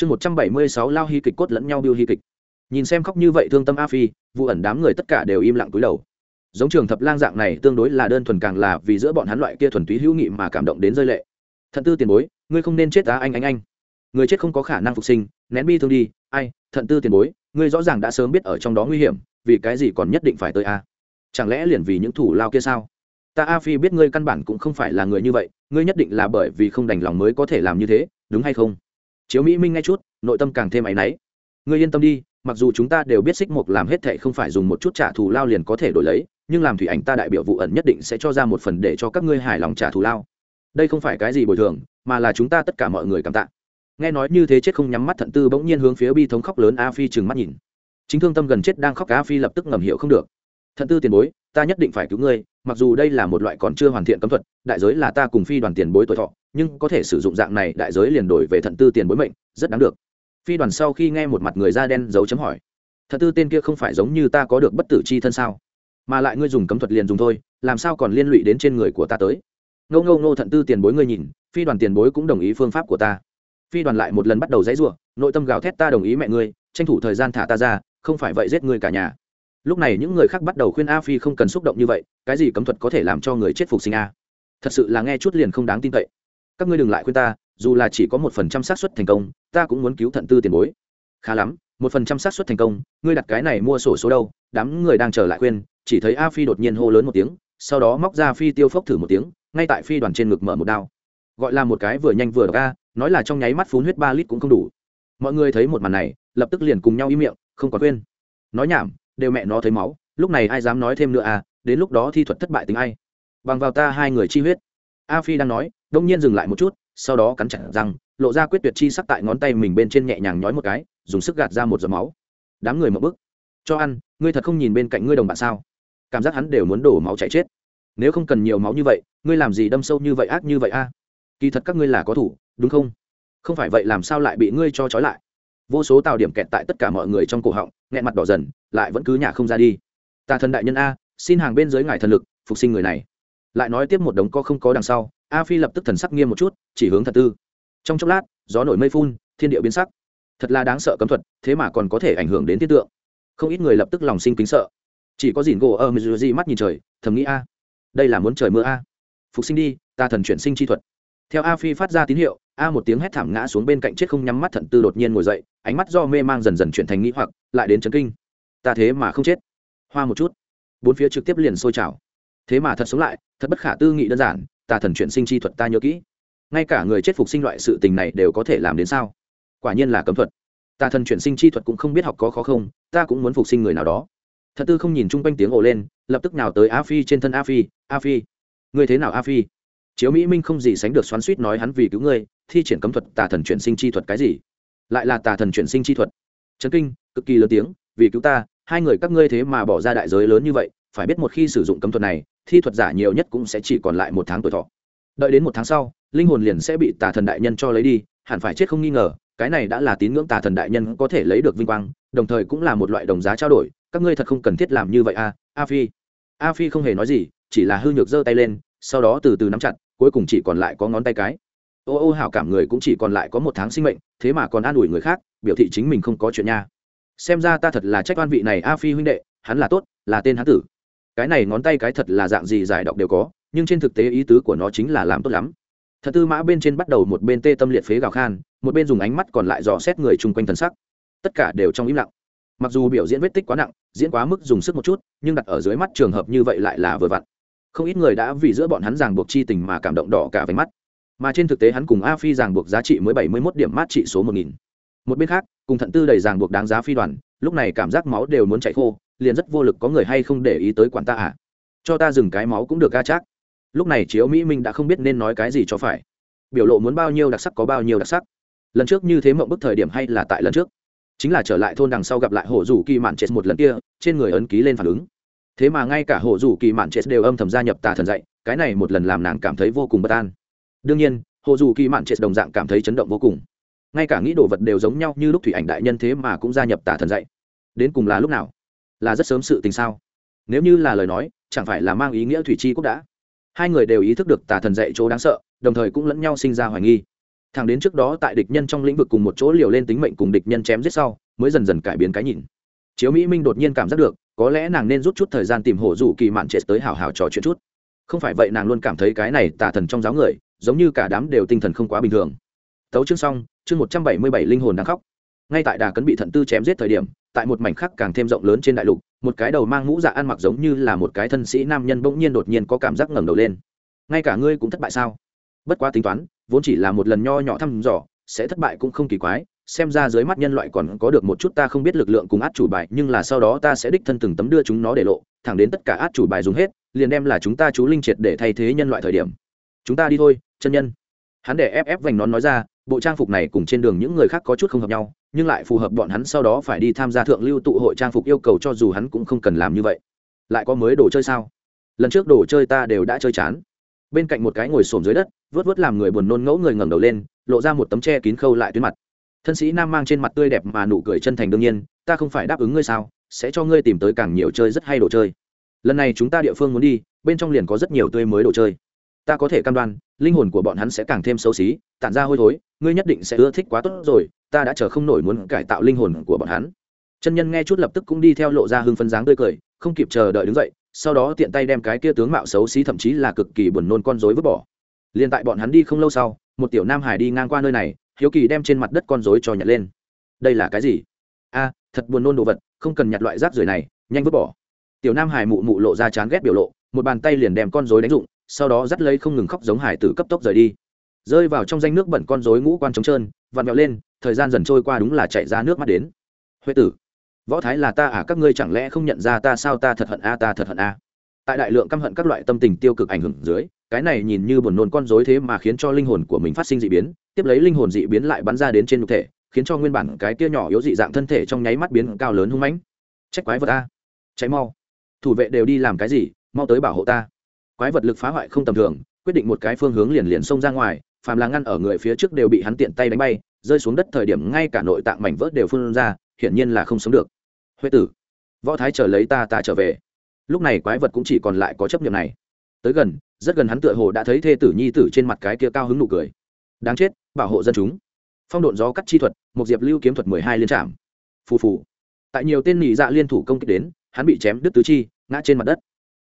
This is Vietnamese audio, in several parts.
chương một trăm bảy mươi sáu lao hy kịch cốt lẫn nhau biêu hy kịch. Nhìn xem khóc như vậy thương tâm a phi, vụ ẩn đám người tất cả đều im lặng cúi đầu. Giống trường thập lang dạng này tương đối là đơn thuần càng là vì giữa bọn hắn loại kia thuần túy hữu nghị mà cảm động đến rơi lệ. Thận tư tiền bối, ngươi không nên chết ta anh anh anh. Người chết không có khả năng phục sinh, nén bi thương đi, ai, thận tư tiền bối, ngươi rõ ràng đã sớm biết ở trong đó nguy hiểm, vì cái gì còn nhất định phải tới a? Chẳng lẽ liền vì những thủ lao kia sao? Ta a phi biết ngươi căn bản cũng không phải là người như vậy, ngươi nhất định là bởi vì không đành lòng mới có thể làm như thế, đúng hay không? Chiếu mỹ minh ngay chút, nội tâm càng thêm áy náy. Ngươi yên tâm đi, mặc dù chúng ta đều biết xích mục làm hết thệ không phải dùng một chút trả thù lao liền có thể đổi lấy, nhưng làm thủy ảnh ta đại biểu vụ ẩn nhất định sẽ cho ra một phần để cho các ngươi hài lòng trả thù lao. Đây không phải cái gì bồi thường, mà là chúng ta tất cả mọi người cảm tạ. Nghe nói như thế chết không nhắm mắt thận tư bỗng nhiên hướng phía bi thống khóc lớn a phi trừng mắt nhìn. Chính thương tâm gần chết đang khóc a phi lập tức ngầm hiểu không được. Thận tư tiền bối ta nhất định phải cứu ngươi, mặc dù đây là một loại còn chưa hoàn thiện cấm thuật, đại giới là ta cùng phi đoàn tiền bối tuổi thọ, nhưng có thể sử dụng dạng này, đại giới liền đổi về thận tư tiền bối mệnh, rất đáng được. Phi đoàn sau khi nghe một mặt người da đen dấu chấm hỏi, thận tư tên kia không phải giống như ta có được bất tử c h i thân sao? Mà lại ngươi dùng cấm thuật liền dùng thôi, làm sao còn liên lụy đến trên người của ta tới? Ngâu ngâu ngô thận tư tiền bối ngươi nhìn, phi đoàn tiền bối cũng đồng ý phương pháp của ta. Phi đoàn lại một lần bắt đầu dãy r u ộ nội tâm gào thét, ta đồng ý mẹ ngươi, tranh thủ thời gian thả ta ra, không phải vậy giết ngươi cả nhà lúc này những người khác bắt đầu khuyên a phi không cần xúc động như vậy, cái gì cấm thuật có thể làm cho người chết phục sinh a? Thật sự là nghe chút liền không đáng tin cậy. Các ngươi đừng lại khuyên ta, dù là chỉ có một phần trăm xác suất thành công, ta cũng muốn cứu thận tư tiền bối. Khá lắm, một phần trăm xác suất thành công, ngươi đặt cái này mua sổ số đâu, đám người đang chờ lại khuyên, chỉ thấy a phi đột nhiên hô lớn một tiếng, sau đó móc ra phi tiêu phốc thử một tiếng, ngay tại phi đoàn trên ngực mở một đao. Gọi là một cái vừa nhanh vừa ga nói là trong nháy mắt phun huyết ba lít cũng không đủ. Mọi người thấy một màn này, lập tức liền cùng nhau im miệng, không có quên nói nhảm đều mẹ nó thấy máu, lúc này ai dám nói thêm nữa à đến lúc đó thi thuật thất bại tính ai. Bằng vào ta hai người chi huyết. A phi đang nói, đông nhiên dừng lại một chút, sau đó cắn chặt răng, lộ ra quyết tuyệt chi sắc tại ngón tay mình bên trên nhẹ nhàng nhói một cái, dùng sức gạt ra một giọt máu. Đám người một bức. Cho ăn, ngươi thật không nhìn bên cạnh ngươi đồng bạn sao? Cảm giác hắn đều muốn đổ máu chạy chết. Nếu không cần nhiều máu như vậy, ngươi làm gì đâm sâu như vậy ác như vậy a? Kỳ thật các ngươi là có thủ, đúng không? Không phải vậy làm sao lại bị ngươi cho trói lại? Vô số tàu điểm kẹt tại tất cả mọi người trong cổ họng, nghẹn mặt đỏ dần, lại vẫn cứ nhả không ra đi. Tà thần đại nhân a, xin hàng bên dưới ngài thần lực, phục sinh người này. Lại nói tiếp một đống co không có đằng sau, a phi lập tức thần sắc nghiêm một chút, chỉ hướng thật tư. Trong chốc lát, gió nổi mây phun, thiên địa biến sắc. Thật là đáng sợ cấm thuật, thế mà còn có thể ảnh hưởng đến tiết tượng. Không ít người lập tức lòng sinh kính sợ. Chỉ có dìn gỗ ở mizuji mắt nhìn trời, thầm nghĩ a, đây là muốn trời mưa a. Phục sinh đi, ta thần chuyển sinh chi thuật theo a phi phát ra tín hiệu, a một tiếng hét thảm ngã xuống bên cạnh chết không nhắm mắt thận tư đột nhiên ngồi dậy, ánh mắt do mê mang dần dần chuyển thành nghĩ hoặc, lại đến chấn kinh. Ta thế mà không chết. Hoa một chút. Bốn phía trực tiếp liền sôi trào. Thế mà thật sống lại, thật bất khả tư nghị đơn giản tà thần chuyển sinh chi thuật ta nhớ kỹ. Ngay cả người chết phục sinh loại sự tình này đều có thể làm đến sao? Quả nhiên là cấm thuật. Tà thần chuyển sinh chi thuật cũng không biết học có khó không, ta cũng muốn phục sinh người nào đó. Thật tư không nhìn chung quanh tiếng ồ lên, lập tức nào tới a phi trên thân a phi a phi. Người thế nào a phi? Chiếu mỹ minh không gì sánh được xoắn suýt nói hắn vì cứu ngươi thi triển cấm thuật tà thần chuyển sinh chi thuật cái gì? Lại là tà thần chuyển sinh chi thuật. Trấn kinh cực kỳ lớn tiếng vì cứu ta hai người các ngươi thế mà bỏ ra đại giới lớn như vậy phải biết một khi sử dụng cấm thuật này thi thuật giả nhiều nhất cũng sẽ chỉ còn lại một tháng tuổi thọ. Đợi đến một tháng sau linh hồn liền sẽ bị tà thần đại nhân cho lấy đi hẳn phải chết không nghi ngờ cái này đã là tín ngưỡng tà thần đại nhân có thể lấy được vinh quang đồng thời cũng là một loại đồng giá trao đổi các ngươi thật không cần thiết làm như vậy a à, a phi. A phi không hề nói gì chỉ là hư nhược giơ tay lên sau đó từ từ nắm chặt cuối cùng chỉ còn lại có ngón tay cái. Ô ô hảo cảm người cũng chỉ còn lại có một tháng sinh mệnh, thế mà còn an ủi người khác, biểu thị chính mình không có chuyện nha. Xem ra ta thật là trách oan vị này a phi huynh đệ, hắn là tốt, là tên hắn tử. Cái này ngón tay cái thật là dạng gì giải đọc đều có, nhưng trên thực tế ý tứ của nó chính là làm tốt lắm. Thật tư mã bên trên bắt đầu một bên tê tâm liệt phế gào khan, một bên dùng ánh mắt còn lại dò xét người chung quanh thần sắc. Tất cả đều trong im lặng. Mặc dù biểu diễn vết tích quá nặng, diễn quá mức dùng sức một chút, nhưng đặt ở dưới mắt trường hợp như vậy lại là vừa vặn không ít người đã vì giữa bọn hắn ràng buộc chi tình mà cảm động đỏ cả váy mắt. Mà trên thực tế hắn cùng a phi ràng buộc giá trị mới bảy mươi mốt điểm mát trị số một nghìn. Một bên khác, cùng thận tư đầy ràng buộc đáng giá phi đoàn, lúc này cảm giác máu đều muốn chạy khô, liền rất vô lực có người hay không để ý tới quản ta à? Cho ta dừng cái máu cũng được ca chắc. Lúc này chiếu mỹ minh đã không biết nên nói cái gì cho phải. Biểu lộ muốn bao nhiêu đặc sắc có bao nhiêu đặc sắc. Lần trước như thế mộng bức thời điểm hay là tại lần trước. Chính là trở lại thôn đằng sau gặp lại hổ rủ kỳ mạn chết một lần kia, trên người ấn ký lên phản ứng thế mà ngay cả hồ dù kỳ mạn chết đều âm thầm gia nhập tà thần dạy, cái này một lần làm nàng cảm thấy vô cùng bất an. Đương nhiên, hồ dù kỳ mạn chết đồng dạng cảm thấy chấn động vô cùng. Ngay cả nghĩ đồ vật đều giống nhau như lúc thủy ảnh đại nhân thế mà cũng gia nhập tà thần dạy. Đến cùng là lúc nào? Là rất sớm sự tình sao? Nếu như là lời nói, chẳng phải là mang ý nghĩa thủy chi cũng đã? Hai người đều ý thức được tà thần dạy chỗ đáng sợ, đồng thời cũng lẫn nhau sinh ra hoài nghi. Thằng đến trước đó tại địch nhân trong lĩnh vực cùng một chỗ liều lên tính mệnh cùng địch nhân chém giết sau, mới dần dần cải biến cái nhìn chiếu mỹ minh đột nhiên cảm giác được, có lẽ nàng nên rút chút thời gian tìm hổ rủ kỳ mạn trệ tới hào hào trò chuyện chút. Không phải vậy nàng luôn cảm thấy cái này tà thần trong giáo người, giống như cả đám đều tinh thần không quá bình thường. Tấu chương xong, chương một trăm bảy mươi bảy linh hồn đang khóc. Ngay tại đà cấn bị thận tư chém giết thời điểm, tại một mảnh khắc càng thêm rộng lớn trên đại lục, một cái đầu mang mũ dạ ăn mặc giống như là một cái thân sĩ nam nhân bỗng nhiên đột nhiên có cảm giác ngẩng đầu lên. Ngay cả ngươi cũng thất bại sao? Bất quá tính toán, vốn chỉ là một lần nho nhỏ thăm dò, sẽ thất bại cũng không kỳ quái xem ra dưới mắt nhân loại còn có được một chút ta không biết lực lượng cùng át chủ bài, nhưng là sau đó ta sẽ đích thân từng tấm đưa chúng nó để lộ, thẳng đến tất cả át chủ bài dùng hết, liền đem là chúng ta chú linh triệt để thay thế nhân loại thời điểm. Chúng ta đi thôi, chân nhân. Hắn để ép ép vành nón nói ra, bộ trang phục này cùng trên đường những người khác có chút không hợp nhau, nhưng lại phù hợp bọn hắn sau đó phải đi tham gia thượng lưu tụ hội trang phục yêu cầu cho dù hắn cũng không cần làm như vậy. Lại có mới đồ chơi sao? Lần trước đồ chơi ta đều đã chơi chán. Bên cạnh một cái ngồi xổm dưới đất, vớt vớt làm người buồn nôn ngẫu người ngẩng đầu lên, lộ ra một tấm tre kín khâu lại tuyến mặt thân sĩ nam mang trên mặt tươi đẹp mà nụ cười chân thành đương nhiên, ta không phải đáp ứng ngươi sao, sẽ cho ngươi tìm tới càng nhiều chơi rất hay đồ chơi. Lần này chúng ta địa phương muốn đi, bên trong liền có rất nhiều tươi mới đồ chơi. Ta có thể cam đoan, linh hồn của bọn hắn sẽ càng thêm xấu xí, tản ra hôi thối, ngươi nhất định sẽ ưa thích quá tốt rồi, ta đã chờ không nổi muốn cải tạo linh hồn của bọn hắn. Chân nhân nghe chút lập tức cũng đi theo lộ ra hưng phấn dáng tươi cười, không kịp chờ đợi đứng dậy, sau đó tiện tay đem cái kia tướng mạo xấu xí thậm chí là cực kỳ buồn nôn con rối vứt bỏ. Liền tại bọn hắn đi không lâu sau, một tiểu nam hải đi ngang qua nơi này hiếu kỳ đem trên mặt đất con rối cho nhặt lên. Đây là cái gì? A, thật buồn nôn đồ vật, không cần nhặt loại rác rưởi này, nhanh vứt bỏ. Tiểu nam hải mụ mụ lộ ra chán ghét biểu lộ, một bàn tay liền đem con rối đánh dụng sau đó dắt lấy không ngừng khóc giống hải tử cấp tốc rời đi. Rơi vào trong danh nước bẩn con rối ngũ quan trống trơn, vặn vẹo lên, thời gian dần trôi qua đúng là chạy ra nước mắt đến. Huệ tử, võ thái là ta à các ngươi chẳng lẽ không nhận ra ta sao ta thật hận a, ta thật hận a. Tại đại lượng căm hận các loại tâm tình tiêu cực ảnh hưởng dưới cái này nhìn như buồn nôn con rối thế mà khiến cho linh hồn của mình phát sinh dị biến, tiếp lấy linh hồn dị biến lại bắn ra đến trên nhục thể, khiến cho nguyên bản cái kia nhỏ yếu dị dạng thân thể trong nháy mắt biến cao lớn hung mãnh. Trách quái vật a cháy mau. Thủ vệ đều đi làm cái gì? Mau tới bảo hộ ta. Quái vật lực phá hoại không tầm thường, quyết định một cái phương hướng liền liền xông ra ngoài, phàm là ngăn ở người phía trước đều bị hắn tiện tay đánh bay, rơi xuống đất thời điểm ngay cả nội tạng mảnh vỡ đều phun ra, hiển nhiên là không sống được. Huệ tử, võ thái chờ lấy ta ta trở về. Lúc này quái vật cũng chỉ còn lại có chấp niệm này tới gần, rất gần hắn tựa hồ đã thấy thê tử nhi tử trên mặt cái kia cao hứng nụ cười. Đáng chết, bảo hộ dân chúng. Phong độn gió cắt chi thuật, một diệp lưu kiếm thuật mười hai liên trạm. Phù phù. Tại nhiều tên nỉ dạ liên thủ công kích đến, hắn bị chém đứt tứ chi, ngã trên mặt đất.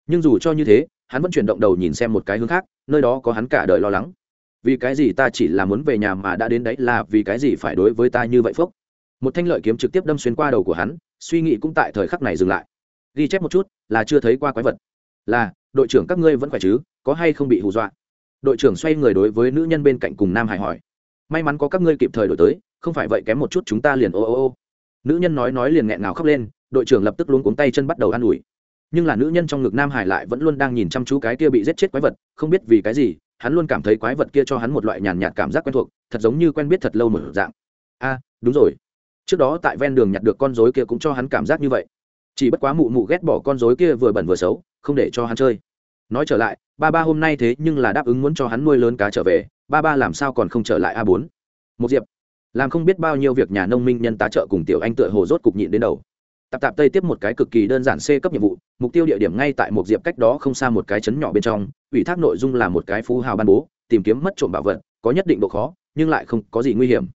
Nhưng dù cho như thế, hắn vẫn chuyển động đầu nhìn xem một cái hướng khác, nơi đó có hắn cả đời lo lắng. Vì cái gì ta chỉ là muốn về nhà mà đã đến đấy là vì cái gì phải đối với ta như vậy phúc? Một thanh lợi kiếm trực tiếp đâm xuyên qua đầu của hắn, suy nghĩ cũng tại thời khắc này dừng lại. Ghi chép một chút, là chưa thấy qua quái vật là, đội trưởng các ngươi vẫn khỏe chứ, có hay không bị hù dọa? Đội trưởng xoay người đối với nữ nhân bên cạnh cùng nam hải hỏi. May mắn có các ngươi kịp thời đổi tới, không phải vậy kém một chút chúng ta liền ô ô ô. Nữ nhân nói nói liền nghẹn ngào khóc lên, đội trưởng lập tức luống cuống tay chân bắt đầu an ủi. Nhưng là nữ nhân trong ngực nam hải lại vẫn luôn đang nhìn chăm chú cái kia bị giết chết quái vật, không biết vì cái gì, hắn luôn cảm thấy quái vật kia cho hắn một loại nhàn nhạt cảm giác quen thuộc, thật giống như quen biết thật lâu một dạng. A, đúng rồi. Trước đó tại ven đường nhặt được con rối kia cũng cho hắn cảm giác như vậy. Chỉ bất quá mụ mụ ghét bỏ con rối kia vừa bẩn vừa xấu không để cho hắn chơi. Nói trở lại, ba ba hôm nay thế nhưng là đáp ứng muốn cho hắn nuôi lớn cá trở về, ba ba làm sao còn không trở lại a bốn? Một diệp, làm không biết bao nhiêu việc nhà nông minh nhân tá trợ cùng tiểu anh tựa hồ rốt cục nhịn đến đầu. Tạp tạp tây tiếp một cái cực kỳ đơn giản c cấp nhiệm vụ, mục tiêu địa điểm ngay tại một diệp cách đó không xa một cái chấn nhỏ bên trong, ủy thác nội dung là một cái phú hào ban bố, tìm kiếm mất trộm bảo vật, có nhất định độ khó, nhưng lại không có gì nguy hiểm.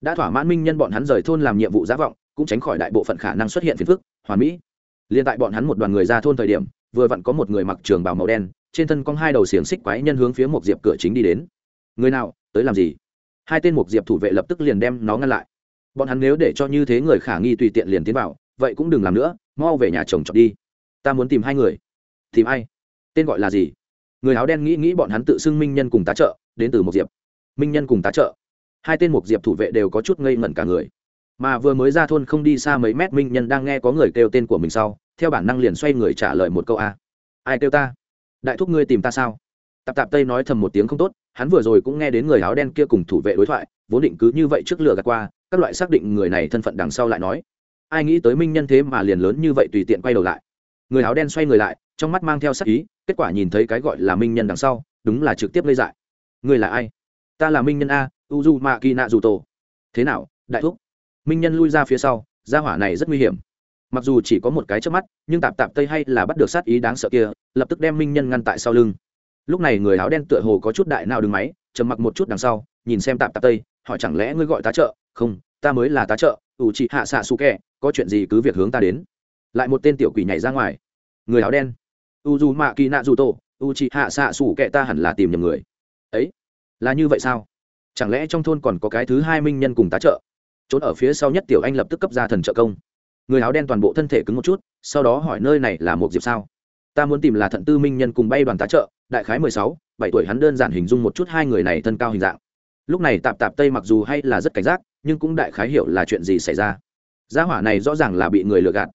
Đã thỏa mãn minh nhân bọn hắn rời thôn làm nhiệm vụ giá vọng, cũng tránh khỏi đại bộ phận khả năng xuất hiện phiền phức, hoàn mỹ. Liên tại bọn hắn một đoàn người ra thôn thời điểm vừa vặn có một người mặc trường bào màu đen, trên thân có hai đầu xiềng xích quái nhân hướng phía một diệp cửa chính đi đến. Người nào, tới làm gì? Hai tên một diệp thủ vệ lập tức liền đem nó ngăn lại. Bọn hắn nếu để cho như thế người khả nghi tùy tiện liền tiến vào, vậy cũng đừng làm nữa, mau về nhà chồng chọn đi. Ta muốn tìm hai người. Tìm ai? Tên gọi là gì? Người áo đen nghĩ nghĩ bọn hắn tự xưng minh nhân cùng tá trợ, đến từ một diệp. Minh nhân cùng tá trợ. Hai tên một diệp thủ vệ đều có chút ngây ngẩn cả người mà vừa mới ra thôn không đi xa mấy mét minh nhân đang nghe có người kêu tên của mình sau, theo bản năng liền xoay người trả lời một câu a. Ai kêu ta? Đại thúc ngươi tìm ta sao? Tạp tạp tây nói thầm một tiếng không tốt, hắn vừa rồi cũng nghe đến người áo đen kia cùng thủ vệ đối thoại, vốn định cứ như vậy trước lửa gạt qua, các loại xác định người này thân phận đằng sau lại nói. Ai nghĩ tới minh nhân thế mà liền lớn như vậy tùy tiện quay đầu lại. Người áo đen xoay người lại, trong mắt mang theo sắc ý, kết quả nhìn thấy cái gọi là minh nhân đằng sau, đúng là trực tiếp gây dại. Người là ai? Ta là minh nhân a, uzu ma ki dù tổ thế nào, đại thúc? Minh nhân lui ra phía sau, gia hỏa này rất nguy hiểm. Mặc dù chỉ có một cái trước mắt, nhưng tạp tạp tây hay là bắt được sát ý đáng sợ kia, lập tức đem minh nhân ngăn tại sau lưng. Lúc này người áo đen tựa hồ có chút đại nào đứng máy, trầm mặc một chút đằng sau, nhìn xem tạp tạp tây, hỏi chẳng lẽ ngươi gọi tá trợ? Không, ta mới là tá trợ, ủ chị hạ xạ su kẹ có chuyện gì cứ việc hướng ta đến. Lại một tên tiểu quỷ nhảy ra ngoài. Người áo đen. U dù mạ kỳ nạ dù tổ u chị hạ xạ xù kẹ ta hẳn là tìm nhầm người. Ấy, là như vậy sao? Chẳng lẽ trong thôn còn có cái thứ hai minh nhân cùng tá trợ? Trốn ở phía sau nhất tiểu anh lập tức cấp ra thần trợ công. Người áo đen toàn bộ thân thể cứng một chút, sau đó hỏi nơi này là một dịp sao? Ta muốn tìm là thận tư minh nhân cùng bay đoàn tá trợ, đại khái mười sáu, bảy tuổi hắn đơn giản hình dung một chút hai người này thân cao hình dạng. Lúc này tạp tạp tây mặc dù hay là rất cảnh giác, nhưng cũng đại khái hiểu là chuyện gì xảy ra. Gia hỏa này rõ ràng là bị người lừa gạt.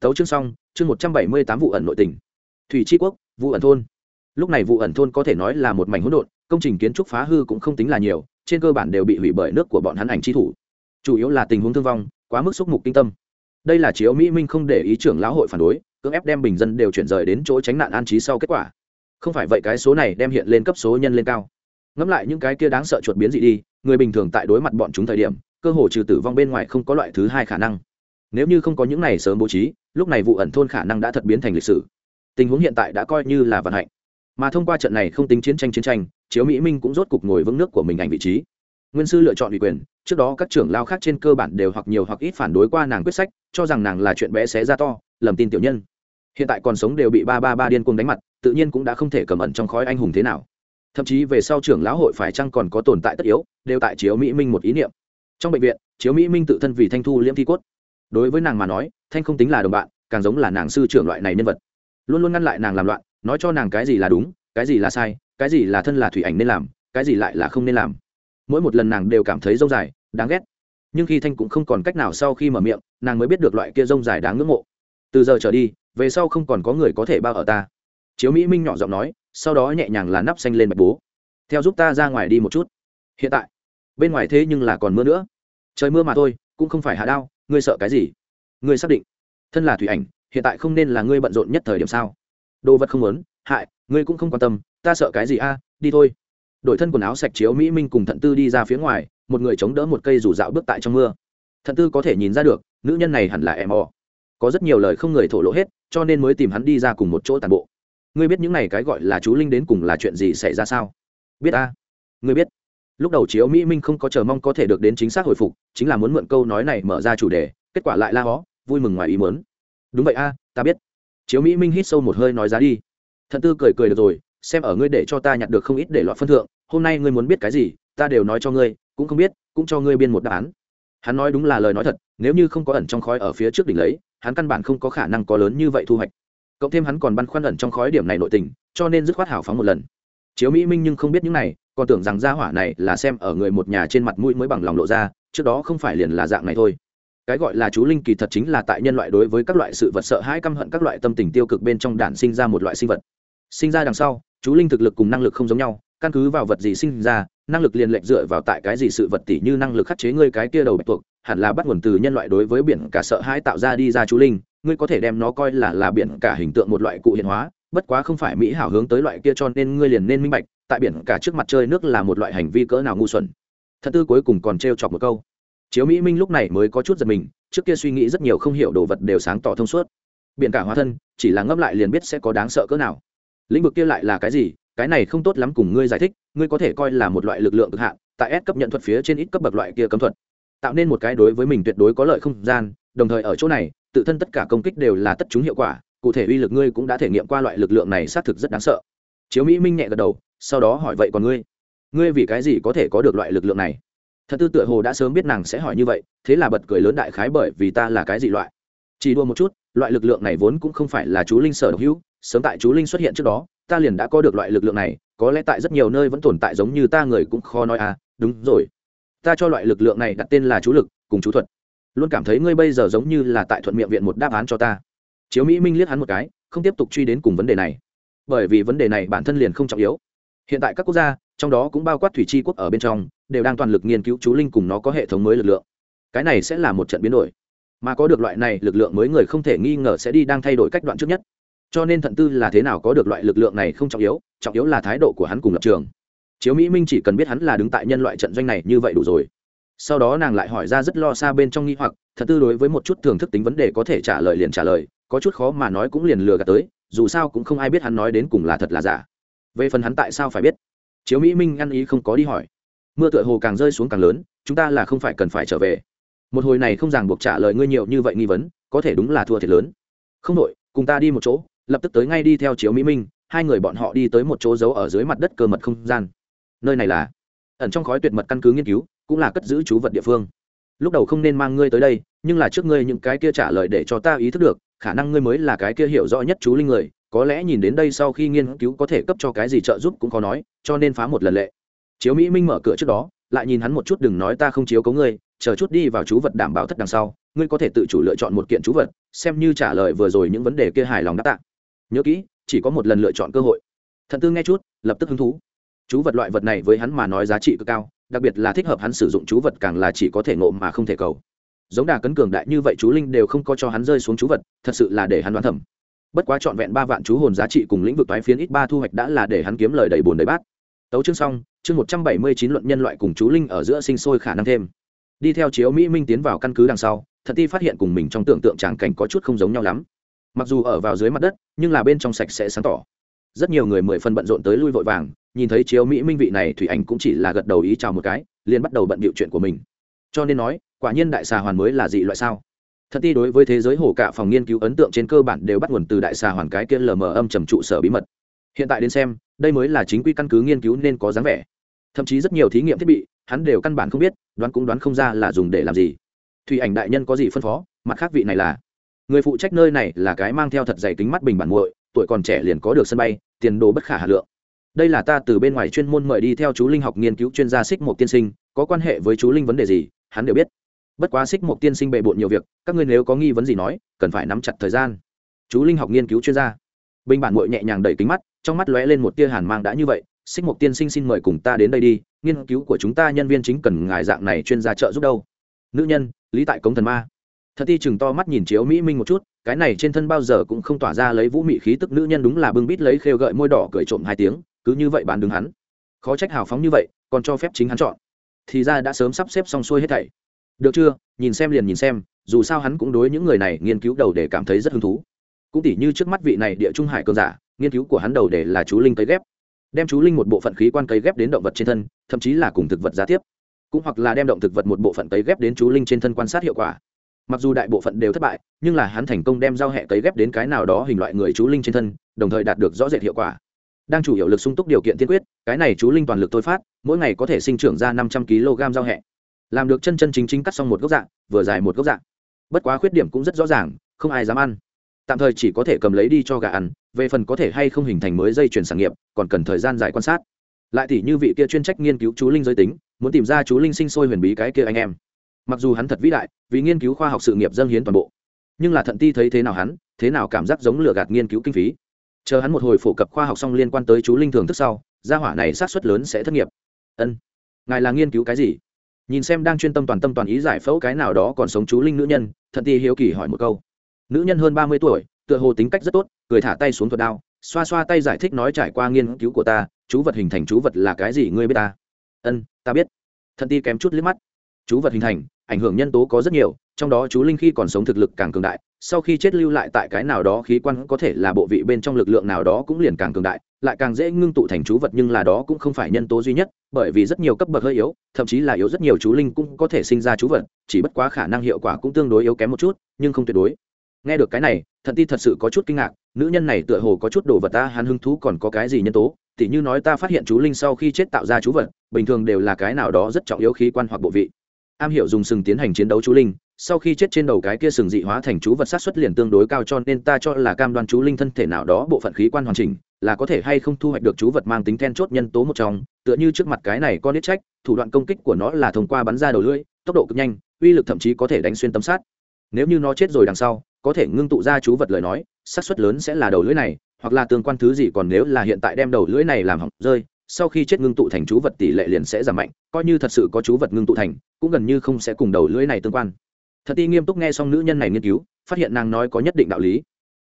Tấu chương xong, chương một trăm bảy mươi tám vụ ẩn nội tỉnh thủy tri quốc vụ ẩn thôn. Lúc này vụ ẩn thôn có thể nói là một mảnh hỗn độn, công trình kiến trúc phá hư cũng không tính là nhiều, trên cơ bản đều bị hủy bởi nước của bọn hắn ảnh chi thủ chủ yếu là tình huống thương vong, quá mức xúc mục kinh tâm. Đây là chiếu mỹ minh không để ý trưởng lão hội phản đối, cưỡng ép đem bình dân đều chuyển rời đến chỗ tránh nạn an trí sau kết quả. Không phải vậy cái số này đem hiện lên cấp số nhân lên cao. Ngẫm lại những cái kia đáng sợ chuột biến dị đi, người bình thường tại đối mặt bọn chúng thời điểm, cơ hồ trừ tử vong bên ngoài không có loại thứ hai khả năng. Nếu như không có những này sớm bố trí, lúc này vụ ẩn thôn khả năng đã thật biến thành lịch sử. Tình huống hiện tại đã coi như là vận hạnh. Mà thông qua trận này không tính chiến tranh chiến tranh, chiếu mỹ minh cũng rốt cục ngồi vững nước của mình ảnh vị trí nguyên sư lựa chọn ủy quyền, trước đó các trưởng lao khác trên cơ bản đều hoặc nhiều hoặc ít phản đối qua nàng quyết sách, cho rằng nàng là chuyện bé xé ra to, lầm tin tiểu nhân. Hiện tại còn sống đều bị ba ba ba điên cuồng đánh mặt, tự nhiên cũng đã không thể cầm ẩn trong khói anh hùng thế nào. Thậm chí về sau trưởng lão hội phải chăng còn có tồn tại tất yếu, đều tại chiếu mỹ minh một ý niệm. Trong bệnh viện, chiếu mỹ minh tự thân vì thanh thu liễm thi cốt. Đối với nàng mà nói, thanh không tính là đồng bạn, càng giống là nàng sư trưởng loại này nhân vật. Luôn luôn ngăn lại nàng làm loạn, nói cho nàng cái gì là đúng, cái gì là sai, cái gì là thân là thủy ảnh nên làm, cái gì lại là không nên làm mỗi một lần nàng đều cảm thấy rông dài, đáng ghét. Nhưng khi thanh cũng không còn cách nào sau khi mở miệng, nàng mới biết được loại kia rông dài đáng ngưỡng mộ. Từ giờ trở đi, về sau không còn có người có thể bao ở ta. Chiếu mỹ minh nhỏ giọng nói, sau đó nhẹ nhàng là nắp xanh lên bạch bố. Theo giúp ta ra ngoài đi một chút. Hiện tại, bên ngoài thế nhưng là còn mưa nữa. Trời mưa mà thôi, cũng không phải hạ đao ngươi sợ cái gì? Ngươi xác định, thân là thủy ảnh, hiện tại không nên là ngươi bận rộn nhất thời điểm sao? Đồ vật không muốn, hại, ngươi cũng không quan tâm, ta sợ cái gì a, đi thôi đổi thân quần áo sạch chiếu mỹ minh cùng thận tư đi ra phía ngoài, một người chống đỡ một cây rủ dạo bước tại trong mưa. Thận tư có thể nhìn ra được, nữ nhân này hẳn là em ò có rất nhiều lời không người thổ lộ hết, cho nên mới tìm hắn đi ra cùng một chỗ tàn bộ. Ngươi biết những này cái gọi là chú linh đến cùng là chuyện gì xảy ra sao? Biết a ngươi biết. Lúc đầu chiếu mỹ minh không có chờ mong có thể được đến chính xác hồi phục, chính là muốn mượn câu nói này mở ra chủ đề, kết quả lại la hó, vui mừng ngoài ý mớn đúng vậy a, ta biết. Chiếu mỹ minh hít sâu một hơi nói ra đi. Thận tư cười cười được rồi xem ở ngươi để cho ta nhặt được không ít để loại phân thượng, hôm nay ngươi muốn biết cái gì, ta đều nói cho ngươi, cũng không biết, cũng cho ngươi biên một đáp án. Hắn nói đúng là lời nói thật, nếu như không có ẩn trong khói ở phía trước đỉnh lấy, hắn căn bản không có khả năng có lớn như vậy thu hoạch. Cộng thêm hắn còn băn khoăn ẩn trong khói điểm này nội tình, cho nên dứt khoát hảo phóng một lần. Chiếu mỹ minh nhưng không biết những này, còn tưởng rằng gia hỏa này là xem ở người một nhà trên mặt mũi mới bằng lòng lộ ra, trước đó không phải liền là dạng này thôi. Cái gọi là chú linh kỳ thật chính là tại nhân loại đối với các loại sự vật sợ hãi căm hận các loại tâm tình tiêu cực bên trong đản sinh ra một loại sinh vật. Sinh ra đằng sau chú linh thực lực cùng năng lực không giống nhau, căn cứ vào vật gì sinh ra, năng lực liền lệnh dựa vào tại cái gì sự vật tỷ như năng lực khắc chế ngươi cái kia đầu bạch tuộc, hẳn là bắt nguồn từ nhân loại đối với biển cả sợ hãi tạo ra đi ra chú linh, ngươi có thể đem nó coi là là biển cả hình tượng một loại cụ hiện hóa, bất quá không phải mỹ hảo hướng tới loại kia cho nên ngươi liền nên minh bạch, tại biển cả trước mặt chơi nước là một loại hành vi cỡ nào ngu xuẩn. Thật tư cuối cùng còn t chọc một câu. Chiếu mỹ minh lúc này mới có chút giật mình, trước kia suy nghĩ rất nhiều không hiểu đồ vật đều sáng tỏ thông suốt. Biển cả hóa thân, chỉ là ngấp lại liền biết sẽ có đáng sợ cỡ nào lĩnh vực kia lại là cái gì? Cái này không tốt lắm cùng ngươi giải thích, ngươi có thể coi là một loại lực lượng cực hạn, tại S cấp nhận thuật phía trên ít cấp bậc loại kia cấm thuật. Tạo nên một cái đối với mình tuyệt đối có lợi không gian, đồng thời ở chỗ này, tự thân tất cả công kích đều là tất chúng hiệu quả, cụ thể uy lực ngươi cũng đã thể nghiệm qua loại lực lượng này xác thực rất đáng sợ. Chiếu mỹ minh nhẹ gật đầu, sau đó hỏi vậy còn ngươi? Ngươi vì cái gì có thể có được loại lực lượng này? Thật tư tựa hồ đã sớm biết nàng sẽ hỏi như vậy, thế là bật cười lớn đại khái bởi vì ta là cái gì loại. Chỉ đua một chút loại lực lượng này vốn cũng không phải là chú linh sở độc hữu, sớm tại chú linh xuất hiện trước đó, ta liền đã có được loại lực lượng này, có lẽ tại rất nhiều nơi vẫn tồn tại giống như ta người cũng khó nói à đúng rồi. Ta cho loại lực lượng này đặt tên là chú lực, cùng chú thuật. Luôn cảm thấy ngươi bây giờ giống như là tại thuận miệng viện một đáp án cho ta. Chiếu mỹ minh liếc hắn một cái, không tiếp tục truy đến cùng vấn đề này. Bởi vì vấn đề này bản thân liền không trọng yếu. Hiện tại các quốc gia, trong đó cũng bao quát thủy tri quốc ở bên trong, đều đang toàn lực nghiên cứu chú linh cùng nó có hệ thống mới lực lượng. Cái này sẽ là một trận biến đổi mà có được loại này lực lượng mới người không thể nghi ngờ sẽ đi đang thay đổi cách đoạn trước nhất. Cho nên thận tư là thế nào có được loại lực lượng này không trọng yếu trọng yếu là thái độ của hắn cùng lập trường. Chiếu mỹ minh chỉ cần biết hắn là đứng tại nhân loại trận doanh này như vậy đủ rồi. Sau đó nàng lại hỏi ra rất lo xa bên trong nghi hoặc thật tư đối với một chút thưởng thức tính vấn đề có thể trả lời liền trả lời, có chút khó mà nói cũng liền lừa gạt tới, dù sao cũng không ai biết hắn nói đến cùng là thật là giả. Về phần hắn tại sao phải biết? Chiếu mỹ minh ăn ý không có đi hỏi. Mưa tựa hồ càng rơi xuống càng lớn, chúng ta là không phải cần phải trở về một hồi này không ràng buộc trả lời ngươi nhiều như vậy nghi vấn, có thể đúng là thua thiệt lớn. Không đội, cùng ta đi một chỗ, lập tức tới ngay đi theo chiếu mỹ minh, hai người bọn họ đi tới một chỗ giấu ở dưới mặt đất cơ mật không gian. Nơi này là ẩn trong khói tuyệt mật căn cứ nghiên cứu, cũng là cất giữ chú vật địa phương. Lúc đầu không nên mang ngươi tới đây, nhưng là trước ngươi những cái kia trả lời để cho ta ý thức được, khả năng ngươi mới là cái kia hiểu rõ nhất chú linh người, có lẽ nhìn đến đây sau khi nghiên cứu có thể cấp cho cái gì trợ giúp cũng khó nói, cho nên phá một lần lệ. Chiếu mỹ minh mở cửa trước đó lại nhìn hắn một chút đừng nói ta không chiếu cấu ngươi, chờ chút đi vào chú vật đảm bảo thất đằng sau, ngươi có thể tự chủ lựa chọn một kiện chú vật, xem như trả lời vừa rồi những vấn đề kia hài lòng đáp tạ. Nhớ kỹ, chỉ có một lần lựa chọn cơ hội. Thần tư nghe chút, lập tức hứng thú. Chú vật loại vật này với hắn mà nói giá trị cực cao, đặc biệt là thích hợp hắn sử dụng chú vật càng là chỉ có thể ngộ mà không thể cầu. Giống đà cấn cường đại như vậy chú linh đều không có cho hắn rơi xuống chú vật, thật sự là để hắn đoán thẩm bất quá trọn vẹn ba vạn chú hồn giá trị cùng lĩnh vực toái phiến ít ba thu hoạch đã là để hắn kiếm lời đầy bồn đầy bát tấu chương xong, chương một trăm bảy mươi chín luận nhân loại cùng chú linh ở giữa sinh sôi khả năng thêm. Đi theo chiếu mỹ minh tiến vào căn cứ đằng sau, thật ti phát hiện cùng mình trong tưởng tượng tràng cảnh có chút không giống nhau lắm. Mặc dù ở vào dưới mặt đất, nhưng là bên trong sạch sẽ sáng tỏ. Rất nhiều người mười phần bận rộn tới lui vội vàng, nhìn thấy chiếu mỹ minh vị này, thủy ảnh cũng chỉ là gật đầu ý chào một cái, liền bắt đầu bận bịu chuyện của mình. Cho nên nói, quả nhiên đại xà hoàn mới là dị loại sao? Thật ti đối với thế giới hồ cả phòng nghiên cứu ấn tượng trên cơ bản đều bắt nguồn từ đại xà hoàn cái kia lờ mờ âm trầm trụ sở bí mật. Hiện tại đến xem đây mới là chính quy căn cứ nghiên cứu nên có dáng vẻ. Thậm chí rất nhiều thí nghiệm thiết bị, hắn đều căn bản không biết, đoán cũng đoán không ra là dùng để làm gì. Thủy ảnh đại nhân có gì phân phó, mặt khác vị này là? Người phụ trách nơi này là cái mang theo thật dày kính mắt bình bản muội, tuổi còn trẻ liền có được sân bay, tiền đồ bất khả hà lượng. Đây là ta từ bên ngoài chuyên môn mời đi theo chú linh học nghiên cứu chuyên gia xích mục tiên sinh, có quan hệ với chú linh vấn đề gì, hắn đều biết. Bất quá xích mục tiên sinh bề bộn nhiều việc, các ngươi nếu có nghi vấn gì nói, cần phải nắm chặt thời gian. Chú linh học nghiên cứu chuyên gia bình bản muội nhẹ nhàng đẩy kính mắt, trong mắt lóe lên một tia hàn mang đã như vậy, xích một tiên sinh xin mời cùng ta đến đây đi, nghiên cứu của chúng ta nhân viên chính cần ngài dạng này chuyên gia trợ giúp đâu. Nữ nhân, lý tại cống thần ma. Thật ti chừng to mắt nhìn chiếu mỹ minh một chút, cái này trên thân bao giờ cũng không tỏa ra lấy vũ mị khí tức nữ nhân đúng là bưng bít lấy khêu gợi môi đỏ cười trộm hai tiếng, cứ như vậy bán đứng hắn. Khó trách hào phóng như vậy, còn cho phép chính hắn chọn. Thì ra đã sớm sắp xếp xong xuôi hết thảy. Được chưa? Nhìn xem liền nhìn xem, dù sao hắn cũng đối những người này nghiên cứu đầu để cảm thấy rất hứng thú cũng tỉ như trước mắt vị này địa trung hải cường giả, nghiên cứu của hắn đầu để là chú linh cấy ghép. Đem chú linh một bộ phận khí quan cấy ghép đến động vật trên thân, thậm chí là cùng thực vật giá tiếp. Cũng hoặc là đem động thực vật một bộ phận cấy ghép đến chú linh trên thân quan sát hiệu quả. Mặc dù đại bộ phận đều thất bại, nhưng là hắn thành công đem giao hẹ cấy ghép đến cái nào đó hình loại người chú linh trên thân, đồng thời đạt được rõ rệt hiệu quả. Đang chủ yếu lực sung túc điều kiện tiên quyết, cái này chú linh toàn lực thôi phát, mỗi ngày có thể sinh trưởng ra năm trăm kg giao hẹ làm được chân chân chính chính cắt xong một gốc dạng vừa dài một gốc dạng bất quá khuyết điểm cũng rất rõ ràng, không ai dám ăn tạm thời chỉ có thể cầm lấy đi cho gà ăn, về phần có thể hay không hình thành mới dây chuyển sản nghiệp, còn cần thời gian dài quan sát. Lại thì như vị kia chuyên trách nghiên cứu chú linh giới tính, muốn tìm ra chú linh sinh sôi huyền bí cái kia anh em. Mặc dù hắn thật vĩ đại, vì nghiên cứu khoa học sự nghiệp dâng hiến toàn bộ, nhưng là thận ti thấy thế nào hắn, thế nào cảm giác giống lừa gạt nghiên cứu kinh phí. Chờ hắn một hồi phổ cập khoa học xong liên quan tới chú linh thường thức sau, gia hỏa này sát xuất lớn sẽ thất nghiệp. Ân, ngài là nghiên cứu cái gì? Nhìn xem đang chuyên tâm toàn tâm toàn ý giải phẫu cái nào đó còn sống chú linh nữ nhân, thận ti hiếu kỳ hỏi một câu nữ nhân hơn ba mươi tuổi, tựa hồ tính cách rất tốt, cười thả tay xuống thuật đao, xoa xoa tay giải thích nói trải qua nghiên cứu của ta, chú vật hình thành chú vật là cái gì ngươi biết ta? Ân, ta biết. Thần ti kém chút liếc mắt. Chú vật hình thành, ảnh hưởng nhân tố có rất nhiều, trong đó chú linh khi còn sống thực lực càng cường đại, sau khi chết lưu lại tại cái nào đó khí quan có thể là bộ vị bên trong lực lượng nào đó cũng liền càng cường đại, lại càng dễ ngưng tụ thành chú vật nhưng là đó cũng không phải nhân tố duy nhất, bởi vì rất nhiều cấp bậc hơi yếu, thậm chí là yếu rất nhiều chú linh cũng có thể sinh ra chú vật, chỉ bất quá khả năng hiệu quả cũng tương đối yếu kém một chút, nhưng không tuyệt đối nghe được cái này, thận ti thật sự có chút kinh ngạc, nữ nhân này tựa hồ có chút đồ vật ta, hắn hứng thú còn có cái gì nhân tố? Tỉ như nói ta phát hiện chú linh sau khi chết tạo ra chú vật, bình thường đều là cái nào đó rất trọng yếu khí quan hoặc bộ vị. Am hiểu dùng sừng tiến hành chiến đấu chú linh, sau khi chết trên đầu cái kia sừng dị hóa thành chú vật sát xuất liền tương đối cao cho nên ta cho là cam đoan chú linh thân thể nào đó bộ phận khí quan hoàn chỉnh, là có thể hay không thu hoạch được chú vật mang tính then chốt nhân tố một trong, tựa như trước mặt cái này con ít trách, thủ đoạn công kích của nó là thông qua bắn ra đầu lưỡi, tốc độ cực nhanh, uy lực thậm chí có thể đánh xuyên tấm sát nếu như nó chết rồi đằng sau có thể ngưng tụ ra chú vật lời nói, xác suất lớn sẽ là đầu lưỡi này, hoặc là tương quan thứ gì còn nếu là hiện tại đem đầu lưỡi này làm hỏng rơi, sau khi chết ngưng tụ thành chú vật tỷ lệ liền sẽ giảm mạnh, coi như thật sự có chú vật ngưng tụ thành, cũng gần như không sẽ cùng đầu lưỡi này tương quan. Thật ti nghiêm túc nghe xong nữ nhân này nghiên cứu, phát hiện nàng nói có nhất định đạo lý.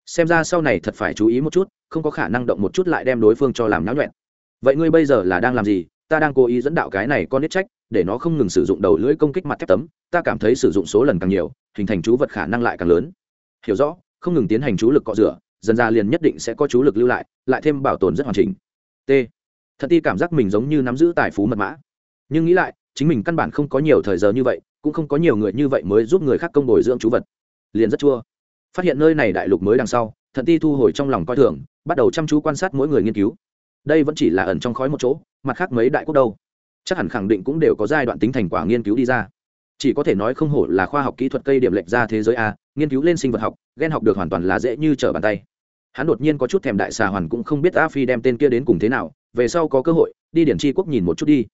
Xem ra sau này thật phải chú ý một chút, không có khả năng động một chút lại đem đối phương cho làm náo nhuẹn. Vậy ngươi bây giờ là đang làm gì? Ta đang cố ý dẫn đạo cái này con nít trách, để nó không ngừng sử dụng đầu lưỡi công kích mặt thép tấm, ta cảm thấy sử dụng số lần càng nhiều, hình thành chú vật khả năng lại càng lớn hiểu rõ, không ngừng tiến hành chú lực cọ rửa, dần ra liền nhất định sẽ có chú lực lưu lại lại thêm bảo tồn rất hoàn chỉnh. T. Thật ti cảm giác mình giống như nắm giữ tài phú mật mã. Nhưng nghĩ lại, chính mình căn bản không có nhiều thời giờ như vậy, cũng không có nhiều người như vậy mới giúp người khác công bồi dưỡng chú vật. Liền rất chua. Phát hiện nơi này đại lục mới đằng sau thận ti thu hồi trong lòng coi thường, bắt đầu chăm chú quan sát mỗi người nghiên cứu. Đây vẫn chỉ là ẩn trong khói một chỗ, mặt khác mấy đại quốc đâu. Chắc hẳn khẳng định cũng đều có giai đoạn tính thành quả nghiên cứu đi ra. Chỉ có thể nói không hổ là khoa học kỹ thuật cây điểm lệch ra thế giới a nghiên cứu lên sinh vật học ghen học được hoàn toàn là dễ như trở bàn tay. Hắn đột nhiên có chút thèm đại xà hoàn cũng không biết a phi đem tên kia đến cùng thế nào, về sau có cơ hội, đi điển tri quốc nhìn một chút đi.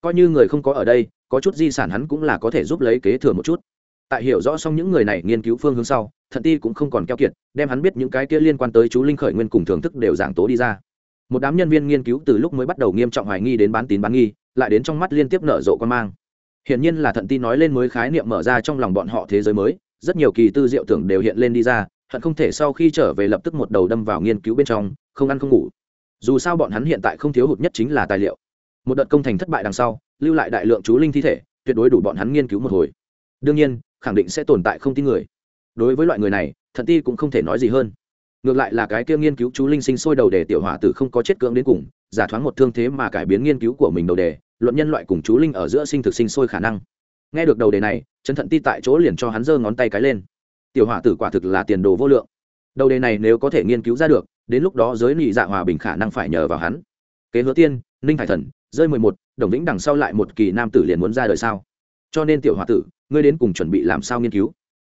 Coi như người không có ở đây, có chút di sản hắn cũng là có thể giúp lấy kế thừa một chút. Tại hiểu rõ xong những người này nghiên cứu phương hướng sau, thận ti cũng không còn keo kiệt, đem hắn biết những cái kia liên quan tới chú linh khởi nguyên cùng thưởng thức đều giảng tố đi ra. Một đám nhân viên nghiên cứu từ lúc mới bắt đầu nghiêm trọng hoài nghi đến bán tín bán nghi, lại đến trong mắt liên tiếp nở rộ quan mang. Hiển nhiên là thận ti nói lên mới khái niệm mở ra trong lòng bọn họ thế giới mới rất nhiều kỳ tư diệu tưởng đều hiện lên đi ra, hận không thể sau khi trở về lập tức một đầu đâm vào nghiên cứu bên trong, không ăn không ngủ. Dù sao bọn hắn hiện tại không thiếu hụt nhất chính là tài liệu. Một đợt công thành thất bại đằng sau, lưu lại đại lượng chú linh thi thể, tuyệt đối đủ bọn hắn nghiên cứu một hồi. Đương nhiên, khẳng định sẽ tồn tại không tin người. Đối với loại người này thận ti cũng không thể nói gì hơn. Ngược lại là cái kia nghiên cứu chú linh sinh sôi đầu đề tiểu hỏa tử không có chết cưỡng đến cùng, giả thoáng một thương thế mà cải biến nghiên cứu của mình đầu đề, luận nhân loại cùng chú linh ở giữa sinh thực sinh sôi khả năng. Nghe được đầu đề này trần thận ti tại chỗ liền cho hắn giơ ngón tay cái lên. Tiểu hỏa tử quả thực là tiền đồ vô lượng. Đầu đề này nếu có thể nghiên cứu ra được, đến lúc đó giới nghị dạ hòa bình khả năng phải nhờ vào hắn. Kế hứa tiên, ninh hải thần, rơi mười một, đồng lĩnh đằng sau lại một kỳ nam tử liền muốn ra đời sao? Cho nên tiểu h o a tử, ngươi đến cùng chuẩn bị làm sao nghiên cứu?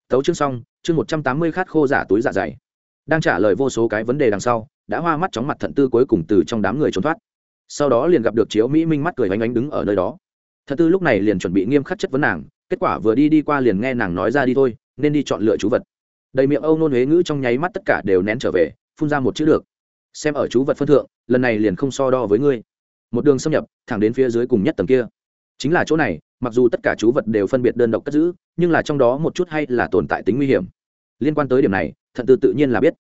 Tấu chương xong, chương một trăm tám mươi khát khô giả túi dạ dày. Đang trả lời vô số cái vấn đề đằng sau, đã hoa mắt chóng mặt thận tư cuối cùng từ trong đám người trốn thoát. Sau đó liền gặp được chiếu mỹ minh mắt cười oanh oanh đứng ở nơi đó. Thận tư lúc này liền chuẩn bị nghiêm khắc chất vấn nàng kết quả vừa đi đi qua liền nghe nàng nói ra đi thôi, nên đi chọn lựa chú vật. Đầy miệng âu nôn huế ngữ trong nháy mắt tất cả đều nén trở về, phun ra một chữ được. Xem ở chú vật phân thượng, lần này liền không so đo với ngươi. Một đường xâm nhập, thẳng đến phía dưới cùng nhất tầng kia. Chính là chỗ này, mặc dù tất cả chú vật đều phân biệt đơn độc cất giữ, nhưng là trong đó một chút hay là tồn tại tính nguy hiểm. Liên quan tới điểm này, thận tư tự nhiên là biết.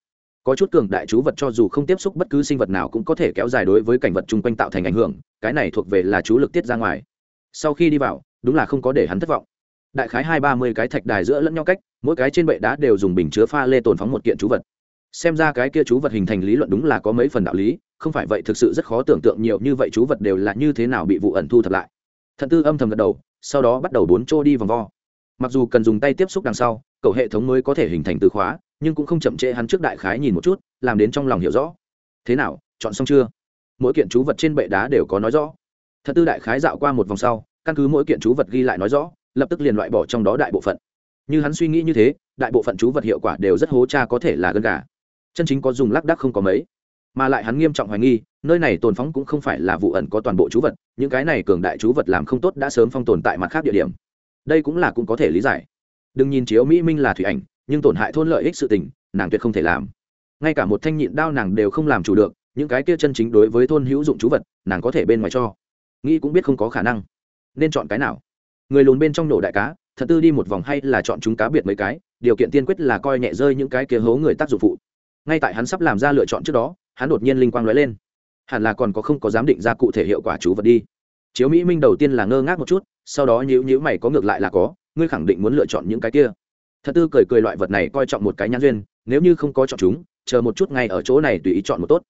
Có chút cường đại chú vật cho dù không tiếp xúc bất cứ sinh vật nào cũng có thể kéo dài đối với cảnh vật chung quanh tạo thành ảnh hưởng, cái này thuộc về là chú lực tiết ra ngoài. Sau khi đi vào, đúng là không có để hắn thất vọng đại khái hai ba mươi cái thạch đài giữa lẫn nhau cách, mỗi cái trên bệ đá đều dùng bình chứa pha lê tồn phóng một kiện chú vật. Xem ra cái kia chú vật hình thành lý luận đúng là có mấy phần đạo lý, không phải vậy thực sự rất khó tưởng tượng nhiều như vậy chú vật đều là như thế nào bị vụ ẩn thu thập lại. Thận tư âm thầm gật đầu, sau đó bắt đầu bốn trô đi vòng vo. Mặc dù cần dùng tay tiếp xúc đằng sau, cầu hệ thống mới có thể hình thành từ khóa, nhưng cũng không chậm trễ hắn trước đại khái nhìn một chút, làm đến trong lòng hiểu rõ. Thế nào, chọn xong chưa? Mỗi kiện chú vật trên bệ đá đều có nói rõ. Thật tư đại khái dạo qua một vòng sau, căn cứ mỗi kiện chú vật ghi lại nói rõ lập tức liền loại bỏ trong đó đại bộ phận. Như hắn suy nghĩ như thế, đại bộ phận chú vật hiệu quả đều rất hố cha có thể là gân gà. Chân chính có dùng lác đác không có mấy. Mà lại hắn nghiêm trọng hoài nghi, nơi này tồn phóng cũng không phải là vụ ẩn có toàn bộ chú vật, những cái này cường đại chú vật làm không tốt đã sớm phong tồn tại mặt khác địa điểm. Đây cũng là cũng có thể lý giải. Đừng nhìn chiếu mỹ minh là thủy ảnh, nhưng tổn hại thôn lợi ích sự tình, nàng tuyệt không thể làm. Ngay cả một thanh nhịn đao nàng đều không làm chủ được, những cái kia chân chính đối với thôn hữu dụng chú vật, nàng có thể bên ngoài cho. Nghĩ cũng biết không có khả năng. Nên chọn cái nào? Người lùn bên trong nổ đại cá, thật tư đi một vòng hay là chọn chúng cá biệt mấy cái, điều kiện tiên quyết là coi nhẹ rơi những cái kia hố người tác dụng phụ. Ngay tại hắn sắp làm ra lựa chọn trước đó, hắn đột nhiên linh quang lóe lên. Hẳn là còn có không có giám định ra cụ thể hiệu quả chú vật đi. Chiếu mỹ minh đầu tiên là ngơ ngác một chút, sau đó nhữ nhữ mày có ngược lại là có, ngươi khẳng định muốn lựa chọn những cái kia. Thật tư cười cười loại vật này coi trọng một cái nhãn duyên, nếu như không có chọn chúng, chờ một chút ngay ở chỗ này tùy ý chọn một tốt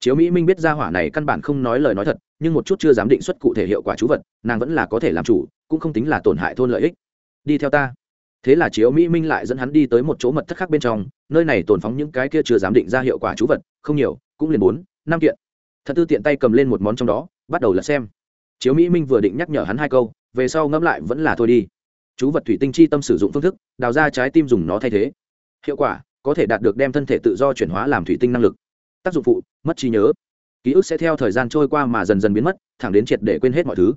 chiếu mỹ minh biết ra hỏa này căn bản không nói lời nói thật, nhưng một chút chưa dám định xuất cụ thể hiệu quả chú vật, nàng vẫn là có thể làm chủ, cũng không tính là tổn hại thôn lợi ích. Đi theo ta. Thế là chiếu mỹ minh lại dẫn hắn đi tới một chỗ mật thất khác bên trong, nơi này tồn phóng những cái kia chưa dám định ra hiệu quả chú vật, không nhiều, cũng liền bốn, năm kiện. Thật tư tiện tay cầm lên một món trong đó, bắt đầu là xem. Chiếu mỹ minh vừa định nhắc nhở hắn hai câu, về sau ngẫm lại vẫn là thôi đi. Chú vật thủy tinh chi tâm sử dụng phương thức, đào ra trái tim dùng nó thay thế. Hiệu quả, có thể đạt được đem thân thể tự do chuyển hóa làm thủy tinh năng lực tác dụng phụ, mất trí nhớ. Ký ức sẽ theo thời gian trôi qua mà dần dần biến mất, thẳng đến triệt để quên hết mọi thứ.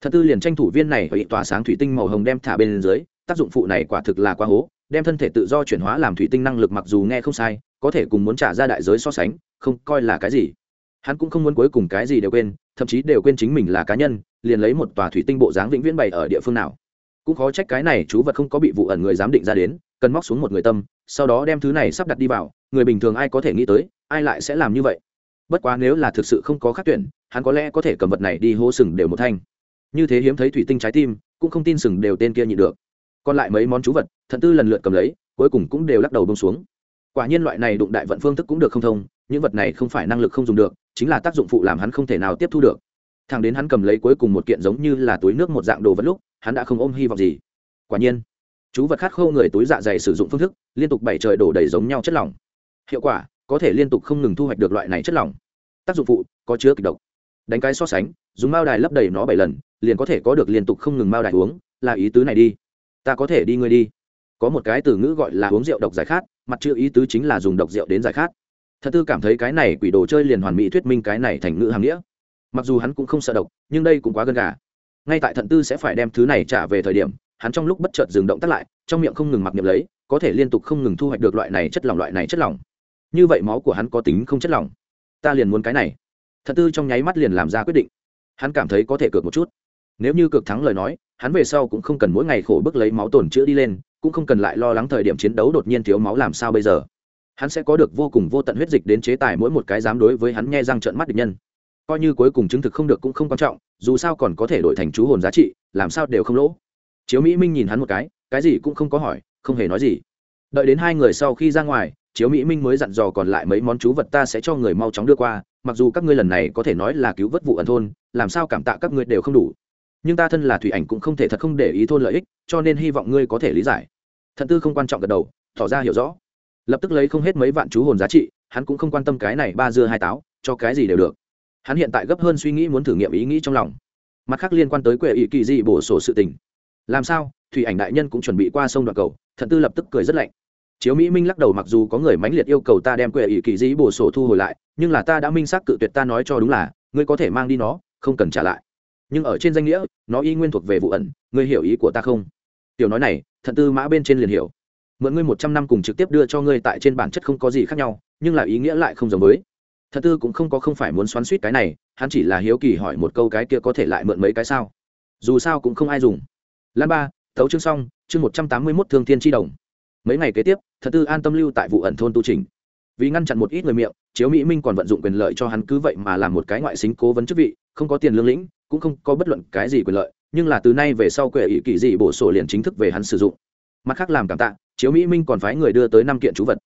Thật tư liền tranh thủ viên này và tỏa sáng thủy tinh màu hồng đem thả bên dưới, tác dụng phụ này quả thực là quá hố, đem thân thể tự do chuyển hóa làm thủy tinh năng lực mặc dù nghe không sai, có thể cùng muốn trả ra đại giới so sánh, không coi là cái gì. Hắn cũng không muốn cuối cùng cái gì đều quên, thậm chí đều quên chính mình là cá nhân, liền lấy một tòa thủy tinh bộ dáng vĩnh viễn bày ở địa phương nào. Cũng khó trách cái này chú vật không có bị vụ ẩn người giám định ra đến, cần móc xuống một người tâm, sau đó đem thứ này sắp đặt đi vào, người bình thường ai có thể nghĩ tới ai lại sẽ làm như vậy? Bất quá nếu là thực sự không có khác tuyển, hắn có lẽ có thể cầm vật này đi hô sừng đều một thanh. Như thế hiếm thấy thủy tinh trái tim, cũng không tin sừng đều tên kia nhị được. Còn lại mấy món chú vật, thận tư lần lượt cầm lấy, cuối cùng cũng đều lắc đầu bông xuống. Quả nhiên loại này đụng đại vận phương thức cũng được không thông, những vật này không phải năng lực không dùng được, chính là tác dụng phụ làm hắn không thể nào tiếp thu được. Thằng đến hắn cầm lấy cuối cùng một kiện giống như là túi nước một dạng đồ vật lúc, hắn đã không ôm hy vọng gì. Quả nhiên, chú vật khát khô người túi dạ dày sử dụng phương thức, liên tục bảy trời đổ đầy giống nhau chất lỏng. Hiệu quả có thể liên tục không ngừng thu hoạch được loại này chất lỏng. Tác dụng phụ, có chứa kịch độc. Đánh cái so sánh, dùng mao đài lấp đầy nó bảy lần, liền có thể có được liên tục không ngừng mao đài uống, là ý tứ này đi. Ta có thể đi ngươi đi. Có một cái từ ngữ gọi là uống rượu độc giải khát, mặt chữ ý tứ chính là dùng độc rượu đến giải khát. Thật tư cảm thấy cái này quỷ đồ chơi liền hoàn mỹ thuyết minh cái này thành ngữ hàm nghĩa. Mặc dù hắn cũng không sợ độc, nhưng đây cũng quá gần gà. Ngay tại thận tư sẽ phải đem thứ này trả về thời điểm, hắn trong lúc bất chợt dừng động tắt lại, trong miệng không ngừng mặc niệm lấy, có thể liên tục không ngừng thu hoạch được loại này chất lỏng, loại này chất lỏng như vậy máu của hắn có tính không chất lỏng. Ta liền muốn cái này. Thật tư trong nháy mắt liền làm ra quyết định. Hắn cảm thấy có thể cược một chút. Nếu như cược thắng lời nói, hắn về sau cũng không cần mỗi ngày khổ bức lấy máu tổn chữa đi lên, cũng không cần lại lo lắng thời điểm chiến đấu đột nhiên thiếu máu làm sao bây giờ. Hắn sẽ có được vô cùng vô tận huyết dịch đến chế tài mỗi một cái dám đối với hắn nghe răng trợn mắt địch nhân. Coi như cuối cùng chứng thực không được cũng không quan trọng, dù sao còn có thể đổi thành chú hồn giá trị, làm sao đều không lỗ. Chiếu mỹ minh nhìn hắn một cái cái gì cũng không có hỏi, không hề nói gì. Đợi đến hai người sau khi ra ngoài chiếu mỹ minh mới dặn dò còn lại mấy món chú vật ta sẽ cho người mau chóng đưa qua, mặc dù các ngươi lần này có thể nói là cứu vớt vụ ẩn thôn, làm sao cảm tạ các ngươi đều không đủ. Nhưng ta thân là thủy ảnh cũng không thể thật không để ý thôn lợi ích, cho nên hy vọng ngươi có thể lý giải. Thận tư không quan trọng gật đầu, tỏ ra hiểu rõ. Lập tức lấy không hết mấy vạn chú hồn giá trị, hắn cũng không quan tâm cái này ba dưa hai táo, cho cái gì đều được. Hắn hiện tại gấp hơn suy nghĩ muốn thử nghiệm ý nghĩ trong lòng. Mặt khác liên quan tới quệ ý kỳ dị bổ sổ sự tình. Làm sao? Thủy ảnh đại nhân cũng chuẩn bị qua sông đoạn cầu, thận tư lập tức cười rất lạnh chiếu mỹ minh lắc đầu mặc dù có người mãnh liệt yêu cầu ta đem quệ ỷ kỳ dĩ bổ sổ thu hồi lại, nhưng là ta đã minh xác cự tuyệt ta nói cho đúng là, ngươi có thể mang đi nó, không cần trả lại. Nhưng ở trên danh nghĩa, nó y nguyên thuộc về vụ ẩn, ngươi hiểu ý của ta không? Tiểu nói này, thận tư mã bên trên liền hiểu. Mượn ngươi một trăm năm cùng trực tiếp đưa cho ngươi tại trên bản chất không có gì khác nhau, nhưng là ý nghĩa lại không giống với. Thận tư cũng không có không phải muốn xoắn suýt cái này, hắn chỉ là hiếu kỳ hỏi một câu cái kia có thể lại mượn mấy cái sao. Dù sao cũng không ai dùng. Lan ba, thấu chương xong, chương một trăm tám mươi mốt thương thiên tri đồng mấy ngày kế tiếp, thật tư an tâm lưu tại vụ ẩn thôn tu trình. Vì ngăn chặn một ít người miệng, chiếu mỹ minh còn vận dụng quyền lợi cho hắn cứ vậy mà làm một cái ngoại xính cố vấn chức vị, không có tiền lương lĩnh, cũng không có bất luận cái gì quyền lợi, nhưng là từ nay về sau quệ ý kỳ dị bổ sổ liền chính thức về hắn sử dụng. Mặt khác làm cảm tạ, chiếu mỹ minh còn phái người đưa tới năm kiện chú vật.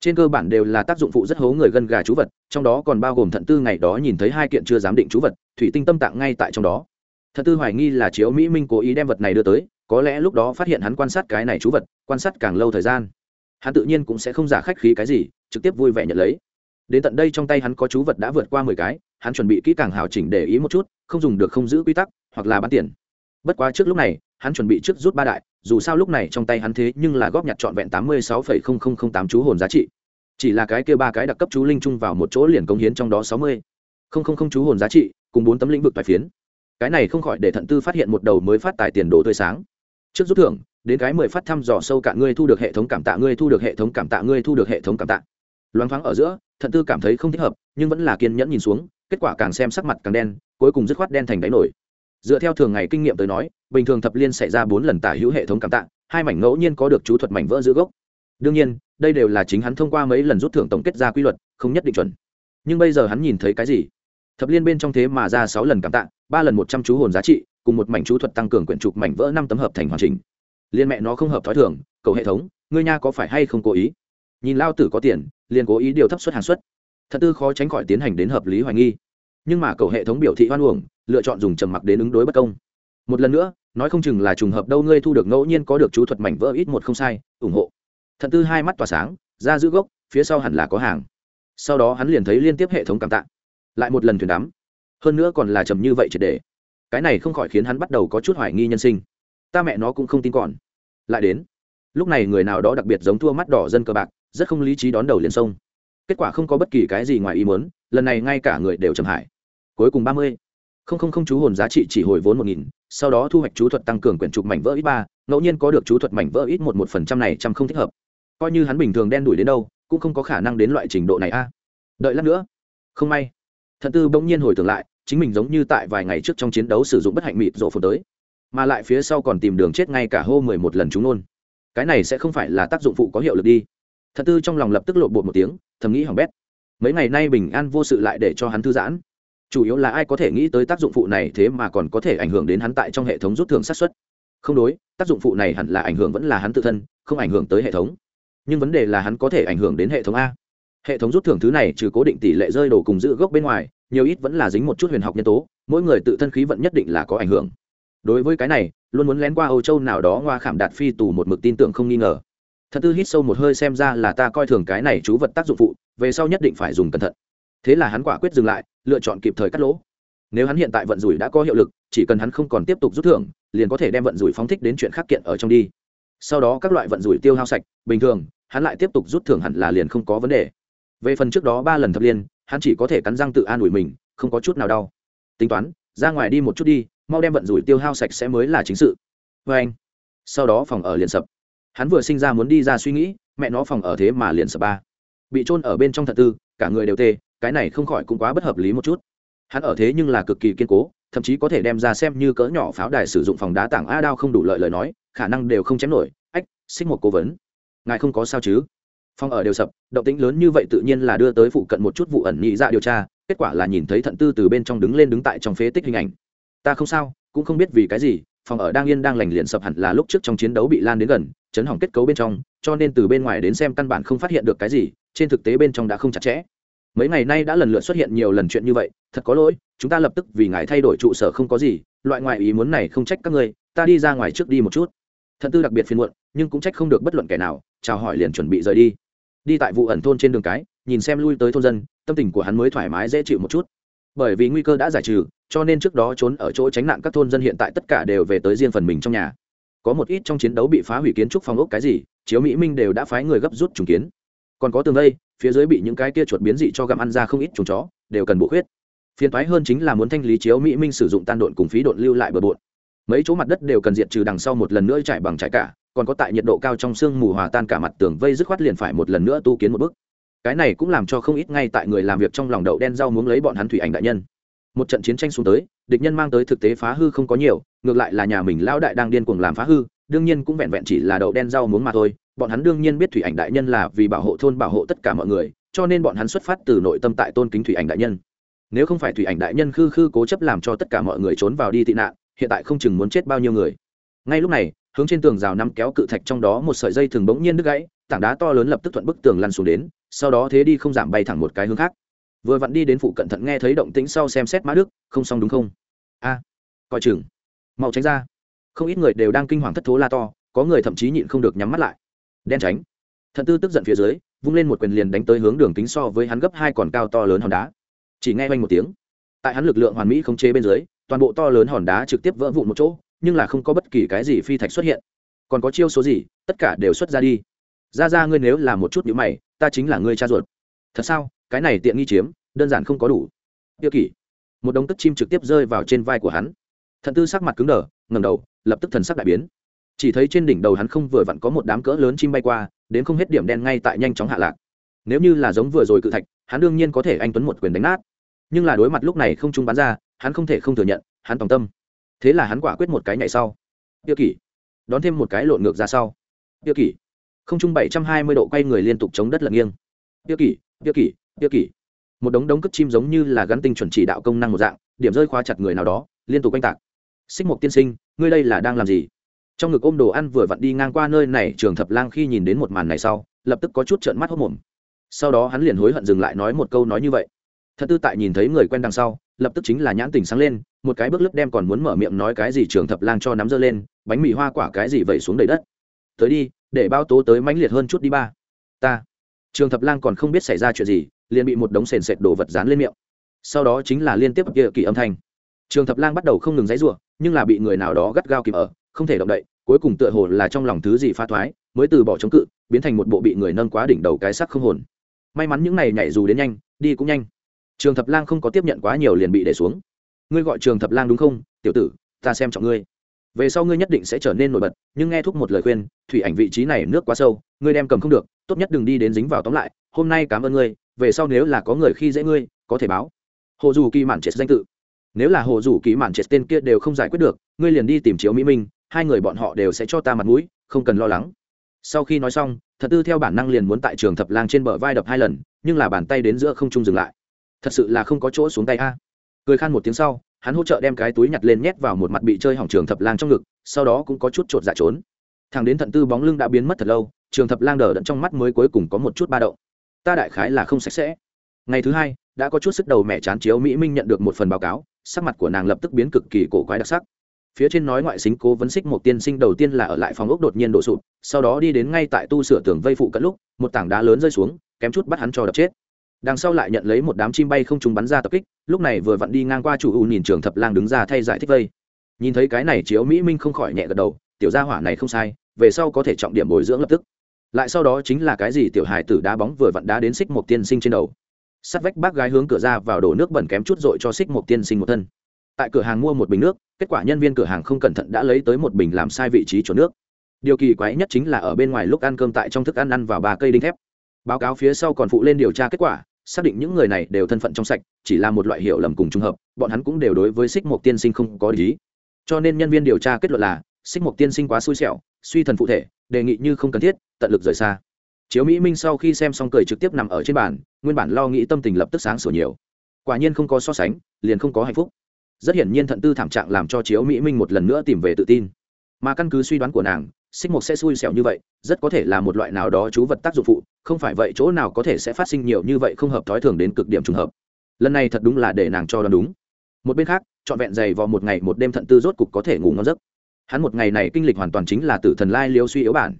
Trên cơ bản đều là tác dụng phụ rất hố người gân gà chú vật, trong đó còn bao gồm thận tư ngày đó nhìn thấy hai kiện chưa giám định chú vật, thủy tinh tâm tạng ngay tại trong đó. Thận tư hoài nghi là chiếu mỹ minh cố ý đem vật này đưa tới có lẽ lúc đó phát hiện hắn quan sát cái này chú vật, quan sát càng lâu thời gian, hắn tự nhiên cũng sẽ không giả khách khí cái gì, trực tiếp vui vẻ nhận lấy. Đến tận đây trong tay hắn có chú vật đã vượt qua mười cái, hắn chuẩn bị kỹ càng hào chỉnh để ý một chút, không dùng được không giữ quy tắc, hoặc là bán tiền. Bất quá trước lúc này, hắn chuẩn bị trước rút ba đại, dù sao lúc này trong tay hắn thế nhưng là góp nhặt trọn vẹn tám mươi sáu phẩy không không không tám chú hồn giá trị. Chỉ là cái kia ba cái đặc cấp chú linh chung vào một chỗ liền công hiến trong đó sáu mươi không không không chú hồn giá trị, cùng bốn tấm lĩnh vực tài phiến. Cái này không khỏi để thận tư phát hiện một đầu mới phát tài tiền đồ tươi sáng trước rút thưởng, đến cái mười phát thăm dò sâu cả ngươi thu được hệ thống cảm tạ, ngươi thu được hệ thống cảm tạ, ngươi thu được hệ thống cảm tạ. Loáng thoáng ở giữa, thận tư cảm thấy không thích hợp, nhưng vẫn là kiên nhẫn nhìn xuống, kết quả càng xem sắc mặt càng đen, cuối cùng dứt khoát đen thành đáy nổi. Dựa theo thường ngày kinh nghiệm tới nói, bình thường thập liên xảy ra bốn lần tả hữu hệ thống cảm tạ, hai mảnh ngẫu nhiên có được chú thuật mảnh vỡ giữa gốc. Đương nhiên, đây đều là chính hắn thông qua mấy lần rút thưởng tổng kết ra quy luật, không nhất định chuẩn. Nhưng bây giờ hắn nhìn thấy cái gì? Thập liên bên trong thế mà ra sáu lần cảm tạ, ba lần một trăm chú hồn giá trị cùng một mảnh chú thuật tăng cường quyển trục mảnh vỡ năm tấm hợp thành hoàn chỉnh. Liên mẹ nó không hợp thói thường, cầu hệ thống, ngươi nha có phải hay không cố ý? Nhìn lao tử có tiền, liền cố ý điều thấp suất hàng suất. Thật tư khó tránh khỏi tiến hành đến hợp lý hoài nghi. Nhưng mà cầu hệ thống biểu thị hoan uổng, lựa chọn dùng trầm mặc đến ứng đối bất công. Một lần nữa, nói không chừng là trùng hợp đâu ngươi thu được ngẫu nhiên có được chú thuật mảnh vỡ ít một không sai, ủng hộ. Thật tư hai mắt tỏa sáng, ra giữ gốc, phía sau hẳn là có hàng. Sau đó hắn liền thấy liên tiếp hệ thống cảm tạ. Lại một lần thuyền đắm. Hơn nữa còn là trầm như vậy triệt để cái này không khỏi khiến hắn bắt đầu có chút hoài nghi nhân sinh. Ta mẹ nó cũng không tin còn. Lại đến. Lúc này người nào đó đặc biệt giống thua mắt đỏ dân cờ bạc, rất không lý trí đón đầu liền sông kết quả không có bất kỳ cái gì ngoài ý muốn, lần này ngay cả người đều trầm hải cuối cùng ba mươi. Không không không chú hồn giá trị chỉ hồi vốn một nghìn, sau đó thu hoạch chú thuật tăng cường quyển trục mảnh vỡ ít ba, ngẫu nhiên có được chú thuật mảnh vỡ ít một một phần trăm này trăm không thích hợp. Coi như hắn bình thường đen đuổi đến đâu, cũng không có khả năng đến loại trình độ này a. Đợi lát nữa. Không may. Thận tư bỗng nhiên hồi tưởng lại chính mình giống như tại vài ngày trước trong chiến đấu sử dụng bất hạnh mịt rộ phồn tới, mà lại phía sau còn tìm đường chết ngay cả hô mười một lần chúng nôn cái này sẽ không phải là tác dụng phụ có hiệu lực đi. Thật tư trong lòng lập tức lộ bột một tiếng, thầm nghĩ hỏng bét. Mấy ngày nay bình an vô sự lại để cho hắn thư giãn. Chủ yếu là ai có thể nghĩ tới tác dụng phụ này thế mà còn có thể ảnh hưởng đến hắn tại trong hệ thống rút thưởng sát xuất không đối, tác dụng phụ này hẳn là ảnh hưởng vẫn là hắn tự thân, không ảnh hưởng tới hệ thống. Nhưng vấn đề là hắn có thể ảnh hưởng đến hệ thống a. Hệ thống rút thưởng thứ này trừ cố định tỷ lệ rơi đồ cùng giữ gốc bên ngoài nhiều ít vẫn là dính một chút huyền học nhân tố, mỗi người tự thân khí vận nhất định là có ảnh hưởng. Đối với cái này, luôn muốn lén qua âu châu nào đó ngoa khảm đạt phi tù một mực tin tưởng không nghi ngờ. Thật tư hít sâu một hơi xem ra là ta coi thường cái này chú vật tác dụng phụ, về sau nhất định phải dùng cẩn thận. Thế là hắn quả quyết dừng lại, lựa chọn kịp thời cắt lỗ. Nếu hắn hiện tại vận rủi đã có hiệu lực, chỉ cần hắn không còn tiếp tục rút thưởng, liền có thể đem vận rủi phóng thích đến chuyện khác kiện ở trong đi. Sau đó các loại vận rủi tiêu hao sạch, bình thường, hắn lại tiếp tục rút thưởng hẳn là liền không có vấn đề. Về phần trước đó ba lần thập liên hắn chỉ có thể cắn răng tự an ủi mình, không có chút nào đau. Tính toán, ra ngoài đi một chút đi, mau đem vận rủi tiêu hao sạch sẽ mới là chính sự. Vê anh. Sau đó phòng ở liền sập. Hắn vừa sinh ra muốn đi ra suy nghĩ, mẹ nó phòng ở thế mà liền sập ba. Bị trôn ở bên trong thật tư, cả người đều tê, cái này không khỏi cũng quá bất hợp lý một chút. Hắn ở thế nhưng là cực kỳ kiên cố, thậm chí có thể đem ra xem như cỡ nhỏ pháo đài sử dụng phòng đá tảng a đao không đủ lợi lời nói, khả năng đều không chém nổi. Ách, xích một cố vấn. Ngài không có sao chứ? Phòng ở đều sập, động tĩnh lớn như vậy tự nhiên là đưa tới phụ cận một chút vụ ẩn nhị ra điều tra, kết quả là nhìn thấy thận tư từ bên trong đứng lên đứng tại trong phế tích hình ảnh. Ta không sao, cũng không biết vì cái gì phòng ở đang yên đang lành liền sập hẳn là lúc trước trong chiến đấu bị lan đến gần, chấn hỏng kết cấu bên trong, cho nên từ bên ngoài đến xem căn bản không phát hiện được cái gì, trên thực tế bên trong đã không chặt chẽ. Mấy ngày nay đã lần lượt xuất hiện nhiều lần chuyện như vậy, thật có lỗi, chúng ta lập tức vì ngài thay đổi trụ sở không có gì, loại ngoại ý muốn này không trách các ngươi, ta đi ra ngoài trước đi một chút. Thận tư đặc biệt phiền muộn, nhưng cũng trách không được bất luận kẻ nào, chào hỏi liền chuẩn bị rời đi đi tại vụ ẩn thôn trên đường cái nhìn xem lui tới thôn dân tâm tình của hắn mới thoải mái dễ chịu một chút. Bởi vì nguy cơ đã giải trừ cho nên trước đó trốn ở chỗ tránh nạn các thôn dân hiện tại tất cả đều về tới riêng phần mình trong nhà. Có một ít trong chiến đấu bị phá hủy kiến trúc phòng ốc cái gì chiếu mỹ minh đều đã phái người gấp rút trùng kiến. Còn có tường lây, phía dưới bị những cái kia chuột biến dị cho gặm ăn ra không ít chuồng chó đều cần bộ khuyết. Phiền toái hơn chính là muốn thanh lý chiếu mỹ minh sử dụng tan độn cùng phí độn lưu lại bờ bộn. Mấy chỗ mặt đất đều cần diệt trừ đằng sau một lần nữa trải bằng trải cả còn có tại nhiệt độ cao trong sương mù hòa tan cả mặt tường vây dứt khoát liền phải một lần nữa tu kiến một bước. Cái này cũng làm cho không ít ngay tại người làm việc trong lòng đậu đen rau muốn lấy bọn hắn thủy ảnh đại nhân. Một trận chiến tranh xuống tới, địch nhân mang tới thực tế phá hư không có nhiều, ngược lại là nhà mình lão đại đang điên cuồng làm phá hư, đương nhiên cũng vẹn vẹn chỉ là đậu đen rau muốn mà thôi. Bọn hắn đương nhiên biết thủy ảnh đại nhân là vì bảo hộ thôn bảo hộ tất cả mọi người, cho nên bọn hắn xuất phát từ nội tâm tại tôn kính thủy ảnh đại nhân. Nếu không phải thủy ảnh đại nhân khư khư cố chấp làm cho tất cả mọi người trốn vào đi tị nạn, hiện tại không chừng muốn chết bao nhiêu người ngay lúc này, hướng trên tường rào năm kéo cự thạch trong đó một sợi dây thường bỗng nhiên đứt gãy, tảng đá to lớn lập tức thuận bức tường lăn xuống đến, sau đó thế đi không giảm bay thẳng một cái hướng khác. Vừa vặn đi đến phụ cận thận nghe thấy động tĩnh sau xem xét mã đức, không xong đúng không? A, coi chừng. Mau tránh ra. Không ít người đều đang kinh hoàng thất thố la to, có người thậm chí nhịn không được nhắm mắt lại. Đen tránh. Thận tư tức giận phía dưới, vung lên một quyền liền đánh tới hướng đường kính so với hắn gấp hai còn cao to lớn hòn đá. Chỉ nghe oanh một tiếng. Tại hắn lực lượng hoàn mỹ khống chế bên dưới, toàn bộ to lớn hòn đá trực tiếp vỡ vụn một chỗ nhưng là không có bất kỳ cái gì phi thạch xuất hiện. Còn có chiêu số gì, tất cả đều xuất ra đi. Ra ra ngươi nếu là một chút nhữ mày, ta chính là ngươi cha ruột. Thật sao? Cái này tiện nghi chiếm, đơn giản không có đủ. Tiêu kỷ. Một đống tức chim trực tiếp rơi vào trên vai của hắn. Thần tư sắc mặt cứng đờ ngầm đầu, lập tức thần sắc đại biến. Chỉ thấy trên đỉnh đầu hắn không vừa vặn có một đám cỡ lớn chim bay qua, đến không hết điểm đen ngay tại nhanh chóng hạ lạc. Nếu như là giống vừa rồi cự thạch, hắn đương nhiên có thể anh tuấn một quyền đánh nát. Nhưng là đối mặt lúc này không trung bắn ra, hắn không thể không thừa nhận, hắn tòng tâm thế là hắn quả quyết một cái nhảy sau. Tiêu kỷ, đón thêm một cái lộn ngược ra sau. Tiêu kỷ, không chung bảy trăm hai mươi độ quay người liên tục chống đất lật nghiêng. Tiêu kỷ tiêu kỷ tiêu kỷ. Một đống đống cất chim giống như là gắn tinh chuẩn chỉ đạo công năng một dạng, điểm rơi khóa chặt người nào đó, liên tục quanh tạc. Xích mục tiên sinh, ngươi đây là đang làm gì? Trong ngực ôm đồ ăn vừa vặn đi ngang qua nơi này, trường thập lang khi nhìn đến một màn này sau, lập tức có chút trợn mắt hốc mồm sau đó hắn liền hối hận dừng lại nói một câu nói như vậy. Thật tư tại nhìn thấy người quen đằng sau lập tức chính là nhãn tình sáng lên, một cái bước lướt đem còn muốn mở miệng nói cái gì trường thập lang cho nắm dơ lên, bánh mì hoa quả cái gì vẩy xuống đầy đất. Tới đi, để bao tố tới mãnh liệt hơn chút đi ba. Ta. Trường thập lang còn không biết xảy ra chuyện gì, liền bị một đống sền sệt đồ vật dán lên miệng. Sau đó chính là liên tiếp kia kỳ âm thanh. Trường thập lang bắt đầu không ngừng dãy rủa, nhưng là bị người nào đó gắt gao kịp ở, không thể động đậy, cuối cùng tựa hồ là trong lòng thứ gì pha thoái, mới từ bỏ chống cự, biến thành một bộ bị người nâng quá đỉnh đầu cái sắc không hồn. May mắn những này nhảy dù đến nhanh, đi cũng nhanh trường thập lang không có tiếp nhận quá nhiều liền bị để xuống. Ngươi gọi trường thập lang đúng không? Tiểu tử, ta xem trọng ngươi. Về sau ngươi nhất định sẽ trở nên nổi bật, nhưng nghe thúc một lời khuyên, thủy ảnh vị trí này nước quá sâu, ngươi đem cầm không được, tốt nhất đừng đi đến dính vào tóm lại, hôm nay cảm ơn ngươi, về sau nếu là có người khi dễ ngươi, có thể báo. Hồ dù kỳ mạn chết danh tự. Nếu là hồ dù kỳ mạn chết tên kia đều không giải quyết được, ngươi liền đi tìm chiếu mỹ minh, hai người bọn họ đều sẽ cho ta mặt mũi, không cần lo lắng. Sau khi nói xong, thật tư theo bản năng liền muốn tại trường thập lang trên bờ vai đập hai lần, nhưng là bàn tay đến giữa không trung dừng lại thật sự là không có chỗ xuống tay a. Cười khan một tiếng sau, hắn hỗ trợ đem cái túi nhặt lên nhét vào một mặt bị chơi hỏng trường thập lang trong ngực, sau đó cũng có chút chột dạ trốn. Thằng đến thận tư bóng lưng đã biến mất thật lâu, trường thập lang đờ đẫn trong mắt mới cuối cùng có một chút ba động. Ta đại khái là không sạch sẽ. Ngày thứ hai, đã có chút sức đầu mẹ chán chiếu mỹ minh nhận được một phần báo cáo, sắc mặt của nàng lập tức biến cực kỳ cổ quái đặc sắc. Phía trên nói ngoại xính cố vấn xích một tiên sinh đầu tiên là ở lại phòng ốc đột nhiên đổ sụp, sau đó đi đến ngay tại tu sửa tường vây phụ cận lúc, một tảng đá lớn rơi xuống, kém chút bắt hắn cho đập chết đằng sau lại nhận lấy một đám chim bay không trúng bắn ra tập kích, lúc này vừa vặn đi ngang qua chủ u nhìn trường thập lang đứng ra thay giải thích vây. Nhìn thấy cái này chiếu mỹ minh không khỏi nhẹ gật đầu, tiểu gia hỏa này không sai, về sau có thể trọng điểm bồi dưỡng lập tức. Lại sau đó chính là cái gì tiểu hài tử đá bóng vừa vặn đá đến xích một tiên sinh trên đầu. Sắt vách bác gái hướng cửa ra vào đổ nước bẩn kém chút dội cho xích một tiên sinh một thân. Tại cửa hàng mua một bình nước, kết quả nhân viên cửa hàng không cẩn thận đã lấy tới một bình làm sai vị trí chỗ nước. Điều kỳ quái nhất chính là ở bên ngoài lúc ăn cơm tại trong thức ăn ăn vào ba cây đinh thép. Báo cáo phía sau còn phụ lên điều tra kết quả xác định những người này đều thân phận trong sạch, chỉ là một loại hiểu lầm cùng t hợp, bọn hắn cũng đều đối với xích mục tiên sinh không có lý cho nên nhân viên điều tra kết luận là xích mục tiên sinh quá xui xẻo, suy thần phụ thể, đề nghị như không cần thiết, tận lực rời xa. Chiếu mỹ minh sau khi xem xong cười trực tiếp nằm ở trên bàn, nguyên bản lo nghĩ tâm tình lập tức sáng sủa nhiều. Quả nhiên không có so sánh, liền không có hạnh phúc. Rất hiển nhiên thận tư thảm trạng làm cho chiếu mỹ minh một lần nữa tìm về tự tin. Mà căn cứ suy đoán của nàng xích mục sẽ xui xẻo như vậy, rất có thể là một loại nào đó chú vật tác dụng phụ, không phải vậy chỗ nào có thể sẽ phát sinh nhiều như vậy không hợp thói thường đến cực điểm trùng hợp. Lần này thật đúng là để nàng cho đoán đúng. Một bên khác, trọn vẹn dày vào một ngày một đêm thận tư rốt cục có thể ngủ ngon giấc. Hắn một ngày này kinh lịch hoàn toàn chính là tử thần lai liêu suy yếu bản.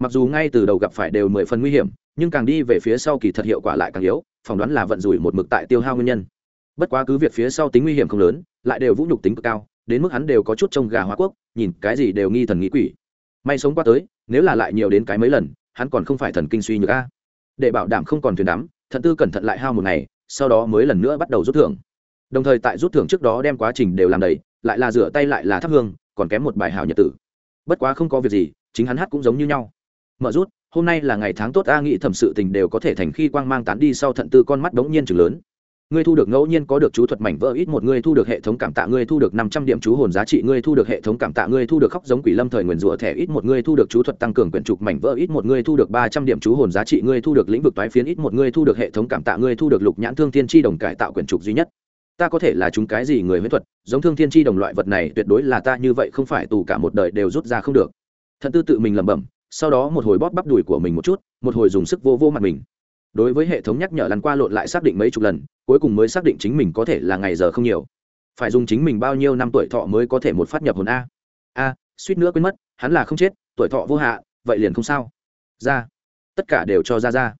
Mặc dù ngay từ đầu gặp phải đều mười phần nguy hiểm, nhưng càng đi về phía sau kỳ thật hiệu quả lại càng yếu, phỏng đoán là vận rủi một mực tại tiêu hao nguyên nhân. Bất quá cứ việc phía sau tính nguy hiểm không lớn, lại đều vũ nhục tính cực cao, đến mức hắn đều có chút trông gà hóa quốc, nhìn cái gì đều nghi thần nghĩ quỷ may sống qua tới, nếu là lại nhiều đến cái mấy lần, hắn còn không phải thần kinh suy nhược a. Để bảo đảm không còn thuyền đắm, thận tư cẩn thận lại hao một ngày, sau đó mới lần nữa bắt đầu rút thưởng. Đồng thời tại rút thưởng trước đó đem quá trình đều làm đầy, lại là rửa tay lại là thắp hương, còn kém một bài hào nhật tử. Bất quá không có việc gì, chính hắn hát cũng giống như nhau. Mở rút, hôm nay là ngày tháng tốt, a nghĩ thẩm sự tình đều có thể thành khi quang mang tán đi sau thận tư con mắt đống nhiên chừng lớn ngươi thu được ngẫu nhiên có được chú thuật mảnh vỡ ít một ngươi thu được hệ thống cảm tạ ngươi thu được năm trăm điểm chú hồn giá trị ngươi thu được hệ thống cảm tạ ngươi thu được khóc giống quỷ lâm thời nguyền rủa thẻ ít một ngươi thu được chú thuật tăng cường quyển trục mảnh vỡ ít một ngươi thu được ba trăm điểm chú hồn giá trị ngươi thu được lĩnh vực toái phiến ít một ngươi thu được hệ thống cảm tạ ngươi thu được lục nhãn thương thiên chi đồng cải tạo quyển trục duy nhất ta có thể là chúng cái gì người huyễn thuật giống thương thiên chi đồng loại vật này tuyệt đối là ta như vậy không phải tù cả một đời đều rút ra không được thận tư tự mình lẩm bẩm sau đó một hồi bóp bắp đùi của mình một chút một hồi dùng sức vô vô mặt mình đối với hệ thống nhắc nhở lăn qua lộn lại xác định mấy chục lần, cuối cùng mới xác định chính mình có thể là ngày giờ không nhiều. Phải dùng chính mình bao nhiêu năm tuổi thọ mới có thể một phát nhập hồn a? A, suýt nữa quên mất, hắn là không chết, tuổi thọ vô hạ, vậy liền không sao. Ra. Tất cả đều cho ra ra.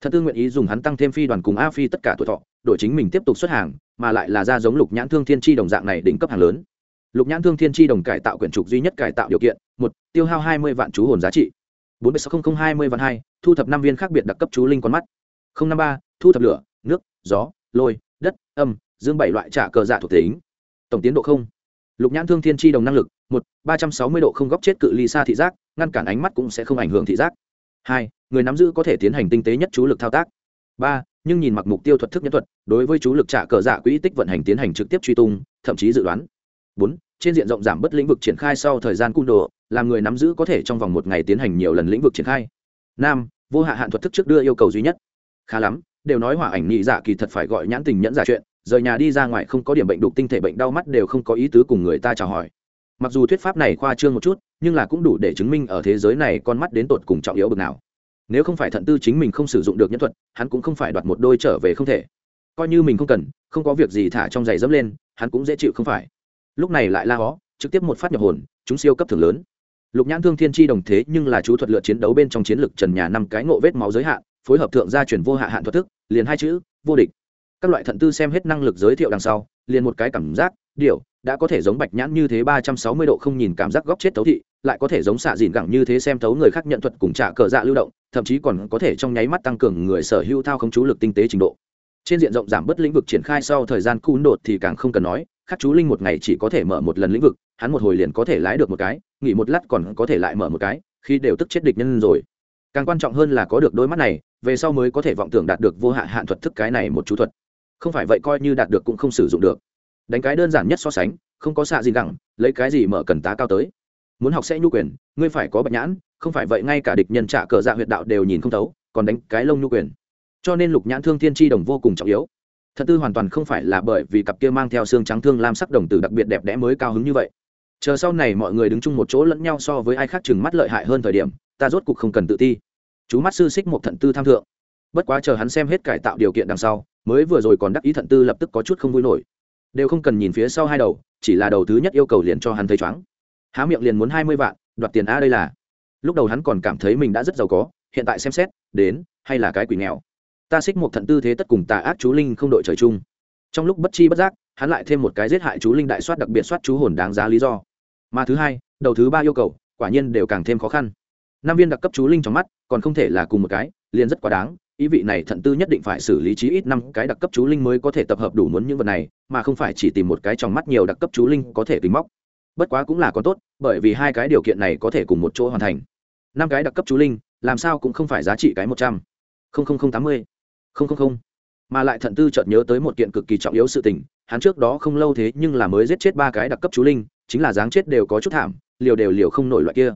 Thật tư nguyện ý dùng hắn tăng thêm phi đoàn cùng a phi tất cả tuổi thọ đội chính mình tiếp tục xuất hàng, mà lại là ra giống lục nhãn thương thiên tri đồng dạng này đỉnh cấp hàng lớn. Lục nhãn thương thiên tri đồng cải tạo quyển trục duy nhất cải tạo điều kiện, một, tiêu hao hai mươi vạn chú hồn giá trị. Bốn mươi sáu nghìn hai mươi vạn hai, thu thập năm viên khác biệt đặc cấp chú linh con mắt không năm ba, thu thập lửa, nước, gió, lôi, đất, âm, dương bảy loại trả cờ dạ thuộc tính. Tổng tiến độ không. Lục nhãn thương thiên tri đồng năng lực, một, ba trăm sáu mươi độ không góc chết cự ly xa thị giác, ngăn cản ánh mắt cũng sẽ không ảnh hưởng thị giác. Hai, người nắm giữ có thể tiến hành tinh tế nhất chú lực thao tác. Ba, nhưng nhìn mặc mục tiêu thuật thức nhân thuật, đối với chú lực trả cờ dạ quỹ tích vận hành tiến hành trực tiếp truy tung, thậm chí dự đoán. Bốn, trên diện rộng giảm bớt lĩnh vực triển khai sau thời gian cung đồ, làm người nắm giữ có thể trong vòng một ngày tiến hành nhiều lần lĩnh vực triển khai. Năm, vô hạ hạn thuật thức trước đưa yêu cầu duy nhất khá lắm, đều nói hỏa ảnh nhị dạ kỳ thật phải gọi nhãn tình nhẫn giả chuyện, rời nhà đi ra ngoài không có điểm bệnh đục tinh thể bệnh đau mắt đều không có ý tứ cùng người ta chào hỏi. Mặc dù thuyết pháp này khoa trương một chút, nhưng là cũng đủ để chứng minh ở thế giới này con mắt đến tột cùng trọng yếu bực nào. Nếu không phải thận tư chính mình không sử dụng được nhân thuật, hắn cũng không phải đoạt một đôi trở về không thể. Coi như mình không cần, không có việc gì thả trong giày dẫm lên, hắn cũng dễ chịu không phải. Lúc này lại la hó, trực tiếp một phát nhập hồn, chúng siêu cấp thường lớn. Lục nhãn thương thiên tri đồng thế nhưng là chú thuật lựa chiến đấu bên trong chiến lược trần nhà năm cái ngộ vết máu giới hạn phối hợp thượng gia truyền vô hạ hạn thuật thức, liền hai chữ, vô địch. Các loại thận tư xem hết năng lực giới thiệu đằng sau, liền một cái cảm giác điều đã có thể giống bạch nhãn như thế ba trăm sáu mươi độ không nhìn cảm giác góc chết thấu thị, lại có thể giống xạ dìn gẳng như thế xem thấu người khác nhận thuật cùng trả cờ dạ lưu động, thậm chí còn có thể trong nháy mắt tăng cường người sở hữu thao không chú lực tinh tế trình độ. Trên diện rộng giảm bớt lĩnh vực triển khai sau thời gian cún đột thì càng không cần nói, khắc chú linh một ngày chỉ có thể mở một lần lĩnh vực, hắn một hồi liền có thể lái được một cái, nghỉ một lát còn có thể lại mở một cái, khi đều tức chết địch nhân rồi. Càng quan trọng hơn là có được đôi mắt này về sau mới có thể vọng tưởng đạt được vô hạn hạn thuật thức cái này một chú thuật. Không phải vậy coi như đạt được cũng không sử dụng được. Đánh cái đơn giản nhất so sánh, không có xạ gì gẳng, lấy cái gì mở cần tá cao tới. Muốn học sẽ nhu quyền, ngươi phải có bạch nhãn, không phải vậy ngay cả địch nhân trả cờ dạ huyệt đạo đều nhìn không thấu, còn đánh cái lông nhu quyền. Cho nên lục nhãn thương thiên tri đồng vô cùng trọng yếu. Thật tư hoàn toàn không phải là bởi vì cặp kia mang theo xương trắng thương lam sắc đồng tử đặc biệt đẹp đẽ mới cao hứng như vậy. Chờ sau này mọi người đứng chung một chỗ lẫn nhau so với ai khác chừng mắt lợi hại hơn thời điểm, ta rốt cục không cần tự ti chú mắt sư xích một thận tư tham thượng. Bất quá chờ hắn xem hết cải tạo điều kiện đằng sau, mới vừa rồi còn đắc ý thận tư lập tức có chút không vui nổi. Đều không cần nhìn phía sau hai đầu, chỉ là đầu thứ nhất yêu cầu liền cho hắn thấy chóng há miệng liền muốn hai mươi vạn, đoạt tiền a đây là. Lúc đầu hắn còn cảm thấy mình đã rất giàu có, hiện tại xem xét, đến, hay là cái quỷ nghèo. Ta xích một thận tư thế tất cùng tà ác chú linh không đội trời chung. Trong lúc bất chi bất giác, hắn lại thêm một cái giết hại chú linh đại soát đặc biệt soát chú hồn đáng giá lý do. Mà thứ hai, đầu thứ ba yêu cầu, quả nhiên đều càng thêm khó khăn năm viên đặc cấp chú linh trong mắt, còn không thể là cùng một cái, liền rất quá đáng, ý vị này thận tư nhất định phải xử lý chí ít năm cái đặc cấp chú linh mới có thể tập hợp đủ muốn những vật này, mà không phải chỉ tìm một cái trong mắt nhiều đặc cấp chú linh có thể tính móc. Bất quá cũng là còn tốt, bởi vì hai cái điều kiện này có thể cùng một chỗ hoàn thành. Năm cái đặc cấp chú linh, làm sao cũng không phải giá trị cái một trăm. Tám mươi. Mà lại thận tư chợt nhớ tới một kiện cực kỳ trọng yếu sự tình, hắn trước đó không lâu thế nhưng là mới giết chết ba cái đặc cấp chú linh, chính là dáng chết đều có chút thảm, liều đều liều không nổi loại kia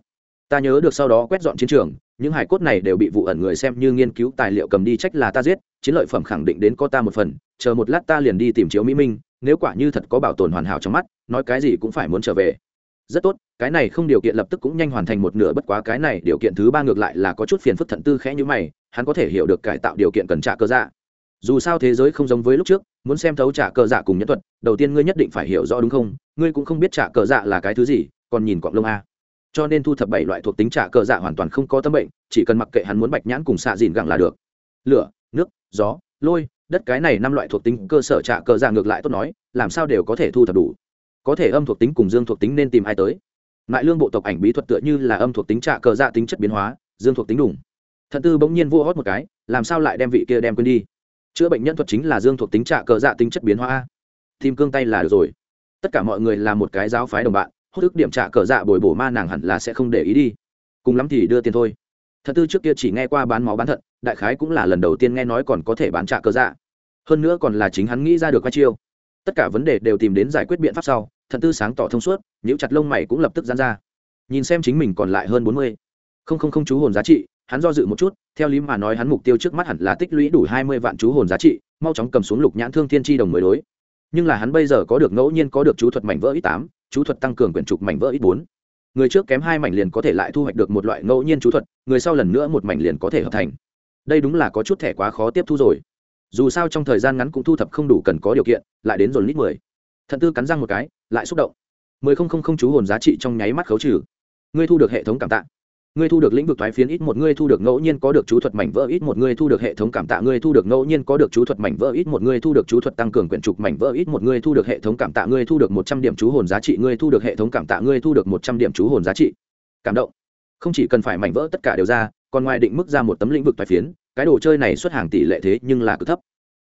ta nhớ được sau đó quét dọn chiến trường, những hải cốt này đều bị vụ ẩn người xem như nghiên cứu tài liệu cầm đi trách là ta giết, chiến lợi phẩm khẳng định đến có ta một phần, chờ một lát ta liền đi tìm chiếu mỹ minh, nếu quả như thật có bảo tồn hoàn hảo trong mắt, nói cái gì cũng phải muốn trở về. Rất tốt, cái này không điều kiện lập tức cũng nhanh hoàn thành một nửa, bất quá cái này điều kiện thứ ba ngược lại là có chút phiền phức thận tư khẽ như mày, hắn có thể hiểu được cải tạo điều kiện cần trả cơ dạ. Dù sao thế giới không giống với lúc trước, muốn xem thấu trả cờ dạ cùng nhân thuật, đầu tiên ngươi nhất định phải hiểu rõ đúng không? Ngươi cũng không biết trả cờ dạ là cái thứ gì, còn nhìn quạng lông a cho nên thu thập bảy loại thuộc tính trả cờ dạ hoàn toàn không có tâm bệnh, chỉ cần mặc kệ hắn muốn bạch nhãn cùng xạ dìn gẳng là được. Lửa, nước, gió, lôi, đất cái này năm loại thuộc tính cơ sở trả cờ dạ ngược lại tốt nói, làm sao đều có thể thu thập đủ. Có thể âm thuộc tính cùng dương thuộc tính nên tìm ai tới. Lại lương bộ tộc ảnh bí thuật tựa như là âm thuộc tính trả cờ dạ tính chất biến hóa, dương thuộc tính đủng. Thận tư bỗng nhiên vua hót một cái, làm sao lại đem vị kia đem quên đi? Chữa bệnh nhân thuật chính là dương thuộc tính trả cờ dạ tính chất biến hóa. Tìm cương tay là được rồi. Tất cả mọi người là một cái giáo phái đồng bạn hốt ức điểm trả cờ dạ bồi bổ ma nàng hẳn là sẽ không để ý đi. Cùng lắm thì đưa tiền thôi. Thật tư trước kia chỉ nghe qua bán máu bán thận, đại khái cũng là lần đầu tiên nghe nói còn có thể bán trả cờ dạ. Hơn nữa còn là chính hắn nghĩ ra được vai chiêu. Tất cả vấn đề đều tìm đến giải quyết biện pháp sau, thật tư sáng tỏ thông suốt, nhíu chặt lông mày cũng lập tức dán ra. Nhìn xem chính mình còn lại hơn bốn mươi. Không không không chú hồn giá trị, hắn do dự một chút, theo lý mà nói hắn mục tiêu trước mắt hẳn là tích lũy đủ hai mươi vạn chú hồn giá trị, mau chóng cầm xuống lục nhãn thương thiên tri đồng mới đối. Nhưng là hắn bây giờ có được ngẫu nhiên có được chú thuật mảnh vỡ ít tám chú thuật tăng cường quyển trục mảnh vỡ ít bốn. Người trước kém hai mảnh liền có thể lại thu hoạch được một loại ngẫu nhiên chú thuật, người sau lần nữa một mảnh liền có thể hợp thành. Đây đúng là có chút thẻ quá khó tiếp thu rồi. Dù sao trong thời gian ngắn cũng thu thập không đủ cần có điều kiện, lại đến dồn lít mười. Thận tư cắn răng một cái, lại xúc động. Mười không không không chú hồn giá trị trong nháy mắt khấu trừ. Ngươi thu được hệ thống cảm tạ ngươi thu được lĩnh vực thoái phiến ít một, ngươi thu được ngẫu nhiên có được chú thuật mảnh vỡ ít một, ngươi thu được hệ thống cảm tạ, ngươi thu được ngẫu nhiên có được chú thuật mảnh vỡ ít một, ngươi thu được chú thuật tăng cường quyển trục mảnh vỡ ít một, ngươi thu được hệ thống cảm tạ, ngươi thu được một trăm điểm chú hồn giá trị, ngươi thu được hệ thống cảm tạ, ngươi thu được một trăm điểm chú hồn giá trị. Cảm động. Không chỉ cần phải mảnh vỡ tất cả đều ra, còn ngoài định mức ra một tấm lĩnh vực thoái phiến, cái đồ chơi này xuất hàng tỷ lệ thế nhưng là cực thấp.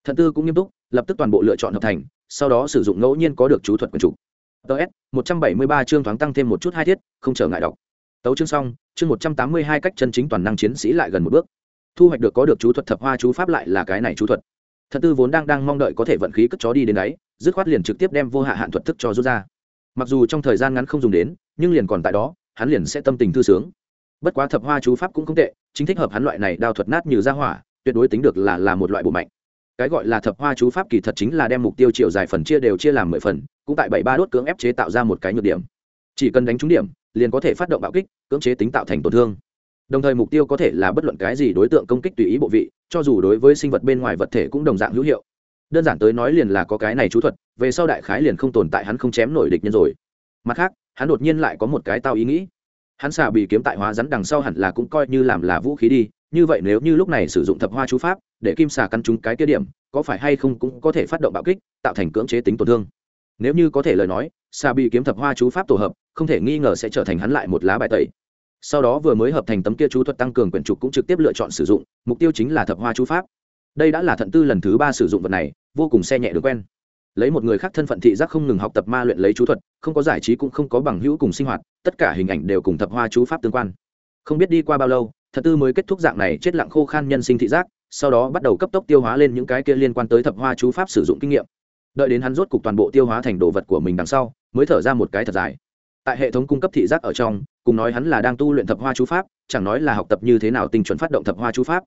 Thần tư cũng nghiêm túc, lập tức toàn bộ lựa chọn hợp thành, sau đó sử dụng ngẫu nhiên có được chú thuật quyển trục. Ts một trăm bảy mươi ba chương thoáng tăng thêm một chút hai thiết, không trở ngại đọc. Tấu chương xong chương một trăm tám mươi hai cách chân chính toàn năng chiến sĩ lại gần một bước. Thu hoạch được có được chú thuật thập hoa chú pháp lại là cái này chú thuật. Thật tư vốn đang đang mong đợi có thể vận khí cất chó đi đến đấy, dứt khoát liền trực tiếp đem vô hạ hạn thuật thức cho rút ra. Mặc dù trong thời gian ngắn không dùng đến, nhưng liền còn tại đó, hắn liền sẽ tâm tình thư sướng. Bất quá thập hoa chú pháp cũng không tệ, chính thích hợp hắn loại này đao thuật nát như ra hỏa, tuyệt đối tính được là là một loại bộ mạnh. Cái gọi là thập hoa chú pháp kỳ thật chính là đem mục tiêu chiều dài phần chia đều chia làm mười phần, cũng tại bảy ba đốt cưỡng ép chế tạo ra một cái nhược điểm chỉ cần đánh trúng điểm, liền có thể phát động bạo kích, cưỡng chế tính tạo thành tổn thương. Đồng thời mục tiêu có thể là bất luận cái gì đối tượng công kích tùy ý bộ vị, cho dù đối với sinh vật bên ngoài vật thể cũng đồng dạng hữu hiệu. Đơn giản tới nói liền là có cái này chú thuật, về sau đại khái liền không tồn tại hắn không chém nổi địch nhân rồi. Mặt khác, hắn đột nhiên lại có một cái tao ý nghĩ. Hắn xà bị kiếm tại hóa rắn đằng sau hẳn là cũng coi như làm là vũ khí đi, như vậy nếu như lúc này sử dụng thập hoa chú pháp, để kim xà căn trúng cái kia điểm, có phải hay không cũng có thể phát động bạo kích, tạo thành cưỡng chế tính tổn thương. Nếu như có thể lời nói, xà bị kiếm thập hoa chú pháp tổ hợp không thể nghi ngờ sẽ trở thành hắn lại một lá bài tẩy. Sau đó vừa mới hợp thành tấm kia chú thuật tăng cường quyển trục cũng trực tiếp lựa chọn sử dụng, mục tiêu chính là thập hoa chú pháp. Đây đã là thận tư lần thứ ba sử dụng vật này, vô cùng xe nhẹ được quen. Lấy một người khác thân phận thị giác không ngừng học tập ma luyện lấy chú thuật, không có giải trí cũng không có bằng hữu cùng sinh hoạt, tất cả hình ảnh đều cùng thập hoa chú pháp tương quan. Không biết đi qua bao lâu, thận tư mới kết thúc dạng này chết lặng khô khan nhân sinh thị giác, sau đó bắt đầu cấp tốc tiêu hóa lên những cái kia liên quan tới thập hoa chú pháp sử dụng kinh nghiệm. Đợi đến hắn rốt cục toàn bộ tiêu hóa thành đồ vật của mình đằng sau, mới thở ra một cái thật dài tại hệ thống cung cấp thị giác ở trong, cùng nói hắn là đang tu luyện thập hoa chú pháp, chẳng nói là học tập như thế nào tinh chuẩn phát động thập hoa chú pháp.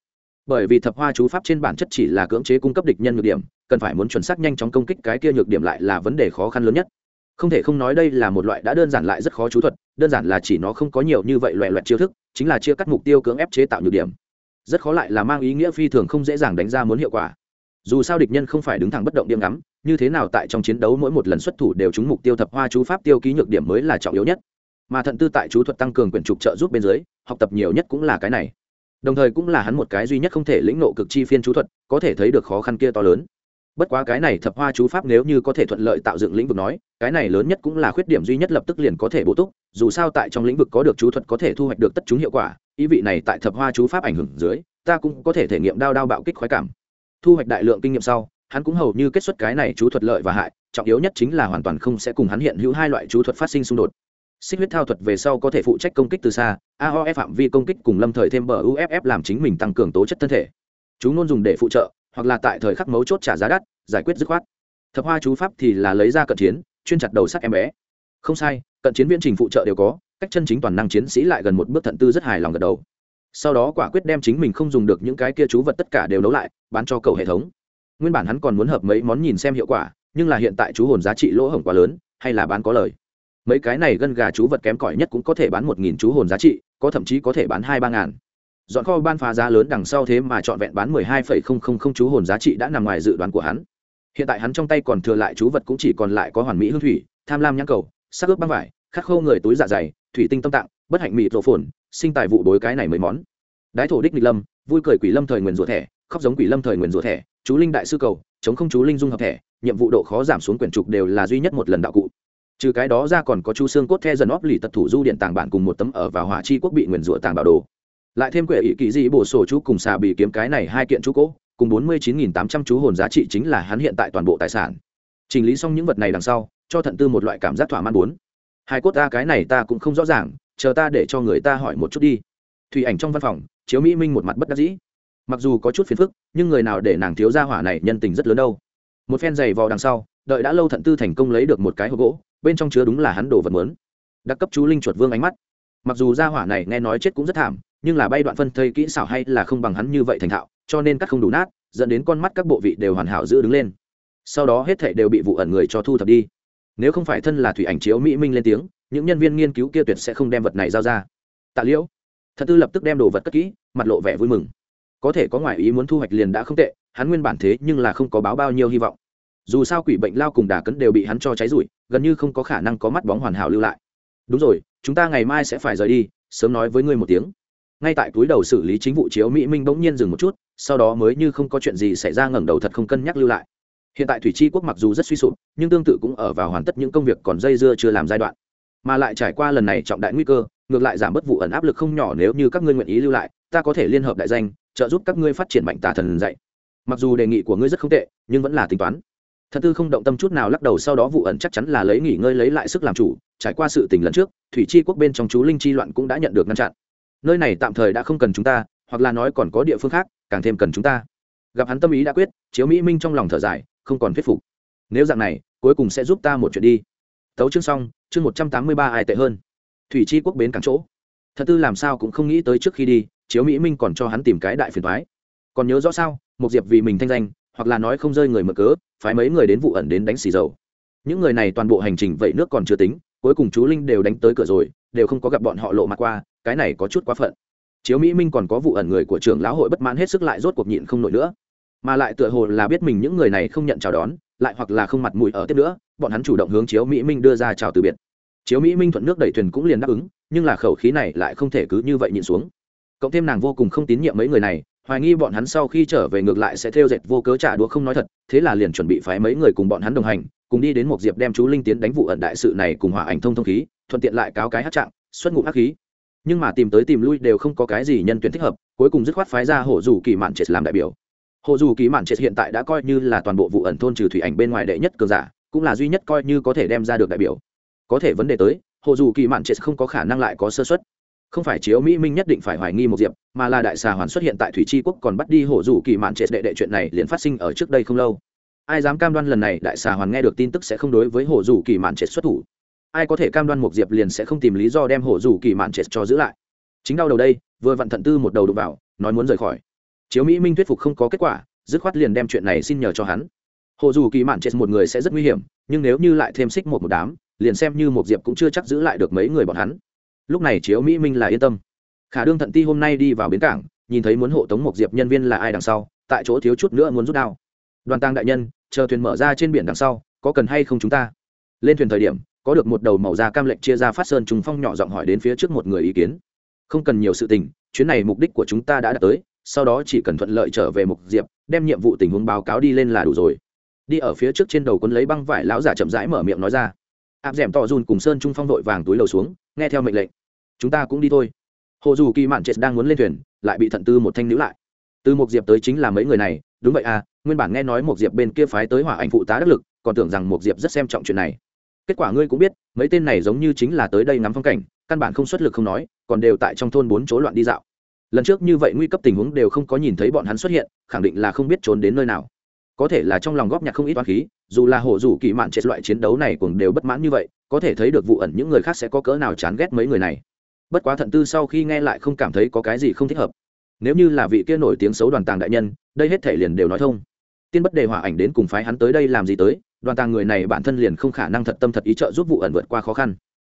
Bởi vì thập hoa chú pháp trên bản chất chỉ là cưỡng chế cung cấp địch nhân nhược điểm, cần phải muốn chuẩn xác nhanh chóng công kích cái kia nhược điểm lại là vấn đề khó khăn lớn nhất. Không thể không nói đây là một loại đã đơn giản lại rất khó chú thuật, đơn giản là chỉ nó không có nhiều như vậy loại loại chiêu thức, chính là chia cắt mục tiêu cưỡng ép chế tạo nhược điểm. Rất khó lại là mang ý nghĩa phi thường không dễ dàng đánh ra muốn hiệu quả. Dù sao địch nhân không phải đứng thẳng bất động điểm ngắm như thế nào tại trong chiến đấu mỗi một lần xuất thủ đều trúng mục tiêu thập hoa chú pháp tiêu ký nhược điểm mới là trọng yếu nhất. Mà thận tư tại chú thuật tăng cường quyển trục trợ giúp bên dưới, học tập nhiều nhất cũng là cái này. Đồng thời cũng là hắn một cái duy nhất không thể lĩnh nộ cực chi phiên chú thuật, có thể thấy được khó khăn kia to lớn. Bất quá cái này thập hoa chú pháp nếu như có thể thuận lợi tạo dựng lĩnh vực nói, cái này lớn nhất cũng là khuyết điểm duy nhất lập tức liền có thể bổ túc, dù sao tại trong lĩnh vực có được chú thuật có thể thu hoạch được tất chúng hiệu quả, ý vị này tại thập hoa chú pháp ảnh hưởng dưới, ta cũng có thể thể nghiệm đao đao bạo kích khoái cảm. Thu hoạch đại lượng kinh nghiệm sau hắn cũng hầu như kết xuất cái này chú thuật lợi và hại, trọng yếu nhất chính là hoàn toàn không sẽ cùng hắn hiện hữu hai loại chú thuật phát sinh xung đột. Xích huyết thao thuật về sau có thể phụ trách công kích từ xa aof phạm vi công kích cùng lâm thời thêm bờ uff làm chính mình tăng cường tố chất thân thể. Chú luôn dùng để phụ trợ, hoặc là tại thời khắc mấu chốt trả giá đắt, giải quyết dứt khoát. Thập hoa chú pháp thì là lấy ra cận chiến, chuyên chặt đầu sắc em bé. Không sai, cận chiến viễn trình phụ trợ đều có, cách chân chính toàn năng chiến sĩ lại gần một bước thận tư rất hài lòng gật đầu. Sau đó quả quyết đem chính mình không dùng được những cái kia chú vật tất cả đều nấu lại, bán cho cầu hệ thống nguyên bản hắn còn muốn hợp mấy món nhìn xem hiệu quả, nhưng là hiện tại chú hồn giá trị lỗ hổng quá lớn, hay là bán có lời. Mấy cái này gân gà chú vật kém cỏi nhất cũng có thể bán một nghìn chú hồn giá trị, có thậm chí có thể bán hai ba ngàn. Dọn kho ban phá giá lớn đằng sau thế mà trọn vẹn bán mười hai phẩy không không không chú hồn giá trị đã nằm ngoài dự đoán của hắn. Hiện tại hắn trong tay còn thừa lại chú vật cũng chỉ còn lại có hoàn mỹ hương thủy, tham lam nhãn cầu, sắc ướp băng vải, khắc khô người túi dạ dày, thủy tinh tâm tạng, bất hạnh mị rộ phồn, sinh tài vụ đối cái này mấy món. Đái thổ đích nghịch lâm, vui cười quỷ lâm thời nguyền rủa thẻ, khóc giống quỷ lâm thời nguyền rủa thẻ chú linh đại sư cầu, chống không chú linh dung hợp thẻ, nhiệm vụ độ khó giảm xuống quyển trục đều là duy nhất một lần đạo cụ. Trừ cái đó ra còn có chu xương cốt the dần óp lì tật thủ du điện tàng bản cùng một tấm ở vào hỏa chi quốc bị nguyền rủa tàng bảo đồ. Lại thêm quệ ỷ kỳ dị bổ sổ chú cùng xà bị kiếm cái này hai kiện chú cỗ, cùng bốn mươi chín nghìn tám trăm chú hồn giá trị chính là hắn hiện tại toàn bộ tài sản. Chỉnh lý xong những vật này đằng sau, cho thận tư một loại cảm giác thỏa mãn bốn. Hai cốt ta, cái này ta cũng không rõ ràng, chờ ta để cho người ta hỏi một chút đi. Thủy ảnh trong văn phòng, chiếu mỹ minh một mặt bất đắc dĩ mặc dù có chút phiền phức, nhưng người nào để nàng thiếu gia hỏa này nhân tình rất lớn đâu. Một phen giày vò đằng sau, đợi đã lâu thận tư thành công lấy được một cái hộp gỗ, bên trong chứa đúng là hắn đồ vật mướn đặc cấp chú linh chuột vương ánh mắt. Mặc dù gia hỏa này nghe nói chết cũng rất thảm, nhưng là bay đoạn phân thây kỹ xảo hay là không bằng hắn như vậy thành thạo, cho nên cắt không đủ nát, dẫn đến con mắt các bộ vị đều hoàn hảo giữ đứng lên. Sau đó hết thảy đều bị vụ ẩn người cho thu thập đi. Nếu không phải thân là thủy ảnh chiếu mỹ minh lên tiếng, những nhân viên nghiên cứu kia tuyệt sẽ không đem vật này giao ra. Tạ liễu thật tư lập tức đem đồ vật cất kỹ, mặt lộ vẻ vui mừng có thể có ngoại ý muốn thu hoạch liền đã không tệ, hắn nguyên bản thế nhưng là không có báo bao nhiêu hy vọng. Dù sao quỷ bệnh lao cùng đà cấn đều bị hắn cho cháy rụi, gần như không có khả năng có mắt bóng hoàn hảo lưu lại. Đúng rồi, chúng ta ngày mai sẽ phải rời đi, sớm nói với ngươi một tiếng. Ngay tại túi đầu xử lý chính vụ chiếu mỹ minh bỗng nhiên dừng một chút, sau đó mới như không có chuyện gì xảy ra ngẩng đầu thật không cân nhắc lưu lại. Hiện tại thủy tri quốc mặc dù rất suy sụp, nhưng tương tự cũng ở vào hoàn tất những công việc còn dây dưa chưa làm giai đoạn. Mà lại trải qua lần này trọng đại nguy cơ, ngược lại giảm bớt vụ ẩn áp lực không nhỏ nếu như các ngươi nguyện ý lưu lại, ta có thể liên hợp đại danh trợ giúp các ngươi phát triển mạnh tà thần dạy. Mặc dù đề nghị của ngươi rất không tệ, nhưng vẫn là tính toán. Thần tư không động tâm chút nào lắc đầu sau đó vụ ẩn chắc chắn là lấy nghỉ ngơi lấy lại sức làm chủ. Trải qua sự tình lần trước, thủy chi quốc bên trong chú linh chi loạn cũng đã nhận được ngăn chặn. Nơi này tạm thời đã không cần chúng ta, hoặc là nói còn có địa phương khác, càng thêm cần chúng ta. Gặp hắn tâm ý đã quyết, chiếu mỹ minh trong lòng thở dài, không còn thuyết phục. Nếu dạng này, cuối cùng sẽ giúp ta một chuyện đi. Tấu chương xong, chương một trăm tám mươi ba ai tệ hơn. Thủy chi quốc bến cảng chỗ. Thật tư làm sao cũng không nghĩ tới trước khi đi chiếu mỹ minh còn cho hắn tìm cái đại phiền thoái. Còn nhớ rõ sao? Một diệp vì mình thanh danh, hoặc là nói không rơi người mở cớ, phái mấy người đến vụ ẩn đến đánh xì dầu. Những người này toàn bộ hành trình vậy nước còn chưa tính, cuối cùng chú linh đều đánh tới cửa rồi, đều không có gặp bọn họ lộ mặt qua, cái này có chút quá phận. Chiếu mỹ minh còn có vụ ẩn người của trường lão hội bất mãn hết sức lại rốt cuộc nhịn không nổi nữa. Mà lại tựa hồ là biết mình những người này không nhận chào đón, lại hoặc là không mặt mũi ở tiếp nữa, bọn hắn chủ động hướng chiếu mỹ minh đưa ra chào từ biệt. Chiếu mỹ minh thuận nước đẩy thuyền cũng liền đáp ứng, nhưng là khẩu khí này lại không thể cứ như vậy nhịn xuống cộng thêm nàng vô cùng không tín nhiệm mấy người này, hoài nghi bọn hắn sau khi trở về ngược lại sẽ theo dệt vô cớ trả đũa không nói thật, thế là liền chuẩn bị phái mấy người cùng bọn hắn đồng hành, cùng đi đến một diệp đem chú linh tiến đánh vụ ẩn đại sự này cùng hòa ảnh thông thông khí, thuận tiện lại cáo cái hát trạng, xuất ngụ hắc khí. Nhưng mà tìm tới tìm lui đều không có cái gì nhân tuyển thích hợp, cuối cùng dứt khoát phái ra hộ dù kỳ mạn triệt làm đại biểu. Hộ dù kỳ mạn triệt hiện tại đã coi như là toàn bộ vụ ẩn thôn trừ thủy ảnh bên ngoài đệ nhất cường giả, cũng là duy nhất coi như có thể đem ra được đại biểu. Có thể vấn đề tới hộ dù kỳ mạn triệt không có khả năng lại có sơ xuất không phải chiếu mỹ minh nhất định phải hoài nghi một diệp, mà là đại xà hoàn xuất hiện tại thủy tri quốc còn bắt đi Hổ dù kỳ mạn trệt đệ đệ chuyện này liền phát sinh ở trước đây không lâu. Ai dám cam đoan lần này đại xà hoàn nghe được tin tức sẽ không đối với Hổ dù kỳ mạn trệt xuất thủ? Ai có thể cam đoan một diệp liền sẽ không tìm lý do đem Hổ dù kỳ mạn trệt cho giữ lại? Chính đau đầu đây, vừa vặn thận tư một đầu đụng vào, nói muốn rời khỏi. Chiếu mỹ minh thuyết phục không có kết quả, dứt khoát liền đem chuyện này xin nhờ cho hắn. Hổ dù kỳ mạn trệt một người sẽ rất nguy hiểm, nhưng nếu như lại thêm xích một một đám, liền xem như một diệp cũng chưa chắc giữ lại được mấy người bọn hắn lúc này chiếu mỹ minh là yên tâm. Khả đương thận ti hôm nay đi vào bến cảng, nhìn thấy muốn hộ tống một diệp nhân viên là ai đằng sau, tại chỗ thiếu chút nữa muốn rút đao. Đoàn tăng đại nhân, chờ thuyền mở ra trên biển đằng sau, có cần hay không chúng ta? Lên thuyền thời điểm, có được một đầu màu da cam lệnh chia ra phát sơn trùng phong nhỏ giọng hỏi đến phía trước một người ý kiến. Không cần nhiều sự tình, chuyến này mục đích của chúng ta đã đạt tới, sau đó chỉ cần thuận lợi trở về mục diệp, đem nhiệm vụ tình huống báo cáo đi lên là đủ rồi. Đi ở phía trước trên đầu quấn lấy băng vải lão giả chậm rãi mở miệng nói ra. Áp d ẻ m to dùn cùng sơn trung phong đội vàng túi lầu xuống, nghe theo mệnh lệnh chúng ta cũng đi thôi. Hồ dù kỳ mạn chết đang muốn lên thuyền, lại bị thận tư một thanh níu lại. Từ một diệp tới chính là mấy người này, đúng vậy à nguyên bản nghe nói một diệp bên kia phái tới hỏa ảnh phụ tá đắc lực, còn tưởng rằng một diệp rất xem trọng chuyện này. Kết quả ngươi cũng biết, mấy tên này giống như chính là tới đây ngắm phong cảnh, căn bản không xuất lực không nói, còn đều tại trong thôn bốn chỗ loạn đi dạo. Lần trước như vậy nguy cấp tình huống đều không có nhìn thấy bọn hắn xuất hiện, khẳng định là không biết trốn đến nơi nào. Có thể là trong lòng góp nhặt không ít toán khí, dù là Hổ rủ kỳ mạn chết loại chiến đấu này cũng đều bất mãn như vậy, có thể thấy được vụ ẩn những người khác sẽ có cỡ nào chán ghét mấy người này bất quá thận tư sau khi nghe lại không cảm thấy có cái gì không thích hợp. Nếu như là vị kia nổi tiếng xấu đoàn tàng đại nhân, đây hết thể liền đều nói thông. Tiên bất đề hỏa ảnh đến cùng phái hắn tới đây làm gì tới, đoàn tàng người này bản thân liền không khả năng thật tâm thật ý trợ giúp vụ ẩn vượt qua khó khăn.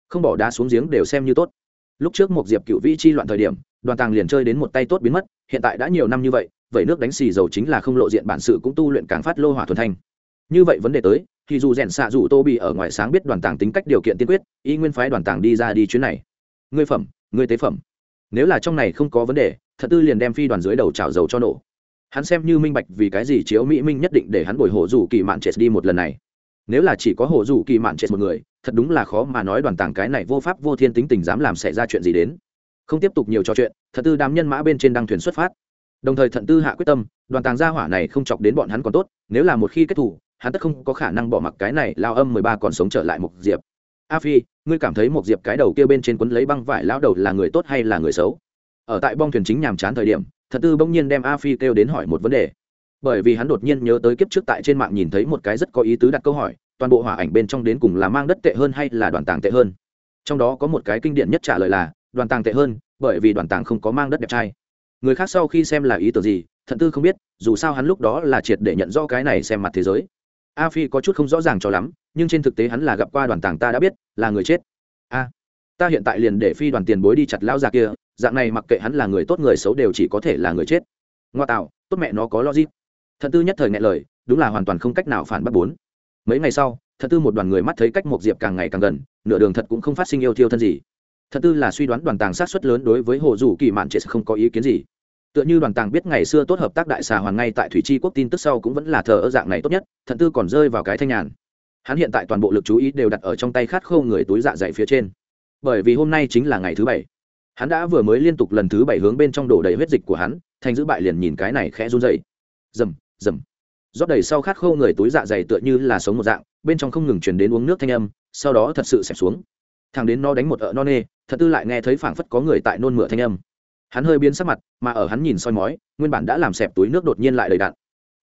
Không bỏ đá xuống giếng đều xem như tốt. Lúc trước một diệp cựu vi chi loạn thời điểm, đoàn tàng liền chơi đến một tay tốt biến mất, hiện tại đã nhiều năm như vậy vậy nước đánh xì dầu chính là không lộ diện bản sự cũng tu luyện càng phát lô hỏa thuần thanh. Như vậy vấn đề tới, thì dù rèn xạ dù tô bị ở ngoài sáng biết đoàn tàng tính cách điều kiện tiên quyết, y nguyên phái đoàn tàng đi ra đi chuyến này ngươi phẩm, ngươi tế phẩm. Nếu là trong này không có vấn đề thật tư liền đem phi đoàn dưới đầu trào dầu cho nổ. Hắn xem như minh bạch vì cái gì chiếu mỹ minh nhất định để hắn bồi hộ dù kỳ mạn chết đi một lần này. Nếu là chỉ có hộ dù kỳ mạn chết một người, thật đúng là khó mà nói đoàn tàng cái này vô pháp vô thiên tính tình dám làm xảy ra chuyện gì đến. Không tiếp tục nhiều trò chuyện thật tư đám nhân mã bên trên đăng thuyền xuất phát. Đồng thời thận tư hạ quyết tâm, đoàn tàng gia hỏa này không chọc đến bọn hắn còn tốt, nếu là một khi kết thủ hắn tất không có khả năng bỏ mặc cái này lao âm mười ba còn sống trở lại một diệp. A phi ngươi cảm thấy một diệp cái đầu kia bên trên quấn lấy băng vải lão đầu là người tốt hay là người xấu? Ở tại bong thuyền chính nhàm chán thời điểm, thật tư bỗng nhiên đem a phi kêu đến hỏi một vấn đề. Bởi vì hắn đột nhiên nhớ tới kiếp trước tại trên mạng nhìn thấy một cái rất có ý tứ đặt câu hỏi, toàn bộ hỏa ảnh bên trong đến cùng là mang đất tệ hơn hay là đoàn tàng tệ hơn? Trong đó có một cái kinh điển nhất trả lời là, đoàn tàng tệ hơn, bởi vì đoàn tàng không có mang đất đẹp trai. Người khác sau khi xem là ý tưởng gì thận tư không biết, dù sao hắn lúc đó là triệt để nhận rõ cái này xem mặt thế giới. A phi có chút không rõ ràng cho lắm nhưng trên thực tế hắn là gặp qua đoàn tàng ta đã biết, là người chết. A, ta hiện tại liền để phi đoàn tiền bối đi chặt lao già kia, dạng này mặc kệ hắn là người tốt người xấu đều chỉ có thể là người chết. Ngoa tạo, tốt mẹ nó có logic. Thận tư nhất thời nghe lời, đúng là hoàn toàn không cách nào phản bác bốn. Mấy ngày sau, thận tư một đoàn người mắt thấy cách một diệp càng ngày càng gần, nửa đường thật cũng không phát sinh yêu thiêu thân gì. Thận tư là suy đoán đoàn tàng sát xuất lớn đối với hồ dù kỳ mạn trệ không có ý kiến gì. Tựa như đoàn tàng biết ngày xưa tốt hợp tác đại xà hoàng ngay tại thủy tri quốc tin tức sau cũng vẫn là thờ ơ dạng này tốt nhất, thận tư còn rơi vào cái thanh nhàn hắn hiện tại toàn bộ lực chú ý đều đặt ở trong tay khát khô người túi dạ dày phía trên. Bởi vì hôm nay chính là ngày thứ bảy. Hắn đã vừa mới liên tục lần thứ bảy hướng bên trong đổ đầy huyết dịch của hắn, thành giữ bại liền nhìn cái này khẽ run dậy rầm rầm. Rót đầy sau khát khô người túi dạ dày tựa như là sống một dạng, bên trong không ngừng chuyển đến uống nước thanh âm, sau đó thật sự xẹp xuống. Thằng đến nó đánh một ợ no nê, thật tư lại nghe thấy phảng phất có người tại nôn mửa thanh âm. Hắn hơi biến sắc mặt, mà ở hắn nhìn soi mói, nguyên bản đã làm xẹp túi nước đột nhiên lại đầy đạn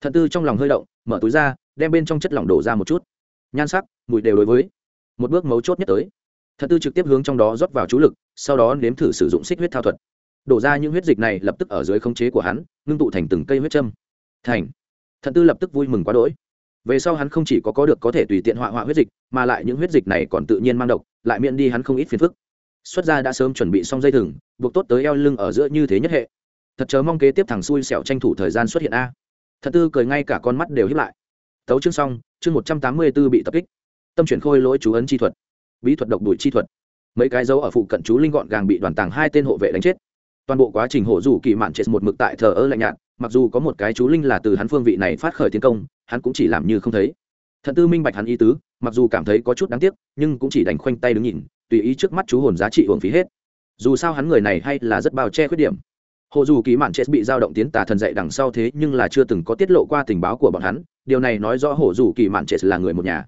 thật tư trong lòng hơi động, mở túi ra, đem bên trong chất lỏng đổ ra một chút nhan sắc, mùi đều đối với. Một bước mấu chốt nhất tới. Thật tư trực tiếp hướng trong đó rót vào chú lực, sau đó nếm thử sử dụng xích huyết thao thuật. Đổ ra những huyết dịch này lập tức ở dưới khống chế của hắn, ngưng tụ thành từng cây huyết châm. Thành. Thật tư lập tức vui mừng quá đỗi. Về sau hắn không chỉ có có được có thể tùy tiện họa họa huyết dịch, mà lại những huyết dịch này còn tự nhiên mang độc, lại miễn đi hắn không ít phiền phức. Xuất gia đã sớm chuẩn bị xong dây thừng, buộc tốt tới eo lưng ở giữa như thế nhất hệ. Thật chớ mong kế tiếp thằng xui xẻo tranh thủ thời gian xuất hiện a. Thật tư cười ngay cả con mắt đều hiếp lại tấu chương xong, chương một trăm tám mươi b ố bị tập kích. Tâm chuyển khôi lỗi chú ấn chi thuật. Bí thuật độc đuổi chi thuật. Mấy cái dấu ở phụ cận chú linh gọn gàng bị đoàn tàng hai tên hộ vệ đánh chết. Toàn bộ quá trình hộ dù kỳ mạn chết một mực tại thờ ơ lạnh nhạt, mặc dù có một cái chú linh là từ hắn phương vị này phát khởi tiến công, hắn cũng chỉ làm như không thấy. Thận tư minh bạch hắn ý tứ, mặc dù cảm thấy có chút đáng tiếc, nhưng cũng chỉ đành khoanh tay đứng nhìn, tùy ý trước mắt chú hồn giá trị hồn phí hết. Dù sao hắn người này hay là rất bao che khuyết điểm hồ dù kỳ mạn chết bị dao động tiến tà thần dạy đằng sau thế nhưng là chưa từng có tiết lộ qua tình báo của bọn hắn, điều này nói rõ hồ dù kỳ mạn chết là người một nhà.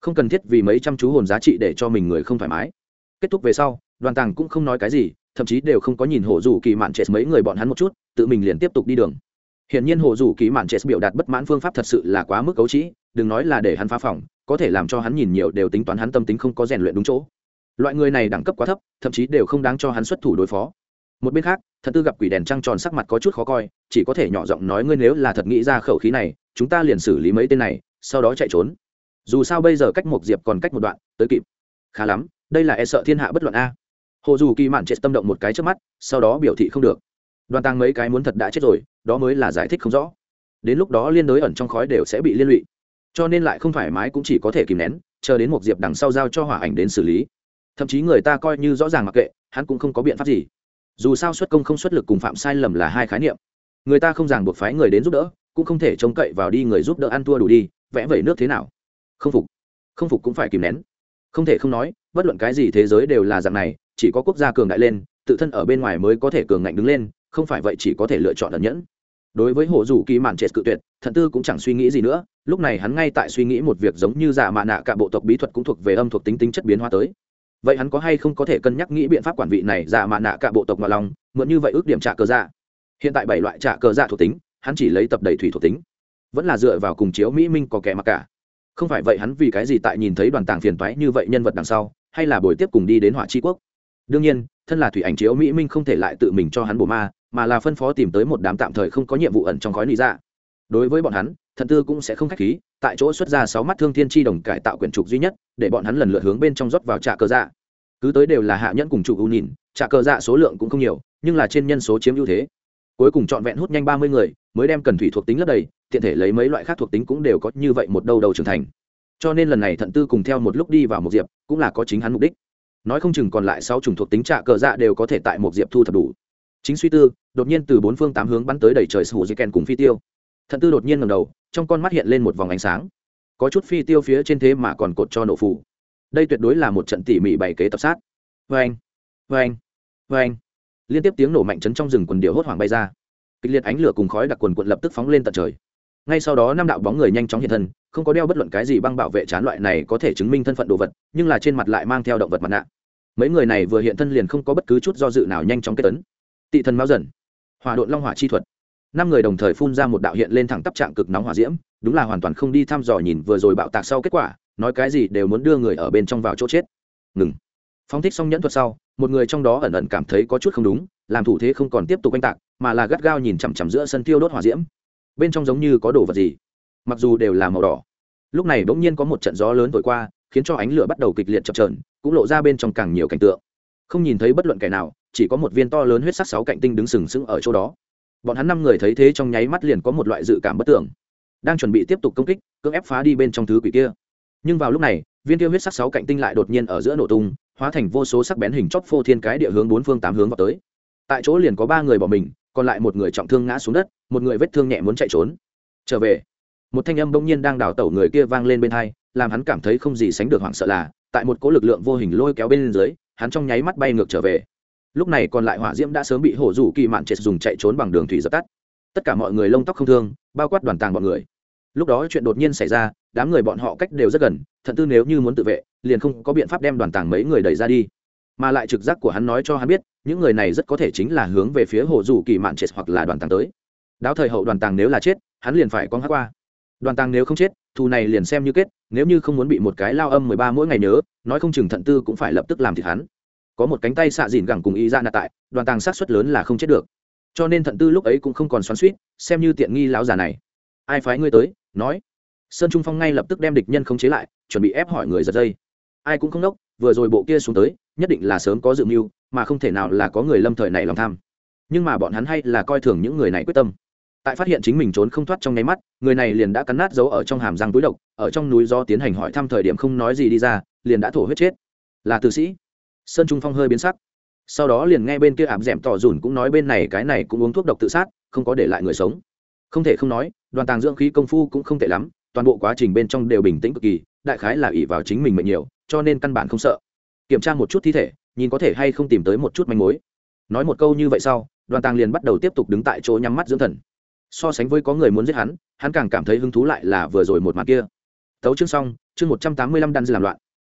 Không cần thiết vì mấy trăm chú hồn giá trị để cho mình người không thoải mái. Kết thúc về sau, đoàn tàng cũng không nói cái gì, thậm chí đều không có nhìn hồ dù kỳ mạn chết mấy người bọn hắn một chút, tự mình liền tiếp tục đi đường. Hiển nhiên hồ dù kỳ mạn chết biểu đạt bất mãn phương pháp thật sự là quá mức cấu trĩ, đừng nói là để hắn phá phòng, có thể làm cho hắn nhìn nhiều đều tính toán hắn tâm tính không có rèn luyện đúng chỗ. Loại người này đẳng cấp quá thấp, thậm chí đều không đáng cho hắn xuất thủ đối phó một bên khác thật tư gặp quỷ đèn trăng tròn sắc mặt có chút khó coi, chỉ có thể nhỏ giọng nói ngươi nếu là thật nghĩ ra khẩu khí này, chúng ta liền xử lý mấy tên này, sau đó chạy trốn. Dù sao bây giờ cách một diệp còn cách một đoạn, tới kịp. Khá lắm, đây là e sợ thiên hạ bất luận a. Hồ dù kỳ mạn chết tâm động một cái trước mắt, sau đó biểu thị không được. Đoàn tăng mấy cái muốn thật đã chết rồi, đó mới là giải thích không rõ. Đến lúc đó liên đối ẩn trong khói đều sẽ bị liên lụy. Cho nên lại không thoải mái cũng chỉ có thể kìm nén, chờ đến một diệp đằng sau giao cho hỏa ảnh đến xử lý. Thậm chí người ta coi như rõ ràng mặc kệ, hắn cũng không có biện pháp gì dù sao xuất công không xuất lực cùng phạm sai lầm là hai khái niệm. Người ta không ràng buộc phái người đến giúp đỡ, cũng không thể trông cậy vào đi người giúp đỡ ăn thua đủ đi, vẽ vẩy nước thế nào? Không phục. Không phục cũng phải kìm nén. Không thể không nói, bất luận cái gì thế giới đều là dạng này, chỉ có quốc gia cường đại lên, tự thân ở bên ngoài mới có thể cường ngạnh đứng lên, không phải vậy chỉ có thể lựa chọn ẩn nhẫn. Đối với hồ dù kỳ mạn trệt cự tuyệt, thận tư cũng chẳng suy nghĩ gì nữa, lúc này hắn ngay tại suy nghĩ một việc giống như giả mạ nạ cả bộ tộc bí thuật cũng thuộc về âm thuộc tính tính chất biến hóa tới vậy hắn có hay không có thể cân nhắc nghĩ biện pháp quản vị này giả mạ nạ cả bộ tộc mà lòng mượn như vậy ước điểm trả cờ dạ? Hiện tại bảy loại trả cờ dạ thuộc tính, hắn chỉ lấy tập đầy thủy thuộc tính. Vẫn là dựa vào cùng chiếu mỹ minh có kẻ mặc cả. Không phải vậy hắn vì cái gì tại nhìn thấy đoàn tàng phiền toái như vậy nhân vật đằng sau, hay là buổi tiếp cùng đi đến hỏa tri quốc? Đương nhiên, thân là thủy ảnh chiếu mỹ minh không thể lại tự mình cho hắn bổ ma, mà là phân phó tìm tới một đám tạm thời không có nhiệm vụ ẩn trong khói lý dạ đối với bọn hắn, thần tư cũng sẽ không khách khí, tại chỗ xuất ra sáu mắt thương thiên tri đồng cải tạo quyển trục duy nhất, để bọn hắn lần lượt hướng bên trong rót vào trạ cơ dạ. Cứ tới đều là hạ nhẫn cùng chủ ưu nhìn, trạ cơ dạ số lượng cũng không nhiều, nhưng là trên nhân số chiếm ưu thế. Cuối cùng trọn vẹn hút nhanh ba mươi người, mới đem cần thủy thuộc tính lấp đầy, tiện thể lấy mấy loại khác thuộc tính cũng đều có như vậy một đầu đầu trưởng thành. Cho nên lần này thận tư cùng theo một lúc đi vào một diệp, cũng là có chính hắn mục đích. Nói không chừng còn lại sáu chủng thuộc tính trạ cờ dạ đều có thể tại một diệp thu thập đủ. Chính suy tư, đột nhiên từ bốn phương tám hướng bắn tới đầy trời sù dây kèn cùng phi tiêu thận tư đột nhiên ngầm đầu, trong con mắt hiện lên một vòng ánh sáng. Có chút phi tiêu phía trên thế mà còn cột cho nổ phủ đây tuyệt đối là một trận tỉ mỉ bày kế tập sát. Vê anh vê anh vê anh liên tiếp tiếng nổ mạnh chấn trong rừng quần điệu hốt hoảng bay ra. Kịch liệt ánh lửa cùng khói đặc quần quận lập tức phóng lên tận trời. Ngay sau đó, năm đạo bóng người nhanh chóng hiện thân, không có đeo bất luận cái gì băng bảo vệ chán loại này có thể chứng minh thân phận đồ vật, nhưng là trên mặt lại mang theo động vật mặt nạ. Mấy người này vừa hiện thân liền không có bất cứ chút do dự nào nhanh chóng kết tấn. Tị thần máu dần. Hỏa đội long hỏa chi thuật năm người đồng thời phun ra một đạo hiện lên thẳng tắp trạng cực nóng hỏa diễm, đúng là hoàn toàn không đi thăm dò nhìn vừa rồi bạo tạc sau kết quả, nói cái gì đều muốn đưa người ở bên trong vào chỗ chết. Ngừng. Phóng thích xong nhẫn thuật sau, một người trong đó ẩn ẩn cảm thấy có chút không đúng, làm thủ thế không còn tiếp tục oanh tạc, mà là gắt gao nhìn chằm chằm giữa sân tiêu đốt hỏa diễm. Bên trong giống như có đồ vật gì, mặc dù đều là màu đỏ. Lúc này bỗng nhiên có một trận gió lớn thổi qua, khiến cho ánh lửa bắt đầu kịch liệt chập trờn cũng lộ ra bên trong càng nhiều cảnh tượng. Không nhìn thấy bất luận kẻ nào, chỉ có một viên to lớn huyết sắc sáu cạnh tinh đứng sừng sững ở chỗ đó bọn hắn năm người thấy thế trong nháy mắt liền có một loại dự cảm bất tưởng. Đang chuẩn bị tiếp tục công kích, cưỡng ép phá đi bên trong thứ quỷ kia. Nhưng vào lúc này, viên tiêu huyết sắc sáu cạnh tinh lại đột nhiên ở giữa nổ tung, hóa thành vô số sắc bén hình chóp phô thiên cái địa hướng bốn phương tám hướng vào tới. Tại chỗ liền có ba người bỏ mình, còn lại một người trọng thương ngã xuống đất, một người vết thương nhẹ muốn chạy trốn. Trở về, một thanh âm bỗng nhiên đang đào tẩu người kia vang lên bên hai, làm hắn cảm thấy không gì sánh được hoảng sợ là, tại một cỗ lực lượng vô hình lôi kéo bên dưới, hắn trong nháy mắt bay ngược trở về lúc này còn lại hỏa diễm đã sớm bị hổ rủ kỳ mạn triệt dùng chạy trốn bằng đường thủy dập tắt. Tất cả mọi người lông tóc không thương, bao quát đoàn tàng bọn người. Lúc đó chuyện đột nhiên xảy ra, đám người bọn họ cách đều rất gần, thận tư nếu như muốn tự vệ, liền không có biện pháp đem đoàn tàng mấy người đẩy ra đi. Mà lại trực giác của hắn nói cho hắn biết, những người này rất có thể chính là hướng về phía hồ dù kỳ mạn chết hoặc là đoàn tàng tới. Đáo thời hậu đoàn tàng nếu là chết, hắn liền phải con hát qua. Đoàn tàng nếu không chết, thù này liền xem như kết, nếu như không muốn bị một cái lao âm mười ba mỗi ngày nhớ, nói không chừng thận tư cũng phải lập tức làm thịt hắn có một cánh tay xạ dìn gẳng cùng y ra nạ tại, đoàn tàng sát xuất lớn là không chết được. Cho nên thận tư lúc ấy cũng không còn xoắn suýt xem như tiện nghi lão già này. Ai phái ngươi tới? Nói. Sơn trung phong ngay lập tức đem địch nhân không chế lại, chuẩn bị ép hỏi người giật dây. Ai cũng không đốc vừa rồi bộ kia xuống tới, nhất định là sớm có dự mưu, mà không thể nào là có người lâm thời này lòng tham. Nhưng mà bọn hắn hay là coi thường những người này quyết tâm. Tại phát hiện chính mình trốn không thoát trong nháy mắt, người này liền đã cắn nát dấu ở trong hàm răng túi độc, ở trong núi do tiến hành hỏi thăm thời điểm không nói gì đi ra, liền đã thổ huyết chết. Là tử sĩ sơn trung phong hơi biến sắc. Sau đó liền nghe bên kia ảm d ẻ m tỏ dùn cũng nói bên này cái này cũng uống thuốc độc tự sát, không có để lại người sống. Không thể không nói, đoàn tàng dưỡng khí công phu cũng không tệ lắm, toàn bộ quá trình bên trong đều bình tĩnh cực kỳ, đại khái là ỷ vào chính mình mệnh nhiều, cho nên căn bản không sợ. Kiểm tra một chút thi thể, nhìn có thể hay không tìm tới một chút manh mối. Nói một câu như vậy sau, đoàn tàng liền bắt đầu tiếp tục đứng tại chỗ nhắm mắt dưỡng thần. So sánh với có người muốn giết hắn hắn càng cảm thấy hứng thú lại là vừa rồi một mặt kia. Tấu chương xong, chương một trăm tám mươi lăm đan dư làm loạn.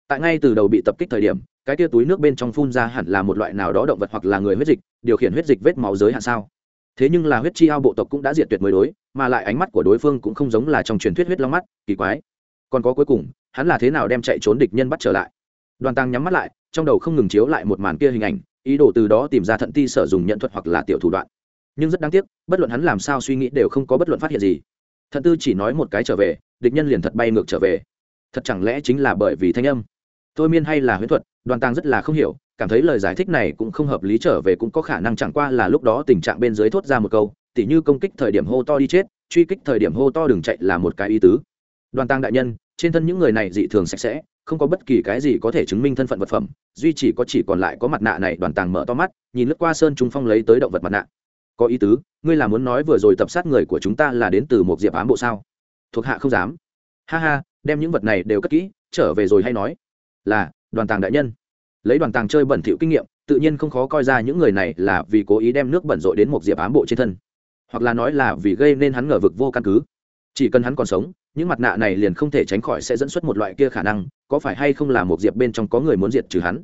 Tại ngay từ đầu bị tập kích thời điểm cái tia túi nước bên trong phun ra hẳn là một loại nào đó động vật hoặc là người huyết dịch, điều khiển huyết dịch vết máu giới hạn sao? Thế nhưng là huyết chi ao bộ tộc cũng đã diệt tuyệt mới đối, mà lại ánh mắt của đối phương cũng không giống là trong truyền thuyết huyết long mắt, kỳ quái. Còn có cuối cùng, hắn là thế nào đem chạy trốn địch nhân bắt trở lại? Đoàn tăng nhắm mắt lại, trong đầu không ngừng chiếu lại một màn kia hình ảnh, ý đồ từ đó tìm ra thận ti sở dùng nhận thuật hoặc là tiểu thủ đoạn. Nhưng rất đáng tiếc, bất luận hắn làm sao suy nghĩ đều không có bất luận phát hiện gì. Thận tư chỉ nói một cái trở về, địch nhân liền thật bay ngược trở về. Thật chẳng lẽ chính là bởi vì thanh âm? Thôi miên hay là huyễn thuật, đoàn tăng rất là không hiểu, cảm thấy lời giải thích này cũng không hợp lý trở về cũng có khả năng chẳng qua là lúc đó tình trạng bên dưới thốt ra một câu, tỉ như công kích thời điểm hô to đi chết, truy kích thời điểm hô to đừng chạy là một cái ý tứ. Đoàn tàng đại nhân, trên thân những người này dị thường sạch sẽ, không có bất kỳ cái gì có thể chứng minh thân phận vật phẩm, duy chỉ có chỉ còn lại có mặt nạ này, đoàn tàng mở to mắt, nhìn lướt qua sơn trung phong lấy tới động vật mặt nạ. Có ý tứ, ngươi là muốn nói vừa rồi tập sát người của chúng ta là đến từ một diệp ám bộ sao? Thuộc hạ không dám. Ha ha, đem những vật này đều cất kỹ, trở về rồi hay nói là đoàn tàng đại nhân. Lấy đoàn tàng chơi bẩn thỉu kinh nghiệm, tự nhiên không khó coi ra những người này là vì cố ý đem nước bẩn rội đến một diệp ám bộ trên thân. Hoặc là nói là vì gây nên hắn ngờ vực vô căn cứ. Chỉ cần hắn còn sống, những mặt nạ này liền không thể tránh khỏi sẽ dẫn xuất một loại kia khả năng, có phải hay không là một diệp bên trong có người muốn diệt trừ hắn?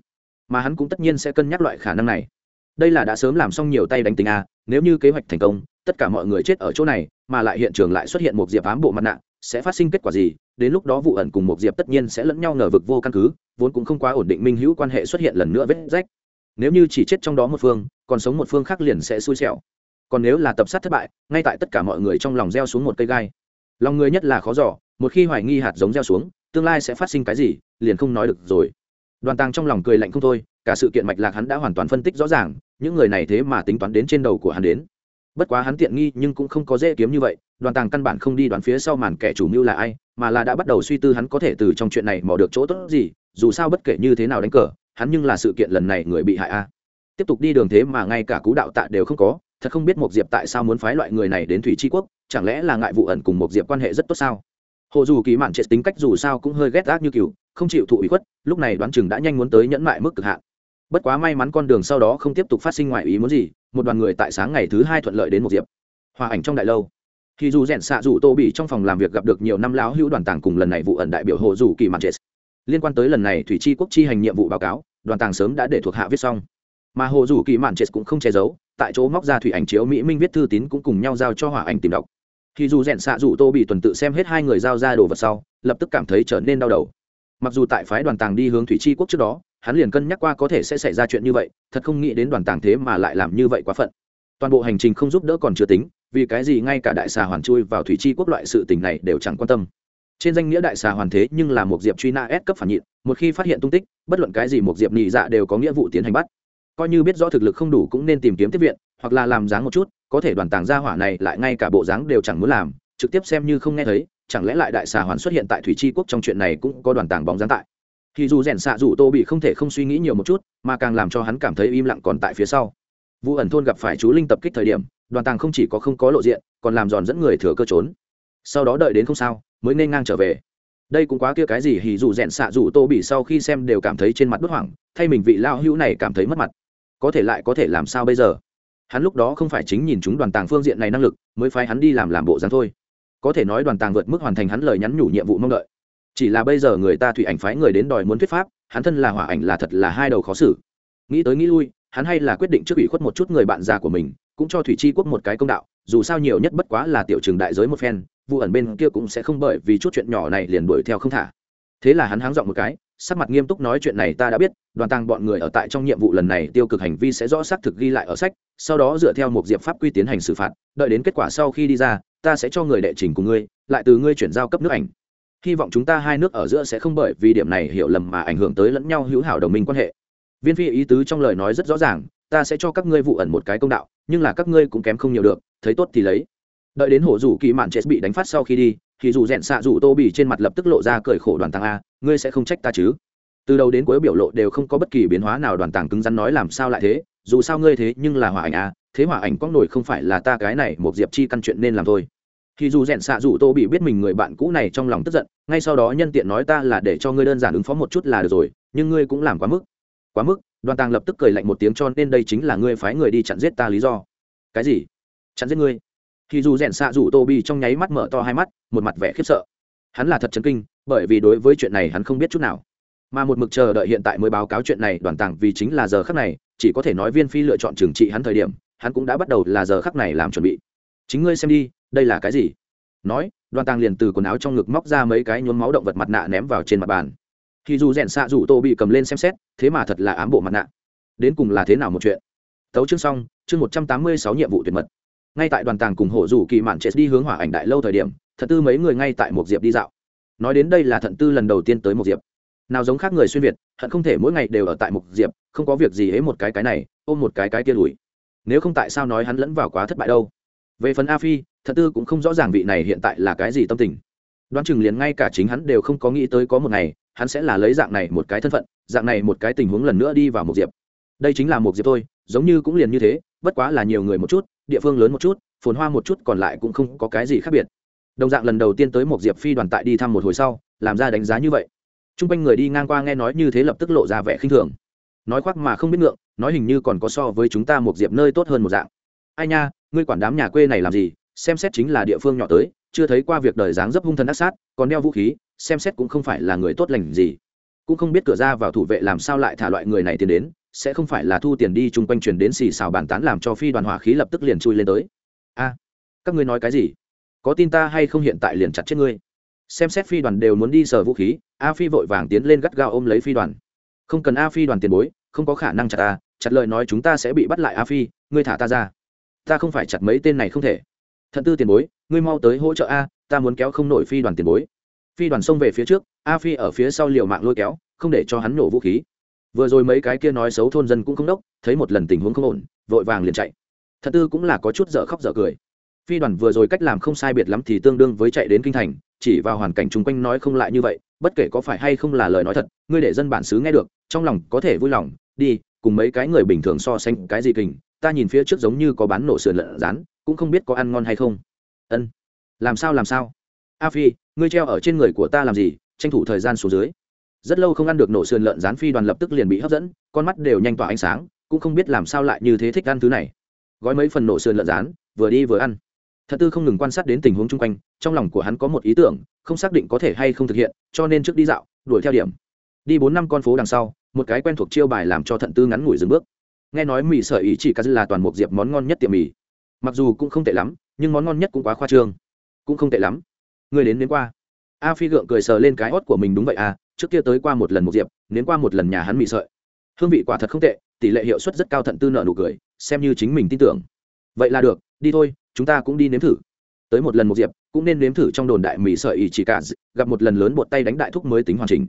Mà hắn cũng tất nhiên sẽ cân nhắc loại khả năng này. Đây là đã sớm làm xong nhiều tay đánh tính a, nếu như kế hoạch thành công, tất cả mọi người chết ở chỗ này, mà lại hiện trường lại xuất hiện một diệp ám bộ mặt nạ sẽ phát sinh kết quả gì, đến lúc đó vụ ẩn cùng một diệp tất nhiên sẽ lẫn nhau ngờ vực vô căn cứ, vốn cũng không quá ổn định minh hữu quan hệ xuất hiện lần nữa vết rách. Nếu như chỉ chết trong đó một phương, còn sống một phương khác liền sẽ xui xẻo. Còn nếu là tập sát thất bại, ngay tại tất cả mọi người trong lòng gieo xuống một cây gai. Lòng người nhất là khó giỏ một khi hoài nghi hạt giống gieo xuống, tương lai sẽ phát sinh cái gì, liền không nói được rồi. Đoàn tàng trong lòng cười lạnh không thôi, cả sự kiện mạch lạc hắn đã hoàn toàn phân tích rõ ràng, những người này thế mà tính toán đến trên đầu của hắn đến. Bất quá hắn tiện nghi nhưng cũng không có dễ kiếm như vậy đoàn tàng căn bản không đi đoán phía sau màn kẻ chủ mưu là ai, mà là đã bắt đầu suy tư hắn có thể từ trong chuyện này mò được chỗ tốt gì, dù sao bất kể như thế nào đánh cờ, hắn nhưng là sự kiện lần này người bị hại a. Tiếp tục đi đường thế mà ngay cả cú đạo tạ đều không có, thật không biết một diệp tại sao muốn phái loại người này đến thủy tri quốc, chẳng lẽ là ngại vụ ẩn cùng một diệp quan hệ rất tốt sao? Hồ dù kỳ mạn triệt tính cách dù sao cũng hơi ghét gác như cừu không chịu thụ ủy khuất, lúc này đoán chừng đã nhanh muốn tới nhẫn mại mức cực hạn. Bất quá may mắn con đường sau đó không tiếp tục phát sinh ngoại ý muốn gì, một đoàn người tại sáng ngày thứ hai thuận lợi đến một diệp. Hòa ảnh trong đại lâu thì dù rèn xạ dù tô bị trong phòng làm việc gặp được nhiều năm lão hữu đoàn tàng cùng lần này vụ ẩn đại biểu hồ dù kỳ mạn chết liên quan tới lần này thủy chi quốc chi hành nhiệm vụ báo cáo, đoàn tàng sớm đã để thuộc hạ viết xong. Mà hồ dù kỳ mạn chết cũng không che giấu, tại chỗ móc ra thủy ảnh chiếu mỹ minh viết thư tín cũng cùng nhau giao cho hỏa ảnh tìm đọc. Thì dù rèn xạ dù tô bị tuần tự xem hết hai người giao ra đồ vật sau, lập tức cảm thấy trở nên đau đầu. Mặc dù tại phái đoàn tàng đi hướng thủy chi quốc trước đó, hắn liền cân nhắc qua có thể sẽ xảy ra chuyện như vậy, thật không nghĩ đến đoàn tàng thế mà lại làm như vậy quá phận toàn bộ hành trình không giúp đỡ còn chưa tính, vì cái gì ngay cả đại xà hoàn chui vào thủy chi quốc loại sự tình này đều chẳng quan tâm. Trên danh nghĩa đại xà hoàn thế nhưng là một diệp truy na ép cấp phản nhịn, một khi phát hiện tung tích, bất luận cái gì một diệp nhị dạ đều có nghĩa vụ tiến hành bắt. Coi như biết rõ thực lực không đủ cũng nên tìm kiếm tiếp viện, hoặc là làm dáng một chút, có thể đoàn tàng gia hỏa này lại ngay cả bộ dáng đều chẳng muốn làm, trực tiếp xem như không nghe thấy, chẳng lẽ lại đại xà hoàn xuất hiện tại thủy tri quốc trong chuyện này cũng có đoàn tàng bóng dáng tại. Thì dù rèn xạ dù tô bị không thể không suy nghĩ nhiều một chút, mà càng làm cho hắn cảm thấy im lặng còn tại phía sau vụ ẩn thôn gặp phải chú linh tập kích thời điểm, đoàn tàng không chỉ có không có lộ diện, còn làm giòn dẫn người thừa cơ trốn. Sau đó đợi đến không sao, mới nên ngang trở về. Đây cũng quá kia cái gì hì dù rẽn xạ dù tô bị sau khi xem đều cảm thấy trên mặt bất hoảng, thay mình vị lao hữu này cảm thấy mất mặt. Có thể lại có thể làm sao bây giờ? Hắn lúc đó không phải chính nhìn chúng đoàn tàng phương diện này năng lực, mới phái hắn đi làm làm bộ dáng thôi. Có thể nói đoàn tàng vượt mức hoàn thành hắn lời nhắn nhủ nhiệm vụ mong đợi. Chỉ là bây giờ người ta thủy ảnh phái người đến đòi muốn thuyết pháp, hắn thân là hỏa ảnh là thật là hai đầu khó xử. Nghĩ tới nghĩ lui hắn hay là quyết định trước ủy khuất một chút người bạn già của mình, cũng cho thủy chi quốc một cái công đạo, dù sao nhiều nhất bất quá là tiểu trường đại giới một phen, vụ ẩn bên kia cũng sẽ không bởi vì chút chuyện nhỏ này liền đuổi theo không thả. Thế là hắn háng dọn một cái, sắc mặt nghiêm túc nói chuyện này ta đã biết, đoàn tàng bọn người ở tại trong nhiệm vụ lần này tiêu cực hành vi sẽ rõ xác thực ghi lại ở sách, sau đó dựa theo một diệp pháp quy tiến hành xử phạt, đợi đến kết quả sau khi đi ra, ta sẽ cho người đệ trình của ngươi, lại từ ngươi chuyển giao cấp nước ảnh. Hy vọng chúng ta hai nước ở giữa sẽ không bởi vì điểm này hiểu lầm mà ảnh hưởng tới lẫn nhau hữu hảo đồng minh quan hệ viên phi ý tứ trong lời nói rất rõ ràng, ta sẽ cho các ngươi vụ ẩn một cái công đạo, nhưng là các ngươi cũng kém không nhiều được, thấy tốt thì lấy. Đợi đến hổ rủ kỳ mạn chết bị đánh phát sau khi đi, thì dù rẽn xạ rủ tô bỉ trên mặt lập tức lộ ra cười khổ đoàn tàng a, ngươi sẽ không trách ta chứ? Từ đầu đến cuối biểu lộ đều không có bất kỳ biến hóa nào đoàn tàng cứng rắn nói làm sao lại thế, dù sao ngươi thế nhưng là hỏa ảnh a, thế hỏa ảnh quang nổi không phải là ta cái này một diệp chi căn chuyện nên làm thôi. Thì dù rẽn xạ rủ tô bị biết mình người bạn cũ này trong lòng tức giận, ngay sau đó nhân tiện nói ta là để cho ngươi đơn giản ứng phó một chút là được rồi, nhưng ngươi cũng làm quá mức quá mức, đoàn tàng lập tức cười lạnh một tiếng cho nên đây chính là ngươi phái người đi chặn giết ta lý do. Cái gì? Chặn giết ngươi? Thì dù rèn xạ rủ tô bi trong nháy mắt mở to hai mắt, một mặt vẻ khiếp sợ. Hắn là thật chấn kinh, bởi vì đối với chuyện này hắn không biết chút nào. Mà một mực chờ đợi hiện tại mới báo cáo chuyện này, đoàn tàng vì chính là giờ khắc này, chỉ có thể nói viên phi lựa chọn trừng trị hắn thời điểm, hắn cũng đã bắt đầu là giờ khắc này làm chuẩn bị. Chính ngươi xem đi, đây là cái gì? Nói, đoàn tàng liền từ quần áo trong ngực móc ra mấy cái nhuốm máu động vật mặt nạ ném vào trên mặt bàn thì dù rèn xạ rủ tô bị cầm lên xem xét, thế mà thật là ám bộ mặt nạ. Đến cùng là thế nào một chuyện? Tấu chương xong, chương một trăm tám mươi sáu nhiệm vụ tuyệt mật. Ngay tại đoàn tàng cùng hổ rủ kỳ mạn chết đi hướng hỏa ảnh đại lâu thời điểm, thật tư mấy người ngay tại một diệp đi dạo. Nói đến đây là thận tư lần đầu tiên tới một diệp. Nào giống khác người xuyên việt, hận không thể mỗi ngày đều ở tại một diệp, không có việc gì hễ một cái cái này, ôm một cái cái kia lùi nếu không tại sao nói hắn lẫn vào quá thất bại đâu? Về phần a phi, thật tư cũng không rõ ràng vị này hiện tại là cái gì tâm tình. Đoán chừng liền ngay cả chính hắn đều không có nghĩ tới có một ngày hắn sẽ là lấy dạng này một cái thân phận, dạng này một cái tình huống lần nữa đi vào một diệp. Đây chính là một diệp thôi, giống như cũng liền như thế, bất quá là nhiều người một chút, địa phương lớn một chút, phồn hoa một chút còn lại cũng không có cái gì khác biệt. Đồng dạng lần đầu tiên tới một diệp phi đoàn tại đi thăm một hồi sau, làm ra đánh giá như vậy. T r u n g quanh người đi ngang qua nghe nói như thế lập tức lộ ra vẻ khinh thường. Nói khoác mà không biết ngượng, nói hình như còn có so với chúng ta một diệp nơi tốt hơn một dạng. Ai nha, ngươi quản đám nhà quê này làm gì, xem xét chính là địa phương nhỏ tới, chưa thấy qua việc đời dáng dấp hung thần ác sát, còn đeo vũ khí xem xét cũng không phải là người tốt lành gì. Cũng không biết cửa ra vào thủ vệ làm sao lại thả loại người này tiến đến, sẽ không phải là thu tiền đi chung quanh truyền đến xì xào bàn tán làm cho phi đoàn hỏa khí lập tức liền chui lên tới. A, các ngươi nói cái gì? Có tin ta hay không hiện tại liền chặt chết ngươi? Xem xét phi đoàn đều muốn đi sờ vũ khí, a phi vội vàng tiến lên gắt gao ôm lấy phi đoàn. Không cần a phi đoàn tiền bối, không có khả năng chặt ta, chặt lời nói chúng ta sẽ bị bắt lại a phi, ngươi thả ta ra. Ta không phải chặt mấy tên này không thể. Thận tư tiền bối, ngươi mau tới hỗ trợ a, ta muốn kéo không nổi phi đoàn tiền bối phi đoàn xông về phía trước, a phi ở phía sau liều mạng lôi kéo, không để cho hắn nổ vũ khí. Vừa rồi mấy cái kia nói xấu thôn dân cũng không đốc, thấy một lần tình huống không ổn, vội vàng liền chạy. Thật tư cũng là có chút dở khóc dở cười. Phi đoàn vừa rồi cách làm không sai biệt lắm thì tương đương với chạy đến kinh thành, chỉ vào hoàn cảnh chung quanh nói không lại như vậy, bất kể có phải hay không là lời nói thật, ngươi để dân bản xứ nghe được, trong lòng có thể vui lòng, đi, cùng mấy cái người bình thường so sánh cái gì kình, ta nhìn phía trước giống như có bán nổ sườn lợn rán, cũng không biết có ăn ngon hay không. Ân. Làm sao làm sao? A phi ngươi treo ở trên người của ta làm gì, tranh thủ thời gian xuống dưới. Rất lâu không ăn được nổ sườn lợn rán phi đoàn lập tức liền bị hấp dẫn, con mắt đều nhanh tỏa ánh sáng, cũng không biết làm sao lại như thế thích ăn thứ này. Gói mấy phần nổ sườn lợn rán, vừa đi vừa ăn. Thật tư không ngừng quan sát đến tình huống chung quanh, trong lòng của hắn có một ý tưởng, không xác định có thể hay không thực hiện, cho nên trước đi dạo, đuổi theo điểm. Đi bốn năm con phố đằng sau, một cái quen thuộc chiêu bài làm cho thận tư ngắn ngủi dừng bước. Nghe nói mì sợi ý chỉ cá dư là toàn một diệp món ngon nhất tiệm mì. Mặc dù cũng không tệ lắm, nhưng món ngon nhất cũng quá khoa trương. Cũng không tệ lắm ngươi đến đến qua. A phi gượng cười sờ lên cái hót của mình đúng vậy à trước kia tới qua một lần một diệp nến qua một lần nhà hắn mì sợi. Hương vị quả thật không tệ, tỷ lệ hiệu suất rất cao thận tư nợ nụ cười, xem như chính mình tin tưởng. Vậy là được, đi thôi, chúng ta cũng đi nếm thử. Tới một lần một diệp, cũng nên nếm thử trong đồn đại mì sợi ý chỉ cả gặp một lần lớn bột tay đánh đại thúc mới tính hoàn chỉnh.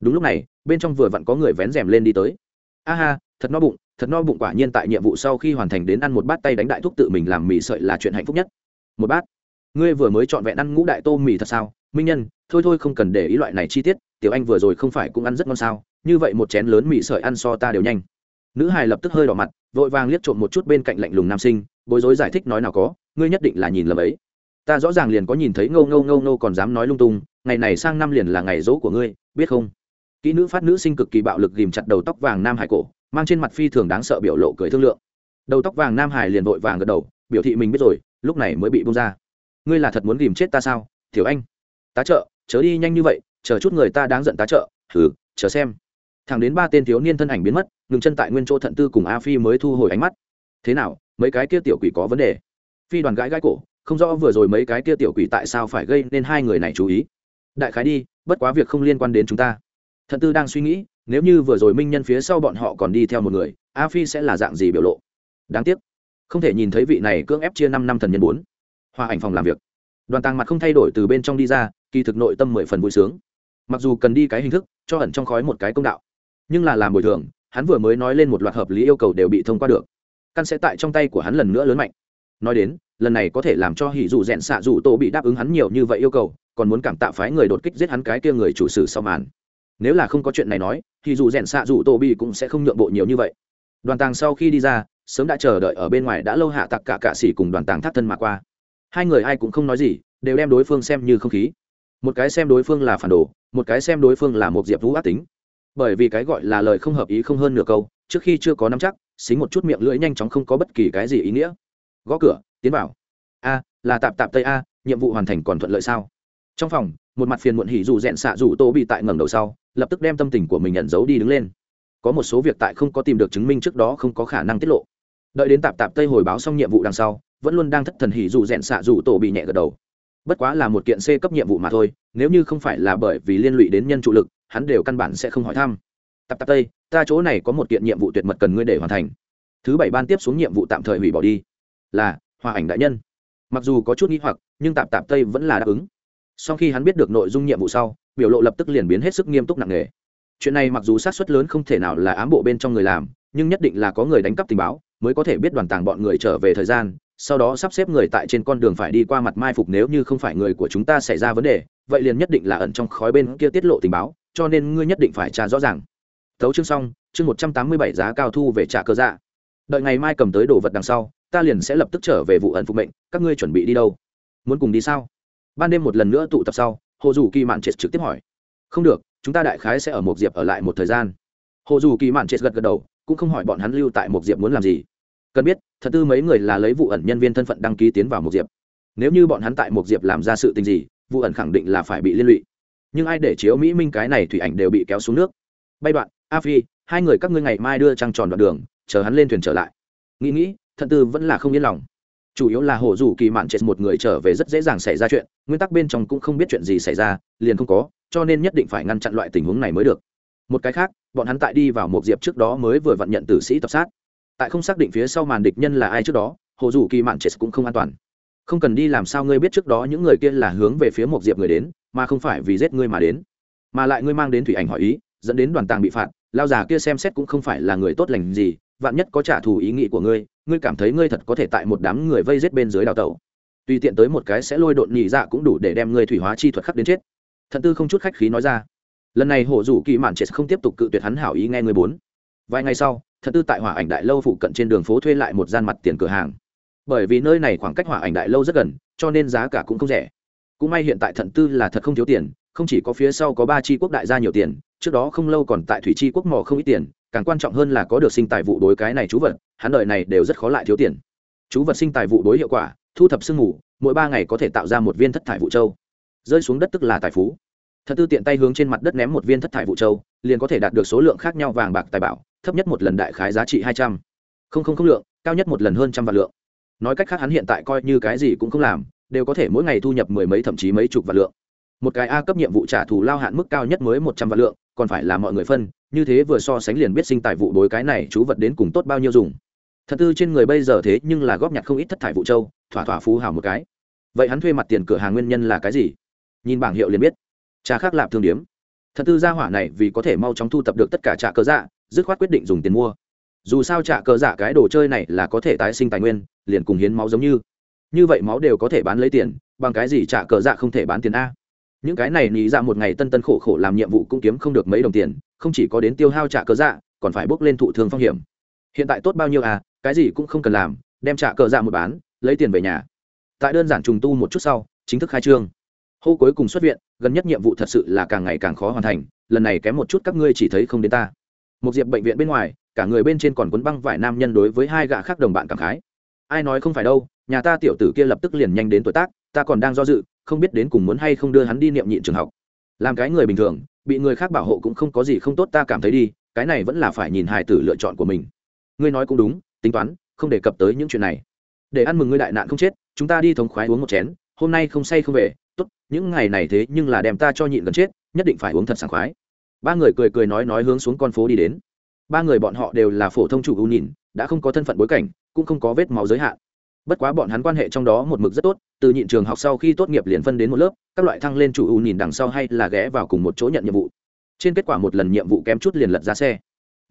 Đúng lúc này, bên trong vừa vặn có người vén rèm lên đi tới. A ha, thật no bụng, thật no bụng quả nhiên tại nhiệm vụ sau khi hoàn thành đến ăn một bát tay đánh đại thúc tự mình làm mì sợi là chuyện hạnh phúc nhất. Một bát ngươi vừa mới chọn vẹn ăn ngũ đại tô mì thật sao? Minh nhân, thôi thôi không cần để ý loại này chi tiết, tiểu anh vừa rồi không phải cũng ăn rất ngon sao? Như vậy một chén lớn mì sợi ăn so ta đều nhanh. Nữ hài lập tức hơi đỏ mặt, vội vàng liếc trộm một chút bên cạnh lạnh lùng nam sinh, bối rối giải thích nói nào có, ngươi nhất định là nhìn lầm ấy. Ta rõ ràng liền có nhìn thấy ngâu ngâu ngâu ngâu còn dám nói lung tung, ngày này sang năm liền là ngày dỗ của ngươi, biết không? Kỹ nữ phát nữ sinh cực kỳ bạo lực ghìm chặt đầu tóc vàng nam hải cổ, mang trên mặt phi thường đáng sợ biểu lộ cười thương lượng. Đầu tóc vàng nam hải liền vội vàng gật đầu, biểu thị mình biết rồi, lúc này mới bị bung ra ngươi là thật muốn ghìm chết ta sao? Thiểu anh, tá trợ, chớ đi nhanh như vậy, chờ chút người ta đáng giận tá trợ. Thử chờ xem. Thẳng đến ba tên thiếu niên thân ảnh biến mất, ngừng chân tại nguyên chỗ thận tư cùng a phi mới thu hồi ánh mắt. Thế nào, mấy cái kia tiểu quỷ có vấn đề? Phi đoàn gãi gãi cổ, không rõ vừa rồi mấy cái kia tiểu quỷ tại sao phải gây nên hai người này chú ý. Đại khái đi, bất quá việc không liên quan đến chúng ta. Thận tư đang suy nghĩ, nếu như vừa rồi minh nhân phía sau bọn họ còn đi theo một người, a phi sẽ là dạng gì biểu lộ? Đáng tiếc, không thể nhìn thấy vị này cưỡng ép chia năm năm thần nhân bốn hòa ảnh phòng làm việc. Đoàn tàng mặt không thay đổi từ bên trong đi ra, kỳ thực nội tâm mười phần vui sướng. Mặc dù cần đi cái hình thức, cho ẩn trong khói một cái công đạo. Nhưng là làm bồi thường, hắn vừa mới nói lên một loạt hợp lý yêu cầu đều bị thông qua được. Căn sẽ tại trong tay của hắn lần nữa lớn mạnh. Nói đến, lần này có thể làm cho hỉ dù rẽn xạ dù tổ bị đáp ứng hắn nhiều như vậy yêu cầu, còn muốn cảm tạ phái người đột kích giết hắn cái kia người chủ sử sau màn. Nếu là không có chuyện này nói thì dù rẽn xạ dù tổ bị cũng sẽ không nhượng bộ nhiều như vậy. Đoàn tàng sau khi đi ra, sớm đã chờ đợi ở bên ngoài đã lâu hạ tặc cả cạ s cùng đoàn tàng thắt thân mà qua hai người ai cũng không nói gì, đều đem đối phương xem như không khí. Một cái xem đối phương là phản đồ, một cái xem đối phương là một diệp vũ ác tính. Bởi vì cái gọi là lời không hợp ý không hơn nửa câu, trước khi chưa có nắm chắc, xính một chút miệng lưỡi nhanh chóng không có bất kỳ cái gì ý nghĩa. Gõ cửa, tiến vào. A, là tạp tạp tây a, nhiệm vụ hoàn thành còn thuận lợi sao? Trong phòng, một mặt phiền muộn hỉ dù rẽn xạ dù tô bị tại ngẩng đầu sau, lập tức đem tâm tình của mình nhận giấu đi đứng lên. Có một số việc tại không có tìm được chứng minh trước đó không có khả năng tiết lộ. Đợi đến tạp tạp tây hồi báo xong nhiệm vụ đằng sau vẫn luôn đang thất thần hỉ dù rẽn xạ dù tổ bị nhẹ gật đầu. Bất quá là một kiện c cấp nhiệm vụ mà thôi, nếu như không phải là bởi vì liên lụy đến nhân trụ lực, hắn đều căn bản sẽ không hỏi thăm. Tập tập tây, ta chỗ này có một kiện nhiệm vụ tuyệt mật cần ngươi để hoàn thành. Thứ bảy ban tiếp xuống nhiệm vụ tạm thời hủy bỏ đi. Là, hòa ảnh đại nhân. Mặc dù có chút nghi hoặc, nhưng tạp tạp tây vẫn là đáp ứng. Sau khi hắn biết được nội dung nhiệm vụ sau, biểu lộ lập tức liền biến hết sức nghiêm túc nặng nề. Chuyện này mặc dù sát xuất lớn không thể nào là ám bộ bên trong người làm, nhưng nhất định là có người đánh cắp tình báo, mới có thể biết đoàn tàng bọn người trở về thời gian sau đó sắp xếp người tại trên con đường phải đi qua mặt mai phục nếu như không phải người của chúng ta xảy ra vấn đề, vậy liền nhất định là ẩn trong khói bên kia tiết lộ tình báo, cho nên ngươi nhất định phải trả rõ ràng. Tấu chương xong, chương một trăm tám mươi bảy giá cao thu về trả cơ dạ. Đợi ngày mai cầm tới đồ vật đằng sau, ta liền sẽ lập tức trở về vụ ẩn phục mệnh, các ngươi chuẩn bị đi đâu? Muốn cùng đi sao? Ban đêm một lần nữa tụ tập sau, hồ dù kỳ mạn triệt trực tiếp hỏi. Không được, chúng ta đại khái sẽ ở một diệp ở lại một thời gian. Hồ dù kỳ mạn triệt gật gật đầu, cũng không hỏi bọn hắn lưu tại một diệp muốn làm gì cần biết, thật tư mấy người là lấy vụ ẩn nhân viên thân phận đăng ký tiến vào một diệp. Nếu như bọn hắn tại một diệp làm ra sự tình gì, vụ ẩn khẳng định là phải bị liên lụy. Nhưng ai để chiếu mỹ minh cái này thủy ảnh đều bị kéo xuống nước. Bay đoạn, a phi, hai người các ngươi ngày mai đưa trăng tròn đoạn đường, chờ hắn lên thuyền trở lại. Nghĩ nghĩ thận tư vẫn là không yên lòng. Chủ yếu là hồ dù kỳ mạn chết một người trở về rất dễ dàng xảy ra chuyện, nguyên tắc bên trong cũng không biết chuyện gì xảy ra, liền không có, cho nên nhất định phải ngăn chặn loại tình huống này mới được. Một cái khác, bọn hắn tại đi vào một diệp trước đó mới vừa vận nhận tử sĩ tập sát tại không xác định phía sau màn địch nhân là ai trước đó, hồ dù kỳ mạn chết cũng không an toàn. Không cần đi làm sao ngươi biết trước đó những người kia là hướng về phía một diệp người đến, mà không phải vì giết ngươi mà đến. Mà lại ngươi mang đến thủy ảnh hỏi ý, dẫn đến đoàn tàng bị phạt, lao già kia xem xét cũng không phải là người tốt lành gì, vạn nhất có trả thù ý nghĩ của ngươi ngươi cảm thấy ngươi thật có thể tại một đám người vây giết bên dưới đào tẩu. Tùy tiện tới một cái sẽ lôi độn nhị dạ cũng đủ để đem ngươi thủy hóa chi thuật khắc đến chết. Thận tư không chút khách khí nói ra. Lần này hổ rủ kỳ mạn chết không tiếp tục cự tuyệt hắn hảo ý nghe người bốn. Vài ngày sau Thật tư tại hỏa ảnh đại lâu phụ cận trên đường phố thuê lại một gian mặt tiền cửa hàng. Bởi vì nơi này khoảng cách hỏa ảnh đại lâu rất gần, cho nên giá cả cũng không rẻ. Cũng may hiện tại thận tư là thật không thiếu tiền, không chỉ có phía sau có ba tri quốc đại gia nhiều tiền, trước đó không lâu còn tại thủy tri quốc mò không ít tiền, càng quan trọng hơn là có được sinh tài vụ đối cái này chú vật, hắn đợi này đều rất khó lại thiếu tiền. Chú vật sinh tài vụ đối hiệu quả, thu thập sương mù, mỗi ba ngày có thể tạo ra một viên thất thải vụ châu. Rơi xuống đất tức là tài phú. Thật tư tiện tay hướng trên mặt đất ném một viên thất thải vụ châu, liền có thể đạt được số lượng khác nhau vàng bạc tài bảo thấp nhất một lần đại khái giá trị hai trăm. Không không không lượng, cao nhất một lần hơn trăm vạn lượng. Nói cách khác hắn hiện tại coi như cái gì cũng không làm, đều có thể mỗi ngày thu nhập mười mấy thậm chí mấy chục vạn lượng. Một cái a cấp nhiệm vụ trả thù lao hạn mức cao nhất mới một trăm vạn lượng, còn phải là mọi người phân, như thế vừa so sánh liền biết sinh tài vụ đối cái này chú vật đến cùng tốt bao nhiêu dùng. Thật tư trên người bây giờ thế nhưng là góp nhặt không ít thất thải vụ châu, thỏa thỏa phú hào một cái. Vậy hắn thuê mặt tiền cửa hàng nguyên nhân là cái gì? Nhìn bảng hiệu liền biết. Trà khác lạp thương điếm. Thật tư gia hỏa này vì có thể mau chóng thu tập được tất cả trà cơ dạ dứt khoát quyết định dùng tiền mua. Dù sao trả cờ giả cái đồ chơi này là có thể tái sinh tài nguyên, liền cùng hiến máu giống như. Như vậy máu đều có thể bán lấy tiền, bằng cái gì trả cờ dạ không thể bán tiền a? Những cái này nghĩ ra một ngày tân tân khổ khổ làm nhiệm vụ cũng kiếm không được mấy đồng tiền, không chỉ có đến tiêu hao trả cờ dạ còn phải bốc lên thụ thương phong hiểm. Hiện tại tốt bao nhiêu à cái gì cũng không cần làm, đem trả cờ dạ một bán, lấy tiền về nhà. Tại đơn giản trùng tu một chút sau, chính thức khai trương. Hô cuối cùng xuất viện, gần nhất nhiệm vụ thật sự là càng ngày càng khó hoàn thành, lần này kém một chút các ngươi chỉ thấy không đến ta một diệp bệnh viện bên ngoài, cả người bên trên còn quấn băng vải nam nhân đối với hai gã khác đồng bạn cảm khái. Ai nói không phải đâu, nhà ta tiểu tử kia lập tức liền nhanh đến tuổi tác, ta còn đang do dự, không biết đến cùng muốn hay không đưa hắn đi niệm nhịn trường học. Làm cái người bình thường, bị người khác bảo hộ cũng không có gì không tốt ta cảm thấy đi, cái này vẫn là phải nhìn hài tử lựa chọn của mình. Ngươi nói cũng đúng, tính toán, không đề cập tới những chuyện này. Để ăn mừng ngươi đại nạn không chết, chúng ta đi thống khoái uống một chén, hôm nay không say không về, tốt, những ngày này thế nhưng là đem ta cho nhịn gần chết, nhất định phải uống thật sảng khoái ba người cười cười nói nói hướng xuống con phố đi đến. Ba người bọn họ đều là phổ thông chủ ưu nhìn, đã không có thân phận bối cảnh, cũng không có vết máu giới hạn. Bất quá bọn hắn quan hệ trong đó một mực rất tốt, từ nhịn trường học sau khi tốt nghiệp liền phân đến một lớp, các loại thăng lên chủ ưu nhìn đằng sau hay là ghé vào cùng một chỗ nhận nhiệm vụ. Trên kết quả một lần nhiệm vụ kém chút liền lật ra xe.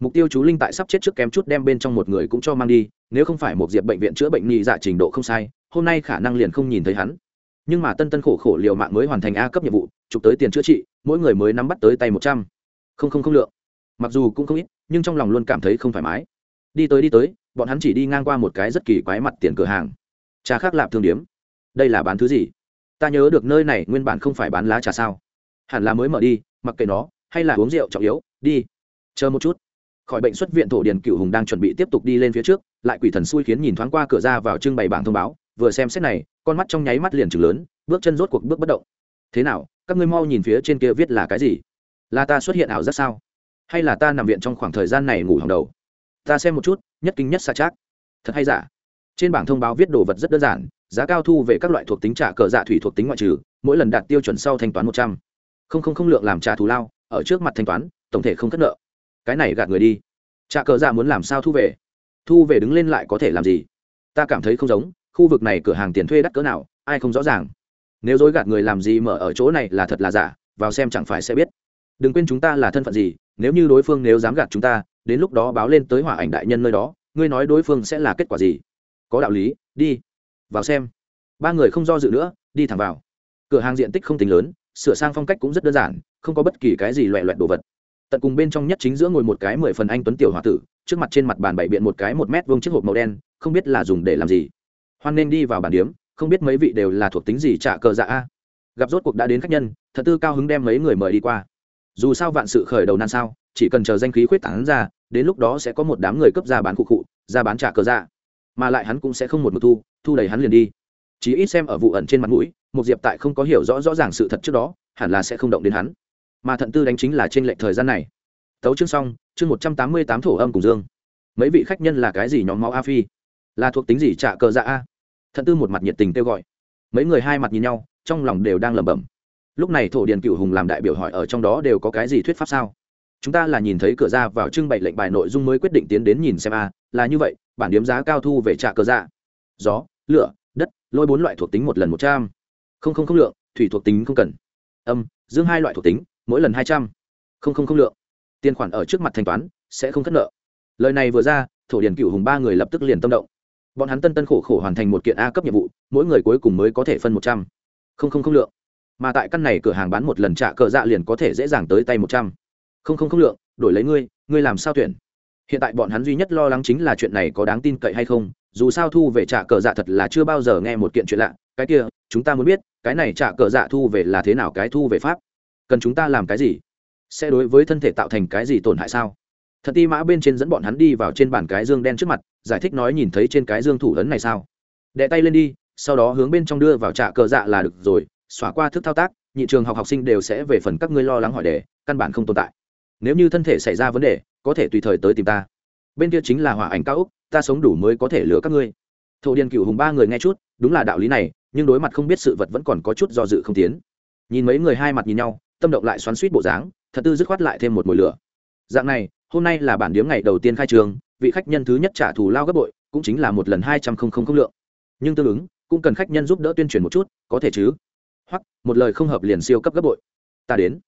Mục tiêu chú linh tại sắp chết trước kém chút đem bên trong một người cũng cho mang đi, nếu không phải một diệp bệnh viện chữa bệnh nhị dạ trình độ không sai, hôm nay khả năng liền không nhìn thấy hắn. Nhưng mà tân tân khổ khổ liều mạng mới hoàn thành a cấp nhiệm vụ, chụp tới tiền chữa trị, mỗi người mới nắm bắt tới tay một trăm không không không lượng. Mặc dù cũng không ít, nhưng trong lòng luôn cảm thấy không thoải mái. Đi tới đi tới, bọn hắn chỉ đi ngang qua một cái rất kỳ quái mặt tiền cửa hàng. Trà khác lạp thương điếm. Đây là bán thứ gì? Ta nhớ được nơi này nguyên bản không phải bán lá trà sao. Hẳn là mới mở đi, mặc kệ nó, hay là uống rượu trọng yếu, đi. Chờ một chút. Khỏi bệnh xuất viện thổ điền cựu hùng đang chuẩn bị tiếp tục đi lên phía trước, lại quỷ thần xui khiến nhìn thoáng qua cửa ra vào trưng bày bảng thông báo, vừa xem xét này, con mắt trong nháy mắt liền chừng lớn, bước chân rốt cuộc bước bất động. Thế nào, các ngươi mau nhìn phía trên kia viết là cái gì? Là ta xuất hiện ảo giác sao? Hay là ta nằm viện trong khoảng thời gian này ngủ hàng đầu? Ta xem một chút, nhất kinh nhất xa chắc. thật hay giả? Trên bảng thông báo viết đồ vật rất đơn giản, giá cao thu về các loại thuộc tính trả cờ dạ thủy thuộc tính ngoại trừ, mỗi lần đạt tiêu chuẩn sau thanh toán một trăm. Không không không lượng làm trả thù lao, ở trước mặt thanh toán, tổng thể không cất nợ. Cái này gạt người đi. Trả cờ dạ muốn làm sao thu về? Thu về đứng lên lại có thể làm gì? Ta cảm thấy không giống, khu vực này cửa hàng tiền thuê đắt cỡ nào, ai không rõ ràng. Nếu dối gạt người làm gì mở ở chỗ này là thật là giả, vào xem chẳng phải sẽ biết đừng quên chúng ta là thân phận gì, nếu như đối phương nếu dám gạt chúng ta, đến lúc đó báo lên tới hỏa ảnh đại nhân nơi đó, ngươi nói đối phương sẽ là kết quả gì? Có đạo lý, đi, vào xem. Ba người không do dự nữa, đi thẳng vào. Cửa hàng diện tích không tính lớn, sửa sang phong cách cũng rất đơn giản, không có bất kỳ cái gì loẹ loẹt đồ vật. Tận cùng bên trong nhất chính giữa ngồi một cái mười phần anh tuấn tiểu h o a tử, trước mặt trên mặt bàn bày biện một cái một mét vông chiếc hộp màu đen, không biết là dùng để làm gì. Hoan nên đi vào bàn điếm, không biết mấy vị đều là thuộc tính gì trả cờ dạ a. Gặp rốt cuộc đã đến khách nhân, thật tư cao hứng đem mấy người mời đi qua dù sao vạn sự khởi đầu nan sao, chỉ cần chờ danh khí khuyết tảng ra, đến lúc đó sẽ có một đám người cấp ra bán cụ cụ, ra bán trả cờ ra mà lại hắn cũng sẽ không một mực thu thu đầy hắn liền đi. Chỉ ít xem ở vụ ẩn trên mặt mũi một diệp tại không có hiểu rõ rõ ràng sự thật trước đó, hẳn là sẽ không động đến hắn. Mà thận tư đánh chính là trên lệnh thời gian này. Tấu chương xong, chương một trăm tám mươi tám thổ âm cùng dương. Mấy vị khách nhân là cái gì nhóm máu a phi? Là thuộc tính gì trả cờ dạ a? Thận tư một mặt nhiệt tình kêu gọi. Mấy người hai mặt nhìn nhau, trong lòng đều đang lẩm bẩm lúc này thổ điền cựu hùng làm đại biểu hỏi ở trong đó đều có cái gì thuyết pháp sao? Chúng ta là nhìn thấy cửa ra vào trưng bày lệnh bài nội dung mới quyết định tiến đến nhìn xem a, là như vậy, bản điếm giá cao thu về trả cờ dạ. Gió, lửa, đất, lôi bốn loại thuộc tính một lần một trăm. Không không không lượng, thủy thuộc tính không cần. Âm, dương hai loại thuộc tính, mỗi lần hai trăm. Không không không lượng. Tiền khoản ở trước mặt thanh toán, sẽ không thất nợ. Lời này vừa ra, thổ điền cựu hùng ba người lập tức liền tâm động. Bọn hắn tân tân khổ khổ hoàn thành một kiện a cấp nhiệm vụ, mỗi người cuối cùng mới có thể phân một trăm. Không không không lượng mà tại căn này cửa hàng bán một lần trả cờ dạ liền có thể dễ dàng tới tay một trăm. Không không không lượng, đổi lấy ngươi ngươi làm sao tuyển? Hiện tại bọn hắn duy nhất lo lắng chính là chuyện này có đáng tin cậy hay không, dù sao thu về trả cờ dạ thật là chưa bao giờ nghe một kiện chuyện lạ. Cái kia, chúng ta muốn biết, cái này trả cờ dạ thu về là thế nào, cái thu về pháp? Cần chúng ta làm cái gì? Sẽ đối với thân thể tạo thành cái gì tổn hại sao? Thật ti mã bên trên dẫn bọn hắn đi vào trên bàn cái dương đen trước mặt, giải thích nói nhìn thấy trên cái dương thủ lớn này sao? Đệ tay lên đi, sau đó hướng bên trong đưa vào trả cờ dạ là được rồi xóa qua thức thao tác, nhị trường học học sinh đều sẽ về phần các ngươi lo lắng hỏi đề, căn bản không tồn tại. Nếu như thân thể xảy ra vấn đề, có thể tùy thời tới tìm ta. Bên kia chính là hỏa ảnh cao úc ta sống đủ mới có thể lừa các ngươi. Thổ điền cựu hùng ba người nghe chút, đúng là đạo lý này, nhưng đối mặt không biết sự vật vẫn còn có chút do dự không tiến. Nhìn mấy người hai mặt nhìn nhau, tâm động lại xoắn suýt bộ dáng, thật tư dứt khoát lại thêm một mùi lửa. Dạng này, hôm nay là bản điếm ngày đầu tiên khai trường, vị khách nhân thứ nhất trả thù lao gấp bội, cũng chính là một lần hai trăm không không không lượng. Nhưng tương ứng, cũng cần khách nhân giúp đỡ tuyên truyền một chút, có thể chứ? Hoặc một lời không hợp liền siêu cấp gấp bội. Ta đến.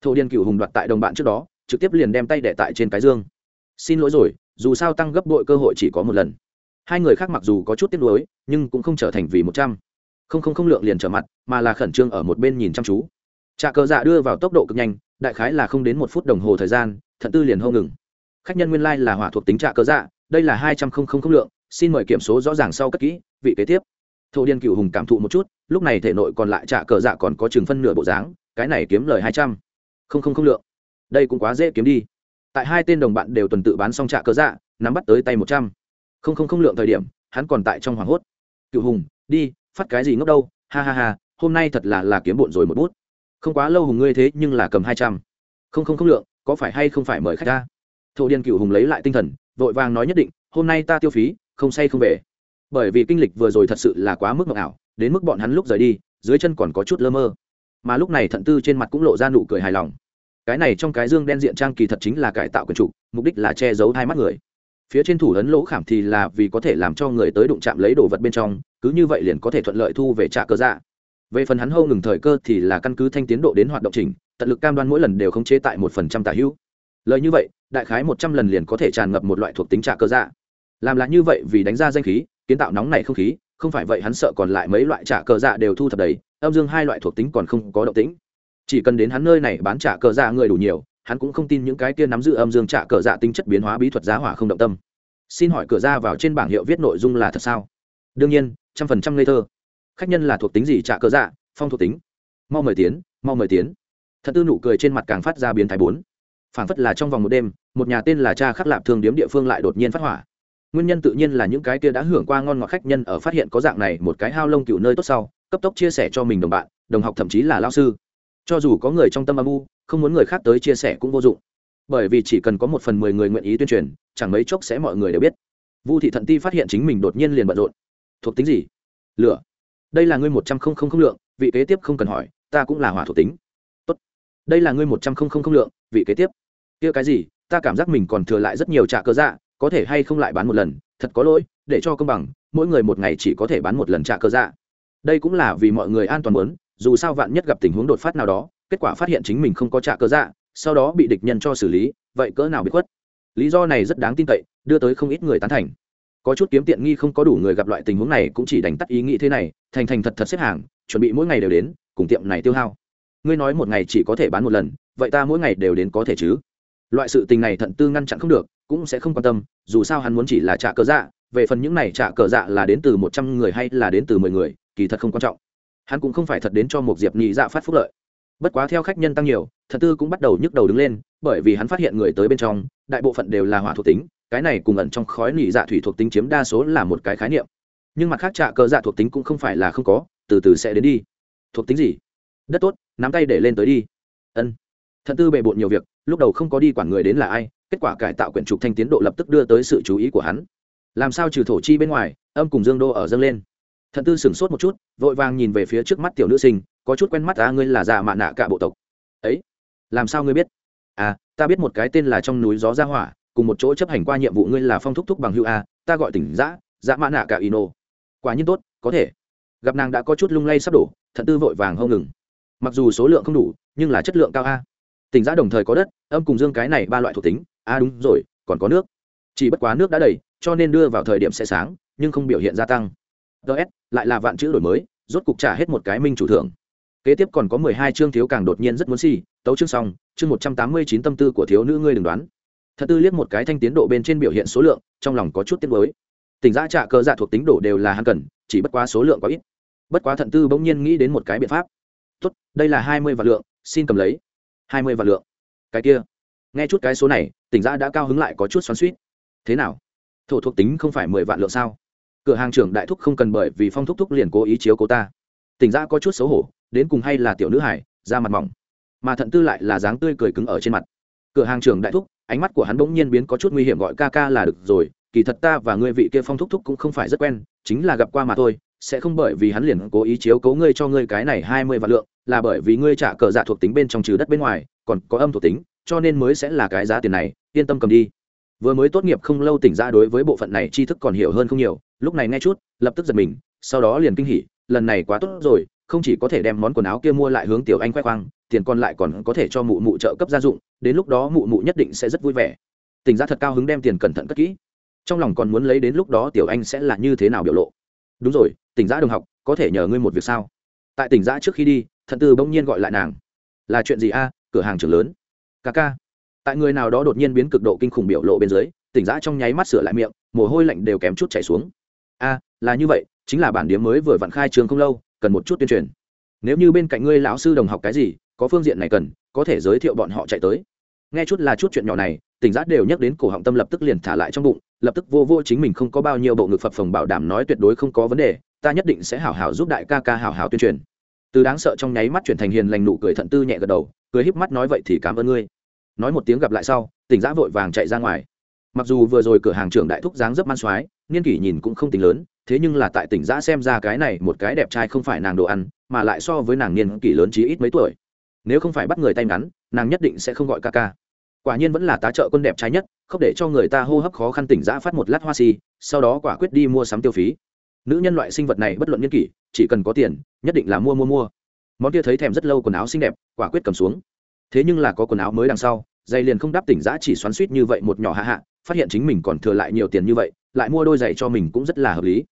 Thổ điền cựu hùng đoạt tại đồng bạn trước đó, trực tiếp liền đem tay đẻ tại trên cái dương. Xin lỗi rồi, dù sao tăng gấp bội cơ hội chỉ có một lần. Hai người khác mặc dù có chút tiếc nuối, nhưng cũng không trở thành vì một trăm. Không không không lượng liền trở mặt, mà là khẩn trương ở một bên nhìn chăm chú. Trà cờ dạ đưa vào tốc độ cực nhanh, đại khái là không đến một phút đồng hồ thời gian, thận tư liền hô ngừng. Khách nhân nguyên lai、like、là hỏa thuộc tính trà cờ dạ đây là hai trăm không không không lượng, xin mời kiểm số rõ ràng sau cất kỹ, vị kế tiếp. Thổ điền cựu hùng cảm thụ một chút lúc này thể nội còn lại trả cờ dạ còn có chừng phân nửa bộ dáng, cái này kiếm lời hai trăm. Không không không lượng. Đây cũng quá dễ kiếm đi. Tại hai tên đồng bạn đều tuần tự bán xong trả cờ dạ nắm bắt tới tay một trăm. Không không không lượng thời điểm, hắn còn tại trong hoảng hốt. Cựu hùng, đi, phát cái gì ngốc đâu? Ha ha ha, hôm nay thật là là kiếm bộn rồi một bút. Không quá lâu hùng ngươi thế nhưng là cầm hai trăm. Không không không lượng, có phải hay không phải mời khách ta? Thổ điền cựu hùng lấy lại tinh thần, vội vàng nói nhất định, hôm nay ta tiêu phí, không say không về. Bởi vì kinh lịch vừa rồi thật sự là quá mức mộng ảo đến mức bọn hắn lúc rời đi, dưới chân còn có chút lơ mơ. Mà lúc này thận tư trên mặt cũng lộ ra nụ cười hài lòng. Cái này trong cái dương đen diện trang kỳ thật chính là cải tạo quyền trục mục đích là che giấu hai mắt người. Phía trên thủ ấn lỗ khảm thì là vì có thể làm cho người tới đụng chạm lấy đồ vật bên trong, cứ như vậy liền có thể thuận lợi thu về trả cơ dạ. Về phần hắn hâu ngừng thời cơ thì là căn cứ thanh tiến độ đến hoạt động trình tận lực cam đoan mỗi lần đều không chế tại một phần trăm tả hữu. Lời như vậy, đại khái một trăm lần liền có thể tràn ngập một loại thuộc tính trả cơ dạ. Làm là như vậy vì đánh ra danh khí, kiến tạo nóng này không khí không phải vậy hắn sợ còn lại mấy loại trả cờ dạ đều thu thập đầy, âm dương hai loại thuộc tính còn không có động tĩnh. Chỉ cần đến hắn nơi này bán trả cờ dạ người đủ nhiều, hắn cũng không tin những cái kia nắm giữ âm dương trả cờ dạ tính chất biến hóa bí thuật giá hỏa không động tâm. Xin hỏi cửa ra vào trên bảng hiệu viết nội dung là thật sao? Đương nhiên, trăm phần trăm ngây thơ. Khách nhân là thuộc tính gì trả cờ dạ? Phong thuộc tính. Mau mời tiến, mau mời tiến. Thật tư nụ cười trên mặt càng phát ra biến thái bốn. Phản phất là trong vòng một đêm, một nhà tên là cha khắc lạp thường điếm địa phương lại đột nhiên phát hỏa nguyên nhân tự nhiên là những cái kia đã hưởng qua ngon ngọt khách nhân ở phát hiện có dạng này một cái hao lông cựu nơi tốt sau, cấp tốc chia sẻ cho mình đồng bạn, đồng học thậm chí là lao sư. Cho dù có người trong tâm âm u, không muốn người khác tới chia sẻ cũng vô dụng. Bởi vì chỉ cần có một phần mười người nguyện ý tuyên truyền, chẳng mấy chốc sẽ mọi người đều biết. Vu thị thận ti phát hiện chính mình đột nhiên liền bận rộn. Thuộc tính gì? Lửa. Đây là ngươi một trăm không không không lượng, vị kế tiếp không cần hỏi, ta cũng là hỏa thuộc tính. Tốt. đây là ngươi một trăm không không không lượng, vị kế tiếp. Kia cái gì? Ta cảm giác mình còn thừa lại rất nhiều trả cơ dạ có thể hay không lại bán một lần, thật có lỗi, để cho công bằng, mỗi người một ngày chỉ có thể bán một lần trả cơ dạ. Đây cũng là vì mọi người an toàn muốn, dù sao vạn nhất gặp tình huống đột phát nào đó, kết quả phát hiện chính mình không có trả cơ dạ sau đó bị địch nhân cho xử lý, vậy cỡ nào bị khuất? Lý do này rất đáng tin cậy, đưa tới không ít người tán thành. Có chút kiếm tiện nghi không có đủ người gặp loại tình huống này cũng chỉ đánh tắt ý nghĩ thế này, thành thành thật thật xếp hàng, chuẩn bị mỗi ngày đều đến, cùng tiệm này tiêu hao. Ngươi nói một ngày chỉ có thể bán một lần, vậy ta mỗi ngày đều đến có thể chứ? Loại sự tình này thận tư ngăn chặn không được cũng sẽ không quan tâm, dù sao hắn muốn chỉ là trả cờ dạ về phần những này trả cờ dạ là đến từ một trăm người hay là đến từ mười người, kỳ thật không quan trọng. Hắn cũng không phải thật đến cho một diệp nhị dạ phát phúc lợi. Bất quá theo khách nhân tăng nhiều, thật tư cũng bắt đầu nhức đầu đứng lên, bởi vì hắn phát hiện người tới bên trong, đại bộ phận đều là hỏa thuộc tính, cái này cùng ẩn trong khói nhị dạ thủy thuộc tính chiếm đa số là một cái khái niệm. Nhưng mặt khác trả cờ dạ thuộc tính cũng không phải là không có, từ từ sẽ đến đi. Thuộc tính gì? Đất tốt, nắm tay để lên tới đi. Ân. Thận tư bề bộn nhiều việc, lúc đầu không có đi quản người đến là ai kết quả cải tạo quyển trục thanh tiến độ lập tức đưa tới sự chú ý của hắn. Làm sao trừ thổ chi bên ngoài, âm cùng dương đô ở dâng lên. Thận tư sửng sốt một chút, vội vàng nhìn về phía trước mắt tiểu nữ sinh, có chút quen mắt à ngươi là già mạ nạ cả bộ tộc. Ấy, làm sao ngươi biết? À ta biết một cái tên là trong núi gió gia hỏa, cùng một chỗ chấp hành qua nhiệm vụ ngươi là phong thúc thúc bằng hữu a, ta gọi tỉnh giã dã dạ mã nạ cả ino. Quả nhiên tốt, có thể. Gặp nàng đã có chút lung lay sắp đổ, thận tư vội vàng hông ngừng. Mặc dù số lượng không đủ, nhưng là chất lượng cao a. Tỉnh giã đồng thời có đất, âm cùng dương cái này ba loại thuộc tính a đúng rồi, còn có nước. Chỉ bất quá nước đã đầy, cho nên đưa vào thời điểm sẽ sáng, nhưng không biểu hiện gia tăng. Ts lại là vạn chữ đổi mới, rốt cục trả hết một cái minh chủ thưởng. Kế tiếp còn có mười hai chương thiếu càng đột nhiên rất muốn xì, tấu chương xong, chương một trăm tám mươi chín tâm tư của thiếu nữ ngươi đừng đoán. Thật tư liếc một cái thanh tiến độ bên trên biểu hiện số lượng, trong lòng có chút tiếc mới tỉnh giã trạ cơ dạ thuộc tính đổ đều là hắn cần, chỉ bất quá số lượng có ít. Bất quá thận tư bỗng nhiên nghĩ đến một cái biện pháp. Tốt, đây là hai mươi vạn lượng, xin cầm lấy. Hai mươi vạn lượng. Cái kia nghe chút cái số này, tỉnh giã đã cao hứng lại có chút xoắn suýt thế nào? Thổ thuộc tính không phải mười vạn lượng sao? Cửa hàng trưởng đại thúc không cần bởi vì phong thúc thúc liền cố ý chiếu cố ta. Tỉnh giã có chút xấu hổ, đến cùng hay là tiểu nữ hải da mặt mỏng. Mà thận tư lại là dáng tươi cười cứng ở trên mặt. Cửa hàng trưởng đại thúc, ánh mắt của hắn bỗng nhiên biến có chút nguy hiểm gọi ca ca là được rồi, kỳ thật ta và ngươi vị kia phong thúc thúc cũng không phải rất quen, chính là gặp qua mà thôi, sẽ không bởi vì hắn liền cố ý chiếu cố ngươi cho ngươi cái này hai mươi vạn lượng, là bởi vì ngươi trả cờ dạ thuộc tính bên trong trừ đất bên ngoài, còn có âm thuộc tính cho nên mới sẽ là cái giá tiền này, yên tâm cầm đi. Vừa mới tốt nghiệp không lâu tỉnh ra đối với bộ phận này tri thức còn hiểu hơn không nhiều, lúc này nghe chút, lập tức giật mình, sau đó liền kinh hỉ, lần này quá tốt rồi, không chỉ có thể đem món quần áo kia mua lại hướng tiểu anh khoe khoang, tiền còn lại còn có thể cho mụ mụ trợ cấp gia dụng, đến lúc đó mụ mụ nhất định sẽ rất vui vẻ. Tỉnh ra thật cao hứng đem tiền cẩn thận cất kỹ. Trong lòng còn muốn lấy đến lúc đó tiểu anh sẽ là như thế nào biểu lộ. Đúng rồi, tỉnh giã đồng học, có thể nhờ ngươi một việc sao? Tại tỉnh giã trước khi đi, thận tư bỗng nhiên gọi lại nàng. Là chuyện gì a? Cửa hàng trưởng lớn ca ca. Tại người nào đó đột nhiên biến cực độ kinh khủng biểu lộ bên dưới, tỉnh giã trong nháy mắt sửa lại miệng, mồ hôi lạnh đều kém chút chảy xuống. A, là như vậy, chính là bản điếm mới vừa vặn khai trường không lâu, cần một chút tuyên truyền. Nếu như bên cạnh ngươi lão sư đồng học cái gì, có phương diện này cần, có thể giới thiệu bọn họ chạy tới. Nghe chút là chút chuyện nhỏ này, tỉnh giác đều nhắc đến cổ họng tâm lập tức liền thả lại trong bụng, lập tức vô vô chính mình không có bao nhiêu bộ ngực phập phồng bảo đảm nói tuyệt đối không có vấn đề, ta nhất định sẽ hảo hảo giúp đại ca ca hảo hảo tuyên truyền. Từ đáng sợ trong nháy mắt chuyển thành hiền lành nụ cười thận tư nhẹ gật đầu, cười híp mắt nói vậy thì cảm ơn ngươi nói một tiếng gặp lại sau, tỉnh giã vội vàng chạy ra ngoài. Mặc dù vừa rồi cửa hàng trưởng đại thúc dáng rất man soái, niên kỷ nhìn cũng không tính lớn, thế nhưng là tại tỉnh giã xem ra cái này một cái đẹp trai không phải nàng đồ ăn, mà lại so với nàng niên kỷ lớn chí ít mấy tuổi. Nếu không phải bắt người tay ngắn, nàng nhất định sẽ không gọi ca ca. Quả nhiên vẫn là tá trợ quân đẹp trai nhất, không để cho người ta hô hấp khó khăn tỉnh giã phát một lát hoa xì sau đó quả quyết đi mua sắm tiêu phí. Nữ nhân loại sinh vật này bất luận niên kỷ, chỉ cần có tiền, nhất định là mua mua mua. Món kia thấy thèm rất lâu quần áo xinh đẹp, quả quyết cầm xuống thế nhưng là có quần áo mới đằng sau dây liền không đáp tỉnh giã chỉ xoắn suýt như vậy một nhỏ hạ hạ, phát hiện chính mình còn thừa lại nhiều tiền như vậy, lại mua đôi giày cho mình cũng rất là hợp lý.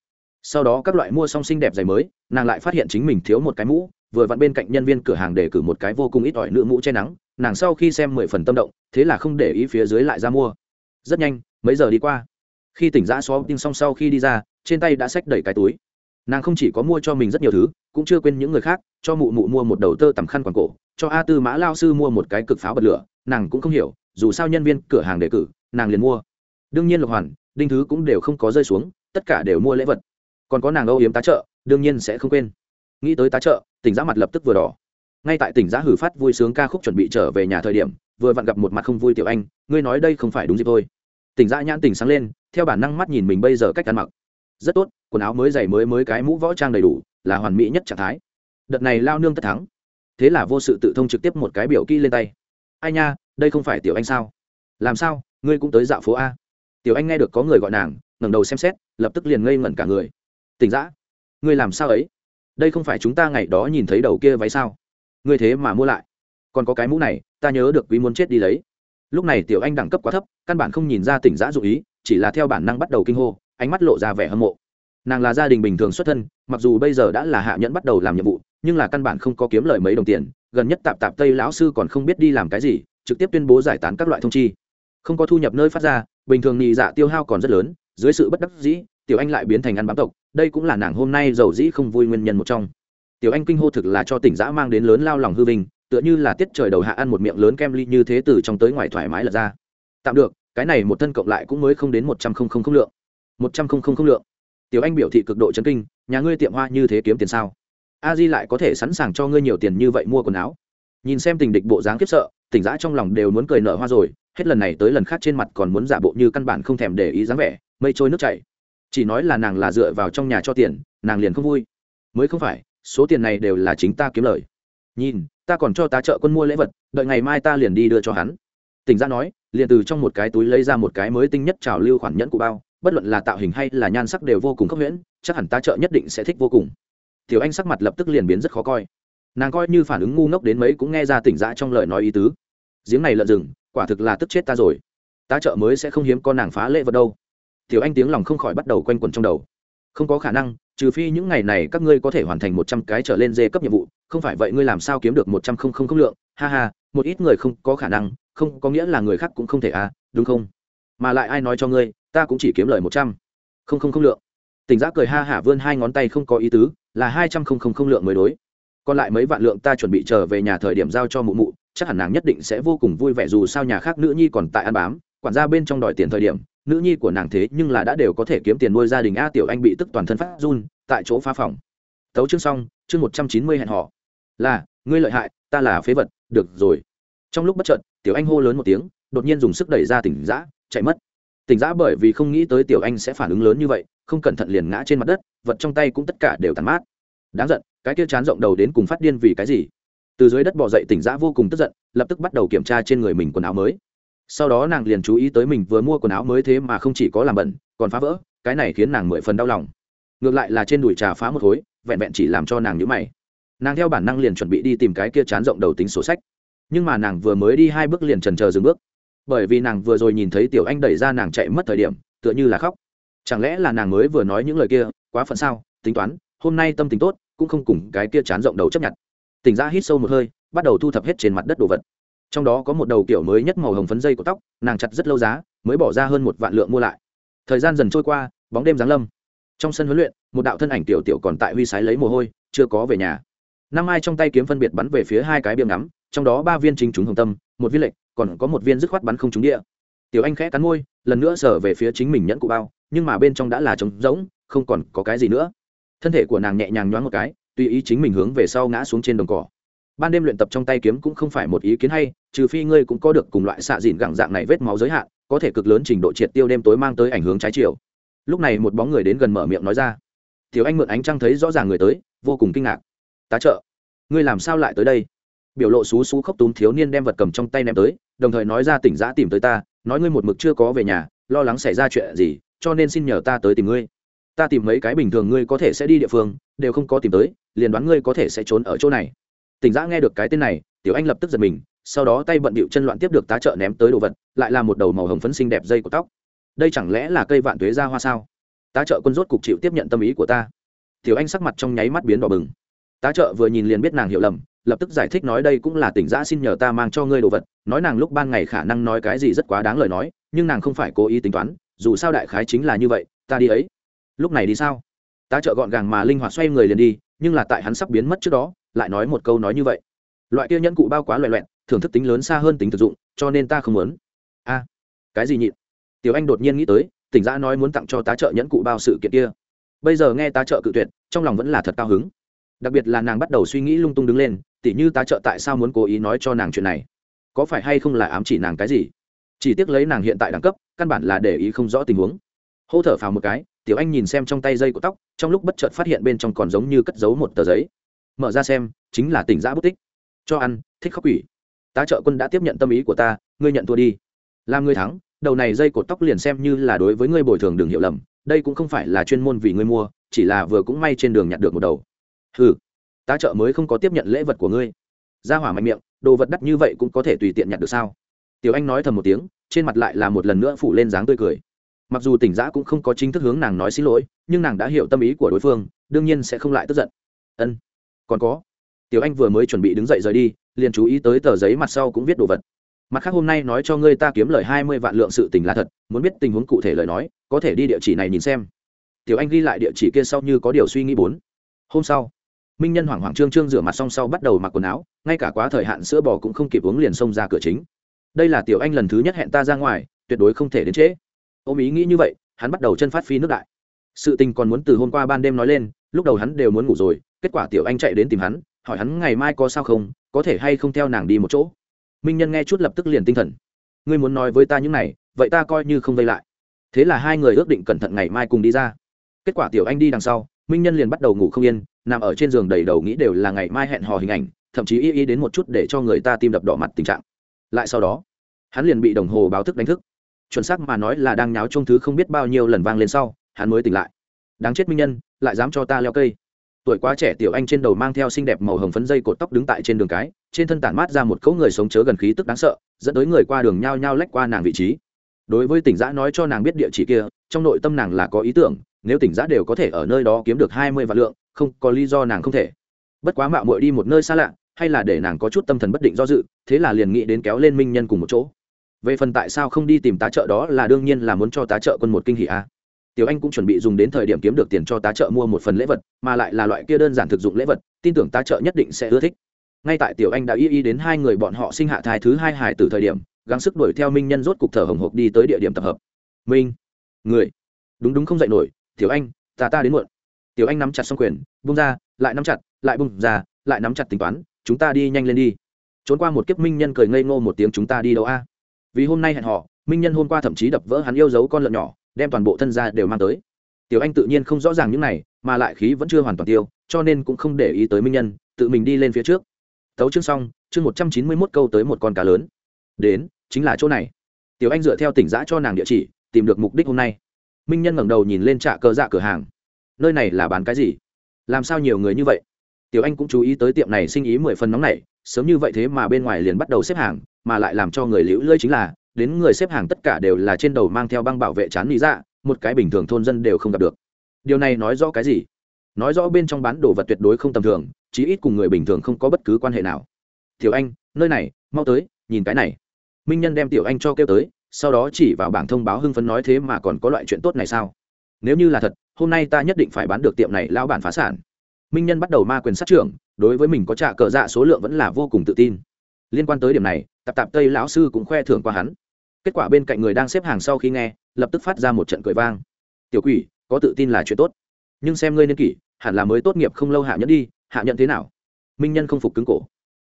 Sau đó các loại mua song xinh đẹp giày mới, nàng lại phát hiện chính mình thiếu một cái mũ, vừa vặn bên cạnh nhân viên cửa hàng để cử một cái vô cùng ít ỏi nữ mũ che nắng, nàng sau khi xem mười phần tâm động, thế là không để ý phía dưới lại ra mua. Rất nhanh, mấy giờ đi qua. Khi tỉnh giã xó tinh xong sau khi đi ra, trên tay đã xách đầy cái túi. Nàng không chỉ có mua cho mình rất nhiều thứ, cũng chưa quên những người khác, cho mụ mụ mua một đầu tơ tằm khăn quàng cổ cho a tư mã lao sư mua một cái cực pháo bật lửa, nàng cũng không hiểu, dù sao nhân viên cửa hàng đề cử, nàng liền mua. Đương nhiên lộc hoàn, đinh thứ cũng đều không có rơi xuống, tất cả đều mua lễ vật. Còn có nàng âu yếm tá trợ, đương nhiên sẽ không quên. Nghĩ tới tá trợ, tỉnh giã mặt lập tức vừa đỏ. Ngay tại tỉnh giã hử phát vui sướng ca khúc chuẩn bị trở về nhà thời điểm, vừa vặn gặp một mặt không vui tiểu anh, ngươi nói đây không phải đúng dịp thôi. Tỉnh giã nhãn tỉnh sáng lên, theo bản năng mắt nhìn mình bây giờ cách ăn mặc. Rất tốt, quần áo mới giày mới mới cái mũ võ trang đầy đủ, là hoàn mỹ nhất trạng thái. Đợt này lao nương tất thắng thế là vô sự tự thông trực tiếp một cái biểu kỹ lên tay. Ai nha, đây không phải tiểu anh sao? Làm sao, ngươi cũng tới dạo phố a? Tiểu anh nghe được có người gọi nàng, ngẩng đầu xem xét, lập tức liền ngây ngẩn cả người. Tỉnh giã ngươi làm sao ấy? Đây không phải chúng ta ngày đó nhìn thấy đầu kia váy sao? Ngươi thế mà mua lại. Còn có cái mũ này, ta nhớ được quý muốn chết đi lấy. Lúc này tiểu anh đẳng cấp quá thấp, căn bản không nhìn ra tỉnh giã dụ ý, chỉ là theo bản năng bắt đầu kinh hô, ánh mắt lộ ra vẻ hâm mộ. Nàng là gia đình bình thường xuất thân, mặc dù bây giờ đã là hạ nhẫn bắt đầu làm nhiệm vụ nhưng là căn bản không có kiếm lời mấy đồng tiền, gần nhất tạp tạp tây lão sư còn không biết đi làm cái gì, trực tiếp tuyên bố giải tán các loại thông chi. Không có thu nhập nơi phát ra, bình thường nhị dạ tiêu hao còn rất lớn, dưới sự bất đắc dĩ, tiểu anh lại biến thành ăn bám tộc, đây cũng là nàng hôm nay giàu dĩ không vui nguyên nhân một trong. Tiểu anh kinh hô thực là cho tỉnh giã mang đến lớn lao lòng hư vinh, tựa như là tiết trời đầu hạ ăn một miệng lớn kem ly như thế từ trong tới ngoài thoải mái lật ra. Tạm được, cái này một thân cộng lại cũng mới không đến một trăm không không không lượng. Một trăm không không không lượng. Tiểu anh biểu thị cực độ chấn kinh, nhà ngươi tiệm hoa như thế kiếm tiền sao? A di lại có thể sẵn sàng cho ngươi nhiều tiền như vậy mua quần áo. Nhìn xem tình địch bộ dáng kiếp sợ, tỉnh giã trong lòng đều muốn cười nở hoa rồi, hết lần này tới lần khác trên mặt còn muốn giả bộ như căn bản không thèm để ý dáng vẻ, mây trôi nước chảy. Chỉ nói là nàng là dựa vào trong nhà cho tiền, nàng liền không vui. Mới không phải, số tiền này đều là chính ta kiếm lời. Nhìn, ta còn cho ta trợ quân mua lễ vật, đợi ngày mai ta liền đi đưa cho hắn. Tỉnh giã nói, liền từ trong một cái túi lấy ra một cái mới tinh nhất trào lưu khoản nhẫn của bao, bất luận là tạo hình hay là nhan sắc đều vô cùng khốc huyễn chắc hẳn ta trợ nhất định sẽ thích vô cùng tiểu anh sắc mặt lập tức liền biến rất khó coi. Nàng coi như phản ứng ngu ngốc đến mấy cũng nghe ra tỉnh dã trong lời nói ý tứ. Giếng này lợn rừng, quả thực là tức chết ta rồi. Ta chợ mới sẽ không hiếm con nàng phá lệ vật đâu. Tiểu anh tiếng lòng không khỏi bắt đầu quanh quẩn trong đầu. Không có khả năng, trừ phi những ngày này các ngươi có thể hoàn thành một trăm cái trở lên dê cấp nhiệm vụ, không phải vậy ngươi làm sao kiếm được một trăm không không không lượng? Ha ha, một ít người không có khả năng, không có nghĩa là người khác cũng không thể à đúng không? Mà lại ai nói cho ngươi, ta cũng chỉ kiếm lời một trăm không không không lượng tỉnh giác cười ha hả vươn hai ngón tay không có ý tứ, là hai trăm không không không lượng mới đối. Còn lại mấy vạn lượng ta chuẩn bị trở về nhà thời điểm giao cho mụ mụ, chắc hẳn nàng nhất định sẽ vô cùng vui vẻ dù sao nhà khác nữ nhi còn tại ăn bám, quản gia bên trong đòi tiền thời điểm, nữ nhi của nàng thế nhưng là đã đều có thể kiếm tiền nuôi gia đình a tiểu anh bị tức toàn thân phát run, tại chỗ phá phòng. Tấu chương xong, chương một trăm chín mươi hẹn họ là, ngươi lợi hại, ta là phế vật, được rồi. Trong lúc bất trợn tiểu anh hô lớn một tiếng, đột nhiên dùng sức đẩy ra tỉnh giã, chạy mất tỉnh giã bởi vì không nghĩ tới tiểu anh sẽ phản ứng lớn như vậy, không cẩn thận liền ngã trên mặt đất, vật trong tay cũng tất cả đều tàn mát. Đáng giận, cái kia chán rộng đầu đến cùng phát điên vì cái gì? Từ dưới đất bỏ dậy tỉnh giã vô cùng tức giận, lập tức bắt đầu kiểm tra trên người mình quần áo mới. Sau đó nàng liền chú ý tới mình vừa mua quần áo mới thế mà không chỉ có làm bẩn, còn phá vỡ, cái này khiến nàng mười phần đau lòng. Ngược lại là trên đùi trà phá một khối, vẹn vẹn chỉ làm cho nàng nhữ mày. Nàng theo bản năng liền chuẩn bị đi tìm cái kia chán rộng đầu tính sổ sách. Nhưng mà nàng vừa mới đi hai bước liền trần chờ dừng bước bởi vì nàng vừa rồi nhìn thấy tiểu anh đẩy ra nàng chạy mất thời điểm, tựa như là khóc. Chẳng lẽ là nàng mới vừa nói những lời kia, quá phận sao? Tính toán, hôm nay tâm tình tốt, cũng không cùng cái kia chán rộng đầu chấp nhận. Tỉnh ra hít sâu một hơi, bắt đầu thu thập hết trên mặt đất đồ vật. Trong đó có một đầu kiểu mới nhất màu hồng phấn dây của tóc, nàng chặt rất lâu giá, mới bỏ ra hơn một vạn lượng mua lại. Thời gian dần trôi qua, bóng đêm giáng lâm. Trong sân huấn luyện, một đạo thân ảnh tiểu tiểu còn tại huy sái lấy mồ hôi, chưa có về nhà. Năm ai trong tay kiếm phân biệt bắn về phía hai cái biếng ngắm trong đó ba viên chính trúng hồng tâm, một viên lệnh, còn có một viên dứt khoát bắn không trúng địa. Tiểu anh khẽ cắn môi, lần nữa sở về phía chính mình nhẫn cụ bao, nhưng mà bên trong đã là trống rỗng, không còn có cái gì nữa. Thân thể của nàng nhẹ nhàng nhoáng một cái, tùy ý chính mình hướng về sau ngã xuống trên đồng cỏ. Ban đêm luyện tập trong tay kiếm cũng không phải một ý kiến hay, trừ phi ngươi cũng có được cùng loại xạ dịn gẳng dạng này vết máu giới hạn, có thể cực lớn trình độ triệt tiêu đêm tối mang tới ảnh hướng trái chiều. Lúc này một bóng người đến gần mở miệng nói ra. Tiểu anh mượn ánh trăng thấy rõ ràng người tới, vô cùng kinh ngạc. Tá trợ, ngươi làm sao lại tới đây? Biểu lộ xú xú khóc túm thiếu niên đem vật cầm trong tay ném tới, đồng thời nói ra tỉnh giã tìm tới ta, nói ngươi một mực chưa có về nhà, lo lắng xảy ra chuyện gì, cho nên xin nhờ ta tới tìm ngươi. Ta tìm mấy cái bình thường ngươi có thể sẽ đi địa phương, đều không có tìm tới, liền đoán ngươi có thể sẽ trốn ở chỗ này. Tỉnh giã nghe được cái tên này, tiểu anh lập tức giật mình, sau đó tay bận bịu chân loạn tiếp được tá trợ ném tới đồ vật, lại là một đầu màu hồng phấn xinh đẹp dây của tóc. Đây chẳng lẽ là cây vạn tuế ra hoa sao? Tá trợ quân rốt cục chịu tiếp nhận tâm ý của ta. Tiểu anh sắc mặt trong nháy mắt biến đỏ bừng. Tá trợ vừa nhìn liền biết nàng hiểu lầm lập tức giải thích nói đây cũng là tỉnh giã xin nhờ ta mang cho ngươi đồ vật, nói nàng lúc ban ngày khả năng nói cái gì rất quá đáng lời nói, nhưng nàng không phải cố ý tính toán, dù sao đại khái chính là như vậy, ta đi ấy. Lúc này đi sao? Ta trợ gọn gàng mà linh hoạt xoay người liền đi, nhưng là tại hắn sắp biến mất trước đó, lại nói một câu nói như vậy. Loại kia nhẫn cụ bao quá loại loẹn, thưởng thức tính lớn xa hơn tính thực dụng, cho nên ta không muốn. A, cái gì nhịn? Tiểu anh đột nhiên nghĩ tới, tỉnh giã nói muốn tặng cho tá trợ nhẫn cụ bao sự kiện kia. Bây giờ nghe tá trợ cự tuyệt, trong lòng vẫn là thật cao hứng. Đặc biệt là nàng bắt đầu suy nghĩ lung tung đứng lên tỉ như tá trợ tại sao muốn cố ý nói cho nàng chuyện này? Có phải hay không là ám chỉ nàng cái gì? Chỉ tiếc lấy nàng hiện tại đẳng cấp, căn bản là để ý không rõ tình huống. Hô thở phào một cái, tiểu anh nhìn xem trong tay dây của tóc, trong lúc bất chợt phát hiện bên trong còn giống như cất giấu một tờ giấy. Mở ra xem, chính là tỉnh giã bút tích. Cho ăn, thích khóc quỷ. Tá trợ quân đã tiếp nhận tâm ý của ta, ngươi nhận thua đi. Làm ngươi thắng, đầu này dây cột tóc liền xem như là đối với ngươi bồi thường đường hiểu lầm, đây cũng không phải là chuyên môn vì ngươi mua, chỉ là vừa cũng may trên đường nhặt được một đầu. Ừ tá trợ mới không có tiếp nhận lễ vật của ngươi. Ra hỏa mạnh miệng, đồ vật đắt như vậy cũng có thể tùy tiện nhặt được sao? Tiểu anh nói thầm một tiếng, trên mặt lại là một lần nữa phủ lên dáng tươi cười. Mặc dù tỉnh giã cũng không có chính thức hướng nàng nói xin lỗi, nhưng nàng đã hiểu tâm ý của đối phương, đương nhiên sẽ không lại tức giận. Ân, còn có. Tiểu anh vừa mới chuẩn bị đứng dậy rời đi, liền chú ý tới tờ giấy mặt sau cũng viết đồ vật. Mặt khác hôm nay nói cho ngươi ta kiếm lời hai mươi vạn lượng sự tình là thật, muốn biết tình huống cụ thể lời nói, có thể đi địa chỉ này nhìn xem. Tiểu anh ghi lại địa chỉ kia sau như có điều suy nghĩ bốn. Hôm sau minh nhân hoảng hoảng trương trương rửa mặt xong sau bắt đầu mặc quần áo, ngay cả quá thời hạn sữa bò cũng không kịp uống liền xông ra cửa chính. Đây là tiểu anh lần thứ nhất hẹn ta ra ngoài, tuyệt đối không thể đến trễ. Ôm ý nghĩ như vậy, hắn bắt đầu chân phát phi nước đại. Sự tình còn muốn từ hôm qua ban đêm nói lên, lúc đầu hắn đều muốn ngủ rồi, kết quả tiểu anh chạy đến tìm hắn, hỏi hắn ngày mai có sao không, có thể hay không theo nàng đi một chỗ. Minh nhân nghe chút lập tức liền tinh thần. Ngươi muốn nói với ta những này, vậy ta coi như không vây lại. Thế là hai người ước định cẩn thận ngày mai cùng đi ra. Kết quả tiểu anh đi đằng sau minh nhân liền bắt đầu ngủ không yên, nằm ở trên giường đầy đầu nghĩ đều là ngày mai hẹn hò hình ảnh, thậm chí y y đến một chút để cho người ta tim đập đỏ mặt tình trạng. Lại sau đó, hắn liền bị đồng hồ báo thức đánh thức. Chuẩn xác mà nói là đang nháo trông thứ không biết bao nhiêu lần vang lên sau, hắn mới tỉnh lại. Đáng chết minh nhân, lại dám cho ta leo cây. Tuổi quá trẻ tiểu anh trên đầu mang theo xinh đẹp màu hồng phấn dây cột tóc đứng tại trên đường cái, trên thân tản mát ra một cỗ người sống chớ gần khí tức đáng sợ, dẫn tới người qua đường nhao nhao lách qua nàng vị trí. Đối với tỉnh giã nói cho nàng biết địa chỉ kia, trong nội tâm nàng là có ý tưởng nếu tỉnh giã đều có thể ở nơi đó kiếm được hai mươi vạn lượng, không có lý do nàng không thể. Bất quá mạo muội đi một nơi xa lạ, hay là để nàng có chút tâm thần bất định do dự, thế là liền nghĩ đến kéo lên minh nhân cùng một chỗ. Về phần tại sao không đi tìm tá trợ đó là đương nhiên là muốn cho tá trợ quân một kinh hỷ a. Tiểu anh cũng chuẩn bị dùng đến thời điểm kiếm được tiền cho tá trợ mua một phần lễ vật, mà lại là loại kia đơn giản thực dụng lễ vật, tin tưởng tá trợ nhất định sẽ ưa thích. Ngay tại tiểu anh đã y y đến hai người bọn họ sinh hạ thai thứ hai hải từ thời điểm, gắng sức đuổi theo minh nhân rốt cục thở hồng hộc đi tới địa điểm tập hợp. Minh, người. Đúng đúng không dạy nổi tiểu anh, ta ta đến muộn. Tiểu anh nắm chặt xong quyền bung ra, lại nắm chặt, lại bung ra, lại nắm chặt tính toán, chúng ta đi nhanh lên đi. Trốn qua một kiếp minh nhân cười ngây ngô một tiếng, chúng ta đi đâu a? Vì hôm nay hẹn họ minh nhân hôm qua thậm chí đập vỡ hắn yêu dấu con lợn nhỏ, đem toàn bộ thân ra đều mang tới. Tiểu anh tự nhiên không rõ ràng những này, mà lại khí vẫn chưa hoàn toàn tiêu, cho nên cũng không để ý tới minh nhân, tự mình đi lên phía trước. Tấu chương xong, chương một trăm chín mươi mốt câu tới một con cá lớn. Đến, chính là chỗ này. Tiểu anh dựa theo tỉnh giã cho nàng địa chỉ, tìm được mục đích hôm nay minh nhân ngẩng đầu nhìn lên trạ cơ dạ cửa hàng. Nơi này là bán cái gì? Làm sao nhiều người như vậy? Tiểu anh cũng chú ý tới tiệm này sinh ý mười phần nóng này sớm như vậy thế mà bên ngoài liền bắt đầu xếp hàng, mà lại làm cho người liễu lơi chính là, đến người xếp hàng tất cả đều là trên đầu mang theo băng bảo vệ chán lý dạ một cái bình thường thôn dân đều không gặp được. Điều này nói rõ cái gì? Nói rõ bên trong bán đồ vật tuyệt đối không tầm thường, chí ít cùng người bình thường không có bất cứ quan hệ nào. Tiểu anh, nơi này, mau tới, nhìn cái này. Minh nhân đem tiểu anh cho kêu tới sau đó chỉ vào bảng thông báo hưng phấn nói thế mà còn có loại chuyện tốt này sao? Nếu như là thật, hôm nay ta nhất định phải bán được tiệm này lão bản phá sản. Minh nhân bắt đầu ma quyền sát trưởng, đối với mình có trả cờ dạ số lượng vẫn là vô cùng tự tin. Liên quan tới điểm này, tạp tạp tây lão sư cũng khoe thưởng qua hắn. Kết quả bên cạnh người đang xếp hàng sau khi nghe, lập tức phát ra một trận cười vang. Tiểu quỷ, có tự tin là chuyện tốt. Nhưng xem ngươi niên kỷ, hẳn là mới tốt nghiệp không lâu hạ nhẫn đi, hạ nhận thế nào? Minh nhân không phục cứng cổ.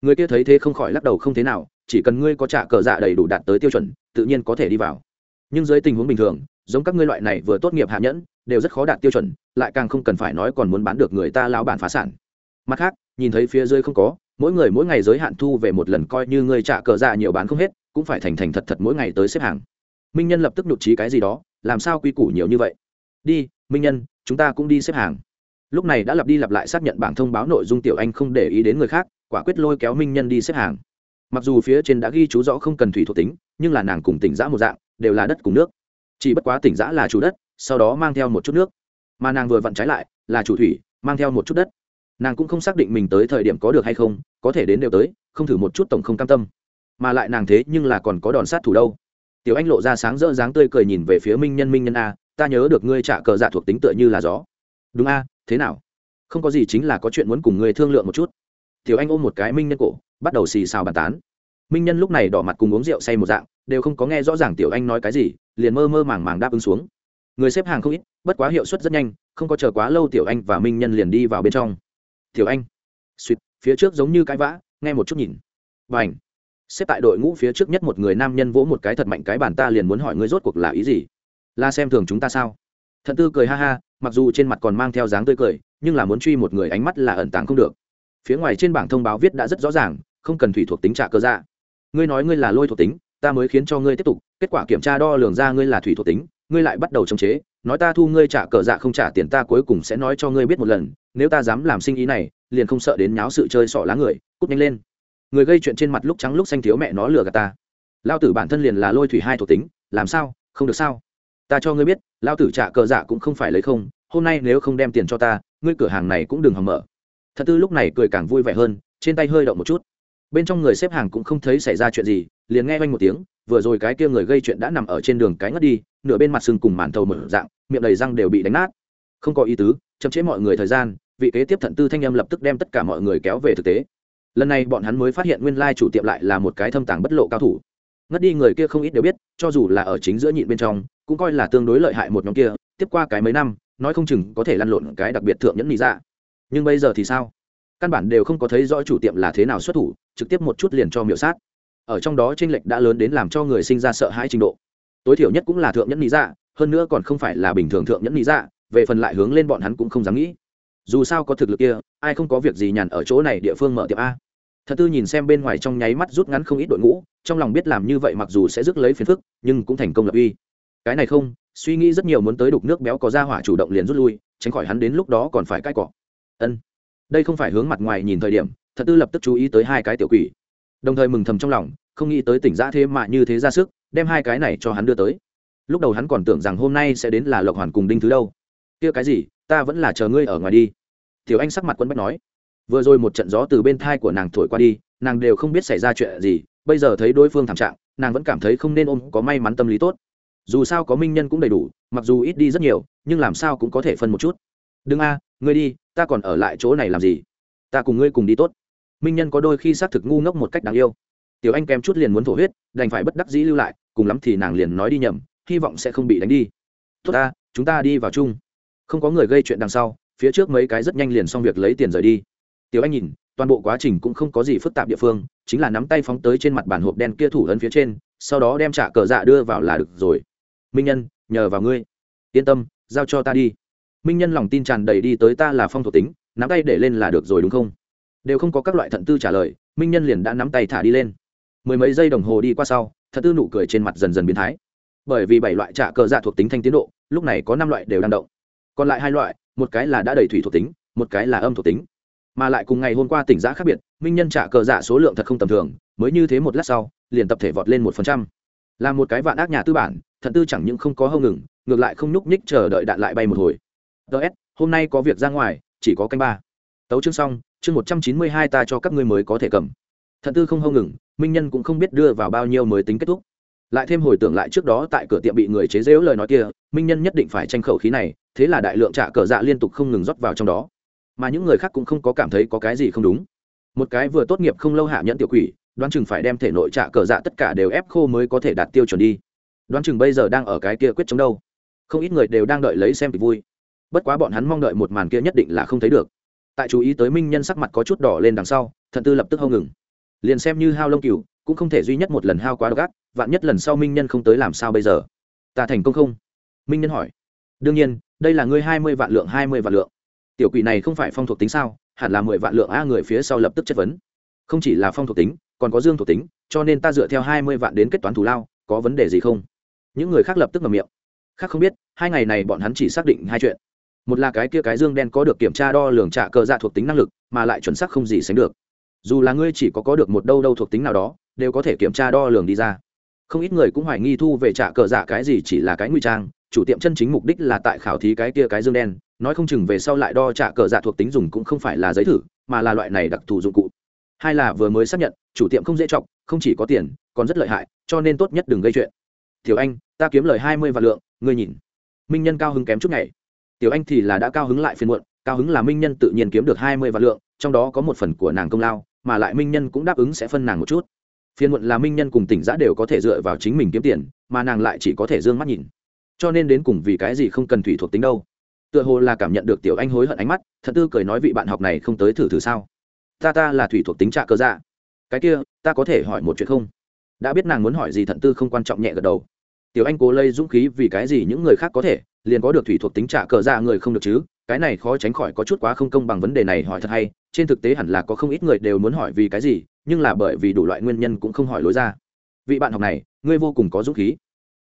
Người kia thấy thế không khỏi lắc đầu không thế nào chỉ cần ngươi có trả cờ dạ đầy đủ đạt tới tiêu chuẩn, tự nhiên có thể đi vào. Nhưng dưới tình huống bình thường, giống các ngươi loại này vừa tốt nghiệp hạ nhẫn, đều rất khó đạt tiêu chuẩn, lại càng không cần phải nói còn muốn bán được người ta lao bản phá sản. Mặt khác, nhìn thấy phía dưới không có, mỗi người mỗi ngày giới hạn thu về một lần coi như ngươi trả cờ dạ nhiều bán không hết, cũng phải thành thành thật thật mỗi ngày tới xếp hàng. Minh nhân lập tức nhụt trí cái gì đó, làm sao quy củ nhiều như vậy? Đi, minh nhân, chúng ta cũng đi xếp hàng. Lúc này đã lặp đi lặp lại xác nhận bảng thông báo nội dung tiểu anh không để ý đến người khác, quả quyết lôi kéo minh nhân đi xếp hàng mặc dù phía trên đã ghi chú rõ không cần thủy thuộc tính, nhưng là nàng cùng tỉnh giã một dạng, đều là đất cùng nước. Chỉ bất quá tỉnh giã là chủ đất, sau đó mang theo một chút nước. Mà nàng vừa vặn trái lại, là chủ thủy, mang theo một chút đất. Nàng cũng không xác định mình tới thời điểm có được hay không, có thể đến đều tới, không thử một chút tổng không cam tâm. Mà lại nàng thế nhưng là còn có đòn sát thủ đâu. Tiểu anh lộ ra sáng rỡ dáng tươi cười nhìn về phía minh nhân minh nhân a, ta nhớ được ngươi trả cờ dạ thuộc tính tựa như là gió. Đúng a, thế nào? Không có gì chính là có chuyện muốn cùng ngươi thương lượng một chút. Tiểu anh ôm một cái minh nhân cổ bắt đầu xì xào bàn tán. Minh nhân lúc này đỏ mặt cùng uống rượu say một dạng, đều không có nghe rõ ràng tiểu anh nói cái gì, liền mơ mơ màng màng đáp ứng xuống. Người xếp hàng không ít, bất quá hiệu suất rất nhanh, không có chờ quá lâu tiểu anh và minh nhân liền đi vào bên trong. Tiểu anh, suýt, phía trước giống như cái vã, nghe một chút nhìn. Và ảnh xếp tại đội ngũ phía trước nhất một người nam nhân vỗ một cái thật mạnh cái bàn ta liền muốn hỏi ngươi rốt cuộc là ý gì? La xem thường chúng ta sao? Thận tư cười ha ha, mặc dù trên mặt còn mang theo dáng tươi cười, nhưng là muốn truy một người ánh mắt là ẩn tàng không được. Phía ngoài trên bảng thông báo viết đã rất rõ ràng không cần thủy thuộc tính trả cơ dạ. Ngươi nói ngươi là lôi thuộc tính, ta mới khiến cho ngươi tiếp tục, kết quả kiểm tra đo lường ra ngươi là thủy thuộc tính, ngươi lại bắt đầu chống chế, nói ta thu ngươi trả cờ dạ không trả tiền ta cuối cùng sẽ nói cho ngươi biết một lần, nếu ta dám làm sinh ý này, liền không sợ đến nháo sự chơi sọ lá người, cút nhanh lên. Người gây chuyện trên mặt lúc trắng lúc xanh thiếu mẹ nó lừa gạt ta. Lao tử bản thân liền là lôi thủy hai thuộc tính, làm sao, không được sao? Ta cho ngươi biết, lao tử trả cờ dạ cũng không phải lấy không, hôm nay nếu không đem tiền cho ta, ngươi cửa hàng này cũng đừng hòng mở. Thật tư lúc này cười càng vui vẻ hơn, trên tay hơi động một chút bên trong người xếp hàng cũng không thấy xảy ra chuyện gì, liền nghe oanh một tiếng, vừa rồi cái kia người gây chuyện đã nằm ở trên đường cái ngất đi, nửa bên mặt sưng cùng màn thầu mở dạng, miệng đầy răng đều bị đánh nát. Không có ý tứ, chậm chế mọi người thời gian, vị kế tiếp thận tư thanh âm lập tức đem tất cả mọi người kéo về thực tế. Lần này bọn hắn mới phát hiện nguyên lai chủ tiệm lại là một cái thâm tàng bất lộ cao thủ. Ngất đi người kia không ít đều biết, cho dù là ở chính giữa nhịn bên trong, cũng coi là tương đối lợi hại một nhóm kia, tiếp qua cái mấy năm, nói không chừng có thể lăn lộn cái đặc biệt thượng nhẫn lý ra dạ. nhưng bây giờ thì sao? Căn bản đều không có thấy rõ chủ tiệm là thế nào xuất thủ, trực tiếp một chút liền cho miểu sát. Ở trong đó tranh lệch đã lớn đến làm cho người sinh ra sợ hãi trình độ. Tối thiểu nhất cũng là thượng nhẫn lý dạ hơn nữa còn không phải là bình thường thượng nhẫn lý dạ về phần lại hướng lên bọn hắn cũng không dám nghĩ. Dù sao có thực lực kia, ai không có việc gì nhàn ở chỗ này địa phương mở tiệm a. Thật tư nhìn xem bên ngoài trong nháy mắt rút ngắn không ít đội ngũ, trong lòng biết làm như vậy mặc dù sẽ rước lấy phiền phức, nhưng cũng thành công lập uy. Cái này không, suy nghĩ rất nhiều muốn tới đục nước béo có ra hỏa chủ động liền rút lui, tránh khỏi hắn đến lúc đó còn phải cãi cọ. Ân đây không phải hướng mặt ngoài nhìn thời điểm, thật tư lập tức chú ý tới hai cái tiểu quỷ. Đồng thời mừng thầm trong lòng, không nghĩ tới tỉnh giã thế mà như thế ra sức, đem hai cái này cho hắn đưa tới. Lúc đầu hắn còn tưởng rằng hôm nay sẽ đến là lộc hoàn cùng đinh thứ đâu. Kia cái gì, ta vẫn là chờ ngươi ở ngoài đi. Tiểu anh sắc mặt quân bách nói. Vừa rồi một trận gió từ bên thai của nàng thổi qua đi, nàng đều không biết xảy ra chuyện gì, bây giờ thấy đối phương thảm trạng, nàng vẫn cảm thấy không nên ôm, có may mắn tâm lý tốt. Dù sao có minh nhân cũng đầy đủ, mặc dù ít đi rất nhiều, nhưng làm sao cũng có thể phân một chút. Đừng a, ngươi đi ta còn ở lại chỗ này làm gì? Ta cùng ngươi cùng đi tốt. Minh nhân có đôi khi xác thực ngu ngốc một cách đáng yêu. Tiểu anh kém chút liền muốn thổ huyết, đành phải bất đắc dĩ lưu lại, cùng lắm thì nàng liền nói đi nhầm, hy vọng sẽ không bị đánh đi. Tốt ta, chúng ta đi vào chung. Không có người gây chuyện đằng sau, phía trước mấy cái rất nhanh liền xong việc lấy tiền rời đi. Tiểu anh nhìn, toàn bộ quá trình cũng không có gì phức tạp địa phương, chính là nắm tay phóng tới trên mặt bản hộp đen kia thủ ấn phía trên, sau đó đem trả cờ dạ đưa vào là được rồi. Minh nhân, nhờ vào ngươi. Yên tâm, giao cho ta đi minh nhân lòng tin tràn đầy đi tới ta là phong thuộc tính, nắm tay để lên là được rồi đúng không? Đều không có các loại thận tư trả lời, minh nhân liền đã nắm tay thả đi lên. Mười mấy giây đồng hồ đi qua sau, thận tư nụ cười trên mặt dần dần biến thái. Bởi vì bảy loại trả cờ dạ thuộc tính thanh tiến độ, lúc này có năm loại đều đang động. Còn lại hai loại, một cái là đã đầy thủy thuộc tính, một cái là âm thuộc tính. Mà lại cùng ngày hôm qua tỉnh giã khác biệt, minh nhân trả cờ dạ số lượng thật không tầm thường, mới như thế một lát sau, liền tập thể vọt lên một phần trăm. Là một cái vạn ác nhà tư bản, thận tư chẳng những không có hâu ngừng, ngược lại không nhúc nhích chờ đợi đạn lại bay một hồi ts hôm nay có việc ra ngoài, chỉ có canh ba. Tấu chương xong, chương một trăm chín mươi hai ta cho các ngươi mới có thể cầm. Thận tư không hâu ngừng, minh nhân cũng không biết đưa vào bao nhiêu mới tính kết thúc. Lại thêm hồi tưởng lại trước đó tại cửa tiệm bị người chế dễu lời nói kia, minh nhân nhất định phải tranh khẩu khí này, thế là đại lượng trả cờ dạ liên tục không ngừng rót vào trong đó. Mà những người khác cũng không có cảm thấy có cái gì không đúng. Một cái vừa tốt nghiệp không lâu hạ nhẫn tiểu quỷ, đoán chừng phải đem thể nội trả cờ dạ tất cả đều ép khô mới có thể đạt tiêu chuẩn đi. Đoán chừng bây giờ đang ở cái kia quyết chống đâu. Không ít người đều đang đợi lấy xem kịch vui bất quá bọn hắn mong đợi một màn kia nhất định là không thấy được. Tại chú ý tới minh nhân sắc mặt có chút đỏ lên đằng sau, thận tư lập tức hâu ngừng. Liền xem như hao lông cừu, cũng không thể duy nhất một lần hao quá độc ác, vạn nhất lần sau minh nhân không tới làm sao bây giờ? Ta thành công không? Minh nhân hỏi. Đương nhiên, đây là ngươi hai mươi vạn lượng hai mươi vạn lượng. Tiểu quỷ này không phải phong thuộc tính sao? Hẳn là mười vạn lượng a người phía sau lập tức chất vấn. Không chỉ là phong thuộc tính, còn có dương thuộc tính, cho nên ta dựa theo hai mươi vạn đến kết toán thù lao, có vấn đề gì không? Những người khác lập tức ngầm miệng. Khác không biết, hai ngày này bọn hắn chỉ xác định hai chuyện một là cái kia cái dương đen có được kiểm tra đo lường trả cờ dạ thuộc tính năng lực, mà lại chuẩn xác không gì sánh được. Dù là ngươi chỉ có có được một đâu đâu thuộc tính nào đó, đều có thể kiểm tra đo lường đi ra. Không ít người cũng hoài nghi thu về trả cờ dạ cái gì chỉ là cái nguy trang, chủ tiệm chân chính mục đích là tại khảo thí cái kia cái dương đen, nói không chừng về sau lại đo trả cờ dạ thuộc tính dùng cũng không phải là giấy thử, mà là loại này đặc thù dụng cụ. Hai là vừa mới xác nhận, chủ tiệm không dễ chọc, không chỉ có tiền, còn rất lợi hại, cho nên tốt nhất đừng gây chuyện. Thiếu anh, ta kiếm lời hai mươi vạn lượng, ngươi nhìn. Minh nhân cao hứng kém chút ngày tiểu anh thì là đã cao hứng lại phiên muộn, cao hứng là minh nhân tự nhiên kiếm được hai mươi vạn lượng, trong đó có một phần của nàng công lao, mà lại minh nhân cũng đáp ứng sẽ phân nàng một chút. Phiên muộn là minh nhân cùng tỉnh giã đều có thể dựa vào chính mình kiếm tiền, mà nàng lại chỉ có thể d ư ơ n g mắt nhìn. Cho nên đến cùng vì cái gì không cần thủy thuộc tính đâu. Tựa hồ là cảm nhận được tiểu anh hối hận ánh mắt, thật tư cười nói vị bạn học này không tới thử thử sao? Ta ta là thủy thuộc tính trạ cơ dạ. Cái kia, ta có thể hỏi một chuyện không? Đã biết nàng muốn hỏi gì thận tư không quan trọng nhẹ gật đầu. Tiểu anh cố lây dũng khí vì cái gì những người khác có thể liền có được thủy thuộc tính trả cờ dạ người không được chứ? Cái này khó tránh khỏi có chút quá không công bằng vấn đề này hỏi thật hay, trên thực tế hẳn là có không ít người đều muốn hỏi vì cái gì, nhưng là bởi vì đủ loại nguyên nhân cũng không hỏi lối ra. Vị bạn học này, ngươi vô cùng có dũng khí.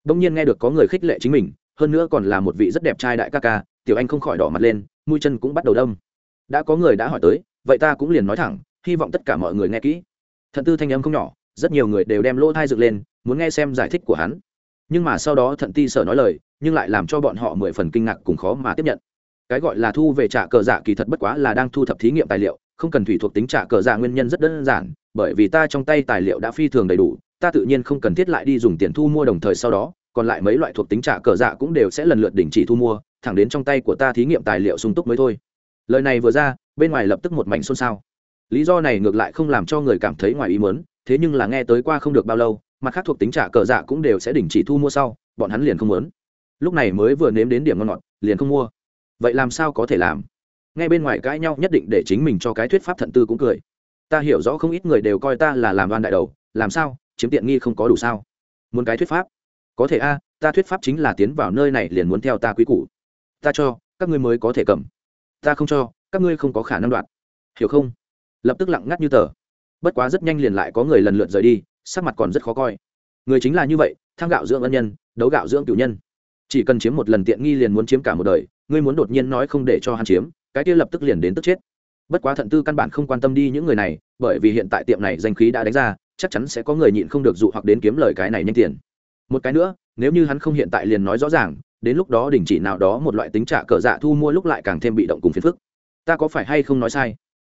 Đông nhiên nghe được có người khích lệ chính mình, hơn nữa còn là một vị rất đẹp trai đại ca ca, tiểu anh không khỏi đỏ mặt lên, mũi chân cũng bắt đầu đâm. Đã có người đã hỏi tới, vậy ta cũng liền nói thẳng, hy vọng tất cả mọi người nghe kỹ. Thận tư thanh âm không nhỏ, rất nhiều người đều đem lỗ thai dựng lên, muốn nghe xem giải thích của hắn nhưng mà sau đó thận ti sở nói lời, nhưng lại làm cho bọn họ mười phần kinh ngạc cùng khó mà tiếp nhận. Cái gọi là thu về trả cờ dạ kỳ thật bất quá là đang thu thập thí nghiệm tài liệu, không cần thủy thuộc tính trả cờ dạ nguyên nhân rất đơn giản, bởi vì ta trong tay tài liệu đã phi thường đầy đủ, ta tự nhiên không cần thiết lại đi dùng tiền thu mua đồng thời sau đó, còn lại mấy loại thuộc tính trả cờ dạ cũng đều sẽ lần lượt đình chỉ thu mua, thẳng đến trong tay của ta thí nghiệm tài liệu sung túc mới thôi. Lời này vừa ra, bên ngoài lập tức một mảnh xôn xao. Lý do này ngược lại không làm cho người cảm thấy ngoài ý mớn thế nhưng là nghe tới qua không được bao lâu mặt khác thuộc tính trả cờ dạ cũng đều sẽ đình chỉ thu mua sau, bọn hắn liền không muốn. Lúc này mới vừa nếm đến điểm ngon ngọt, liền không mua. Vậy làm sao có thể làm? Ngay bên ngoài cãi nhau nhất định để chính mình cho cái thuyết pháp thận tư cũng cười. Ta hiểu rõ không ít người đều coi ta là làm đoan đại đầu, làm sao? Chiếm tiện nghi không có đủ sao? Muốn cái thuyết pháp? Có thể a, ta thuyết pháp chính là tiến vào nơi này liền muốn theo ta quý củ. Ta cho, các ngươi mới có thể cầm. Ta không cho, các ngươi không có khả năng đoạt. Hiểu không? Lập tức lặng ngắt như tờ. Bất quá rất nhanh liền lại có người lần lượt rời đi sắc mặt còn rất khó coi. Người chính là như vậy thang gạo dưỡng ân nhân, đấu gạo dưỡng cựu nhân. Chỉ cần chiếm một lần tiện nghi liền muốn chiếm cả một đời, ngươi muốn đột nhiên nói không để cho hắn chiếm, cái kia lập tức liền đến tức chết. Bất quá thận tư căn bản không quan tâm đi những người này, bởi vì hiện tại tiệm này danh khí đã đánh ra, chắc chắn sẽ có người nhịn không được dụ hoặc đến kiếm lời cái này nhanh tiền. Một cái nữa, nếu như hắn không hiện tại liền nói rõ ràng, đến lúc đó đình chỉ nào đó một loại tính trả cờ dạ thu mua lúc lại càng thêm bị động cùng phiền phức. Ta có phải hay không nói sai?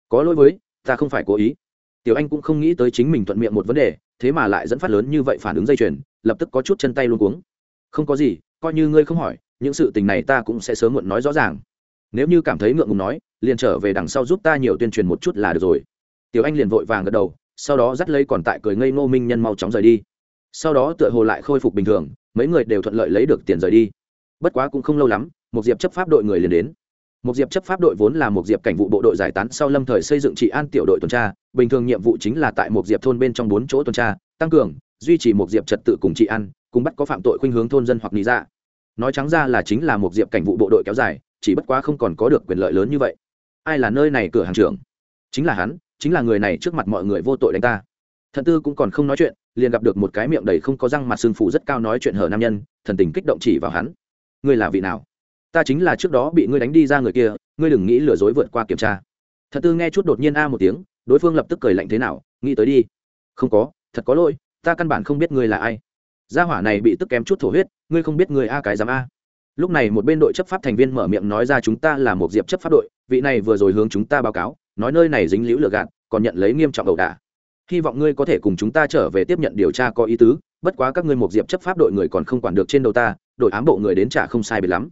Có lỗi với, ta không phải cố ý. Tiểu anh cũng không nghĩ tới chính mình thuận miệng một vấn đề thế mà lại dẫn phát lớn như vậy phản ứng dây chuyền, lập tức có chút chân tay luôn cuống. Không có gì, coi như ngươi không hỏi, những sự tình này ta cũng sẽ sớm muộn nói rõ ràng. Nếu như cảm thấy ngượng ngùng nói, liền trở về đằng sau giúp ta nhiều tuyên truyền một chút là được rồi. Tiểu anh liền vội vàng gật đầu, sau đó dắt lấy còn tại cười ngây ngô minh nhân mau chóng rời đi. Sau đó tựa hồ lại khôi phục bình thường, mấy người đều thuận lợi lấy được tiền rời đi. Bất quá cũng không lâu lắm, một diệp chấp pháp đội người liền đến một diệp chấp pháp đội vốn là một diệp cảnh vụ bộ đội giải tán sau lâm thời xây dựng trị an tiểu đội tuần tra, bình thường nhiệm vụ chính là tại một diệp thôn bên trong bốn chỗ tuần tra, tăng cường, duy trì một diệp trật tự cùng trị an, cùng bắt có phạm tội khuynh hướng thôn dân hoặc lý ra dạ. nói trắng ra là chính là một diệp cảnh vụ bộ đội kéo dài, chỉ bất quá không còn có được quyền lợi lớn như vậy. Ai là nơi này cửa hàng trưởng? Chính là hắn, chính là người này trước mặt mọi người vô tội đánh ta. Thần tư cũng còn không nói chuyện, liền gặp được một cái miệng đầy không có răng mặt xương phủ rất cao nói chuyện hở nam nhân, thần tình kích động chỉ vào hắn. Ngươi là vị nào? Ta chính là trước đó bị ngươi đánh đi ra người kia, ngươi đừng nghĩ lừa dối vượt qua kiểm tra. Thật tư nghe chút đột nhiên a một tiếng, đối phương lập tức cười lạnh thế nào, nghĩ tới đi. Không có, thật có lỗi, ta căn bản không biết ngươi là ai. Gia hỏa này bị tức kém chút thổ huyết, ngươi không biết người a cái dám a. Lúc này một bên đội chấp pháp thành viên mở miệng nói ra chúng ta là một diệp chấp pháp đội, vị này vừa rồi hướng chúng ta báo cáo, nói nơi này dính liễu lừa gạt, còn nhận lấy nghiêm trọng ẩu đả. Hy vọng ngươi có thể cùng chúng ta trở về tiếp nhận điều tra có ý tứ, bất quá các ngươi một diệp chấp pháp đội người còn không quản được trên đầu ta, đội ám bộ người đến trả không sai biệt lắm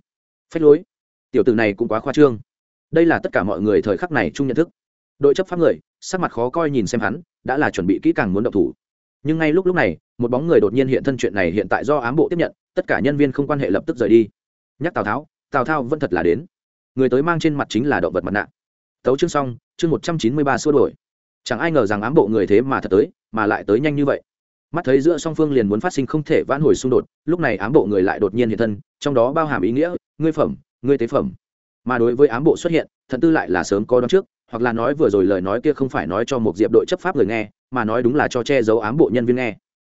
phách lối. Tiểu tử này cũng quá khoa trương. Đây là tất cả mọi người thời khắc này chung nhận thức. Đội chấp pháp người, sắc mặt khó coi nhìn xem hắn, đã là chuẩn bị kỹ càng muốn động thủ. Nhưng ngay lúc lúc này, một bóng người đột nhiên hiện thân chuyện này hiện tại do ám bộ tiếp nhận, tất cả nhân viên không quan hệ lập tức rời đi. Nhắc tào tháo, tào thao vẫn thật là đến. Người tới mang trên mặt chính là động vật mặt nạ. Tấu chương xong, chương một trăm chín mươi ba xua đổi. Chẳng ai ngờ rằng ám bộ người thế mà thật tới, mà lại tới nhanh như vậy. Mắt thấy giữa song phương liền muốn phát sinh không thể vãn hồi xung đột, lúc này ám bộ người lại đột nhiên hiện thân, trong đó bao hàm ý nghĩa ngươi phẩm, ngươi tế phẩm. Mà đối với ám bộ xuất hiện, thần tư lại là sớm có đón trước, hoặc là nói vừa rồi lời nói kia không phải nói cho một diệp đội chấp pháp người nghe, mà nói đúng là cho che giấu ám bộ nhân viên nghe.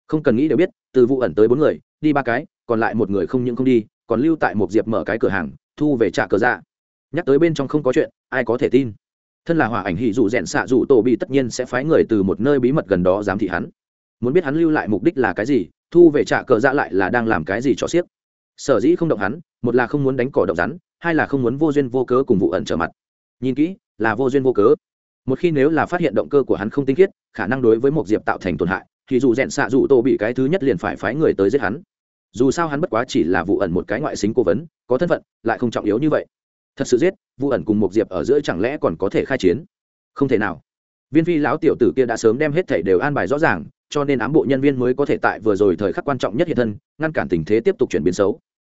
Không cần nghĩ đều biết, từ vụ ẩn tới bốn người, đi ba cái, còn lại một người không những không đi, còn lưu tại một diệp mở cái cửa hàng, thu về trả cờ dạ. Nhắc tới bên trong không có chuyện, ai có thể tin? Thân là hỏa ảnh hỉ dụ rẽn xạ dụ tổ bị tất nhiên sẽ phái người từ một nơi bí mật gần đó giám thị hắn. Muốn biết hắn lưu lại mục đích là cái gì, thu về trả cờ dạ lại là đang làm cái gì cho xiếc sở dĩ không động hắn, một là không muốn đánh cỏ động rắn, hai là không muốn vô duyên vô cớ cùng vụ ẩn trở mặt. Nhìn kỹ, là vô duyên vô cớ. Một khi nếu là phát hiện động cơ của hắn không tinh khiết, khả năng đối với một diệp tạo thành tổn hại, thì dù rẽn xạ dù tô bị cái thứ nhất liền phải phái người tới giết hắn. Dù sao hắn bất quá chỉ là vụ ẩn một cái ngoại xính cố vấn, có thân phận, lại không trọng yếu như vậy. Thật sự giết, vụ ẩn cùng một diệp ở giữa chẳng lẽ còn có thể khai chiến? Không thể nào viên phi lão tiểu tử kia đã sớm đem hết thảy đều an bài rõ ràng, cho nên ám bộ nhân viên mới có thể tại vừa rồi thời khắc quan trọng nhất hiện thân, ngăn cản tình thế tiếp tục chuyển biến xấu.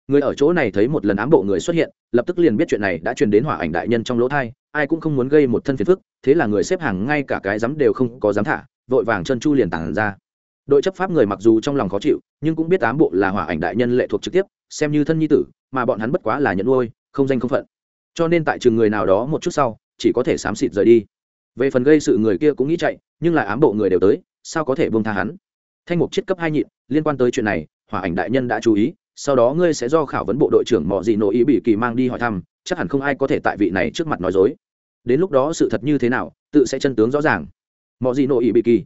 Người ở chỗ này thấy một lần ám bộ người xuất hiện, lập tức liền biết chuyện này đã truyền đến hỏa ảnh đại nhân trong lỗ thai, ai cũng không muốn gây một thân phiền phức, thế là người xếp hàng ngay cả cái dám đều không có dám thả, vội vàng chân chu liền tản ra. Đội chấp pháp người mặc dù trong lòng khó chịu, nhưng cũng biết ám bộ là hỏa ảnh đại nhân lệ thuộc trực tiếp, xem như thân nhi tử, mà bọn hắn bất quá là nhận nuôi, không danh không phận. Cho nên tại trường người nào đó một chút sau, chỉ có thể xám xịt rời đi về phần gây sự người kia cũng nghĩ chạy, nhưng lại ám bộ người đều tới, sao có thể buông tha hắn? Thanh mục chiết cấp hai nhịn, liên quan tới chuyện này, hỏa ảnh đại nhân đã chú ý, sau đó ngươi sẽ do khảo vấn bộ đội trưởng mọ gì nội ý bị kỳ mang đi hỏi thăm, chắc hẳn không ai có thể tại vị này trước mặt nói dối. Đến lúc đó sự thật như thế nào, tự sẽ chân tướng rõ ràng. Mọ gì nội ý bị kỳ.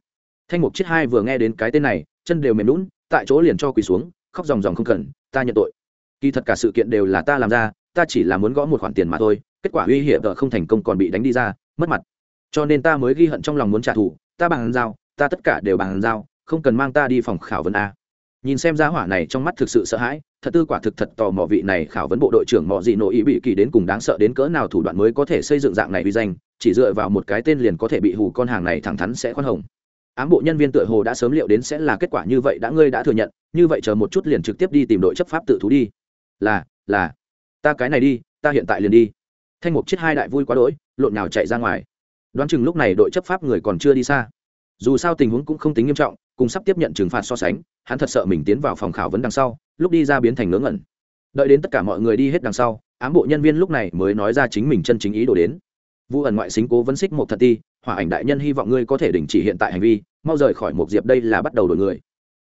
Thanh mục chiết hai vừa nghe đến cái tên này, chân đều mềm lún tại chỗ liền cho quỳ xuống, khóc ròng ròng không cần, ta nhận tội. Kỳ thật cả sự kiện đều là ta làm ra, ta chỉ là muốn gõ một khoản tiền mà thôi, kết quả uy hiểm không thành công còn bị đánh đi ra, mất mặt cho nên ta mới ghi hận trong lòng muốn trả thù, ta bằng giao, ta tất cả đều bằng giao, không cần mang ta đi phòng khảo vấn a. Nhìn xem giá hỏa này trong mắt thực sự sợ hãi, thật tư quả thực thật tò mò vị này khảo vấn bộ đội trưởng mọ gì nội ý bị kỳ đến cùng đáng sợ đến cỡ nào thủ đoạn mới có thể xây dựng dạng này uy danh, chỉ dựa vào một cái tên liền có thể bị hù con hàng này thẳng thắn sẽ khoan hồng. Ám bộ nhân viên tựa hồ đã sớm liệu đến sẽ là kết quả như vậy đã ngươi đã thừa nhận, như vậy chờ một chút liền trực tiếp đi tìm đội chấp pháp tự thú đi. Là là, ta cái này đi, ta hiện tại liền đi. Thanh mục chết hai đại vui quá đỗi, lộn nào chạy ra ngoài đoán chừng lúc này đội chấp pháp người còn chưa đi xa. Dù sao tình huống cũng không tính nghiêm trọng, cùng sắp tiếp nhận trừng phạt so sánh, hắn thật sợ mình tiến vào phòng khảo vấn đằng sau, lúc đi ra biến thành ngớ ngẩn. Đợi đến tất cả mọi người đi hết đằng sau, ám bộ nhân viên lúc này mới nói ra chính mình chân chính ý đồ đến. Vụ ẩn ngoại xính cố vấn xích một thật ti, hỏa ảnh đại nhân hy vọng ngươi có thể đình chỉ hiện tại hành vi, mau rời khỏi một diệp đây là bắt đầu đổi người.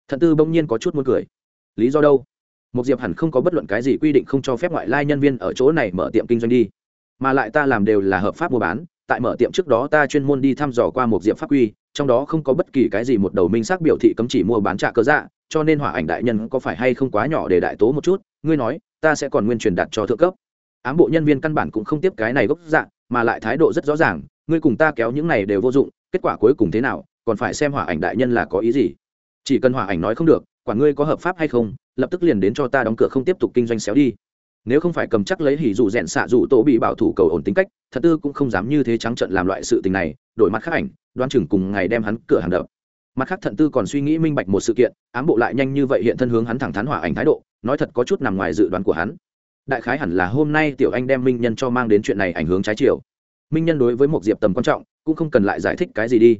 Thận tư bỗng nhiên có chút muốn cười. Lý do đâu? Một diệp hẳn không có bất luận cái gì quy định không cho phép ngoại lai nhân viên ở chỗ này mở tiệm kinh doanh đi. Mà lại ta làm đều là hợp pháp mua bán tại mở tiệm trước đó ta chuyên môn đi thăm dò qua một diệp pháp quy, trong đó không có bất kỳ cái gì một đầu minh xác biểu thị cấm chỉ mua bán trả cơ dạ cho nên hỏa ảnh đại nhân có phải hay không quá nhỏ để đại tố một chút, ngươi nói, ta sẽ còn nguyên truyền đạt cho thượng cấp. Ám bộ nhân viên căn bản cũng không tiếp cái này gốc dạng mà lại thái độ rất rõ ràng, ngươi cùng ta kéo những này đều vô dụng, kết quả cuối cùng thế nào, còn phải xem hỏa ảnh đại nhân là có ý gì. Chỉ cần hỏa ảnh nói không được quả ngươi có hợp pháp hay không, lập tức liền đến cho ta đóng cửa không tiếp tục kinh doanh xéo đi nếu không phải cầm chắc lấy hỉ dù rèn xạ dù tổ bị bảo thủ cầu ổn tính cách, thật tư cũng không dám như thế trắng trận làm loại sự tình này, đổi mặt khác ảnh, đoan chừng cùng ngày đem hắn cửa hàng đập. Mặt khác thận tư còn suy nghĩ minh bạch một sự kiện, ám bộ lại nhanh như vậy hiện thân hướng hắn thẳng thắn hỏa ảnh thái độ, nói thật có chút nằm ngoài dự đoán của hắn. Đại khái hẳn là hôm nay tiểu anh đem minh nhân cho mang đến chuyện này ảnh hướng trái chiều. Minh nhân đối với một diệp tầm quan trọng, cũng không cần lại giải thích cái gì đi.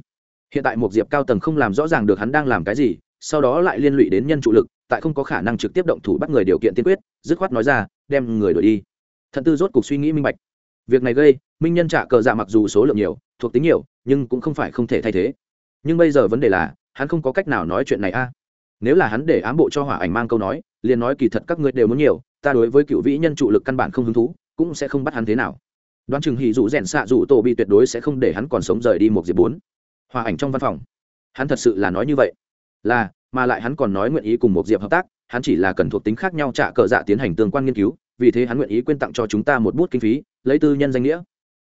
Hiện tại một diệp cao tầng không làm rõ ràng được hắn đang làm cái gì sau đó lại liên lụy đến nhân trụ lực, tại không có khả năng trực tiếp động thủ bắt người điều kiện tiên quyết, dứt khoát nói ra, đem người đổi đi. Thận tư rốt cuộc suy nghĩ minh bạch. Việc này gây, minh nhân trả cờ dạ mặc dù số lượng nhiều, thuộc tính nhiều, nhưng cũng không phải không thể thay thế. Nhưng bây giờ vấn đề là, hắn không có cách nào nói chuyện này a. Nếu là hắn để ám bộ cho hỏa ảnh mang câu nói, liền nói kỳ thật các ngươi đều muốn nhiều, ta đối với cựu vĩ nhân trụ lực căn bản không hứng thú, cũng sẽ không bắt hắn thế nào. Đoán chừng hỉ dụ rèn xạ dụ tổ bị tuyệt đối sẽ không để hắn còn sống rời đi một diệp bốn. Hòa ảnh trong văn phòng. Hắn thật sự là nói như vậy là, mà lại hắn còn nói nguyện ý cùng một diệp hợp tác, hắn chỉ là cần thuộc tính khác nhau trả cờ dạ tiến hành tương quan nghiên cứu, vì thế hắn nguyện ý quyên tặng cho chúng ta một bút kinh phí, lấy tư nhân danh nghĩa.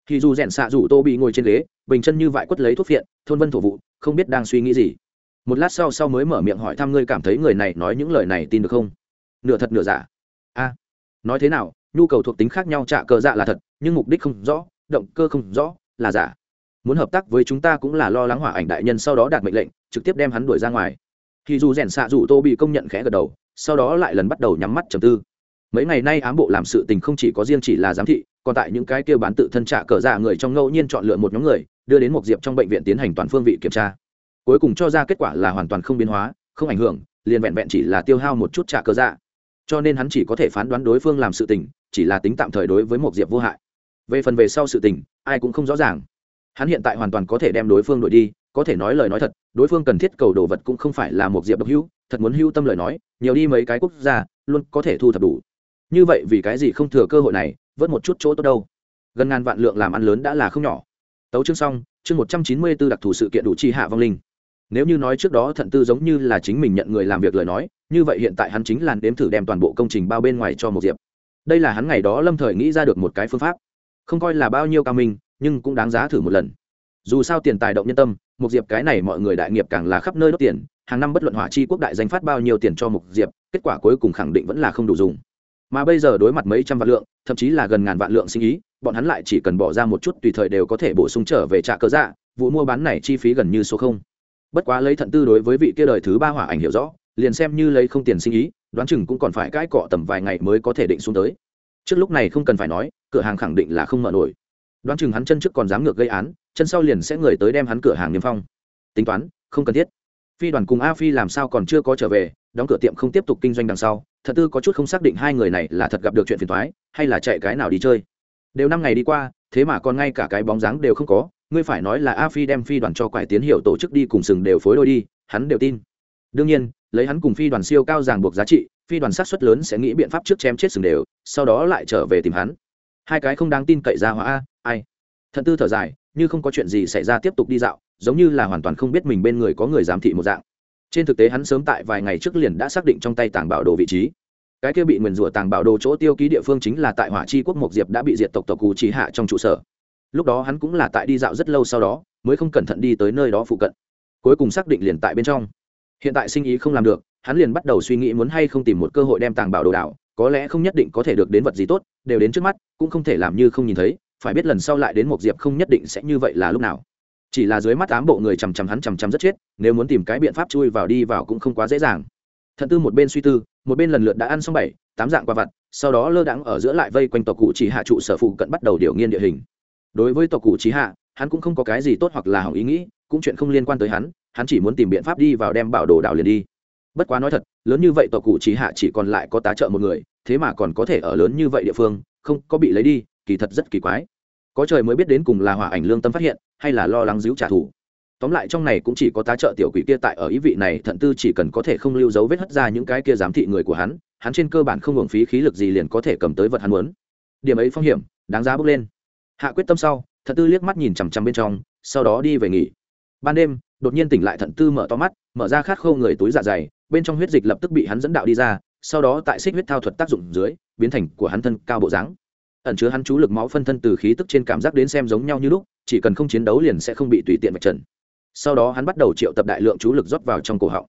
Khi dù rèn xạ rủ tô bị ngồi trên ghế, bình chân như vại quất lấy thuốc phiện, thôn vân thổ vụ, không biết đang suy nghĩ gì. Một lát sau sau mới mở miệng hỏi thăm ngươi cảm thấy người này nói những lời này tin được không? Nửa thật nửa giả. A, nói thế nào, nhu cầu thuộc tính khác nhau trả cờ dạ là thật, nhưng mục đích không rõ, động cơ không rõ, là giả. Muốn hợp tác với chúng ta cũng là lo lắng hỏa ảnh đại nhân sau đó đạt mệnh lệnh, trực tiếp đem hắn đuổi ra ngoài thì dù rèn xạ dù tô bị công nhận khẽ gật đầu, sau đó lại lần bắt đầu nhắm mắt trầm tư. Mấy ngày nay ám bộ làm sự tình không chỉ có riêng chỉ là giám thị, còn tại những cái kêu bán tự thân trả cờ dạ người trong ngẫu nhiên chọn lựa một nhóm người, đưa đến một diệp trong bệnh viện tiến hành toàn phương vị kiểm tra. Cuối cùng cho ra kết quả là hoàn toàn không biến hóa, không ảnh hưởng, liền vẹn vẹn chỉ là tiêu hao một chút trả cờ dạ. Cho nên hắn chỉ có thể phán đoán đối phương làm sự tình, chỉ là tính tạm thời đối với một diệp vô hại. Về phần về sau sự tình, ai cũng không rõ ràng. Hắn hiện tại hoàn toàn có thể đem đối phương đổi đi có thể nói lời nói thật, đối phương cần thiết cầu đồ vật cũng không phải là một diệp độc hữu, thật muốn hữu tâm lời nói, nhiều đi mấy cái quốc gia, luôn có thể thu thập đủ. Như vậy vì cái gì không thừa cơ hội này, vớt một chút chỗ tốt đâu. Gần ngàn vạn lượng làm ăn lớn đã là không nhỏ. Tấu chương xong, chương một trăm chín mươi b ố đặc thù sự kiện đủ chi hạ vong linh. Nếu như nói trước đó thận tư giống như là chính mình nhận người làm việc lời nói, như vậy hiện tại hắn chính là đếm thử đem toàn bộ công trình bao bên ngoài cho một diệp. Đây là hắn ngày đó lâm thời nghĩ ra được một cái phương pháp. Không coi là bao nhiêu cao minh, nhưng cũng đáng giá thử một lần dù sao tiền tài động nhân tâm một diệp cái này mọi người đại nghiệp càng là khắp nơi đốt tiền, hàng năm bất luận hỏa chi quốc đại danh phát bao nhiêu tiền cho một diệp, kết quả cuối cùng khẳng định vẫn là không đủ dùng. Mà bây giờ đối mặt mấy trăm vạn lượng, thậm chí là gần ngàn vạn lượng sinh ý, bọn hắn lại chỉ cần bỏ ra một chút tùy thời đều có thể bổ sung trở về trả cơ dạ vụ mua bán này chi phí gần như số không. Bất quá lấy thận tư đối với vị kia đời thứ ba hỏa ảnh hiểu rõ, liền xem như lấy không tiền sinh ý, đoán chừng cũng còn phải cãi cọ tầm vài ngày mới có thể định xuống tới. Trước lúc này không cần phải nói, cửa hàng khẳng định là không mở nổi. Đoán chừng hắn chân trước còn dám ngược gây án chân sau liền sẽ người tới đem hắn cửa hàng niêm phong. Tính toán, không cần thiết. Phi đoàn cùng a phi làm sao còn chưa có trở về, đóng cửa tiệm không tiếp tục kinh doanh đằng sau, thật tư có chút không xác định hai người này là thật gặp được chuyện phiền thoái hay là chạy cái nào đi chơi. Đều năm ngày đi qua, thế mà còn ngay cả cái bóng dáng đều không có, ngươi phải nói là a phi đem phi đoàn cho quải tiến hiệu tổ chức đi cùng sừng đều phối đôi đi, hắn đều tin. Đương nhiên, lấy hắn cùng phi đoàn siêu cao ràng buộc giá trị, phi đoàn sát xuất lớn sẽ nghĩ biện pháp trước chém chết sừng đều, sau đó lại trở về tìm hắn. Hai cái không đáng tin cậy ra hóa a ai? Thận tư thở dài như không có chuyện gì xảy ra tiếp tục đi dạo, giống như là hoàn toàn không biết mình bên người có người giám thị một dạng. Trên thực tế hắn sớm tại vài ngày trước liền đã xác định trong tay tàng bảo đồ vị trí. Cái kia bị nguyền rủa tàng bảo đồ chỗ tiêu ký địa phương chính là tại hỏa chi quốc mộc diệp đã bị diệt tộc tộc cù trí hạ trong trụ sở. Lúc đó hắn cũng là tại đi dạo rất lâu sau đó, mới không cẩn thận đi tới nơi đó phụ cận. Cuối cùng xác định liền tại bên trong. Hiện tại sinh ý không làm được, hắn liền bắt đầu suy nghĩ muốn hay không tìm một cơ hội đem tàng bảo đồ đảo, có lẽ không nhất định có thể được đến vật gì tốt, đều đến trước mắt, cũng không thể làm như không nhìn thấy phải biết lần sau lại đến một diệp không nhất định sẽ như vậy là lúc nào. Chỉ là dưới mắt tám bộ người chằm chằm hắn chằm chằm rất chết, nếu muốn tìm cái biện pháp chui vào đi vào cũng không quá dễ dàng. Thận tư một bên suy tư, một bên lần lượt đã ăn xong bảy, tám dạng qua vặt, sau đó lơ đãng ở giữa lại vây quanh tộc cụ chỉ hạ trụ sở phụ cận bắt đầu điều nghiên địa hình. Đối với tộc cụ chỉ hạ, hắn cũng không có cái gì tốt hoặc là hỏng ý nghĩ, cũng chuyện không liên quan tới hắn hắn chỉ muốn tìm biện pháp đi vào đem bảo đồ đảo liền đi. Bất quá nói thật, lớn như vậy tộc cụ chỉ hạ chỉ còn lại có tá trợ một người, thế mà còn có thể ở lớn như vậy địa phương, không có bị lấy đi kỳ thật rất kỳ quái. Có trời mới biết đến cùng là hỏa ảnh lương tâm phát hiện, hay là lo lắng díu trả thù. Tóm lại trong này cũng chỉ có tá trợ tiểu quỷ kia tại ở ý vị này, thận tư chỉ cần có thể không lưu dấu vết hất ra những cái kia giám thị người của hắn hắn trên cơ bản không hưởng phí khí lực gì liền có thể cầm tới vật hắn muốn. Điểm ấy phong hiểm, đáng giá bước lên. Hạ quyết tâm sau, thận tư liếc mắt nhìn chằm chằm bên trong, sau đó đi về nghỉ. Ban đêm, đột nhiên tỉnh lại thận tư mở to mắt, mở ra khát khâu người túi dạ dày, bên trong huyết dịch lập tức bị hắn dẫn đạo đi ra, sau đó tại xích huyết thao thuật tác dụng dưới, biến thành của hắn thân cao bộ dáng ẩn chứa hắn chú lực máu phân thân từ khí tức trên cảm giác đến xem giống nhau như lúc, chỉ cần không chiến đấu liền sẽ không bị tùy tiện vạch trần. Sau đó hắn bắt đầu triệu tập đại lượng chú lực rót vào trong cổ họng.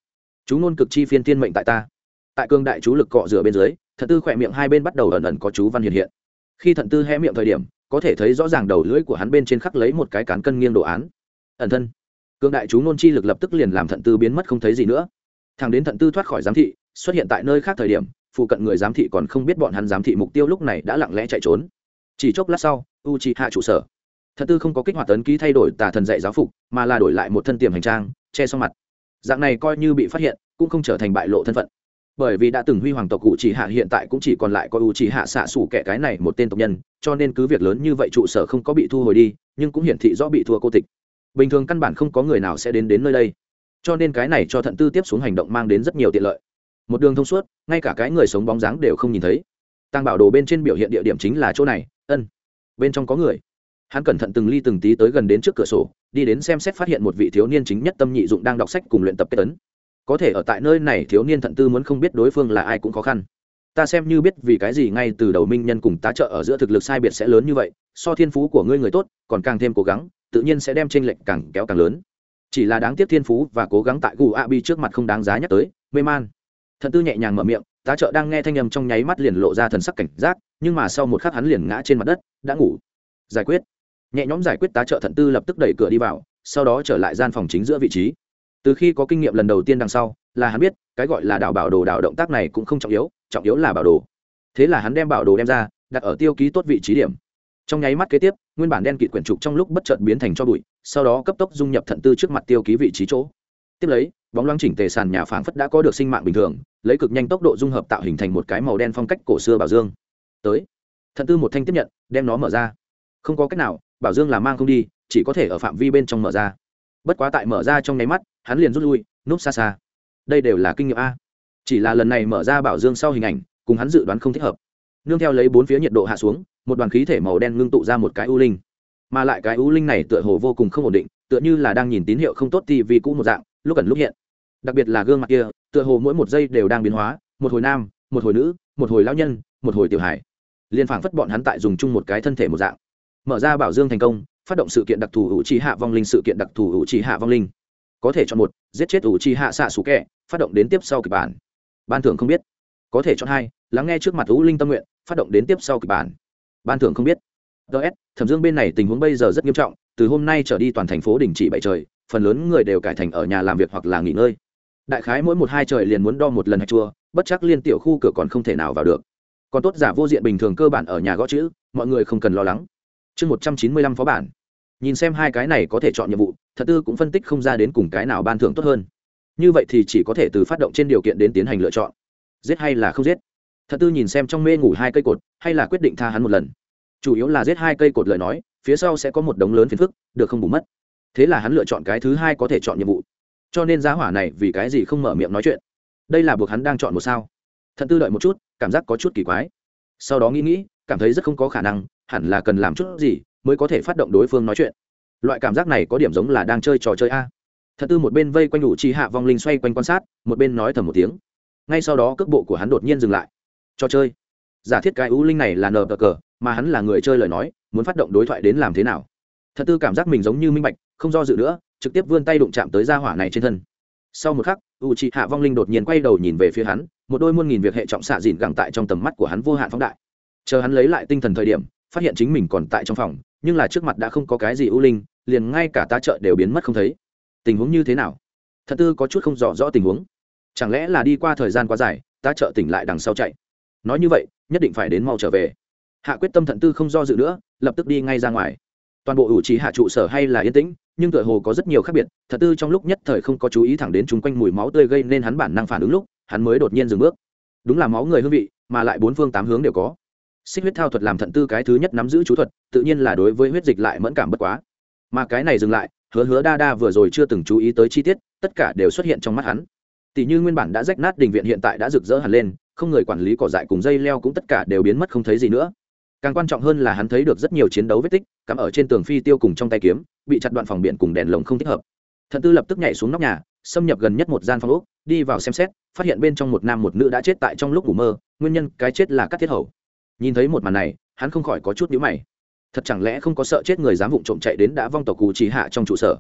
Chú ngôn cực chi phiên tiên mệnh tại ta. Tại cương đại chú lực cọ rửa bên dưới thận tư khỏe miệng hai bên bắt đầu ẩn ẩn có chú văn hiện hiện. Khi thận tư hé miệng thời điểm, có thể thấy rõ ràng đầu lưỡi của hắn bên trên khắc lấy một cái cán cân nghiêng đồ án. Ẩn thân. Cương đại chú ngôn chi lực lập tức liền làm thận tư biến mất không thấy gì nữa. Thằng đến thận tư thoát khỏi giám thị, xuất hiện tại nơi khác thời điểm phụ cận người giám thị còn không biết bọn hắn giám thị mục tiêu lúc này đã lặng lẽ chạy trốn. Chỉ chốc lát sau u trị hạ trụ sở. Thận tư không có kích hoạt tấn ký thay đổi tà thần dạy giáo phục, mà là đổi lại một thân tiềm hành trang, che sau mặt. Dạng này coi như bị phát hiện, cũng không trở thành bại lộ thân phận. Bởi vì đã từng huy hoàng tộc cụ chỉ hạ hiện tại cũng chỉ còn lại có u chỉ hạ xạ xủ kẻ cái này một tên tộc nhân, cho nên cứ việc lớn như vậy trụ sở không có bị thu hồi đi, nhưng cũng hiển thị rõ bị thua cô tịch. Bình thường căn bản không có người nào sẽ đến đến nơi đây. Cho nên cái này cho thận tư tiếp xuống hành động mang đến rất nhiều tiện lợi một đường thông suốt, ngay cả cái người sống bóng dáng đều không nhìn thấy. Tăng bảo đồ bên trên biểu hiện địa điểm chính là chỗ này, ân. Bên trong có người. Hắn cẩn thận từng ly từng tí tới gần đến trước cửa sổ, đi đến xem xét phát hiện một vị thiếu niên chính nhất tâm nhị dụng đang đọc sách cùng luyện tập kết tấn có thể ở tại nơi này thiếu niên thận tư muốn không biết đối phương là ai cũng khó khăn. Ta xem như biết vì cái gì ngay từ đầu minh nhân cùng tá trợ ở giữa thực lực sai biệt sẽ lớn như vậy, so thiên phú của ngươi người tốt, còn càng thêm cố gắng, tự nhiên sẽ đem tranh lệch càng kéo càng lớn. Chỉ là đáng tiếc thiên phú và cố gắng tại gu a bi trước mặt không đáng giá nhắc tới, mê man thận tư nhẹ nhàng mở miệng, tá trợ đang nghe thanh âm trong nháy mắt liền lộ ra thần sắc cảnh giác, nhưng mà sau một khắc hắn liền ngã trên mặt đất, đã ngủ. Giải quyết. Nhẹ nhõm giải quyết tá trợ thận tư lập tức đẩy cửa đi vào, sau đó trở lại gian phòng chính giữa vị trí. Từ khi có kinh nghiệm lần đầu tiên đằng sau, là hắn biết, cái gọi là đảo bảo đồ đảo động tác này cũng không trọng yếu trọng yếu là bảo đồ. Thế là hắn đem bảo đồ đem ra, đặt ở tiêu ký tốt vị trí điểm. Trong nháy mắt kế tiếp, nguyên bản đen kịt quyển trục trong lúc bất chợt biến thành cho bụi, sau đó cấp tốc dung nhập thận tư trước mặt tiêu ký vị trí chỗ. Tiếp lấy, bóng loáng chỉnh tề sàn nhà phảng phất đã có được sinh mạng bình thường lấy cực nhanh tốc độ dung hợp tạo hình thành một cái màu đen phong cách cổ xưa bảo dương. Tới. Thận tư một thanh tiếp nhận, đem nó mở ra. Không có cách nào, bảo dương là mang không đi, chỉ có thể ở phạm vi bên trong mở ra. Bất quá tại mở ra trong nháy mắt, hắn liền rút lui, núp xa xa. Đây đều là kinh nghiệm a. Chỉ là lần này mở ra bảo dương sau hình ảnh, cùng hắn dự đoán không thích hợp. Nương theo lấy bốn phía nhiệt độ hạ xuống, một đoàn khí thể màu đen ngưng tụ ra một cái u linh. Mà lại cái u linh này tựa hồ vô cùng không ổn định, tựa như là đang nhìn tín hiệu không tốt thì vì cũ một dạng, lúc ẩn lúc hiện. Đặc biệt là gương mặt kia tựa hồ mỗi một giây đều đang biến hóa, một hồi nam, một hồi nữ, một hồi lão nhân, một hồi tiểu hải liên phảng phất bọn hắn tại dùng chung một cái thân thể một dạng. Mở ra bảo dương thành công, phát động sự kiện đặc thù ủ trì hạ vong linh sự kiện đặc thù ủ trì hạ vong linh. Có thể chọn một, giết chết ủ trì hạ xạ sủ kẹ phát động đến tiếp sau kịch bản. Ban thưởng không biết. Có thể chọn hai, lắng nghe trước mặt ủ linh tâm nguyện, phát động đến tiếp sau kịch bản. Ban thưởng không biết. Ts thẩm dương bên này tình huống bây giờ rất nghiêm trọng, từ hôm nay trở đi toàn thành phố đình chỉ bậy trời, phần lớn người đều cải thành ở nhà làm việc hoặc là nghỉ ngơi đại khái mỗi một hai trời liền muốn đo một lần hạch chua, bất chắc liên tiểu khu cửa còn không thể nào vào được. Còn tốt giả vô diện bình thường cơ bản ở nhà gõ chữ, mọi người không cần lo lắng. Chương một trăm chín mươi lăm phó bản. Nhìn xem hai cái này có thể chọn nhiệm vụ, thật tư cũng phân tích không ra đến cùng cái nào ban thưởng tốt hơn. Như vậy thì chỉ có thể từ phát động trên điều kiện đến tiến hành lựa chọn. Giết hay là không giết? Thật tư nhìn xem trong mê ngủ hai cây cột, hay là quyết định tha hắn một lần? Chủ yếu là giết hai cây cột lời nói, phía sau sẽ có một đống lớn phiền phức, được không bù mất. Thế là hắn lựa chọn cái thứ hai có thể chọn nhiệm vụ cho nên giá hỏa này vì cái gì không mở miệng nói chuyện? Đây là buộc hắn đang chọn một sao. Thận tư đợi một chút, cảm giác có chút kỳ quái. Sau đó nghĩ nghĩ, cảm thấy rất không có khả năng, hẳn là cần làm chút gì mới có thể phát động đối phương nói chuyện. Loại cảm giác này có điểm giống là đang chơi trò chơi a. Thật tư một bên vây quanh đủ chi hạ vong linh xoay quanh quan sát, một bên nói thầm một tiếng. Ngay sau đó cước bộ của hắn đột nhiên dừng lại. Cho chơi. Giả thiết cái ưu linh này là nờ cờ, mà hắn là người chơi lời nói, muốn phát động đối thoại đến làm thế nào? Thật tư cảm giác mình giống như minh bạch, không do dự nữa trực tiếp vươn tay đụng chạm tới ra hỏa này trên thân. Sau một khắc u c hạ vong linh đột nhiên quay đầu nhìn về phía hắn, một đôi muôn nghìn việc hệ trọng xạ dìn gẳng tại trong tầm mắt của hắn vô hạn phóng đại. Chờ hắn lấy lại tinh thần thời điểm, phát hiện chính mình còn tại trong phòng, nhưng là trước mặt đã không có cái gì ưu linh, liền ngay cả tá trợ đều biến mất không thấy. Tình huống như thế nào? Thật tư có chút không rõ rõ tình huống. Chẳng lẽ là đi qua thời gian quá dài, tá trợ tỉnh lại đằng sau chạy? Nói như vậy, nhất định phải đến mau trở về. Hạ quyết tâm thận tư không do dự nữa, lập tức đi ngay ra ngoài toàn bộ ủ trí hạ trụ sở hay là yên tĩnh, nhưng tựa hồ có rất nhiều khác biệt, thật tư trong lúc nhất thời không có chú ý thẳng đến chung quanh mùi máu tươi gây nên hắn bản năng phản ứng lúc, hắn mới đột nhiên dừng bước. Đúng là máu người hương vị, mà lại bốn phương tám hướng đều có. Xích huyết thao thuật làm thận tư cái thứ nhất nắm giữ chú thuật, tự nhiên là đối với huyết dịch lại mẫn cảm bất quá. Mà cái này dừng lại, hứa hứa đa đa vừa rồi chưa từng chú ý tới chi tiết, tất cả đều xuất hiện trong mắt hắn. Tỷ như nguyên bản đã rách nát đình viện hiện tại đã rực rỡ hẳn lên, không người quản lý cỏ dại cùng dây leo cũng tất cả đều biến mất không thấy gì nữa càng quan trọng hơn là hắn thấy được rất nhiều chiến đấu vết tích, cắm ở trên tường phi tiêu cùng trong tay kiếm, bị chặt đoạn phòng biển cùng đèn lồng không thích hợp. Thận tư lập tức nhảy xuống nóc nhà, xâm nhập gần nhất một gian phòng úc đi vào xem xét, phát hiện bên trong một nam một nữ đã chết tại trong lúc ngủ mơ, nguyên nhân cái chết là cắt thiết hầu. Nhìn thấy một màn này, hắn không khỏi có chút nhíu mày. Thật chẳng lẽ không có sợ chết người dám vụng trộm chạy đến đã vong tộc cù trì hạ trong trụ sở?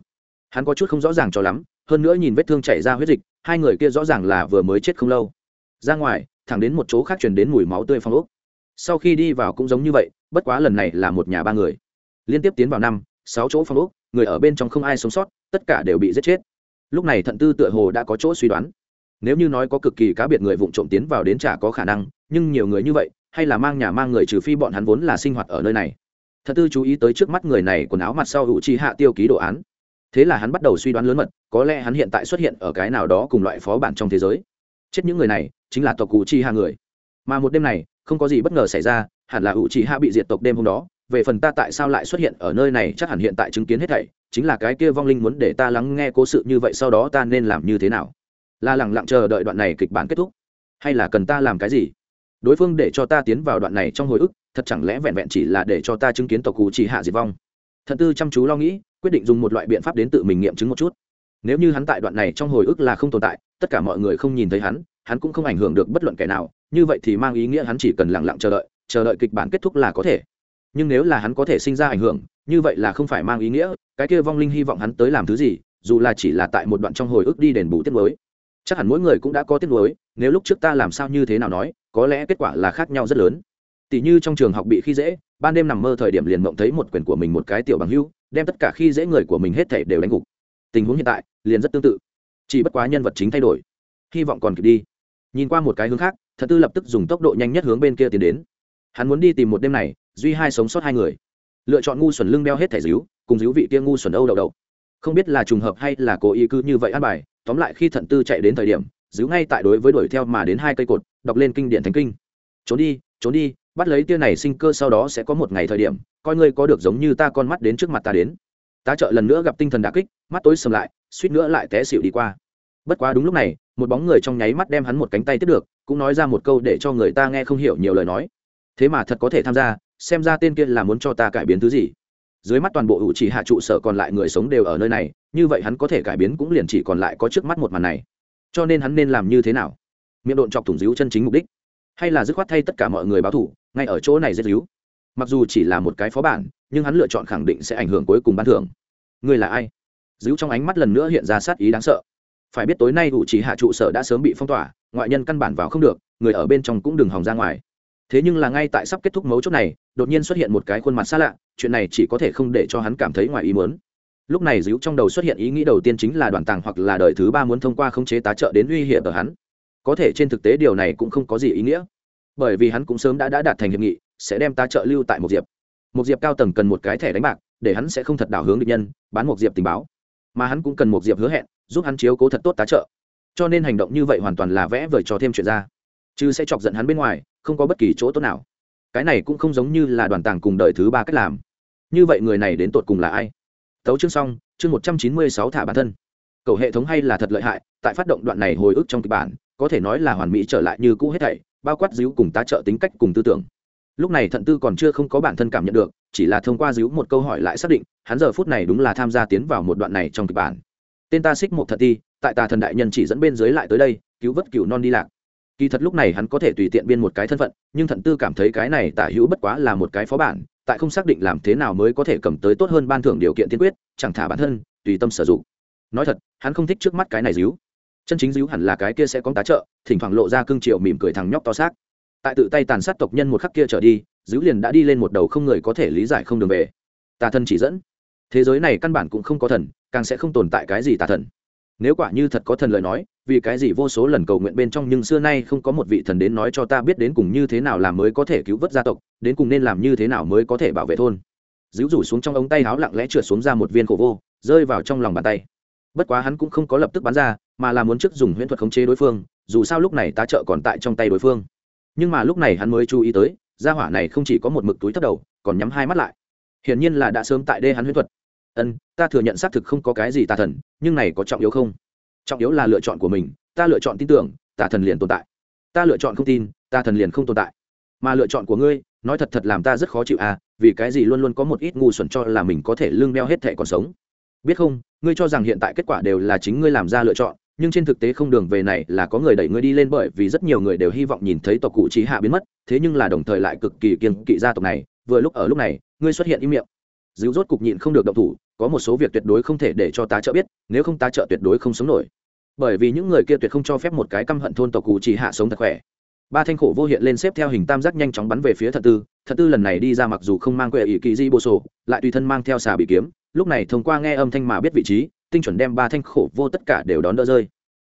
Hắn có chút không rõ ràng cho lắm, hơn nữa nhìn vết thương chảy ra huyết dịch, hai người kia rõ ràng là vừa mới chết không lâu. Ra ngoài, thẳng đến một chỗ khác chuyển đến mùi máu tươi phong úc sau khi đi vào cũng giống như vậy, bất quá lần này là một nhà ba người. Liên tiếp tiến vào năm, sáu chỗ phong ốc, người ở bên trong không ai sống sót, tất cả đều bị giết chết. Lúc này thận tư tựa hồ đã có chỗ suy đoán. Nếu như nói có cực kỳ cá biệt người vụng trộm tiến vào đến chả có khả năng, nhưng nhiều người như vậy, hay là mang nhà mang người trừ phi bọn hắn vốn là sinh hoạt ở nơi này. Thật tư chú ý tới trước mắt người này quần áo mặt sau hữu trí hạ tiêu ký đồ án. Thế là hắn bắt đầu suy đoán lớn mật, có lẽ hắn hiện tại xuất hiện ở cái nào đó cùng loại phó bản trong thế giới. Chết những người này, chính là tộc cụ chi hạ người. Mà một đêm này không có gì bất ngờ xảy ra, hẳn là hữu trí hạ bị diệt tộc đêm hôm đó. Về phần ta tại sao lại xuất hiện ở nơi này, chắc hẳn hiện tại chứng kiến hết thảy, chính là cái kia vong linh muốn để ta lắng nghe cố sự như vậy, sau đó ta nên làm như thế nào? Là lẳng lặng chờ đợi đoạn này kịch bản kết thúc. Hay là cần ta làm cái gì? Đối phương để cho ta tiến vào đoạn này trong hồi ức, thật chẳng lẽ vẹn vẹn chỉ là để cho ta chứng kiến tộc cụ chỉ hạ diệt vong? Thật tư chăm chú lo nghĩ, quyết định dùng một loại biện pháp đến tự mình nghiệm chứng một chút. Nếu như hắn tại đoạn này trong hồi ức là không tồn tại, tất cả mọi người không nhìn thấy hắn hắn cũng không ảnh hưởng được bất luận kẻ nào, như vậy thì mang ý nghĩa hắn chỉ cần lẳng lặng chờ đợi chờ đợi kịch bản kết thúc là có thể. Nhưng nếu là hắn có thể sinh ra ảnh hưởng, như vậy là không phải mang ý nghĩa, cái kia vong linh hy vọng hắn tới làm thứ gì, dù là chỉ là tại một đoạn trong hồi ức đi đền bù tiết mới chắc hẳn mỗi người cũng đã có tiết mới nếu lúc trước ta làm sao như thế nào nói, có lẽ kết quả là khác nhau rất lớn. Tỷ như trong trường học bị khi dễ, ban đêm nằm mơ thời điểm liền mộng thấy một quyền của mình một cái tiểu bằng hưu, đem tất cả khi dễ người của mình hết thể đều đánh gục. Tình huống hiện tại liền rất tương tự. Chỉ bất quá nhân vật chính thay đổi. Hy vọng còn kịp đi nhìn qua một cái hướng khác, thật tư lập tức dùng tốc độ nhanh nhất hướng bên kia tiến đến. Hắn muốn đi tìm một đêm này, duy hai sống sót hai người. Lựa chọn ngu xuẩn lưng đeo hết thẻ díu, cùng díu vị kia ngu xuẩn âu đầu đầu không biết là trùng hợp hay là cố ý cứ như vậy ăn bài, tóm lại khi thận tư chạy đến thời điểm, díu ngay tại đối với đuổi theo mà đến hai cây cột, đọc lên kinh điện thánh kinh. Trốn đi trốn đi, bắt lấy tia này sinh cơ sau đó sẽ có một ngày thời điểm, coi ngươi có được giống như ta con mắt đến trước mặt ta đến. Ta chợ lần nữa gặp tinh thần đà kích, mắt tối sầm lại, suýt nữa lại té xịu đi qua bất quá đúng lúc này, một bóng người trong nháy mắt đem hắn một cánh tay tiếp được, cũng nói ra một câu để cho người ta nghe không hiểu nhiều lời nói. Thế mà thật có thể tham gia, xem ra tên kia là muốn cho ta cải biến thứ gì. Dưới mắt toàn bộ ủ chỉ hạ trụ sở còn lại người sống đều ở nơi này, như vậy hắn có thể cải biến cũng liền chỉ còn lại có trước mắt một màn này. Cho nên hắn nên làm như thế nào? Miệng độn chọc thủng díu chân chính mục đích. Hay là dứt khoát thay tất cả mọi người báo thủ, ngay ở chỗ này giết díu? Mặc dù chỉ là một cái phó bản, nhưng hắn lựa chọn khẳng định sẽ ảnh hưởng cuối cùng ban thưởng. Người là ai? Díu trong ánh mắt lần nữa hiện ra sát ý đáng sợ phải biết tối nay ủ chỉ hạ trụ sở đã sớm bị phong tỏa, ngoại nhân căn bản vào không được, người ở bên trong cũng đừng hòng ra ngoài. Thế nhưng là ngay tại sắp kết thúc mấu chốt này, đột nhiên xuất hiện một cái khuôn mặt xa lạ, chuyện này chỉ có thể không để cho hắn cảm thấy ngoài ý muốn. Lúc này díu trong đầu xuất hiện ý nghĩ đầu tiên chính là đoàn tàng hoặc là đời thứ ba muốn thông qua khống chế tá trợ đến uy hiểm ở hắn. Có thể trên thực tế điều này cũng không có gì ý nghĩa, bởi vì hắn cũng sớm đã đã đạt thành hiệp nghị, sẽ đem tá trợ lưu tại một diệp. Một diệp cao tầng cần một cái thẻ đánh bạc, để hắn sẽ không thật đảo hướng địch nhân, bán một diệp tình báo mà hắn cũng cần một diệp hứa hẹn, giúp hắn chiếu cố thật tốt tá trợ. Cho nên hành động như vậy hoàn toàn là vẽ vời cho thêm chuyện ra. Chứ sẽ chọc giận hắn bên ngoài, không có bất kỳ chỗ tốt nào. Cái này cũng không giống như là đoàn tàng cùng đời thứ ba cách làm. Như vậy người này đến tột cùng là ai? Tấu chương xong, chương một trăm chín mươi sáu thả bản thân. Cầu hệ thống hay là thật lợi hại, tại phát động đoạn này hồi ức trong kịch bản, có thể nói là hoàn mỹ trở lại như cũ hết thảy, bao quát díu cùng tá trợ tính cách cùng tư tưởng. Lúc này thận tư còn chưa không có bản thân cảm nhận được chỉ là thông qua díu một câu hỏi lại xác định, hắn giờ phút này đúng là tham gia tiến vào một đoạn này trong kịch bản. Tên ta xích một thật ti tại tà thần đại nhân chỉ dẫn bên dưới lại tới đây, cứu vớt cựu non đi lạc. Kỳ thật lúc này hắn có thể tùy tiện biên một cái thân phận, nhưng thận tư cảm thấy cái này tả hữu bất quá là một cái phó bản, tại không xác định làm thế nào mới có thể cầm tới tốt hơn ban thưởng điều kiện tiên quyết, chẳng thả bản thân, tùy tâm sử dụng. Nói thật, hắn không thích trước mắt cái này díu. Chân chính díu hẳn là cái kia sẽ có tá trợ, thỉnh thoảng lộ ra cương triệu mỉm cười thằng nhóc to xác. Tại tự tay tàn sát tộc nhân một khắc kia trở đi Dữ liền đã đi lên một đầu không người có thể lý giải không đường về. Tà thần chỉ dẫn. Thế giới này căn bản cũng không có thần, càng sẽ không tồn tại cái gì tà thần. Nếu quả như thật có thần lời nói, vì cái gì vô số lần cầu nguyện bên trong nhưng xưa nay không có một vị thần đến nói cho ta biết đến cùng như thế nào làm mới có thể cứu vớt gia tộc, đến cùng nên làm như thế nào mới có thể bảo vệ thôn. Dữ rủ xuống trong ống tay áo lặng lẽ trượt xuống ra một viên khổ vô, rơi vào trong lòng bàn tay. Bất quá hắn cũng không có lập tức bắn ra, mà là muốn trước dùng huyễn thuật khống chế đối phương, dù sao lúc này tá trợ còn tại trong tay đối phương. Nhưng mà lúc này hắn mới chú ý tới gia hỏa này không chỉ có một mực túi thấp đầu, còn nhắm hai mắt lại. Hiển nhiên là đã sớm tại đê hắn huyễn thuật. Ân, ta thừa nhận xác thực không có cái gì tà thần, nhưng này có trọng yếu không? Trọng yếu là lựa chọn của mình, ta lựa chọn tin tưởng, tà thần liền tồn tại. Ta lựa chọn không tin, tà thần liền không tồn tại. Mà lựa chọn của ngươi, nói thật thật làm ta rất khó chịu à vì cái gì luôn luôn có một ít ngu xuẩn cho là mình có thể lương đeo hết thẻ còn sống. Biết không, ngươi cho rằng hiện tại kết quả đều là chính ngươi làm ra lựa chọn nhưng trên thực tế không đường về này là có người đẩy ngươi đi lên bởi vì rất nhiều người đều hy vọng nhìn thấy tộc cụ trí hạ biến mất, thế nhưng là đồng thời lại cực kỳ kiên kỵ gia tộc này, vừa lúc ở lúc này, ngươi xuất hiện im miệng. Dịu rốt cục nhịn không được động thủ, có một số việc tuyệt đối không thể để cho tá trợ biết, nếu không tá trợ tuyệt đối không sống nổi. Bởi vì những người kia tuyệt không cho phép một cái căm hận thôn tộc cụ chỉ hạ sống thật khỏe. Ba thanh khổ vô hiện lên xếp theo hình tam giác nhanh chóng bắn về phía thật tư thật tư lần này đi ra mặc dù không mang quệ ỷ kỳ di bô sổ, lại tùy thân mang theo xà bị kiếm, lúc này thông qua nghe âm thanh mà biết vị trí tinh chuẩn đem ba thanh khổ vô tất cả đều đón đỡ rơi.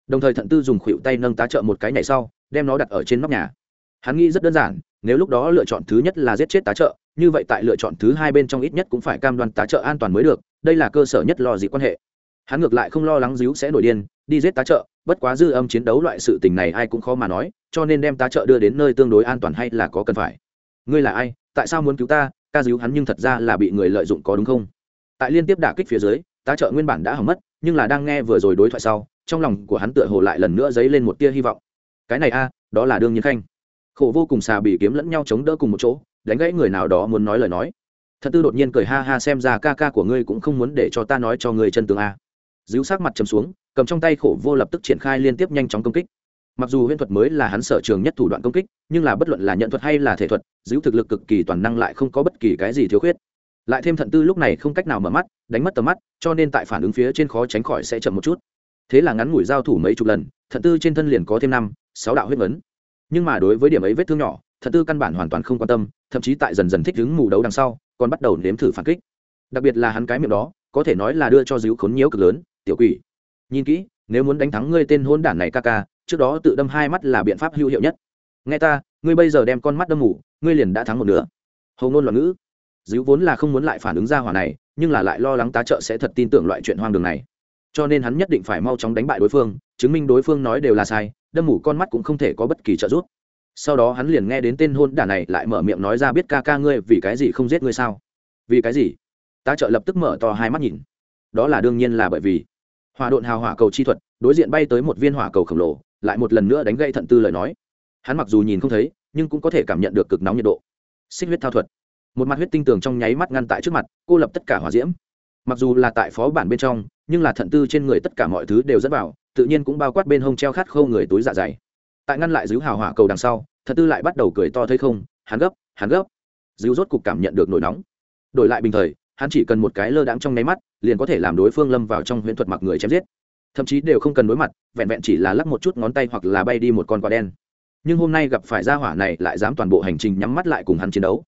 Đồng thời thận tư dùng khuỷu tay nâng tá trợ một cái nhảy sau, đem nó đặt ở trên nóc nhà. Hắn nghĩ rất đơn giản, nếu lúc đó lựa chọn thứ nhất là giết chết tá trợ, như vậy tại lựa chọn thứ hai bên trong ít nhất cũng phải cam đoan tá trợ an toàn mới được, đây là cơ sở nhất lo dị quan hệ. Hắn ngược lại không lo lắng díu sẽ nổi điên, đi giết tá trợ, bất quá dư âm chiến đấu loại sự tình này ai cũng khó mà nói, cho nên đem tá trợ đưa đến nơi tương đối an toàn hay là có cần phải. Ngươi là ai? Tại sao muốn cứu ta? Ca díu hắn nhưng thật ra là bị người lợi dụng có đúng không? Tại liên tiếp đả kích phía dưới tá trợ nguyên bản đã hỏng mất, nhưng là đang nghe vừa rồi đối thoại sau, trong lòng của hắn tựa hồ lại lần nữa dấy lên một tia hy vọng. Cái này a, đó là đương nhiên khanh. Khổ vô cùng xà bị kiếm lẫn nhau chống đỡ cùng một chỗ, đánh gãy người nào đó muốn nói lời nói. Thật tư đột nhiên cười ha ha xem ra ca ca của ngươi cũng không muốn để cho ta nói cho ngươi chân tướng a. Díu sát mặt chầm xuống, cầm trong tay khổ vô lập tức triển khai liên tiếp nhanh chóng công kích. Mặc dù huyễn thuật mới là hắn sở trường nhất thủ đoạn công kích, nhưng là bất luận là nhận thuật hay là thể thuật, díu thực lực cực kỳ toàn năng lại không có bất kỳ cái gì thiếu khuyết lại thêm thận tư lúc này không cách nào mở mắt, đánh mất tầm mắt, cho nên tại phản ứng phía trên khó tránh khỏi sẽ chậm một chút. Thế là ngắn ngủi giao thủ mấy chục lần, thận tư trên thân liền có thêm năm, sáu đạo huyết vấn. Nhưng mà đối với điểm ấy vết thương nhỏ, thận tư căn bản hoàn toàn không quan tâm, thậm chí tại dần dần thích đứng mù đấu đằng sau, còn bắt đầu nếm thử phản kích. Đặc biệt là hắn cái miệng đó, có thể nói là đưa cho díu khốn nhiễu cực lớn, tiểu quỷ. Nhìn kỹ, nếu muốn đánh thắng ngươi tên hôn đản này ca ca, trước đó tự đâm hai mắt là biện pháp hữu hiệu nhất. Nghe ta, ngươi bây giờ đem con mắt đâm ngủ ngươi liền đã thắng một nửa. Hầu ngôn loạn ngữ dữ vốn là không muốn lại phản ứng ra hỏa này, nhưng là lại lo lắng tá trợ sẽ thật tin tưởng loại chuyện hoang đường này. Cho nên hắn nhất định phải mau chóng đánh bại đối phương, chứng minh đối phương nói đều là sai, đâm mủ con mắt cũng không thể có bất kỳ trợ giúp. Sau đó hắn liền nghe đến tên hôn đả này lại mở miệng nói ra biết ca ca ngươi vì cái gì không giết ngươi sao? Vì cái gì? Tá trợ lập tức mở to hai mắt nhìn. Đó là đương nhiên là bởi vì hòa độn hào hỏa cầu chi thuật, đối diện bay tới một viên hỏa cầu khổng lồ, lại một lần nữa đánh gây thận tư lời nói. Hắn mặc dù nhìn không thấy, nhưng cũng có thể cảm nhận được cực nóng nhiệt độ. Xích huyết thao thuật một mặt huyết tinh tường trong nháy mắt ngăn tại trước mặt, cô lập tất cả hỏa diễm. Mặc dù là tại phó bản bên trong, nhưng là thận tư trên người tất cả mọi thứ đều dẫn vào, tự nhiên cũng bao quát bên hông treo khát khâu người túi dạ dày. Tại ngăn lại dữ hào hỏa cầu đằng sau, thận tư lại bắt đầu cười to thấy không, hắn gấp hắn gấp. Dữ rốt cục cảm nhận được nổi nóng. Đổi lại bình thời, hắn chỉ cần một cái lơ đãng trong nháy mắt, liền có thể làm đối phương lâm vào trong huyễn thuật mặc người chém giết. Thậm chí đều không cần đối mặt, vẹn vẹn chỉ là lắc một chút ngón tay hoặc là bay đi một con quả đen. Nhưng hôm nay gặp phải gia hỏa này lại dám toàn bộ hành trình nhắm mắt lại cùng hắn chiến đấu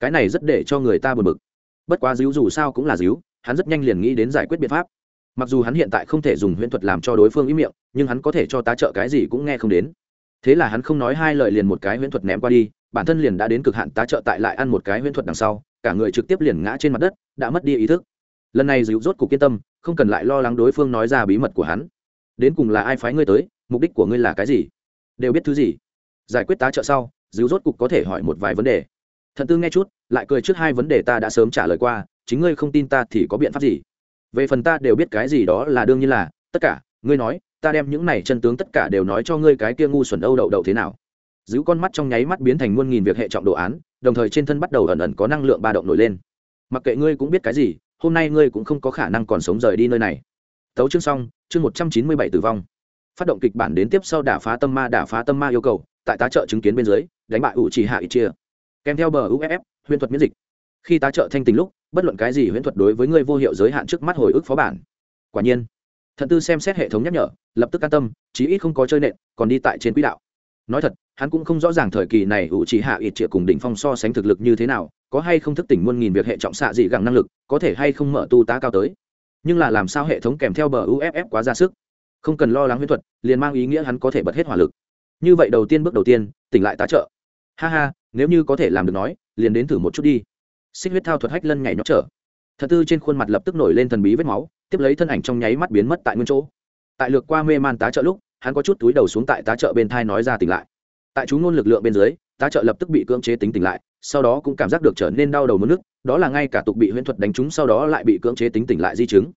cái này rất để cho người ta buồn bực. Bất quá díu dù sao cũng là díu hắn rất nhanh liền nghĩ đến giải quyết biện pháp. Mặc dù hắn hiện tại không thể dùng huyễn thuật làm cho đối phương ý miệng, nhưng hắn có thể cho tá trợ cái gì cũng nghe không đến. Thế là hắn không nói hai lời liền một cái huyễn thuật ném qua đi, bản thân liền đã đến cực hạn tá trợ tại lại ăn một cái huyễn thuật đằng sau, cả người trực tiếp liền ngã trên mặt đất, đã mất đi ý thức. Lần này dịu rốt cuộc kiên tâm, không cần lại lo lắng đối phương nói ra bí mật của hắn. Đến cùng là ai phái ngươi tới, mục đích của ngươi là cái gì? Đều biết thứ gì? Giải quyết tá trợ sau dịu rốt cục có thể hỏi một vài vấn đề thận tư nghe chút, lại cười trước hai vấn đề ta đã sớm trả lời qua, chính ngươi không tin ta thì có biện pháp gì? Về phần ta đều biết cái gì đó là đương nhiên là, tất cả, ngươi nói, ta đem những này chân tướng tất cả đều nói cho ngươi cái kia ngu xuẩn âu đậu đậu thế nào? Giữ con mắt trong nháy mắt biến thành muôn nghìn việc hệ trọng đồ án, đồng thời trên thân bắt đầu ẩn ẩn có năng lượng ba động nổi lên. Mặc kệ ngươi cũng biết cái gì, hôm nay ngươi cũng không có khả năng còn sống rời đi nơi này. Tấu chương xong, chương một trăm chín mươi bảy tử vong. Phát động kịch bản đến tiếp sau đả phá tâm ma, đả phá tâm ma yêu cầu, tại tá trợ chứng kiến bên dưới, đánh bại ủ chỉ hạ ít chia kèm theo bờ uff huyễn thuật miễn dịch. Khi tá trợ thanh tình lúc, bất luận cái gì huyễn thuật đối với ngươi vô hiệu giới hạn trước mắt hồi ức phó bản. Quả nhiên thận tư xem xét hệ thống nhắc nhở, lập tức can tâm, chí ít không có chơi nện, còn đi tại trên quỹ đạo. Nói thật, hắn cũng không rõ ràng thời kỳ này ủ chỉ hạ ít triệu cùng đỉnh phong so sánh thực lực như thế nào, có hay không thức tỉnh muôn nghìn việc hệ trọng xạ dị gẳng năng lực, có thể hay không mở tu tá cao tới. Nhưng là làm sao hệ thống kèm theo bờ uff quá ra sức? Không cần lo lắng huyễn thuật, liền mang ý nghĩa hắn có thể bật hết hỏa lực. Như vậy đầu tiên bước đầu tiên, tỉnh lại tá trợ ha ha, nếu như có thể làm được nói, liền đến thử một chút đi. Xích huyết thao thuật hách lân nhảy nhót trở. Thật tư trên khuôn mặt lập tức nổi lên thần bí vết máu, tiếp lấy thân ảnh trong nháy mắt biến mất tại nguyên chỗ. Tại lược qua mê man tá trợ lúc, hắn có chút túi đầu xuống tại tá trợ bên thai nói ra tỉnh lại. Tại chú ngôn lực lượng bên dưới, tá trợ lập tức bị cưỡng chế tính tỉnh lại, sau đó cũng cảm giác được trở nên đau đầu mất nước, đó là ngay cả tục bị huyễn thuật đánh trúng sau đó lại bị cưỡng chế tính tỉnh lại di chứng.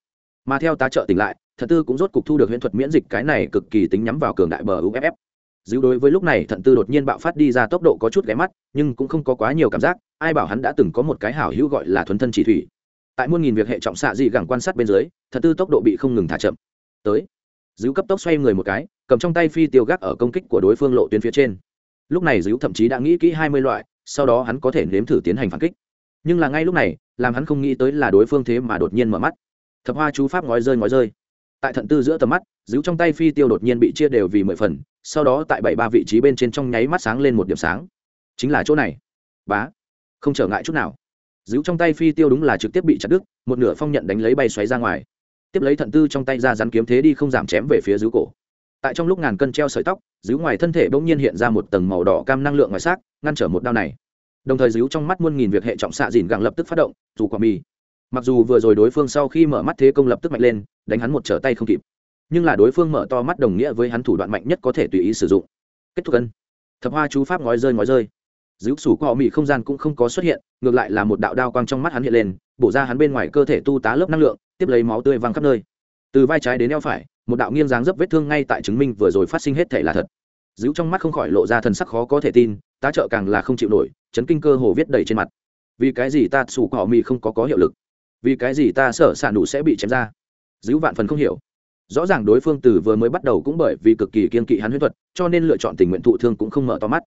Mà theo tá trợ tỉnh lại, thật tư cũng rốt cục thu được huyễn thuật miễn dịch cái này cực kỳ tính nhắm vào cường đại bờ uff dữ đối với lúc này thận tư đột nhiên bạo phát đi ra tốc độ có chút ghé mắt, nhưng cũng không có quá nhiều cảm giác, ai bảo hắn đã từng có một cái hảo hữu gọi là thuần thân chỉ thủy. Tại muôn nghìn việc hệ trọng xạ dị gẳng quan sát bên dưới, thận tư tốc độ bị không ngừng thả chậm. Tới dữ cấp tốc xoay người một cái, cầm trong tay phi tiêu gác ở công kích của đối phương lộ tuyến phía trên. Lúc này dữ thậm chí đã nghĩ kỹ hai mươi loại, sau đó hắn có thể nếm thử tiến hành phản kích. Nhưng là ngay lúc này, làm hắn không nghĩ tới là đối phương thế mà đột nhiên mở mắt. Thập hoa chú pháp ngói rơi ngói rơi tại thận tư giữa tầm mắt giữ trong tay phi tiêu đột nhiên bị chia đều vì mười phần, sau đó tại bảy ba vị trí bên trên trong nháy mắt sáng lên một điểm sáng. Chính là chỗ này. Bá. Không trở ngại chút nào. Giữ trong tay phi tiêu đúng là trực tiếp bị chặt đứt, một nửa phong nhận đánh lấy bay xoáy ra ngoài. Tiếp lấy thận tư trong tay ra rắn kiếm thế đi không giảm chém về phía giữ cổ. Tại trong lúc ngàn cân treo sợi tóc giữ ngoài thân thể bỗng nhiên hiện ra một tầng màu đỏ cam năng lượng ngoài xác, ngăn trở một đao này. Đồng thời giữ trong mắt muôn nghìn việc hệ trọng xạ dìn gẳng lập tức phát động, dù quả mì mặc dù vừa rồi đối phương sau khi mở mắt thế công lập tức mạnh lên, đánh hắn một trở tay không kịp. Nhưng là đối phương mở to mắt đồng nghĩa với hắn thủ đoạn mạnh nhất có thể tùy ý sử dụng. Kết thúc cân thập hoa chú pháp ngói rơi ngói rơi. Giữ sủ của họ mỹ không gian cũng không có xuất hiện, ngược lại là một đạo đao quang trong mắt hắn hiện lên, bổ ra hắn bên ngoài cơ thể tu tá lớp năng lượng, tiếp lấy máu tươi văng khắp nơi. Từ vai trái đến eo phải, một đạo nghiêng dáng dấp vết thương ngay tại chứng minh vừa rồi phát sinh hết thể là thật. Giữ trong mắt không khỏi lộ ra thần sắc khó có thể tin, tá trợ càng là không chịu nổi, chấn kinh cơ hồ viết đầy trên mặt. Vì cái gì ta sủ của họ mỹ không có có hiệu lực? Vì cái gì ta sở s ả nụ sẽ bị chém ra? Dữ vạn phần không hiểu. Rõ ràng đối phương từ vừa mới bắt đầu cũng bởi vì cực kỳ kiên kỵ hắn huyết thuật, cho nên lựa chọn tình nguyện thụ thương cũng không mở to mắt.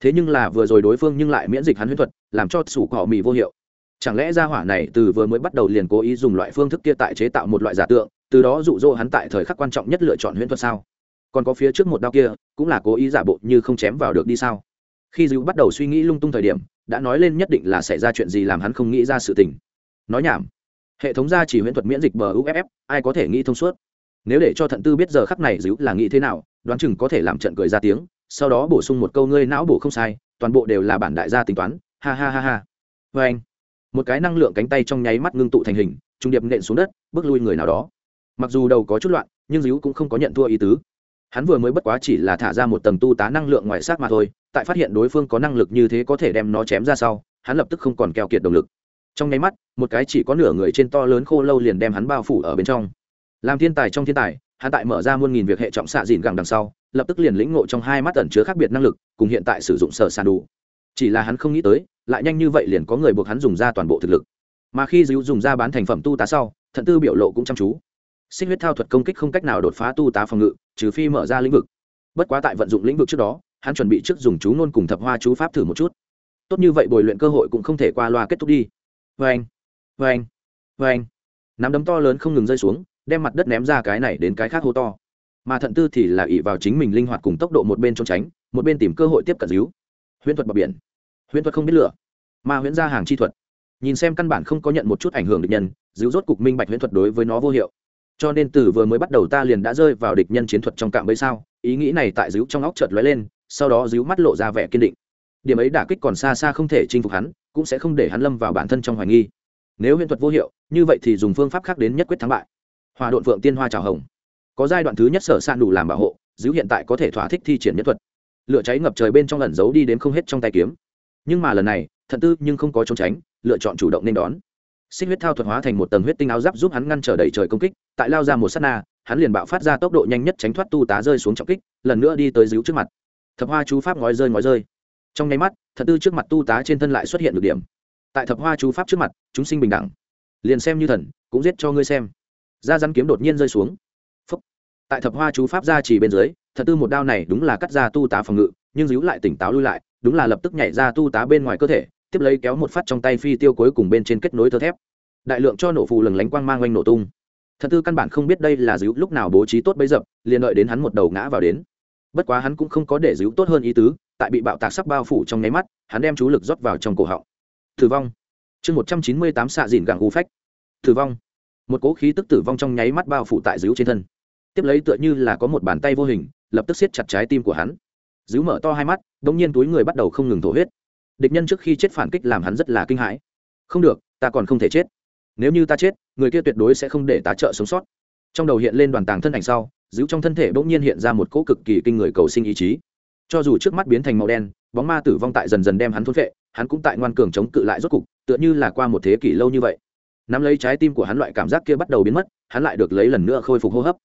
Thế nhưng là vừa rồi đối phương nhưng lại miễn dịch hắn huyết thuật, làm cho sủ cỏ mì vô hiệu. Chẳng lẽ ra hỏa này từ vừa mới bắt đầu liền cố ý dùng loại phương thức kia tại chế tạo một loại giả tượng, từ đó dụ dỗ hắn tại thời khắc quan trọng nhất lựa chọn huyễn thuật sao? Còn có phía trước một đao kia, cũng là cố ý giả bộ như không chém vào được đi sao? Khi dữ bắt đầu suy nghĩ lung tung thời điểm, đã nói lên nhất định là xảy ra chuyện gì làm hắn không nghĩ ra sự tình. Nói nhảm hệ thống gia chỉ huyễn thuật miễn dịch bờ uff ai có thể nghĩ thông suốt? Nếu để cho thận tư biết giờ khắc này dữ là nghĩ thế nào, đoán chừng có thể làm trận cười ra tiếng, sau đó bổ sung một câu ngươi não bổ không sai, toàn bộ đều là bản đại gia tính toán. Ha ha ha ha. Vê anh, một cái năng lượng cánh tay trong nháy mắt ngưng tụ thành hình, trung điệp nện xuống đất, bước lui người nào đó. Mặc dù đầu có chút loạn, nhưng dữ cũng không có nhận thua ý tứ. Hắn vừa mới bất quá chỉ là thả ra một tầng tu tá năng lượng ngoài xác mà thôi, tại phát hiện đối phương có năng lực như thế có thể đem nó chém ra sau, hắn lập tức không còn keo kiệt động lực trong nháy mắt, một cái chỉ có nửa người trên to lớn khô lâu liền đem hắn bao phủ ở bên trong. Làm thiên tài trong thiên tài, hắn tại mở ra muôn nghìn việc hệ trọng xạ dìn gẳng đằng sau, lập tức liền lĩnh ngộ trong hai mắt ẩn chứa khác biệt năng lực, cùng hiện tại sử dụng sở sàn đủ. Chỉ là hắn không nghĩ tới, lại nhanh như vậy liền có người buộc hắn dùng ra toàn bộ thực lực. Mà khi dữ dùng ra bán thành phẩm tu tá sau, thận tư biểu lộ cũng chăm chú. Xích huyết thao thuật công kích không cách nào đột phá tu tá phòng ngự, trừ phi mở ra lĩnh vực. Bất quá tại vận dụng lĩnh vực trước đó, hắn chuẩn bị trước dùng chú ngôn cùng thập hoa chú pháp thử một chút. Tốt như vậy bồi luyện cơ hội cũng không thể qua loa kết thúc đi vê anh vê anh vê anh nắm đấm to lớn không ngừng rơi xuống, đem mặt đất ném ra cái này đến cái khác hô to. Mà thận tư thì là ỉ vào chính mình linh hoạt cùng tốc độ một bên trốn tránh, một bên tìm cơ hội tiếp cận díu huyễn thuật bờ biển. Huyễn thuật không biết lửa. Mà huyễn ra hàng chi thuật. Nhìn xem căn bản không có nhận một chút ảnh hưởng địch nhân díu rốt cục minh bạch huyễn thuật đối với nó vô hiệu. Cho nên từ vừa mới bắt đầu ta liền đã rơi vào địch nhân chiến thuật trong cạm bẫy sao? Ý nghĩ này tại díu trong óc chợt lóe lên, sau đó díu mắt lộ ra vẻ kiên định. Điểm ấy đả kích còn xa xa không thể chinh phục hắn cũng sẽ không để hắn lâm vào bản thân trong hoài nghi. Nếu huyễn thuật vô hiệu, như vậy thì dùng phương pháp khác đến nhất quyết thắng bại. Hòa đội phượng tiên hoa trào hồng. Có giai đoạn thứ nhất sở san đủ làm bảo hộ, giữ hiện tại có thể thỏa thích thi triển nhất thuật. Lửa cháy ngập trời bên trong lần giấu đi đến không hết trong tay kiếm. Nhưng mà lần này thận tư nhưng không có trốn tránh, lựa chọn chủ động nên đón. Xích huyết thao thuật hóa thành một tầng huyết tinh áo giáp giúp hắn ngăn trở đẩy trời công kích, tại lao ra một s á t na, hắn liền bạo phát ra tốc độ nhanh nhất tránh thoát tu tá rơi xuống trọng kích, lần nữa đi tới díu trước mặt. Thập hoa chú pháp ngói rơi ngói rơi trong nháy mắt, thật tư trước mặt tu tá trên thân lại xuất hiện được điểm. Tại thập hoa chú pháp trước mặt, chúng sinh bình đẳng. Liền xem như thần, cũng giết cho ngươi xem. Da rắn kiếm đột nhiên rơi xuống. Phúc. tại thập hoa chú pháp ra chỉ bên dưới, thật tư một đao này đúng là cắt ra tu tá phòng ngự, nhưng díu lại tỉnh táo lui lại, đúng là lập tức nhảy ra tu tá bên ngoài cơ thể, tiếp lấy kéo một phát trong tay phi tiêu cuối cùng bên trên kết nối thơ thép. Đại lượng cho nổ phù lừng lánh quang mang oanh nổ tung. Thật tư căn bản không biết đây là díu lúc nào bố trí tốt bấy dập, liền đợi đến hắn một đầu ngã vào đến. Bất quá hắn cũng không có để díu tốt hơn ý tứ tại bị bạo tạc sắp bao phủ trong nháy mắt, hắn đem chú lực rót vào trong cổ họng. Tử vong. Chương một trăm chín mươi tám xạ dìn gẳng u phách. Tử vong. Một cố khí tức tử vong trong nháy mắt bao phủ tại dữ trên thân. Tiếp lấy tựa như là có một bàn tay vô hình, lập tức siết chặt trái tim của hắn. Dữ mở to hai mắt đ ỗ n g nhiên túi người bắt đầu không ngừng thổ huyết. Địch nhân trước khi chết phản kích làm hắn rất là kinh hãi. Không được, ta còn không thể chết. Nếu như ta chết, người kia tuyệt đối sẽ không để tá trợ sống sót. Trong đầu hiện lên đoàn tàng thân ảnh sau díu trong thân thể bỗng nhiên hiện ra một cỗ cực kỳ kinh người cầu sinh ý chí cho dù trước mắt biến thành màu đen, bóng ma tử vong tại dần dần đem hắn thốt vệ hắn cũng tại ngoan cường chống cự lại rốt cục, tựa như là qua một thế kỷ lâu như vậy. Nắm lấy trái tim của hắn loại cảm giác kia bắt đầu biến mất, hắn lại được lấy lần nữa khôi phục hô hấp.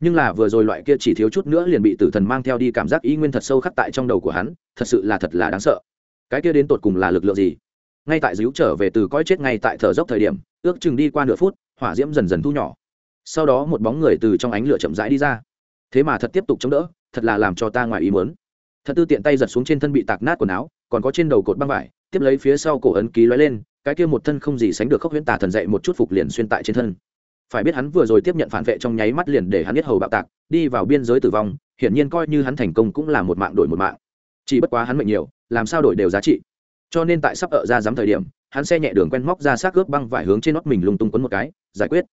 Nhưng là vừa rồi loại kia chỉ thiếu chút nữa liền bị tử thần mang theo đi cảm giác ý nguyên thật sâu khắc tại trong đầu của hắn, thật sự là thật là đáng sợ. Cái kia đến tột cùng là lực lượng gì? Ngay tại díu trở về từ cõi chết ngay tại thở dốc thời điểm, ước chừng đi qua nửa phút, hỏa diễm dần dần thu nhỏ. Sau đó một bóng người từ trong ánh lửa chậm rãi đi ra. Thế mà thật tiếp tục chống đỡ, thật là làm cho ta ngoài ý muốn thật tư tiện tay giật xuống trên thân bị tạc nát quần áo, còn có trên đầu cột băng vải, tiếp lấy phía sau cổ ấn ký lóe lên, cái kia một thân không gì sánh được khốc huyễn tà thần dậy một chút phục liền xuyên tại trên thân. Phải biết hắn vừa rồi tiếp nhận phản vệ trong nháy mắt liền để hắn biết hầu bạo tạc, đi vào biên giới tử vong, hiển nhiên coi như hắn thành công cũng là một mạng đổi một mạng. Chỉ bất quá hắn mệnh nhiều, làm sao đổi đều giá trị. Cho nên tại sắp ở ra dám thời điểm, hắn xe nhẹ đường quen móc ra xác ướp băng vải hướng trên nót mình lung tung quấn một cái, giải quyết.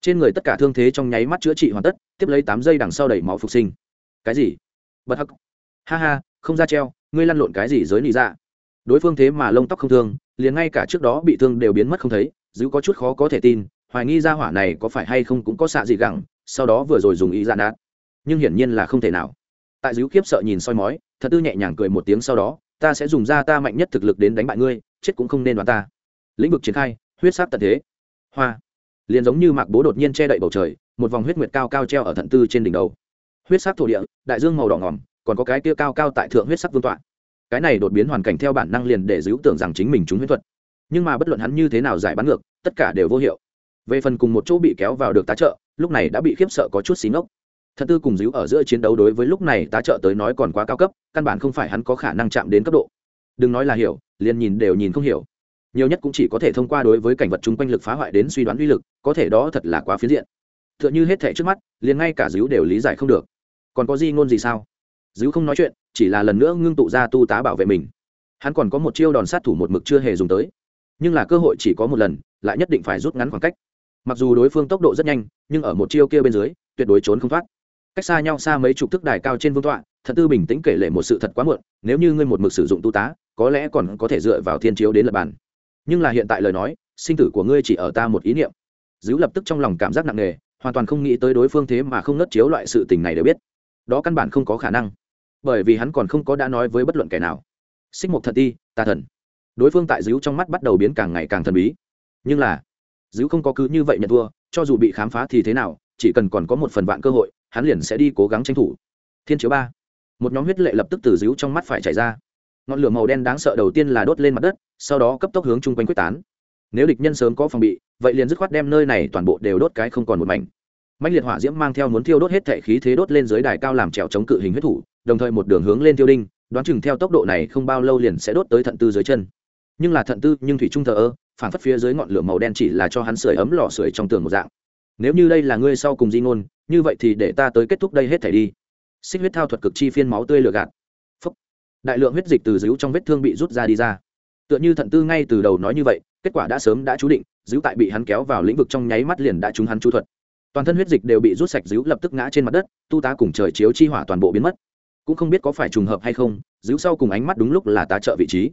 Trên người tất cả thương thế trong nháy mắt chữa trị hoàn tất, tiếp lấy tám giây đằng sau đẩy máu phục sinh. Cái gì? Bất hắc ha ha, không ra treo, ngươi lăn lộn cái gì giới nị dạ? đối phương thế mà lông tóc không thương, liền ngay cả trước đó bị thương đều biến mất không thấy Dữ có chút khó có thể tin, hoài nghi ra hỏa này có phải hay không cũng có xạ gì gẳng, sau đó vừa rồi dùng ý dạ nát. Nhưng hiển nhiên là không thể nào. Tại dữ kiếp sợ nhìn soi mói, thật tư nhẹ nhàng cười một tiếng sau đó, ta sẽ dùng ra ta mạnh nhất thực lực đến đánh bại ngươi, chết cũng không nên đoán ta. Lĩnh vực triển khai, huyết sát tận thế. Hoa. Liền giống như mạc bố đột nhiên che đậy bầu trời, một vòng huyết nguyệt cao cao treo ở thận tư trên đỉnh đầu. Huyết sắc thổ địa, đại dương màu đỏ ngỏm còn có cái kia cao cao tại thượng huyết sắc vương tọa. Cái này đột biến hoàn cảnh theo bản năng liền để dữ tưởng rằng chính mình trúng huyết thuật. Nhưng mà bất luận hắn như thế nào giải bắn ngược, tất cả đều vô hiệu. Về phần cùng một chỗ bị kéo vào được tá trợ, lúc này đã bị khiếp sợ có chút xí ngốc. Thật tư cùng díu ở giữa chiến đấu đối với lúc này tá trợ tới nói còn quá cao cấp, căn bản không phải hắn có khả năng chạm đến cấp độ. Đừng nói là hiểu, liền nhìn đều nhìn không hiểu. Nhiều nhất cũng chỉ có thể thông qua đối với cảnh vật chung quanh lực phá hoại đến suy đoán uy lực, có thể đó thật là quá phiến diện. T h ư ợ n h ư hết thảy trước mắt, liền ngay cả díu đều lý giải không được. Còn có gì ngôn gì sao? Dữ không nói chuyện, chỉ là lần nữa ngưng tụ ra tu tá bảo vệ mình. Hắn còn có một chiêu đòn sát thủ một mực chưa hề dùng tới. Nhưng là cơ hội chỉ có một lần, lại nhất định phải rút ngắn khoảng cách. Mặc dù đối phương tốc độ rất nhanh, nhưng ở một chiêu kia bên dưới, tuyệt đối trốn không thoát. Cách xa nhau xa mấy chục thước đài cao trên vương tọa, thật tư bình tĩnh kể lệ một sự thật quá muộn, nếu như ngươi một mực sử dụng tu tá, có lẽ còn có thể dựa vào thiên chiếu đến lập bàn. Nhưng là hiện tại lời nói, sinh tử của ngươi chỉ ở ta một ý niệm. Dữ lập tức trong lòng cảm giác nặng nề, hoàn toàn không nghĩ tới đối phương thế mà không nất chiếu loại sự tình này đều biết. Đó căn bản không có khả năng bởi vì hắn còn không có đã nói với bất luận kẻ nào. Xích mục thật ti, tà thần. Đối phương tại dữ trong mắt bắt đầu biến càng ngày càng thần bí. Nhưng là dữ không có cứ như vậy nhận thua, cho dù bị khám phá thì thế nào, chỉ cần còn có một phần vạn cơ hội, hắn liền sẽ đi cố gắng tranh thủ. Thiên chiếu ba. Một nhóm huyết lệ lập tức từ dữ trong mắt phải chảy ra. Ngọn lửa màu đen đáng sợ đầu tiên là đốt lên mặt đất, sau đó cấp tốc hướng chung quanh quyết tán. Nếu địch nhân sớm có phòng bị, vậy liền dứt khoát đem nơi này toàn bộ đều đốt cái không còn một mảnh mạnh liệt hỏa diễm mang theo muốn thiêu đốt hết thể khí thế đốt lên dưới đài cao làm trèo chống cự hình huyết thủ, đồng thời một đường hướng lên tiêu đinh, đoán chừng theo tốc độ này không bao lâu liền sẽ đốt tới thận tư dưới chân. Nhưng là thận tư, nhưng thủy trung thờ ơ, phản phất phía dưới ngọn lửa màu đen chỉ là cho hắn sưởi ấm lò sưởi trong tường một dạng. Nếu như đây là ngươi sau cùng di ngôn, như vậy thì để ta tới kết thúc đây hết thể đi. Xích huyết thao thuật cực chi phiên máu tươi lừa gạt. Phúc. đại lượng huyết dịch từ díu trong vết thương bị rút ra đi ra. Tựa như thận tư ngay từ đầu nói như vậy, kết quả đã sớm đã chú định, díu tại bị hắn kéo vào lĩnh vực trong nháy mắt liền đã trúng hắn chú thuật toàn thân huyết dịch đều bị rút sạch díu lập tức ngã trên mặt đất, tu tá cùng trời chiếu chi hỏa toàn bộ biến mất. Cũng không biết có phải trùng hợp hay không, díu sau cùng ánh mắt đúng lúc là tá trợ vị trí.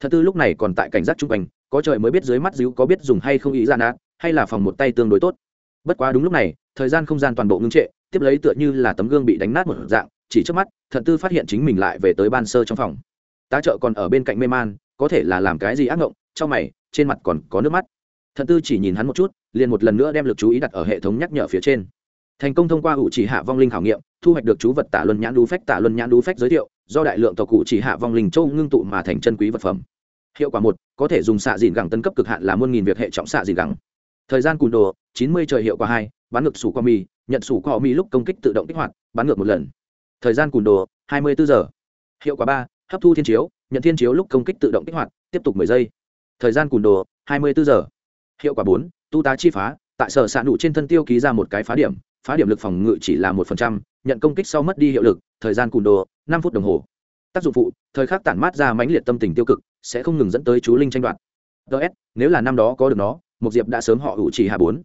Thật tư lúc này còn tại cảnh giác chung quanh, có trời mới biết dưới mắt díu có biết dùng hay không ý ra nát, hay là phòng một tay tương đối tốt. Bất quá đúng lúc này, thời gian không gian toàn bộ ngưng trệ, tiếp lấy tựa như là tấm gương bị đánh nát một dạng, chỉ trước mắt, thật tư phát hiện chính mình lại về tới ban sơ trong phòng. Tá trợ còn ở bên cạnh mê man, có thể là làm cái gì ác ngộng, trong mày, trên mặt còn có nước mắt thận tư chỉ nhìn hắn một chút, liền một lần nữa đem lực chú ý đặt ở hệ thống nhắc nhở phía trên. Thành công thông qua ủ chỉ hạ vong linh khảo nghiệm, thu hoạch được chú vật tả luân nhãn đu phách, tả luân nhãn đu phách giới thiệu, do đại lượng tộc cụ chỉ hạ vong linh châu ngưng tụ mà thành chân quý vật phẩm. Hiệu quả một, có thể dùng xạ dìn gẳng tấn cấp cực hạn là muôn nghìn việc hệ trọng xạ dìn gẳng. Thời gian cùn đồ, chín mươi trời hiệu quả hai bán ngược sủ qua mì, nhận sủ qua mì lúc công kích tự động kích hoạt bán ngược một lần. Thời gian cùn đồ 24 giờ. Hiệu quả ba, hấp thu thiên chiếu, nhận thiên chiếu lúc công kích tự động kích hoạt, tiếp tục 10 giây. Thời gian cùn đồ 24 giờ hiệu quả bốn, tu tá chi phá, tại sở s ạ nụ trên thân tiêu ký ra một cái phá điểm phá điểm lực phòng ngự chỉ là một phần trăm, nhận công kích sau mất đi hiệu lực, thời gian cùn đồ, năm phút đồng hồ. Tác dụng phụ, thời khắc tản mát ra mãnh liệt tâm tình tiêu cực, sẽ không ngừng dẫn tới chú linh tranh đoạt. Ts nếu là năm đó có được nó một diệp đã sớm họ ủ chỉ hạ bốn.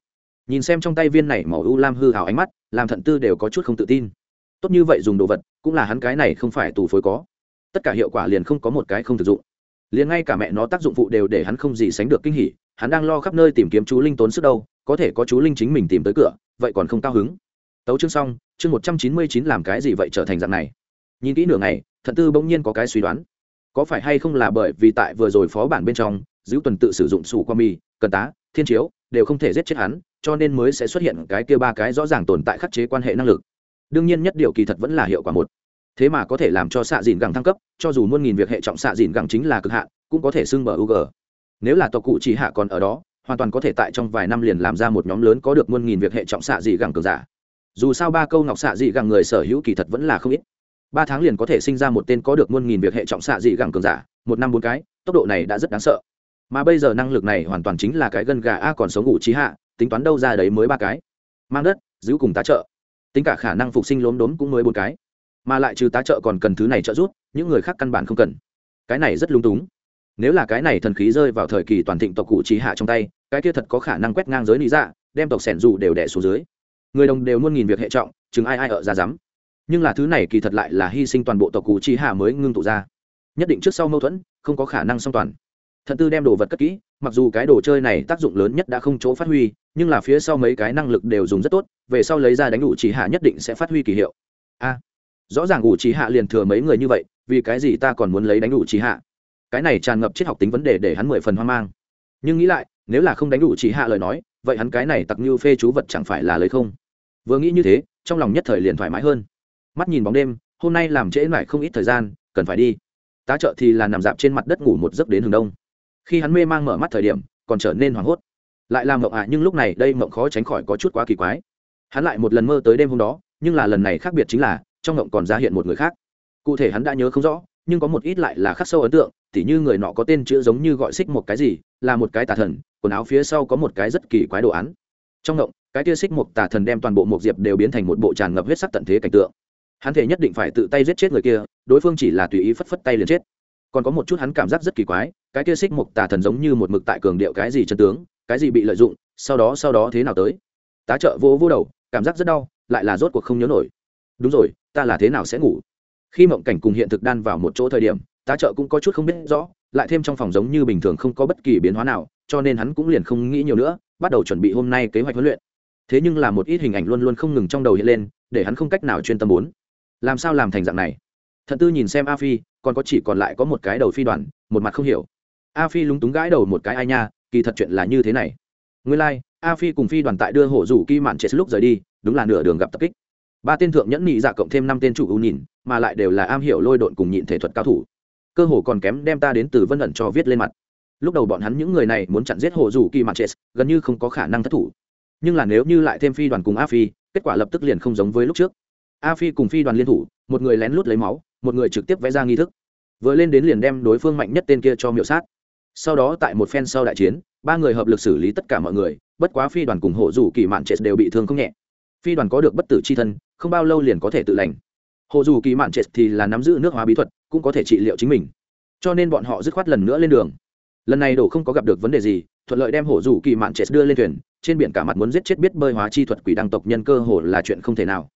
Nhìn xem trong tay viên này màu u lam hư hào ánh mắt, làm thận tư đều có chút không tự tin. Tốt như vậy dùng đồ vật, cũng là hắn cái này không phải tù phối có. Tất cả hiệu quả liền không có một cái không thực dụng liền ngay cả mẹ nó tác dụng phụ đều để hắn không gì sánh được kinh hỉ, hắn đang lo khắp nơi tìm kiếm chú linh tốn sức đâu, có thể có chú linh chính mình tìm tới cửa, vậy còn không cao hứng. Tấu chương xong, chương một trăm chín mươi chín làm cái gì vậy trở thành dạng này? Nhìn kỹ nửa ngày, thận tư bỗng nhiên có cái suy đoán. Có phải hay không là bởi vì tại vừa rồi phó bản bên trong, giữ tuần tự sử dụng sủ qua mi cần tá, thiên chiếu, đều không thể giết chết hắn, cho nên mới sẽ xuất hiện cái kia ba cái rõ ràng tồn tại khắc chế quan hệ năng lực. Đương nhiên nhất điều kỳ thật vẫn là hiệu quả một thế mà có thể làm cho xạ dìn gẳng thăng cấp cho dù muôn nghìn việc hệ trọng xạ dìn gẳng chính là cực hạn cũng có thể xưng mở UG. Nếu là tộc cụ chỉ hạ còn ở đó, hoàn toàn có thể tại trong vài năm liền làm ra một nhóm lớn có được muôn nghìn việc hệ trọng xạ dị gẳng cường giả. Dù sao ba câu ngọc xạ dị gẳng người sở hữu kỳ thật vẫn là không ít. Ba tháng liền có thể sinh ra một tên có được muôn nghìn việc hệ trọng xạ dị gẳng cường giả, một năm bốn cái, tốc độ này đã rất đáng sợ. Mà bây giờ năng lực này hoàn toàn chính là cái gân gà a còn sống ngủ trí hạ, tính toán đâu ra đấy mới ba cái. Mang đất, giữ cùng tá trợ. Tính cả khả năng phục sinh lốm đốm cũng mới bốn cái. Mà lại trừ tá trợ còn cần thứ này trợ giúp, những người khác căn bản không cần. Cái này rất lung túng. Nếu là cái này thần khí rơi vào thời kỳ toàn thịnh tộc cụ trí hạ trong tay cái kia thật có khả năng quét ngang giới lý dạ đem tộc sẻn dù đều đẻ xuống dưới. Người đồng đều muôn nghìn việc hệ trọng chừng ai ai ở ra dám. Nhưng là thứ này kỳ thật lại là hy sinh toàn bộ tộc cụ trí hạ mới ngưng tụ ra. Nhất định trước sau mâu thuẫn không có khả năng song toàn. Thần tư đem đồ vật cất kỹ mặc dù cái đồ chơi này tác dụng lớn nhất đã không chỗ phát huy nhưng là phía sau mấy cái năng lực đều dùng rất tốt về sau lấy ra đánh đủ trí hạ nhất định sẽ phát huy kỳ hiệu. A rõ ràng ủ trí hạ liền thừa mấy người như vậy vì cái gì ta còn muốn lấy đánh ủ trí hạ? Cái này tràn ngập triết học tính vấn đề để hắn mười phần hoang mang. Nhưng nghĩ lại nếu là không đánh đủ trí hạ lời nói vậy hắn cái này tặc như phê chú vật chẳng phải là lấy không? Vừa nghĩ như thế trong lòng nhất thời liền thoải mái hơn. Mắt nhìn bóng đêm hôm nay làm trễ lại không ít thời gian cần phải đi. Tá trợ thì là nằm dạp trên mặt đất ngủ một giấc đến hướng đông. Khi hắn mê mang mở mắt thời điểm còn trở nên hoảng hốt. Lại làm mộng ạ à, nhưng lúc này đây mộng khó tránh khỏi có chút quá kỳ quái. Hắn lại một lần mơ tới đêm hôm đó nhưng là lần này khác biệt chính là trong ngộng còn ra hiện một người khác. Cụ thể hắn đã nhớ không rõ, nhưng có một ít lại là khắc sâu ấn tượng, tỉ như người nọ có tên chữ giống như gọi xích một cái gì, là một cái tà thần, quần áo phía sau có một cái rất kỳ quái đồ án. Trong ngộng, cái tia xích một tà thần đem toàn bộ một diệp đều biến thành một bộ tràn ngập huyết sắc tận thế cảnh tượng. Hắn thể nhất định phải tự tay giết chết người kia, đối phương chỉ là tùy ý phất phất tay liền chết. Còn có một chút hắn cảm giác rất kỳ quái, cái kia xích một tà thần giống như một mực tại cường điệu cái gì chân tướng, cái gì bị lợi dụng, sau đó sau đó thế nào tới? Tá trợ vô vô đầu, cảm giác rất đau, lại là rốt cuộc không nhớ nổi đúng rồi ta là thế nào sẽ ngủ? Khi mộng cảnh cùng hiện thực đan vào một chỗ thời điểm tá trợ cũng có chút không biết rõ lại thêm trong phòng giống như bình thường không có bất kỳ biến hóa nào cho nên hắn cũng liền không nghĩ nhiều nữa bắt đầu chuẩn bị hôm nay kế hoạch huấn luyện. Thế nhưng là một ít hình ảnh luôn luôn không ngừng trong đầu hiện lên để hắn không cách nào chuyên tâm muốn làm sao làm thành dạng này? Thận tư nhìn xem a phi còn có chỉ còn lại có một cái đầu phi đoàn một mặt không hiểu. A phi lúng túng gãi đầu một cái ai nha kỳ thật chuyện là như thế này. Nguyên lai、like, a phi cùng phi đoàn tại đưa hổ rủ kỳ mạn chết lúc rời đi đúng là nửa đường gặp tập kích ba tên thượng nhẫn nhị dạ cộng thêm năm tên chủ ưu nhìn, mà lại đều là am hiểu lôi độn cùng nhịn thể thuật cao thủ. Cơ hồ còn kém đem ta đến từ vân ẩn cho viết lên mặt. Lúc đầu bọn hắn những người này muốn chặn giết hồ dù kỳ mặt chết, gần như không có khả năng thất thủ. Nhưng là nếu như lại thêm phi đoàn cùng a phi, kết quả lập tức liền không giống với lúc trước. A phi cùng phi đoàn liên thủ, một người lén lút lấy máu, một người trực tiếp vẽ ra nghi thức. Vừa lên đến liền đem đối phương mạnh nhất tên kia cho miệu sát. Sau đó tại một phen sau đại chiến, ba người hợp lực xử lý tất cả mọi người, bất quá phi đoàn cùng hộ dù kỳ mạn chết đều bị thương không nhẹ phi đoàn có được bất tử c h i thân, không bao lâu liền có thể tự lành. Hồ dù kỳ mạn Trệt thì là nắm giữ nước hóa bí thuật, cũng có thể trị liệu chính mình. Cho nên bọn họ dứt khoát lần nữa lên đường. Lần này đổ không có gặp được vấn đề gì, thuận lợi đem hổ dù kỳ mạn Trệt đưa lên thuyền, trên biển cả mặt muốn giết chết biết bơi hóa chi thuật quỷ đăng tộc nhân cơ hồ là chuyện không thể nào.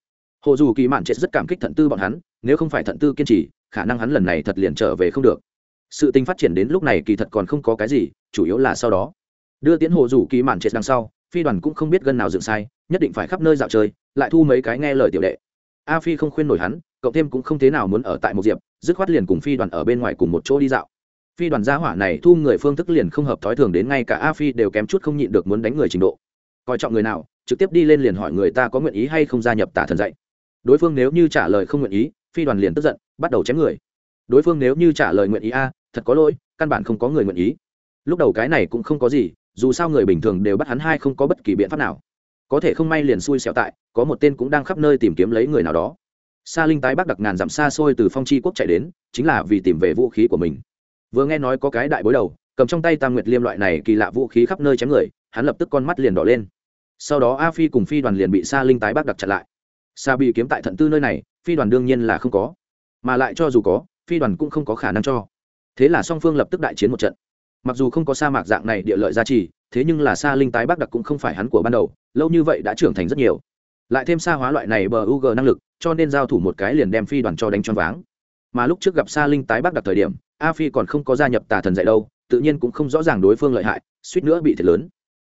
Hồ dù kỳ mạn Trệt rất cảm kích thận tư bọn hắn, nếu không phải thận tư kiên trì, khả năng hắn lần này thật liền trở về không được. Sự tình phát triển đến lúc này kỳ thật còn không có cái gì, chủ yếu là sau đó. Đưa tiến hồ dù kỳ mạn chết đằng sau phi đoàn cũng không biết gân nào dựng sai, nhất định phải khắp nơi dạo chơi, lại thu mấy cái nghe lời tiểu đệ. A phi không khuyên nổi hắn cậu thêm cũng không thế nào muốn ở tại một diệp, dứt khoát liền cùng phi đoàn ở bên ngoài cùng một chỗ đi dạo. Phi đoàn gia hỏa này thu người phương thức liền không hợp thói thường đến ngay cả a phi đều kém chút không nhịn được muốn đánh người trình độ. Coi trọng người nào, trực tiếp đi lên liền hỏi người ta có nguyện ý hay không gia nhập tả thần dạy. Đối phương nếu như trả lời không nguyện ý, phi đoàn liền tức giận, bắt đầu chém người. Đối phương nếu như trả lời nguyện ý a, thật có lỗi, căn bản không có người nguyện ý. Lúc đầu cái này cũng không có gì dù sao người bình thường đều bắt hắn hai không có bất kỳ biện pháp nào. Có thể không may liền xui xẻo tại, có một tên cũng đang khắp nơi tìm kiếm lấy người nào đó. Sa linh tái bắc đặc ngàn dặm xa xôi từ phong chi quốc chạy đến, chính là vì tìm về vũ khí của mình. Vừa nghe nói có cái đại bối đầu, cầm trong tay tam nguyệt liêm loại này kỳ lạ vũ khí khắp nơi chém người, hắn lập tức con mắt liền đỏ lên. Sau đó a phi cùng phi đoàn liền bị sa linh tái bắc đặc chặn lại. Sa bị kiếm tại thận tư nơi này, phi đoàn đương nhiên là không có. Mà lại cho dù có, phi đoàn cũng không có khả năng cho. Thế là song phương lập tức đại chiến một trận mặc dù không có sa mạc dạng này địa lợi gia trì, thế nhưng là sa linh tái bắc đặc cũng không phải hắn của ban đầu, lâu như vậy đã trưởng thành rất nhiều. Lại thêm sa hóa loại này bờ u g năng lực, cho nên giao thủ một cái liền đem phi đoàn cho đánh choáng váng. Mà lúc trước gặp sa linh tái bắc đặc thời điểm, a phi còn không có gia nhập tà thần dạy đâu, tự nhiên cũng không rõ ràng đối phương lợi hại, suýt nữa bị thiệt lớn.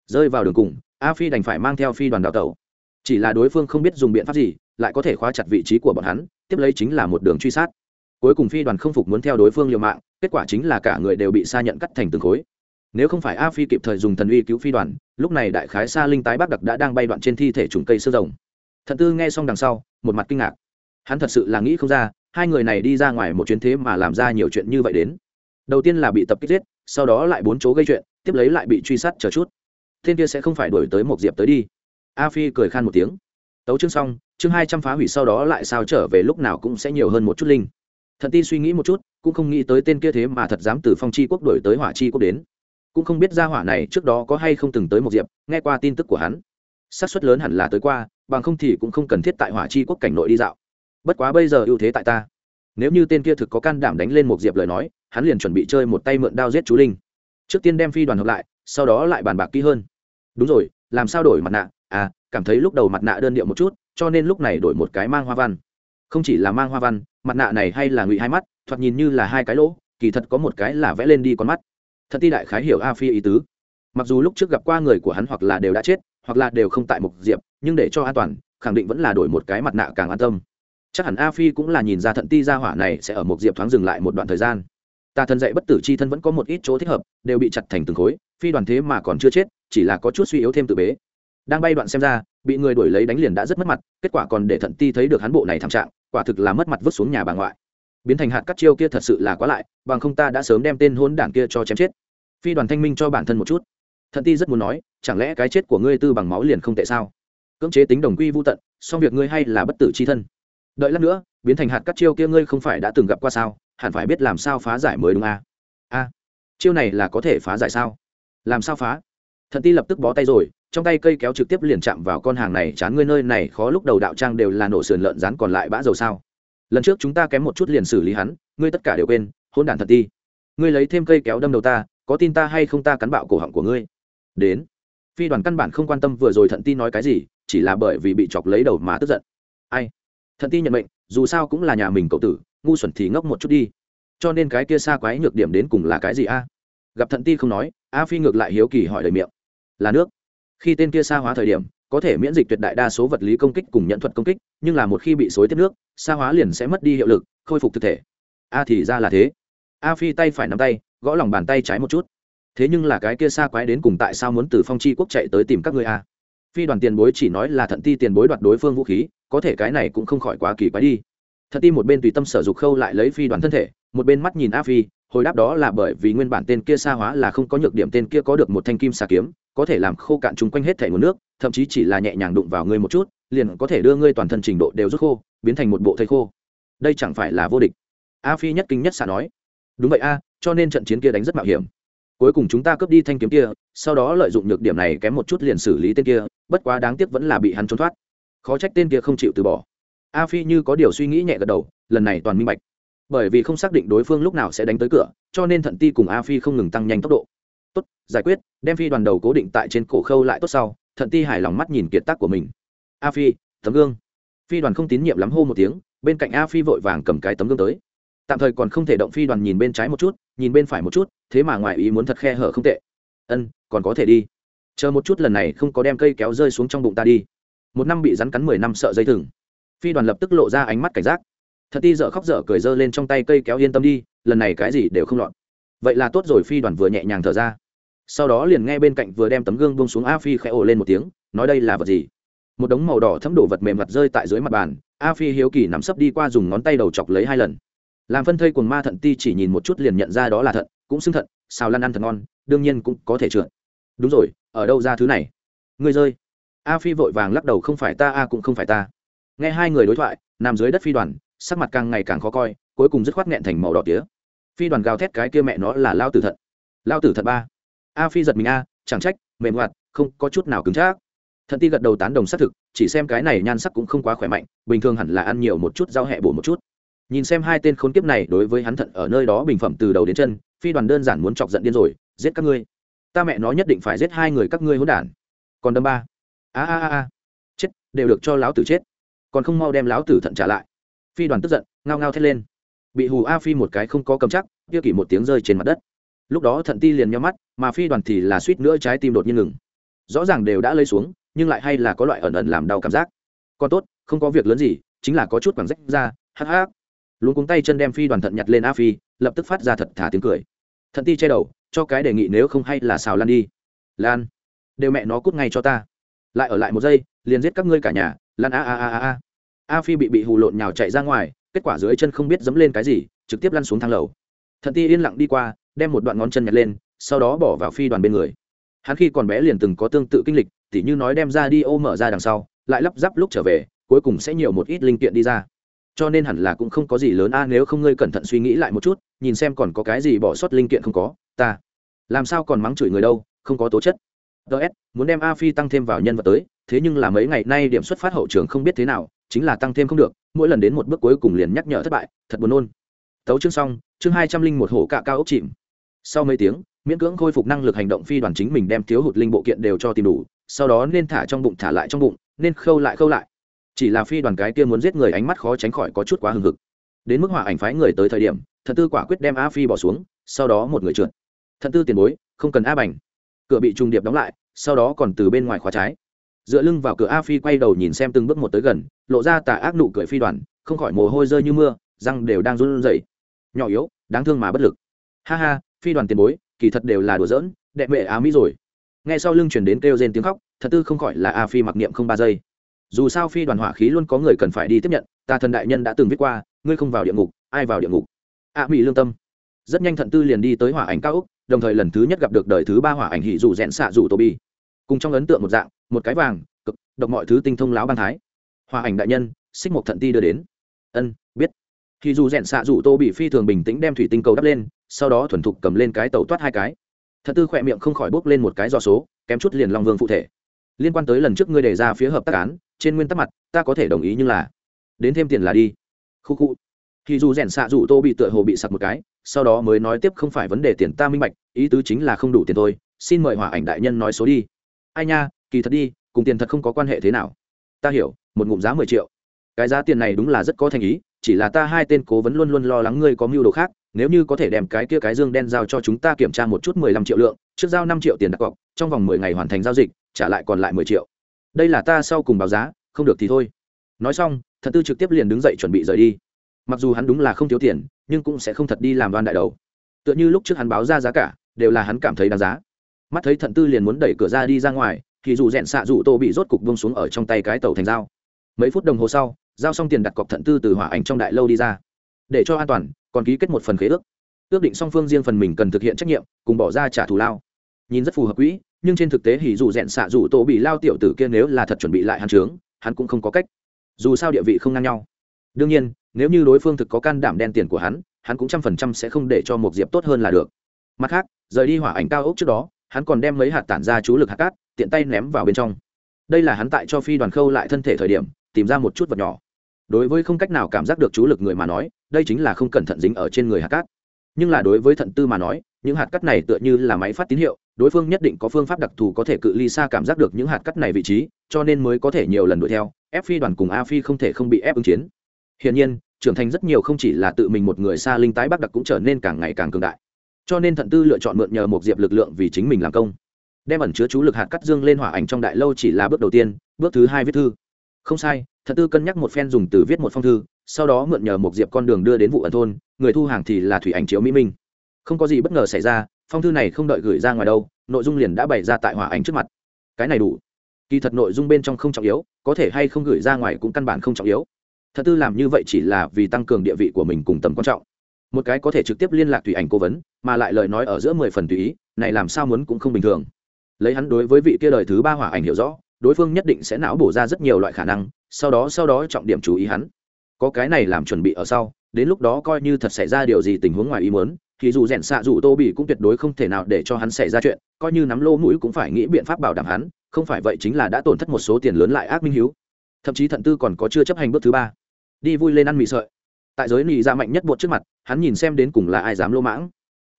Rơi vào đường cùng, a phi đành phải mang theo phi đoàn đào tẩu. Chỉ là đối phương không biết dùng biện pháp gì, lại có thể khóa chặt vị trí của bọn hắn, tiếp lấy chính là một đường truy sát. Cuối cùng phi đoàn không phục muốn theo đối phương liều mạng kết quả chính là cả người đều bị sa nhận cắt thành từng khối. Nếu không phải a phi kịp thời dùng thần uy cứu phi đoàn, lúc này đại khái sa linh tái bắc đặc đã đang bay đoạn trên thi thể trùng cây sơ rồng. Thận tư nghe xong đằng sau, một mặt kinh ngạc. Hắn thật sự là nghĩ không ra, hai người này đi ra ngoài một chuyến thế mà làm ra nhiều chuyện như vậy đến. Đầu tiên là bị tập kích giết, sau đó lại bốn chỗ gây chuyện, tiếp lấy lại bị truy sát chờ chút. Thiên kia sẽ không phải đổi tới một diệp tới đi. A phi cười khan một tiếng. Tấu chương xong, chương hai trăm phá hủy sau đó lại sao trở về lúc nào cũng sẽ nhiều hơn một chút linh. Thần ti suy nghĩ một chút cũng không nghĩ tới tên kia thế mà thật dám từ phong chi quốc đổi tới hỏa chi quốc đến. Cũng không biết ra hỏa này trước đó có hay không từng tới một diệp, nghe qua tin tức của hắn. Xác suất lớn hẳn là tới qua, bằng không thì cũng không cần thiết tại hỏa chi quốc cảnh nội đi dạo. Bất quá bây giờ ưu thế tại ta. Nếu như tên kia thực có can đảm đánh lên một diệp lời nói, hắn liền chuẩn bị chơi một tay mượn đao giết chú linh. Trước tiên đem phi đoàn hợp lại, sau đó lại bàn bạc kỹ hơn. Đúng rồi, làm sao đổi mặt nạ? À cảm thấy lúc đầu mặt nạ đơn điệu một chút, cho nên lúc này đổi một cái mang hoa văn. Không chỉ là mang hoa văn, mặt nạ này hay là ngụy hai mắt thoạt nhìn như là hai cái lỗ, kỳ thật có một cái là vẽ lên đi con mắt. Thật ti đại khái hiểu a phi ý tứ. Mặc dù lúc trước gặp qua người của hắn hoặc là đều đã chết, hoặc là đều không tại mục diệp, nhưng để cho an toàn, khẳng định vẫn là đổi một cái mặt nạ càng an tâm. Chắc hẳn a phi cũng là nhìn ra thận ti ra hỏa này sẽ ở Mục diệp thoáng dừng lại một đoạn thời gian. Ta thân dạy bất tử c h i thân vẫn có một ít chỗ thích hợp, đều bị chặt thành từng khối, phi đoàn thế mà còn chưa chết, chỉ là có chút suy yếu thêm tự bế. Đang bay đoạn xem ra, bị người đuổi lấy đánh liền đã rất mất mặt, kết quả còn để thận ti thấy được hắn bộ này thảm trạng, quả thực là mất mặt vứt xuống nhà bà ngoại biến thành hạt cắt chiêu kia thật sự là quá lại, bằng không ta đã sớm đem tên hôn đảng kia cho chém chết. Phi đoàn thanh minh cho bản thân một chút. Thận ti rất muốn nói, chẳng lẽ cái chết của ngươi tư bằng máu liền không tệ sao? Cưỡng chế tính đồng quy vô tận song việc ngươi hay là bất tử c h i thân. Đợi lát nữa, biến thành hạt cắt chiêu kia ngươi không phải đã từng gặp qua sao? Hẳn phải biết làm sao phá giải mới đúng a a chiêu này là có thể phá giải sao? Làm sao phá? Thận ti lập tức bó tay rồi, trong tay cây kéo trực tiếp liền chạm vào con hàng này, chán ngươi nơi này, khó lúc đầu đạo trang đều là nổ sườn lợn rán còn lại bã dầu sao? Lần trước chúng ta kém một chút liền xử lý hắn, ngươi tất cả đều quên, hôn đản thận ti ngươi lấy thêm cây kéo đâm đầu ta, có tin ta hay không ta cắn bạo cổ họng của ngươi? Đến. Phi đoàn căn bản không quan tâm vừa rồi thận ti nói cái gì, chỉ là bởi vì bị chọc lấy đầu mà tức giận. Ai? Thận ti nhận mệnh, dù sao cũng là nhà mình cậu tử, ngu xuẩn thì ngốc một chút đi. Cho nên cái kia xa quái nhược điểm đến cùng là cái gì a? Gặp thận ti không nói, a phi ngược lại hiếu kỳ hỏi lời miệng. Là nước. Khi tên kia xa hóa thời điểm có thể miễn dịch tuyệt đại đa số vật lý công kích cùng nhận thuật công kích, nhưng là một khi bị xối tiếp nước, xa hóa liền sẽ mất đi hiệu lực, khôi phục thực thể. A thì ra là thế. A phi tay phải nắm tay, gõ lòng bàn tay trái một chút. Thế nhưng là cái kia xa quái đến cùng tại sao muốn từ phong chi quốc chạy tới tìm các ngươi a? Phi đoàn tiền bối chỉ nói là thận ti tiền bối đoạt đối phương vũ khí, có thể cái này cũng không khỏi quá kỳ quái đi. Thận ti một bên tùy tâm sở dục khâu lại lấy phi đoàn thân thể, một bên mắt nhìn a phi, hồi đáp đó là bởi vì nguyên bản tên kia xa hóa là không có nhược điểm, tên kia có được một thanh kim xà kiếm có thể làm khô cạn chung quanh hết thể nguồn nước, thậm chí chỉ là nhẹ nhàng đụng vào ngươi một chút, liền có thể đưa ngươi toàn thân trình độ đều rút khô, biến thành một bộ thây khô. Đây chẳng phải là vô địch. A phi nhất kinh nhất xạ nói. Đúng vậy a, cho nên trận chiến kia đánh rất mạo hiểm. Cuối cùng chúng ta cướp đi thanh kiếm kia, sau đó lợi dụng nhược điểm này kém một chút liền xử lý tên kia, bất quá đáng tiếc vẫn là bị hắn trốn thoát. Khó trách tên kia không chịu từ bỏ. A phi như có điều suy nghĩ nhẹ gật đầu, lần này toàn minh bạch. Bởi vì không xác định đối phương lúc nào sẽ đánh tới cửa, cho nên thận ti cùng a phi không ngừng tăng nhanh tốc độ tốt, giải quyết, đem phi đoàn đầu cố định tại trên cổ khâu lại tốt sau, thận ti hài lòng mắt nhìn kiệt tác của mình. A phi, tấm gương. Phi đoàn không tín nhiệm lắm hô một tiếng, bên cạnh a phi vội vàng cầm cái tấm gương tới. Tạm thời còn không thể động phi đoàn nhìn bên trái một chút, nhìn bên phải một chút, thế mà ngoài ý muốn thật khe hở không tệ. Ân, còn có thể đi. Chờ một chút lần này không có đem cây kéo rơi xuống trong bụng ta đi. Một năm bị rắn cắn mười năm sợ dây thừng. Phi đoàn lập tức lộ ra ánh mắt cảnh giác. Thật ti dở khóc dở cười dơ lên trong tay cây kéo yên tâm đi, lần này cái gì đều không lọt vậy là tốt rồi, phi đoàn vừa nhẹ nhàng thở ra. Sau đó liền nghe bên cạnh vừa đem tấm gương bông xuống a phi khẽ ồ lên một tiếng, nói đây là vật gì? Một đống màu đỏ thấm đổ vật mềm mặt rơi tại dưới mặt bàn, a phi hiếu kỳ nắm sấp đi qua dùng ngón tay đầu chọc lấy hai lần. Làm phân thây quần ma thận ti chỉ nhìn một chút liền nhận ra đó là thận, cũng xưng thận, xào lăn ăn thật ngon, đương nhiên cũng có thể trượt đúng rồi, ở đâu ra thứ này? Ngươi rơi. A phi vội vàng lắc đầu, không phải ta, a cũng không phải ta. Nghe hai người đối thoại, nằm dưới đất phi đoàn, sắc mặt càng ngày càng khó coi, cuối cùng dứt khoát nghẹn thành màu đỏ tía phi đoàn gào thét cái kia mẹ nó là lao tử thận lao tử thận ba. A phi giật mình a, chẳng trách, mềm hoạt, không có chút nào cứng chắc thận ti gật đầu tán đồng xác thực, chỉ xem cái này nhan sắc cũng không quá khỏe mạnh, bình thường hẳn là ăn nhiều một chút rau hẹ bổ một chút. Nhìn xem hai tên khốn kiếp này đối với hắn thận ở nơi đó bình phẩm từ đầu đến chân, phi đoàn đơn giản muốn chọc giận điên rồi, giết các ngươi. Ta mẹ nó nhất định phải giết hai người các ngươi hỗn đản. Còn đâm ba. A a a a. Chết, đều được cho lão tử chết. Còn không mau đem lão tử thận trả lại. Phi đoàn tức giận, ngao ngao thét lên bị hù a phi một cái không có cầm chắc, kia kỷ một tiếng rơi trên mặt đất. Lúc đó thận ti liền nhắm mắt, mà phi đoàn thì là suýt nữa trái tim đột nhiên ngừng. Rõ ràng đều đã lây xuống, nhưng lại hay là có loại ẩn ẩn làm đau cảm giác. Còn tốt, không có việc lớn gì, chính là có chút quảng rách ra, hắc hắc. Luôn cuống tay chân đem phi đoàn thận nhặt lên a phi, lập tức phát ra thật thả tiếng cười. Thận ti che đầu, cho cái đề nghị nếu không hay là xào lan đi. Lan, đều mẹ nó cút ngay cho ta. Lại ở lại một giây, liền giết các ngươi cả nhà. Lan, a a a a a. A phi bị bị hù lộn nhào chạy ra ngoài kết quả dưới chân không biết dẫm lên cái gì, trực tiếp lăn xuống thang lầu. Thận ti yên lặng đi qua, đem một đoạn ngón chân nhặt lên, sau đó bỏ vào phi đoàn bên người. Hắn khi còn bé liền từng có tương tự kinh lịch, tỉ như nói đem ra đi ô mở ra đằng sau, lại lắp ráp lúc trở về, cuối cùng sẽ nhiều một ít linh kiện đi ra. Cho nên hẳn là cũng không có gì lớn, a, nếu không ngươi cẩn thận suy nghĩ lại một chút, nhìn xem còn có cái gì bỏ sót linh kiện không có, ta làm sao còn mắng chửi người đâu, không có tố chất. Ts muốn đem a phi tăng thêm vào nhân vật tới, thế nhưng là mấy ngày nay điểm xuất phát hậu trường không biết thế nào, chính là tăng thêm không được mỗi lần đến một bước cuối cùng liền nhắc nhở thất bại, thật buồn nôn. Tấu chương xong, chương hai trăm linh một hổ cạ cao ốc chìm. Sau mấy tiếng, miễn cưỡng khôi phục năng lực hành động phi đoàn chính mình đem thiếu hụt linh bộ kiện đều cho tìm đủ, sau đó nên thả trong bụng thả lại trong bụng, nên khâu lại khâu lại. Chỉ là phi đoàn cái kia muốn giết người ánh mắt khó tránh khỏi có chút quá hừng hực. Đến mức hỏa ảnh phái người tới thời điểm, thần tư quả quyết đem a phi bỏ xuống, sau đó một người trượt. Thần tư tiền bối, không cần a bành. Cửa bị trùng điệp đóng lại, sau đó còn từ bên ngoài khóa trái dựa lưng vào cửa a phi quay đầu nhìn xem từng bước một tới gần, lộ ra tà ác nụ cười phi đoàn, không khỏi mồ hôi rơi như mưa, răng đều đang run rẩy. Nhỏ yếu, đáng thương mà bất lực. Ha ha, phi đoàn tiền bối, kỳ thật đều là đùa giỡn, đệ mẹ á mỹ rồi. Ngay sau lưng chuyển đến kêu rên tiếng khóc, thật tư không khỏi là a phi mặc niệm không ba giây. Dù sao phi đoàn hỏa khí luôn có người cần phải đi tiếp nhận, ta thần đại nhân đã từng viết qua, ngươi không vào địa ngục, ai vào địa ngục? A mỹ lương tâm. Rất nhanh thận tư liền đi tới hỏa ảnh cao úc đồng thời lần thứ nhất gặp được đời thứ ba hỏa ảnh hỉ dù rẽn xạ dù tô bi cùng trong ấn tượng một dạng, một cái vàng, cực, độc mọi thứ tinh thông láo ban thái. Hòa ảnh đại nhân, xích một thận ti đưa đến. Ân, biết. Thì dù rèn xạ dù tô bị phi thường bình tĩnh đem thủy tinh cầu đắp lên, sau đó thuần thục cầm lên cái tàu toát hai cái. Thật tư khỏe miệng không khỏi bốc lên một cái do số, kém chút liền long vương phụ thể. Liên quan tới lần trước ngươi đề ra phía hợp tác án, trên nguyên tắc mặt, ta có thể đồng ý nhưng là, đến thêm tiền là đi. Khu khu. Thì dù rèn xạ dù tô bị tựa hồ bị sặc một cái, sau đó mới nói tiếp không phải vấn đề tiền ta minh bạch, ý tứ chính là không đủ tiền thôi, xin mời hòa ảnh đại nhân nói số đi ai nha, kỳ thật đi, cùng tiền thật không có quan hệ thế nào. Ta hiểu, một ngụm giá mười triệu. Cái giá tiền này đúng là rất có thành ý, chỉ là ta hai tên cố vấn luôn luôn lo lắng ngươi có mưu đồ khác, nếu như có thể đem cái kia cái dương đen giao cho chúng ta kiểm tra một chút mười lăm triệu lượng, trước giao năm triệu tiền đặt cọc, trong vòng mười ngày hoàn thành giao dịch, trả lại còn lại mười triệu. Đây là ta sau cùng báo giá, không được thì thôi. Nói xong, thật tư trực tiếp liền đứng dậy chuẩn bị rời đi. Mặc dù hắn đúng là không thiếu tiền, nhưng cũng sẽ không thật đi làm đoan đại đầu. Tựa như lúc trước hắn báo ra giá cả, đều là hắn cảm thấy đáng giá mắt thấy thận tư liền muốn đẩy cửa ra đi ra ngoài, thì dù rẽn xạ dù tô bị rốt cục bông xuống ở trong tay cái tàu thành dao. Mấy phút đồng hồ sau giao xong tiền đặt cọc thận tư từ hỏa ảnh trong đại lâu đi ra. Để cho an toàn, còn ký kết một phần khế ước. Ước định song phương riêng phần mình cần thực hiện trách nhiệm, cùng bỏ ra trả thù lao. Nhìn rất phù hợp quỹ, nhưng trên thực tế hỉ dù rẽn xạ dù tô bị lao tiểu tử kia nếu là thật chuẩn bị lại hắn trướng, hắn cũng không có cách. Dù sao địa vị không ngang nhau. Đương nhiên, nếu như đối phương thực có can đảm đen tiền của hắn hắn cũng trăm phần trăm sẽ không để cho một diệp tốt hơn là được. Mặt khác, rời đi hỏa ảnh cao ốc trước đó hắn còn đem mấy hạt tản ra chú lực hạt cát, tiện tay ném vào bên trong. Đây là hắn tại cho phi đoàn khâu lại thân thể thời điểm, tìm ra một chút vật nhỏ. Đối với không cách nào cảm giác được chú lực người mà nói, đây chính là không cẩn thận dính ở trên người hạt cát. Nhưng là đối với thận tư mà nói, những hạt cát này tựa như là máy phát tín hiệu, đối phương nhất định có phương pháp đặc thù có thể cự ly xa cảm giác được những hạt cát này vị trí, cho nên mới có thể nhiều lần đuổi theo, ép phi đoàn cùng a phi không thể không bị ép ứng chiến. Hiển nhiên, trưởng thành rất nhiều không chỉ là tự mình một người xa linh tái bắc đặc cũng trở nên càng ngày càng cường đại cho nên thận tư lựa chọn mượn nhờ một diệp lực lượng vì chính mình làm công. Đem ẩn chứa chú lực hạt cắt dương lên hỏa ảnh trong đại lâu chỉ là bước đầu tiên, bước thứ hai viết thư. Không sai, thận tư cân nhắc một phen dùng từ viết một phong thư, sau đó mượn nhờ một diệp con đường đưa đến vụ ẩn thôn, người thu hàng thì là thủy ảnh chiếu mỹ minh. Không có gì bất ngờ xảy ra, phong thư này không đợi gửi ra ngoài đâu, nội dung liền đã bày ra tại hỏa ảnh trước mặt. Cái này đủ. Kỳ thật nội dung bên trong không trọng yếu, có thể hay không gửi ra ngoài cũng căn bản không trọng yếu. Thật tư làm như vậy chỉ là vì tăng cường địa vị của mình cùng tầm quan trọng một cái có thể trực tiếp liên lạc tùy ảnh cố vấn, mà lại lời nói ở giữa mười phần tùy ý, này làm sao muốn cũng không bình thường. Lấy hắn đối với vị kia đời thứ ba hỏa ảnh hiểu rõ, đối phương nhất định sẽ não bổ ra rất nhiều loại khả năng, sau đó sau đó trọng điểm chú ý hắn. Có cái này làm chuẩn bị ở sau, đến lúc đó coi như thật xảy ra điều gì tình huống ngoài ý muốn, thì dù rèn xạ dù tô bị cũng tuyệt đối không thể nào để cho hắn xảy ra chuyện, coi như nắm lô mũi cũng phải nghĩ biện pháp bảo đảm hắn, không phải vậy chính là đã tổn thất một số tiền lớn lại ác minh hiếu. Thậm chí thận tư còn có chưa chấp hành bước thứ ba. Đi vui lên ăn mì sợi tại giới nị dạ mạnh nhất bột trước mặt, hắn nhìn xem đến cùng là ai dám lô mãng.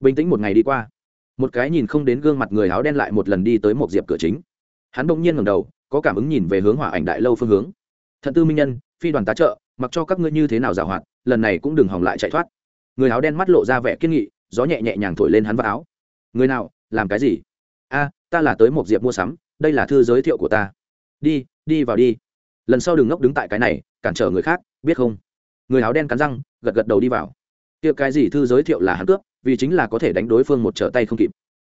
Bình tĩnh một ngày đi qua, một cái nhìn không đến gương mặt người áo đen lại một lần đi tới một diệp cửa chính. Hắn bỗng nhiên ngầm đầu, có cảm ứng nhìn về hướng hỏa ảnh đại lâu phương hướng. Thận tư minh nhân, phi đoàn tá trợ, mặc cho các ngươi như thế nào giảo hoạt, lần này cũng đừng hỏng lại chạy thoát. Người áo đen mắt lộ ra vẻ kiên nghị, gió nhẹ nhẹ nhàng thổi lên hắn vào áo. Người nào, làm cái gì? A, ta là tới một diệp mua sắm, đây là thư giới thiệu của ta. Đi đi vào đi. Lần sau đừng ngốc đứng tại cái này, cản trở người khác, biết không? Người áo đen cắn răng, gật gật đầu đi vào. Kia cái gì thư giới thiệu là hắn cướp, vì chính là có thể đánh đối phương một trở tay không kịp.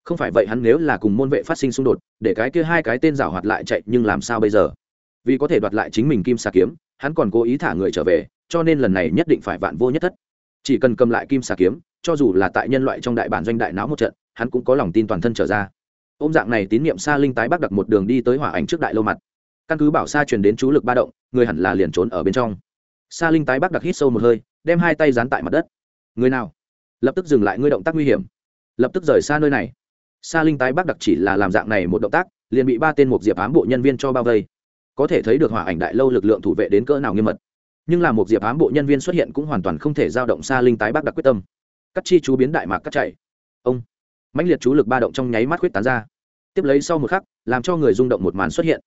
Không phải vậy hắn nếu là cùng môn vệ phát sinh xung đột, để cái kia hai cái tên rào hoạt lại chạy, nhưng làm sao bây giờ? Vì có thể đoạt lại chính mình kim xà kiếm, hắn còn cố ý thả người trở về, cho nên lần này nhất định phải vạn vô nhất thất. Chỉ cần cầm lại kim xà kiếm, cho dù là tại nhân loại trong đại bản doanh đại náo một trận, hắn cũng có lòng tin toàn thân trở ra. Ôm dạng này tín nhiệm xa linh tái bắc đặt một đường đi tới hỏa ảnh trước đại lâu mặt. Căn cứ bảo xa truyền đến chú lực ba động, người hẳn là liền trốn ở bên trong. Sa linh tái bắc đặc hít sâu một hơi, đem hai tay dán tại mặt đất. Người nào? Lập tức dừng lại ngươi động tác nguy hiểm. Lập tức rời xa nơi này. Sa linh tái bắc đặc chỉ là làm dạng này một động tác, liền bị ba tên một diệp ám bộ nhân viên cho bao vây. Có thể thấy được hỏa ảnh đại lâu lực lượng thủ vệ đến cỡ nào nghiêm mật. Nhưng là một diệp ám bộ nhân viên xuất hiện cũng hoàn toàn không thể giao động xa linh tái bắc đặc quyết tâm. Cắt chi chú biến đại mạc cắt chạy. Ông. Mãnh liệt chú lực ba động trong nháy mắt khuyết tán ra. Tiếp lấy sau một khắc, làm cho người rung động một màn xuất hiện.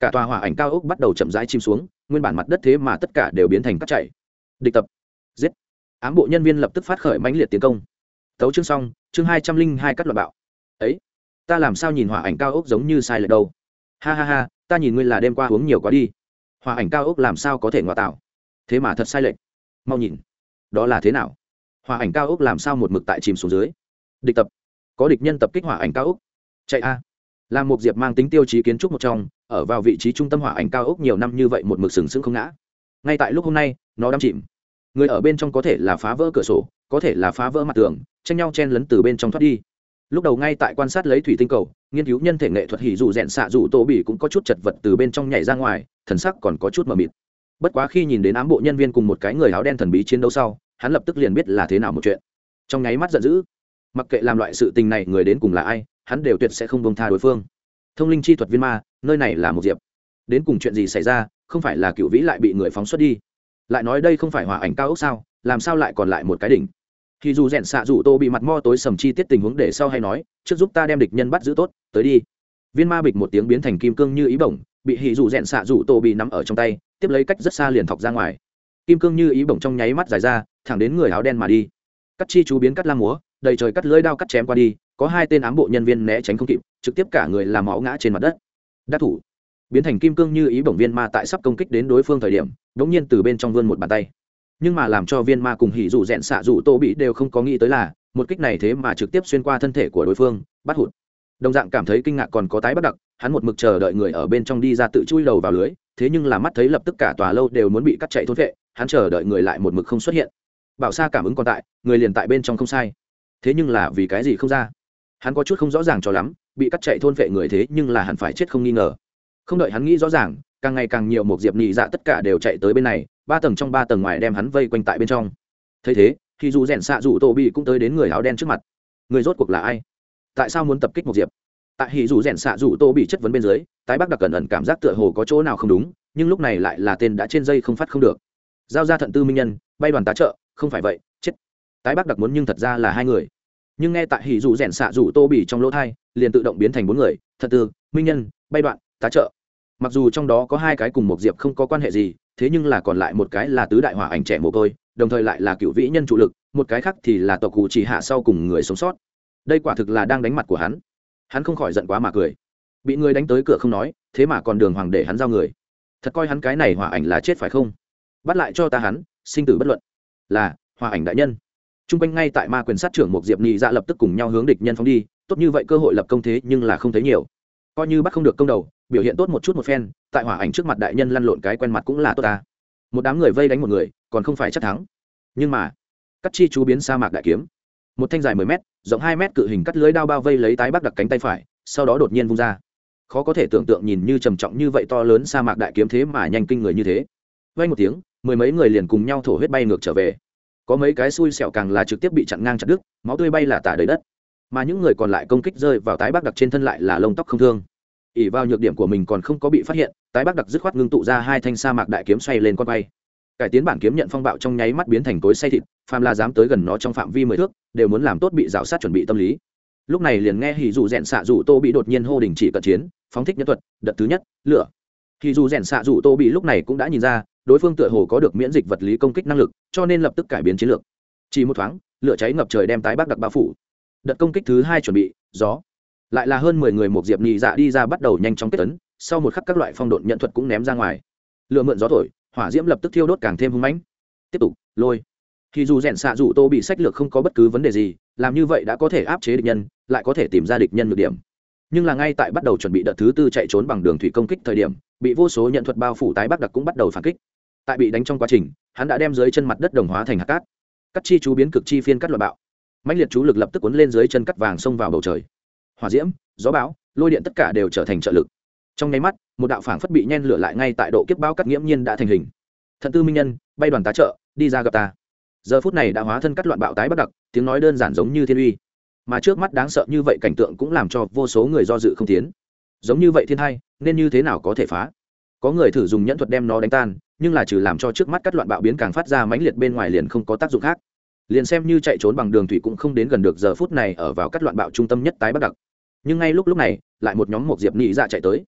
Cả tòa hỏa ảnh cao ốc bắt đầu chậm rãi chìm xuống nguyên bản mặt đất thế mà tất cả đều biến thành cắt chạy địch tập. Giết. Ám bộ nhân viên lập tức phát khởi mãnh liệt tiến công. Tấu chương xong, chương hai trăm linh hai cắt loạn bạo. Ấy, ta làm sao nhìn hỏa ảnh cao ốc giống như sai lệch đâu? Ha ha ha, ta nhìn ngươi là đêm qua uống nhiều quá đi. Hỏa ảnh cao ốc làm sao có thể ngoại tạo? Thế mà thật sai lệch. Mau nhìn, đó là thế nào? Hỏa ảnh cao ốc làm sao một mực tại chìm xuống dưới? Địch tập. Có địch nhân tập kích hỏa ảnh cao ốc. Chạy a. Là một diệp mang tính tiêu chí kiến trúc một trong ở vào vị trí trung tâm hỏa ảnh cao ốc nhiều năm như vậy một mực sừng sững không ngã. Ngay tại lúc hôm nay, nó đắm chìm. Người ở bên trong có thể là phá vỡ cửa sổ, có thể là phá vỡ mặt tường, tranh nhau chen lấn từ bên trong thoát đi. Lúc đầu ngay tại quan sát lấy thủy tinh cầu, nghiên cứu nhân thể nghệ thuật hỉ dù rẽn xạ dù tô bỉ cũng có chút chật vật từ bên trong nhảy ra ngoài, thần sắc còn có chút mờ mịt. Bất quá khi nhìn đến ám bộ nhân viên cùng một cái người áo đen thần bí chiến đấu sau, hắn lập tức liền biết là thế nào một chuyện. Trong nháy mắt giận dữ. Mặc kệ làm loại sự tình này người đến cùng là ai, hắn đều tuyệt sẽ không bông tha đối phương thông linh chi thuật viên ma, nơi này là một diệp. Đến cùng chuyện gì xảy ra, không phải là cựu vĩ lại bị người phóng xuất đi. Lại nói đây không phải hòa ảnh cao ốc sao, làm sao lại còn lại một cái đỉnh? Thì dù rèn xạ dù tô bị mặt mo tối sầm chi tiết tình huống để sau hay nói, trước giúp ta đem địch nhân bắt giữ tốt, tới đi. Viên ma bịch một tiếng biến thành kim cương như ý bổng, bị hì dù rèn xạ dù tô bị nắm ở trong tay, tiếp lấy cách rất xa liền thọc ra ngoài. Kim cương như ý bổng trong nháy mắt dài ra, thẳng đến người áo đen mà đi. Cắt chi chú biến cắt la múa, đầy trời cắt lưỡi đao cắt chém qua đi có hai tên ám bộ nhân viên né tránh không kịp, trực tiếp cả người làm máu ngã trên mặt đất. Đắc thủ. Biến thành kim cương như ý bổng viên ma tại sắp công kích đến đối phương thời điểm đ ỗ n g nhiên từ bên trong vươn một bàn tay. Nhưng mà làm cho viên ma cùng hỉ dù rẽn xạ dù tô bị đều không có nghĩ tới là, một kích này thế mà trực tiếp xuyên qua thân thể của đối phương, bắt hụt. Đồng dạng cảm thấy kinh ngạc còn có tái bắt đặc, hắn một mực chờ đợi người ở bên trong đi ra tự chui đầu vào lưới, thế nhưng là mắt thấy lập tức cả tòa lâu đều muốn bị cắt chạy thốt vệ, hắn chờ đợi người lại một mực không xuất hiện. Bảo xa cảm ứng còn tại, người liền tại bên trong không sai. Thế nhưng là vì cái gì không ra? Hắn có chút không rõ ràng cho lắm, bị cắt chạy thôn vệ người thế nhưng là hẳn phải chết không nghi ngờ. Không đợi hắn nghĩ rõ ràng, càng ngày càng nhiều một diệp nhị dạ tất cả đều chạy tới bên này, ba tầng trong ba tầng ngoài đem hắn vây quanh tại bên trong. Thấy thế, thì dù rèn xạ dù tô bị cũng tới đến người áo đen trước mặt. Người rốt cuộc là ai? Tại sao muốn tập kích một diệp? Tại hì dù rèn xạ dù tô bị chất vấn bên dưới, tái bắc đặc cẩn ẩn cảm giác tựa hồ có chỗ nào không đúng, nhưng lúc này lại là tên đã trên dây không phát không được. Giao ra thận tư minh nhân, bay đoàn tá trợ, không phải vậy, chết. Tái bắc đặc muốn nhưng thật ra là hai người nhưng nghe tại hỉ dù rèn xạ rủ tô bỉ trong lỗ thai, liền tự động biến thành bốn người, thật tư minh nhân, bay đoạn, tá trợ. Mặc dù trong đó có hai cái cùng một diệp không có quan hệ gì, thế nhưng là còn lại một cái là tứ đại hỏa ảnh trẻ mồ côi, đồng thời lại là cựu vĩ nhân trụ lực, một cái khác thì là tộc cụ chỉ hạ sau cùng người sống sót. Đây quả thực là đang đánh mặt của hắn. Hắn không khỏi giận quá mà cười. Bị người đánh tới cửa không nói, thế mà còn đường hoàng để hắn giao người. Thật coi hắn cái này hỏa ảnh là chết phải không? Bắt lại cho ta hắn, sinh tử bất luận. Là, hỏa ảnh đại nhân chung quanh ngay tại ma quyền sát trưởng một diệp nhị dạ lập tức cùng nhau hướng địch nhân phóng đi, tốt như vậy cơ hội lập công thế nhưng là không thấy nhiều. Coi như bắt không được công đầu, biểu hiện tốt một chút một phen, tại hỏa ảnh trước mặt đại nhân lăn lộn cái quen mặt cũng là tốt ta. Một đám người vây đánh một người, còn không phải chắc thắng. Nhưng mà, cắt chi chú biến sa mạc đại kiếm. Một thanh dài mười m rộng hai m cự hình cắt lưới đao bao vây lấy tái bắc đặc cánh tay phải, sau đó đột nhiên vung ra. Khó có thể tưởng tượng nhìn như trầm trọng như vậy to lớn sa mạc đại kiếm thế mà nhanh kinh người như thế. Vay một tiếng, mười mấy người liền cùng nhau thổ huyết bay ngược trở về có mấy cái xui xẻo càng là trực tiếp bị chặn ngang chặt đứt, máu tươi bay là tả đầy đất. Mà những người còn lại công kích rơi vào tái bác đặc trên thân lại là lông tóc không thương. Ỉ vào nhược điểm của mình còn không có bị phát hiện, tái bác đặc dứt khoát ngưng tụ ra hai thanh sa mạc đại kiếm xoay lên con bay. Cải tiến bản kiếm nhận phong bạo trong nháy mắt biến thành cối say thịt, phàm là dám tới gần nó trong phạm vi mười thước, đều muốn làm tốt bị rào sát chuẩn bị tâm lý. Lúc này liền nghe hì dù rèn xạ dù tô bị đột nhiên hô đình chỉ cận chiến, phóng thích nhân thuật, đợt thứ nhất, lửa. Hì dù rèn xạ dù tô bị lúc này cũng đã nhìn ra đối phương tựa hồ có được miễn dịch vật lý công kích năng lực, cho nên lập tức cải biến chiến lược. Chỉ một thoáng, lửa cháy ngập trời đem tái bác đặc bao phủ. Đợt công kích thứ hai chuẩn bị, gió. Lại là hơn mười người một diệp nhị dạ đi ra bắt đầu nhanh chóng kết tấn, sau một khắc các loại phong độn nhận thuật cũng ném ra ngoài. Lửa mượn gió thổi, hỏa diễm lập tức thiêu đốt càng thêm hung mãnh. Tiếp tục, lôi. Thì dù rèn xạ dù tô bị sách lược không có bất cứ vấn đề gì, làm như vậy đã có thể áp chế địch nhân, lại có thể tìm ra địch nhân được điểm. Nhưng là ngay tại bắt đầu chuẩn bị đợt thứ tư chạy trốn bằng đường thủy công kích thời điểm, bị vô số nhận thuật bao phủ tái bắc đặc cũng bắt đầu phản kích tại bị đánh trong quá trình, hắn đã đem dưới chân mặt đất đồng hóa thành hạt cát. Cắt chi chú biến cực chi phiên cắt loại bạo. Mạnh liệt chú lực lập tức cuốn lên dưới chân cắt vàng xông vào bầu trời. Hỏa diễm, gió bão, lôi điện tất cả đều trở thành trợ lực. Trong nháy mắt, một đạo phảng phất bị nhen lửa lại ngay tại độ kiếp bao cắt nghiễm nhiên đã thành hình. Thận tư minh nhân, bay đoàn tá trợ, đi ra gặp ta. Giờ phút này đã hóa thân cắt loạn bạo tái bất đặc, tiếng nói đơn giản giống như thiên uy. Mà trước mắt đáng sợ như vậy cảnh tượng cũng làm cho vô số người do dự không tiến. Giống như vậy thiên hai, nên như thế nào có thể phá? Có người thử dùng nhẫn thuật đem nó đánh tan nhưng là trừ làm cho trước mắt các loạn bạo biến càng phát ra mãnh liệt bên ngoài liền không có tác dụng khác. Liền xem như chạy trốn bằng đường thủy cũng không đến gần được giờ phút này ở vào các loạn bạo trung tâm nhất tái bắc đặc. Nhưng ngay lúc lúc này, lại một nhóm một diệp nhị dạ chạy tới.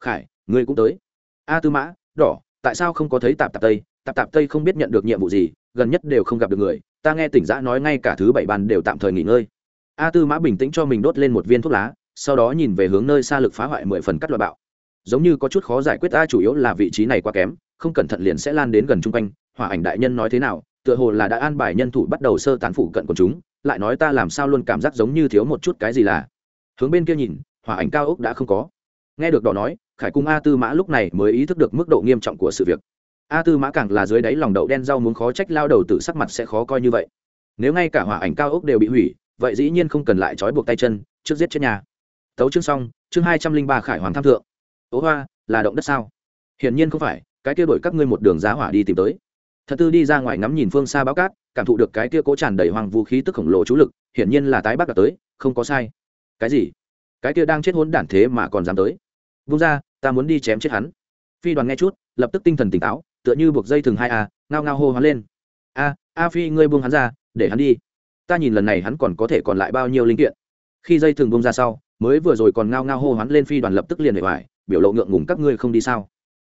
Khải, ngươi cũng tới. A tư mã, đỏ, tại sao không có thấy tạp tạp tây? Tạp tạp tây không biết nhận được nhiệm vụ gì, gần nhất đều không gặp được người, ta nghe tỉnh giã nói ngay cả thứ bảy bàn đều tạm thời nghỉ ngơi. A tư mã bình tĩnh cho mình đốt lên một viên thuốc lá, sau đó nhìn về hướng nơi xa lực phá hoại mười phần cắt loại bạo. Giống như có chút khó giải quyết, a chủ yếu là vị trí này quá kém không cẩn thận liền sẽ lan đến gần chung quanh, hỏa ảnh đại nhân nói thế nào, tựa hồ là đã an bài nhân thủ bắt đầu sơ tán phụ cận của chúng, lại nói ta làm sao luôn cảm giác giống như thiếu một chút cái gì là. Hướng bên kia nhìn, hỏa ảnh cao ốc đã không có. Nghe được đỏ nói, khải cung a tư mã lúc này mới ý thức được mức độ nghiêm trọng của sự việc. A tư mã càng là dưới đáy lòng đậu đen rau muốn khó trách lao đầu tự sắc mặt sẽ khó coi như vậy. Nếu ngay cả hỏa ảnh cao ốc đều bị hủy, vậy dĩ nhiên không cần lại trói buộc tay chân, trước giết chết nhà. Tấu chương xong, chương hai trăm linh ba khải hoàng tham thượng. Ố hoa, là động đất sao? Hiển nhiên không phải cái kia đổi các ngươi một đường giá hỏa đi tìm tới. Thật tư đi ra ngoài ngắm nhìn phương xa báo cát, cảm thụ được cái kia cố tràn đầy hoàng vũ khí tức khổng lồ chú lực, hiển nhiên là tái bắc đã tới, không có sai. Cái gì? Cái kia đang chết hốn đản thế mà còn dám tới. Vung ra ta muốn đi chém chết hắn. Phi đoàn nghe chút, lập tức tinh thần tỉnh táo, tựa như buộc dây thừng hai a, ngao ngao hô hoán lên. A a phi, ngươi buông hắn ra, để hắn đi. Ta nhìn lần này hắn còn có thể còn lại bao nhiêu linh kiện. Khi dây thừng buông ra sau, mới vừa rồi còn ngao ngao hô hoán lên phi đoàn lập tức liền hệ hoài, biểu lộ ngượng ngùng, các ngươi không đi sao?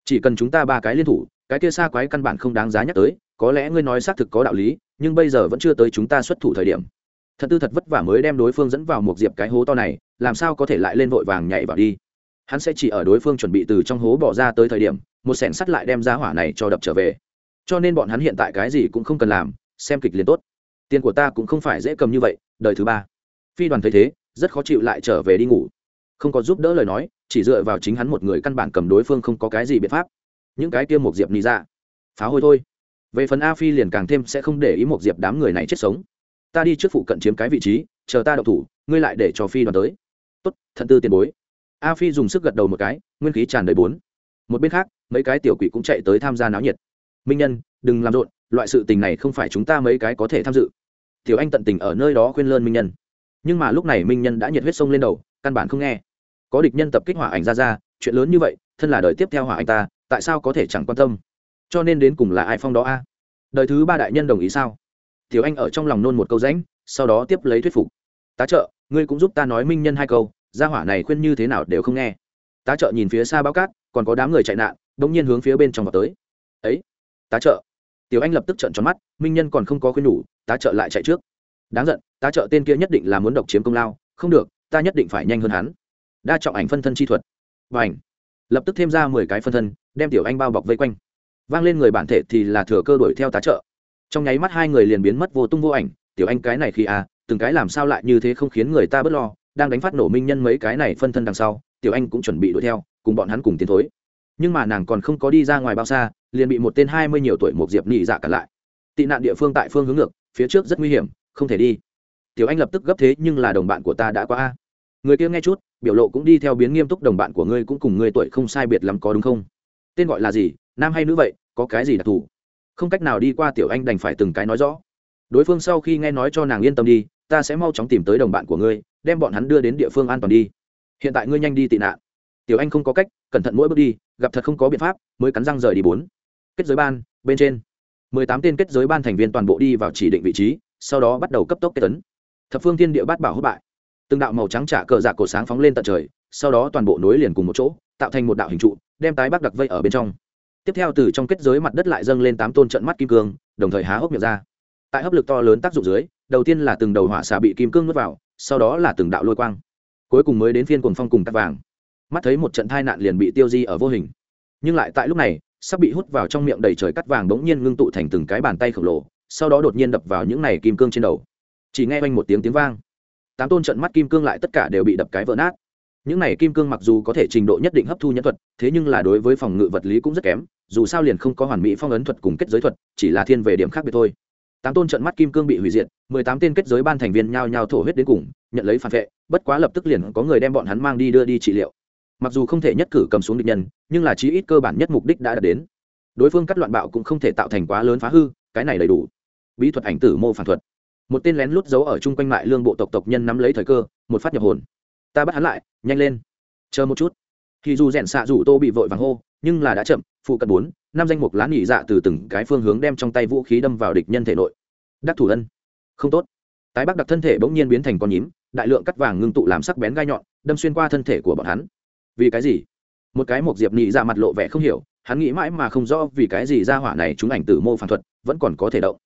Chỉ cần chúng ta ba cái liên thủ, cái kia xa quái căn bản không đáng giá nhắc tới, có lẽ ngươi nói xác thực có đạo lý, nhưng bây giờ vẫn chưa tới chúng ta xuất thủ thời điểm. Thật tư thật vất vả mới đem đối phương dẫn vào một diệp cái hố to này, làm sao có thể lại lên vội vàng nhảy vào đi? Hắn sẽ chỉ ở đối phương chuẩn bị từ trong hố bỏ ra tới thời điểm, một sẻn sắt lại đem ra hỏa này cho đập trở về. Cho nên bọn hắn hiện tại cái gì cũng không cần làm, xem kịch liền tốt. Tiền của ta cũng không phải dễ cầm như vậy, đời thứ ba. Phi đoàn thấy thế, rất khó chịu lại trở về đi ngủ. Không có giúp đỡ lời nói chỉ dựa vào chính hắn một người căn bản cầm đối phương không có cái gì biện pháp. Những cái kia một diệp nị ra phá hôi thôi. Về phần a phi liền càng thêm sẽ không để ý một diệp đám người này chết sống. Ta đi trước phụ cận chiếm cái vị trí, chờ ta đậu thủ, ngươi lại để cho phi đoàn tới. Tốt, thận tư tiền bối. A phi dùng sức gật đầu một cái, nguyên khí tràn đầy bốn. Một bên khác, mấy cái tiểu quỷ cũng chạy tới tham gia náo nhiệt. Minh nhân, đừng làm rộn, loại sự tình này không phải chúng ta mấy cái có thể tham dự. Tiểu anh tận tình ở nơi đó khuyên lơn minh nhân. Nhưng mà lúc này minh nhân đã nhiệt huyết sông lên đầu, căn bản không nghe có địch nhân tập kích hỏa ảnh ra ra, chuyện lớn như vậy, thân là đời tiếp theo hỏa ảnh ta, tại sao có thể chẳng quan tâm? Cho nên đến cùng là ai phong đó a? Đời thứ ba đại nhân đồng ý sao? Tiểu anh ở trong lòng nôn một câu rãnh, sau đó tiếp lấy thuyết phục. Tá trợ, ngươi cũng giúp ta nói minh nhân hai câu, gia hỏa này khuyên như thế nào đều không nghe. Tá trợ nhìn phía xa bao cát, còn có đám người chạy nạn đ ỗ n g nhiên hướng phía bên trong vào tới. Ấy, tá trợ. Tiểu anh lập tức trợn tròn mắt, minh nhân còn không có khuyên nhủ tá trợ lại chạy trước. Đáng giận, tá trợ tên kia nhất định là muốn độc chiếm công lao, không được, ta nhất định phải nhanh hơn hắn đa trọng ảnh phân thân chi thuật. Và ảnh lập tức thêm ra mười cái phân thân, đem tiểu anh bao bọc vây quanh. Vang lên người bản thể thì là thừa cơ đuổi theo tá trợ. Trong nháy mắt hai người liền biến mất vô tung vô ảnh, tiểu anh cái này khi à từng cái làm sao lại như thế không khiến người ta bớt lo, đang đánh phát nổ minh nhân mấy cái này phân thân đằng sau, tiểu anh cũng chuẩn bị đuổi theo, cùng bọn hắn cùng tiến thối. Nhưng mà nàng còn không có đi ra ngoài bao xa, liền bị một tên hai mươi nhiều tuổi một diệp nhị dạ cản lại. Tị nạn địa phương tại phương hướng ngược, phía trước rất nguy hiểm, không thể đi. Tiểu anh lập tức gấp thế nhưng là đồng bạn của ta đã qua a người kia nghe chút, biểu lộ cũng đi theo biến nghiêm túc đồng bạn của ngươi cũng cùng ngươi tuổi không sai biệt lắm có đúng không? Tên gọi là gì, nam hay nữ vậy, có cái gì đặc thù? Không cách nào đi qua tiểu anh đành phải từng cái nói rõ. Đối phương sau khi nghe nói cho nàng yên tâm đi, ta sẽ mau chóng tìm tới đồng bạn của ngươi, đem bọn hắn đưa đến địa phương an toàn đi. Hiện tại ngươi nhanh đi tị nạn. Tiểu anh không có cách, cẩn thận mỗi bước đi, gặp thật không có biện pháp, mới cắn răng rời đi bốn. Kết giới ban, bên trên. Mười tám tên kết giới ban thành viên toàn bộ đi vào chỉ định vị trí, sau đó bắt đầu cấp tốc kết tấn. Thập phương thiên địa bát bảo hốt bại từng đạo màu trắng trả cờ dạ cổ sáng phóng lên tận trời, sau đó toàn bộ nối liền cùng một chỗ, tạo thành một đạo hình trụ, đem tái bắc đặc vây ở bên trong. Tiếp theo từ trong kết giới mặt đất lại dâng lên tám tôn trận mắt kim cương, đồng thời há hốc miệng ra. Tại hấp lực to lớn tác dụng dưới, đầu tiên là từng đầu hỏa xà bị kim cương nuốt vào, sau đó là từng đạo lôi quang. Cuối cùng mới đến phiên cuồng phong cùng cắt vàng. Mắt thấy một trận tai nạn liền bị tiêu di ở vô hình. Nhưng lại tại lúc này, sắp bị hút vào trong miệng đầy trời cắt vàng bỗng nhiên ngưng tụ thành từng cái bàn tay khổng lồ, sau đó đột nhiên đập vào những này kim cương trên đầu. Chỉ nghe quanh một tiếng tiếng vang tám tôn trận mắt kim cương lại tất cả đều bị đập cái vỡ nát. Những này kim cương mặc dù có thể trình độ nhất định hấp thu nhân thuật, thế nhưng là đối với phòng ngự vật lý cũng rất kém, dù sao liền không có hoàn mỹ phong ấn thuật cùng kết giới thuật, chỉ là thiên về điểm khác biệt thôi. Tám tôn trận mắt kim cương bị hủy diệt, mười tám tên kết giới ban thành viên nhao nhao thổ huyết đến cùng, nhận lấy phản vệ, bất quá lập tức liền có người đem bọn hắn mang đi đưa đi trị liệu. Mặc dù không thể nhất cử cầm xuống địch nhân, nhưng là chí ít cơ bản nhất mục đích đã đạt đến. Đối phương cắt loạn bạo cũng không thể tạo thành quá lớn phá hư, cái này đầy đủ. Bí thuật ảnh tử mô phản thuật một tên lén lút giấu ở chung quanh mại lương bộ tộc tộc nhân nắm lấy thời cơ, một phát nhập hồn. Ta bắt hắn lại, nhanh lên. Chờ một chút. Thì dù rèn xạ rủ tô bị vội vàng hô, nhưng là đã chậm, phụ cận bốn, năm danh mục lá nghỉ dạ từ từng cái phương hướng đem trong tay vũ khí đâm vào địch nhân thể nội. Đắc thủ ân. Không tốt. Tái bắc đặc thân thể bỗng nhiên biến thành con nhím, đại lượng cắt vàng ngưng tụ làm sắc bén gai nhọn, đâm xuyên qua thân thể của bọn hắn. Vì cái gì? Một cái một diệp nhị ra dạ mặt lộ vẻ không hiểu, hắn nghĩ mãi mà không rõ vì cái gì ra hỏa này chúng ảnh tử mô phản thuật, vẫn còn có thể động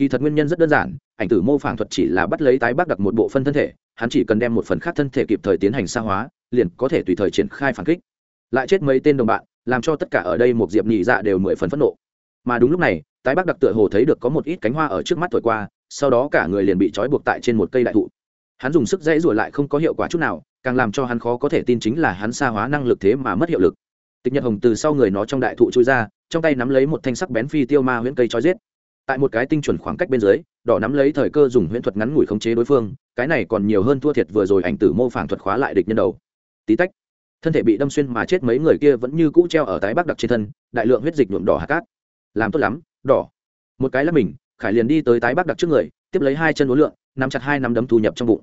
kỳ thật nguyên nhân rất đơn giản, ảnh tử mô phản thuật chỉ là bắt lấy tái bắc đặc một bộ phân thân thể, hắn chỉ cần đem một phần khác thân thể kịp thời tiến hành xa hóa, liền có thể tùy thời triển khai phản kích. Lại chết mấy tên đồng bạn, làm cho tất cả ở đây một diệp nhị dạ đều mười phần phẫn nộ. Mà đúng lúc này, tái bắc đặc tựa hồ thấy được có một ít cánh hoa ở trước mắt thổi qua, sau đó cả người liền bị trói buộc tại trên một cây đại thụ. Hắn dùng sức dãy rủa lại không có hiệu quả chút nào, càng làm cho hắn khó có thể tin chính là hắn xa hóa năng lực thế mà mất hiệu lực. Tịch nhật hồng từ sau người nó trong đại thụ trôi ra, trong tay nắm lấy một thanh sắc bén phi tiêu ma huyễn cây trói giết tại một cái tinh chuẩn khoảng cách bên dưới, đỏ nắm lấy thời cơ dùng huyễn thuật ngắn ngủi khống chế đối phương, cái này còn nhiều hơn thua thiệt vừa rồi ảnh tử mô phản thuật khóa lại địch nhân đầu. Tí tách, thân thể bị đâm xuyên mà chết mấy người kia vẫn như cũ treo ở tái bắc đặc trên thân, đại lượng huyết dịch nhuộm đỏ hạt cát. Làm tốt lắm, đỏ. Một cái là mình, khải liền đi tới tái bắc đặc trước người, tiếp lấy hai chân đối lượn, nắm chặt hai nắm đấm thu nhập trong bụng.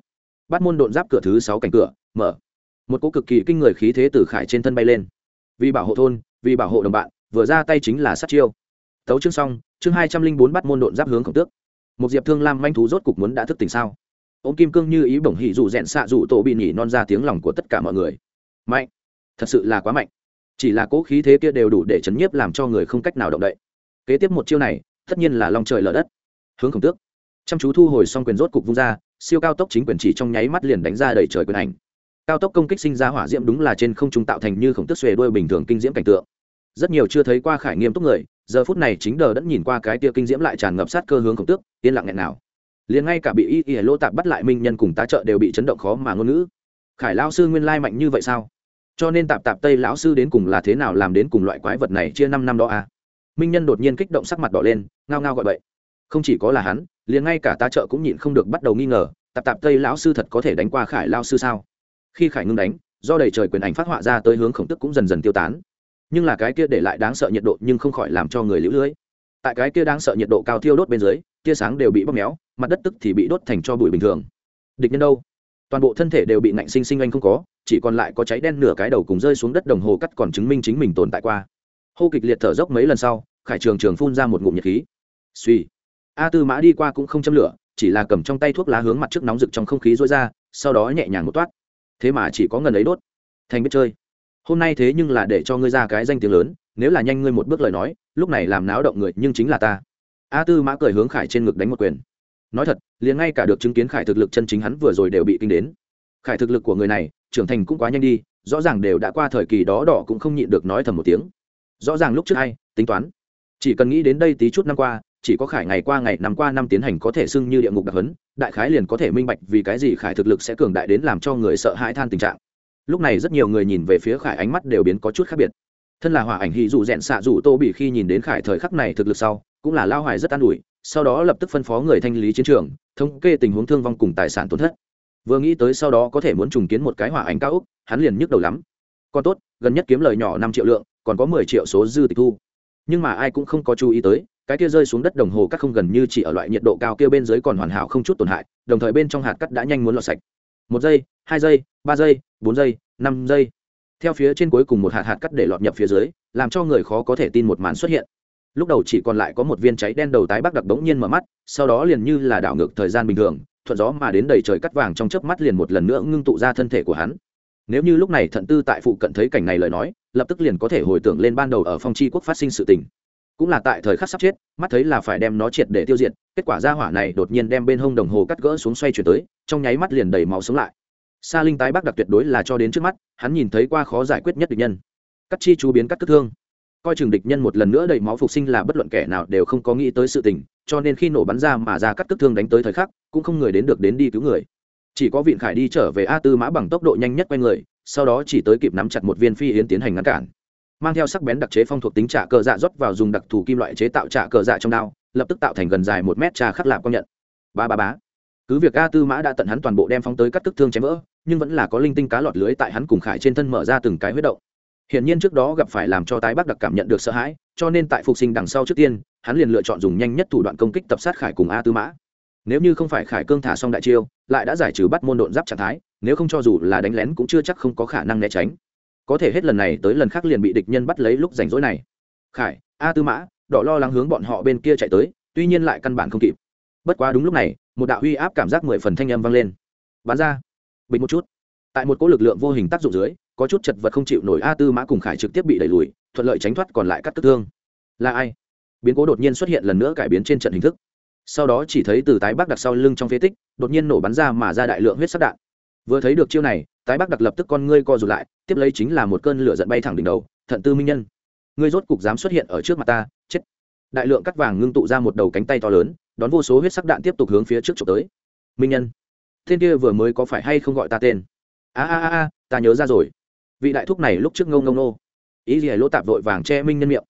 Bắt môn độn giáp cửa thứ sáu cánh cửa, mở. Một cỗ cực kỳ kinh người khí thế từ khải trên thân bay lên. Vì bảo hộ thôn, vì bảo hộ đồng bạn, vừa ra tay chính là sát chiêu. Tấu chương xong chương hai trăm linh bốn bắt môn độn giáp hướng khổng tước. Một diệp thương lam manh thú rốt cục muốn đã thức tỉnh sao? Ô kim cương như ý bổng hỉ dụ rẽn xạ dụ tổ bị nhỉ non ra tiếng lòng của tất cả mọi người. Mạnh! Thật sự là quá mạnh. Chỉ là cỗ khí thế kia đều đủ để chấn nhiếp làm cho người không cách nào động đậy. Kế tiếp một chiêu này, tất nhiên là lòng trời lở đất. Hướng khổng tước. Chăm chú thu hồi xong quyền rốt cục vung ra, siêu cao tốc chính quyền chỉ trong nháy mắt liền đánh ra đầy trời quyền ảnh cao tốc công kích sinh ra hỏa diễm đúng là trên không trung tạo thành như khổng tước xuề đuôi bình thường kinh diễm cảnh tượng. Rất nhiều chưa thấy qua khải nghiêm túc người giờ phút này chính đờ đẫn nhìn qua cái tia kinh diễm lại tràn ngập sát cơ hướng khổng tước, yên lặng nghẹn nào. Liền ngay cả bị y y lô tạp bắt lại minh nhân cùng tá trợ đều bị chấn động khó mà ngôn ngữ. Khải lao sư nguyên lai mạnh như vậy sao? Cho nên tạp tạp tây lão sư đến cùng là thế nào làm đến cùng loại quái vật này chia năm năm đó à? minh nhân đột nhiên kích động sắc mặt đỏ lên, ngao ngao gọi vậy không chỉ có là hắn, liền ngay cả tá trợ cũng nhịn không được bắt đầu nghi ngờ, tạp tạp tây lão sư thật có thể đánh qua khải lao sư sao? Khi khải ngưng đánh, do đầy trời quyền ảnh phát họa ra tới hướng khổng tức cũng dần dần tiêu tán nhưng là cái kia để lại đáng sợ nhiệt độ nhưng không khỏi làm cho người lũ lưới. Tại cái kia đáng sợ nhiệt độ cao thiêu đốt bên dưới, tia sáng đều bị bóp méo, mặt đất tức thì bị đốt thành cho bụi bình thường. Địch nhân đâu? Toàn bộ thân thể đều bị nạnh sinh sinh anh không có, chỉ còn lại có cháy đen nửa cái đầu cùng rơi xuống đất đồng hồ cắt còn chứng minh chính mình tồn tại qua. Hô kịch liệt thở dốc mấy lần sau, khải trường trường phun ra một ngụm nhiệt khí. Suy a tư mã đi qua cũng không châm lửa, chỉ là cầm trong tay thuốc lá hướng mặt trước nóng rực trong không khí rối ra, sau đó nhẹ nhàng một toát. Thế mà chỉ có ngần ấy đốt. Thành biết chơi hôm nay thế nhưng là để cho ngươi ra cái danh tiếng lớn, nếu là nhanh ngươi một bước lời nói, lúc này làm náo động người nhưng chính là ta. A tư mã cười hướng khải trên ngực đánh một quyền. Nói thật, liền ngay cả được chứng kiến khải thực lực chân chính hắn vừa rồi đều bị kinh đến. Khải thực lực của người này, trưởng thành cũng quá nhanh đi, rõ ràng đều đã qua thời kỳ đó đỏ cũng không nhịn được nói thầm một tiếng. Rõ ràng lúc trước hay tính toán. Chỉ cần nghĩ đến đây tí chút năm qua, chỉ có khải ngày qua ngày, năm qua năm tiến hành có thể xưng như địa ngục đặc hấn đại khái liền có thể minh bạch vì cái gì khải thực lực sẽ cường đại đến làm cho người sợ hãi than tình trạng lúc này rất nhiều người nhìn về phía khải ánh mắt đều biến có chút khác biệt thân là hỏa ảnh hì dù rẽn xạ dù tô bị khi nhìn đến khải thời khắc này thực lực sau cũng là lao hoài rất an ủi sau đó lập tức phân phó người thanh lý chiến trường thống kê tình huống thương vong cùng tài sản tổn thất vừa nghĩ tới sau đó có thể muốn trùng kiến một cái hỏa ảnh cao úc hắn liền nhức đầu lắm còn tốt gần nhất kiếm lời nhỏ năm triệu lượng còn có mười triệu số dư tịch thu nhưng mà ai cũng không có chú ý tới cái kia rơi xuống đất đồng hồ cắt không gần như chỉ ở loại nhiệt độ cao kia bên dưới còn hoàn hảo không chút tổn hại đồng thời bên trong hạt cắt đã nhanh muốn lọt sạch một giây, hai giây, ba giây, bốn giây, năm giây. Theo phía trên cuối cùng một hạt hạt cắt để lọt nhập phía dưới, làm cho người khó có thể tin một màn xuất hiện. Lúc đầu chỉ còn lại có một viên cháy đen đầu tái bắc đặc bỗng nhiên mở mắt, sau đó liền như là đảo ngược thời gian bình thường, thuận gió mà đến đầy trời cắt vàng trong chớp mắt liền một lần nữa ngưng tụ ra thân thể của hắn. Nếu như lúc này thận tư tại phụ cận thấy cảnh này lời nói, lập tức liền có thể hồi tưởng lên ban đầu ở phong tri quốc phát sinh sự tình. Cũng là tại thời khắc sắp chết, mắt thấy là phải đem nó triệt để tiêu diệt, kết quả ra hỏa này đột nhiên đem bên hông đồng hồ cắt gỡ xuống xoay chuyển tới trong nháy mắt liền đầy máu sống lại. Sa linh tái bắc đặc tuyệt đối là cho đến trước mắt, hắn nhìn thấy qua khó giải quyết nhất địch nhân. Cắt chi chú biến cắt cất thương. Coi chừng địch nhân một lần nữa đầy máu phục sinh là bất luận kẻ nào đều không có nghĩ tới sự tình, cho nên khi nổ bắn ra mà ra cắt cất thương đánh tới thời khắc, cũng không người đến được đến đi cứu người. Chỉ có vịn khải đi trở về a tư mã bằng tốc độ nhanh nhất quay người, sau đó chỉ tới kịp nắm chặt một viên phi yến tiến hành ngăn cản. Mang theo sắc bén đặc chế phong thuộc tính trả cờ dạ rót vào dùng đặc thù kim loại chế tạo trả cờ dạ trong đao, lập tức tạo thành gần dài một mét trà khắc lạp công nhận. Ba ba bá cứ việc a tư mã đã tận hắn toàn bộ đem phóng tới cắt tức thương chém vỡ nhưng vẫn là có linh tinh cá lọt lưới tại hắn cùng khải trên thân mở ra từng cái huyết động Hiển nhiên trước đó gặp phải làm cho tái bắc đặc cảm nhận được sợ hãi, cho nên tại phục sinh đằng sau trước tiên, hắn liền lựa chọn dùng nhanh nhất thủ đoạn công kích tập sát Khải cùng A Tư Mã. Nếu như không phải Khải Cương thả xong đại chiêu, lại đã giải trừ bắt môn độn giáp trạng thái, nếu không cho dù là đánh lén cũng chưa chắc không có khả năng né tránh. Có thể hết lần này tới lần khác liền bị địch nhân bắt lấy lúc rảnh rỗi này. Khải, A Tư Mã, đỏ lo lắng hướng bọn họ bên kia chạy tới, tuy nhiên lại căn bản không kịp. Bất quá đúng lúc này, một đạo uy áp cảm giác mười phần thanh âm vang lên. Bắn ra. Bình một chút. Tại một cỗ lực lượng vô hình tác dụng dưới, có chút chật vật không chịu nổi a tư mã cùng khải trực tiếp bị đẩy lùi thuận lợi tránh thoát còn lại các tức thương là ai biến cố đột nhiên xuất hiện lần nữa cải biến trên trận hình thức sau đó chỉ thấy từ tái bắc đặt sau lưng trong phế tích đột nhiên nổ bắn ra mà ra đại lượng huyết sắc đạn vừa thấy được chiêu này tái bắc đặc lập tức con ngươi co rụt lại tiếp lấy chính là một cơn lửa giận bay thẳng đỉnh đầu thận tư minh nhân ngươi rốt cục dám xuất hiện ở trước mặt ta chết đại lượng cắt vàng ngưng tụ ra một đầu cánh tay to lớn đón vô số huyết sắc đạn tiếp tục hướng phía trước trộm tới. Minh nhân, tên kia vừa mới có phải hay không gọi ta tên? A a a ta nhớ ra rồi. Vị đại thúc này lúc trước ngông ngông nô. Ý gì lỗ tạp vội vàng che minh nhân miệng.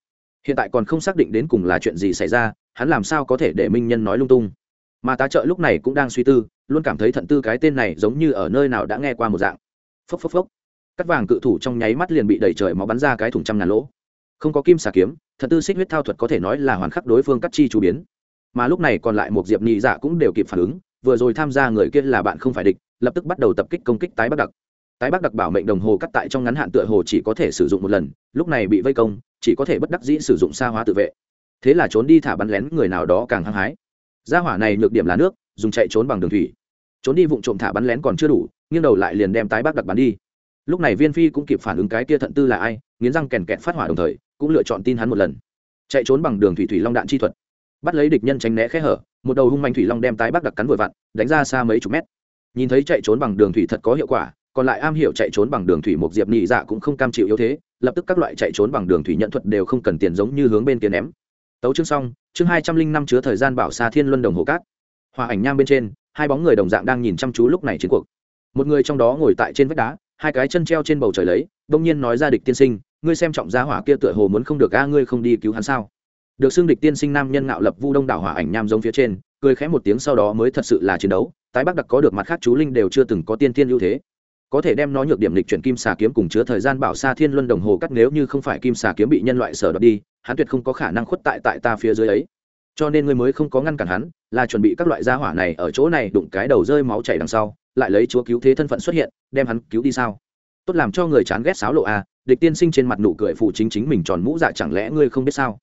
Hiện tại còn không xác định đến cùng là chuyện gì xảy ra, hắn làm sao có thể để minh nhân nói lung tung? Mà tá trợ lúc này cũng đang suy tư, luôn cảm thấy thận tư cái tên này giống như ở nơi nào đã nghe qua một dạng. Phốc phốc phốc. Cắt vàng cự thủ trong nháy mắt liền bị đẩy trời máu bắn ra cái thùng trăm ngàn lỗ. Không có kim xà kiếm, thận tư xích huyết thao thuật có thể nói là hoàn khắc đối phương cắt chi chú biến mà lúc này còn lại một diệp nhị dạ cũng đều kịp phản ứng, vừa rồi tham gia người kia là bạn không phải địch, lập tức bắt đầu tập kích công kích tái bắc đặc. Tái bắc đặc bảo mệnh đồng hồ cắt tại trong ngắn hạn tựa hồ chỉ có thể sử dụng một lần, lúc này bị vây công, chỉ có thể bất đắc dĩ sử dụng xa hóa tự vệ. Thế là trốn đi thả bắn lén người nào đó càng hăng hái. Gia hỏa này nhược điểm là nước, dùng chạy trốn bằng đường thủy. Trốn đi vụ trộm thả bắn lén còn chưa đủ, nghiêng đầu lại liền đem tái bắc đặc bắn đi. Lúc này viên phi cũng kịp phản ứng cái kia thận tư là ai, nghiến răng kèn kẹt phát hỏa đồng thời, cũng lựa chọn tin hắn một lần. Chạy trốn bằng đường thủy thủy long đạn chi thuật bắt lấy địch nhân tránh né khe hở, một đầu hung manh thủy long đem tái bắc đặc cắn vội vặn, đánh ra xa mấy chục mét. Nhìn thấy chạy trốn bằng đường thủy thật có hiệu quả, còn lại am hiểu chạy trốn bằng đường thủy một diệp nhị dạ cũng không cam chịu yếu thế, lập tức các loại chạy trốn bằng đường thủy nhận thuật đều không cần tiền giống như hướng bên kia ném. Tấu chương xong, chương hai trăm linh năm chứa thời gian bảo xa thiên luân đồng hồ cát. Hòa ảnh nham bên trên, hai bóng người đồng dạng đang nhìn chăm chú lúc này chiến cuộc. Một người trong đó ngồi tại trên vách đá, hai cái chân treo trên bầu trời lấy, đông nhiên nói ra địch tiên sinh, ngươi xem trọng gia hỏa kia tựa hồ muốn không được a, ngươi không đi cứu hắn sao? Được xương địch tiên sinh nam nhân ngạo lập vu đông đảo hỏa ảnh nham giống phía trên, cười khẽ một tiếng sau đó mới thật sự là chiến đấu, tái bắc đặc có được mặt khác chú linh đều chưa từng có tiên tiên ưu thế. Có thể đem nó nhược điểm lịch chuyển kim xà kiếm cùng chứa thời gian bảo xa thiên luân đồng hồ cắt nếu như không phải kim xà kiếm bị nhân loại sở đoạt đi, hắn tuyệt không có khả năng khuất tại tại ta phía dưới ấy. Cho nên ngươi mới không có ngăn cản hắn, là chuẩn bị các loại gia hỏa này ở chỗ này đụng cái đầu rơi máu chảy đằng sau, lại lấy chúa cứu thế thân phận xuất hiện, đem hắn cứu đi sao? Tốt làm cho người chán ghét sáo lộ à địch tiên sinh trên mặt nụ cười phụ chính chính mình tròn mũ dạ chẳng lẽ ngươi không biết sao?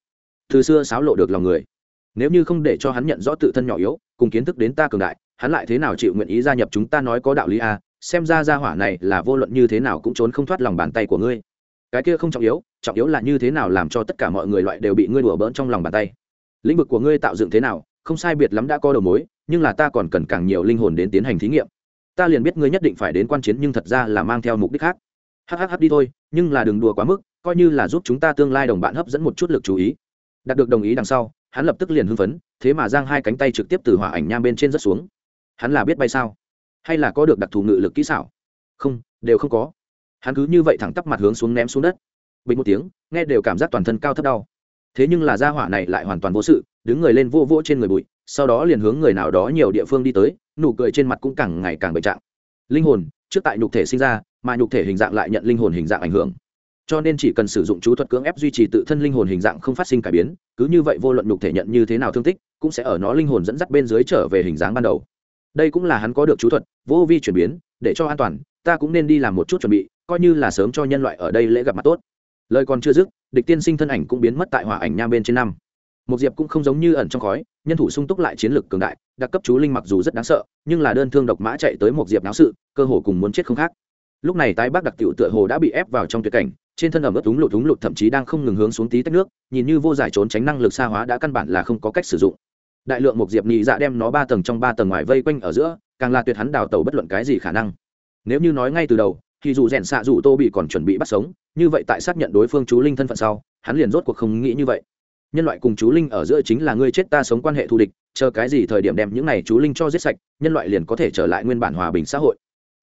Từ xưa sáo lộ được lòng người. Nếu như không để cho hắn nhận rõ tự thân nhỏ yếu, cùng kiến thức đến ta cường đại, hắn lại thế nào chịu nguyện ý gia nhập chúng ta nói có đạo lý à? Xem ra gia hỏa này là vô luận như thế nào cũng trốn không thoát lòng bàn tay của ngươi. Cái kia không trọng yếu trọng yếu là như thế nào làm cho tất cả mọi người loại đều bị ngươi đùa bỡn trong lòng bàn tay. Lĩnh vực của ngươi tạo dựng thế nào, không sai biệt lắm đã có đầu mối, nhưng là ta còn cần càng nhiều linh hồn đến tiến hành thí nghiệm. Ta liền biết ngươi nhất định phải đến quan chiến nhưng thật ra là mang theo mục đích khác. Hhh đi thôi, nhưng là đừng đùa quá mức, coi như là giúp chúng ta tương lai đồng bạn hấp dẫn một chút lực chú ý đạt được đồng ý đằng sau, hắn lập tức liền hưng phấn, thế mà giang hai cánh tay trực tiếp từ hỏa ảnh nham bên trên rất xuống. Hắn là biết bay sao? Hay là có được đặc thù ngự lực kỹ xảo? Không, đều không có. Hắn cứ như vậy thẳng tắp mặt hướng xuống ném xuống đất. Bình một tiếng, nghe đều cảm giác toàn thân cao thấp đau. Thế nhưng là gia hỏa này lại hoàn toàn vô sự, đứng người lên vô vô trên người bụi, sau đó liền hướng người nào đó nhiều địa phương đi tới, nụ cười trên mặt cũng càng ngày càng bệnh trạng. Linh hồn, trước tại nhục thể sinh ra, mà nhục thể hình dạng lại nhận linh hồn hình dạng ảnh hưởng cho nên chỉ cần sử dụng chú thuật cưỡng ép duy trì tự thân linh hồn hình dạng không phát sinh cải biến, cứ như vậy vô luận nhục thể nhận như thế nào thương tích, cũng sẽ ở nó linh hồn dẫn dắt bên dưới trở về hình dáng ban đầu. Đây cũng là hắn có được chú thuật, vô vi chuyển biến, để cho an toàn, ta cũng nên đi làm một chút chuẩn bị, coi như là sớm cho nhân loại ở đây lễ gặp mặt tốt. Lời còn chưa dứt, địch tiên sinh thân ảnh cũng biến mất tại hỏa ảnh nham bên trên năm. Một diệp cũng không giống như ẩn trong khói, nhân thủ sung túc lại chiến lược cường đại, đặc cấp chú linh mặc dù rất đáng sợ, nhưng là đơn thương độc mã chạy tới một diệp náo sự, cơ hồ cùng muốn chết không khác. Lúc này tái bác đặc tiểu tựa hồ đã bị ép vào trong tuyệt cảnh trên thân ẩm ướt úng lụt úng lụt thậm chí đang không ngừng hướng xuống tí tách nước, nhìn như vô giải trốn tránh năng lực xa hóa đã căn bản là không có cách sử dụng. Đại lượng một diệp nhị dạ đem nó ba tầng trong ba tầng ngoài vây quanh ở giữa, càng là tuyệt hắn đào tẩu bất luận cái gì khả năng. Nếu như nói ngay từ đầu, thì dù rèn xạ dù tô bị còn chuẩn bị bắt sống, như vậy tại xác nhận đối phương chú linh thân phận sau, hắn liền rốt cuộc không nghĩ như vậy. Nhân loại cùng chú linh ở giữa chính là ngươi chết ta sống quan hệ thù địch, chờ cái gì thời điểm đem những này chú linh cho giết sạch, nhân loại liền có thể trở lại nguyên bản hòa bình xã hội.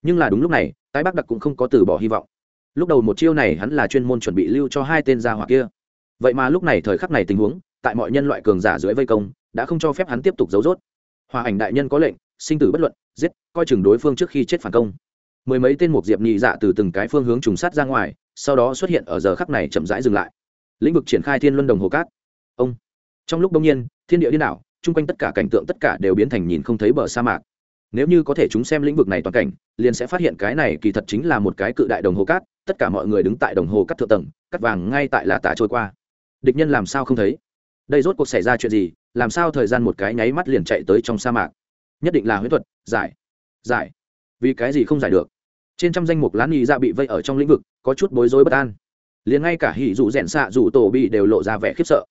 Nhưng là đúng lúc này, tái bắc đặc cũng không có từ bỏ hy vọng lúc đầu một chiêu này hắn là chuyên môn chuẩn bị lưu cho hai tên gia hỏa kia. Vậy mà lúc này thời khắc này tình huống, tại mọi nhân loại cường giả dưới vây công, đã không cho phép hắn tiếp tục giấu rốt. Hòa ảnh đại nhân có lệnh, sinh tử bất luận, giết, coi chừng đối phương trước khi chết phản công. Mười mấy tên mục diệp nhị dạ từ từng cái phương hướng trùng sát ra ngoài, sau đó xuất hiện ở giờ khắc này chậm rãi dừng lại. Lĩnh vực triển khai thiên luân đồng hồ cát. Ông. Trong lúc đông nhiên, thiên địa điên đảo, chung quanh tất cả cảnh tượng tất cả đều biến thành nhìn không thấy bờ sa mạc nếu như có thể chúng xem lĩnh vực này toàn cảnh, liền sẽ phát hiện cái này kỳ thật chính là một cái cự đại đồng hồ cát, tất cả mọi người đứng tại đồng hồ cắt thượng tầng cắt vàng ngay tại là tả trôi qua. Địch nhân làm sao không thấy? Đây rốt cuộc xảy ra chuyện gì? Làm sao thời gian một cái nháy mắt liền chạy tới trong sa mạc? Nhất định là huyết thuật, giải giải. Vì cái gì không giải được? Trên trăm danh mục lán nhị ra bị vây ở trong lĩnh vực, có chút bối rối bất an. Liền ngay cả hỉ dụ rẽn xạ dụ tổ bị đều lộ ra vẻ khiếp sợ.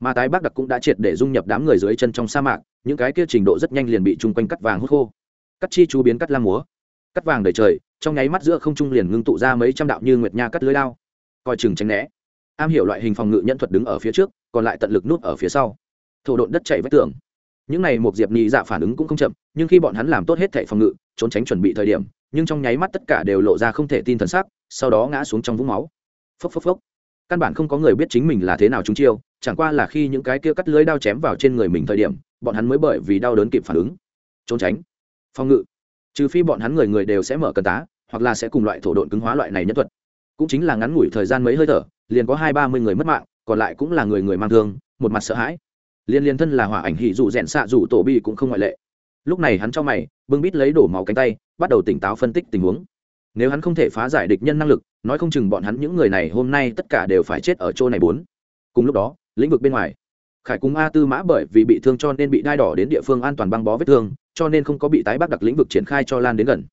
Mà tái bắc đặc cũng đã triệt để dung nhập đám người dưới chân trong sa mạc, những cái kia trình độ rất nhanh liền bị chung quanh cắt vàng hút khô cắt chi chú biến cắt lam múa, cắt vàng đầy trời, trong nháy mắt giữa không trung liền ngưng tụ ra mấy trăm đạo như nguyệt nha cắt lưới lao coi chừng tránh né. Am hiểu loại hình phòng ngự nhân thuật đứng ở phía trước, còn lại tận lực nút ở phía sau. Thổ độn đất chạy vách tường. Những này một diệp nhị dạ phản ứng cũng không chậm, nhưng khi bọn hắn làm tốt hết thẻ phòng ngự, trốn tránh chuẩn bị thời điểm, nhưng trong nháy mắt tất cả đều lộ ra không thể tin thần sắc, sau đó ngã xuống trong vũng máu. Phốc phốc phốc. Căn bản không có người biết chính mình là thế nào chúng chiêu, chẳng qua là khi những cái kia cắt lưới đao chém vào trên người mình thời điểm, bọn hắn mới bởi vì đau đớn kịp phản ứng. Trốn tránh phòng ngự. Trừ phi bọn hắn người người đều sẽ mở cần tá, hoặc là sẽ cùng loại thổ độn cứng hóa loại này nhân thuật. Cũng chính là ngắn ngủi thời gian mấy hơi thở, liền có hai ba mươi người mất mạng, còn lại cũng là người người mang thương, một mặt sợ hãi. Liên liên thân là hỏa ảnh hỉ dụ rẽn xạ dù tổ bi cũng không ngoại lệ. Lúc này hắn cho mày, bưng bít lấy đổ máu cánh tay, bắt đầu tỉnh táo phân tích tình huống. Nếu hắn không thể phá giải địch nhân năng lực, nói không chừng bọn hắn những người này hôm nay tất cả đều phải chết ở chỗ này bốn. Cùng lúc đó, lĩnh vực bên ngoài, khải cung a tư mã bởi vì bị thương cho nên bị đai đỏ đến địa phương an toàn băng bó vết thương cho nên không có bị tái bác đặc lĩnh vực triển khai cho lan đến gần.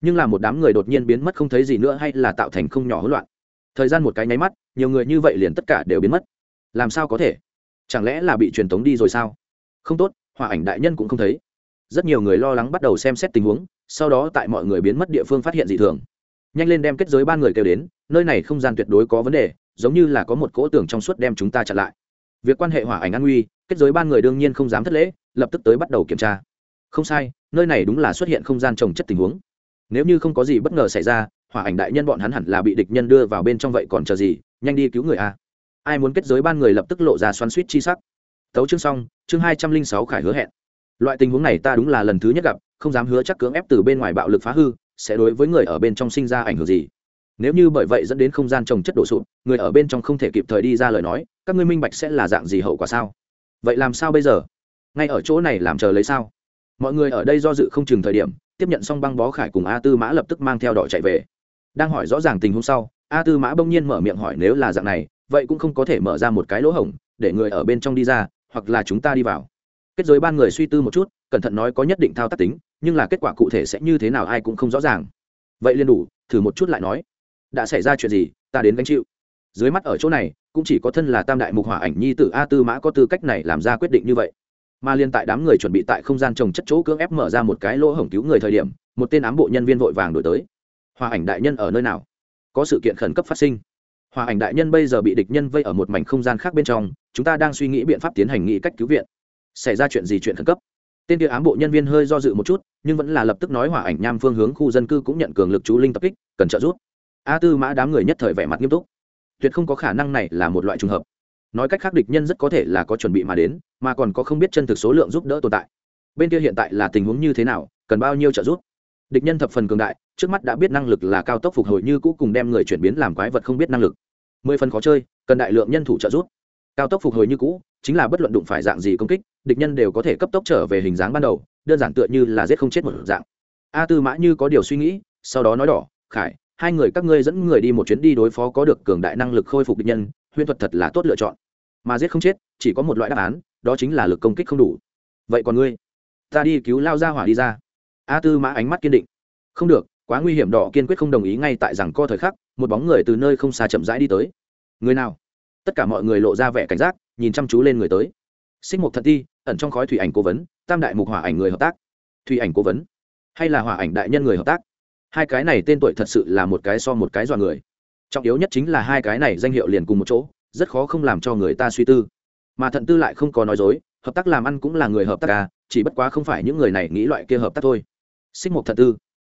Nhưng là một đám người đột nhiên biến mất không thấy gì nữa hay là tạo thành không nhỏ hỗn loạn. Thời gian một cái nháy mắt, nhiều người như vậy liền tất cả đều biến mất. Làm sao có thể? Chẳng lẽ là bị truyền tống đi rồi sao? Không tốt hòa ảnh đại nhân cũng không thấy. Rất nhiều người lo lắng bắt đầu xem xét tình huống, sau đó tại mọi người biến mất địa phương phát hiện dị thường. Nhanh lên đem kết giới ba người kêu đến, nơi này không gian tuyệt đối có vấn đề, giống như là có một cỗ tường trong suốt đem chúng ta chặn lại. Việc quan hệ hỏa ảnh an nguy, kết giới ba người đương nhiên không dám thất lễ, lập tức tới bắt đầu kiểm tra không sai, nơi này đúng là xuất hiện không gian trồng chất tình huống. Nếu như không có gì bất ngờ xảy ra, hỏa ảnh đại nhân bọn hắn hẳn là bị địch nhân đưa vào bên trong vậy còn chờ gì, nhanh đi cứu người a ai muốn kết giới ban người lập tức lộ ra xoắn suýt chi sắc. Tấu chương xong, chương hai trăm linh sáu khải hứa hẹn. Loại tình huống này ta đúng là lần thứ nhất gặp, không dám hứa chắc cưỡng ép từ bên ngoài bạo lực phá hư, sẽ đối với người ở bên trong sinh ra ảnh hưởng gì. Nếu như bởi vậy dẫn đến không gian trồng chất đổ sụp, người ở bên trong không thể kịp thời đi ra lời nói, các ngươi minh bạch sẽ là dạng gì hậu quả sao? Vậy làm sao bây giờ? Ngay ở chỗ này làm chờ lấy sao? Mọi người ở đây do dự không chừng thời điểm, tiếp nhận xong băng bó khải cùng a tư mã lập tức mang theo đỏ chạy về. Đang hỏi rõ ràng tình huống sau, a tư mã bỗng nhiên mở miệng hỏi nếu là dạng này, vậy cũng không có thể mở ra một cái lỗ hổng, để người ở bên trong đi ra, hoặc là chúng ta đi vào. Kết giới ban người suy tư một chút, cẩn thận nói có nhất định thao tác tính, nhưng là kết quả cụ thể sẽ như thế nào ai cũng không rõ ràng. Vậy liền đủ, thử một chút lại nói. Đã xảy ra chuyện gì, ta đến gánh chịu. Dưới mắt ở chỗ này, cũng chỉ có thân là tam đại mục hỏa ảnh nhi t a tư mã có tư cách này làm ra quyết định như vậy mà liên tại đám người chuẩn bị tại không gian trồng chất chỗ cưỡng ép mở ra một cái lỗ hổng cứu người thời điểm, một tên ám bộ nhân viên vội vàng đổi tới. Hòa ảnh đại nhân ở nơi nào? Có sự kiện khẩn cấp phát sinh. Hòa ảnh đại nhân bây giờ bị địch nhân vây ở một mảnh không gian khác bên trong, chúng ta đang suy nghĩ biện pháp tiến hành nghị cách cứu viện. Xảy ra chuyện gì chuyện khẩn cấp? Tên kia ám bộ nhân viên hơi do dự một chút, nhưng vẫn là lập tức nói hòa ảnh nham phương hướng khu dân cư cũng nhận cường lực chú linh tập kích, cần trợ giúp. A tư mã đám người nhất thời vẻ mặt nghiêm túc. Tuyệt không có khả năng này là một loại trùng hợp. Nói cách khác địch nhân rất có thể là có chuẩn bị mà đến mà còn có không biết chân thực số lượng giúp đỡ tồn tại. Bên kia hiện tại là tình huống như thế nào, cần bao nhiêu trợ giúp? Địch nhân thập phần cường đại, trước mắt đã biết năng lực là cao tốc phục hồi như cũ cùng đem người chuyển biến làm quái vật không biết năng lực. Mười phần khó chơi, cần đại lượng nhân thủ trợ giúp. Cao tốc phục hồi như cũ, chính là bất luận đụng phải dạng gì công kích, địch nhân đều có thể cấp tốc trở về hình dáng ban đầu, đơn giản tựa như là giết không chết một dạng. A tư mã như có điều suy nghĩ, sau đó nói đỏ, khải, hai người các ngươi dẫn người đi một chuyến đi đối phó có được cường đại năng lực khôi phục địch nhân, huyễn thuật thật là tốt lựa chọn. Mà giết không chết, chỉ có một loại đáp án đó chính là lực công kích không đủ. Vậy còn ngươi? Ta đi cứu lao ra hỏa đi ra. A tư mã ánh mắt kiên định. Không được, quá nguy hiểm, đỏ kiên quyết không đồng ý ngay tại rằng co thời khắc, một bóng người từ nơi không xa chậm rãi đi tới. Người nào? Tất cả mọi người lộ ra vẻ cảnh giác, nhìn chăm chú lên người tới. Sinh một thật ti, ẩn trong khói thủy ảnh cố vấn, tam đại mục hỏa ảnh người hợp tác. Thủy ảnh cố vấn? Hay là hỏa ảnh đại nhân người hợp tác? Hai cái này tên tuổi thật sự là một cái so một cái dọa người. Trọng yếu nhất chính là hai cái này danh hiệu liền cùng một chỗ, rất khó không làm cho người ta suy tư mà thận tư lại không có nói dối, hợp tác làm ăn cũng là người hợp tác à chỉ bất quá không phải những người này nghĩ loại kia hợp tác thôi. Xích Mục thận tư,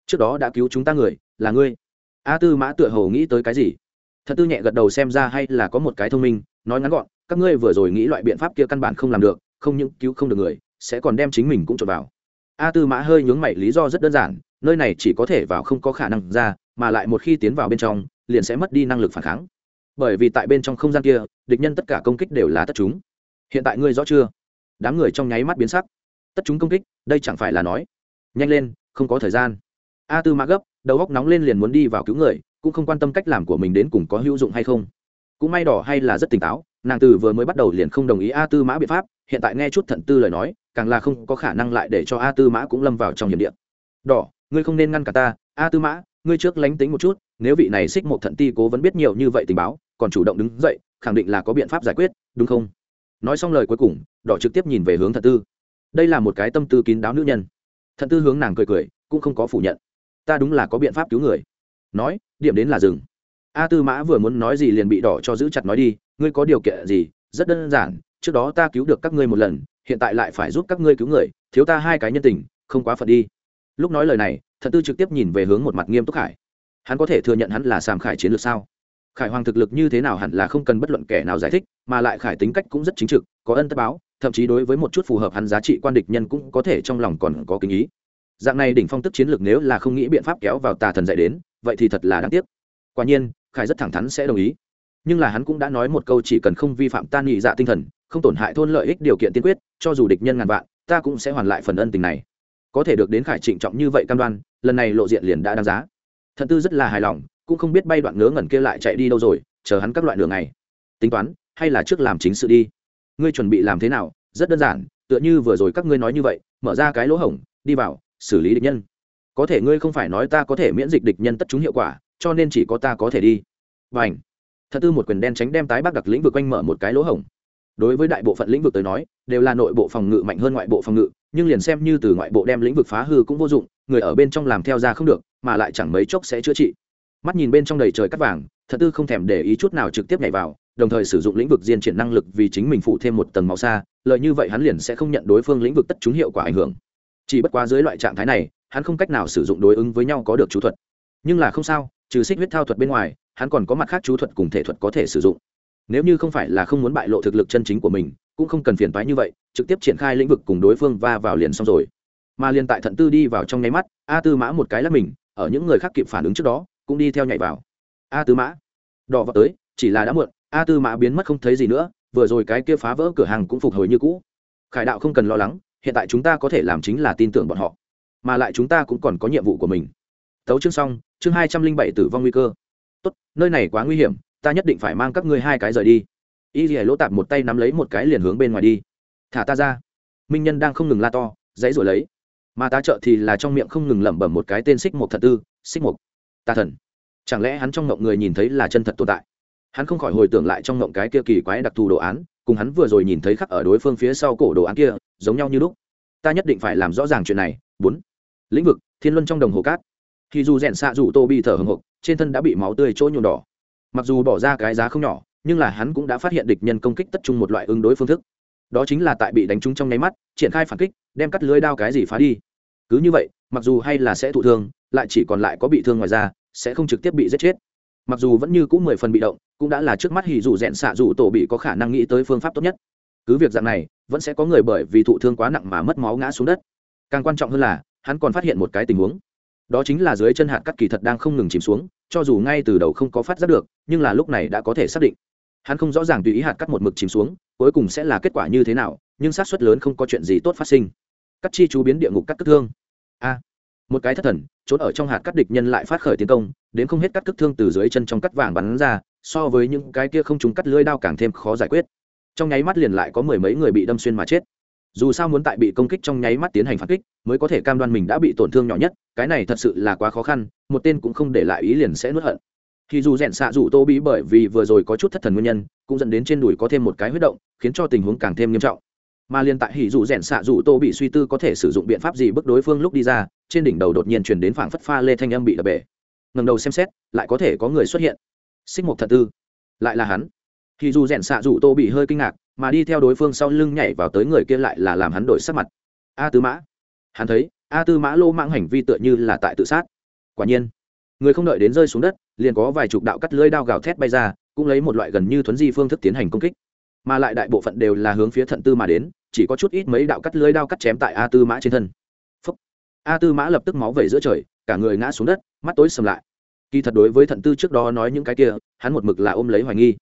trước đó đã cứu chúng ta người, là ngươi. A tư mã tựa hồ nghĩ tới cái gì? Thận tư nhẹ gật đầu xem ra hay là có một cái thông minh, nói ngắn gọn, các ngươi vừa rồi nghĩ loại biện pháp kia căn bản không làm được, không những cứu không được người, sẽ còn đem chính mình cũng trộn vào. A tư mã hơi nhướng mày, lý do rất đơn giản, nơi này chỉ có thể vào không có khả năng ra, mà lại một khi tiến vào bên trong, liền sẽ mất đi năng lực phản kháng bởi vì tại bên trong không gian kia, địch nhân tất cả công kích đều là tất chúng. Hiện tại ngươi rõ chưa? Đám người trong nháy mắt biến sắc. Tất chúng công kích, đây chẳng phải là nói. Nhanh lên, không có thời gian. A tư mã gấp, đầu góc nóng lên liền muốn đi vào cứu người, cũng không quan tâm cách làm của mình đến cùng có hữu dụng hay không. Cũng may đỏ hay là rất tỉnh táo, nàng từ vừa mới bắt đầu liền không đồng ý a tư mã biện pháp, hiện tại nghe chút thận tư lời nói, càng là không có khả năng lại để cho a tư mã cũng lâm vào trong hiểm điện đỏ, ngươi không nên ngăn cả ta, a tư mã, ngươi trước lánh tính một chút nếu vị này xích một thận ti cố vẫn biết nhiều như vậy tình báo, còn chủ động đứng dậy, khẳng định là có biện pháp giải quyết, đúng không? Nói xong lời cuối cùng, đỏ trực tiếp nhìn về hướng thận tư. Đây là một cái tâm tư kín đáo nữ nhân. Thận tư hướng nàng cười cười, cũng không có phủ nhận. Ta đúng là có biện pháp cứu người. Nói, điểm đến là rừng a tư mã vừa muốn nói gì liền bị đỏ cho giữ chặt nói đi, ngươi có điều kiện gì? Rất đơn giản, trước đó ta cứu được các ngươi một lần, hiện tại lại phải giúp các ngươi cứu người, thiếu ta hai cái nhân tình, không quá phận đi. Lúc nói lời này, thận tư trực tiếp nhìn về hướng một mặt nghiêm túc hải hắn có thể thừa nhận hắn là sàm khải chiến lược sao? Khải hoàng thực lực như thế nào hẳn là không cần bất luận kẻ nào giải thích, mà lại khải tính cách cũng rất chính trực, có ân tất báo, thậm chí đối với một chút phù hợp hắn giá trị quan địch nhân cũng có thể trong lòng còn có kinh ý. Dạng này đỉnh phong tức chiến lược nếu là không nghĩ biện pháp kéo vào tà thần dạy đến, vậy thì thật là đáng tiếc. Quả nhiên, khải rất thẳng thắn sẽ đồng ý. Nhưng là hắn cũng đã nói một câu chỉ cần không vi phạm tan nghị dạ tinh thần, không tổn hại thôn lợi ích điều kiện tiên quyết, cho dù địch nhân ngàn vạn, ta cũng sẽ hoàn lại phần ân tình này. Có thể được đến khải trịnh trọng như vậy cam đoan, lần này lộ diện liền đã đáng giá thận tư rất là hài lòng, cũng không biết bay đoạn ngớ ngẩn kia lại chạy đi đâu rồi, chờ hắn các loại đường này tính toán, hay là trước làm chính sự đi. Ngươi chuẩn bị làm thế nào? Rất đơn giản, tựa như vừa rồi các ngươi nói như vậy, mở ra cái lỗ hổng, đi vào, xử lý địch nhân. Có thể ngươi không phải nói ta có thể miễn dịch địch nhân tất chúng hiệu quả, cho nên chỉ có ta có thể đi. Và ảnh thật tư một quyền đen tránh đem tái bác đặc lĩnh vực quanh mở một cái lỗ hổng đối với đại bộ phận lĩnh vực tới nói, đều là nội bộ phòng ngự mạnh hơn ngoại bộ phòng ngự, nhưng liền xem như từ ngoại bộ đem lĩnh vực phá hư cũng vô dụng, người ở bên trong làm theo ra không được, mà lại chẳng mấy chốc sẽ chữa trị. Mắt nhìn bên trong đầy trời cắt vàng, thật tư không thèm để ý chút nào trực tiếp nhảy vào, đồng thời sử dụng lĩnh vực diên triển năng lực vì chính mình phụ thêm một tầng màu xa, lợi như vậy hắn liền sẽ không nhận đối phương lĩnh vực tất chúng hiệu quả ảnh hưởng. Chỉ bất quá dưới loại trạng thái này, hắn không cách nào sử dụng đối ứng với nhau có được chú thuật. Nhưng là không sao, trừ xích huyết thao thuật bên ngoài, hắn còn có mặt khác chú thuật cùng thể thuật có thể sử dụng nếu như không phải là không muốn bại lộ thực lực chân chính của mình, cũng không cần phiền toái như vậy, trực tiếp triển khai lĩnh vực cùng đối phương va vào liền xong rồi. Mà liền tại thận tư đi vào trong nháy mắt, a tư mã một cái là mình, ở những người khác kịp phản ứng trước đó, cũng đi theo nhảy vào. A tư mã, đỏ vào tới, chỉ là đã muộn, a tư mã biến mất không thấy gì nữa, vừa rồi cái kia phá vỡ cửa hàng cũng phục hồi như cũ. Khải đạo không cần lo lắng, hiện tại chúng ta có thể làm chính là tin tưởng bọn họ. Mà lại chúng ta cũng còn có nhiệm vụ của mình. Tấu chương xong, chương hai trăm linh bảy tử vong nguy cơ. Tốt, nơi này quá nguy hiểm ta nhất định phải mang các ngươi hai cái rời đi. Y dì lỗ tạp một tay nắm lấy một cái liền hướng bên ngoài đi. Thả ta ra. Minh nhân đang không ngừng la to, dãy rồi lấy. Mà ta trợ thì là trong miệng không ngừng lẩm bẩm một cái tên xích một thật tư, xích một ta thần. Chẳng lẽ hắn trong ngộng người nhìn thấy là chân thật tồn tại? Hắn không khỏi hồi tưởng lại trong ngộng cái kia kỳ quái đặc thù đồ án, cùng hắn vừa rồi nhìn thấy khắc ở đối phương phía sau cổ đồ án kia, giống nhau như lúc. Ta nhất định phải làm rõ ràng chuyện này. Bốn. Lĩnh vực, thiên luân trong đồng hồ cát. Khi dù rèn xạ dù tô bị thở hồng hộc trên thân đã bị máu tươi chỗ nhuộm đỏ mặc dù bỏ ra cái giá không nhỏ, nhưng là hắn cũng đã phát hiện địch nhân công kích tất trung một loại ứng đối phương thức. Đó chính là tại bị đánh trúng trong nháy mắt, triển khai phản kích, đem cắt lưới đao cái gì phá đi. Cứ như vậy, mặc dù hay là sẽ thụ thương, lại chỉ còn lại có bị thương ngoài ra sẽ không trực tiếp bị giết chết. Mặc dù vẫn như cũng mười phần bị động, cũng đã là trước mắt hì dù rẽn xạ dù tổ bị có khả năng nghĩ tới phương pháp tốt nhất. Cứ việc dạng này, vẫn sẽ có người bởi vì thụ thương quá nặng mà mất máu ngã xuống đất. Càng quan trọng hơn là, hắn còn phát hiện một cái tình huống. Đó chính là dưới chân hạt cắt kỳ thật đang không ngừng chìm xuống cho dù ngay từ đầu không có phát giác được, nhưng là lúc này đã có thể xác định. Hắn không rõ ràng tùy ý hạt cắt một mực chìm xuống, cuối cùng sẽ là kết quả như thế nào, nhưng xác suất lớn không có chuyện gì tốt phát sinh. Cắt chi chú biến địa ngục cắt cất thương. A. Một cái thất thần, trốn ở trong hạt cắt địch nhân lại phát khởi tiến công, đến không hết cắt cất thương từ dưới chân trong cắt vàng bắn ra, so với những cái kia không trúng cắt lưỡi đao càng thêm khó giải quyết. Trong nháy mắt liền lại có mười mấy người bị đâm xuyên mà chết dù sao muốn tại bị công kích trong nháy mắt tiến hành phản kích, mới có thể cam đoan mình đã bị tổn thương nhỏ nhất, cái này thật sự là quá khó khăn, một tên cũng không để lại ý liền sẽ nuốt hận. Thì dù rèn xạ dù tô bí bởi vì vừa rồi có chút thất thần nguyên nhân, cũng dẫn đến trên đùi có thêm một cái huyết động, khiến cho tình huống càng thêm nghiêm trọng. Mà liên tại hỉ dù rèn xạ dù tô bị suy tư có thể sử dụng biện pháp gì bức đối phương lúc đi ra, trên đỉnh đầu đột nhiên chuyển đến phảng phất pha lê thanh âm bị đập bể. Ngầm đầu xem xét, lại có thể có người xuất hiện. Xích mục thật tư, lại là hắn thì dù rèn xạ dù tô bị hơi kinh ngạc, mà đi theo đối phương sau lưng nhảy vào tới người kia lại là làm hắn đổi sắc mặt. A tư mã. Hắn thấy, a tư mã lô mạng hành vi tựa như là tại tự sát. Quả nhiên, người không đợi đến rơi xuống đất, liền có vài chục đạo cắt lưới đao gào thét bay ra, cũng lấy một loại gần như thuấn di phương thức tiến hành công kích. Mà lại đại bộ phận đều là hướng phía thận tư mà đến, chỉ có chút ít mấy đạo cắt lưới đao cắt chém tại a tư mã trên thân. Phúc. a tư mã lập tức máu vẩy giữa trời, cả người ngã xuống đất, mắt tối sầm lại. Kỳ thật đối với thận tư trước đó nói những cái kia, hắn một mực là ôm lấy hoài nghi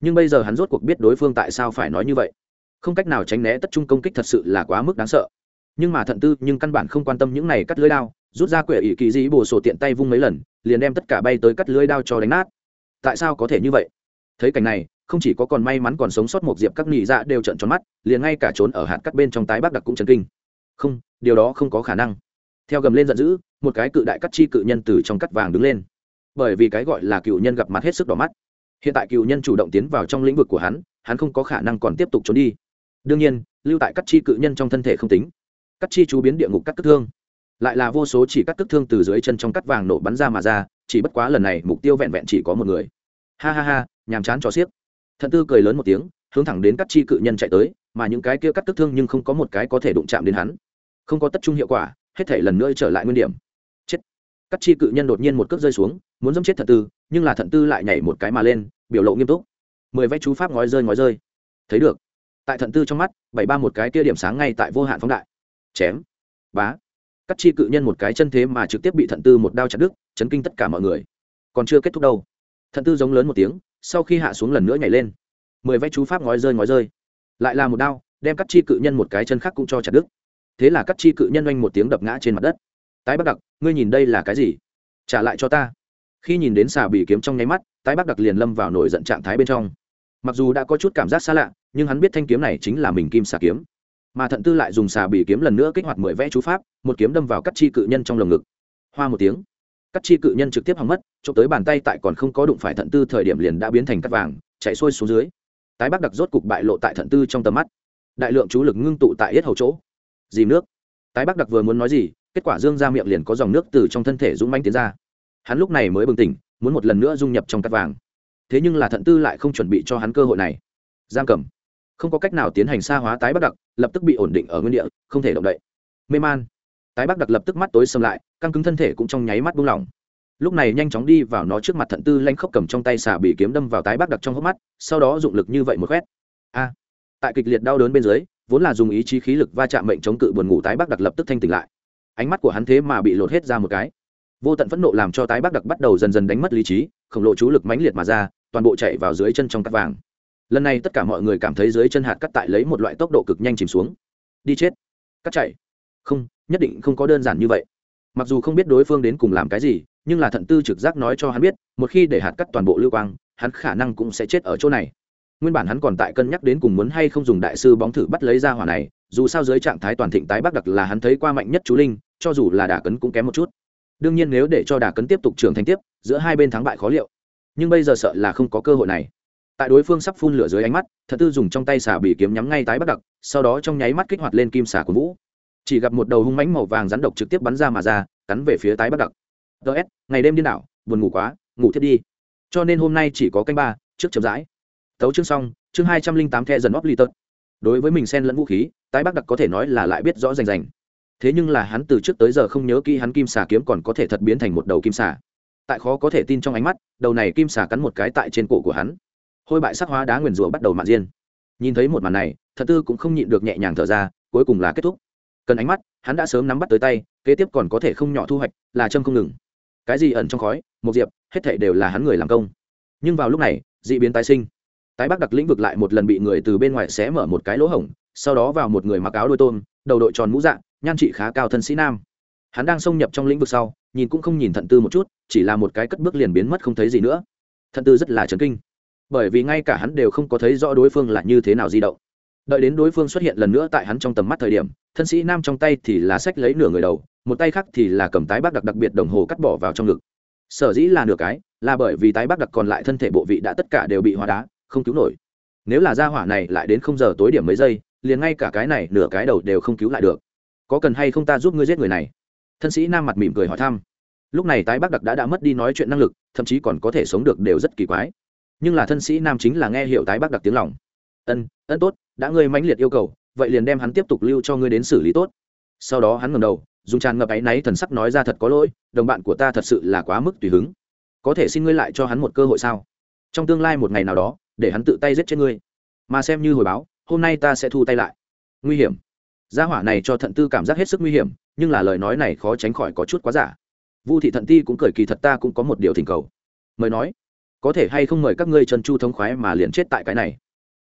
nhưng bây giờ hắn rốt cuộc biết đối phương tại sao phải nói như vậy. Không cách nào tránh né tất trung công kích thật sự là quá mức đáng sợ. Nhưng mà thận tư, nhưng căn bản không quan tâm những này cắt lưới đao, rút ra quệ ỷ kỳ dĩ bồ sổ tiện tay vung mấy lần, liền đem tất cả bay tới cắt lưới đao cho đánh nát. Tại sao có thể như vậy? Thấy cảnh này, không chỉ có còn may mắn còn sống sót một diệp các nỉ dạ đều trận tròn mắt, liền ngay cả trốn ở hạt cắt bên trong tái bắc đặc cũng chấn kinh. Không, điều đó không có khả năng. Theo gầm lên giận dữ, một cái cự đại cắt chi cự nhân từ trong cắt vàng đứng lên. Bởi vì cái gọi là cựu nhân gặp mặt hết sức đỏ mắt hiện tại cựu nhân chủ động tiến vào trong lĩnh vực của hắn hắn không có khả năng còn tiếp tục trốn đi. Đương nhiên, lưu tại cắt chi cự nhân trong thân thể không tính. Cắt chi chú biến địa ngục cắt tức thương. Lại là vô số chỉ cắt tức thương từ dưới chân trong cắt vàng nổ bắn ra mà ra, chỉ bất quá lần này mục tiêu vẹn vẹn chỉ có một người. Ha ha ha, nhàm chán cho xiếc. Thận tư cười lớn một tiếng, hướng thẳng đến cắt chi cự nhân chạy tới, mà những cái kia cắt tức thương nhưng không có một cái có thể đụng chạm đến hắn. Không có tất trung hiệu quả, hết thể lần nữa trở lại nguyên điểm cắt chi cự nhân đột nhiên một cước rơi xuống, muốn dâm chết thận tư, nhưng là thận tư lại nhảy một cái mà lên, biểu lộ nghiêm túc. Mười vẽ chú pháp ngói rơi ngói rơi. Thấy được. Tại thận tư trong mắt, bảy ba một cái kia điểm sáng ngay tại vô hạn phóng đại. Chém. Bá. Cắt chi cự nhân một cái chân thế mà trực tiếp bị thận tư một đao chặt đứt, chấn kinh tất cả mọi người. Còn chưa kết thúc đâu. Thận tư giống lớn một tiếng, sau khi hạ xuống lần nữa nhảy lên. Mười vẽ chú pháp ngói rơi ngói rơi. Lại là một đao, đem cắt chi cự nhân một cái chân khác cũng cho chặt đứt. Thế là cắt chi cự nhân oanh một tiếng đập ngã trên mặt đất tái bắc đặc, ngươi nhìn đây là cái gì? Trả lại cho ta. Khi nhìn đến xà bị kiếm trong nháy mắt, tái bắc đặc liền lâm vào nổi giận trạng thái bên trong. Mặc dù đã có chút cảm giác xa lạ, nhưng hắn biết thanh kiếm này chính là mình kim xà kiếm. Mà thận tư lại dùng xà bị kiếm lần nữa kích hoạt mười vẽ chú pháp, một kiếm đâm vào cắt chi cự nhân trong lồng ngực. Hoa một tiếng, cắt chi cự nhân trực tiếp hỏng mất cho tới bàn tay tại còn không có đụng phải thận tư thời điểm liền đã biến thành cắt vàng, chạy xuôi xuống dưới. Tái bắc đặc rốt cục bại lộ tại thận tư trong tầm mắt. Đại lượng chú lực ngưng tụ tại yết hầu chỗ. Dìm nước. Tái bắc đặc vừa muốn nói gì kết quả dương ra miệng liền có dòng nước từ trong thân thể dũng manh tiến ra. Hắn lúc này mới bừng tỉnh, muốn một lần nữa dung nhập trong cắt vàng. Thế nhưng là thận tư lại không chuẩn bị cho hắn cơ hội này. Giam cầm không có cách nào tiến hành xa hóa tái bắc đặc, lập tức bị ổn định ở nguyên địa, không thể động đậy. Mê man. Tái bắc đặc lập tức mắt tối xâm lại, căng cứng thân thể cũng trong nháy mắt buông lỏng. Lúc này nhanh chóng đi vào nó trước mặt thận tư lanh khóc cầm trong tay xà bị kiếm đâm vào tái bắc đặc trong hốc mắt, sau đó dụng lực như vậy một khoét a! Tại kịch liệt đau đớn bên dưới, vốn là dùng ý chí khí lực va chạm mệnh chống cự buồn ngủ tái bắc đặc lập tức thanh tỉnh lại ánh mắt của hắn thế mà bị lột hết ra một cái. Vô tận phẫn nộ làm cho tái bắc đặc bắt đầu dần dần đánh mất lý trí, khổng lồ chú lực mãnh liệt mà ra, toàn bộ chạy vào dưới chân trong cắt vàng. Lần này tất cả mọi người cảm thấy dưới chân hạt cắt tại lấy một loại tốc độ cực nhanh chìm xuống. Đi chết. Cắt chạy. Không, nhất định không có đơn giản như vậy. Mặc dù không biết đối phương đến cùng làm cái gì, nhưng là thận tư trực giác nói cho hắn biết, một khi để hạt cắt toàn bộ lưu quang, hắn khả năng cũng sẽ chết ở chỗ này nguyên bản hắn còn tại cân nhắc đến cùng muốn hay không dùng đại sư bóng thử bắt lấy ra hỏa này, dù sao dưới trạng thái toàn thịnh tái bắc đặc là hắn thấy qua mạnh nhất chú linh, cho dù là đà cấn cũng kém một chút. Đương nhiên nếu để cho đà cấn tiếp tục trưởng thành tiếp, giữa hai bên thắng bại khó liệu. Nhưng bây giờ sợ là không có cơ hội này. Tại đối phương sắp phun lửa dưới ánh mắt, thật tư dùng trong tay xà bị kiếm nhắm ngay tái bắc đặc, sau đó trong nháy mắt kích hoạt lên kim xà của vũ. Chỉ gặp một đầu hung mánh màu vàng rắn độc trực tiếp bắn ra mà ra, cắn về phía tái bắc đặc. Ts ngày đêm điên đảo, buồn ngủ quá, ngủ thiết đi. Cho nên hôm nay chỉ có canh ba, trước chậm rãi tấu chương xong, chương hai trăm linh tám the dần óp ly tật đối với mình xen lẫn vũ khí, tái bắc đặc có thể nói là lại biết rõ rành rành. Thế nhưng là hắn từ trước tới giờ không nhớ kỹ hắn kim xà kiếm còn có thể thật biến thành một đầu kim xà. Tại khó có thể tin trong ánh mắt, đầu này kim xà cắn một cái tại trên cổ của hắn. Hôi bại sắc hóa đá nguyền rủa bắt đầu mạn diên. Nhìn thấy một màn này, thật tư cũng không nhịn được nhẹ nhàng thở ra, cuối cùng là kết thúc. Cần ánh mắt, hắn đã sớm nắm bắt tới tay, kế tiếp còn có thể không nhỏ thu hoạch, là châm không ngừng. Cái gì ẩn trong khói một diệp, hết thảy đều là hắn người làm công. Nhưng vào lúc này d ị biến tái sinh tái bắc đặc lĩnh vực lại một lần bị người từ bên ngoài xé mở một cái lỗ hổng, sau đó vào một người mặc áo đôi tôm, đầu đội tròn mũ dạng nhan trị khá cao thân sĩ nam. Hắn đang xông nhập trong lĩnh vực sau, nhìn cũng không nhìn thận tư một chút, chỉ là một cái cất bước liền biến mất không thấy gì nữa. Thận tư rất là chấn kinh, bởi vì ngay cả hắn đều không có thấy rõ đối phương là như thế nào di động. Đợi đến đối phương xuất hiện lần nữa tại hắn trong tầm mắt thời điểm, thân sĩ nam trong tay thì là sách lấy nửa người đầu, một tay khác thì là cầm tái bác đặc đặc biệt đồng hồ cắt bỏ vào trong ngực. Sở dĩ là nửa cái, là bởi vì tái bác đặc còn lại thân thể bộ vị đã tất cả đều bị hóa đá không cứu nổi. Nếu là gia hỏa này lại đến không giờ tối điểm mấy giây, liền ngay cả cái này nửa cái đầu đều không cứu lại được. Có cần hay không ta giúp ngươi giết người này? Thân sĩ nam mặt mỉm cười hỏi thăm. Lúc này tái bắc đặc đã đã mất đi nói chuyện năng lực, thậm chí còn có thể sống được đều rất kỳ quái. Nhưng là thân sĩ nam chính là nghe hiểu tái bắc đặc tiếng lòng. Ân ân tốt, đã ngươi mãnh liệt yêu cầu, vậy liền đem hắn tiếp tục lưu cho ngươi đến xử lý tốt. Sau đó hắn ngầm đầu, dùng tràn ngập áy náy thần sắc nói ra thật có lỗi, đồng bạn của ta thật sự là quá mức tùy hứng. Có thể xin ngươi lại cho hắn một cơ hội sao? Trong tương lai một ngày nào đó để hắn tự tay giết chết ngươi. Mà xem như hồi báo, hôm nay ta sẽ thu tay lại. Nguy hiểm. Gia hỏa này cho thận tư cảm giác hết sức nguy hiểm, nhưng là lời nói này khó tránh khỏi có chút quá giả. Vu thị thận ti cũng cười kỳ thật ta cũng có một điều thỉnh cầu. Mời nói, có thể hay không mời các ngươi chân chu thống khoái mà liền chết tại cái này?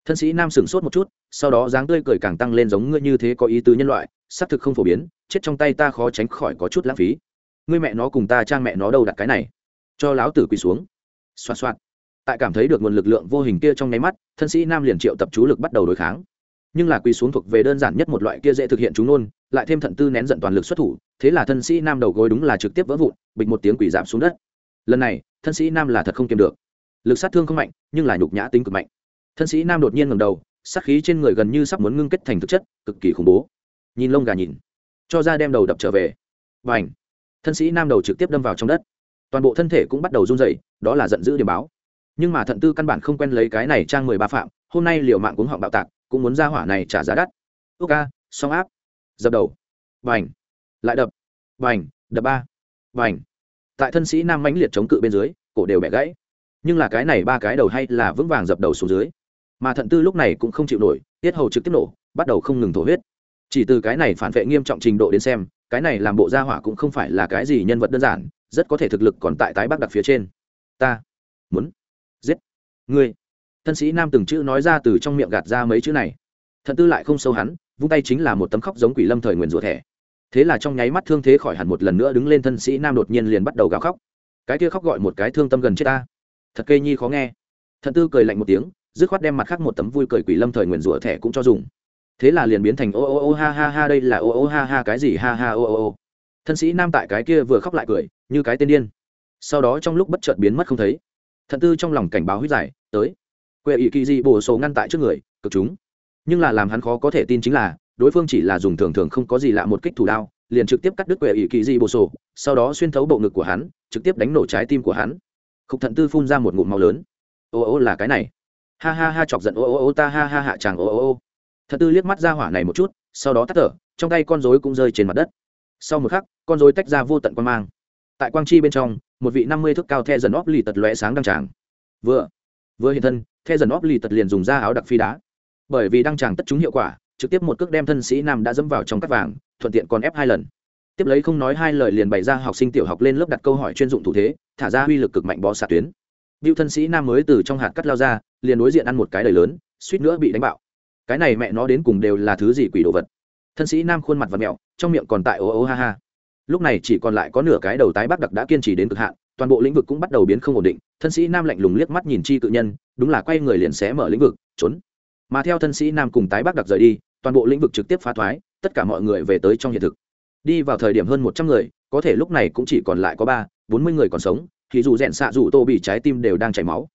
Thân sĩ nam sửng sốt một chút, sau đó dáng tươi cười càng tăng lên giống ngươi như thế có ý tứ nhân loại, xác thực không phổ biến, chết trong tay ta khó tránh khỏi có chút lãng phí. Ngươi mẹ nó cùng ta trang mẹ nó đâu đặt cái này? Cho láo tử quỳ xuống. Xoa xoạt tại cảm thấy được nguồn lực lượng vô hình kia trong nháy mắt, thân sĩ nam liền triệu tập chú lực bắt đầu đối kháng. Nhưng là quỳ xuống thuộc về đơn giản nhất một loại kia dễ thực hiện chúng nôn lại thêm thận tư nén giận toàn lực xuất thủ, thế là thân sĩ nam đầu gối đúng là trực tiếp vỡ vụn, bịch một tiếng quỳ giảm xuống đất. Lần này, thân sĩ nam là thật không kiềm được. Lực sát thương không mạnh, nhưng là nhục nhã tính cực mạnh. Thân sĩ nam đột nhiên ngầm đầu, sát khí trên người gần như sắp muốn ngưng kết thành thực chất, cực kỳ khủng bố. Nhìn lông gà nhìn, cho ra đem đầu đập trở về. Và ảnh thân sĩ nam đầu trực tiếp đâm vào trong đất. Toàn bộ thân thể cũng bắt đầu run dày đó là giận dữ điểm báo nhưng mà thận tư căn bản không quen lấy cái này trang mười ba phạm, hôm nay liều mạng cũng họng bạo tạc, cũng muốn ra hỏa này trả giá đắt. Ước ca song áp. Dập đầu. Vành lại đập. Vành đập ba. Vành tại thân sĩ nam mãnh liệt chống cự bên dưới, cổ đều bẻ gãy. Nhưng là cái này ba cái đầu hay là vững vàng dập đầu xuống dưới. Mà thận tư lúc này cũng không chịu nổi, tiết hầu trực tiếp nổ, bắt đầu không ngừng thổ huyết. Chỉ từ cái này phản vệ nghiêm trọng trình độ đến xem, cái này làm bộ gia hỏa cũng không phải là cái gì nhân vật đơn giản, rất có thể thực lực còn tại tái bắc đặc phía trên. Ta muốn giết. Ngươi. Thân sĩ nam từng chữ nói ra từ trong miệng gạt ra mấy chữ này. Thận tư lại không sâu hắn, vung tay chính là một tấm khóc giống quỷ lâm thời nguyền rủa thẻ. Thế là trong nháy mắt thương thế khỏi hẳn một lần nữa đứng lên thân sĩ nam đột nhiên liền bắt đầu gào khóc. Cái kia khóc gọi một cái thương tâm gần chết ta. Thật cây nhi khó nghe. Thận tư cười lạnh một tiếng, dứt khoát đem mặt khác một tấm vui cười quỷ lâm thời nguyền rủa thẻ cũng cho dùng. Thế là liền biến thành ô ô ô ha ha ha đây là ô ô ha ha cái gì ha ha ô ô ô. Thân sĩ nam tại cái kia vừa khóc lại cười, như cái tên điên. Sau đó trong lúc bất chợt biến mất không thấy thận tư trong lòng cảnh báo huyết giải, tới. Quệ ỵ kỳ di bổ sổ ngăn tại trước người, cực chúng. Nhưng là làm hắn khó có thể tin chính là, đối phương chỉ là dùng thường thường không có gì lạ một kích thủ đao, liền trực tiếp cắt đứt quệ ỵ kỳ di bổ sổ, sau đó xuyên thấu bộ ngực của hắn, trực tiếp đánh nổ trái tim của hắn. Khúc thận tư phun ra một ngụm màu lớn. Ô ô là cái này. Ha ha ha chọc giận ô ô ô ta ha ha hạ chàng ô ô ô. Thận tư liếc mắt ra hỏa này một chút, sau đó tắt thở, trong tay con rối cũng rơi trên mặt đất. Sau một khắc, con rối tách ra vô tận quan mang. Tại quang chi bên trong một vị năm mươi thước cao the dần óp lì tật lóe sáng đăng tràng vừa vừa hiện thân the dần óp lì tật liền dùng da áo đặc phi đá bởi vì đăng tràng tất chúng hiệu quả trực tiếp một cước đem thân sĩ nam đã dẫm vào trong cắt vàng thuận tiện còn ép hai lần tiếp lấy không nói hai lời liền bày ra học sinh tiểu học lên lớp đặt câu hỏi chuyên dụng thủ thế thả ra uy lực cực mạnh bó xạ tuyến Bill thân sĩ nam mới từ trong hạt cắt lao ra, liền đối diện ăn một cái đầy lớn, suýt nữa bị đánh bạo. Cái này mẹ nó đến cùng đều là thứ gì quỷ đồ vật. Thân sĩ nam khuôn mặt vặn mèo, trong miệng còn tại ố ố ha ha. Lúc này chỉ còn lại có nửa cái đầu tái bắc đặc đã kiên trì đến cực hạn, toàn bộ lĩnh vực cũng bắt đầu biến không ổn định. Thân sĩ nam lạnh lùng liếc mắt nhìn chi cự nhân, đúng là quay người liền xé mở lĩnh vực, trốn. Mà theo thân sĩ nam cùng tái bắc đặc rời đi, toàn bộ lĩnh vực trực tiếp phá thoái, tất cả mọi người về tới trong hiện thực. Đi vào thời điểm hơn một trăm người, có thể lúc này cũng chỉ còn lại có ba, bốn mươi người còn sống, thì dù rẽn xạ dù tô bị trái tim đều đang chảy máu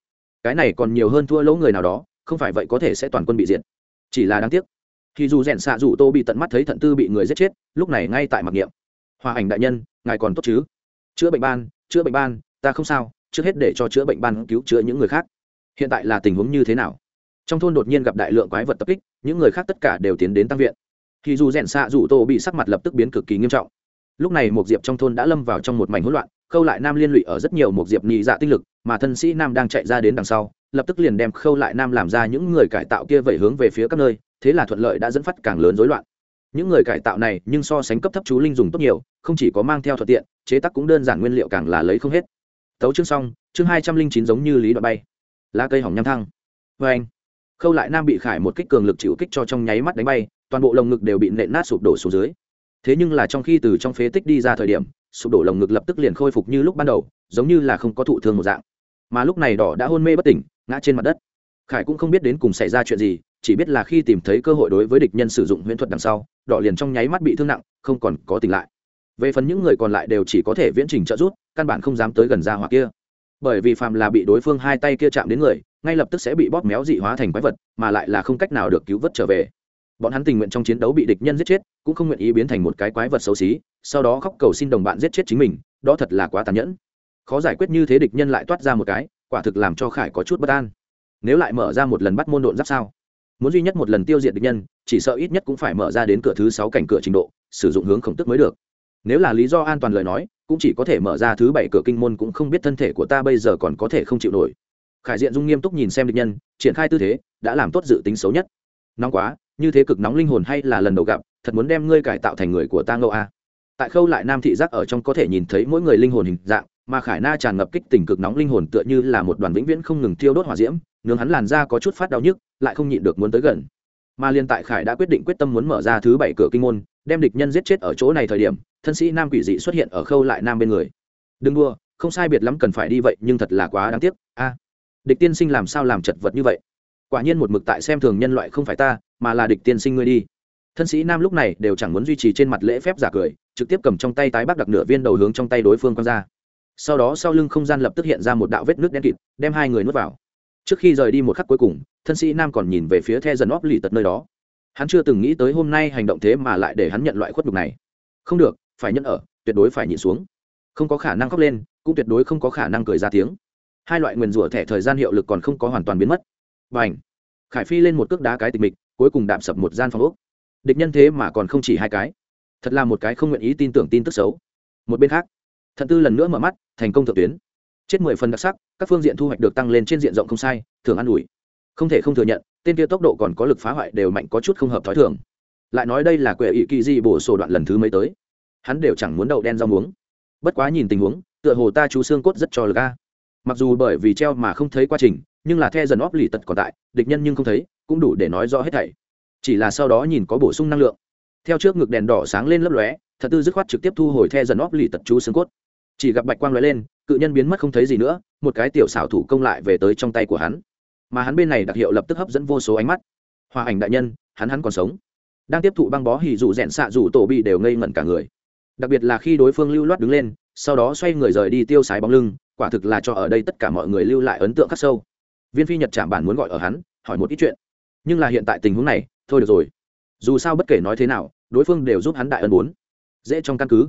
cái này còn nhiều hơn thua lỗ người nào đó không phải vậy có thể sẽ toàn quân bị diệt chỉ là đáng tiếc thì dù rẽn xạ dù tô bị tận mắt thấy thận tư bị người giết chết lúc này ngay tại mặc niệm hòa ảnh đại nhân, ngài còn tốt chứ? Chữa bệnh ban, chữa bệnh ban, ta không sao, trước hết để cho chữa bệnh ban cứu chữa những người khác. Hiện tại là tình huống như thế nào? Trong thôn đột nhiên gặp đại lượng quái vật tập kích, những người khác tất cả đều tiến đến tăng viện. Thì dù rèn xạ dù tô bị sắc mặt lập tức biến cực kỳ nghiêm trọng. Lúc này một diệp trong thôn đã lâm vào trong một mảnh hỗn loạn, khâu lại nam liên lụy ở rất nhiều một diệp nhị dạ tinh lực, mà thân sĩ nam đang chạy ra đến đằng sau, lập tức liền đem khâu lại nam làm ra những người cải tạo kia vẩy hướng về phía các nơi, thế là thuận lợi đã dẫn phát càng lớn rối loạn những người cải tạo này nhưng so sánh cấp thấp chú linh dùng tốt nhiều, không chỉ có mang theo thuận tiện, chế tác cũng đơn giản nguyên liệu càng là lấy không hết. Tấu chương xong, chương hai trăm linh chín giống như lý đoạn bay. Lá cây hỏng nham thăng. Vê anh, khâu lại nam bị khải một kích cường lực chịu kích cho trong nháy mắt đánh bay, toàn bộ lồng ngực đều bị nện nát sụp đổ xuống dưới. Thế nhưng là trong khi từ trong phế tích đi ra thời điểm, sụp đổ lồng ngực lập tức liền khôi phục như lúc ban đầu, giống như là không có thụ thương một dạng. Mà lúc này đỏ đã hôn mê bất tỉnh, ngã trên mặt đất. Khải cũng không biết đến cùng xảy ra chuyện gì chỉ biết là khi tìm thấy cơ hội đối với địch nhân sử dụng huyễn thuật đằng sau, đỏ liền trong nháy mắt bị thương nặng, không còn có tỉnh lại. Về phần những người còn lại đều chỉ có thể viễn trình trợ giúp, căn bản không dám tới gần ra hỏa kia. Bởi vì phàm là bị đối phương hai tay kia chạm đến người, ngay lập tức sẽ bị bóp méo dị hóa thành quái vật, mà lại là không cách nào được cứu vớt trở về. Bọn hắn tình nguyện trong chiến đấu bị địch nhân giết chết, cũng không nguyện ý biến thành một cái quái vật xấu xí, sau đó khóc cầu xin đồng bạn giết chết chính mình, đó thật là quá tàn nhẫn. Khó giải quyết như thế địch nhân lại toát ra một cái, quả thực làm cho khải có chút bất an. Nếu lại mở ra một lần bắt môn độn giáp sao? Muốn duy nhất một lần tiêu diệt địch nhân, chỉ sợ ít nhất cũng phải mở ra đến cửa thứ sáu cảnh cửa trình độ, sử dụng hướng khổng tức mới được. Nếu là lý do an toàn lời nói, cũng chỉ có thể mở ra thứ bảy cửa kinh môn cũng không biết thân thể của ta bây giờ còn có thể không chịu nổi. Khải diện dung nghiêm túc nhìn xem địch nhân, triển khai tư thế, đã làm tốt dự tính xấu nhất. Nóng quá, như thế cực nóng linh hồn hay là lần đầu gặp, thật muốn đem ngươi cải tạo thành người của ta ngẫu a. Tại khâu lại nam thị giác ở trong có thể nhìn thấy mỗi người linh hồn hình dạng, mà khải na tràn ngập kích tình cực nóng linh hồn tựa như là một đoàn vĩnh viễn không ngừng thiêu đốt hỏa diễm nướng hắn làn da có chút phát đau nhức, lại không nhịn được muốn tới gần. Mà liên tại khải đã quyết định quyết tâm muốn mở ra thứ bảy cửa kinh môn, đem địch nhân giết chết ở chỗ này thời điểm, thân sĩ nam quỷ dị xuất hiện ở khâu lại nam bên người. Đừng đua không sai biệt lắm cần phải đi vậy, nhưng thật là quá đáng tiếc, a. Địch tiên sinh làm sao làm chật vật như vậy? Quả nhiên một mực tại xem thường nhân loại không phải ta, mà là địch tiên sinh ngươi đi. Thân sĩ nam lúc này đều chẳng muốn duy trì trên mặt lễ phép giả cười, trực tiếp cầm trong tay tái bác đặc nửa viên đầu hướng trong tay đối phương quăng ra. Sau đó sau lưng không gian lập tức hiện ra một đạo vết nước đen kịt, đem hai người nuốt vào trước khi rời đi một khắc cuối cùng, thân sĩ nam còn nhìn về phía the dần óp lì tật nơi đó. Hắn chưa từng nghĩ tới hôm nay hành động thế mà lại để hắn nhận loại khuất đục này. Không được, phải nhận ở, tuyệt đối phải nhịn xuống. Không có khả năng khóc lên, cũng tuyệt đối không có khả năng cười ra tiếng. Hai loại nguyền rủa thẻ thời gian hiệu lực còn không có hoàn toàn biến mất. B à n h khải phi lên một cước đá cái tịch mịch, cuối cùng đạp sập một gian phòng úc địch nhân thế mà còn không chỉ hai cái. Thật là một cái không nguyện ý tin tưởng tin tức xấu. Một bên khác, thận tư lần nữa mở mắt, thành công thượng tuyến chết mười phần đặc sắc, các phương diện thu hoạch được tăng lên trên diện rộng không sai thường an ủi. Không thể không thừa nhận, tên kia tốc độ còn có lực phá hoại đều mạnh có chút không hợp t h ó i thường. Lại nói đây là quệ ỵ kỳ di bổ sổ đoạn lần thứ mấy tới? Hắn đều chẳng muốn đậu đen rau muống. Bất quá nhìn tình huống, tựa hồ ta chú xương cốt rất cho lực a. Mặc dù bởi vì treo mà không thấy quá trình, nhưng là the dần óp lì tật còn tại, địch nhân nhưng không thấy, cũng đủ để nói rõ hết thảy. Chỉ là sau đó nhìn có bổ sung năng lượng. Theo trước ngực đèn đỏ sáng lên lấp lóe, thật tư dứt khoát trực tiếp thu hồi the dần óp lì tật chú xương cốt. Chỉ gặp bạch quang lóe lên cự nhân biến mất không thấy gì nữa, một cái tiểu xảo thủ công lại về tới trong tay của hắn. Mà hắn bên này đặc hiệu lập tức hấp dẫn vô số ánh mắt. Hòa ảnh đại nhân, hắn hắn còn sống. Đang tiếp thụ băng bó hỉ dụ rẽn xạ dù tổ bị đều ngây ngẩn cả người. Đặc biệt là khi đối phương lưu loát đứng lên, sau đó xoay người rời đi tiêu sái bóng lưng, quả thực là cho ở đây tất cả mọi người lưu lại ấn tượng khắc sâu. Viên phi nhật chạm bản muốn gọi ở hắn, hỏi một ít chuyện. Nhưng là hiện tại tình huống này, thôi được rồi. Dù sao bất kể nói thế nào, đối phương đều giúp hắn đại ân bốn. Dễ trong căn cứ.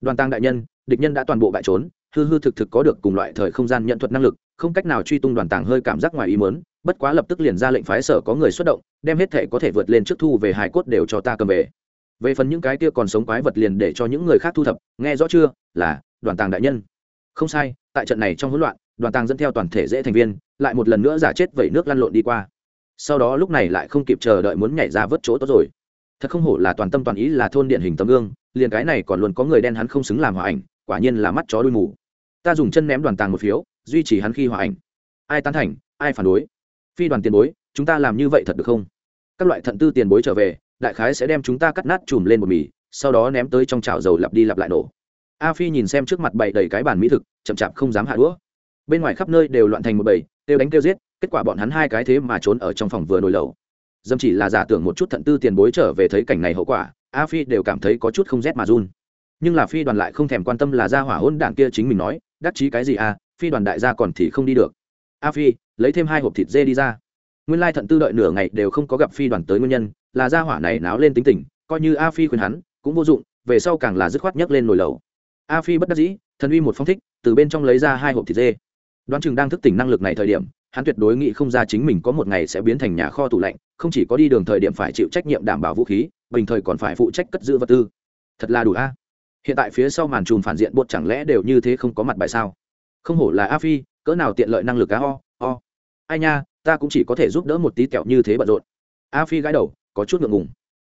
Đoàn tăng đại nhân, địch nhân đã toàn bộ bại trốn hư hư thực thực có được cùng loại thời không gian nhận thuật năng lực, không cách nào truy tung đoàn tàng hơi cảm giác ngoài ý mớn bất quá lập tức liền ra lệnh phái sở có người xuất động, đem hết thể có thể vượt lên trước thu về hải cốt đều cho ta cầm về. Về phần những cái kia còn sống quái vật liền để cho những người khác thu thập, nghe rõ chưa? Là, đoàn tàng đại nhân. Không sai, tại trận này trong hỗn loạn, đoàn tàng dẫn theo toàn thể dễ thành viên, lại một lần nữa giả chết vẩy nước lăn lộn đi qua. Sau đó lúc này lại không kịp chờ đợi muốn nhảy ra vớt chỗ tốt rồi. Thật không hổ là toàn tâm toàn ý là thôn điện hình tấm gương, liền cái này còn luôn có người đen hắn không xứng làm hòa ảnh, quả nhiên là mắt chó đuôi mù ta dùng chân ném đoàn tàng một phiếu, duy trì hắn khi hòa ảnh. Ai tán thành, ai phản đối? Phi đoàn tiền bối, chúng ta làm như vậy thật được không? Các loại thận tư tiền bối trở về, đại khái sẽ đem chúng ta cắt nát chùm lên một mì, sau đó ném tới trong chảo dầu lặp đi lặp lại nổ. A phi nhìn xem trước mặt bày đầy cái bàn mỹ thực, chậm chạp không dám hạ đũa. Bên ngoài khắp nơi đều loạn thành một bầy tiêu đánh tiêu giết, kết quả bọn hắn hai cái thế mà trốn ở trong phòng vừa nồi lầu. Dâm chỉ là giả tưởng một chút thận tư tiền bối trở về thấy cảnh này hậu quả, a phi đều cảm thấy có chút không rét mà run. Nhưng là phi đoàn lại không thèm quan tâm là ra hỏa hôn đảng kia chính mình nói đắc chí cái gì à phi đoàn đại gia còn thì không đi được. A phi, lấy thêm hai hộp thịt dê đi ra. Nguyên lai thận tư đợi nửa ngày đều không có gặp phi đoàn tới nguyên nhân, là gia hỏa này náo lên tính tình, coi như a phi khuyên hắn, cũng vô dụng, về sau càng là dứt khoát nhấc lên nồi lầu a phi bất đắc dĩ, thần uy một phong thích, từ bên trong lấy ra hai hộp thịt dê. Đoán chừng đang thức tỉnh năng lực này thời điểm, hắn tuyệt đối nghĩ không ra chính mình có một ngày sẽ biến thành nhà kho tủ lạnh, không chỉ có đi đường thời điểm phải chịu trách nhiệm đảm bảo vũ khí, bình thời còn phải phụ trách cất giữ vật tư. Thật là đủ a hiện tại phía sau màn trùm phản diện bột chẳng lẽ đều như thế không có mặt bài sao? Không hổ là a phi, cỡ nào tiện lợi năng lực cá ho ho ai nha, ta cũng chỉ có thể giúp đỡ một tí kẹo như thế bận rộn. A phi gãi đầu, có chút ngượng ngùng.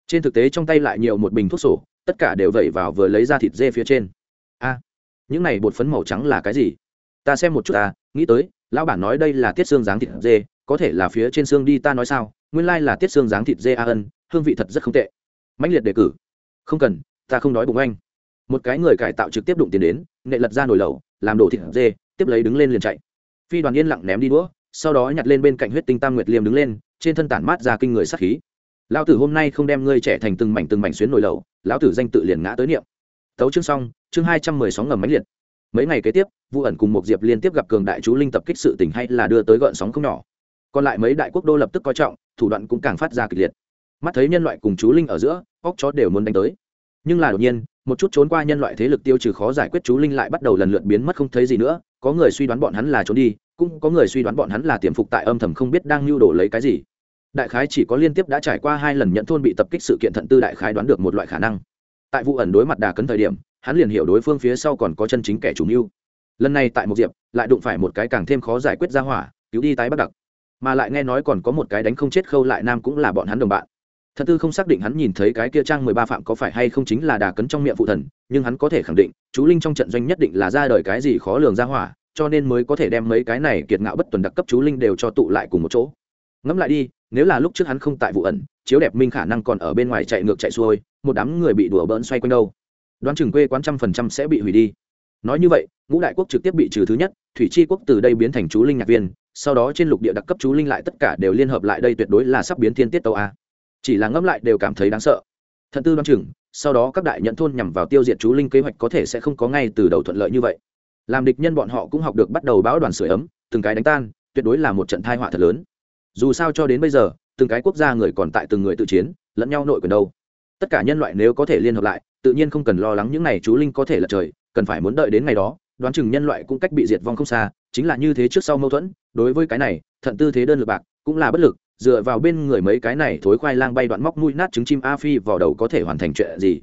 Trên thực tế trong tay lại nhiều một bình thuốc sổ, tất cả đều vẩy vào vừa lấy ra thịt dê phía trên. A, những này bột phấn màu trắng là cái gì? Ta xem một chút ta, nghĩ tới, lão bản nói đây là tiết xương dáng thịt dê, có thể là phía trên xương đi, ta nói sao? Nguyên lai là tiết xương dáng thịt dê a ân, hương vị thật rất không tệ. Mãnh liệt đề cử. Không cần, ta không đói bụng anh một cái người cải tạo trực tiếp đụng tiền đến nệ lật ra nồi lẩu, làm đổ thịt dê, tiếp lấy đứng lên liền chạy. Phi đoàn yên lặng ném đi đũa, sau đó nhặt lên bên cạnh huyết tinh tam nguyệt liêm đứng lên, trên thân tản mát ra kinh người sát khí. Lão tử hôm nay không đem ngươi trẻ thành từng mảnh từng mảnh xuyến nồi lẩu, lão tử danh tự liền ngã tới niệm. Tấu chương xong, chương hai trăm mười sáu ngầm máy liệt. Mấy ngày kế tiếp vụ ẩn cùng một diệp liên tiếp gặp cường đại chú linh tập kích sự tỉnh hay là đưa tới gợn sóng không nhỏ. Còn lại mấy đại quốc đô lập tức coi trọng, thủ đoạn cũng càng phát ra kịch liệt. Mắt thấy nhân loại cùng chú linh ở giữa, óc chó đều muốn đánh tới. Nhưng là đột nhiên một chút trốn qua nhân loại thế lực tiêu trừ khó giải quyết chú linh lại bắt đầu lần lượt biến mất không thấy gì nữa, có người suy đoán bọn hắn là trốn đi, cũng có người suy đoán bọn hắn là tiềm phục tại âm thầm không biết đang lưu đổ lấy cái gì. Đại khái chỉ có liên tiếp đã trải qua hai lần nhận thôn bị tập kích sự kiện thận tư đại khái đoán được một loại khả năng. Tại vụ ẩn đối mặt đà cấn thời điểm, hắn liền hiểu đối phương phía sau còn có chân chính kẻ chủ mưu. Lần này tại một diệp, lại đụng phải một cái càng thêm khó giải quyết ra hỏa, cứu đi tái bắt đặc. Mà lại nghe nói còn có một cái đánh không chết khâu lại nam cũng là bọn hắn đồng bạn thật tư không xác định hắn nhìn thấy cái kia trang mười ba phạm có phải hay không chính là đà cấn trong miệng phụ thần, nhưng hắn có thể khẳng định, chú linh trong trận doanh nhất định là ra đời cái gì khó lường ra hỏa, cho nên mới có thể đem mấy cái này kiệt ngạo bất tuần đặc cấp chú linh đều cho tụ lại cùng một chỗ. Ngẫm lại đi, nếu là lúc trước hắn không tại vụ ẩn, chiếu đẹp minh khả năng còn ở bên ngoài chạy ngược chạy xuôi, một đám người bị đùa bỡn xoay quanh đâu. Đoán chừng quê quán trăm phần trăm sẽ bị hủy đi. Nói như vậy, ngũ đại quốc trực tiếp bị trừ thứ nhất, thủy chi quốc từ đây biến thành chú linh nhạc viên, sau đó trên lục địa đặc cấp chú linh lại tất cả đều liên hợp lại đây tuyệt đối là sắp biến thiên tiết tàu a chỉ là ngẫm lại đều cảm thấy đáng sợ. Thận tư đoán chừng, sau đó các đại nhận thôn nhằm vào tiêu diệt chú linh kế hoạch có thể sẽ không có ngay từ đầu thuận lợi như vậy. Làm địch nhân bọn họ cũng học được bắt đầu báo đoàn sửa ấm, từng cái đánh tan, tuyệt đối là một trận thai họa thật lớn. Dù sao cho đến bây giờ, từng cái quốc gia người còn tại từng người tự chiến, lẫn nhau nội quyền đâu. Tất cả nhân loại nếu có thể liên hợp lại, tự nhiên không cần lo lắng những n à y chú linh có thể lật trời, cần phải muốn đợi đến ngày đó, đoán chừng nhân loại cũng cách bị diệt vong không xa, chính là như thế trước sau mâu thuẫn, đối với cái này, thận tư thế đơn lực bạc cũng là bất lực dựa vào bên người mấy cái này thối khoai lang bay đoạn móc mũi nát trứng chim a phi vào đầu có thể hoàn thành chuyện gì?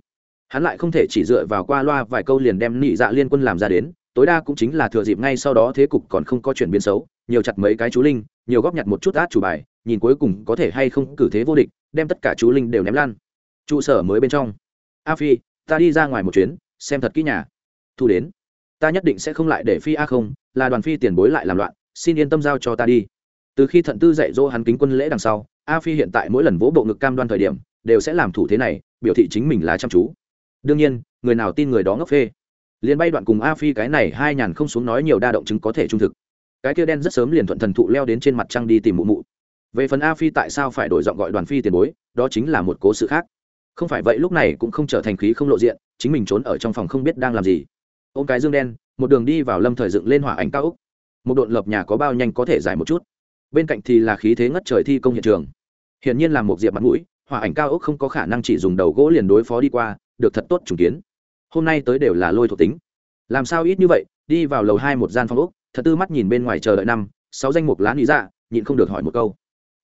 Hắn lại không thể chỉ dựa vào qua loa vài câu liền đem nị dạ liên quân làm ra đến, tối đa cũng chính là thừa dịp ngay sau đó thế cục còn không có chuyển biến xấu, nhiều chặt mấy cái chú linh, nhiều góp nhặt một chút át chủ bài, nhìn cuối cùng có thể hay không cử thế vô địch, đem tất cả chú linh đều ném lan. Trụ sở mới bên trong. A phi, ta đi ra ngoài một chuyến, xem thật kỹ nhà. Thu đến. Ta nhất định sẽ không lại để phi a không, là đoàn phi tiền bối lại làm loạn, xin yên tâm giao cho ta đi từ khi thận tư dạy dỗ hắn kính quân lễ đằng sau, a phi hiện tại mỗi lần vỗ bộ ngực cam đoan thời điểm, đều sẽ làm thủ thế này, biểu thị chính mình là chăm chú. Đương nhiên, người nào tin người đó ngốc phê. Liền bay đoạn cùng a phi cái này hai nhàn không xuống nói nhiều đa động chứng có thể trung thực. Cái kia đen rất sớm liền thuận thần thụ leo đến trên mặt trăng đi tìm mụ mụ. Về phần a phi tại sao phải đổi giọng gọi đoàn phi tiền bối, đó chính là một cố sự khác. Không phải vậy lúc này cũng không trở thành khí không lộ diện, chính mình trốn ở trong phòng không biết đang làm gì. Ô cái dương đen, một đường đi vào lâm thời dựng lên hỏa ảnh cao úc. Một độn lập nhà có bao nhanh có thể dài một chút bên cạnh thì là khí thế ngất trời thi công hiện trường. Hiển nhiên là một diệp mặt mũi, hỏa ảnh cao ốc không có khả năng chỉ dùng đầu gỗ liền đối phó đi qua, được thật tốt trùng kiến. Hôm nay tới đều là lôi thuộc tính. Làm sao ít như vậy, đi vào lầu hai một gian phòng ốc, thật tư mắt nhìn bên ngoài chờ đợi năm, sáu danh mục lá lý dạ nhịn không được hỏi một câu.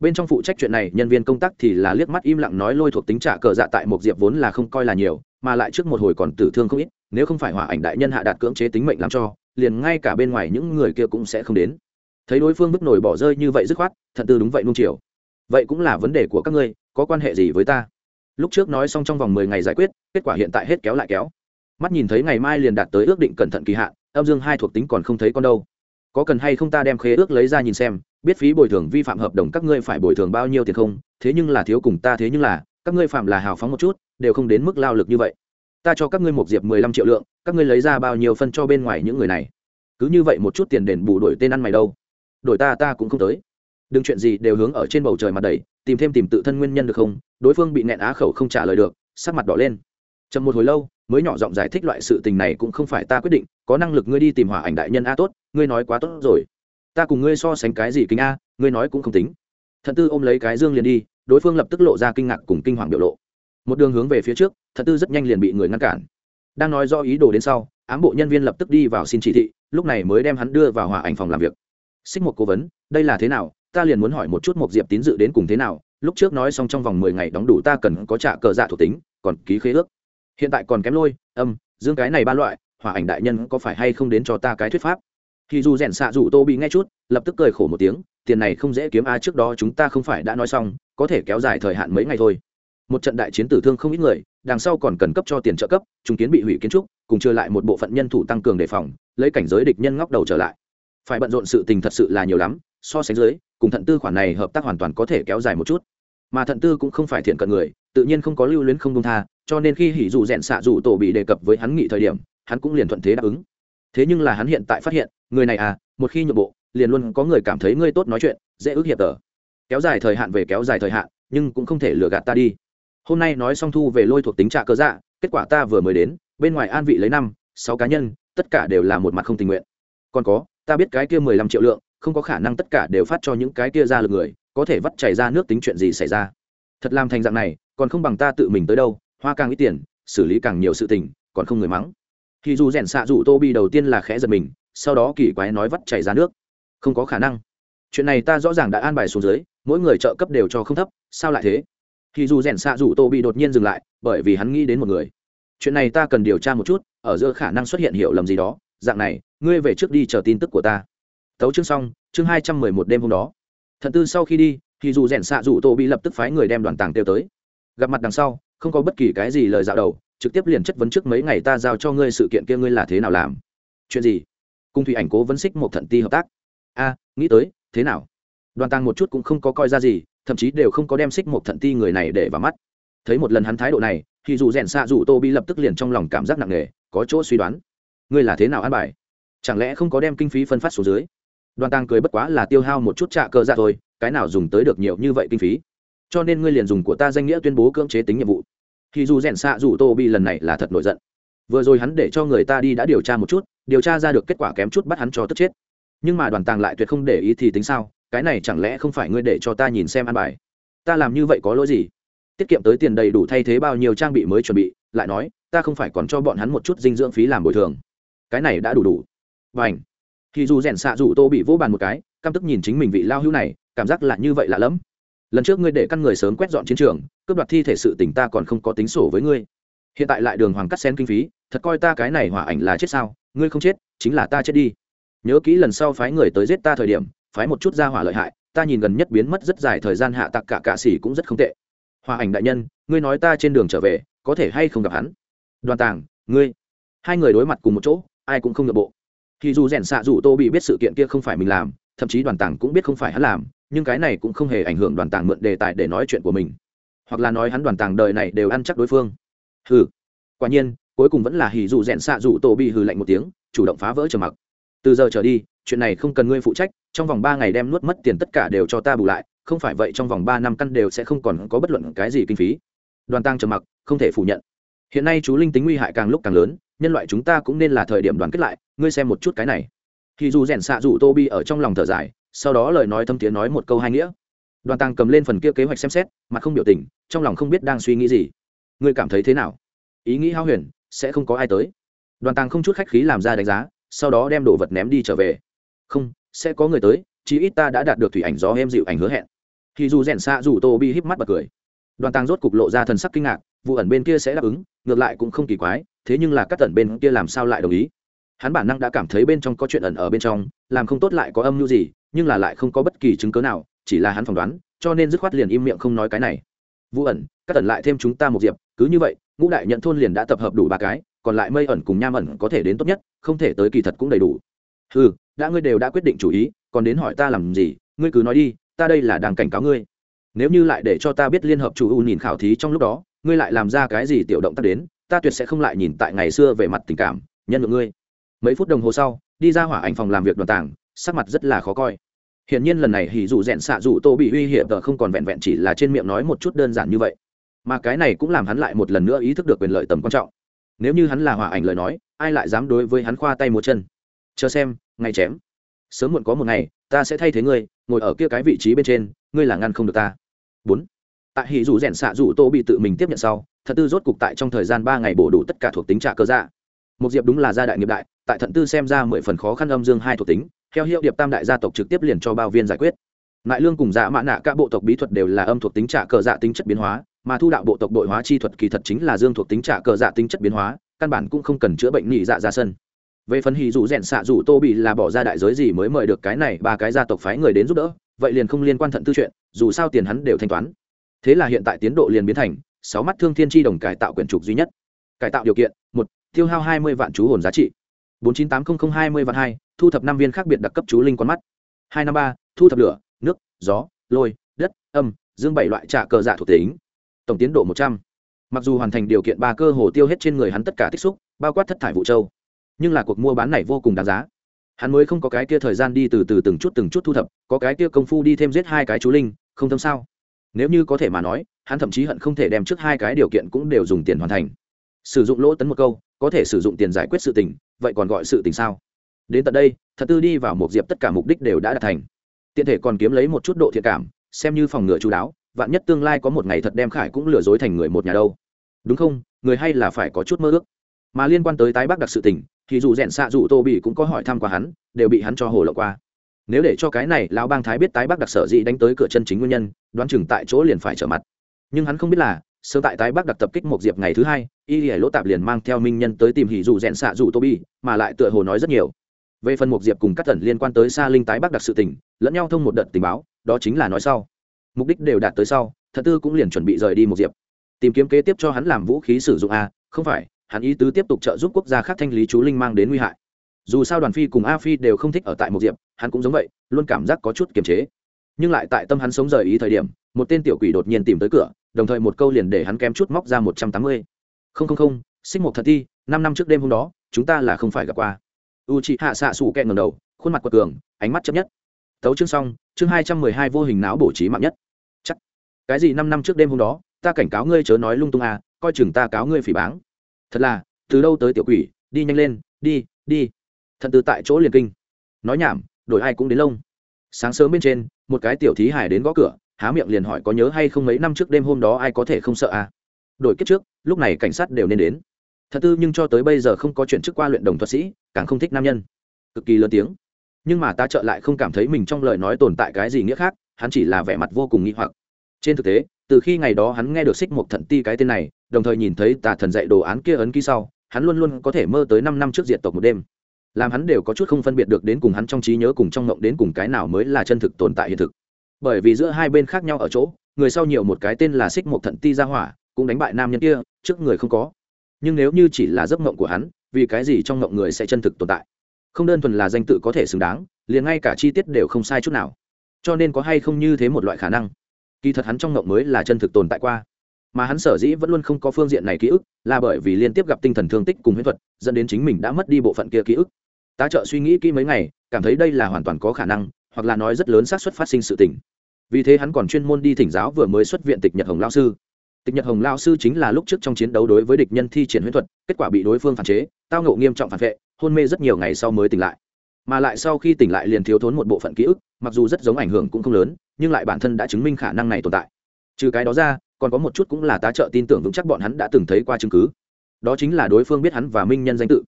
Bên trong phụ trách chuyện này, nhân viên công tác thì là liếc mắt im lặng nói lôi thuộc tính trả cờ dạ tại một diệp vốn là không coi là nhiều, mà lại trước một hồi còn tử thương không ít, nếu không phải hỏa ảnh đại nhân hạ đạt cưỡng chế tính mệnh làm cho, liền ngay cả bên ngoài những người kia cũng sẽ không đến thấy đối phương bức nổi bỏ rơi như vậy dứt khoát, thận tư đúng vậy nung chiều. Vậy cũng là vấn đề của các ngươi, có quan hệ gì với ta? Lúc trước nói xong trong vòng mười ngày giải quyết, kết quả hiện tại hết kéo lại kéo. Mắt nhìn thấy ngày mai liền đạt tới ước định cẩn thận kỳ hạn, âm dương hai thuộc tính còn không thấy con đâu. Có cần hay không ta đem khế ước lấy ra nhìn xem, biết phí bồi thường vi phạm hợp đồng các ngươi phải bồi thường bao nhiêu tiền không? Thế nhưng là thiếu cùng ta thế nhưng là, các ngươi phạm là hào phóng một chút, đều không đến mức lao lực như vậy. Ta cho các ngươi một diệp mười lăm triệu lượng, các ngươi lấy ra bao nhiêu phân cho bên ngoài những người này? Cứ như vậy một chút tiền đền bù đổi tên ăn mày đâu đổi ta ta cũng không tới. Đừng chuyện gì đều hướng ở trên bầu trời mặt đầy tìm thêm tìm tự thân nguyên nhân được không? Đối phương bị nẹn á khẩu không trả lời được, sắc mặt đỏ lên. Chậm một hồi lâu, mới nhỏ giọng giải thích loại sự tình này cũng không phải ta quyết định, có năng lực ngươi đi tìm hỏa ảnh đại nhân a tốt, ngươi nói quá tốt rồi. Ta cùng ngươi so sánh cái gì kính a, ngươi nói cũng không tính. Thận tư ôm lấy cái dương liền đi, đối phương lập tức lộ ra kinh ngạc cùng kinh hoàng biểu lộ. Một đường hướng về phía trước, thận tư rất nhanh liền bị người ngăn cản. Đang nói do ý đồ đến sau, ám bộ nhân viên lập tức đi vào xin chỉ thị, lúc này mới đem hắn đưa vào hỏa ảnh phòng làm việc xích một cố vấn, đây là thế nào? Ta liền muốn hỏi một chút một diệp tín dự đến cùng thế nào? Lúc trước nói xong trong vòng mười ngày đóng đủ ta cần có trả cờ dạ thuộc tính, còn ký khế ước. Hiện tại còn kém lôi, âm, dương cái này ba loại, hỏa ảnh đại nhân có phải hay không đến cho ta cái thuyết pháp? Thì dù rèn xạ dù tô bị nghe chút, lập tức cười khổ một tiếng, tiền này không dễ kiếm a, trước đó chúng ta không phải đã nói xong, có thể kéo dài thời hạn mấy ngày thôi. Một trận đại chiến tử thương không ít người, đằng sau còn cần cấp cho tiền trợ cấp, chúng kiến bị hủy kiến trúc, cùng chưa lại một bộ phận nhân thủ tăng cường đề phòng, lấy cảnh giới địch nhân ngóc đầu trở lại phải bận rộn sự tình thật sự là nhiều lắm, so sánh dưới, cùng thận tư khoản này hợp tác hoàn toàn có thể kéo dài một chút. Mà thận tư cũng không phải thiện cận người, tự nhiên không có lưu luyến không công tha, cho nên khi hỉ dù rèn xạ dù tổ bị đề cập với hắn nghị thời điểm, hắn cũng liền thuận thế đáp ứng. Thế nhưng là hắn hiện tại phát hiện, người này à một khi nhượng bộ, liền luôn có người cảm thấy ngươi tốt nói chuyện, dễ ước hiệp tờ. Kéo dài thời hạn về kéo dài thời hạn, nhưng cũng không thể lừa gạt ta đi. Hôm nay nói xong thu về lôi thuộc tính trạ cơ dạ kết quả ta vừa mới đến, bên ngoài an vị lấy năm, sáu cá nhân, tất cả đều là một mặt không tình nguyện. Còn có ta biết cái kia mười lăm triệu lượng, không có khả năng tất cả đều phát cho những cái kia ra lực người, có thể vắt chảy ra nước tính chuyện gì xảy ra. Thật làm thành dạng này, còn không bằng ta tự mình tới đâu, hoa càng ít tiền, xử lý càng nhiều sự tình, còn không người mắng. Thì dù rèn xạ dù tô bi đầu tiên là khẽ giật mình, sau đó kỳ quái nói vắt chảy ra nước. Không có khả năng. Chuyện này ta rõ ràng đã an bài xuống dưới, mỗi người trợ cấp đều cho không thấp, sao lại thế? Thì dù rèn xạ dù tô bị đột nhiên dừng lại, bởi vì hắn nghĩ đến một người. Chuyện này ta cần điều tra một chút, ở giữa khả năng xuất hiện hiểu lầm gì đó dạng này, ngươi về trước đi chờ tin tức của ta. Tấu chương xong, chương hai trăm mười một đêm hôm đó. Thần tư sau khi đi, thì dù rèn xạ dù tô bị lập tức phái người đem đoàn tàng tiêu tới. Gặp mặt đằng sau, không có bất kỳ cái gì lời dạo đầu, trực tiếp liền chất vấn trước mấy ngày ta giao cho ngươi sự kiện kia ngươi là thế nào làm. Chuyện gì? Cung thủy ảnh cố vấn xích một thận ti hợp tác. A, nghĩ tới, thế nào? Đoàn tàng một chút cũng không có coi ra gì, thậm chí đều không có đem xích một thận ti người này để vào mắt. Thấy một lần hắn thái độ này, thì dù rèn xạ dù tô bị lập tức liền trong lòng cảm giác nặng nề, có chỗ suy đoán ngươi là thế nào ăn bài? Chẳng lẽ không có đem kinh phí phân phát xuống dưới? Đoàn tàng cười bất quá là tiêu hao một chút trạ cơ ra thôi, cái nào dùng tới được nhiều như vậy kinh phí? Cho nên ngươi liền dùng của ta danh nghĩa tuyên bố cưỡng chế tính nhiệm vụ. Thì dù rèn xạ dù tô bị lần này là thật nổi giận. Vừa rồi hắn để cho người ta đi đã điều tra một chút, điều tra ra được kết quả kém chút bắt hắn cho tức chết. Nhưng mà đoàn tàng lại tuyệt không để ý thì tính sao, cái này chẳng lẽ không phải ngươi để cho ta nhìn xem ăn bài? Ta làm như vậy có lỗi gì? Tiết kiệm tới tiền đầy đủ thay thế bao nhiêu trang bị mới chuẩn bị, lại nói, ta không phải còn cho bọn hắn một chút dinh dưỡng phí làm bồi thường cái này đã đủ đủ. Và ảnh thì dù rèn xạ dù tô bị vỗ bàn một cái, căm tức nhìn chính mình vị lao hữu này, cảm giác là như vậy lạ lẫm. Lần trước ngươi để căn người sớm quét dọn chiến trường, cướp đoạt thi thể sự tỉnh ta còn không có tính sổ với ngươi. Hiện tại lại đường hoàng cắt xén kinh phí, thật coi ta cái này hỏa ảnh là chết sao? Ngươi không chết, chính là ta chết đi. Nhớ kỹ lần sau phái người tới giết ta thời điểm, phái một chút ra hỏa lợi hại, ta nhìn gần nhất biến mất rất dài thời gian hạ tặc cả cạ xỉ cũng rất không tệ. Hòa ảnh đại nhân, ngươi nói ta trên đường trở về, có thể hay không gặp hắn? Đoàn tàng, ngươi. Hai người đối mặt cùng một chỗ ai cũng không nhượng bộ. Thì dù rèn xạ dù tô bị biết sự kiện kia không phải mình làm, thậm chí đoàn tàng cũng biết không phải hắn làm, nhưng cái này cũng không hề ảnh hưởng đoàn tàng mượn đề tài để nói chuyện của mình. Hoặc là nói hắn đoàn tàng đời này đều ăn chắc đối phương. Hừ. Quả nhiên, cuối cùng vẫn là hì dù rèn xạ dù tô bị hừ lạnh một tiếng, chủ động phá vỡ trầm mặc. Từ giờ trở đi, chuyện này không cần ngươi phụ trách, trong vòng ba ngày đem nuốt mất tiền tất cả đều cho ta bù lại, không phải vậy trong vòng ba năm căn đều sẽ không còn có bất luận cái gì kinh phí. Đoàn tàng trầm mặc, không thể phủ nhận. Hiện nay chú linh tính nguy hại càng lúc càng lớn nhân loại chúng ta cũng nên là thời điểm đoàn kết lại, ngươi xem một chút cái này. Thì dù rèn xạ dù tô bi ở trong lòng thở dài, sau đó lời nói thâm tiếng nói một câu hai nghĩa. Đoàn Tàng cầm lên phần kia kế hoạch xem xét, mà không biểu tình, trong lòng không biết đang suy nghĩ gì. Ngươi cảm thấy thế nào? Ý nghĩ hao huyền, sẽ không có ai tới. Đoàn Tàng không chút khách khí làm ra đánh giá, sau đó đem đồ vật ném đi trở về. Không, sẽ có người tới, chí ít ta đã đạt được thủy ảnh gió em dịu ảnh hứa hẹn. Thì dù rèn xạ dù tô bi híp mắt bật cười. Đoàn tàng rốt cục lộ ra thần sắc kinh ngạc vụ ẩn bên kia sẽ đáp ứng, ngược lại cũng không kỳ quái, thế nhưng là các tần bên kia làm sao lại đồng ý? Hắn bản năng đã cảm thấy bên trong có chuyện ẩn ở bên trong, làm không tốt lại có âm mưu gì, nhưng là lại không có bất kỳ chứng cớ nào, chỉ là hắn phỏng đoán, cho nên dứt khoát liền im miệng không nói cái này. Vụ ẩn các tần lại thêm chúng ta một diệp, cứ như vậy, ngũ đại nhận thôn liền đã tập hợp đủ ba cái, còn lại mây ẩn cùng nham ẩn có thể đến tốt nhất, không thể tới kỳ thật cũng đầy đủ. Ừ đã ngươi đều đã quyết định chủ ý, còn đến hỏi ta làm gì, ngươi cứ nói đi, ta đây là đang cảnh cáo ngươi. Nếu như lại để cho ta biết liên hợp chủ u nhìn khảo thí trong lúc đó ngươi lại làm ra cái gì tiểu động tác đến, ta tuyệt sẽ không lại nhìn tại ngày xưa về mặt tình cảm, nhân lượng ngươi. Mấy phút đồng hồ sau, đi ra hỏa ảnh phòng làm việc đoàn tàng, sắc mặt rất là khó coi. Hiển nhiên lần này hỉ dù rẽn xạ dù tô bị uy hiểm tờ không còn vẹn vẹn chỉ là trên miệng nói một chút đơn giản như vậy. Mà cái này cũng làm hắn lại một lần nữa ý thức được quyền lợi tầm quan trọng. Nếu như hắn là hỏa ảnh lời nói, ai lại dám đối với hắn khoa tay một chân? Chờ xem ngay chém. Sớm muộn có một ngày, ta sẽ thay thế ngươi, ngồi ở kia cái vị trí bên trên, ngươi là ngăn không được ta. Bốn tại hỉ dù rèn xạ dù tô bị tự mình tiếp nhận sau, Thận tư rốt cục tại trong thời gian ba ngày bổ đủ tất cả thuộc tính trả cơ dạ. Một diệp đúng là gia đại nghiệp đại, tại thận tư xem ra mười phần khó khăn âm dương hai thuộc tính, theo hiệu điệp tam đại gia tộc trực tiếp liền cho bao viên giải quyết. Nại lương cùng dạ mã nạ các bộ tộc bí thuật đều là âm thuộc tính trả cờ dạ tính chất biến hóa, mà thu đạo bộ tộc đội hóa chi thuật kỳ thật chính là dương thuộc tính trả cờ dạ tính chất biến hóa, căn bản cũng không cần chữa bệnh nhị dạ ra sân. Về phần hì dù rèn xạ dù tô bị là bỏ ra đại giới gì mới mời được cái này ba cái gia tộc phái người đến giúp đỡ, vậy liền không liên quan thận tư chuyện, dù sao tiền hắn đều thanh toán thế là hiện tại tiến độ liền biến thành, sáu mắt thương thiên tri đồng cải tạo quyển trục duy nhất. Cải tạo điều kiện, một, tiêu hao hai mươi vạn chú hồn giá trị. Bốn chín tám nghìn hai mươi vạn hai, thu thập năm viên khác biệt đặc cấp chú linh con mắt. Hai năm ba, thu thập lửa, nước, gió, lôi, đất, âm, dương bảy loại trạ cờ giả thuộc tính. Tổng tiến độ một trăm. Mặc dù hoàn thành điều kiện ba cơ hồ tiêu hết trên người hắn tất cả tích xúc, bao quát thất thải vụ châu, nhưng là cuộc mua bán này vô cùng đáng giá. Hắn mới không có cái kia thời gian đi từ từ từng chút từng chút thu thập, có cái kia công phu đi thêm giết hai cái chú linh, không tâm sao? Nếu như có thể mà nói, hắn thậm chí hận không thể đem trước hai cái điều kiện cũng đều dùng tiền hoàn thành. Sử dụng lỗ tấn một câu, có thể sử dụng tiền giải quyết sự tình, vậy còn gọi sự tình sao? Đến tận đây, thật tư đi vào một diệp tất cả mục đích đều đã đạt thành. Tiện thể còn kiếm lấy một chút độ thiện cảm, xem như phòng ngừa chú đáo, vạn nhất tương lai có một ngày thật đem khải cũng lừa dối thành người một nhà đâu. Đúng không? Người hay là phải có chút mơ ước. Mà liên quan tới tái bắc đặc sự tình, thì dù rèn xạ dù tô bị cũng có hỏi thăm qua hắn, đều bị hắn cho hồ lộ qua nếu để cho cái này lão bang thái biết tái bắc đặc sở dĩ đánh tới cửa chân chính nguyên nhân, đoán chừng tại chỗ liền phải trở mặt. Nhưng hắn không biết là sơ tại tái bắc đặc tập kích một diệp ngày thứ hai, y hải lỗ tạp liền mang theo minh nhân tới tìm hỉ dù rèn xạ dù tô bi, mà lại tựa hồ nói rất nhiều. Về phần một diệp cùng các tần liên quan tới xa linh tái bắc đặc sự tình, lẫn nhau thông một đợt tình báo, đó chính là nói sau. Mục đích đều đạt tới sau, thật tư cũng liền chuẩn bị rời đi một diệp. Tìm kiếm kế tiếp cho hắn làm vũ khí sử dụng a, không phải, hắn ý tứ tiếp tục trợ giúp quốc gia khác thanh lý chú linh mang đến nguy hại dù sao đoàn phi cùng a phi đều không thích ở tại một diệp, hắn cũng giống vậy, luôn cảm giác có chút kiềm chế. Nhưng lại tại tâm hắn sống rời ý thời điểm, một tên tiểu quỷ đột nhiên tìm tới cửa, đồng thời một câu liền để hắn kém chút móc ra một trăm tám mươi. Không không không, xích một thật thi năm năm trước đêm hôm đó, chúng ta là không phải gặp qua. U chị hạ xạ xù kẹn ngầm đầu, khuôn mặt quật cường, ánh mắt chấp nhất. Tấu chương xong, chương hai trăm mười hai vô hình não bổ trí mạng nhất. Chắc. Cái gì năm năm trước đêm hôm đó, ta cảnh cáo ngươi chớ nói lung tung à coi chừng ta cáo ngươi phỉ báng. Thật là, từ đâu tới tiểu quỷ, đi nhanh lên, đi đi thần tư tại chỗ liền kinh. Nói nhảm, đổi ai cũng đến lông. Sáng sớm bên trên, một cái tiểu thí hải đến gõ cửa, há miệng liền hỏi có nhớ hay không mấy năm trước đêm hôm đó ai có thể không sợ à? Đổi kết trước, lúc này cảnh sát đều nên đến. Thật tư nhưng cho tới bây giờ không có chuyện trước qua luyện đồng thuật sĩ, càng không thích nam nhân. Cực kỳ lớn tiếng. Nhưng mà ta trợ lại không cảm thấy mình trong lời nói tồn tại cái gì nghĩa khác, hắn chỉ là vẻ mặt vô cùng nghi hoặc. Trên thực tế, từ khi ngày đó hắn nghe được xích một thận ti cái tên này, đồng thời nhìn thấy tà thần dạy đồ án kia ấn ký sau, hắn luôn luôn có thể mơ tới năm năm trước diệt tộc một đêm làm hắn đều có chút không phân biệt được đến cùng hắn trong trí nhớ cùng trong mộng đến cùng cái nào mới là chân thực tồn tại hiện thực. Bởi vì giữa hai bên khác nhau ở chỗ, người sau nhiều một cái tên là xích một thận ti ra hỏa, cũng đánh bại nam nhân kia, trước người không có. Nhưng nếu như chỉ là giấc mộng của hắn, vì cái gì trong mộng người sẽ chân thực tồn tại? Không đơn thuần là danh tự có thể xứng đáng, liền ngay cả chi tiết đều không sai chút nào. Cho nên có hay không như thế một loại khả năng? Kỳ thật hắn trong mộng mới là chân thực tồn tại qua. Mà hắn sở dĩ vẫn luôn không có phương diện này ký ức, là bởi vì liên tiếp gặp tinh thần thương tích cùng huyễn thuật, dẫn đến chính mình đã mất đi bộ phận kia ký ức tá trợ suy nghĩ kỹ mấy ngày, cảm thấy đây là hoàn toàn có khả năng, hoặc là nói rất lớn xác suất phát sinh sự tình. Vì thế hắn còn chuyên môn đi thỉnh giáo vừa mới xuất viện tịch nhật hồng lao sư. Tịch nhật hồng lao sư chính là lúc trước trong chiến đấu đối với địch nhân thi triển huyễn thuật, kết quả bị đối phương phản chế, tao ngộ nghiêm trọng phản vệ, hôn mê rất nhiều ngày sau mới tỉnh lại. Mà lại sau khi tỉnh lại liền thiếu thốn một bộ phận ký ức, mặc dù rất giống ảnh hưởng cũng không lớn, nhưng lại bản thân đã chứng minh khả năng này tồn tại. Trừ cái đó ra, còn có một chút cũng là tá trợ tin tưởng vững chắc bọn hắn đã từng thấy qua chứng cứ. Đó chính là đối phương biết hắn và minh nhân danh tự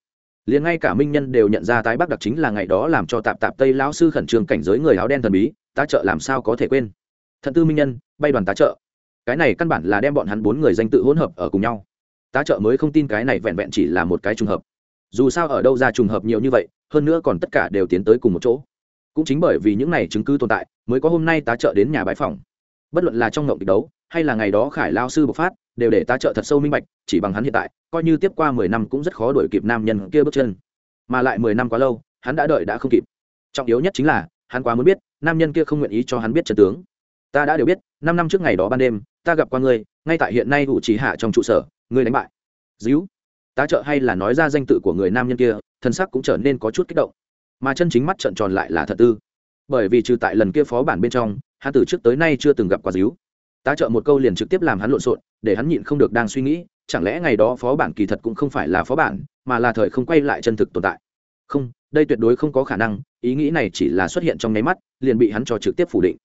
liền ngay cả minh nhân đều nhận ra tái bắc đặc chính là ngày đó làm cho tạp tạp tây lão sư khẩn trương cảnh giới người áo đen thần bí tá trợ làm sao có thể quên? Thận tư minh nhân, bay đoàn tá trợ. Cái này căn bản là đem bọn hắn bốn người danh tự hỗn hợp ở cùng nhau. Tá trợ mới không tin cái này vẹn vẹn chỉ là một cái trùng hợp. Dù sao ở đâu ra trùng hợp nhiều như vậy, hơn nữa còn tất cả đều tiến tới cùng một chỗ. Cũng chính bởi vì những này chứng cứ tồn tại, mới có hôm nay tá trợ đến nhà bãi phòng bất luận là trong ngộng kịch đấu, hay là ngày đó khải lao sư bộc phát đều để tá trợ thật sâu minh bạch, chỉ bằng hắn hiện tại, coi như tiếp qua mười năm cũng rất khó đuổi kịp nam nhân kia bước chân. Mà lại mười năm quá lâu, hắn đã đợi đã không kịp. Trọng yếu nhất chính là, hắn quá muốn biết, nam nhân kia không nguyện ý cho hắn biết chân tướng. Ta đã đều biết, năm năm trước ngày đó ban đêm, ta gặp qua ngươi, ngay tại hiện nay ủ trí hạ trong trụ sở, ngươi đánh bại. Díu. Tá trợ hay là nói ra danh tự của người nam nhân kia, thân sắc cũng trở nên có chút kích động. Mà chân chính mắt trợn tròn lại là thật tư. Bởi vì trừ tại lần kia phó bản bên trong, hắn từ trước tới nay chưa từng gặp qua díu tá trợ một câu liền trực tiếp làm hắn lộn xộn, để hắn nhịn không được đang suy nghĩ, chẳng lẽ ngày đó phó bản kỳ thật cũng không phải là phó bản, mà là thời không quay lại chân thực tồn tại? Không, đây tuyệt đối không có khả năng, ý nghĩ này chỉ là xuất hiện trong nháy mắt, liền bị hắn cho trực tiếp phủ định.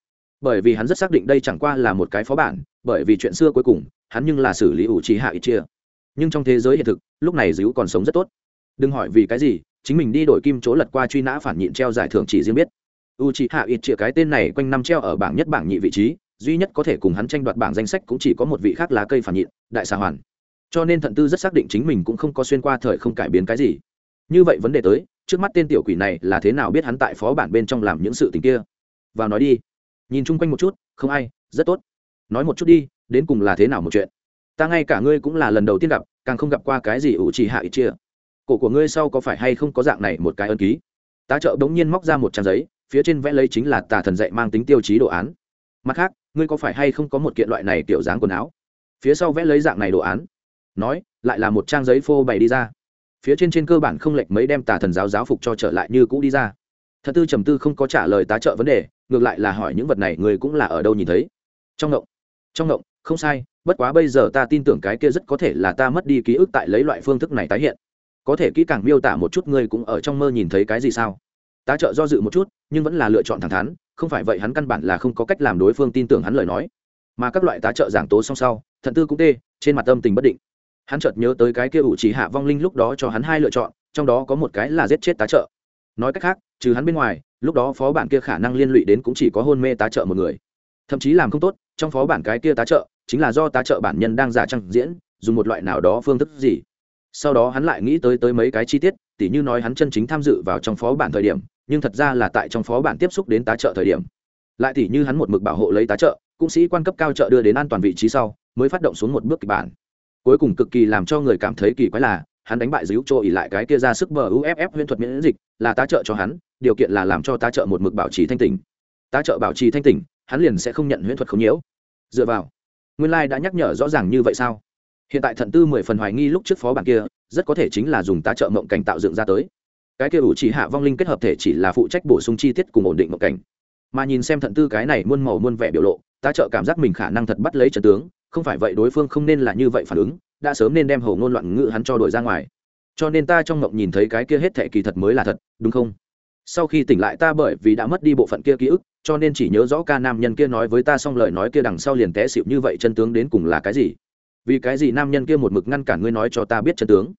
Bởi vì hắn rất xác định đây chẳng qua là một cái phó bản, bởi vì chuyện xưa cuối cùng, hắn nhưng là xử lý ủ trí hạ ít chia. Nhưng trong thế giới hiện thực, lúc này dữ còn sống rất tốt. Đừng hỏi vì cái gì, chính mình đi đổi kim chỗ lật qua truy nã phản nhịn treo giải thưởng chỉ riêng biết. U c h ị hạ ít chĩa cái tên này quanh năm treo ở bảng nhất bảng nhị vị trí duy nhất có thể cùng hắn tranh đoạt bảng danh sách cũng chỉ có một vị khác lá cây phản nhịn, đại xà hoàn. Cho nên thận tư rất xác định chính mình cũng không có xuyên qua thời không cải biến cái gì. Như vậy vấn đề tới, trước mắt tên tiểu quỷ này là thế nào biết hắn tại phó bản bên trong làm những sự tình kia? Vào nói đi. Nhìn chung quanh một chút, không ai, rất tốt. Nói một chút đi, đến cùng là thế nào một chuyện? Ta ngay cả ngươi cũng là lần đầu tiên gặp, càng không gặp qua cái gì ủ trì hạ ít chia. Cổ của ngươi sau có phải hay không có dạng này một cái ân ký? Tá trợ bỗng nhiên móc ra một trang giấy, phía trên vẽ lấy chính là tà thần dạy mang tính tiêu chí đồ án. Mặt khác ngươi có phải hay không có một kiện loại này kiểu dáng quần áo? Phía sau vẽ lấy dạng này đồ án. Nói, lại là một trang giấy phô bày đi ra. Phía trên trên cơ bản không lệch mấy đem tà thần giáo giáo phục cho trở lại như cũ đi ra. Thật tư trầm tư không có trả lời tá trợ vấn đề, ngược lại là hỏi những vật này người cũng là ở đâu nhìn thấy. Trong ngộng trong ngộng, không sai, bất quá bây giờ ta tin tưởng cái kia rất có thể là ta mất đi ký ức tại lấy loại phương thức này tái hiện. Có thể kỹ càng miêu tả một chút ngươi cũng ở trong mơ nhìn thấy cái gì sao? Tá trợ do dự một chút nhưng vẫn là lựa chọn thẳng thắn, không phải vậy hắn căn bản là không có cách làm đối phương tin tưởng hắn lời nói. Mà các loại tá trợ giảng tố song sau, thận tư cũng tê, trên mặt âm tình bất định. Hắn chợt nhớ tới cái kia ủ chỉ hạ vong linh lúc đó cho hắn hai lựa chọn, trong đó có một cái là giết chết tá trợ. Nói cách khác, trừ hắn bên ngoài, lúc đó phó bản kia khả năng liên lụy đến cũng chỉ có hôn mê tá trợ một người. Thậm chí làm không tốt, trong phó bản cái kia tá trợ, chính là do tá trợ bản nhân đang giả trăng diễn, dùng một loại nào đó phương thức gì. Sau đó hắn lại nghĩ tới tới mấy cái chi tiết, tỉ như nói hắn chân chính tham dự vào trong phó bản thời điểm nhưng thật ra là tại trong phó bản tiếp xúc đến tá trợ thời điểm. Lại thì như hắn một mực bảo hộ lấy tá trợ, cũng sĩ quan cấp cao trợ đưa đến an toàn vị trí sau, mới phát động xuống một bước kịch bản. Cuối cùng cực kỳ làm cho người cảm thấy kỳ quái là, hắn đánh bại díu trô ỉ lại cái kia ra sức bờ uff huyễn thuật miễn dịch, là tá trợ cho hắn, điều kiện là làm cho tá trợ một mực bảo trì thanh tỉnh. Tá trợ bảo trì thanh tỉnh, hắn liền sẽ không nhận huyễn thuật không nhiễu. Dựa vào, nguyên lai đã nhắc nhở rõ ràng như vậy sao? Hiện tại thận tư mười phần hoài nghi lúc trước phó bản kia, rất có thể chính là dùng tá trợ mộng cảnh tạo dựng ra tới cái kia ủ chỉ hạ vong linh kết hợp thể chỉ là phụ trách bổ sung chi tiết cùng ổn định mộng cảnh. Mà nhìn xem thận tư cái này muôn màu muôn vẻ biểu lộ, ta trợ cảm giác mình khả năng thật bắt lấy trận tướng, không phải vậy đối phương không nên là như vậy phản ứng, đã sớm nên đem hầu ngôn loạn ngữ hắn cho đổi ra ngoài. Cho nên ta trong mộng nhìn thấy cái kia hết thệ kỳ thật mới là thật, đúng không? Sau khi tỉnh lại ta bởi vì đã mất đi bộ phận kia ký ức, cho nên chỉ nhớ rõ ca nam nhân kia nói với ta xong lời nói kia đằng sau liền té xịu như vậy chân tướng đến cùng là cái gì. Vì cái gì nam nhân kia một mực ngăn cản ngươi nói cho ta biết chân tướng?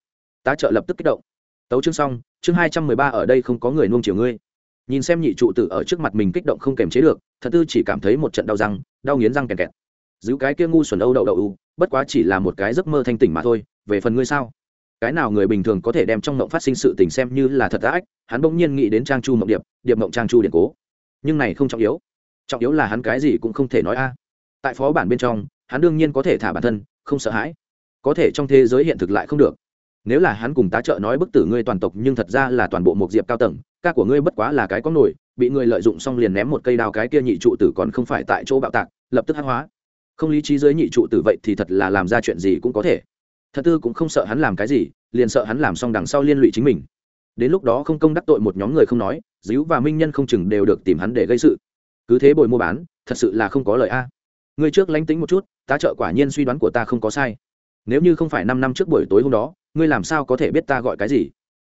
Tá trợ lập tức kích động. Tấu chương xong chương hai trăm mười ba ở đây không có người nuông chiều ngươi. Nhìn xem nhị trụ tử ở trước mặt mình kích động không kềm chế được, thật tư chỉ cảm thấy một trận đau răng, đau nghiến răng kẹt kẹt. Giữ cái kia ngu xuẩn âu đậu đậu u, bất quá chỉ là một cái giấc mơ thanh tỉnh mà thôi, về phần ngươi sao? Cái nào người bình thường có thể đem trong mộng phát sinh sự tình xem như là thật đã ách hắn bỗng nhiên nghĩ đến trang chu mộng điệp điệp mộng trang chu điện cố. Nhưng này không trọng yếu. Trọng yếu là hắn cái gì cũng không thể nói a. Tại phó bản bên trong, hắn đương nhiên có thể thả bản thân, không sợ hãi. Có thể trong thế giới hiện thực lại không được nếu là hắn cùng tá trợ nói bức tử ngươi toàn tộc nhưng thật ra là toàn bộ một diệp cao tầng, ca của ngươi bất quá là cái có nổi bị ngươi lợi dụng xong liền ném một cây đao cái kia nhị trụ tử còn không phải tại chỗ bạo tạc, lập tức hắc hóa. Không lý trí giới nhị trụ tử vậy thì thật là làm ra chuyện gì cũng có thể. Thật tư cũng không sợ hắn làm cái gì, liền sợ hắn làm xong đằng sau liên lụy chính mình. Đến lúc đó không công đắc tội một nhóm người không nói díu và minh nhân không chừng đều được tìm hắn để gây sự. Cứ thế bồi mua bán, thật sự là không có lời a. Người trước lánh tính một chút, tá trợ quả nhiên suy đoán của ta không có sai. Nếu như không phải năm năm trước buổi tối hôm đó ngươi làm sao có thể biết ta gọi cái gì?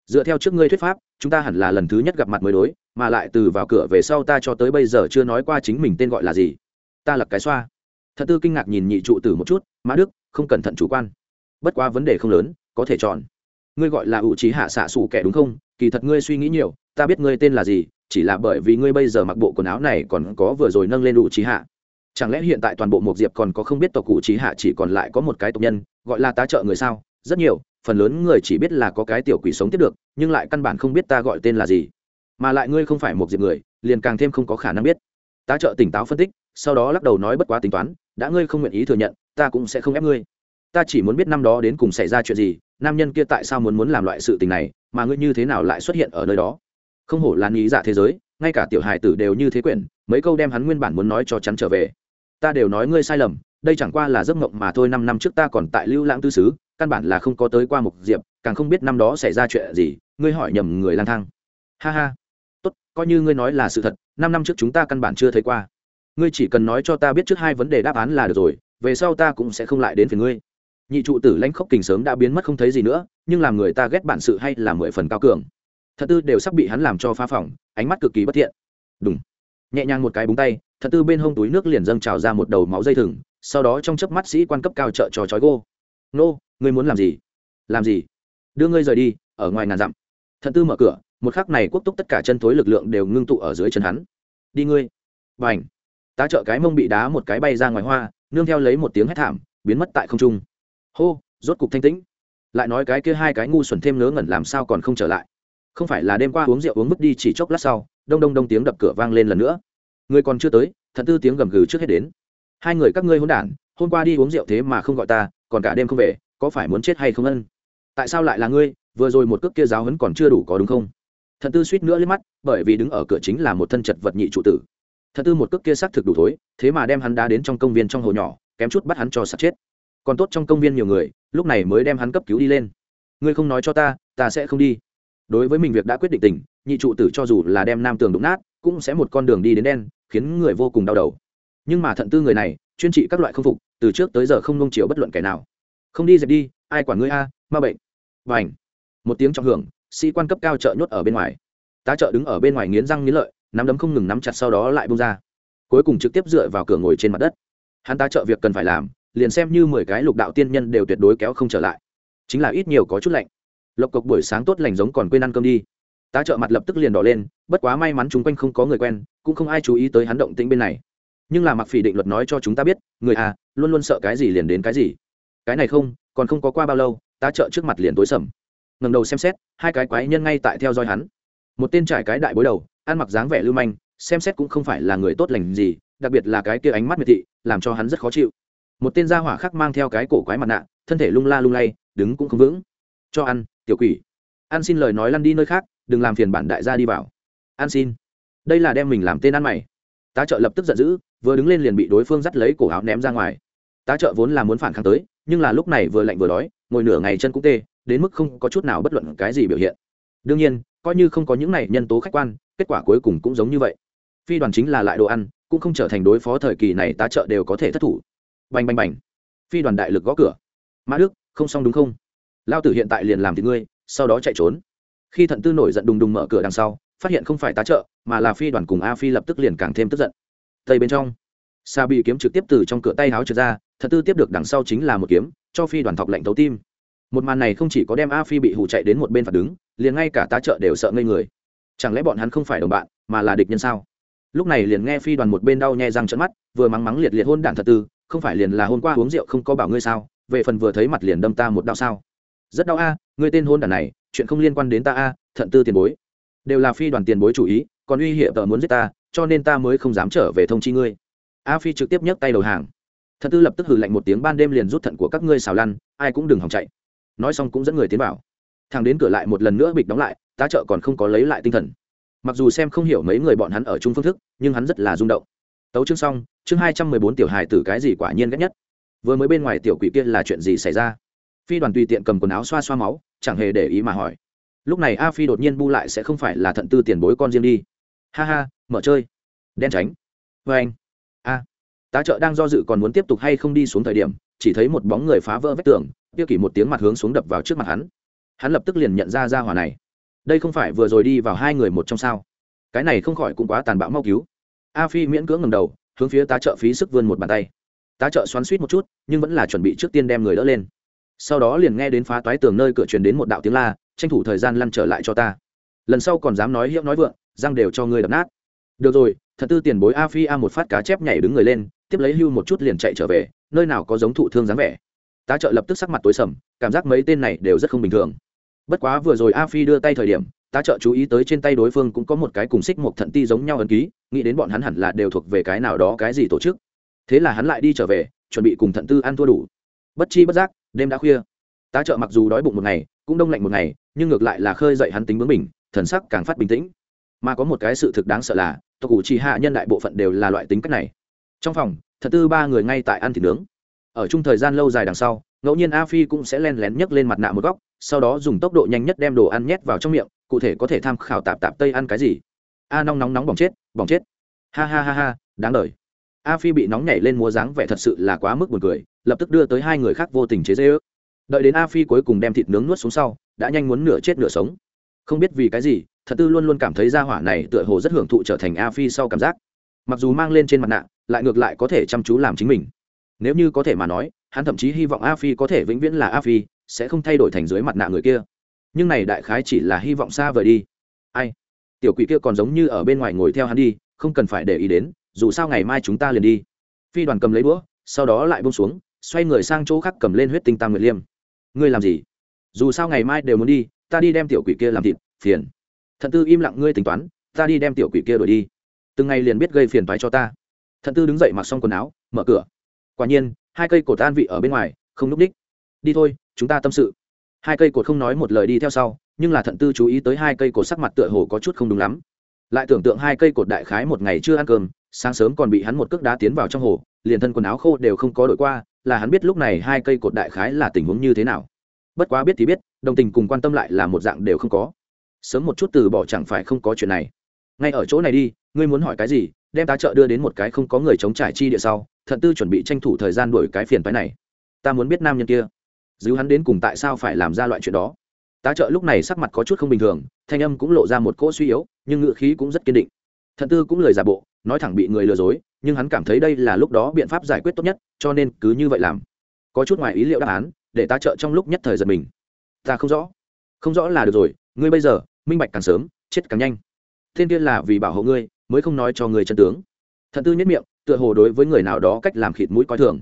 Dựa theo trước ngươi thuyết pháp, chúng ta hẳn là lần thứ nhất gặp mặt mới đối, mà lại từ vào cửa về sau ta cho tới bây giờ chưa nói qua chính mình tên gọi là gì. Ta là cái xoa. Thật tư kinh ngạc nhìn nhị trụ tử một chút, mã đức, không cẩn thận chủ quan. Bất quá vấn đề không lớn, có thể chọn. Ngươi gọi là ủ trí hạ xạ xù kẻ đúng không? Kỳ thật ngươi suy nghĩ nhiều, ta biết ngươi tên là gì, chỉ là bởi vì ngươi bây giờ mặc bộ quần áo này còn có vừa rồi nâng lên ủ trí hạ. Chẳng lẽ hiện tại toàn bộ một diệp còn có không biết tộc cụ trí hạ chỉ còn lại có một cái tộc nhân, gọi là tá trợ người sao? Rất nhiều phần lớn người chỉ biết là có cái tiểu quỷ sống tiếp được, nhưng lại căn bản không biết ta gọi tên là gì. Mà lại ngươi không phải một diệp người, liền càng thêm không có khả năng biết. Tá trợ tỉnh táo phân tích, sau đó lắc đầu nói bất quá tính toán, đã ngươi không nguyện ý thừa nhận, ta cũng sẽ không ép ngươi. Ta chỉ muốn biết năm đó đến cùng xảy ra chuyện gì, nam nhân kia tại sao muốn muốn làm loại sự tình này, mà ngươi như thế nào lại xuất hiện ở nơi đó? Không hổ là ý dạ thế giới, ngay cả tiểu hài tử đều như thế quyển, mấy câu đem hắn nguyên bản muốn nói cho chắn trở về. Ta đều nói ngươi sai lầm, đây chẳng qua là giấc mộng mà thôi, năm năm trước ta còn tại lưu lãng tư xứ căn bản là không có tới qua mục diệp, càng không biết năm đó xảy ra chuyện gì, ngươi hỏi nhầm người lang thang. Ha ha. Tốt, coi như ngươi nói là sự thật, năm năm trước chúng ta căn bản chưa thấy qua. Ngươi chỉ cần nói cho ta biết trước hai vấn đề đáp án là được rồi, về sau ta cũng sẽ không lại đến phía ngươi. Nhị trụ tử lãnh khốc kình sớm đã biến mất không thấy gì nữa, nhưng làm người ta ghét bản sự hay là mười phần cao cường. Thật tư đều sắp bị hắn làm cho phá phỏng, ánh mắt cực kỳ bất thiện. Đúng nhẹ nhàng một cái búng tay, thật tư bên hông túi nước liền dâng trào ra một đầu máu dây thừng, sau đó trong chớp mắt sĩ quan cấp cao trợ trò chói gô nô, ngươi muốn làm gì? Làm gì? Đưa ngươi rời đi, ở ngoài ngàn dặm. Thận tư mở cửa, một khắc này quốc túc tất cả chân thối lực lượng đều ngưng tụ ở dưới chân hắn. Đi ngươi. Và ảnh tá trợ cái mông bị đá một cái bay ra ngoài hoa, nương theo lấy một tiếng hét thảm, biến mất tại không trung. Hô, rốt cục thanh tĩnh. Lại nói cái kia hai cái ngu xuẩn thêm ngớ ngẩn làm sao còn không trở lại. Không phải là đêm qua uống rượu uống mất đi chỉ chốc lát sau, đông đông đông tiếng đập cửa vang lên lần nữa. Người còn chưa tới, thận tư tiếng gầm gừ trước hết đến. Hai người các ngươi hôn đản, hôm qua đi uống rượu thế mà không gọi ta còn cả đêm không về, có phải muốn chết hay không ân? Tại sao lại là ngươi? Vừa rồi một cước kia giáo hấn còn chưa đủ có đúng không? Thần tư suýt nữa lên mắt, bởi vì đứng ở cửa chính là một thân chật vật nhị trụ tử. Thần tư một cước kia xác thực đủ thối, thế mà đem hắn đá đến trong công viên trong hồ nhỏ, kém chút bắt hắn cho sạt chết. Còn tốt trong công viên nhiều người, lúc này mới đem hắn cấp cứu đi lên. Ngươi không nói cho ta ta sẽ không đi. Đối với mình việc đã quyết định tình, nhị trụ tử cho dù là đem nam tường đụng nát, cũng sẽ một con đường đi đến đen, khiến người vô cùng đau đầu. Nhưng mà thận tư người này chuyên trị các loại không phục, từ trước tới giờ không nông chiều bất luận kẻ nào. Không đi dẹp đi, ai quản ngươi a, ma bệnh. Và ảnh một tiếng trọng hưởng, sĩ quan cấp cao trợ nhốt ở bên ngoài. Tá trợ đứng ở bên ngoài nghiến răng nghiến lợi, nắm đấm không ngừng nắm chặt sau đó lại bung ra. Cuối cùng trực tiếp dựa vào cửa ngồi trên mặt đất. Hắn tá trợ việc cần phải làm, liền xem như mười cái lục đạo tiên nhân đều tuyệt đối kéo không trở lại. Chính là ít nhiều có chút lạnh. Lộc cộc buổi sáng tốt lành giống còn quên ăn cơm đi. Tá trợ mặt lập tức liền đỏ lên, bất quá may mắn chung quanh không có người quen, cũng không ai chú ý tới hắn động tĩnh bên này nhưng là mặc phỉ định luật nói cho chúng ta biết, người à luôn luôn sợ cái gì liền đến cái gì. Cái này không, còn không có qua bao lâu, tá trợ trước mặt liền tối sầm. Ngầm đầu xem xét, hai cái quái nhân ngay tại theo dõi hắn. Một tên trải cái đại bối đầu, ăn mặc dáng vẻ lưu manh, xem xét cũng không phải là người tốt lành gì, đặc biệt là cái kia ánh mắt miệt thị, làm cho hắn rất khó chịu. Một tên gia hỏa khác mang theo cái cổ quái mặt nạ, thân thể lung la lung lay, đứng cũng không vững. Cho ăn, tiểu quỷ. Ăn xin lời nói lăn đi nơi khác, đừng làm phiền bản đại gia đi vào. Ăn xin. Đây là đem mình làm tên ăn mày tá trợ lập tức giận dữ, vừa đứng lên liền bị đối phương dắt lấy cổ áo ném ra ngoài. Tá trợ vốn là muốn phản kháng tới, nhưng là lúc này vừa lạnh vừa đói, ngồi nửa ngày chân cũng tê, đến mức không có chút nào bất luận cái gì biểu hiện. Đương nhiên, coi như không có những này nhân tố khách quan, kết quả cuối cùng cũng giống như vậy. Phi đoàn chính là lại đồ ăn, cũng không trở thành đối phó thời kỳ này tá trợ đều có thể thất thủ. Bành bành bành. Phi đoàn đại lực gõ cửa. Mã đức, không xong đúng không? Lao tử hiện tại liền làm thì ngươi, sau đó chạy trốn. Khi thận tư nổi giận đùng đùng mở cửa đằng sau phát hiện không phải tá trợ, mà là phi đoàn cùng a phi lập tức liền càng thêm tức giận. Tây bên trong xa bị kiếm trực tiếp từ trong cửa tay háo trượt ra, thật tư tiếp được đằng sau chính là một kiếm, cho phi đoàn thọc lạnh tấu tim. Một màn này không chỉ có đem a phi bị hụ chạy đến một bên phạt đứng, liền ngay cả tá trợ đều sợ ngây người. Chẳng lẽ bọn hắn không phải đồng bạn, mà là địch nhân sao? Lúc này liền nghe phi đoàn một bên đau nhè răng trận mắt, vừa mắng mắng liệt liệt hôn đản thật tư, không phải liền là hôm qua uống rượu không có bảo ngươi sao, về phần vừa thấy mặt liền đâm ta một đau sao. Rất đau a, ngươi tên hôn đản này, chuyện không liên quan đến ta a, thận tư tiền bối đều là phi đoàn tiền bối chủ ý, còn uy hiểm tờ muốn giết ta, cho nên ta mới không dám trở về thông chi ngươi. A phi trực tiếp nhấc tay đầu hàng. Thật tư lập tức hừ lạnh một tiếng ban đêm liền rút thận của các ngươi xào lăn, ai cũng đừng hòng chạy. Nói xong cũng dẫn người tiến vào. Thằng đến cửa lại một lần nữa bịch đóng lại, tá trợ còn không có lấy lại tinh thần. Mặc dù xem không hiểu mấy người bọn hắn ở chung phương thức, nhưng hắn rất là rung động. Tấu chương xong, chương hai trăm mười bốn tiểu hài tử cái gì quả nhiên ghét nhất. Vừa mới bên ngoài tiểu quỷ kia là chuyện gì xảy ra? Phi đoàn tùy tiện cầm quần áo xoa xoa máu, chẳng hề để ý mà hỏi lúc này a phi đột nhiên bu lại sẽ không phải là thận tư tiền bối con riêng đi. Ha ha, mở chơi. Đen tránh. Vê anh. A. Tá trợ đang do dự còn muốn tiếp tục hay không đi xuống thời điểm, chỉ thấy một bóng người phá vỡ vách tường, kia kỷ một tiếng mặt hướng xuống đập vào trước mặt hắn. Hắn lập tức liền nhận ra ra hỏa này. Đây không phải vừa rồi đi vào hai người một trong sao. Cái này không khỏi cũng quá tàn bạo mau cứu. A phi miễn cưỡng ngầm đầu, hướng phía tá trợ phí sức vươn một bàn tay. Tá trợ xoắn suýt một chút, nhưng vẫn là chuẩn bị trước tiên đem người đỡ lên. Sau đó liền nghe đến phá toái tường nơi cửa truyền đến một đạo tiếng la tranh thủ thời gian lăn trở lại cho ta. Lần sau còn dám nói hiễu nói vượng, răng đều cho ngươi đập nát. Được rồi, thật tư tiền bối a phi a một phát cá chép nhảy đứng người lên, tiếp lấy hưu một chút liền chạy trở về, nơi nào có giống thụ thương dáng vẻ. Tá trợ lập tức sắc mặt tối sầm, cảm giác mấy tên này đều rất không bình thường. Bất quá vừa rồi a phi đưa tay thời điểm, tá trợ chú ý tới trên tay đối phương cũng có một cái cùng xích một thận ti giống nhau ấn ký, nghĩ đến bọn hắn hẳn là đều thuộc về cái nào đó cái gì tổ chức. Thế là hắn lại đi trở về, chuẩn bị cùng thận tư ăn thua đủ. Bất chi bất giác, đêm đã khuya. Tá trợ mặc dù đói bụng một ngày, cũng đông lạnh một ngày nhưng ngược lại là khơi dậy hắn tính bướng mình thần sắc càng phát bình tĩnh. Mà có một cái sự thực đáng sợ là tộc cụ chỉ hạ nhân đại bộ phận đều là loại tính cách này. Trong phòng, thật tư ba người ngay tại ăn thịt nướng. Ở chung thời gian lâu dài đằng sau, ngẫu nhiên a phi cũng sẽ len lén nhấc lên mặt nạ một góc, sau đó dùng tốc độ nhanh nhất đem đồ ăn nhét vào trong miệng, cụ thể có thể tham khảo tạp tạp tây ăn cái gì. A nóng nóng nóng bỏng chết bỏng chết. Ha ha ha ha, đáng đời. A phi bị nóng nhảy lên múa dáng vẻ thật sự là quá mức buồn cười, lập tức đưa tới hai người khác vô tình chế dễ ước đợi đến a phi cuối cùng đem thịt nướng nuốt xuống sau, đã nhanh muốn nửa chết nửa sống. Không biết vì cái gì, thật tư luôn luôn cảm thấy gia hỏa này tựa hồ rất hưởng thụ trở thành a phi sau cảm giác. Mặc dù mang lên trên mặt nạ, lại ngược lại có thể chăm chú làm chính mình. Nếu như có thể mà nói, hắn thậm chí hy vọng a phi có thể vĩnh viễn là a phi, sẽ không thay đổi thành dưới mặt nạ người kia. Nhưng này đại khái chỉ là hy vọng xa vời đi. Ai? Tiểu quỷ kia còn giống như ở bên ngoài ngồi theo hắn đi, không cần phải để ý đến, dù sao ngày mai chúng ta liền đi. Phi đoàn cầm lấy đũa, sau đó lại bông xuống, xoay người sang chỗ khác cầm lên huyết tinh tam nguyệt liêm ngươi làm gì? Dù sao ngày mai đều muốn đi, ta đi đem tiểu quỷ kia làm thịt, phiền. Thận tư im lặng ngươi tính toán, ta đi đem tiểu quỷ kia đổi đi. Từng ngày liền biết gây phiền toái cho ta. Thận tư đứng dậy mặc xong quần áo, mở cửa. Quả nhiên, hai cây cổ tan vị ở bên ngoài, không núp đích đi thôi, chúng ta tâm sự. Hai cây cột không nói một lời đi theo sau, nhưng là thận tư chú ý tới hai cây cột sắc mặt tựa hồ có chút không đúng lắm. Lại tưởng tượng hai cây cột đại khái một ngày chưa ăn cơm, sáng sớm còn bị hắn một cước đá tiến vào trong hồ, liền thân quần áo khô đều không có đội qua là hắn biết lúc này hai cây cột đại khái là tình huống như thế nào. Bất quá biết thì biết, đồng tình cùng quan tâm lại là một dạng đều không có. Sớm một chút từ bỏ chẳng phải không có chuyện này. Ngay ở chỗ này đi, ngươi muốn hỏi cái gì, đem tá trợ đưa đến một cái không có người chống trải chi địa sau, thận tư chuẩn bị tranh thủ thời gian đuổi cái phiền phái này. Ta muốn biết nam nhân kia dứ hắn đến cùng tại sao phải làm ra loại chuyện đó. Tá trợ lúc này sắc mặt có chút không bình thường, thanh âm cũng lộ ra một cỗ suy yếu, nhưng ngựa khí cũng rất kiên định thận tư cũng lời giả bộ, nói thẳng bị người lừa dối, nhưng hắn cảm thấy đây là lúc đó biện pháp giải quyết tốt nhất, cho nên cứ như vậy làm. Có chút ngoài ý liệu đáp án, để ta trợ trong lúc nhất thời giật mình. Ta không rõ. Không rõ là được rồi, ngươi bây giờ, minh bạch càng sớm, chết càng nhanh. Thiên tiên là vì bảo hộ ngươi, mới không nói cho người chân tướng. Thận tư nhất miệng, tựa hồ đối với người nào đó cách làm khịt mũi coi thường.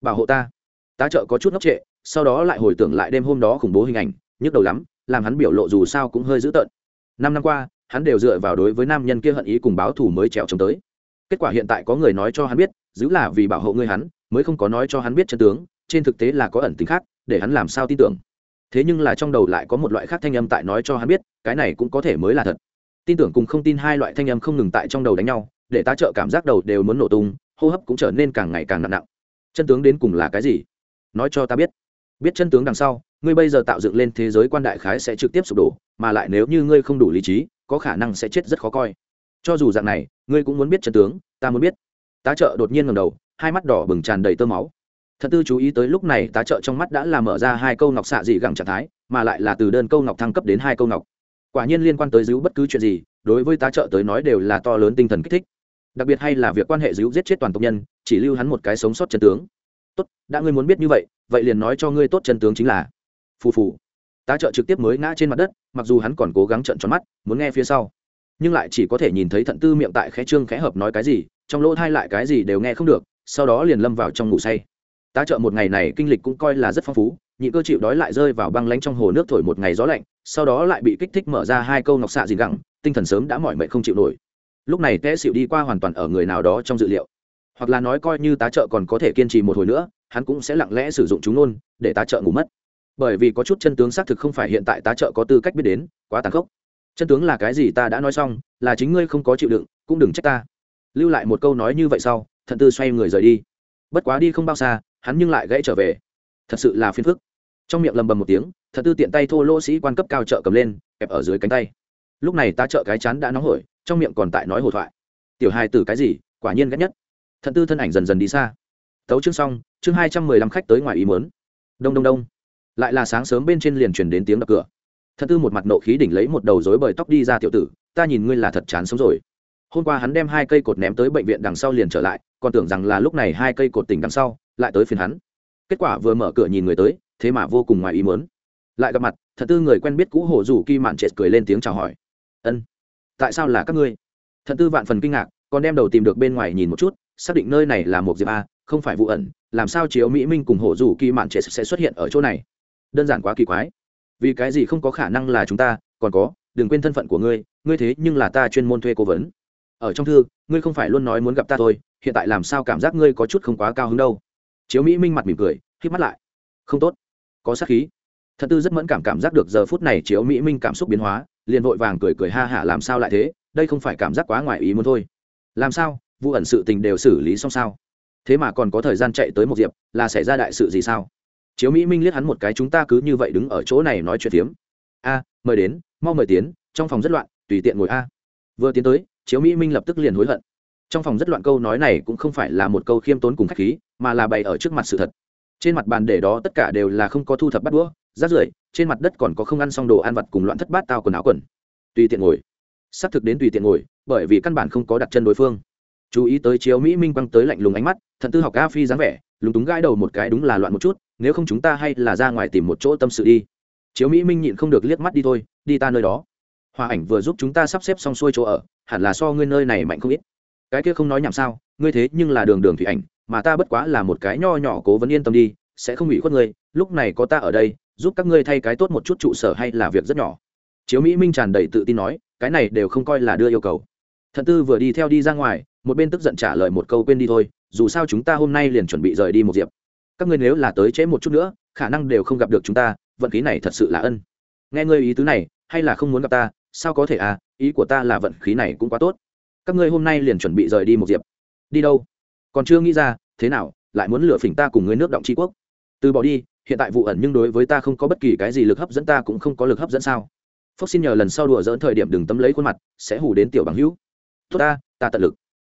Bảo hộ ta. Tá trợ có chút ngốc trệ, sau đó lại hồi tưởng lại đêm hôm đó khủng bố hình ảnh, nhức đầu lắm, làm hắn biểu lộ dù sao cũng hơi dữ tợn. Năm năm qua hắn đều dựa vào đối với nam nhân kia hận ý cùng báo thù mới trèo chống tới. Kết quả hiện tại có người nói cho hắn biết, giữ là vì bảo hộ ngươi hắn, mới không có nói cho hắn biết chân tướng, trên thực tế là có ẩn tính khác, để hắn làm sao tin tưởng. Thế nhưng là trong đầu lại có một loại khác thanh âm tại nói cho hắn biết, cái này cũng có thể mới là thật. Tin tưởng cùng không tin hai loại thanh âm không ngừng tại trong đầu đánh nhau, để ta trợ cảm giác đầu đều muốn nổ tung, hô hấp cũng trở nên càng ngày càng nặng nặng. Chân tướng đến cùng là cái gì? Nói cho ta biết. Biết chân tướng đằng sau, ngươi bây giờ tạo dựng lên thế giới quan đại khái sẽ trực tiếp sụp đổ, mà lại nếu như ngươi không đủ lý trí có khả năng sẽ chết rất khó coi. Cho dù dạng này, ngươi cũng muốn biết chân tướng, ta muốn biết. Tá trợ đột nhiên ngầm đầu, hai mắt đỏ bừng tràn đầy tơ máu. Thật tư chú ý tới lúc này, tá trợ trong mắt đã làm mở ra hai câu ngọc xạ dị gẳng trạng thái, mà lại là từ đơn câu ngọc thăng cấp đến hai câu ngọc. Quả nhiên liên quan tới giữ bất cứ chuyện gì, đối với tá trợ tới nói đều là to lớn tinh thần kích thích. Đặc biệt hay là việc quan hệ giữ giết chết toàn tộc nhân, chỉ lưu hắn một cái sống sót chân tướng. Tốt, đã ngươi muốn biết như vậy vậy liền nói cho ngươi tốt chân tướng chính là. Phù phù. Tá trợ trực tiếp mới ngã trên mặt đất mặc dù hắn còn cố gắng trợn tròn mắt, muốn nghe phía sau. Nhưng lại chỉ có thể nhìn thấy thận tư miệng tại khẽ trương khẽ hợp nói cái gì, trong lỗ thai lại cái gì đều nghe không được, sau đó liền lâm vào trong ngủ say. Tá trợ một ngày này kinh lịch cũng coi là rất phong phú, nhị cơ chịu đói lại rơi vào băng lánh trong hồ nước thổi một ngày gió lạnh, sau đó lại bị kích thích mở ra hai câu ngọc xạ gì gẳng tinh thần sớm đã mỏi mệt không chịu nổi. Lúc này té xịu đi qua hoàn toàn ở người nào đó trong dự liệu. Hoặc là nói coi như tá trợ còn có thể kiên trì một hồi nữa, hắn cũng sẽ lặng lẽ sử dụng chúng nôn để tá trợ ngủ mất bởi vì có chút chân tướng xác thực không phải hiện tại tá trợ có tư cách biết đến, quá tàn khốc. Chân tướng là cái gì ta đã nói xong, là chính ngươi không có chịu đựng, cũng đừng trách ta. Lưu lại một câu nói như vậy sau, thận tư xoay người rời đi. Bất quá đi không bao xa, hắn nhưng lại gãy trở về. Thật sự là phiền phức. Trong miệng lầm bầm một tiếng, thận tư tiện tay thô lỗ sĩ quan cấp cao trợ cầm lên, kẹp ở dưới cánh tay. Lúc này ta trợ cái chán đã nóng hổi, trong miệng còn tại nói hồ thoại. Tiểu hai từ cái gì, quả nhiên ghét nhất. Thận tư thân ảnh dần dần đi xa. Tấu chương xong, chương hai trăm mười lăm khách tới ngoài ý mớn đông đông đông lại là sáng sớm bên trên liền truyền đến tiếng đập cửa. Thật tư một mặt nộ khí đỉnh lấy một đầu rối bời tóc đi ra tiểu tử, ta nhìn ngươi là thật chán sống rồi. Hôm qua hắn đem hai cây cột ném tới bệnh viện đằng sau liền trở lại, còn tưởng rằng là lúc này hai cây cột tỉnh đằng sau, lại tới phiền hắn. Kết quả vừa mở cửa nhìn người tới, thế mà vô cùng ngoài ý mớn lại gặp mặt, thật tư người quen biết cũ hổ rủ kỳ mạn trệ cười lên tiếng chào hỏi. Ân, tại sao là các ngươi? Thật tư vạn phần kinh ngạc, còn đem đầu tìm được bên ngoài nhìn một chút, xác định nơi này là một diệp a, không phải vụ ẩn, làm sao chiếu mỹ minh cùng hổ rủ kỳ mạn trệ sẽ xuất hiện ở chỗ này? Đơn giản quá kỳ quái. Vì cái gì không có khả năng là chúng ta, còn có, đừng quên thân phận của ngươi ngươi thế nhưng là ta chuyên môn thuê cố vấn. Ở trong thư, ngươi không phải luôn nói muốn gặp ta thôi, hiện tại làm sao cảm giác ngươi có chút không quá cao hứng đâu. Chiếu mỹ minh mặt mỉm cười k mắt lại. Không tốt. Có sát khí. Thật tư rất mẫn cảm cảm giác được giờ phút này chiếu mỹ minh cảm xúc biến hóa, liền vội vàng cười cười ha hả làm sao lại thế, đây không phải cảm giác quá ngoài ý muốn thôi. Làm sao? Vụ ẩn sự tình đều xử lý xong sao? Thế mà còn có thời gian chạy tới một diệp, là xảy ra đại sự gì sao? Chiếu mỹ minh liếc hắn một cái, chúng ta cứ như vậy đứng ở chỗ này nói chuyện phiếm. A, mời đến, mau mời tiến, trong phòng rất loạn, tùy tiện ngồi a. Vừa tiến tới, chiếu mỹ minh lập tức liền hối hận. Trong phòng rất loạn câu nói này cũng không phải là một câu khiêm tốn cùng khách khí, mà là bày ở trước mặt sự thật. Trên mặt bàn để đó tất cả đều là không có thu thập bắt đũa, rác rưởi, trên mặt đất còn có không ăn xong đồ ăn vặt cùng loạn thất bát tao quần áo quần. Tùy tiện ngồi. Xác thực đến tùy tiện ngồi, bởi vì căn bản không có đặt chân đối phương. Chú ý tới chiếu mỹ minh quăng tới lạnh lùng ánh mắt, thận tư học a phi dáng vẻ lúng túng gãi đầu một cái đúng là loạn một chút, nếu không chúng ta hay là ra ngoài tìm một chỗ tâm sự đi. Chiếu mỹ minh nhịn không được liếc mắt đi thôi, đi ta nơi đó. Hòa ảnh vừa giúp chúng ta sắp xếp xong xuôi chỗ ở, hẳn là so ngươi nơi này mạnh không ít. Cái kia không nói nhảm sao, ngươi thế nhưng là đường đường thủy ảnh, mà ta bất quá là một cái nho nhỏ cố vấn yên tâm đi, sẽ không bị khuất ngươi, lúc này có ta ở đây, giúp các ngươi thay cái tốt một chút trụ sở hay là việc rất nhỏ. Chiếu mỹ minh tràn đầy tự tin nói, cái này đều không coi là đưa yêu cầu. Thận tư vừa đi theo đi ra ngoài một bên tức giận trả lời một câu quên đi thôi, dù sao chúng ta hôm nay liền chuẩn bị rời đi một diệp. Các ngươi nếu là tới trễ một chút nữa, khả năng đều không gặp được chúng ta, vận khí này thật sự là ân. Nghe ngươi ý tứ này, hay là không muốn gặp ta, sao có thể à ý của ta là vận khí này cũng quá tốt. Các ngươi hôm nay liền chuẩn bị rời đi một diệp. Đi đâu? Còn chưa nghĩ ra, thế nào, lại muốn lựa phỉnh ta cùng người nước động tri quốc. Từ bỏ đi, hiện tại vụ ẩn nhưng đối với ta không có bất kỳ cái gì lực hấp dẫn ta cũng không có lực hấp dẫn sao. Phúc xin nhờ lần sau đùa dỡn thời điểm đừng tấm lấy khuôn mặt, sẽ hù đến tiểu bằng hữu. Tốt ta ta tận lực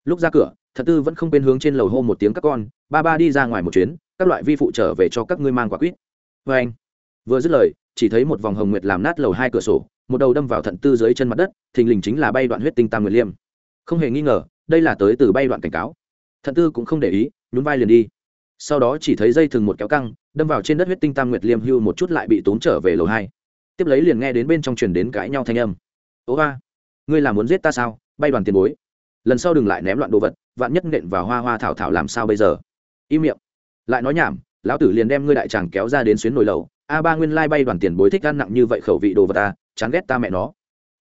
lúc ra cửa thật tư vẫn không bên hướng trên lầu hô một tiếng các con, ba ba đi ra ngoài một chuyến, các loại vi phụ trở về cho các ngươi mang quả quýt. Vê anh, vừa dứt lời, chỉ thấy một vòng hồng nguyệt làm nát lầu hai cửa sổ, một đầu đâm vào thận tư dưới chân mặt đất, thình lình chính là bay đoạn huyết tinh tam nguyệt liêm. Không hề nghi ngờ, đây là tới từ bay đoạn cảnh cáo. Thận tư cũng không để ý, nhún vai liền đi. Sau đó chỉ thấy dây thừng một kéo căng, đâm vào trên đất huyết tinh tam nguyệt liêm hưu một chút lại bị tốn trở về lầu hai. Tiếp lấy liền nghe đến bên trong truyền đến cãi nhau thanh âm. Ố ba, ngươi là muốn giết ta sao? Bay đoàn tiền bối lần sau đừng lại ném loạn đồ vật, vạn nhất nện vào hoa hoa thảo thảo làm sao bây giờ? Im miệng. Lại nói nhảm, lão tử liền đem ngươi đại tràng kéo ra đến xuyến nồi lầu a ba nguyên lai bay đoàn tiền bối thích ăn nặng như vậy khẩu vị đồ vật ta chán ghét ta mẹ nó.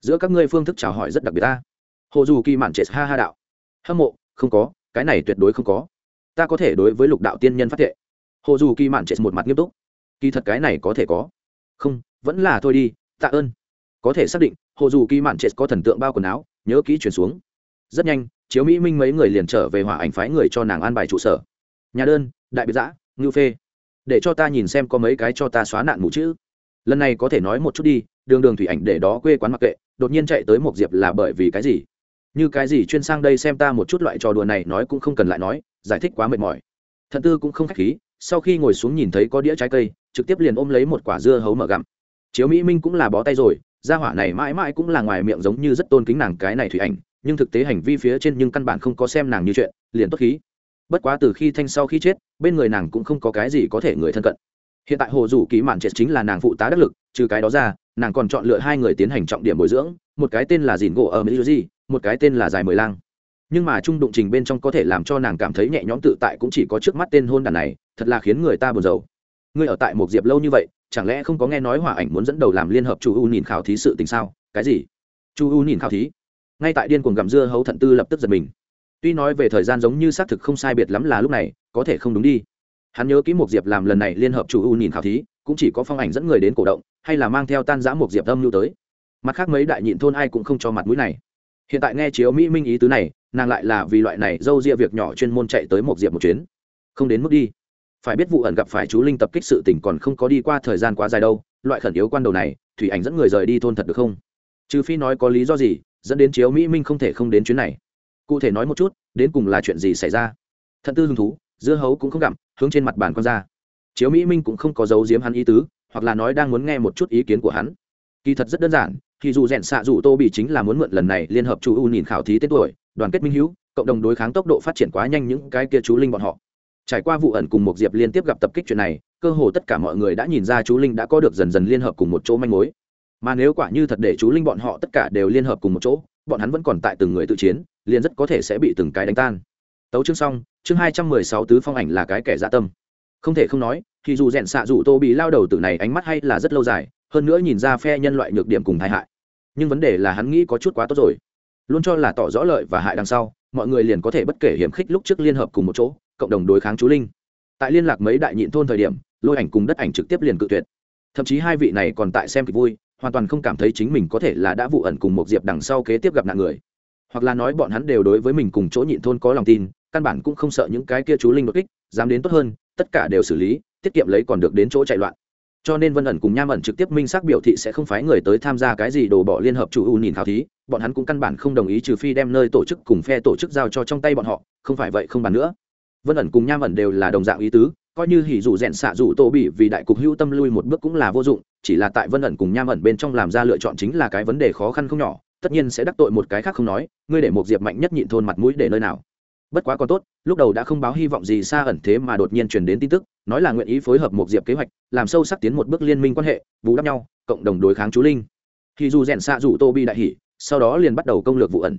Giữa các ngươi phương thức chào hỏi rất đặc biệt ta hồ dù kỳ mạn trệ ha ha đạo. Hâm mộ, không có, cái này tuyệt đối không có. Ta có thể đối với lục đạo tiên nhân phát thệ. Hồ dù kỳ mạn trệ một mặt nghiêm túc. Kỳ thật cái này có thể có. Không, vẫn là thôi đi, tạ ơn. Có thể xác định, hồ dù kỳ mạn trệ có thần tượng bao quần áo, nhớ kỹ chuyển xuống rất nhanh, chiếu mỹ minh mấy người liền trở về hỏa ảnh phái người cho nàng an bài trụ sở. Nhà đơn, đại biệt giã, ngưu phê. Để cho ta nhìn xem có mấy cái cho ta xóa nạn mũ chữ. Lần này có thể nói một chút đi, đường đường thủy ảnh để đó quê quán mặc kệ, đột nhiên chạy tới một diệp là bởi vì cái gì? Như cái gì chuyên sang đây xem ta một chút loại trò đùa này nói cũng không cần lại nói, giải thích quá mệt mỏi. Thận tư cũng không khách khí, sau khi ngồi xuống nhìn thấy có đĩa trái cây, trực tiếp liền ôm lấy một quả dưa hấu mở gặm. Chiếu mỹ minh cũng là bó tay rồi, gia hỏa này mãi mãi cũng là ngoài miệng giống như rất tôn kính nàng cái này thủy ảnh nhưng thực tế hành vi phía trên nhưng căn bản không có xem nàng như chuyện, liền tốt khí. Bất quá từ khi thanh sau khi chết, bên người nàng cũng không có cái gì có thể người thân cận. Hiện tại hồ dù ký mạn chết chính là nàng phụ tá đắc lực, trừ cái đó ra, nàng còn chọn lựa hai người tiến hành trọng điểm bồi dưỡng, một cái tên là dìn gỗ ở mỹ gì một cái tên là dài mười lang. Nhưng mà trung đụng trình bên trong có thể làm cho nàng cảm thấy nhẹ nhõm tự tại cũng chỉ có trước mắt tên hôn đàn này, thật là khiến người ta buồn rầu. Ngươi ở tại một diệp lâu như vậy, chẳng lẽ không có nghe nói hòa ảnh muốn dẫn đầu làm liên hợp chu u nhìn khảo thí sự tình sao? Cái gì? Chu u nhìn khảo thí? Ngay tại điên cuồng gặm dưa hấu thận tư lập tức giật mình. Tuy nói về thời gian giống như xác thực không sai biệt lắm là lúc này, có thể không đúng đi. Hắn nhớ kỹ một diệp làm lần này liên hợp chủ u nhìn khảo thí, cũng chỉ có phong ảnh dẫn người đến cổ động, hay là mang theo tan giã một diệp âm lưu tới. Mặt khác mấy đại nhịn thôn ai cũng không cho mặt mũi này. Hiện tại nghe chiếu mỹ minh ý tứ này, nàng lại là vì loại này dâu ria việc nhỏ chuyên môn chạy tới một diệp một chuyến. Không đến mức đi. Phải biết vụ ẩn gặp phải chú linh tập kích sự tỉnh còn không có đi qua thời gian quá dài đâu, loại khẩn yếu quan đầu này, thủy ảnh dẫn người rời đi thôn thật được không? Trừ phi nói có lý do gì dẫn đến chiếu mỹ minh không thể không đến chuyến này cụ thể nói một chút đến cùng là chuyện gì xảy ra thận tư hứng thú dưa hấu cũng không gặm hướng trên mặt bàn con ra chiếu mỹ minh cũng không có dấu diếm hắn ý tứ hoặc là nói đang muốn nghe một chút ý kiến của hắn kỳ thật rất đơn giản thì dù rèn xạ dù tô bị chính là muốn mượn lần này liên hợp chú u nhìn khảo thí tên tuổi đoàn kết minh hữu cộng đồng đối kháng tốc độ phát triển quá nhanh những cái kia chú linh bọn họ trải qua vụ ẩn cùng một diệp liên tiếp gặp tập kích chuyện này cơ hồ tất cả mọi người đã nhìn ra chú linh đã có được dần dần liên hợp cùng một chỗ manh mối mà nếu quả như thật để chú linh bọn họ tất cả đều liên hợp cùng một chỗ, bọn hắn vẫn còn tại từng người tự chiến, liền rất có thể sẽ bị từng cái đánh tan. Tấu chương xong, chương hai trăm mười sáu tứ phong ảnh là cái kẻ dạ tâm. Không thể không nói, thì dù rèn xạ dù tô bị lao đầu từ này ánh mắt hay là rất lâu dài, hơn nữa nhìn ra phe nhân loại nhược điểm cùng tai hại. Nhưng vấn đề là hắn nghĩ có chút quá tốt rồi. Luôn cho là tỏ rõ lợi và hại đằng sau, mọi người liền có thể bất kể hiểm khích lúc trước liên hợp cùng một chỗ, cộng đồng đối kháng chú linh. Tại liên lạc mấy đại nhịn thôn thời điểm, lôi ảnh cùng đất ảnh trực tiếp liền cự tuyệt. Thậm chí hai vị này còn tại xem kịch vui hoàn toàn không cảm thấy chính mình có thể là đã vụ ẩn cùng một diệp đằng sau kế tiếp gặp nạn người. Hoặc là nói bọn hắn đều đối với mình cùng chỗ nhịn thôn có lòng tin, căn bản cũng không sợ những cái kia chú linh đột kích, dám đến tốt hơn, tất cả đều xử lý, tiết kiệm lấy còn được đến chỗ chạy loạn. Cho nên vân ẩn cùng nham ẩn trực tiếp minh xác biểu thị sẽ không phái người tới tham gia cái gì đồ bỏ liên hợp chủ u nhìn khảo thí, bọn hắn cũng căn bản không đồng ý trừ phi đem nơi tổ chức cùng phe tổ chức giao cho trong tay bọn họ, không phải vậy không bàn nữa. Vân ẩn cùng nham ẩn đều là đồng dạng ý tứ coi như hỉ dù rèn xạ dù tô bị vì đại cục hưu tâm lui một bước cũng là vô dụng, chỉ là tại vân ẩn cùng nham ẩn bên trong làm ra lựa chọn chính là cái vấn đề khó khăn không nhỏ, tất nhiên sẽ đắc tội một cái khác không nói, ngươi để một diệp mạnh nhất nhịn thôn mặt mũi để nơi nào. Bất quá còn tốt, lúc đầu đã không báo hy vọng gì xa ẩn thế mà đột nhiên truyền đến tin tức, nói là nguyện ý phối hợp một diệp kế hoạch, làm sâu sắc tiến một bước liên minh quan hệ, bù đắp nhau, cộng đồng đối kháng chú linh. Thì dù rèn xạ rủ tô bị đại hỉ, sau đó liền bắt đầu công lược vụ ẩn.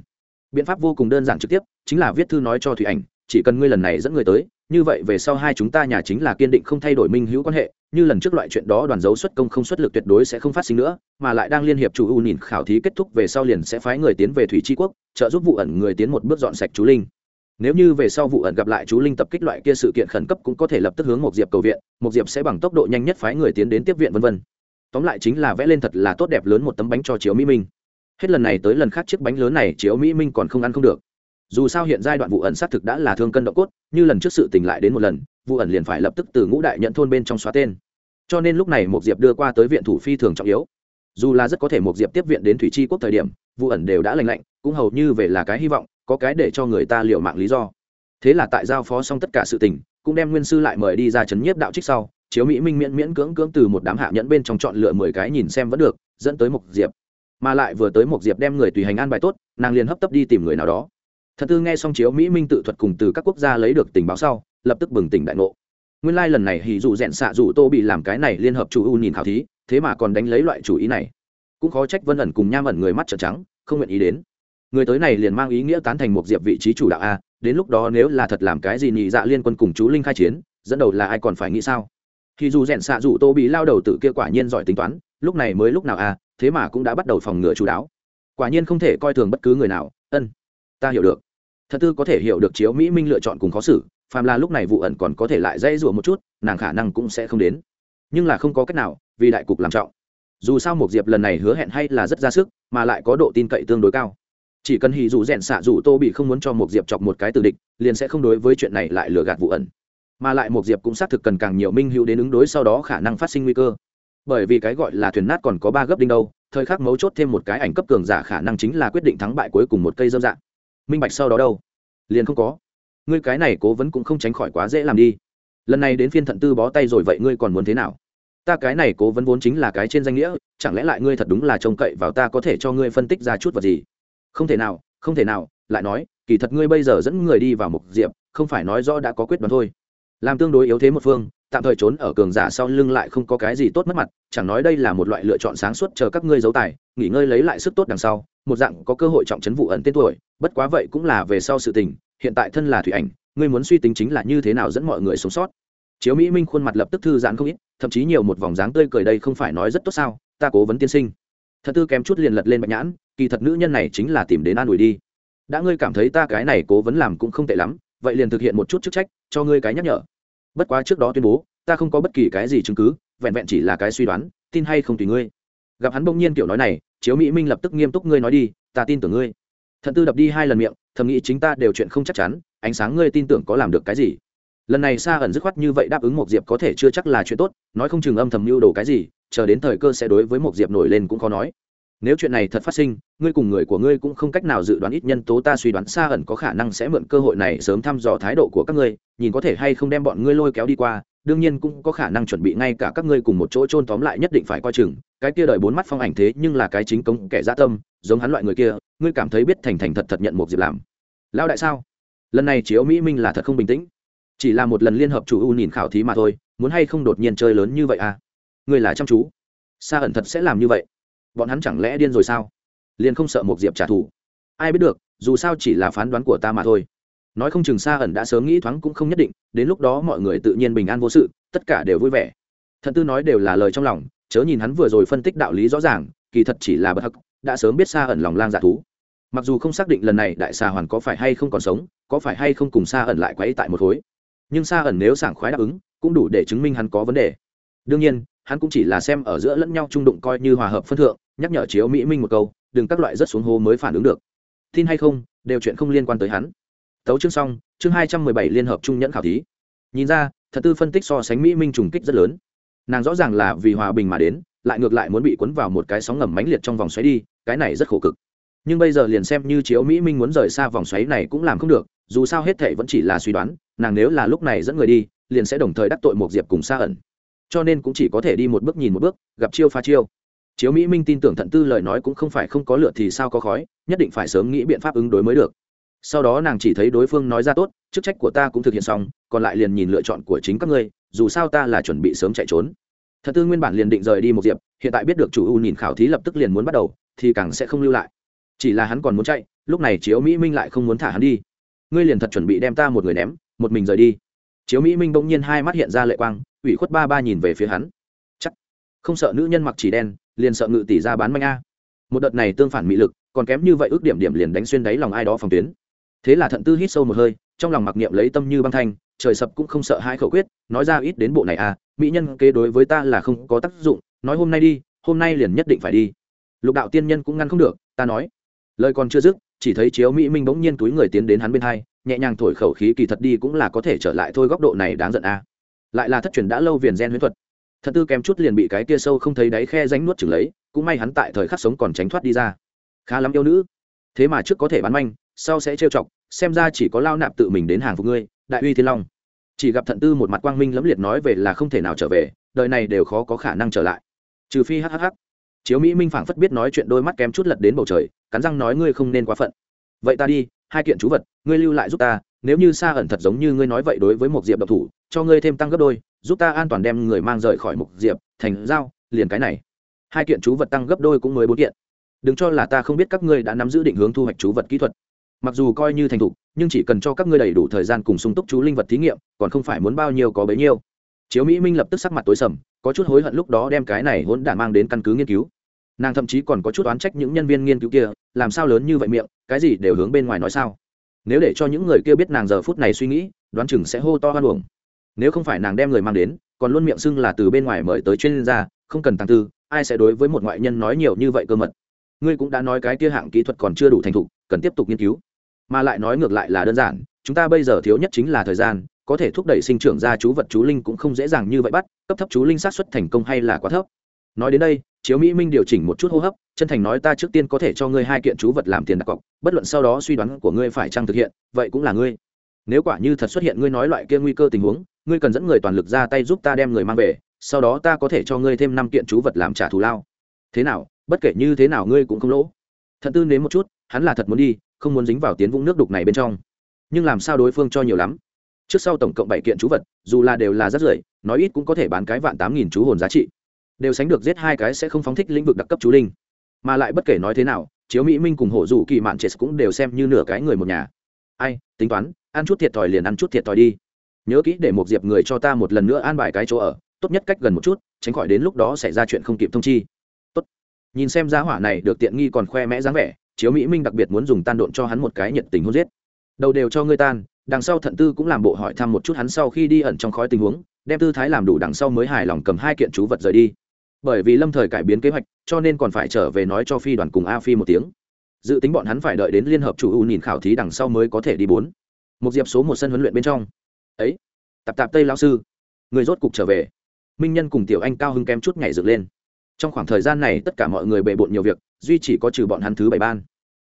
Biện pháp vô cùng đơn giản trực tiếp, chính là viết thư nói cho thủy ảnh chỉ cần ngươi lần này dẫn người tới, như vậy về sau hai chúng ta nhà chính là kiên định không thay đổi minh hữu quan hệ, như lần trước loại chuyện đó đoàn dấu xuất công không xuất lực tuyệt đối sẽ không phát sinh nữa, mà lại đang liên hiệp chủ u nhìn khảo thí kết thúc về sau liền sẽ phái người tiến về thủy tri quốc, trợ giúp vụ ẩn người tiến một bước dọn sạch chú linh. Nếu như về sau vụ ẩn gặp lại chú linh tập kích loại kia sự kiện khẩn cấp cũng có thể lập tức hướng một diệp cầu viện một diệp sẽ bằng tốc độ nhanh nhất phái người tiến đến tiếp viện vân vân. Tóm lại chính là vẽ lên thật là tốt đẹp lớn một tấm bánh cho chiếu mỹ minh. Hết lần này tới lần khác chiếc bánh lớn này chiếu mỹ minh còn không ăn không được dù sao hiện giai đoạn vụ ẩn xác thực đã là thương cân độ cốt, như lần trước sự tình lại đến một lần, vụ ẩn liền phải lập tức từ ngũ đại nhận thôn bên trong xóa tên. Cho nên lúc này một diệp đưa qua tới viện thủ phi thường trọng yếu. Dù là rất có thể một diệp tiếp viện đến thủy chi quốc thời điểm, vụ ẩn đều đã lành lạnh, cũng hầu như về là cái hy vọng, có cái để cho người ta liệu mạng lý do. Thế là tại giao phó xong tất cả sự tình, cũng đem nguyên sư lại mời đi ra chấn nhiếp đạo trích sau, chiếu mỹ minh miễn miễn cưỡng cưỡng từ một đám hạ nhẫn bên trong chọn lựa mười cái nhìn xem vẫn được, dẫn tới một diệp. Mà lại vừa tới một diệp đem người tùy hành an bài tốt, nàng liền hấp tấp đi tìm người nào đó thật tư nghe xong chiếu mỹ minh tự thuật cùng từ các quốc gia lấy được tình báo sau, lập tức bừng tỉnh đại ngộ. Nguyên lai、like、lần này hì dù rẽn xạ dù tô bị làm cái này liên hợp chủ u nhìn khảo thí, thế mà còn đánh lấy loại chủ ý này. Cũng khó trách vân ẩn cùng nham ẩn người mắt trợn trắng, không nguyện ý đến. Người tới này liền mang ý nghĩa tán thành một diệp vị trí chủ đạo a, đến lúc đó nếu là thật làm cái gì nhị dạ liên quân cùng chú linh khai chiến, dẫn đầu là ai còn phải nghĩ sao? Thì dù rèn xạ dù tô bị lao đầu tự kia quả nhiên giỏi tính toán, lúc này mới lúc nào a, thế mà cũng đã bắt đầu phòng ngừa chú đáo. Quả nhiên không thể coi thường bất cứ người nào, ân ta hiểu được. Thật tư có thể hiểu được chiếu mỹ minh lựa chọn cùng khó xử, phàm là lúc này vụ ẩn còn có thể lại dây rủa một chút, nàng khả năng cũng sẽ không đến. Nhưng là không có cách nào, vì đại cục làm trọng. Dù sao một diệp lần này hứa hẹn hay là rất ra sức, mà lại có độ tin cậy tương đối cao. Chỉ cần hì dù rèn xạ dù tô bị không muốn cho một diệp chọc một cái từ địch, liền sẽ không đối với chuyện này lại lừa gạt vụ ẩn. Mà lại một diệp cũng xác thực cần càng nhiều minh hữu đến ứng đối sau đó khả năng phát sinh nguy cơ. Bởi vì cái gọi là thuyền nát còn có ba gấp đinh đâu, thời khắc mấu chốt thêm một cái ảnh cấp cường giả khả năng chính là quyết định thắng bại cuối cùng một cây dâm dạng minh bạch sau đó đâu? Liền không có. Ngươi cái này cố vấn cũng không tránh khỏi quá dễ làm đi. Lần này đến phiên thận tư bó tay rồi vậy ngươi còn muốn thế nào? Ta cái này cố vấn vốn chính là cái trên danh nghĩa, chẳng lẽ lại ngươi thật đúng là trông cậy vào ta có thể cho ngươi phân tích ra chút vật gì? Không thể nào, không thể nào, lại nói, kỳ thật ngươi bây giờ dẫn người đi vào mục diệp, không phải nói rõ đã có quyết đoán thôi. Làm tương đối yếu thế một phương, tạm thời trốn ở cường giả sau lưng lại không có cái gì tốt mất mặt, chẳng nói đây là một loại lựa chọn sáng suốt chờ các ngươi giấu tài, nghỉ ngơi lấy lại sức tốt đằng sau một dạng có cơ hội trọng trấn vụ ẩn tên tuổi, bất quá vậy cũng là về sau sự tình, hiện tại thân là thủy ảnh, ngươi muốn suy tính chính là như thế nào dẫn mọi người sống sót. Chiếu mỹ minh khuôn mặt lập tức thư giãn không ít, thậm chí nhiều một vòng dáng tươi cười đây không phải nói rất tốt sao, ta cố vấn tiên sinh. Thật tư kém chút liền lật lên bạch nhãn, kỳ thật nữ nhân này chính là tìm đến an ủi đi. Đã ngươi cảm thấy ta cái này cố vấn làm cũng không tệ lắm, vậy liền thực hiện một chút chức trách, cho ngươi cái nhắc nhở. Bất quá trước đó tuyên bố, ta không có bất kỳ cái gì chứng cứ, vẹn vẹn chỉ là cái suy đoán, tin hay không tùy ngươi gặp hắn bỗng nhiên kiểu nói này, chiếu mỹ minh lập tức nghiêm túc ngươi nói đi, ta tin tưởng ngươi. Thận tư đập đi hai lần miệng, thầm nghĩ chính ta đều chuyện không chắc chắn, ánh sáng ngươi tin tưởng có làm được cái gì. Lần này xa ẩn dứt khoát như vậy đáp ứng một diệp có thể chưa chắc là chuyện tốt, nói không chừng âm thầm mưu đồ cái gì, chờ đến thời cơ sẽ đối với một diệp nổi lên cũng khó nói. Nếu chuyện này thật phát sinh, ngươi cùng người của ngươi cũng không cách nào dự đoán ít nhân tố ta suy đoán xa ẩn có khả năng sẽ mượn cơ hội này sớm thăm dò thái độ của các ngươi, nhìn có thể hay không đem bọn ngươi lôi kéo đi qua đương nhiên cũng có khả năng chuẩn bị ngay cả các ngươi cùng một chỗ chôn tóm lại nhất định phải coi chừng. Cái kia đợi bốn mắt phong ảnh thế nhưng là cái chính công kẻ dã tâm, giống hắn loại người kia, ngươi cảm thấy biết thành thành thật thật nhận một dịp làm. Lao đại sao? Lần này chiếu mỹ minh là thật không bình tĩnh. Chỉ là một lần liên hợp chủ u nhìn khảo thí mà thôi, muốn hay không đột nhiên chơi lớn như vậy à? Ngươi là chăm chú. Sa ẩn thật sẽ làm như vậy. Bọn hắn chẳng lẽ điên rồi sao? Liền không sợ một diệp trả thù. Ai biết được, dù sao chỉ là phán đoán của ta mà thôi nói không chừng xa ẩn đã sớm nghĩ thoáng cũng không nhất định, đến lúc đó mọi người tự nhiên bình an vô sự, tất cả đều vui vẻ. Thần tư nói đều là lời trong lòng, chớ nhìn hắn vừa rồi phân tích đạo lý rõ ràng, kỳ thật chỉ là bất hắc, đã sớm biết xa ẩn lòng lang dạ thú. Mặc dù không xác định lần này đại xà hoàn có phải hay không còn sống, có phải hay không cùng xa ẩn lại quấy tại một khối, nhưng xa ẩn nếu sảng khoái đáp ứng, cũng đủ để chứng minh hắn có vấn đề. Đương nhiên, hắn cũng chỉ là xem ở giữa lẫn nhau trung đụng coi như hòa hợp phân thượng, nhắc nhở chiếu mỹ minh một câu, đừng các loại rất xuống hô mới phản ứng được. Tin hay không, đều chuyện không liên quan tới hắn tấu chương xong, chương hai trăm mười bảy liên hợp trung nhẫn khảo thí. Nhìn ra, thật tư phân tích so sánh mỹ minh trùng kích rất lớn. Nàng rõ ràng là vì hòa bình mà đến, lại ngược lại muốn bị cuốn vào một cái sóng ngầm mãnh liệt trong vòng xoáy đi, cái này rất khổ cực. Nhưng bây giờ liền xem như chiếu mỹ minh muốn rời xa vòng xoáy này cũng làm không được, dù sao hết thệ vẫn chỉ là suy đoán, nàng nếu là lúc này dẫn người đi, liền sẽ đồng thời đắc tội một diệp cùng xa ẩn. Cho nên cũng chỉ có thể đi một bước nhìn một bước, gặp chiêu pha chiêu. Chiếu mỹ minh tin tưởng thận tư lời nói cũng không phải không có lựa thì sao có khói, nhất định phải sớm nghĩ biện pháp ứng đối mới được sau đó nàng chỉ thấy đối phương nói ra tốt, chức trách của ta cũng thực hiện xong, còn lại liền nhìn lựa chọn của chính các ngươi, dù sao ta là chuẩn bị sớm chạy trốn. Thật tư nguyên bản liền định rời đi một diệp, hiện tại biết được chủ u nhìn khảo thí lập tức liền muốn bắt đầu, thì càng sẽ không lưu lại. Chỉ là hắn còn muốn chạy, lúc này chiếu mỹ minh lại không muốn thả hắn đi. Ngươi liền thật chuẩn bị đem ta một người ném, một mình rời đi. Chiếu mỹ minh bỗng nhiên hai mắt hiện ra lệ quang, ủy khuất ba ba nhìn về phía hắn. Chắc. Không sợ nữ nhân mặc chỉ đen, liền sợ ngự tỷ ra bán manh a. Một đợt này tương phản mỹ lực, còn kém như vậy ước điểm điểm liền đánh xuyên đáy lòng ai đó phòng tuyến thế là thận tư hít sâu một hơi, trong lòng mặc niệm lấy tâm như băng thanh, trời sập cũng không sợ hai khẩu quyết, nói ra ít đến bộ này à mỹ nhân kế đối với ta là không có tác dụng, nói hôm nay đi, hôm nay liền nhất định phải đi. Lục đạo tiên nhân cũng ngăn không được, ta nói. Lời còn chưa dứt, chỉ thấy chiếu mỹ minh bỗng nhiên túi người tiến đến hắn bên hai, nhẹ nhàng thổi khẩu khí kỳ thật đi cũng là có thể trở lại thôi góc độ này đáng giận a lại là thất truyền đã lâu viền gen huyễn thuật. Thật tư kém chút liền bị cái kia sâu không thấy đáy khe ránh nuốt chừng lấy, cũng may hắn tại thời khắc sống còn tránh thoát đi ra. Khá lắm yêu nữ. Thế mà trước có thể bán manh sau sẽ trêu chọc, xem ra chỉ có lao nạp tự mình đến hàng phục ngươi, đại uy thiên long. Chỉ gặp thận tư một mặt quang minh lẫm liệt nói về là không thể nào trở về, đời này đều khó có khả năng trở lại. Trừ phi hhh chiếu mỹ minh phảng phất biết nói chuyện đôi mắt kém chút lật đến bầu trời, cắn răng nói ngươi không nên quá phận. Vậy ta đi, hai kiện chú vật, ngươi lưu lại giúp ta, nếu như xa ẩn thật giống như ngươi nói vậy đối với một diệp độc thủ, cho ngươi thêm tăng gấp đôi, giúp ta an toàn đem người mang rời khỏi mục diệp, thành dao liền cái này. Hai kiện chú vật tăng gấp đôi cũng mới bốn kiện. Đừng cho là ta không biết các ngươi đã nắm giữ định hướng thu hoạch chú vật kỹ thuật mặc dù coi như thành thục, nhưng chỉ cần cho các ngươi đầy đủ thời gian cùng sung túc chú linh vật thí nghiệm, còn không phải muốn bao nhiêu có bấy nhiêu. Chiếu mỹ minh lập tức sắc mặt tối sầm, có chút hối hận lúc đó đem cái này hỗn đản mang đến căn cứ nghiên cứu. Nàng thậm chí còn có chút oán trách những nhân viên nghiên cứu kia, làm sao lớn như vậy miệng, cái gì đều hướng bên ngoài nói sao? Nếu để cho những người kia biết nàng giờ phút này suy nghĩ, đoán chừng sẽ hô to hoan uổng. Nếu không phải nàng đem người mang đến, còn luôn miệng xưng là từ bên ngoài mời tới chuyên gia, không cần tăng tư, ai sẽ đối với một ngoại nhân nói nhiều như vậy cơ mật? Ngươi cũng đã nói cái kia hạng kỹ thuật còn chưa đủ thành thục, cần tiếp tục nghiên cứu mà lại nói ngược lại là đơn giản, chúng ta bây giờ thiếu nhất chính là thời gian, có thể thúc đẩy sinh trưởng ra chú vật chú linh cũng không dễ dàng như vậy bắt, cấp thấp chú linh sát xuất thành công hay là quá thấp. Nói đến đây, chiếu mỹ minh điều chỉnh một chút hô hấp, chân thành nói ta trước tiên có thể cho ngươi hai kiện chú vật làm tiền đặt cọc, bất luận sau đó suy đoán của ngươi phải chăng thực hiện, vậy cũng là ngươi. Nếu quả như thật xuất hiện ngươi nói loại kia nguy cơ tình huống, ngươi cần dẫn người toàn lực ra tay giúp ta đem người mang về, sau đó ta có thể cho ngươi thêm năm kiện chú vật làm trả thù lao. Thế nào, bất kể như thế nào ngươi cũng không lỗ. Thận tư nếm một chút hắn là thật muốn đi, không muốn dính vào tiến vũng nước đục này bên trong. Nhưng làm sao đối phương cho nhiều lắm? Trước sau tổng cộng bảy kiện chú vật, dù là đều là rất rưởi, nói ít cũng có thể bán cái vạn tám nghìn chú hồn giá trị. Đều sánh được giết hai cái sẽ không phóng thích lĩnh vực đặc cấp chú linh. Mà lại bất kể nói thế nào, chiếu mỹ minh cùng hổ dù kỳ mạn chết cũng đều xem như nửa cái người một nhà. Ai, tính toán, ăn chút thiệt thòi liền ăn chút thiệt thòi đi. Nhớ kỹ để một diệp người cho ta một lần nữa an bài cái chỗ ở, tốt nhất cách gần một chút, tránh khỏi đến lúc đó xảy ra chuyện không kịp thông chi. Tốt. Nhìn xem giá hỏa này được tiện nghi còn khoe mẽ dáng vẻ chiếu mỹ minh đặc biệt muốn dùng tan độn cho hắn một cái nhiệt tình hôn giết. Đầu đều cho ngươi tan, đằng sau thận tư cũng làm bộ hỏi thăm một chút hắn sau khi đi ẩn trong khói tình huống, đem tư thái làm đủ đằng sau mới hài lòng cầm hai kiện chú vật rời đi. Bởi vì lâm thời cải biến kế hoạch, cho nên còn phải trở về nói cho phi đoàn cùng a phi một tiếng. Dự tính bọn hắn phải đợi đến liên hợp chủ u nhìn khảo thí đằng sau mới có thể đi bốn. Một diệp số một sân huấn luyện bên trong. Ấy, tạp tạp tây lão sư, người rốt cục trở về. Minh nhân cùng tiểu anh cao hưng kém chút ngày dựng lên. Trong khoảng thời gian này tất cả mọi người bề bộn nhiều việc duy chỉ có trừ bọn hắn thứ bảy ban.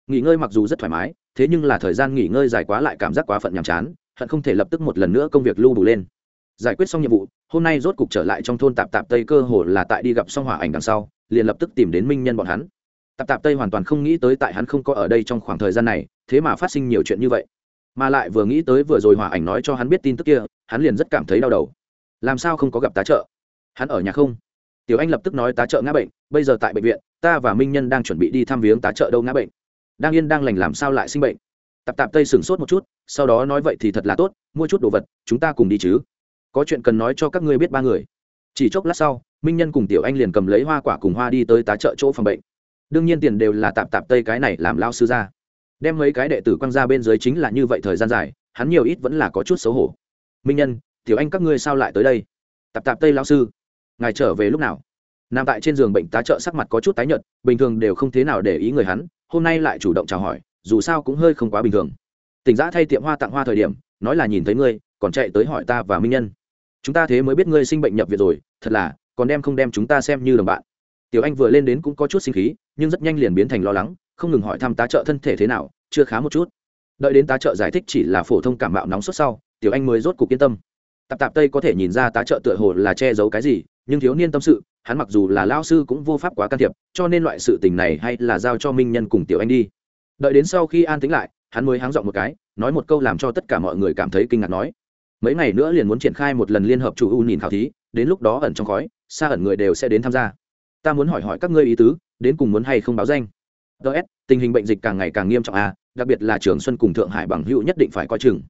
Nghỉ ngơi mặc dù rất thoải mái, thế nhưng là thời gian nghỉ ngơi dài quá lại cảm giác quá phận nhàm chán, hận không thể lập tức một lần nữa công việc lưu bù lên. Giải quyết xong nhiệm vụ, hôm nay rốt cục trở lại trong thôn tạp tạp tây cơ hồ là tại đi gặp xong hỏa ảnh đằng sau, liền lập tức tìm đến minh nhân bọn hắn. Tạp tạp tây hoàn toàn không nghĩ tới tại hắn không có ở đây trong khoảng thời gian này, thế mà phát sinh nhiều chuyện như vậy. Mà lại vừa nghĩ tới vừa rồi hỏa ảnh nói cho hắn biết tin tức kia, hắn liền rất cảm thấy đau đầu. Làm sao không có gặp tá trợ? Hắn ở nhà không? Tiểu anh lập tức nói tá trợ ngã bệnh, bây giờ tại bệnh viện, ta và minh nhân đang chuẩn bị đi thăm viếng tá trợ đâu ngã bệnh. Đang yên đang lành làm sao lại sinh bệnh? Tạp tạp tây sửng sốt một chút, sau đó nói vậy thì thật là tốt, mua chút đồ vật, chúng ta cùng đi chứ. Có chuyện cần nói cho các ngươi biết ba người. Chỉ chốc lát sau, minh nhân cùng tiểu anh liền cầm lấy hoa quả cùng hoa đi tới tá trợ chỗ phòng bệnh. Đương nhiên tiền đều là tạp tạp tây cái này làm lao sư ra. Đem mấy cái đệ tử quăng ra bên dưới chính là như vậy thời gian dài, hắn nhiều ít vẫn là có chút xấu hổ. Minh nhân, tiểu anh các ngươi sao lại tới đây? Tạp tạp tây lao sư ngài trở về lúc nào? Nằm tại trên giường bệnh tá trợ sắc mặt có chút tái nhợt, bình thường đều không thế nào để ý người hắn, hôm nay lại chủ động chào hỏi, dù sao cũng hơi không quá bình thường. Tỉnh giã thay tiệm hoa tặng hoa thời điểm, nói là nhìn thấy ngươi, còn chạy tới hỏi ta và minh nhân. Chúng ta thế mới biết ngươi sinh bệnh nhập viện rồi, thật là, còn đem không đem chúng ta xem như đồng bạn. Tiểu anh vừa lên đến cũng có chút sinh khí, nhưng rất nhanh liền biến thành lo lắng, không ngừng hỏi thăm tá trợ thân thể thế nào, chưa khá một chút. Đợi đến tá trợ giải thích chỉ là phổ thông cảm mạo nóng sốt sau, tiểu anh mới rốt cục yên tâm tạp tạp tây có thể nhìn ra tá trợ tựa hồ là che giấu cái gì, nhưng thiếu niên tâm sự, hắn mặc dù là lao sư cũng vô pháp quá can thiệp, cho nên loại sự tình này hay là giao cho minh nhân cùng tiểu anh đi. Đợi đến sau khi an tính lại, hắn mới háng dọn một cái, nói một câu làm cho tất cả mọi người cảm thấy kinh ngạc nói, mấy ngày nữa liền muốn triển khai một lần liên hợp chủ u nhìn khảo thí, đến lúc đó ẩn trong khói, xa ẩn người đều sẽ đến tham gia. Ta muốn hỏi hỏi các ngươi ý tứ, đến cùng muốn hay không báo danh? Ts tình hình bệnh dịch càng ngày càng nghiêm trọng à đặc biệt là trường xuân cùng thượng hải bằng hữu nhất định phải coi chừng.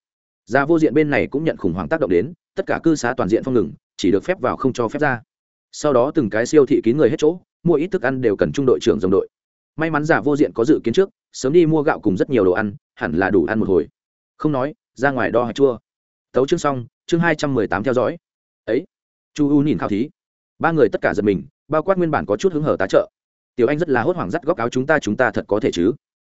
Gia vô diện bên này cũng nhận khủng hoảng tác động đến tất cả cư xá toàn diện phong ngừng, chỉ được phép vào không cho phép ra. Sau đó từng cái siêu thị kín người hết chỗ, mua ít thức ăn đều cần trung đội trưởng dòng đội. May mắn giả vô diện có dự kiến trước, sớm đi mua gạo cùng rất nhiều đồ ăn, hẳn là đủ ăn một hồi. Không nói, ra ngoài đo hạt chua. Tấu chương xong, chương hai trăm mười tám theo dõi. Ấy, chu u nhìn khảo thí. Ba người tất cả giật mình, bao quát nguyên bản có chút hứng hở tá trợ. Tiểu anh rất là hốt hoảng dắt góc áo chúng ta chúng ta thật có thể chứ?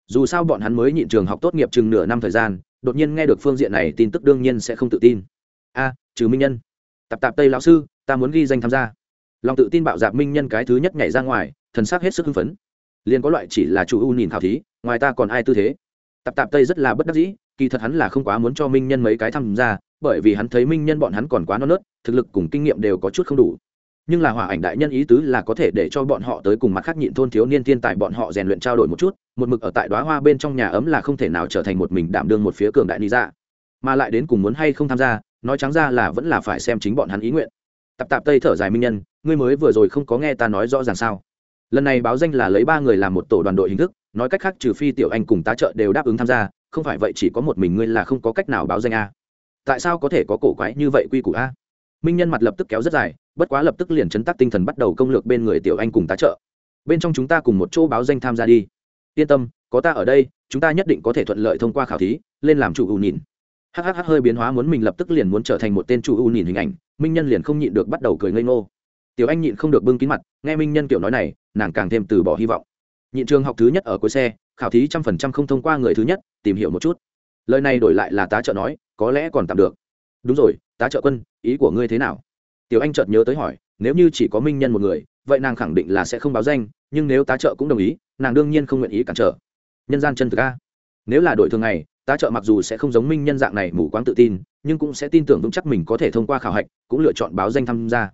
Dù sao bọn hắn mới nhịn trường học tốt nghiệp chừng nửa năm thời gian, đột nhiên nghe được phương diện này tin tức đương nhiên sẽ không tự tin a, trừ minh nhân. Tập tạp tây lão sư, ta muốn ghi danh tham gia. Lòng tự tin bạo dạp minh nhân cái thứ nhất nhảy ra ngoài, thần sắc hết sức hưng phấn. Liền có loại chỉ là chủ u nhìn khảo thí, ngoài ta còn ai tư thế. Tập tạp tây rất là bất đắc dĩ, kỳ thật hắn là không quá muốn cho minh nhân mấy cái tham gia, bởi vì hắn thấy minh nhân bọn hắn còn quá non nớt, thực lực cùng kinh nghiệm đều có chút không đủ. Nhưng là hỏa ảnh đại nhân ý tứ là có thể để cho bọn họ tới cùng mặt khác nhịn thôn thiếu niên thiên tài bọn họ rèn luyện trao đổi một chút, một mực ở tại đoá hoa bên trong nhà ấm là không thể nào trở thành một mình đảm đương một phía cường đại lý ra dạ. mà lại đến cùng muốn hay không tham gia nói trắng ra là vẫn là phải xem chính bọn hắn ý nguyện. Tạp tạp tây thở dài minh nhân, ngươi mới vừa rồi không có nghe ta nói rõ ràng sao? Lần này báo danh là lấy ba người làm một tổ đoàn đội hình thức, nói cách khác trừ phi tiểu anh cùng tá trợ đều đáp ứng tham gia, không phải vậy chỉ có một mình ngươi là không có cách nào báo danh a. Tại sao có thể có cổ quái như vậy quy củ a? Minh nhân mặt lập tức kéo rất dài, bất quá lập tức liền chấn tác tinh thần bắt đầu công lược bên người tiểu anh cùng tá trợ. Bên trong chúng ta cùng một chỗ báo danh tham gia đi. Yên tâm, có ta ở đây, chúng ta nhất định có thể thuận lợi thông qua khảo thí, lên làm chủ ưu nhìn hhh hơi biến hóa muốn mình lập tức liền muốn trở thành một tên chủ ưu nhìn hình ảnh, minh nhân liền không nhịn được bắt đầu cười ngây ngô. Tiểu anh nhịn không được bưng kín mặt, nghe minh nhân kiểu nói này, nàng càng thêm từ bỏ hy vọng. Nhịn trường học thứ nhất ở cuối xe, khảo thí trăm phần trăm không thông qua người thứ nhất, tìm hiểu một chút. Lời này đổi lại là tá trợ nói, có lẽ còn tạm được. Đúng rồi, tá trợ quân, ý của ngươi thế nào? Tiểu anh chợt nhớ tới hỏi, nếu như chỉ có minh nhân một người, vậy nàng khẳng định là sẽ không báo danh, nhưng nếu tá trợ cũng đồng ý, nàng đương nhiên không nguyện ý cản trở. Nhân gian chân thực a. Nếu là đội thường ngày tá trợ mặc dù sẽ không giống minh nhân dạng này mù quáng tự tin, nhưng cũng sẽ tin tưởng vững chắc mình có thể thông qua khảo hạch, cũng lựa chọn báo danh tham gia.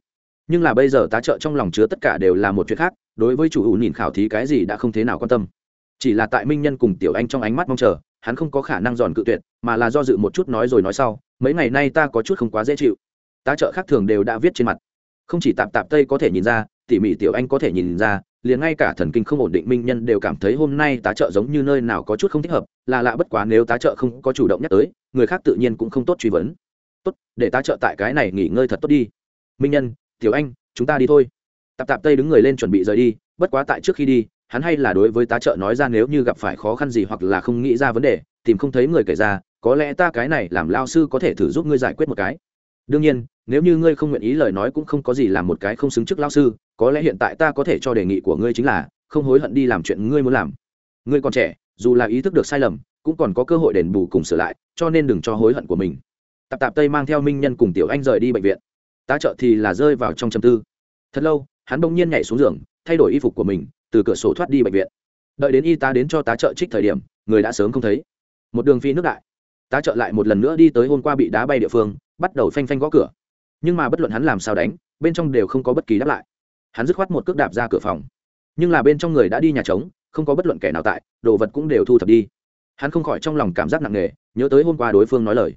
Nhưng là bây giờ tá trợ trong lòng chứa tất cả đều là một chuyện khác, đối với chủ ủ nhìn khảo thí cái gì đã không thế nào quan tâm. Chỉ là tại minh nhân cùng tiểu anh trong ánh mắt mong chờ, hắn không có khả năng giòn cự tuyệt, mà là do dự một chút nói rồi nói sau, mấy ngày nay ta có chút không quá dễ chịu. Tá trợ khác thường đều đã viết trên mặt. Không chỉ tạp tạp tây có thể nhìn ra, tỉ mỉ tiểu anh có thể nhìn ra liền ngay cả thần kinh không ổn định minh nhân đều cảm thấy hôm nay tá trợ giống như nơi nào có chút không thích hợp, là lạ bất quá nếu tá trợ không có chủ động nhắc tới, người khác tự nhiên cũng không tốt truy vấn. Tốt, để tá trợ tại cái này nghỉ ngơi thật tốt đi. Minh nhân, tiểu anh, chúng ta đi thôi. Tạp tạp tây đứng người lên chuẩn bị rời đi, bất quá tại trước khi đi, hắn hay là đối với tá trợ nói ra nếu như gặp phải khó khăn gì hoặc là không nghĩ ra vấn đề, tìm không thấy người kể ra, có lẽ ta cái này làm lao sư có thể thử giúp ngươi giải quyết một cái. Đương nhiên, nếu như ngươi không nguyện ý lời nói cũng không có gì làm một cái không xứng trước lao sư có lẽ hiện tại ta có thể cho đề nghị của ngươi chính là, không hối hận đi làm chuyện ngươi muốn làm. Ngươi còn trẻ, dù là ý thức được sai lầm, cũng còn có cơ hội đền bù cùng sửa lại, cho nên đừng cho hối hận của mình. Tạp tạp tây mang theo minh nhân cùng tiểu anh rời đi bệnh viện. Tá trợ thì là rơi vào trong châm tư. Thật lâu, hắn bỗng nhiên nhảy xuống giường, thay đổi y phục của mình, từ cửa sổ thoát đi bệnh viện. Đợi đến y tá đến cho tá trợ trích thời điểm, người đã sớm không thấy. Một đường phi nước đại. Tá trợ lại một lần nữa đi tới hôm qua bị đá bay địa phương, bắt đầu phanh phanh gõ cửa. Nhưng mà bất luận hắn làm sao đánh, bên trong đều không có bất kỳ đáp lại hắn dứt khoát một cước đạp ra cửa phòng. Nhưng là bên trong người đã đi nhà trống, không có bất luận kẻ nào tại, đồ vật cũng đều thu thập đi. Hắn không khỏi trong lòng cảm giác nặng nề, nhớ tới hôm qua đối phương nói lời.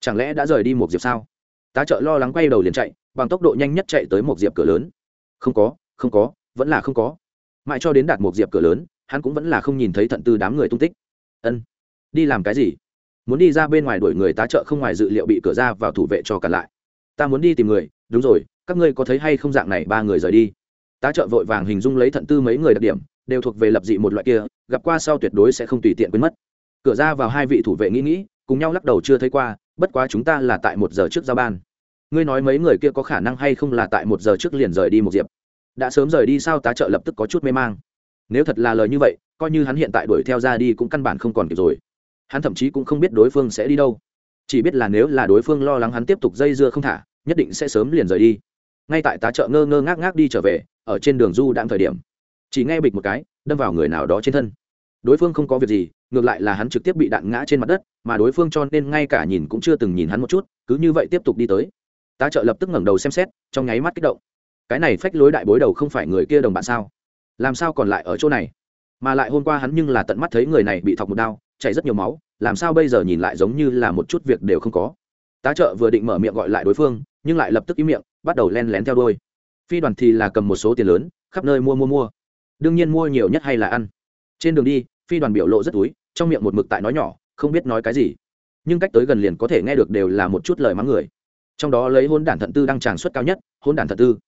Chẳng lẽ đã rời đi một diệp sao? Tá trợ lo lắng quay đầu liền chạy, bằng tốc độ nhanh nhất chạy tới một diệp cửa lớn. Không có không có, vẫn là không có. Mãi cho đến đạt một diệp cửa lớn, hắn cũng vẫn là không nhìn thấy thận tư đám người tung tích. Ân, đi làm cái gì? Muốn đi ra bên ngoài đuổi người tá trợ không ngoài dự liệu bị cửa ra vào thủ vệ cho cả lại. Ta muốn đi tìm người, đúng rồi, các ngươi có thấy hay không dạng này ba người rời đi? Tá trợ vội vàng hình dung lấy thận tư mấy người đặc điểm, đều thuộc về lập dị một loại kia, gặp qua sau tuyệt đối sẽ không tùy tiện quên mất. Cửa ra vào hai vị thủ vệ nghĩ nghĩ, cùng nhau lắc đầu chưa thấy qua, bất quá chúng ta là tại một giờ trước giao ban. Ngươi nói mấy người kia có khả năng hay không là tại một giờ trước liền rời đi một diệp? Đã sớm rời đi sao tá trợ lập tức có chút mê mang. Nếu thật là lời như vậy, coi như hắn hiện tại đuổi theo ra đi cũng căn bản không còn kịp rồi. Hắn thậm chí cũng không biết đối phương sẽ đi đâu. Chỉ biết là nếu là đối phương lo lắng hắn tiếp tục dây dưa không thả, nhất định sẽ sớm liền rời đi ngay tại tá trợ ngơ ngơ ngác ngác đi trở về, ở trên đường du đang thời điểm. Chỉ nghe bịch một cái, đâm vào người nào đó trên thân. Đối phương không có việc gì, ngược lại là hắn trực tiếp bị đạn ngã trên mặt đất, mà đối phương cho nên ngay cả nhìn cũng chưa từng nhìn hắn một chút, cứ như vậy tiếp tục đi tới. Tá trợ lập tức ngẩng đầu xem xét, trong nháy mắt kích động. Cái này phách lối đại bối đầu không phải người kia đồng bạn sao? Làm sao còn lại ở chỗ này? Mà lại hôm qua hắn nhưng là tận mắt thấy người này bị thọc một đao, chảy rất nhiều máu, làm sao bây giờ nhìn lại giống như là một chút việc đều không có. Tá trợ vừa định mở miệng gọi lại đối phương, nhưng lại lập tức ý miệng bắt đầu len lén theo đôi phi đoàn thì là cầm một số tiền lớn, khắp nơi mua mua mua. Đương nhiên mua nhiều nhất hay là ăn. Trên đường đi, phi đoàn biểu lộ rất túi, trong miệng một mực tại nói nhỏ, không biết nói cái gì. Nhưng cách tới gần liền có thể nghe được đều là một chút lời mắng người. Trong đó lấy hôn đản thận tư đang tràng suất cao nhất, hôn đản thận tư.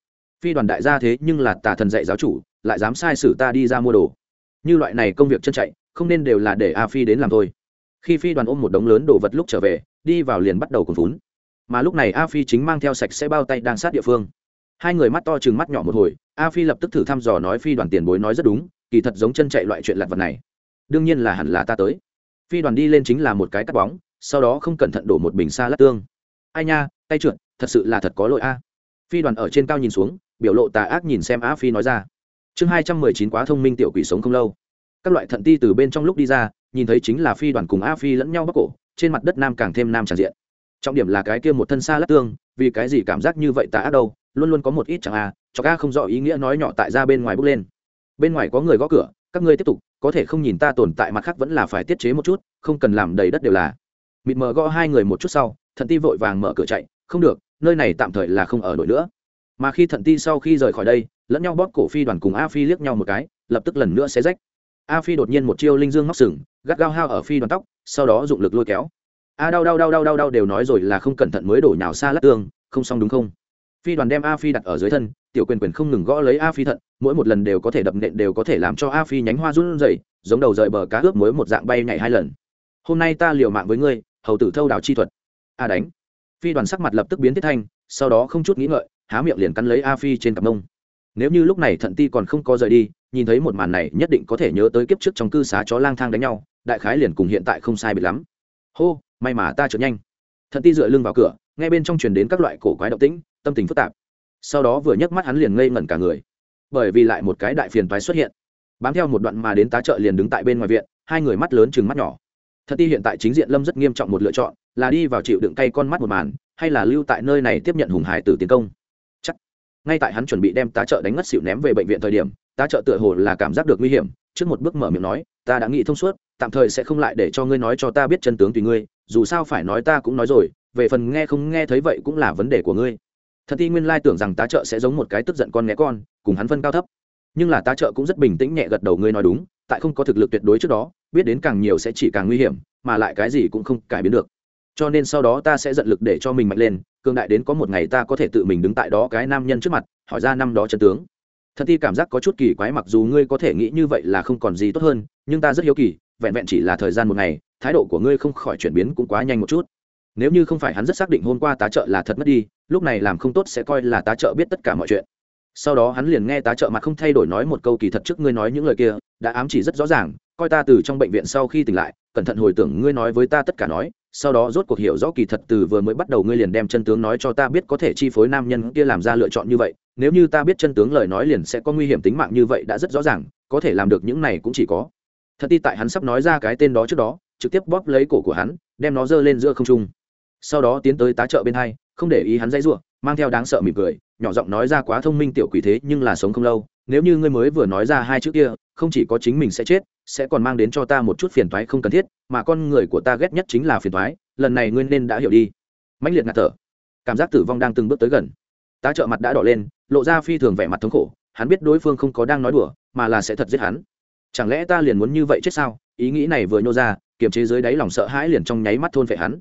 Phi đoàn đại gia thế nhưng là tà thần dạy giáo chủ, lại dám sai sử ta đi ra mua đồ. Như loại này công việc chân chạy, không nên đều là để a phi đến làm thôi. Khi phi đoàn ôm một đống lớn đồ vật lúc trở về, đi vào liền bắt đầu cùng vốn mà lúc này a phi chính mang theo sạch sẽ bao tay đang sát địa phương. Hai người mắt to chừng mắt nhỏ một hồi, a phi lập tức thử thăm dò nói phi đoàn tiền bối nói rất đúng, kỳ thật giống chân chạy loại chuyện lặt vật này. Đương nhiên là hẳn là ta tới. Phi đoàn đi lên chính là một cái cắt bóng, sau đó không cẩn thận đổ một bình xa lát tương. Ai nha, tay trượt, thật sự là thật có lỗi a. Phi đoàn ở trên cao nhìn xuống, biểu lộ tà ác nhìn xem a phi nói ra. Chương hai trăm mười chín quá thông minh tiểu quỷ sống không lâu. Các loại thận ti từ bên trong lúc đi ra, nhìn thấy chính là phi đoàn cùng a phi lẫn nhau bắc cổ, trên mặt đất nam càng thêm nam tràn diện trọng điểm là cái kia một thân xa lát tương, vì cái gì cảm giác như vậy tà ác đâu, luôn luôn có một ít chẳng a cho ca không rõ ý nghĩa nói nhỏ tại ra bên ngoài bước lên. Bên ngoài có người gõ cửa, các ngươi tiếp tục, có thể không nhìn ta tồn tại mặt khác vẫn là phải tiết chế một chút, không cần làm đầy đất đều là. Mịt mờ gõ hai người một chút sau, thận ti vội vàng mở cửa chạy, không được, nơi này tạm thời là không ở nổi nữa. Mà khi thận ti sau khi rời khỏi đây, lẫn nhau bóp cổ phi đoàn cùng a phi liếc nhau một cái, lập tức lần nữa sẽ rách. A phi đột nhiên một chiêu linh dương móc sừng, gắt gao hao ở phi đoàn tóc, sau đó dụng lực lôi kéo a đau đau đau đau đau đau đều nói rồi là không cẩn thận mới đổ nhào xa lát tương không xong đúng không? Phi đoàn đem a phi đặt ở dưới thân, tiểu quyền quyền không ngừng gõ lấy a phi thận, mỗi một lần đều có thể đập nện đều có thể làm cho a phi nhánh hoa run rẩy, giống đầu rời bờ cá ướp mới một dạng bay nhảy hai lần. Hôm nay ta liều mạng với ngươi, hầu tử thâu đào chi thuật. A đánh. Phi đoàn sắc mặt lập tức biến tiết thanh, sau đó không chút nghĩ ngợi, há miệng liền cắn lấy a phi trên cặp mông. Nếu như lúc này thận ti còn không có rời đi, nhìn thấy một màn này nhất định có thể nhớ tới kiếp trước trong cư xá chó lang thang đánh nhau, đại khái liền cùng hiện tại không sai biệt lắm. Hô may mà ta trượt nhanh. Thận ti dựa lưng vào cửa, nghe bên trong truyền đến các loại cổ quái động tĩnh, tâm tình phức tạp. Sau đó vừa nhấc mắt hắn liền ngây ngẩn cả người. Bởi vì lại một cái đại phiền toái xuất hiện. Bám theo một đoạn mà đến tá trợ liền đứng tại bên ngoài viện, hai người mắt lớn chừng mắt nhỏ. Thật ti hiện tại chính diện lâm rất nghiêm trọng một lựa chọn, là đi vào chịu đựng cay con mắt một màn, hay là lưu tại nơi này tiếp nhận hùng hải tử tiến công? Chắc. Ngay tại hắn chuẩn bị đem tá trợ đánh ngất xịu ném về bệnh viện thời điểm, tá trợ tựa hồ là cảm giác được nguy hiểm, trước một bước mở miệng nói, ta đã nghĩ thông suốt, tạm thời sẽ không lại để cho ngươi nói cho ta biết chân tướng tùy ngươi dù sao phải nói ta cũng nói rồi, về phần nghe không nghe thấy vậy cũng là vấn đề của ngươi. Thật ti nguyên lai tưởng rằng tá trợ sẽ giống một cái tức giận con nghe con, cùng hắn phân cao thấp. Nhưng là tá trợ cũng rất bình tĩnh nhẹ gật đầu ngươi nói đúng, tại không có thực lực tuyệt đối trước đó, biết đến càng nhiều sẽ chỉ càng nguy hiểm, mà lại cái gì cũng không cải biến được. Cho nên sau đó ta sẽ dận lực để cho mình mạnh lên cương đại đến có một ngày ta có thể tự mình đứng tại đó cái nam nhân trước mặt, hỏi ra năm đó chân tướng. Thật ti cảm giác có chút kỳ quái mặc dù ngươi có thể nghĩ như vậy là không còn gì tốt hơn, nhưng ta rất hiếu kỳ, vẹn vẹn chỉ là thời gian một ngày thái độ của ngươi không khỏi chuyển biến cũng quá nhanh một chút. Nếu như không phải hắn rất xác định hôm qua tá trợ là thật mất đi, lúc này làm không tốt sẽ coi là tá trợ biết tất cả mọi chuyện. Sau đó hắn liền nghe tá trợ mặt không thay đổi nói một câu kỳ thật trước ngươi nói những lời kia, đã ám chỉ rất rõ ràng, coi ta từ trong bệnh viện sau khi tỉnh lại, cẩn thận hồi tưởng ngươi nói với ta tất cả nói, sau đó rốt cuộc hiểu rõ kỳ thật từ vừa mới bắt đầu ngươi liền đem chân tướng nói cho ta biết có thể chi phối nam nhân kia làm ra lựa chọn như vậy, nếu như ta biết chân tướng lời nói liền sẽ có nguy hiểm tính mạng như vậy đã rất rõ ràng, có thể làm được những này cũng chỉ có. Thật ti tại hắn sắp nói ra cái tên đó trước đó trực tiếp bóp lấy cổ của hắn, đem nó giơ lên giữa không trung. Sau đó tiến tới tá trợ bên hai, không để ý hắn dãy ruộng mang theo đáng sợ mỉm cười, nhỏ giọng nói ra quá thông minh tiểu quỷ thế nhưng là sống không lâu, nếu như ngươi mới vừa nói ra hai chữ kia, không chỉ có chính mình sẽ chết, sẽ còn mang đến cho ta một chút phiền toái không cần thiết, mà con người của ta ghét nhất chính là phiền toái, lần này ngươi nên đã hiểu đi. Mãnh liệt ngạt thở. Cảm giác tử vong đang từng bước tới gần. Tá trợ mặt đã đỏ lên, lộ ra phi thường vẻ mặt thống khổ, hắn biết đối phương không có đang nói đùa, mà là sẽ thật giết hắn. Chẳng lẽ ta liền muốn như vậy chết sao? Ý nghĩ này vừa nhô ra kiềm chế dưới đáy lòng sợ hãi liền trong nháy mắt thôn vệ hắn.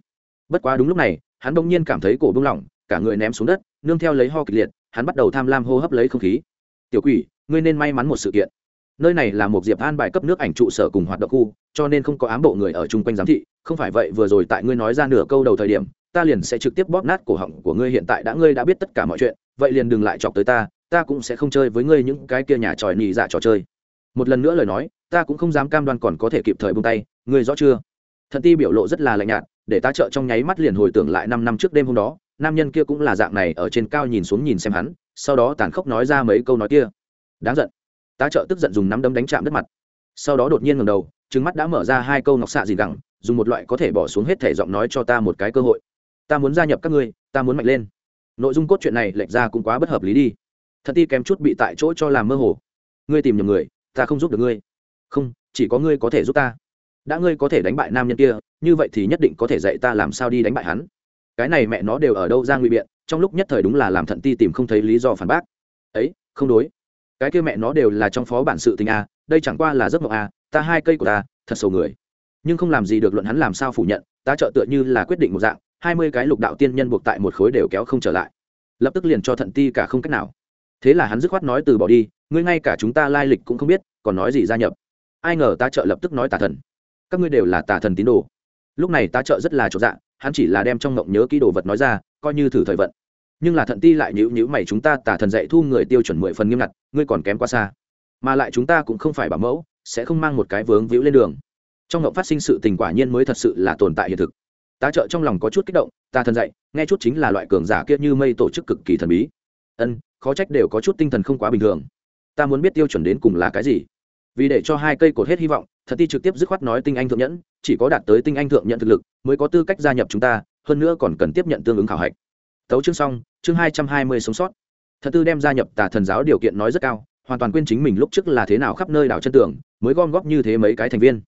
Bất quá đúng lúc này, hắn bỗng nhiên cảm thấy cổ bung lỏng, cả người ném xuống đất, nương theo lấy ho kịch liệt, hắn bắt đầu tham lam hô hấp lấy không khí. Tiểu quỷ, ngươi nên may mắn một sự kiện. Nơi này là một diệp an bài cấp nước ảnh trụ sở cùng hoạt động khu, cho nên không có ám bộ người ở chung quanh giám thị. Không phải vậy, vừa rồi tại ngươi nói ra nửa câu đầu thời điểm, ta liền sẽ trực tiếp bóp nát cổ họng của ngươi hiện tại đã ngươi đã biết tất cả mọi chuyện, vậy liền đừng lại chọc tới ta ta cũng sẽ không chơi với ngươi những cái kia nhà tròi nị dạ trò chơi. Một lần nữa lời nói, ta cũng không dám cam đoan còn có thể kịp thời buông tay ngươi rõ chưa? Thận ti biểu lộ rất là lạnh nhạt, để ta trợ trong nháy mắt liền hồi tưởng lại năm năm trước đêm hôm đó, nam nhân kia cũng là dạng này ở trên cao nhìn xuống nhìn xem hắn, sau đó tàn khốc nói ra mấy câu nói kia. Đáng giận. Tá trợ tức giận dùng nắm đấm đánh chạm đất mặt. Sau đó đột nhiên ngầm đầu trứng mắt đã mở ra hai câu ngọc xạ gì gẳng, dùng một loại có thể bỏ xuống hết thể giọng nói cho ta một cái cơ hội. Ta muốn gia nhập các ngươi, ta muốn mạnh lên. Nội dung cốt truyện này lệch ra cũng quá bất hợp lý đi. Thật ti kém chút bị tại chỗ cho làm mơ hồ. Ngươi tìm nhầm người, ta không giúp được ngươi. Không, chỉ có ngươi có thể giúp ta đã ngươi có thể đánh bại nam nhân kia, như vậy thì nhất định có thể dạy ta làm sao đi đánh bại hắn. Cái này mẹ nó đều ở đâu ra nguy biện, trong lúc nhất thời đúng là làm thận ti tìm không thấy lý do phản bác. Ấy, không đối. Cái kia mẹ nó đều là trong phó bản sự tình a, đây chẳng qua là giấc mộng a, ta hai cây của ta, thật sầu người. Nhưng không làm gì được luận hắn làm sao phủ nhận, ta trợ tựa như là quyết định một dạng, hai mươi cái lục đạo tiên nhân buộc tại một khối đều kéo không trở lại. Lập tức liền cho thận ti cả không cách nào. Thế là hắn dứt khoát nói từ bỏ đi, ngươi ngay cả chúng ta lai lịch cũng không biết, còn nói gì gia nhập. Ai ngờ ta trợ lập tức nói tà thần các ngươi đều là tà thần tín đồ. Lúc này tá trợ rất là chỗ dạ hắn chỉ là đem trong ngộng nhớ kỹ đồ vật nói ra, coi như thử thời vận. Nhưng là thận ti lại nhữ nhữ mày chúng ta tà thần dạy thu người tiêu chuẩn mười phần nghiêm ngặt, ngươi còn kém quá xa. Mà lại chúng ta cũng không phải bảo mẫu, sẽ không mang một cái vướng víu lên đường. Trong ngộng phát sinh sự tình quả nhiên mới thật sự là tồn tại hiện thực. Tá trợ trong lòng có chút kích động ta thần dạy, nghe chút chính là loại cường giả kia như mây tổ chức cực kỳ thần bí. Ân, khó trách đều có chút tinh thần không quá bình thường. Ta muốn biết tiêu chuẩn đến cùng là cái gì? Vì để cho hai cây cột hết hy vọng thật ti trực tiếp dứt khoát nói tinh anh thượng nhẫn, chỉ có đạt tới tinh anh thượng nhận thực lực mới có tư cách gia nhập chúng ta, hơn nữa còn cần tiếp nhận tương ứng khảo hạch. Tấu chương xong, chương hai trăm hai mươi sống sót. Thật tư đem gia nhập tà thần giáo điều kiện nói rất cao, hoàn toàn quên chính mình lúc trước là thế nào khắp nơi đảo chân tưởng mới gom góp như thế mấy cái thành viên.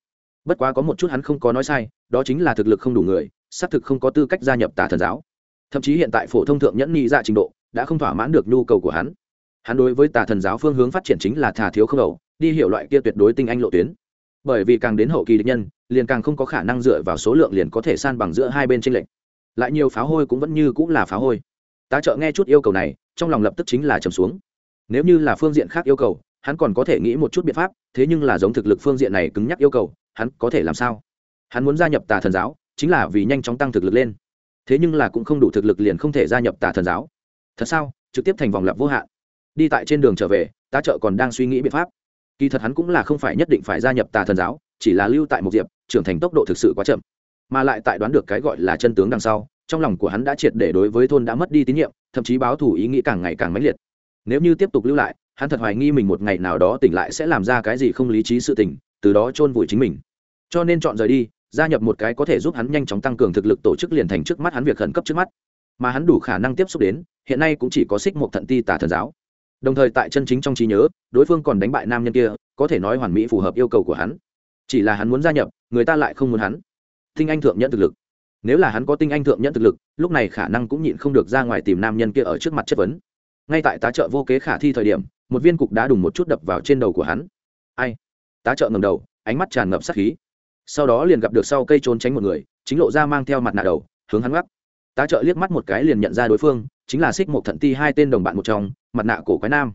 Bất quá có một chút hắn không có nói sai, đó chính là thực lực không đủ người, xác thực không có tư cách gia nhập tà thần giáo. Thậm chí hiện tại phổ thông thượng nhẫn nhị ra trình độ, đã không thỏa mãn được nhu cầu của hắn. Hắn đối với tà thần giáo phương hướng phát triển chính là thà thiếu không đầu, đi hiểu loại kia tuyệt đối tinh anh lộ tuyến bởi vì càng đến hậu kỳ địch nhân, liền càng không có khả năng dựa vào số lượng liền có thể san bằng giữa hai bên tranh lệch. Lại nhiều phá hôi cũng vẫn như cũng là phá hôi. Tá trợ nghe chút yêu cầu này, trong lòng lập tức chính là trầm xuống. Nếu như là phương diện khác yêu cầu, hắn còn có thể nghĩ một chút biện pháp, thế nhưng là giống thực lực phương diện này cứng nhắc yêu cầu, hắn có thể làm sao? Hắn muốn gia nhập tà thần giáo, chính là vì nhanh chóng tăng thực lực lên. Thế nhưng là cũng không đủ thực lực liền không thể gia nhập tà thần giáo. Thật sao? Trực tiếp thành vòng lặp vô hạn. Đi tại trên đường trở về, tá trợ còn đang suy nghĩ biện pháp kỳ thật hắn cũng là không phải nhất định phải gia nhập tà thần giáo, chỉ là lưu tại một diệp, trưởng thành tốc độ thực sự quá chậm. Mà lại tại đoán được cái gọi là chân tướng đằng sau, trong lòng của hắn đã triệt để đối với thôn đã mất đi tín nhiệm, thậm chí báo thù ý nghĩ càng ngày càng mãnh liệt. Nếu như tiếp tục lưu lại, hắn thật hoài nghi mình một ngày nào đó tỉnh lại sẽ làm ra cái gì không lý trí sự tình, từ đó chôn vùi chính mình. Cho nên chọn rời đi, gia nhập một cái có thể giúp hắn nhanh chóng tăng cường thực lực tổ chức liền thành trước mắt hắn việc khẩn cấp trước mắt. Mà hắn đủ khả năng tiếp xúc đến, hiện nay cũng chỉ có xích một thận ti tà thần giáo đồng thời tại chân chính trong trí nhớ, đối phương còn đánh bại nam nhân kia, có thể nói hoàn mỹ phù hợp yêu cầu của hắn. Chỉ là hắn muốn gia nhập, người ta lại không muốn hắn. Tinh anh thượng nhận thực lực. Nếu là hắn có tinh anh thượng nhận thực lực, lúc này khả năng cũng nhịn không được ra ngoài tìm nam nhân kia ở trước mặt chất vấn. Ngay tại tá trợ vô kế khả thi thời điểm, một viên cục đá đùng một chút đập vào trên đầu của hắn. Ai? Tá trợ ngầm đầu, ánh mắt tràn ngập sắc khí. Sau đó liền gặp được sau cây trốn tránh một người, chính lộ ra mang theo mặt nạ đầu, hướng hắn gắp tá trợ liếc mắt một cái liền nhận ra đối phương chính là xích một thận ti hai tên đồng bạn một trong, mặt nạ cổ quái nam.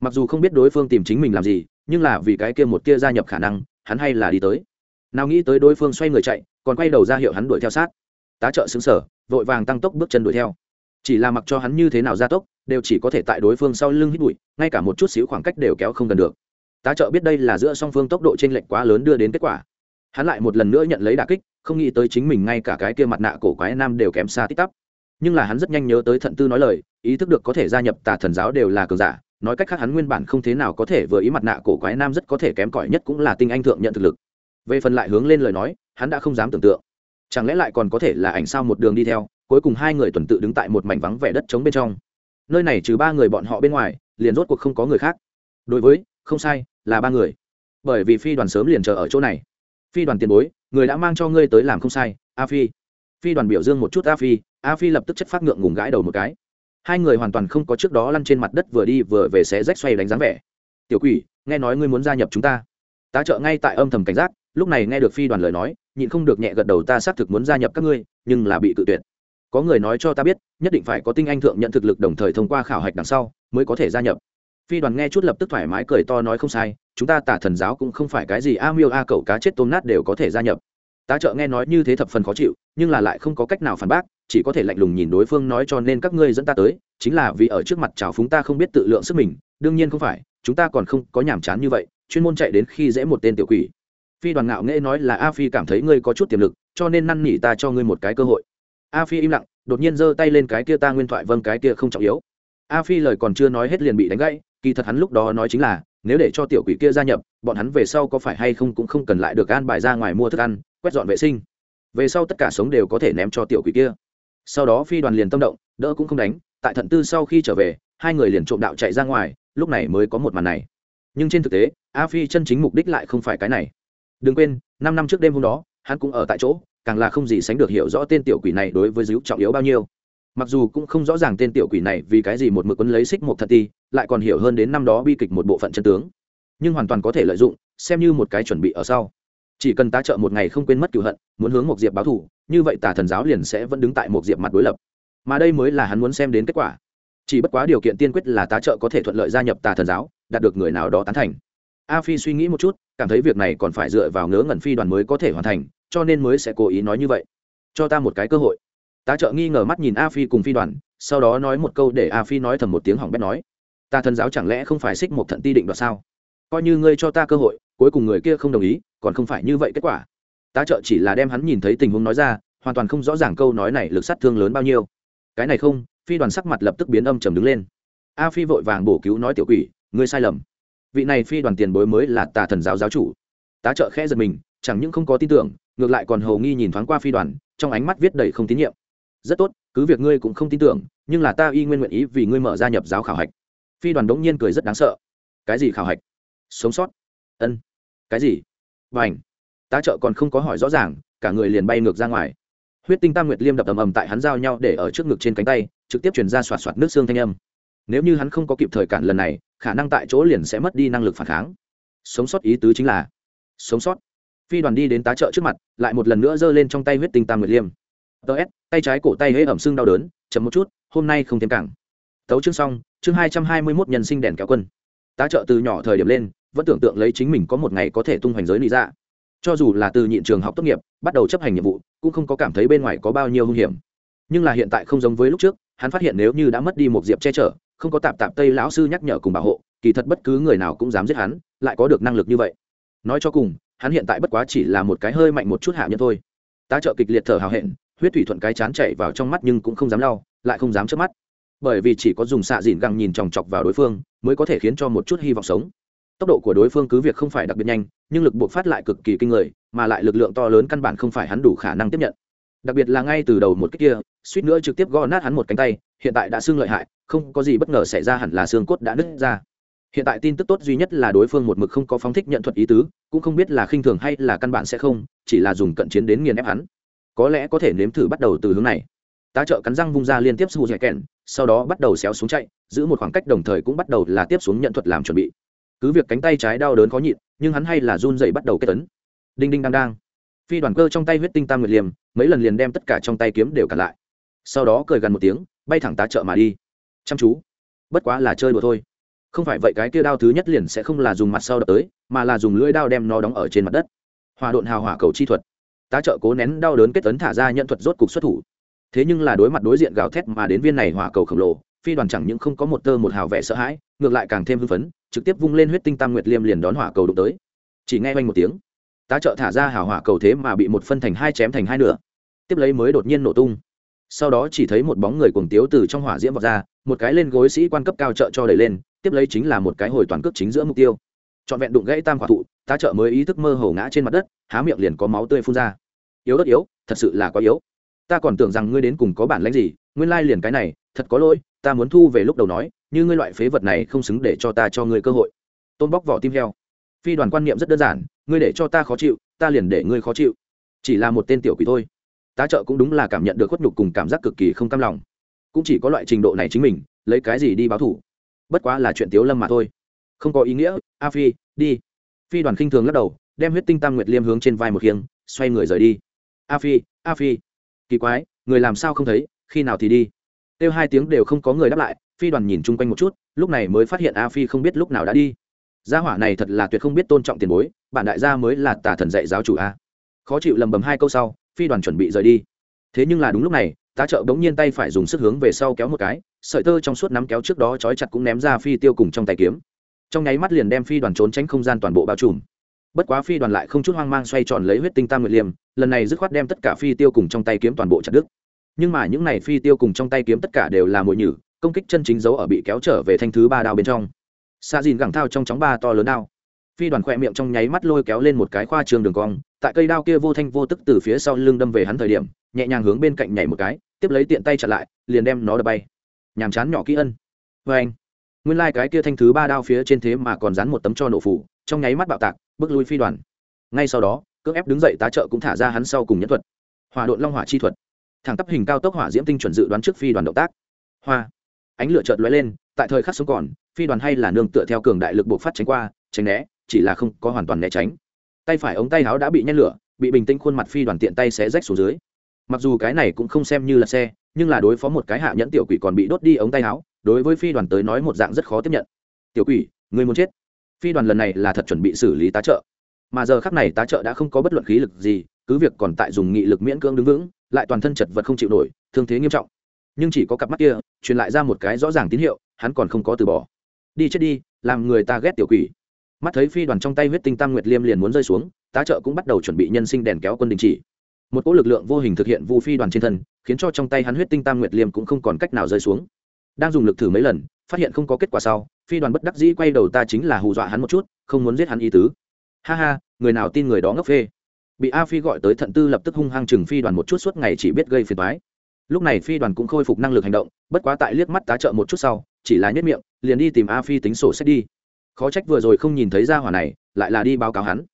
Mặc dù không biết đối phương tìm chính mình làm gì, nhưng là vì cái kia một kia gia nhập khả năng, hắn hay là đi tới. Nào nghĩ tới đối phương xoay người chạy, còn quay đầu ra hiệu hắn đuổi theo sát. Tá trợ xứng sở, vội vàng tăng tốc bước chân đuổi theo. Chỉ là mặc cho hắn như thế nào gia tốc, đều chỉ có thể tại đối phương sau lưng hít bụi, ngay cả một chút xíu khoảng cách đều kéo không gần được. Tá trợ biết đây là giữa song phương tốc độ t r ê n lệch quá lớn đưa đến kết quả. Hắn lại một lần nữa nhận lấy đà kích, không nghĩ tới chính mình ngay cả cái kia mặt nạ cổ quái nam đều kém xa tích tắp nhưng là hắn rất nhanh nhớ tới thận tư nói lời, ý thức được có thể gia nhập tà thần giáo đều là cường giả, nói cách khác hắn nguyên bản không thế nào có thể vừa ý mặt nạ cổ quái nam rất có thể kém cỏi nhất cũng là tinh anh thượng nhận thực lực. Về phần lại hướng lên lời nói, hắn đã không dám tưởng tượng. Chẳng lẽ lại còn có thể là ảnh sao một đường đi theo, cuối cùng hai người tuần tự đứng tại một mảnh vắng vẻ đất trống bên trong. Nơi này trừ ba người bọn họ bên ngoài, liền rốt cuộc không có người khác. Đối với, không sai, là ba người. Bởi vì phi đoàn sớm liền chờ ở chỗ này. Phi đoàn tiền bối, người đã mang cho ngươi tới làm không sai, a phi phi đoàn biểu dương một chút a phi a phi lập tức chất phát ngượng ngùng gãi đầu một cái. Hai người hoàn toàn không có trước đó lăn trên mặt đất vừa đi vừa về xé rách xoay đánh dáng vẻ. Tiểu quỷ, nghe nói ngươi muốn gia nhập chúng ta. Tá trợ ngay tại âm thầm cảnh giác, lúc này nghe được phi đoàn lời nói, nhịn không được nhẹ gật đầu, ta xác thực muốn gia nhập các ngươi, nhưng là bị tự tuyệt. Có người nói cho ta biết, nhất định phải có tinh anh thượng nhận thực lực đồng thời thông qua khảo hạch đằng sau mới có thể gia nhập. Phi đoàn nghe chút lập tức thoải mái cười to nói không sai, chúng ta tả thần giáo cũng không phải cái gì a miêu a cậu cá chết tôm nát đều có thể gia nhập tá trợ nghe nói như thế thập phần khó chịu, nhưng là lại không có cách nào phản bác, chỉ có thể lạnh lùng nhìn đối phương nói cho nên các ngươi dẫn ta tới, chính là vì ở trước mặt chào phúng ta không biết tự lượng sức mình, đương nhiên không phải, chúng ta còn không có nhàm chán như vậy, chuyên môn chạy đến khi dễ một tên tiểu quỷ. Phi đoàn ngạo nghễ nói là a phi cảm thấy ngươi có chút tiềm lực, cho nên năn nỉ ta cho ngươi một cái cơ hội. A phi im lặng, đột nhiên giơ tay lên cái kia ta nguyên thoại vâng cái kia không trọng yếu. A phi lời còn chưa nói hết liền bị đánh gãy, kỳ thật hắn lúc đó nói chính là, nếu để cho tiểu quỷ kia gia nhập, bọn hắn về sau có phải hay không cũng không cần lại được an bài ra ngoài mua thức ăn quét dọn vệ sinh. Về sau tất cả sống đều có thể ném cho tiểu quỷ kia. Sau đó phi đoàn liền tâm động, đỡ cũng không đánh, tại thận tư sau khi trở về, hai người liền trộm đạo chạy ra ngoài, lúc này mới có một màn này. Nhưng trên thực tế, a phi chân chính mục đích lại không phải cái này. Đừng quên, năm năm trước đêm hôm đó, hắn cũng ở tại chỗ, càng là không gì sánh được hiểu rõ tên tiểu quỷ này đối với dữ trọng yếu bao nhiêu. Mặc dù cũng không rõ ràng tên tiểu quỷ này vì cái gì một mực quấn lấy xích một thật ti, lại còn hiểu hơn đến năm đó bi kịch một bộ phận chân tướng. Nhưng hoàn toàn có thể lợi dụng, xem như một cái chuẩn bị ở sau chỉ cần tá trợ một ngày không quên mất cựu hận, muốn hướng một diệp báo thù, như vậy tà thần giáo liền sẽ vẫn đứng tại một diệp mặt đối lập. Mà đây mới là hắn muốn xem đến kết quả. Chỉ bất quá điều kiện tiên quyết là tá trợ có thể thuận lợi gia nhập tà thần giáo, đạt được người nào đó tán thành. A phi suy nghĩ một chút, cảm thấy việc này còn phải dựa vào ngớ ngẩn phi đoàn mới có thể hoàn thành, cho nên mới sẽ cố ý nói như vậy. Cho ta một cái cơ hội. Tá trợ nghi ngờ mắt nhìn a phi cùng phi đoàn, sau đó nói một câu để a phi nói thầm một tiếng hỏng bét nói. Ta thần giáo chẳng lẽ không phải xích một thận ti định đoạt sao? Coi như ngươi cho ta cơ hội cuối cùng người kia không đồng ý, còn không phải như vậy kết quả. Tá trợ chỉ là đem hắn nhìn thấy tình huống nói ra, hoàn toàn không rõ ràng câu nói này lực sát thương lớn bao nhiêu. Cái này không, phi đoàn sắc mặt lập tức biến âm trầm đứng lên. A phi vội vàng bổ cứu nói tiểu quỷ, ngươi sai lầm. Vị này phi đoàn tiền bối mới là tà thần giáo giáo chủ. Tá trợ khẽ giật mình, chẳng những không có tin tưởng, ngược lại còn hầu nghi nhìn thoáng qua phi đoàn, trong ánh mắt viết đầy không tín nhiệm. Rất tốt, cứ việc ngươi cũng không tin tưởng, nhưng là ta y nguyên nguyện ý vì ngươi mở gia nhập giáo khảo hạch. Phi đoàn đống nhiên cười rất đáng sợ. Cái gì khảo hạch? Sống sót. Ân cái gì? Và ảnh tá trợ còn không có hỏi rõ ràng, cả người liền bay ngược ra ngoài. Huyết tinh tam nguyệt liêm đập ầm ầm tại hắn giao nhau để ở trước ngực trên cánh tay, trực tiếp chuyển ra xoạt xoạt nước xương thanh âm. Nếu như hắn không có kịp thời cản lần này, khả năng tại chỗ liền sẽ mất đi năng lực phản kháng. Sống sót ý tứ chính là sống sót. Phi đoàn đi đến tá trợ trước mặt, lại một lần nữa giơ lên trong tay huyết tinh tam nguyệt liêm. Ts tay trái cổ tay hễ ẩm sưng đau đớn chấm một chút, hôm nay không thêm cảng. Tấu chương xong, chương hai trăm hai mươi mốt nhân sinh đèn kéo quân. Tá trợ từ nhỏ thời điểm lên vẫn tưởng tượng lấy chính mình có một ngày có thể tung hoành giới lý ra dạ. cho dù là từ nhịn trường học tốt nghiệp, bắt đầu chấp hành nhiệm vụ, cũng không có cảm thấy bên ngoài có bao nhiêu hung hiểm. Nhưng là hiện tại không giống với lúc trước, hắn phát hiện nếu như đã mất đi một diệp che chở, không có tạp tạp tây lão sư nhắc nhở cùng bảo hộ, kỳ thật bất cứ người nào cũng dám giết hắn, lại có được năng lực như vậy. Nói cho cùng, hắn hiện tại bất quá chỉ là một cái hơi mạnh một chút hạ nhân thôi. Tá trợ kịch liệt thở hào hẹn, huyết thủy thuận cái chán chạy vào trong mắt nhưng cũng không dám lau, lại không dám chớp mắt. Bởi vì chỉ có dùng xạ dìn găng nhìn chòng chọc vào đối phương, mới có thể khiến cho một chút hy vọng sống tốc độ của đối phương cứ việc không phải đặc biệt nhanh, nhưng lực buộc phát lại cực kỳ kinh người, mà lại lực lượng to lớn căn bản không phải hắn đủ khả năng tiếp nhận. Đặc biệt là ngay từ đầu một cách kia, suýt nữa trực tiếp gõ nát hắn một cánh tay, hiện tại đã xương lợi hại, không có gì bất ngờ xảy ra hẳn là xương cốt đã nứt ra. Hiện tại tin tức tốt duy nhất là đối phương một mực không có phóng thích nhận thuật ý tứ, cũng không biết là khinh thường hay là căn bản sẽ không, chỉ là dùng cận chiến đến nghiền ép hắn. Có lẽ có thể nếm thử bắt đầu từ hướng này. Tá trợ cắn răng vung ra liên tiếp su dẻ kèn, sau đó bắt đầu xéo xuống chạy, giữ một khoảng cách đồng thời cũng bắt đầu là tiếp xuống nhận thuật làm chuẩn bị cứ việc cánh tay trái đau đớn khó nhịn, nhưng hắn hay là run dậy bắt đầu kết tấn đinh đinh đang đang phi đoàn cơ trong tay huyết tinh tam nguyệt liềm, mấy lần liền đem tất cả trong tay kiếm đều cản lại. Sau đó cười gần một tiếng, bay thẳng tá trợ mà đi. Chăm chú. Bất quá là chơi đùa thôi. Không phải vậy cái kia đao thứ nhất liền sẽ không là dùng mặt sau đập tới, mà là dùng lưỡi đao đem nó đóng ở trên mặt đất. Hòa độn hào hỏa cầu chi thuật. Tá trợ cố nén đau đớn kết tấn thả ra nhận thuật rốt cục xuất thủ. Thế nhưng là đối mặt đối diện gào thét mà đến viên này hỏa cầu khổng lồ, phi đoàn chẳng những không có một tơ một hào vẻ sợ hãi, ngược lại càng thêm hưng phấn trực tiếp vung lên huyết tinh tam nguyệt liêm liền đón hỏa cầu đụng tới. Chỉ nghe oanh một tiếng, tá trợ thả ra hảo hỏa cầu thế mà bị một phân thành hai chém thành hai nửa. Tiếp lấy mới đột nhiên nổ tung. Sau đó chỉ thấy một bóng người cuồng tiếu từ trong hỏa diễm vọt ra, một cái lên gối sĩ quan cấp cao trợ cho đẩy lên, tiếp lấy chính là một cái hồi toàn cước chính giữa mục tiêu. Trọn vẹn đụng gãy tam quả thụ, tá trợ mới ý thức mơ hồ ngã trên mặt đất, há miệng liền có máu tươi phun ra. Yếu đất yếu, thật sự là quá yếu. Ta còn tưởng rằng ngươi đến cùng có bản lãnh gì, nguyên lai liền cái này, thật có lỗi ta muốn thu về lúc đầu nói, như ngươi loại phế vật này không xứng để cho ta cho ngươi cơ hội. Tôn bóc vỏ tim heo. Phi đoàn quan niệm rất đơn giản, ngươi để cho ta khó chịu, ta liền để ngươi khó chịu. Chỉ là một tên tiểu quỷ thôi. Tá trợ cũng đúng là cảm nhận được khuất nhục cùng cảm giác cực kỳ không cam lòng. Cũng chỉ có loại trình độ này chính mình, lấy cái gì đi báo thủ. Bất quá là chuyện tiếu lâm mà thôi. Không có ý nghĩa, a phi, đi. Phi đoàn khinh thường lắc đầu, đem huyết tinh tam nguyệt liêm hướng trên vai một khiêng, xoay người rời đi. A phi a phi. Kỳ quái, người làm sao không thấy, khi nào thì đi? Kêu hai tiếng đều không có người đáp lại, phi đoàn nhìn chung quanh một chút, lúc này mới phát hiện a phi không biết lúc nào đã đi. Gia hỏa này thật là tuyệt không biết tôn trọng tiền bối, bản đại gia mới là tà thần dạy giáo chủ a. Khó chịu lầm bầm hai câu sau, phi đoàn chuẩn bị rời đi. Thế nhưng là đúng lúc này, tá trợ bỗng nhiên tay phải dùng sức hướng về sau kéo một cái, sợi tơ trong suốt nắm kéo trước đó trói chặt cũng ném ra phi tiêu cùng trong tay kiếm. Trong nháy mắt liền đem phi đoàn trốn tránh không gian toàn bộ bao trùm. Bất quá phi đoàn lại không chút hoang mang xoay tròn lấy huyết tinh tam nguyệt liêm lần này dứt khoát đem tất cả phi tiêu cùng trong tay kiếm toàn bộ chặt đứt nhưng mà những này phi tiêu cùng trong tay kiếm tất cả đều là mồi nhử, công kích chân chính dấu ở bị kéo trở về thanh thứ ba đao bên trong. Xa dìn gẳng thao trong chóng ba to lớn đao. Phi đoàn khỏe miệng trong nháy mắt lôi kéo lên một cái khoa trường đường cong, tại cây đao kia vô thanh vô tức từ phía sau lưng đâm về hắn thời điểm, nhẹ nhàng hướng bên cạnh nhảy một cái, tiếp lấy tiện tay chặn lại, liền đem nó đập bay. Nhàm chán nhỏ kỹ ân. Vê anh. Nguyên lai、like、cái kia thanh thứ ba đao phía trên thế mà còn dán một tấm cho nổ phủ, trong nháy mắt bạo tạc, bước lui phi đoàn. Ngay sau đó, cưỡng ép đứng dậy tá trợ cũng thả ra hắn sau cùng nhẫn thuật. Hòa đội long hỏa chi thuật thẳng tắp hình cao tốc hỏa diễm tinh chuẩn dự đoán trước phi đoàn động tác. Hoa. Ánh lửa chợt lóe lên, tại thời khắc sống còn, phi đoàn hay là nương tựa theo cường đại lực buộc phát tránh qua, tránh né, chỉ là không có hoàn toàn né tránh. Tay phải ống tay áo đã bị nhét lửa, bị bình tĩnh khuôn mặt phi đoàn tiện tay sẽ rách xuống dưới. Mặc dù cái này cũng không xem như là xe, nhưng là đối phó một cái hạ nhẫn tiểu quỷ còn bị đốt đi ống tay áo, đối với phi đoàn tới nói một dạng rất khó tiếp nhận. Tiểu quỷ, người muốn chết. Phi đoàn lần này là thật chuẩn bị xử lý tá trợ. Mà giờ khắc này tá trợ đã không có bất luận khí lực gì cứ việc còn tại dùng nghị lực miễn cưỡng đứng vững, lại toàn thân chật vật không chịu nổi, thương thế nghiêm trọng. Nhưng chỉ có cặp mắt kia, truyền lại ra một cái rõ ràng tín hiệu, hắn còn không có từ bỏ. Đi chết đi, làm người ta ghét tiểu quỷ. Mắt thấy phi đoàn trong tay huyết tinh tam nguyệt liêm liền muốn rơi xuống, tá trợ cũng bắt đầu chuẩn bị nhân sinh đèn kéo quân đình chỉ. Một cỗ lực lượng vô hình thực hiện vu phi đoàn trên thân, khiến cho trong tay hắn huyết tinh tam nguyệt liêm cũng không còn cách nào rơi xuống. Đang dùng lực thử mấy lần, phát hiện không có kết quả sau, phi đoàn bất đắc dĩ quay đầu ta chính là hù dọa hắn một chút, không muốn giết hắn ý tứ. Ha ha, người nào tin người đó ngốc phê bị a phi gọi tới thận tư lập tức hung hăng chừng phi đoàn một chút suốt ngày chỉ biết gây phiền toái. Lúc này phi đoàn cũng khôi phục năng lực hành động, bất quá tại liếc mắt tá trợ một chút sau, chỉ là nhất miệng, liền đi tìm a phi tính sổ sách đi. Khó trách vừa rồi không nhìn thấy ra hỏa này, lại là đi báo cáo hắn.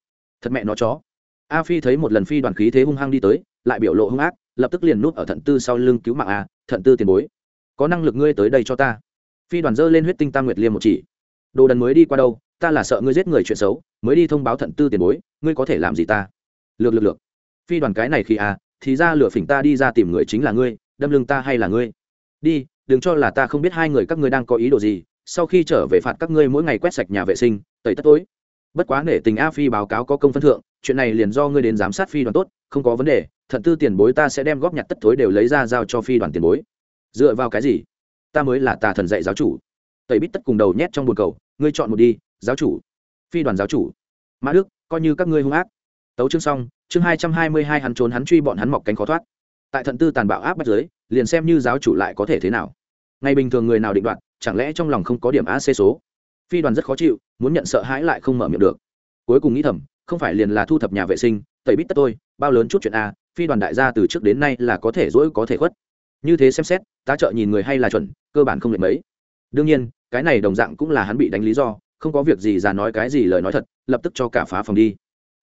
Thật mẹ nó chó. A phi thấy một lần phi đoàn khí thế hung hăng đi tới, lại biểu lộ hung ác, lập tức liền núp ở thận tư sau lưng cứu mạng a, thận tư tiền bối. Có năng lực ngươi tới đây cho ta. Phi đoàn dơ lên huyết tinh tam nguyệt liêm một chỉ. Đồ đần mới đi qua đâu, ta là sợ ngươi giết người chuyện xấu, mới đi thông báo thận tư tiền bối, ngươi có thể làm gì ta? Lược lược lược. Phi đoàn cái này khi à? thì ra lửa phỉnh ta đi ra tìm người chính là ngươi, đâm lưng ta hay là ngươi? Đi, đừng cho là ta không biết hai người các ngươi đang có ý đồ gì, sau khi trở về phạt các ngươi mỗi ngày quét sạch nhà vệ sinh, tẩy tất tối. Bất quá nể tình a phi báo cáo có công phân thượng, chuyện này liền do ngươi đến giám sát phi đoàn tốt, không có vấn đề thận tư tiền bối ta sẽ đem góp nhặt tất tối đều lấy ra giao cho phi đoàn tiền bối. Dựa vào cái gì? Ta mới là tà thần dạy giáo chủ. Tẩy bít tất cùng đầu nhét trong bồn cầu, ngươi chọn một đi, giáo chủ. Phi đoàn giáo chủ. Mã đức, coi như các ngươi hung ác tấu chương xong, chương hai trăm hai mươi hai hắn trốn hắn truy bọn hắn mọc cánh khó thoát. Tại thận tư tàn bạo áp bắt giới, liền xem như giáo chủ lại có thể thế nào. Ngày bình thường người nào định đoạt, chẳng lẽ trong lòng không có điểm ac số? Phi đoàn rất khó chịu, muốn nhận sợ hãi lại không mở miệng được. Cuối cùng nghĩ thầm, không phải liền là thu thập nhà vệ sinh, tẩy bít tất tôi, bao lớn chút chuyện a, phi đoàn đại gia từ trước đến nay là có thể dỗi có thể khuất. Như thế xem xét, tá trợ nhìn người hay là chuẩn, cơ bản không lệ mấy. Đương nhiên, cái này đồng dạng cũng là hắn bị đánh lý do, không có việc gì ra nói cái gì lời nói thật, lập tức cho cả phá phòng đi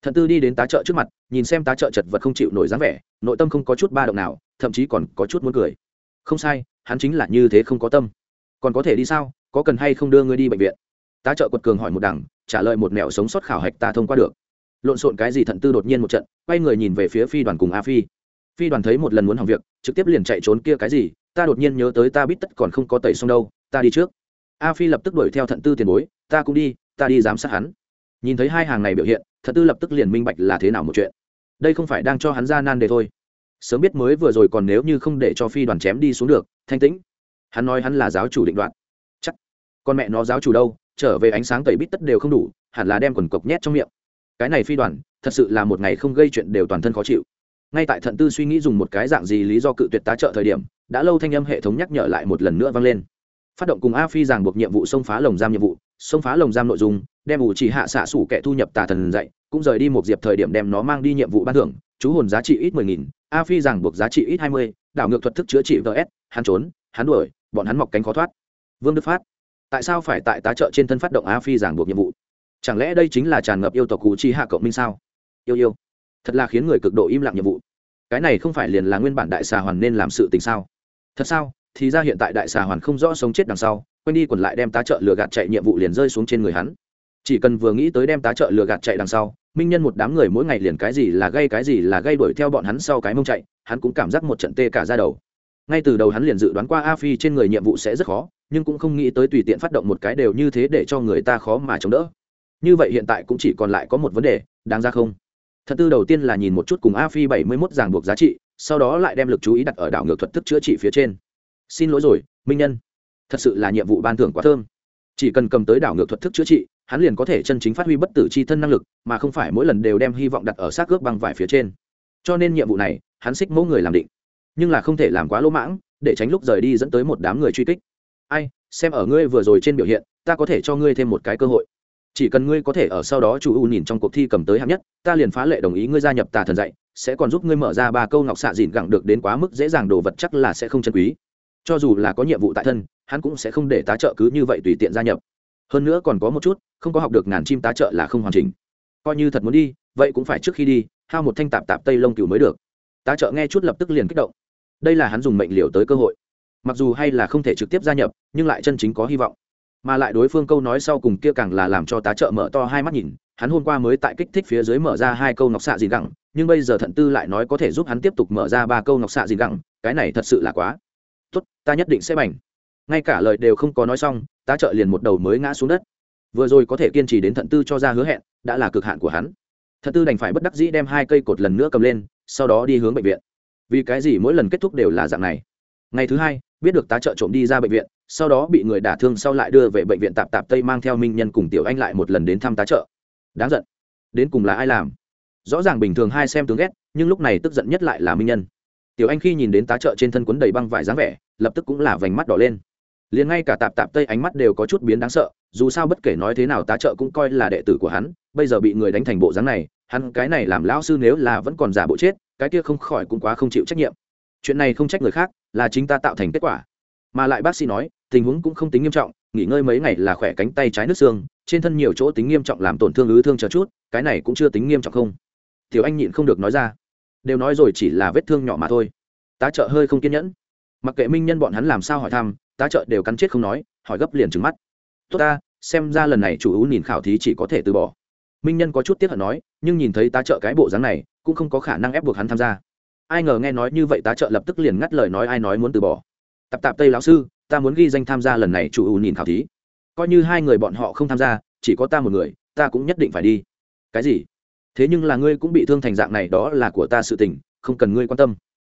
thận tư đi đến tá trợ trước mặt, nhìn xem tá trợ chật vật không chịu nổi dáng vẻ, nội tâm không có chút ba động nào, thậm chí còn có chút muốn cười. Không sai, hắn chính là như thế không có tâm. Còn có thể đi sao? Có cần hay không đưa ngươi đi bệnh viện? Tá trợ quật cường hỏi một đằng, trả lời một mẹo sống sót khảo hạch ta thông qua được. Lộn xộn cái gì thận tư đột nhiên một trận, quay người nhìn về phía phi đoàn cùng a phi. Phi đoàn thấy một lần muốn hỏng việc, trực tiếp liền chạy trốn kia cái gì, ta đột nhiên nhớ tới ta biết tất còn không có tẩy xong đâu, ta đi trước. A phi lập tức đuổi theo thận tư tiền bối, ta cũng đi, ta đi giám sát hắn. Nhìn thấy hai hàng này biểu hiện thật tư lập tức liền minh bạch là thế nào một chuyện. Đây không phải đang cho hắn ra nan đề thôi. Sớm biết mới vừa rồi còn nếu như không để cho phi đoàn chém đi xuống được, thanh tĩnh. Hắn nói hắn là giáo chủ định đoạn chắc. Con mẹ nó giáo chủ đâu, trở về ánh sáng tẩy bít tất đều không đủ, hẳn là đem quần cộc nhét trong miệng. Cái này phi đoàn, thật sự là một ngày không gây chuyện đều toàn thân khó chịu. Ngay tại thận tư suy nghĩ dùng một cái dạng gì lý do cự tuyệt tá trợ thời điểm, đã lâu thanh âm hệ thống nhắc nhở lại một lần nữa vang lên. Phát động cùng a phi giảng buộc nhiệm vụ xông phá lồng giam nhiệm vụ xông phá lồng giam nội dung, đem ủ chỉ hạ xạ sủ kẻ thu nhập tà thần dạy, cũng rời đi một diệp thời điểm đem nó mang đi nhiệm vụ ban thưởng, chú hồn giá trị ít mười nghìn, a phi giảng buộc giá trị ít hai mươi, đảo ngược thuật thức chữa trị vs hắn trốn, hắn đuổi, bọn hắn mọc cánh khó thoát. Vương đức phát, tại sao phải tại tá trợ trên thân phát động a phi giảng buộc nhiệm vụ? Chẳng lẽ đây chính là tràn ngập yêu tộc cụ chi hạ cộng minh sao? Yêu yêu, thật là khiến người cực độ im lặng nhiệm vụ. Cái này không phải liền là nguyên bản đại xà hoàn nên làm sự tình sao? Thật sao? Thì ra hiện tại đại xà hoàn không rõ sống chết đằng sau quanh đi quần lại đem tá trợ lừa gạt chạy nhiệm vụ liền rơi xuống trên người hắn. Chỉ cần vừa nghĩ tới đem tá trợ lừa gạt chạy đằng sau, minh nhân một đám người mỗi ngày liền cái gì là gây cái gì là gây đuổi theo bọn hắn sau cái mông chạy, hắn cũng cảm giác một trận tê cả ra đầu. Ngay từ đầu hắn liền dự đoán qua a phi trên người nhiệm vụ sẽ rất khó, nhưng cũng không nghĩ tới tùy tiện phát động một cái đều như thế để cho người ta khó mà chống đỡ. Như vậy hiện tại cũng chỉ còn lại có một vấn đề, đáng ra không? Thật tư đầu tiên là nhìn một chút cùng a phi bảy mươi mốt ràng buộc giá trị, sau đó lại đem lực chú ý đặt ở đảo ngược thuật thức chữa trị phía trên. Xin lỗi rồi, minh nhân thật sự là nhiệm vụ ban thưởng quá thơm. Chỉ cần cầm tới đảo ngược thuật thức chữa trị, hắn liền có thể chân chính phát huy bất tử c h i thân năng lực, mà không phải mỗi lần đều đem hy vọng đặt ở xác ướp băng vải phía trên. Cho nên nhiệm vụ này, hắn xích mẫu người làm định. Nhưng là không thể làm quá lỗ mãng, để tránh lúc rời đi dẫn tới một đám người truy kích. Ai, xem ở ngươi vừa rồi trên biểu hiện, ta có thể cho ngươi thêm một cái cơ hội. Chỉ cần ngươi có thể ở sau đó chủ u nhìn trong cuộc thi cầm tới hạng nhất, ta liền phá lệ đồng ý ngươi gia nhập tà thần dạy, sẽ còn giúp ngươi mở ra ba câu ngọc xạ dịn gẳng được đến quá mức dễ dàng đồ vật chắc là sẽ không chân quý cho dù là có nhiệm vụ tại thân, hắn cũng sẽ không để tá trợ cứ như vậy tùy tiện gia nhập. Hơn nữa còn có một chút, không có học được ngàn chim tá trợ là không hoàn chỉnh. Coi như thật muốn đi, vậy cũng phải trước khi đi, hao một thanh tạp tạp tây lông cừu mới được. Tá trợ nghe chút lập tức liền kích động. Đây là hắn dùng mệnh liều tới cơ hội. Mặc dù hay là không thể trực tiếp gia nhập, nhưng lại chân chính có hy vọng. Mà lại đối phương câu nói sau cùng kia càng là làm cho tá trợ mở to hai mắt nhìn, hắn hôm qua mới tại kích thích phía dưới mở ra hai câu ngọc xạ gì gẳng nhưng bây giờ thận tư lại nói có thể giúp hắn tiếp tục mở ra ba câu ngọc xạ gì gẳng cái này thật sự là quá tốt, ta nhất định sẽ bành. Ngay cả lời đều không có nói xong, tá trợ liền một đầu mới ngã xuống đất. Vừa rồi có thể kiên trì đến thận tư cho ra hứa hẹn, đã là cực hạn của hắn. Thận tư đành phải bất đắc dĩ đem hai cây cột lần nữa cầm lên, sau đó đi hướng bệnh viện. Vì cái gì mỗi lần kết thúc đều là dạng này? Ngày thứ hai, biết được tá trợ trộm đi ra bệnh viện, sau đó bị người đả thương sau lại đưa về bệnh viện tạp tạp tây mang theo minh nhân cùng tiểu anh lại một lần đến thăm tá trợ. Đáng giận. Đến cùng là ai làm? Rõ ràng bình thường hai xem tướng ghét, nhưng lúc này tức giận nhất lại là minh nhân tiểu anh khi nhìn đến tá trợ trên thân quấn đầy băng vải dáng vẻ, lập tức cũng là vành mắt đỏ lên. Liền ngay cả tạp tạp tây ánh mắt đều có chút biến đáng sợ, dù sao bất kể nói thế nào tá trợ cũng coi là đệ tử của hắn, bây giờ bị người đánh thành bộ dáng này, hắn cái này làm lão sư nếu là vẫn còn giả bộ chết, cái kia không khỏi cũng quá không chịu trách nhiệm. Chuyện này không trách người khác, là chính ta tạo thành kết quả. Mà lại bác sĩ nói, tình huống cũng không tính nghiêm trọng, nghỉ ngơi mấy ngày là khỏe cánh tay trái nước xương, trên thân nhiều chỗ tính nghiêm trọng làm tổn thương ứ thương chờ chút, cái này cũng chưa tính nghiêm trọng không. Tiểu anh nhịn không được nói ra đều nói rồi chỉ là vết thương nhỏ mà thôi. Tá trợ hơi không kiên nhẫn. Mặc kệ minh nhân bọn hắn làm sao hỏi thăm, tá trợ đều cắn chết không nói, hỏi gấp liền trứng mắt. Tốt ta, xem ra lần này chủ ưu nhìn khảo thí chỉ có thể từ bỏ. Minh nhân có chút tiếc hận nói, nhưng nhìn thấy tá trợ cái bộ dáng này, cũng không có khả năng ép buộc hắn tham gia. Ai ngờ nghe nói như vậy tá trợ lập tức liền ngắt lời nói ai nói muốn từ bỏ. Tập tạp tây lão sư, ta muốn ghi danh tham gia lần này chủ ưu nhìn khảo thí. Coi như hai người bọn họ không tham gia, chỉ có ta một người, ta cũng nhất định phải đi. Cái gì? Thế nhưng là ngươi cũng bị thương thành dạng này, đó là của ta sự tình, không cần ngươi quan tâm.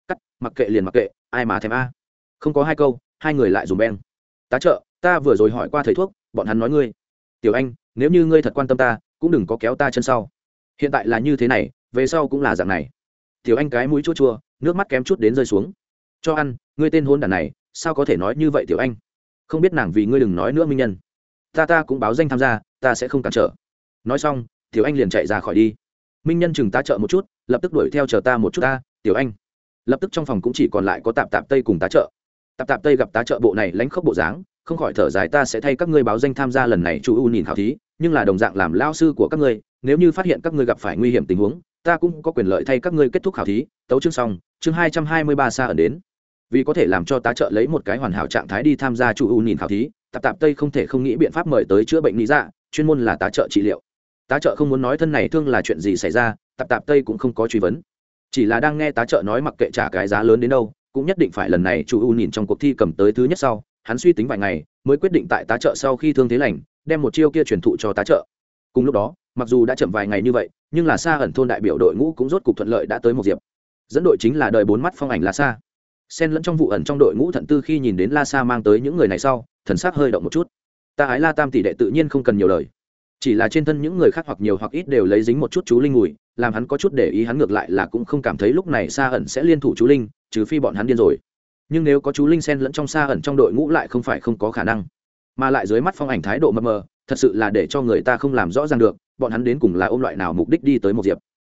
Cắt, mặc kệ liền mặc kệ, ai mà thèm a? Không có hai câu, hai người lại dùng beng. Tá trợ, ta vừa rồi hỏi qua thầy thuốc, bọn hắn nói ngươi. Tiểu anh, nếu như ngươi thật quan tâm ta, cũng đừng có kéo ta chân sau. Hiện tại là như thế này, về sau cũng là dạng này. Tiểu anh cái mũi chua chua, nước mắt kém chút đến rơi xuống. Cho ăn, ngươi tên hôn đàn này, sao có thể nói như vậy tiểu anh? Không biết nàng vì ngươi đừng nói nữa, minh nhân. Ta ta cũng báo danh tham gia, ta sẽ không cản trở. Nói xong tiểu anh liền chạy ra khỏi đi. Minh nhân chừng ta chợ một chút, lập tức đuổi theo chờ ta một chút ta, tiểu anh. Lập tức trong phòng cũng chỉ còn lại có tạp tạp tây cùng tá trợ. Tạp tạp tây gặp tá trợ bộ này lánh khóc bộ dáng, không khỏi thở dài ta sẽ thay các ngươi báo danh tham gia lần này chủ u nhìn khảo thí, nhưng là đồng dạng làm lao sư của các ngươi, nếu như phát hiện các ngươi gặp phải nguy hiểm tình huống, ta cũng có quyền lợi thay các ngươi kết thúc khảo thí, tấu chương xong, chương hai trăm hai mươi ba xa ở đến. Vì có thể làm cho tá trợ lấy một cái hoàn hảo trạng thái đi tham gia chủ u nhìn khảo thí, tạp tạp tây không thể không nghĩ biện pháp mời tới chữa bệnh lý dạ chuyên môn là tá trợ trị liệu tá trợ không muốn nói thân này thương là chuyện gì xảy ra, tạp tạp tây cũng không có truy vấn. Chỉ là đang nghe tá trợ nói mặc kệ trả cái giá lớn đến đâu, cũng nhất định phải lần này chủ u nhìn trong cuộc thi cầm tới thứ nhất sau, hắn suy tính vài ngày, mới quyết định tại tá trợ sau khi thương thế lành, đem một chiêu kia truyền thụ cho tá trợ. Cùng lúc đó, mặc dù đã chậm vài ngày như vậy, nhưng là xa ẩn thôn đại biểu đội ngũ cũng rốt cục thuận lợi đã tới một diệp. Dẫn đội chính là đời bốn mắt phong ảnh la xa xen lẫn trong vụ ẩn trong đội ngũ thận tư khi nhìn đến la sa mang tới những người này sau, thần sắc hơi động một chút. Ta ái la tam tỷ đệ tự nhiên không cần nhiều lời chỉ là trên thân những người khác hoặc nhiều hoặc ít đều lấy dính một chút chú linh mùi làm hắn có chút để ý hắn ngược lại là cũng không cảm thấy lúc này xa ẩn sẽ liên thủ chú linh, trừ phi bọn hắn điên rồi. Nhưng nếu có chú linh sen lẫn trong xa ẩn trong đội ngũ lại không phải không có khả năng. Mà lại dưới mắt phong ảnh thái độ mờ mờ, thật sự là để cho người ta không làm rõ ràng được, bọn hắn đến cùng là ôm loại nào mục đích đi tới một diệp.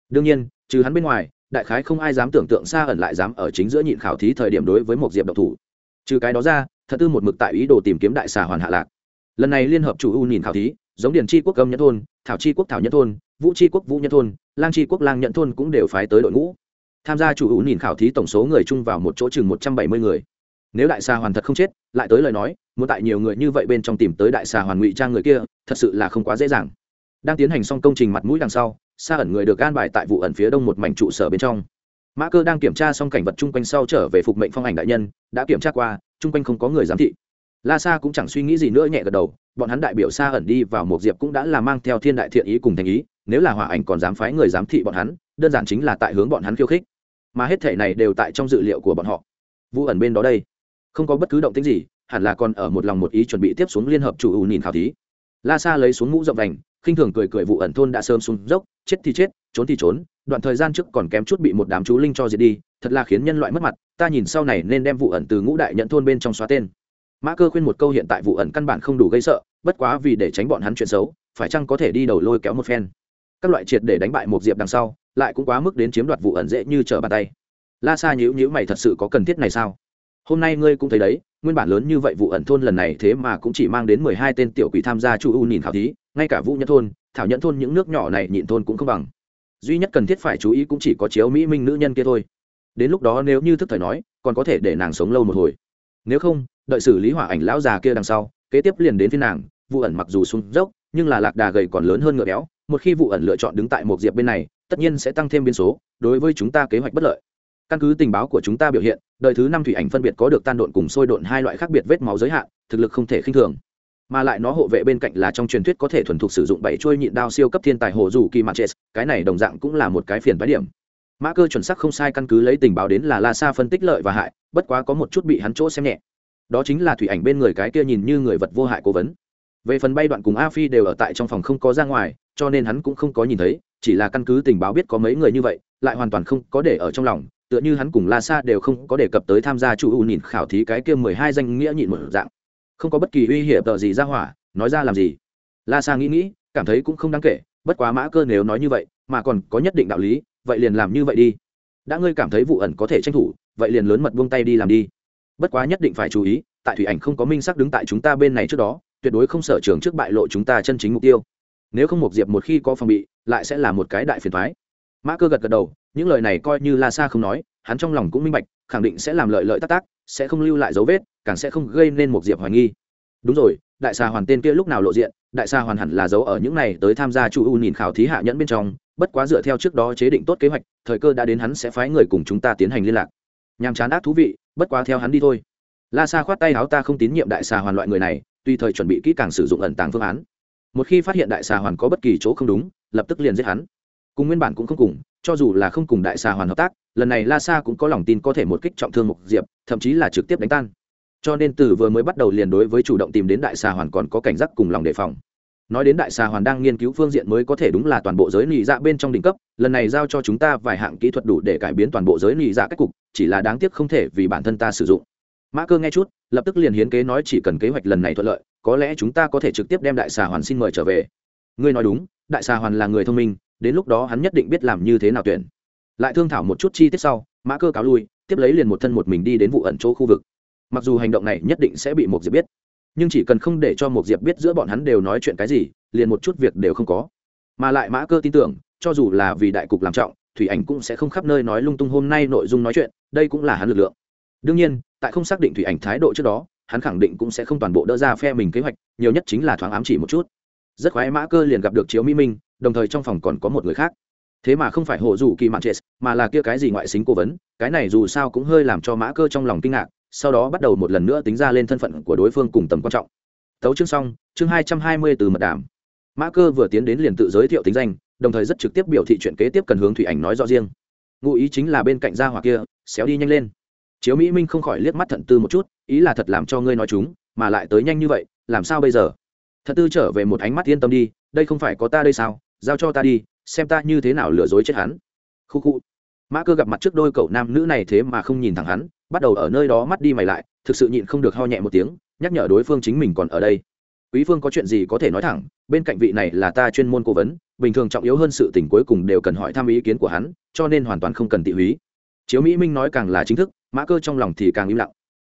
Đương nhiên, trừ hắn bên ngoài, đại khái không ai dám tưởng tượng xa ẩn lại dám ở chính giữa nhịn khảo thí thời điểm đối với một diệp độc thủ. Trừ cái đó ra, thật tư một mực tại ý đồ tìm kiếm đại xà hoàn hạ lạc. Lần này liên hợp chủ u nhìn khảo thí giống Điền tri quốc âm nhẫn thôn, thảo tri quốc thảo nhẫn thôn, vũ tri quốc vũ nhẫn thôn, lang tri quốc lang Nhẫn thôn cũng đều phái tới đội ngũ. Tham gia chủ hữu nhìn khảo thí tổng số người chung vào một chỗ chừng một trăm bảy mươi người. Nếu đại xà hoàn thật không chết, lại tới lời nói, muốn tại nhiều người như vậy bên trong tìm tới đại xà hoàn ngụy trang người kia, thật sự là không quá dễ dàng. Đang tiến hành xong công trình mặt mũi đằng sau, xa ẩn người được gan bài tại vụ ẩn phía đông một mảnh trụ sở bên trong. Mã cơ đang kiểm tra xong cảnh vật chung quanh sau trở về phục mệnh phong ảnh đại nhân, đã kiểm tra qua, chung quanh không có người giám thị la sa cũng chẳng suy nghĩ gì nữa, nhẹ gật đầu, bọn hắn đại biểu Sa ẩn đi vào một diệp cũng đã là mang theo thiên đại thiện ý cùng thành ý, nếu là hòa ảnh còn dám phái người giám thị bọn hắn, đơn giản chính là tại hướng bọn hắn khiêu khích. Mà hết thể này đều tại trong dự liệu của bọn họ. Vũ ẩn bên đó đây, không có bất cứ động tính gì, hẳn là còn ở một lòng một ý chuẩn bị tiếp xuống liên hợp chủ ủ nhìn khảo thí. La sa lấy xuống mũ rộng vành, khinh thường cười cười vụ ẩn thôn đã sớm xuống dốc, chết thì chết, trốn thì trốn, đoạn thời gian trước còn kém chút bị một đám chú linh cho diệt đi, thật là khiến nhân loại mất mặt, ta nhìn sau này nên đem vụ ẩn từ ngũ đại nhận thôn bên trong xóa tên mã cơ khuyên một câu hiện tại vụ ẩn căn bản không đủ gây sợ, bất quá vì để tránh bọn hắn chuyện xấu, phải chăng có thể đi đầu lôi kéo một phen. Các loại triệt để đánh bại một diệp đằng sau, lại cũng quá mức đến chiếm đoạt vụ ẩn dễ như trở bàn tay. La sa nhữ nhữ mày thật sự có cần thiết này sao? Hôm nay ngươi cũng thấy đấy, nguyên bản lớn như vậy vụ ẩn thôn lần này thế mà cũng chỉ mang đến mười hai tên tiểu quỷ tham gia chu u nhìn khảo thí, ngay cả vũ nhẫn thôn, thảo nhẫn thôn những nước nhỏ này nhịn thôn cũng không bằng. Duy nhất cần thiết phải chú ý cũng chỉ có chiếu mỹ minh nữ nhân kia thôi. Đến lúc đó nếu như thức thời nói, còn có thể để nàng sống lâu một hồi. Nếu không đợi xử lý hỏa ảnh lão già kia đằng sau, kế tiếp liền đến phía nàng vụ ẩn mặc dù xuống dốc, nhưng là lạc đà gầy còn lớn hơn ngựa béo, một khi vụ ẩn lựa chọn đứng tại một diệp bên này, tất nhiên sẽ tăng thêm biến số, đối với chúng ta kế hoạch bất lợi. Căn cứ tình báo của chúng ta biểu hiện đợi thứ năm thủy ảnh phân biệt có được tan độn cùng sôi độn hai loại khác biệt vết máu giới hạn, thực lực không thể khinh thường. Mà lại nó hộ vệ bên cạnh là trong truyền thuyết có thể thuần thục sử dụng bảy chuôi nhịn đao siêu cấp thiên tài hồ dù kỳ mặt chết cái này đồng dạng cũng là một cái phiền phái điểm. Mã cơ chuẩn xác không sai, căn cứ lấy tình báo đến là la sa phân tích lợi và hại, bất quá có một chút bị hắn chỗ xem nhẹ đó chính là thủy ảnh bên người cái kia nhìn như người vật vô hại cố vấn. Về phần bay đoạn cùng a phi đều ở tại trong phòng không có ra ngoài, cho nên hắn cũng không có nhìn thấy, chỉ là căn cứ tình báo biết có mấy người như vậy, lại hoàn toàn không có để ở trong lòng, tựa như hắn cùng la sa đều không có đề cập tới tham gia chủ ưu nhìn khảo thí cái kia mười hai danh nghĩa nhịn một dạng. Không có bất kỳ uy hiểm tờ gì ra hỏa, nói ra làm gì? La sa nghĩ nghĩ, cảm thấy cũng không đáng kể, bất quá mã cơ nếu nói như vậy, mà còn có nhất định đạo lý, vậy liền làm như vậy đi. Đã ngươi cảm thấy vụ ẩn có thể tranh thủ, vậy liền lớn mật buông tay đi làm đi bất quá nhất định phải chú ý, tại thủy ảnh không có minh sắc đứng tại chúng ta bên này trước đó, tuyệt đối không sở trường trước bại lộ chúng ta chân chính mục tiêu. Nếu không một diệp một khi có phòng bị, lại sẽ là một cái đại phiền thoái mã cơ gật gật đầu, những lời này coi như la sa không nói, hắn trong lòng cũng minh bạch, khẳng định sẽ làm lợi lợi tác tác, sẽ không lưu lại dấu vết, càng sẽ không gây nên một diệp hoài nghi. Đúng rồi, đại sa hoàn tên kia lúc nào lộ diện, đại sa hoàn hẳn là dấu ở những này tới tham gia chu u nhìn khảo thí hạ nhẫn bên trong, bất quá dựa theo trước đó chế định tốt kế hoạch, thời cơ đã đến hắn sẽ phái người cùng chúng ta tiến hành liên lạc nhàm chán ác thú vị, bất quá theo hắn đi thôi. La sa khoát tay áo, ta không tín nhiệm đại xà hoàn loại người này, tùy thời chuẩn bị kỹ càng sử dụng ẩn tàng phương án. Một khi phát hiện đại xà hoàn có bất kỳ chỗ không đúng, lập tức liền giết hắn. Cùng nguyên bản cũng không cùng, cho dù là không cùng đại xà hoàn hợp tác, lần này la sa cũng có lòng tin có thể một kích trọng thương mục diệp, thậm chí là trực tiếp đánh tan. Cho nên từ vừa mới bắt đầu liền đối với chủ động tìm đến đại xà hoàn còn có cảnh giác cùng lòng đề phòng nói đến đại xà hoàn đang nghiên cứu phương diện mới có thể đúng là toàn bộ giới nị dạ bên trong đỉnh cấp, lần này giao cho chúng ta vài hạng kỹ thuật đủ để cải biến toàn bộ giới nị dạ cách cục, chỉ là đáng tiếc không thể vì bản thân ta sử dụng. Mã cơ nghe chút, lập tức liền hiến kế nói chỉ cần kế hoạch lần này thuận lợi, có lẽ chúng ta có thể trực tiếp đem đại xà hoàn xin mời trở về. Ngươi nói đúng, đại xà hoàn là người thông minh, đến lúc đó hắn nhất định biết làm như thế nào tuyển. Lại thương thảo một chút chi tiết sau, mã cơ cáo lui, tiếp lấy liền một thân một mình đi đến vụ ẩn chỗ khu vực. Mặc dù hành động này nhất định sẽ bị một diệp biết nhưng chỉ cần không để cho một diệp biết giữa bọn hắn đều nói chuyện cái gì, liền một chút việc đều không có. Mà lại mã cơ tin tưởng, cho dù là vì đại cục làm trọng, thủy ảnh cũng sẽ không khắp nơi nói lung tung hôm nay nội dung nói chuyện, đây cũng là hắn lực lượng. Đương nhiên, tại không xác định thủy ảnh thái độ trước đó, hắn khẳng định cũng sẽ không toàn bộ đỡ ra phe mình kế hoạch, nhiều nhất chính là thoáng ám chỉ một chút. Rất khoái mã cơ liền gặp được chiếu mỹ minh, đồng thời trong phòng còn có một người khác. Thế mà không phải hộ dù kỳ mạn chết mà là kia cái gì ngoại xính cố vấn, cái này dù sao cũng hơi làm cho mã cơ trong lòng kinh ngạc sau đó bắt đầu một lần nữa tính ra lên thân phận của đối phương cùng tầm quan trọng. Tấu chương xong, chương hai trăm hai mươi từ mật đàm. Mã cơ vừa tiến đến liền tự giới thiệu tính danh, đồng thời rất trực tiếp biểu thị chuyện kế tiếp cần hướng thủy ảnh nói rõ riêng. Ngụ ý chính là bên cạnh gia hỏa kia, xéo đi nhanh lên. Chiếu mỹ minh không khỏi liếc mắt thận tư một chút, ý là thật làm cho ngươi nói chúng, mà lại tới nhanh như vậy, làm sao bây giờ? Thật tư trở về một ánh mắt yên tâm đi, đây không phải có ta đây sao? Giao cho ta đi, xem ta như thế nào lừa dối chết hắn. Khu khu mã cơ gặp mặt trước đôi cậu nam nữ này thế mà không nhìn thẳng hắn, bắt đầu ở nơi đó mắt đi mày lại, thực sự nhịn không được ho nhẹ một tiếng, nhắc nhở đối phương chính mình còn ở đây. Quý phương có chuyện gì có thể nói thẳng, bên cạnh vị này là ta chuyên môn cố vấn, bình thường trọng yếu hơn sự tình cuối cùng đều cần hỏi thăm ý kiến của hắn, cho nên hoàn toàn không cần tị húy. Chiếu mỹ minh nói càng là chính thức, mã cơ trong lòng thì càng im lặng.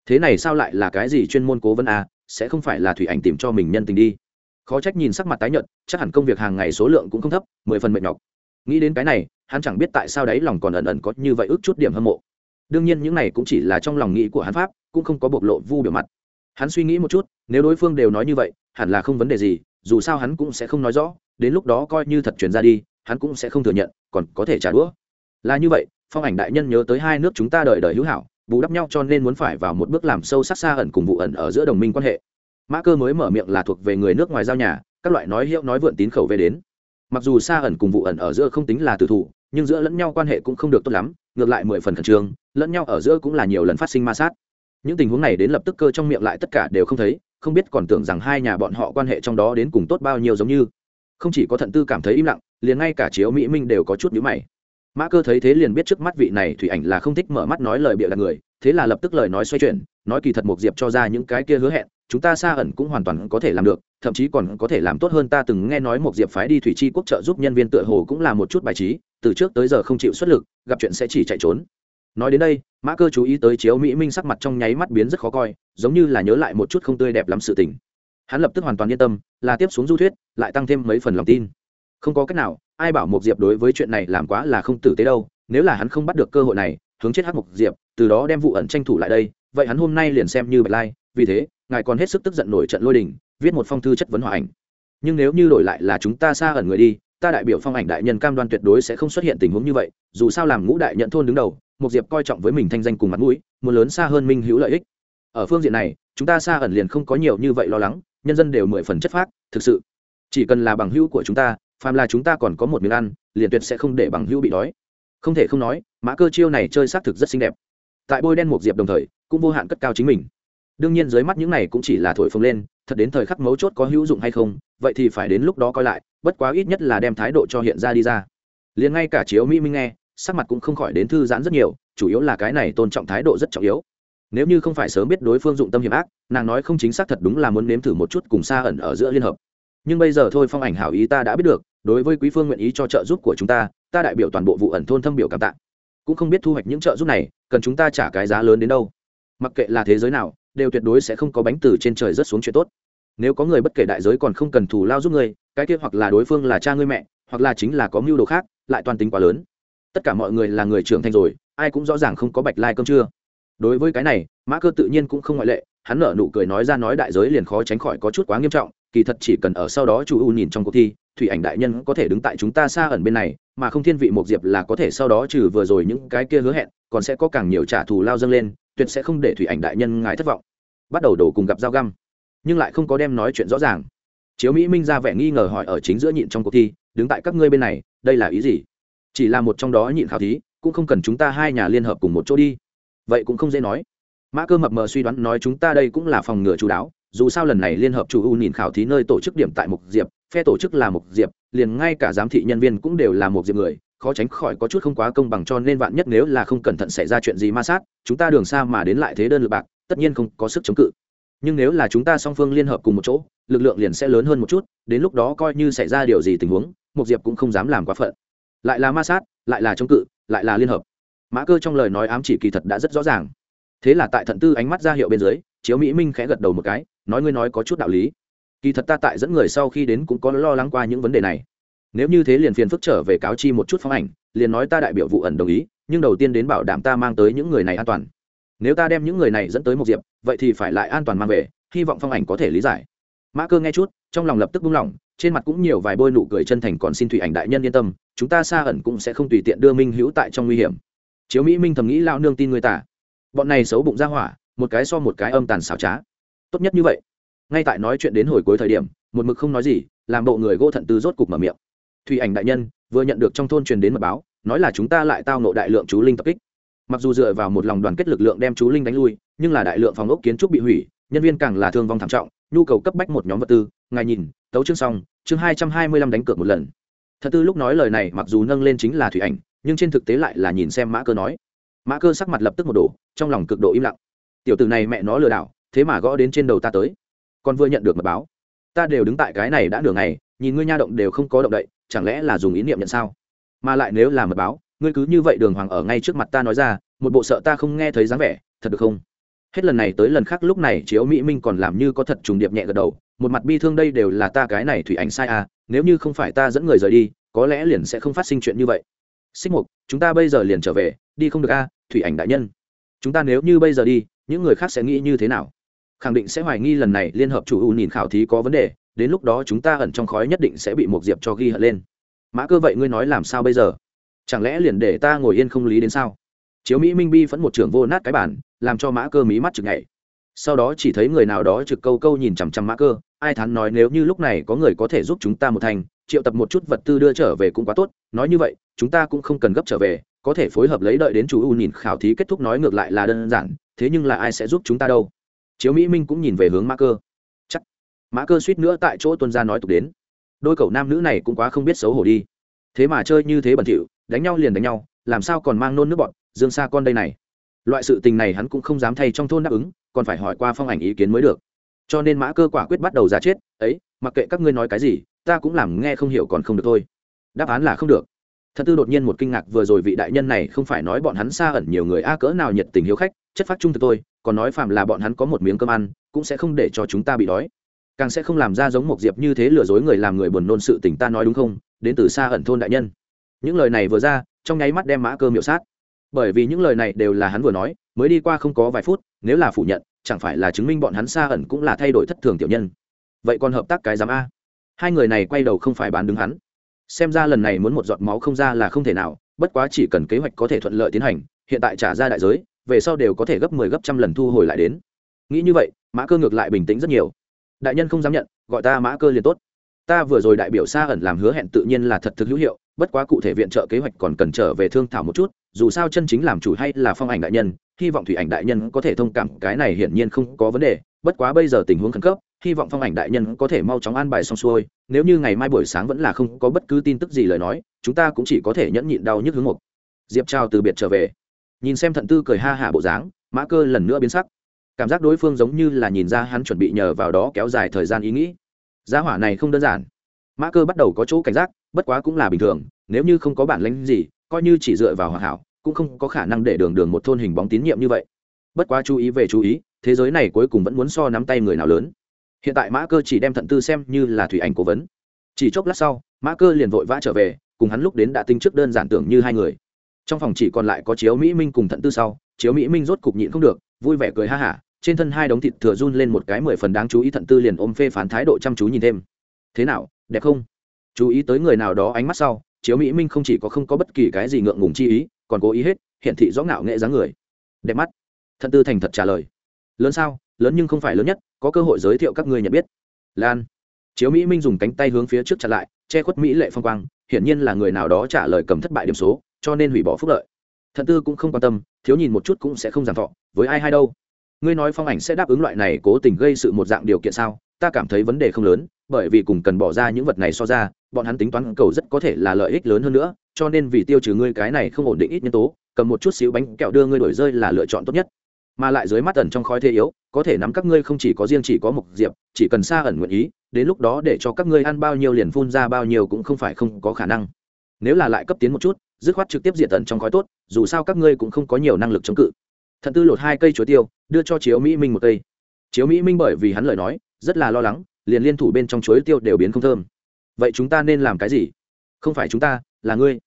Thế này sao lại là cái gì chuyên môn cố vấn à sẽ không phải là thủy ảnh tìm cho mình nhân tình đi. Khó trách nhìn sắc mặt tái nhợt, chắc hẳn công việc hàng ngày số lượng cũng không thấp, mười phần mệt nhọc. Nghĩ đến cái này hắn chẳng biết tại sao đấy lòng còn ẩn ẩn có như vậy ước chút điểm hâm mộ. Đương nhiên những này cũng chỉ là trong lòng nghĩ của hắn pháp, cũng không có bộc lộ vu biểu mặt. Hắn suy nghĩ một chút, nếu đối phương đều nói như vậy, hẳn là không vấn đề gì, dù sao hắn cũng sẽ không nói rõ, đến lúc đó coi như thật chuyển ra đi, hắn cũng sẽ không thừa nhận, còn có thể trả đũa. Là như vậy, phong ảnh đại nhân nhớ tới hai nước chúng ta đợi đời hữu hảo, bù đắp nhau cho nên muốn phải vào một bước làm sâu sắc xa ẩn cùng vụ ẩn ở giữa đồng minh quan hệ. Mã cơ mới mở miệng là thuộc về người nước ngoài giao nhà, các loại nói hiệu nói vượn tín khẩu về đến. Mặc dù xa ẩn cùng vụ ẩn ở giữa không tính là tử thủ nhưng giữa lẫn nhau quan hệ cũng không được tốt lắm, ngược lại mười phần khẩn trương, lẫn nhau ở giữa cũng là nhiều lần phát sinh ma sát. Những tình huống này đến lập tức cơ trong miệng lại tất cả đều không thấy, không biết còn tưởng rằng hai nhà bọn họ quan hệ trong đó đến cùng tốt bao nhiêu giống như. Không chỉ có thận tư cảm thấy im lặng, liền ngay cả chiếu mỹ minh đều có chút nhíu mày. Mã cơ thấy thế liền biết trước mắt vị này thủy ảnh là không thích mở mắt nói lời bịa đặt người, thế là lập tức lời nói xoay chuyển nói kỳ thật một diệp cho ra những cái kia hứa hẹn, chúng ta xa ẩn cũng hoàn toàn có thể làm được, thậm chí còn có thể làm tốt hơn ta từng nghe nói một diệp phái đi thủy chi quốc trợ giúp nhân viên tựa hồ cũng là một chút bài trí, từ trước tới giờ không chịu xuất lực, gặp chuyện sẽ chỉ chạy trốn. Nói đến đây, mã cơ chú ý tới chiếu mỹ minh sắc mặt trong nháy mắt biến rất khó coi, giống như là nhớ lại một chút không tươi đẹp lắm sự tình. Hắn lập tức hoàn toàn yên tâm, là tiếp xuống du thuyết, lại tăng thêm mấy phần lòng tin. Không có cách nào, ai bảo một diệp đối với chuyện này làm quá là không tử tế đâu, nếu là hắn không bắt được cơ hội này, hướng chết hắc một diệp, từ đó đem vụ ẩn tranh thủ lại đây vậy hắn hôm nay liền xem như bạch lai, vì thế, ngài còn hết sức tức giận nổi trận lôi đình, viết một phong thư chất vấn hòa ảnh. Nhưng nếu như đổi lại là chúng ta xa ẩn người đi, ta đại biểu phong ảnh đại nhân cam đoan tuyệt đối sẽ không xuất hiện tình huống như vậy, dù sao làm ngũ đại nhận thôn đứng đầu một diệp coi trọng với mình thanh danh cùng mặt mũi, muốn lớn xa hơn minh hữu lợi ích. Ở phương diện này, chúng ta xa ẩn liền không có nhiều như vậy lo lắng, nhân dân đều mười phần chất phác, thực sự. Chỉ cần là bằng hữu của chúng ta, phàm là chúng ta còn có một miếng ăn, liền tuyệt sẽ không để bằng hữu bị đói. Không thể không nói, mã cơ chiêu này chơi xác thực rất xinh đẹp tại bôi đen một diệp đồng thời, cũng vô hạn cất cao chính mình. Đương nhiên dưới mắt những này cũng chỉ là thổi phồng lên, thật đến thời khắc mấu chốt có hữu dụng hay không, vậy thì phải đến lúc đó coi lại, bất quá ít nhất là đem thái độ cho hiện ra đi ra. Liền ngay cả chiếu mỹ minh nghe, sắc mặt cũng không khỏi đến thư giãn rất nhiều, chủ yếu là cái này tôn trọng thái độ rất trọng yếu. Nếu như không phải sớm biết đối phương dụng tâm hiểm ác, nàng nói không chính xác thật đúng là muốn nếm thử một chút cùng xa ẩn ở giữa liên hợp. Nhưng bây giờ thôi phong ảnh hảo ý ta đã biết được, đối với quý phương nguyện ý cho trợ giúp của chúng ta ta đại biểu toàn bộ vụ ẩn thôn thâm biểu cảm tạ. Cũng không biết thu hoạch những trợ giúp này cần chúng ta trả cái giá lớn đến đâu? Mặc kệ là thế giới nào, đều tuyệt đối sẽ không có bánh từ trên trời rớt xuống chuyện tốt. Nếu có người bất kể đại giới còn không cần thù lao giúp người, cái kia hoặc là đối phương là cha ngươi mẹ, hoặc là chính là có mưu đồ khác, lại toàn tính quá lớn. Tất cả mọi người là người trưởng thành rồi, ai cũng rõ ràng không có bạch lai cơm chưa đối với cái này, mã cơ tự nhiên cũng không ngoại lệ, hắn nở nụ cười nói ra nói đại giới liền khó tránh khỏi có chút quá nghiêm trọng, kỳ thật chỉ cần ở sau đó chủ u nhìn trong cuộc thi, thủy ảnh đại nhân có thể đứng tại chúng ta xa ẩn bên này, mà không thiên vị một diệp là có thể sau đó trừ vừa rồi những cái kia hứa hẹn còn sẽ có càng nhiều trả thù lao dâng lên, tuyệt sẽ không để thủy ảnh đại nhân ngài thất vọng. Bắt đầu đổ cùng gặp dao găm. Nhưng lại không có đem nói chuyện rõ ràng. Chiếu mỹ minh ra vẻ nghi ngờ hỏi ở chính giữa nhịn trong cuộc thi, đứng tại các ngươi bên này, đây là ý gì? Chỉ là một trong đó nhịn khảo thí, cũng không cần chúng ta hai nhà liên hợp cùng một chỗ đi. Vậy cũng không dễ nói. Mã cơ mập mờ suy đoán nói, chúng ta đây cũng là phòng ngừa chú đáo, dù sao lần này liên hợp chủ u nhìn khảo thí nơi tổ chức điểm tại mục diệp, phe tổ chức là mục diệp, liền ngay cả giám thị nhân viên cũng đều là mục diệp người khó tránh khỏi có chút không quá công bằng cho nên vạn nhất nếu là không cẩn thận xảy ra chuyện gì ma sát, chúng ta đường xa mà đến lại thế đơn lực bạc, tất nhiên không có sức chống cự. Nhưng nếu là chúng ta song phương liên hợp cùng một chỗ, lực lượng liền sẽ lớn hơn một chút, đến lúc đó coi như xảy ra điều gì tình huống một diệp cũng không dám làm quá phận. Lại là ma sát, lại là chống cự, lại là liên hợp. Mã cơ trong lời nói ám chỉ kỳ thật đã rất rõ ràng. Thế là tại thận tư ánh mắt ra hiệu bên dưới, chiếu mỹ minh khẽ gật đầu một cái, nói ngươi nói có chút đạo lý. Kỳ thật ta tại dẫn người sau khi đến cũng có lo lắng qua những vấn đề này nếu như thế liền phiền phức trở về cáo chi một chút phong ảnh, liền nói ta đại biểu vụ ẩn đồng ý, nhưng đầu tiên đến bảo đảm ta mang tới những người này an toàn. Nếu ta đem những người này dẫn tới một diệp, vậy thì phải lại an toàn mang về, hy vọng phong ảnh có thể lý giải. Mã cơ nghe chút, trong lòng lập tức buông lỏng, trên mặt cũng nhiều vài bôi nụ cười chân thành còn xin thủy ảnh đại nhân yên tâm, chúng ta xa ẩn cũng sẽ không tùy tiện đưa minh hữu tại trong nguy hiểm. Chiếu mỹ minh thầm nghĩ lao nương tin người ta. Bọn này xấu bụng ra hỏa, một cái so một cái âm tàn xảo trá. Tốt nhất như vậy. Ngay tại nói chuyện đến hồi cuối thời điểm, một mực không nói gì, làm bộ người gỗ thận tư rốt cục mở miệng thủy ảnh đại nhân, vừa nhận được trong thôn truyền đến mật báo, nói là chúng ta lại tao nộ đại lượng chú linh tập kích. Mặc dù dựa vào một lòng đoàn kết lực lượng đem chú linh đánh lui, nhưng là đại lượng phòng ốc kiến trúc bị hủy, nhân viên càng là thương vong thảm trọng, nhu cầu cấp bách một nhóm vật tư, ngài nhìn, tấu chương xong, chương hai trăm hai mươi lăm đánh cược một lần. Thật tư lúc nói lời này, mặc dù nâng lên chính là thủy ảnh, nhưng trên thực tế lại là nhìn xem mã cơ nói. Mã cơ sắc mặt lập tức một đổ, trong lòng cực độ im lặng. Tiểu tử này mẹ nó lừa đảo, thế mà gõ đến trên đầu ta tới. Còn vừa nhận được mật báo, ta đều đứng tại cái này đã nửa ngày, nhìn ngươi nha động đều không có động đậy chẳng lẽ là dùng ý niệm nhận sao? Mà lại nếu là mật báo, ngươi cứ như vậy đường hoàng ở ngay trước mặt ta nói ra, một bộ sợ ta không nghe thấy dáng vẻ, thật được không? Hết lần này tới lần khác lúc này chiếu mỹ minh còn làm như có thật trùng điệp nhẹ gật đầu, một mặt bi thương đây đều là ta cái này thủy ảnh sai à nếu như không phải ta dẫn người rời đi, có lẽ liền sẽ không phát sinh chuyện như vậy. Xích mục, chúng ta bây giờ liền trở về, đi không được a thủy ảnh đại nhân. Chúng ta nếu như bây giờ đi, những người khác sẽ nghĩ như thế nào? Khẳng định sẽ hoài nghi lần này liên hợp chủ u nhìn khảo thí có vấn đề đến lúc đó chúng ta ẩn trong khói nhất định sẽ bị một diệp cho ghi hận lên. Mã cơ vậy ngươi nói làm sao bây giờ? Chẳng lẽ liền để ta ngồi yên không lý đến sao? Chiếu mỹ minh bi vẫn một trưởng vô nát cái bản, làm cho mã cơ mí mắt chực nhảy. Sau đó chỉ thấy người nào đó trực câu câu nhìn chằm chằm mã cơ, ai thắn nói nếu như lúc này có người có thể giúp chúng ta một thành, triệu tập một chút vật tư đưa trở về cũng quá tốt, nói như vậy, chúng ta cũng không cần gấp trở về, có thể phối hợp lấy đợi đến chú u nhìn khảo thí kết thúc nói ngược lại là đơn giản, thế nhưng là ai sẽ giúp chúng ta đâu? Chiếu mỹ minh cũng nhìn về hướng mã cơ mã cơ suýt nữa tại chỗ tuân gia nói tục đến. Đôi cậu nam nữ này cũng quá không biết xấu hổ đi. Thế mà chơi như thế bẩn thỉu, đánh nhau liền đánh nhau, làm sao còn mang nôn nước bọn, dương xa con đây này. Loại sự tình này hắn cũng không dám thay trong thôn đáp ứng, còn phải hỏi qua phong ảnh ý kiến mới được. Cho nên mã cơ quả quyết bắt đầu ra chết, ấy, mặc kệ các ngươi nói cái gì, ta cũng làm nghe không hiểu còn không được thôi. Đáp án là không được. Thật tư đột nhiên một kinh ngạc vừa rồi vị đại nhân này không phải nói bọn hắn xa ẩn nhiều người a cỡ nào nhiệt tình hiếu khách, chất phát trung thực tôi còn nói phạm là bọn hắn có một miếng cơm ăn, cũng sẽ không để cho chúng ta bị đói càng sẽ không làm ra giống một diệp như thế lừa dối người làm người buồn nôn sự tình ta nói đúng không? Đến từ xa ẩn thôn đại nhân. Những lời này vừa ra, trong nháy mắt đem mã cơ miệu sát. Bởi vì những lời này đều là hắn vừa nói, mới đi qua không có vài phút, nếu là phủ nhận, chẳng phải là chứng minh bọn hắn xa ẩn cũng là thay đổi thất thường tiểu nhân. Vậy còn hợp tác cái giám a? Hai người này quay đầu không phải bán đứng hắn. Xem ra lần này muốn một giọt máu không ra là không thể nào, bất quá chỉ cần kế hoạch có thể thuận lợi tiến hành, hiện tại trả ra đại giới, về sau đều có thể gấp mười 10 gấp trăm lần thu hồi lại đến. Nghĩ như vậy, mã cơ ngược lại bình tĩnh rất nhiều đại nhân không dám nhận, gọi ta mã cơ liền tốt. Ta vừa rồi đại biểu xa ẩn làm hứa hẹn tự nhiên là thật thực hữu hiệu, bất quá cụ thể viện trợ kế hoạch còn cần trở về thương thảo một chút, dù sao chân chính làm chủ hay là phong ảnh đại nhân, hy vọng thủy ảnh đại nhân có thể thông cảm, cái này hiển nhiên không có vấn đề, bất quá bây giờ tình huống khẩn cấp, hy vọng phong ảnh đại nhân có thể mau chóng an bài xong xuôi, nếu như ngày mai buổi sáng vẫn là không có bất cứ tin tức gì lời nói, chúng ta cũng chỉ có thể nhẫn nhịn đau nhức hướng một diệp trao từ biệt trở về. Nhìn xem thận tư cười ha hả bộ dáng, mã cơ lần nữa biến sắc cảm giác đối phương giống như là nhìn ra hắn chuẩn bị nhờ vào đó kéo dài thời gian ý nghĩ. Giá hỏa này không đơn giản. Mã cơ bắt đầu có chỗ cảnh giác, bất quá cũng là bình thường, nếu như không có bản lãnh gì, coi như chỉ dựa vào hoàn hảo, cũng không có khả năng để đường đường một thôn hình bóng tín nhiệm như vậy. Bất quá chú ý về chú ý, thế giới này cuối cùng vẫn muốn so nắm tay người nào lớn. Hiện tại mã cơ chỉ đem thận tư xem như là thủy ảnh cố vấn. Chỉ chốc lát sau, mã cơ liền vội vã trở về, cùng hắn lúc đến đã tinh trước đơn giản tưởng như hai người. Trong phòng chỉ còn lại có chiếu mỹ minh cùng thận tư sau, chiếu mỹ minh rốt cục nhịn không được, vui vẻ cười ha hả trên thân hai đống thịt thừa run lên một cái mười phần đáng chú ý, thận tư liền ôm phê phán thái độ chăm chú nhìn thêm. Thế nào, đẹp không? Chú ý tới người nào đó ánh mắt sau, chiếu mỹ minh không chỉ có không có bất kỳ cái gì ngượng ngùng chi ý, còn cố ý hết, hiện thị rõ ngạo nghệ dáng người. Đẹp mắt. Thận tư thành thật trả lời. Lớn sao, lớn nhưng không phải lớn nhất, có cơ hội giới thiệu các người nhận biết. Lan. Chiếu mỹ minh dùng cánh tay hướng phía trước chặn lại, che khuất mỹ lệ phong quang, hiển nhiên là người nào đó trả lời cầm thất bại điểm số, cho nên hủy bỏ phúc lợi. Thận tư cũng không quan tâm, thiếu nhìn một chút cũng sẽ không giảm thọ, với ai hay đâu ngươi nói phong ảnh sẽ đáp ứng loại này cố tình gây sự một dạng điều kiện sao? Ta cảm thấy vấn đề không lớn, bởi vì cùng cần bỏ ra những vật này so ra, bọn hắn tính toán cầu rất có thể là lợi ích lớn hơn nữa, cho nên vì tiêu trừ ngươi cái này không ổn định ít nhân tố, cầm một chút xíu bánh kẹo đưa ngươi đổi rơi là lựa chọn tốt nhất. Mà lại dưới mắt ẩn trong khói thế yếu, có thể nắm các ngươi không chỉ có riêng chỉ có một diệp, chỉ cần xa ẩn nguyện ý, đến lúc đó để cho các ngươi ăn bao nhiêu liền phun ra bao nhiêu cũng không phải không có khả năng. Nếu là lại cấp tiến một chút, dứt khoát trực tiếp diện tận trong khói tốt, dù sao các ngươi cũng không có nhiều năng lực chống cự thận tư lột hai cây chuối tiêu, đưa cho chiếu mỹ minh một cây. Chiếu mỹ minh bởi vì hắn lời nói, rất là lo lắng, liền liên thủ bên trong chuối tiêu đều biến không thơm. Vậy chúng ta nên làm cái gì? Không phải chúng ta, là ngươi.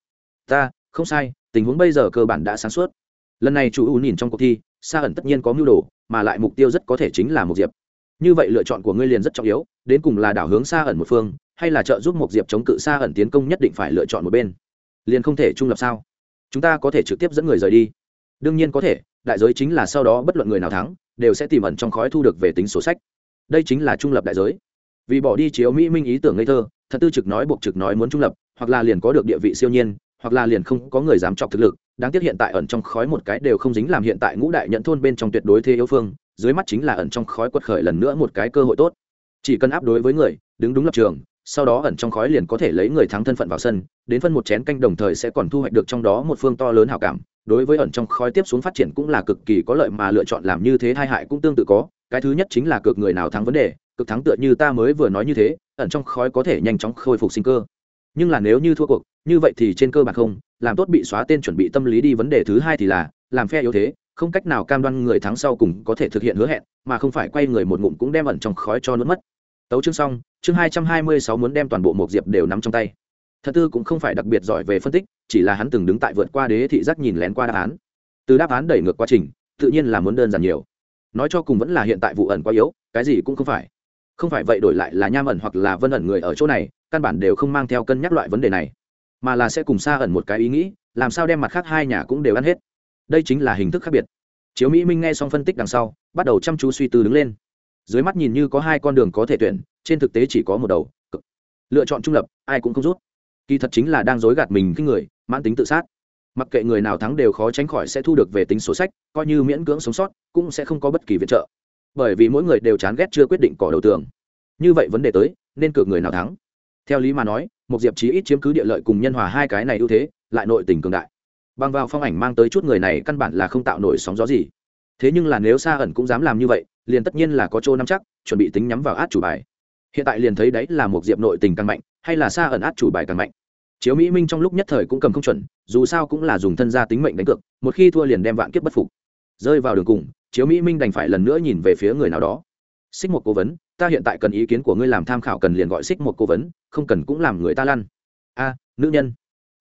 Ta, không sai, tình huống bây giờ cơ bản đã sáng suốt. Lần này chủ ưu nhìn trong cuộc thi, sa ẩn tất nhiên có mưu đồ, mà lại mục tiêu rất có thể chính là một diệp. Như vậy lựa chọn của ngươi liền rất trọng yếu, đến cùng là đảo hướng sa ẩn một phương, hay là trợ giúp một diệp chống cự sa ẩn tiến công nhất định phải lựa chọn một bên. Liền không thể trung lập sao? Chúng ta có thể trực tiếp dẫn người rời đi đương nhiên có thể, đại giới chính là sau đó bất luận người nào thắng, đều sẽ tìm ẩn trong khói thu được về tính sổ sách. Đây chính là trung lập đại giới. Vì bỏ đi chiếu mỹ minh ý tưởng ngây thơ, thật tư trực nói buộc trực nói muốn trung lập, hoặc là liền có được địa vị siêu nhiên, hoặc là liền không có người dám chọc thực lực, đáng tiếc hiện tại ẩn trong khói một cái đều không dính làm hiện tại ngũ đại nhận thôn bên trong tuyệt đối thế yếu phương, dưới mắt chính là ẩn trong khói quật khởi lần nữa một cái cơ hội tốt. Chỉ cần áp đối với người, đứng đúng lập trường, sau đó ẩn trong khói liền có thể lấy người thắng thân phận vào sân, đến phân một chén canh đồng thời sẽ còn thu hoạch được trong đó một phương to lớn hảo cảm đối với ẩn trong khói tiếp xuống phát triển cũng là cực kỳ có lợi mà lựa chọn làm như thế hai hại cũng tương tự có. Cái thứ nhất chính là cực người nào thắng vấn đề, cực thắng tựa như ta mới vừa nói như thế, ẩn trong khói có thể nhanh chóng khôi phục sinh cơ. Nhưng là nếu như thua cuộc, như vậy thì trên cơ bản không, làm tốt bị xóa tên chuẩn bị tâm lý đi vấn đề thứ hai thì là, làm phe yếu thế, không cách nào cam đoan người thắng sau cùng có thể thực hiện hứa hẹn, mà không phải quay người một ngụm cũng đem ẩn trong khói cho nuốt mất. Tấu chương xong, chương hai trăm hai mươi sáu muốn đem toàn bộ một diệp đều nắm trong tay thật tư cũng không phải đặc biệt giỏi về phân tích, chỉ là hắn từng đứng tại vượt qua đế thị giác nhìn lén qua đáp án. Từ đáp án đẩy ngược quá trình, tự nhiên là muốn đơn giản nhiều. Nói cho cùng vẫn là hiện tại vụ ẩn quá yếu, cái gì cũng không phải. Không phải vậy đổi lại là nham ẩn hoặc là vân ẩn người ở chỗ này, căn bản đều không mang theo cân nhắc loại vấn đề này. Mà là sẽ cùng xa ẩn một cái ý nghĩ, làm sao đem mặt khác hai nhà cũng đều ăn hết. Đây chính là hình thức khác biệt. Chiếu mỹ minh nghe xong phân tích đằng sau, bắt đầu chăm chú suy tư đứng lên. Dưới mắt nhìn như có hai con đường có thể tuyển, trên thực tế chỉ có một đầu lựa chọn trung lập, ai cũng không rút kỳ thật chính là đang dối gạt mình khi người, mãn tính tự sát. Mặc kệ người nào thắng đều khó tránh khỏi sẽ thu được về tính số sách, coi như miễn cưỡng sống sót, cũng sẽ không có bất kỳ viện trợ. Bởi vì mỗi người đều chán ghét chưa quyết định cỏ đầu tường. Như vậy vấn đề tới, nên cược người nào thắng? Theo lý mà nói một diệp chí ít chiếm cứ địa lợi cùng nhân hòa hai cái này ưu thế, lại nội tình cường đại. Bằng vào phong ảnh mang tới chút người này căn bản là không tạo nổi sóng gió gì. Thế nhưng là nếu xa ẩn cũng dám làm như vậy, liền tất nhiên là có chỗ nắm chắc, chuẩn bị tính nhắm vào át chủ bài. Hiện tại liền thấy đấy là một diệp nội tình càng mạnh, hay là xa ẩn át chủ bài càng mạnh? Chiếu mỹ minh trong lúc nhất thời cũng cầm không chuẩn, dù sao cũng là dùng thân gia tính mệnh đánh cược, một khi thua liền đem vạn kiếp bất phục. Rơi vào đường cùng, chiếu mỹ minh đành phải lần nữa nhìn về phía người nào đó. Xích một cố vấn, ta hiện tại cần ý kiến của ngươi làm tham khảo cần liền gọi xích một cố vấn, không cần cũng làm người ta lăn. A, nữ nhân.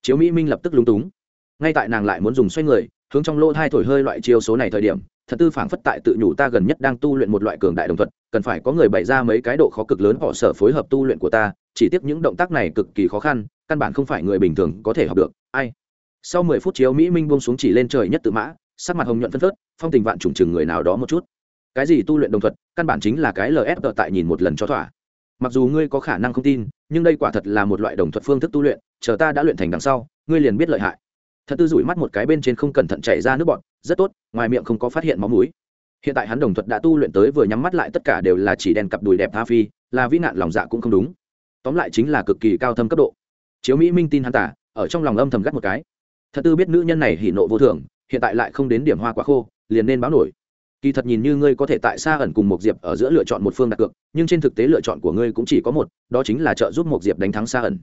Chiếu mỹ minh lập tức lúng túng. Ngay tại nàng lại muốn dùng xoay người, hướng trong lỗ thai thổi hơi loại chiêu số này thời điểm, thật tư phảng phất tại tự nhủ ta gần nhất đang tu luyện một loại cường đại đồng thuật, cần phải có người bày ra mấy cái độ khó cực lớn họ sở phối hợp tu luyện của ta, chỉ tiếc những động tác này cực kỳ khó khăn căn bản không phải người bình thường có thể học được. Ai? Sau mười phút chiếu mỹ minh buông xuống chỉ lên trời nhất tự mã, sắc mặt hồng nhuận phân phớt, phong tình vạn trùng chừng người nào đó một chút. Cái gì tu luyện đồng thuật, căn bản chính là cái lf tại nhìn một lần cho thỏa. Mặc dù ngươi có khả năng không tin, nhưng đây quả thật là một loại đồng thuật phương thức tu luyện, chờ ta đã luyện thành đằng sau, ngươi liền biết lợi hại. Thật tư rủi mắt một cái bên trên không cẩn thận chảy ra nước bọt, rất tốt, ngoài miệng không có phát hiện máu mũi. Hiện tại hắn đồng thuật đã tu luyện tới vừa nhắm mắt lại tất cả đều là chỉ đèn cặp đùi đẹp tha phi, là vĩ nạn lòng dạ cũng không đúng. Tóm lại chính là cực kỳ cao thâm cấp độ chiếu mỹ minh tin hắn tả, ở trong lòng âm thầm gắt một cái. Thật tư biết nữ nhân này hỉ nộ vô thường, hiện tại lại không đến điểm hoa quả khô, liền nên báo nổi. Kỳ thật nhìn như ngươi có thể tại xa ẩn cùng một diệp ở giữa lựa chọn một phương đặt cược, nhưng trên thực tế lựa chọn của ngươi cũng chỉ có một, đó chính là trợ giúp một diệp đánh thắng xa ẩn.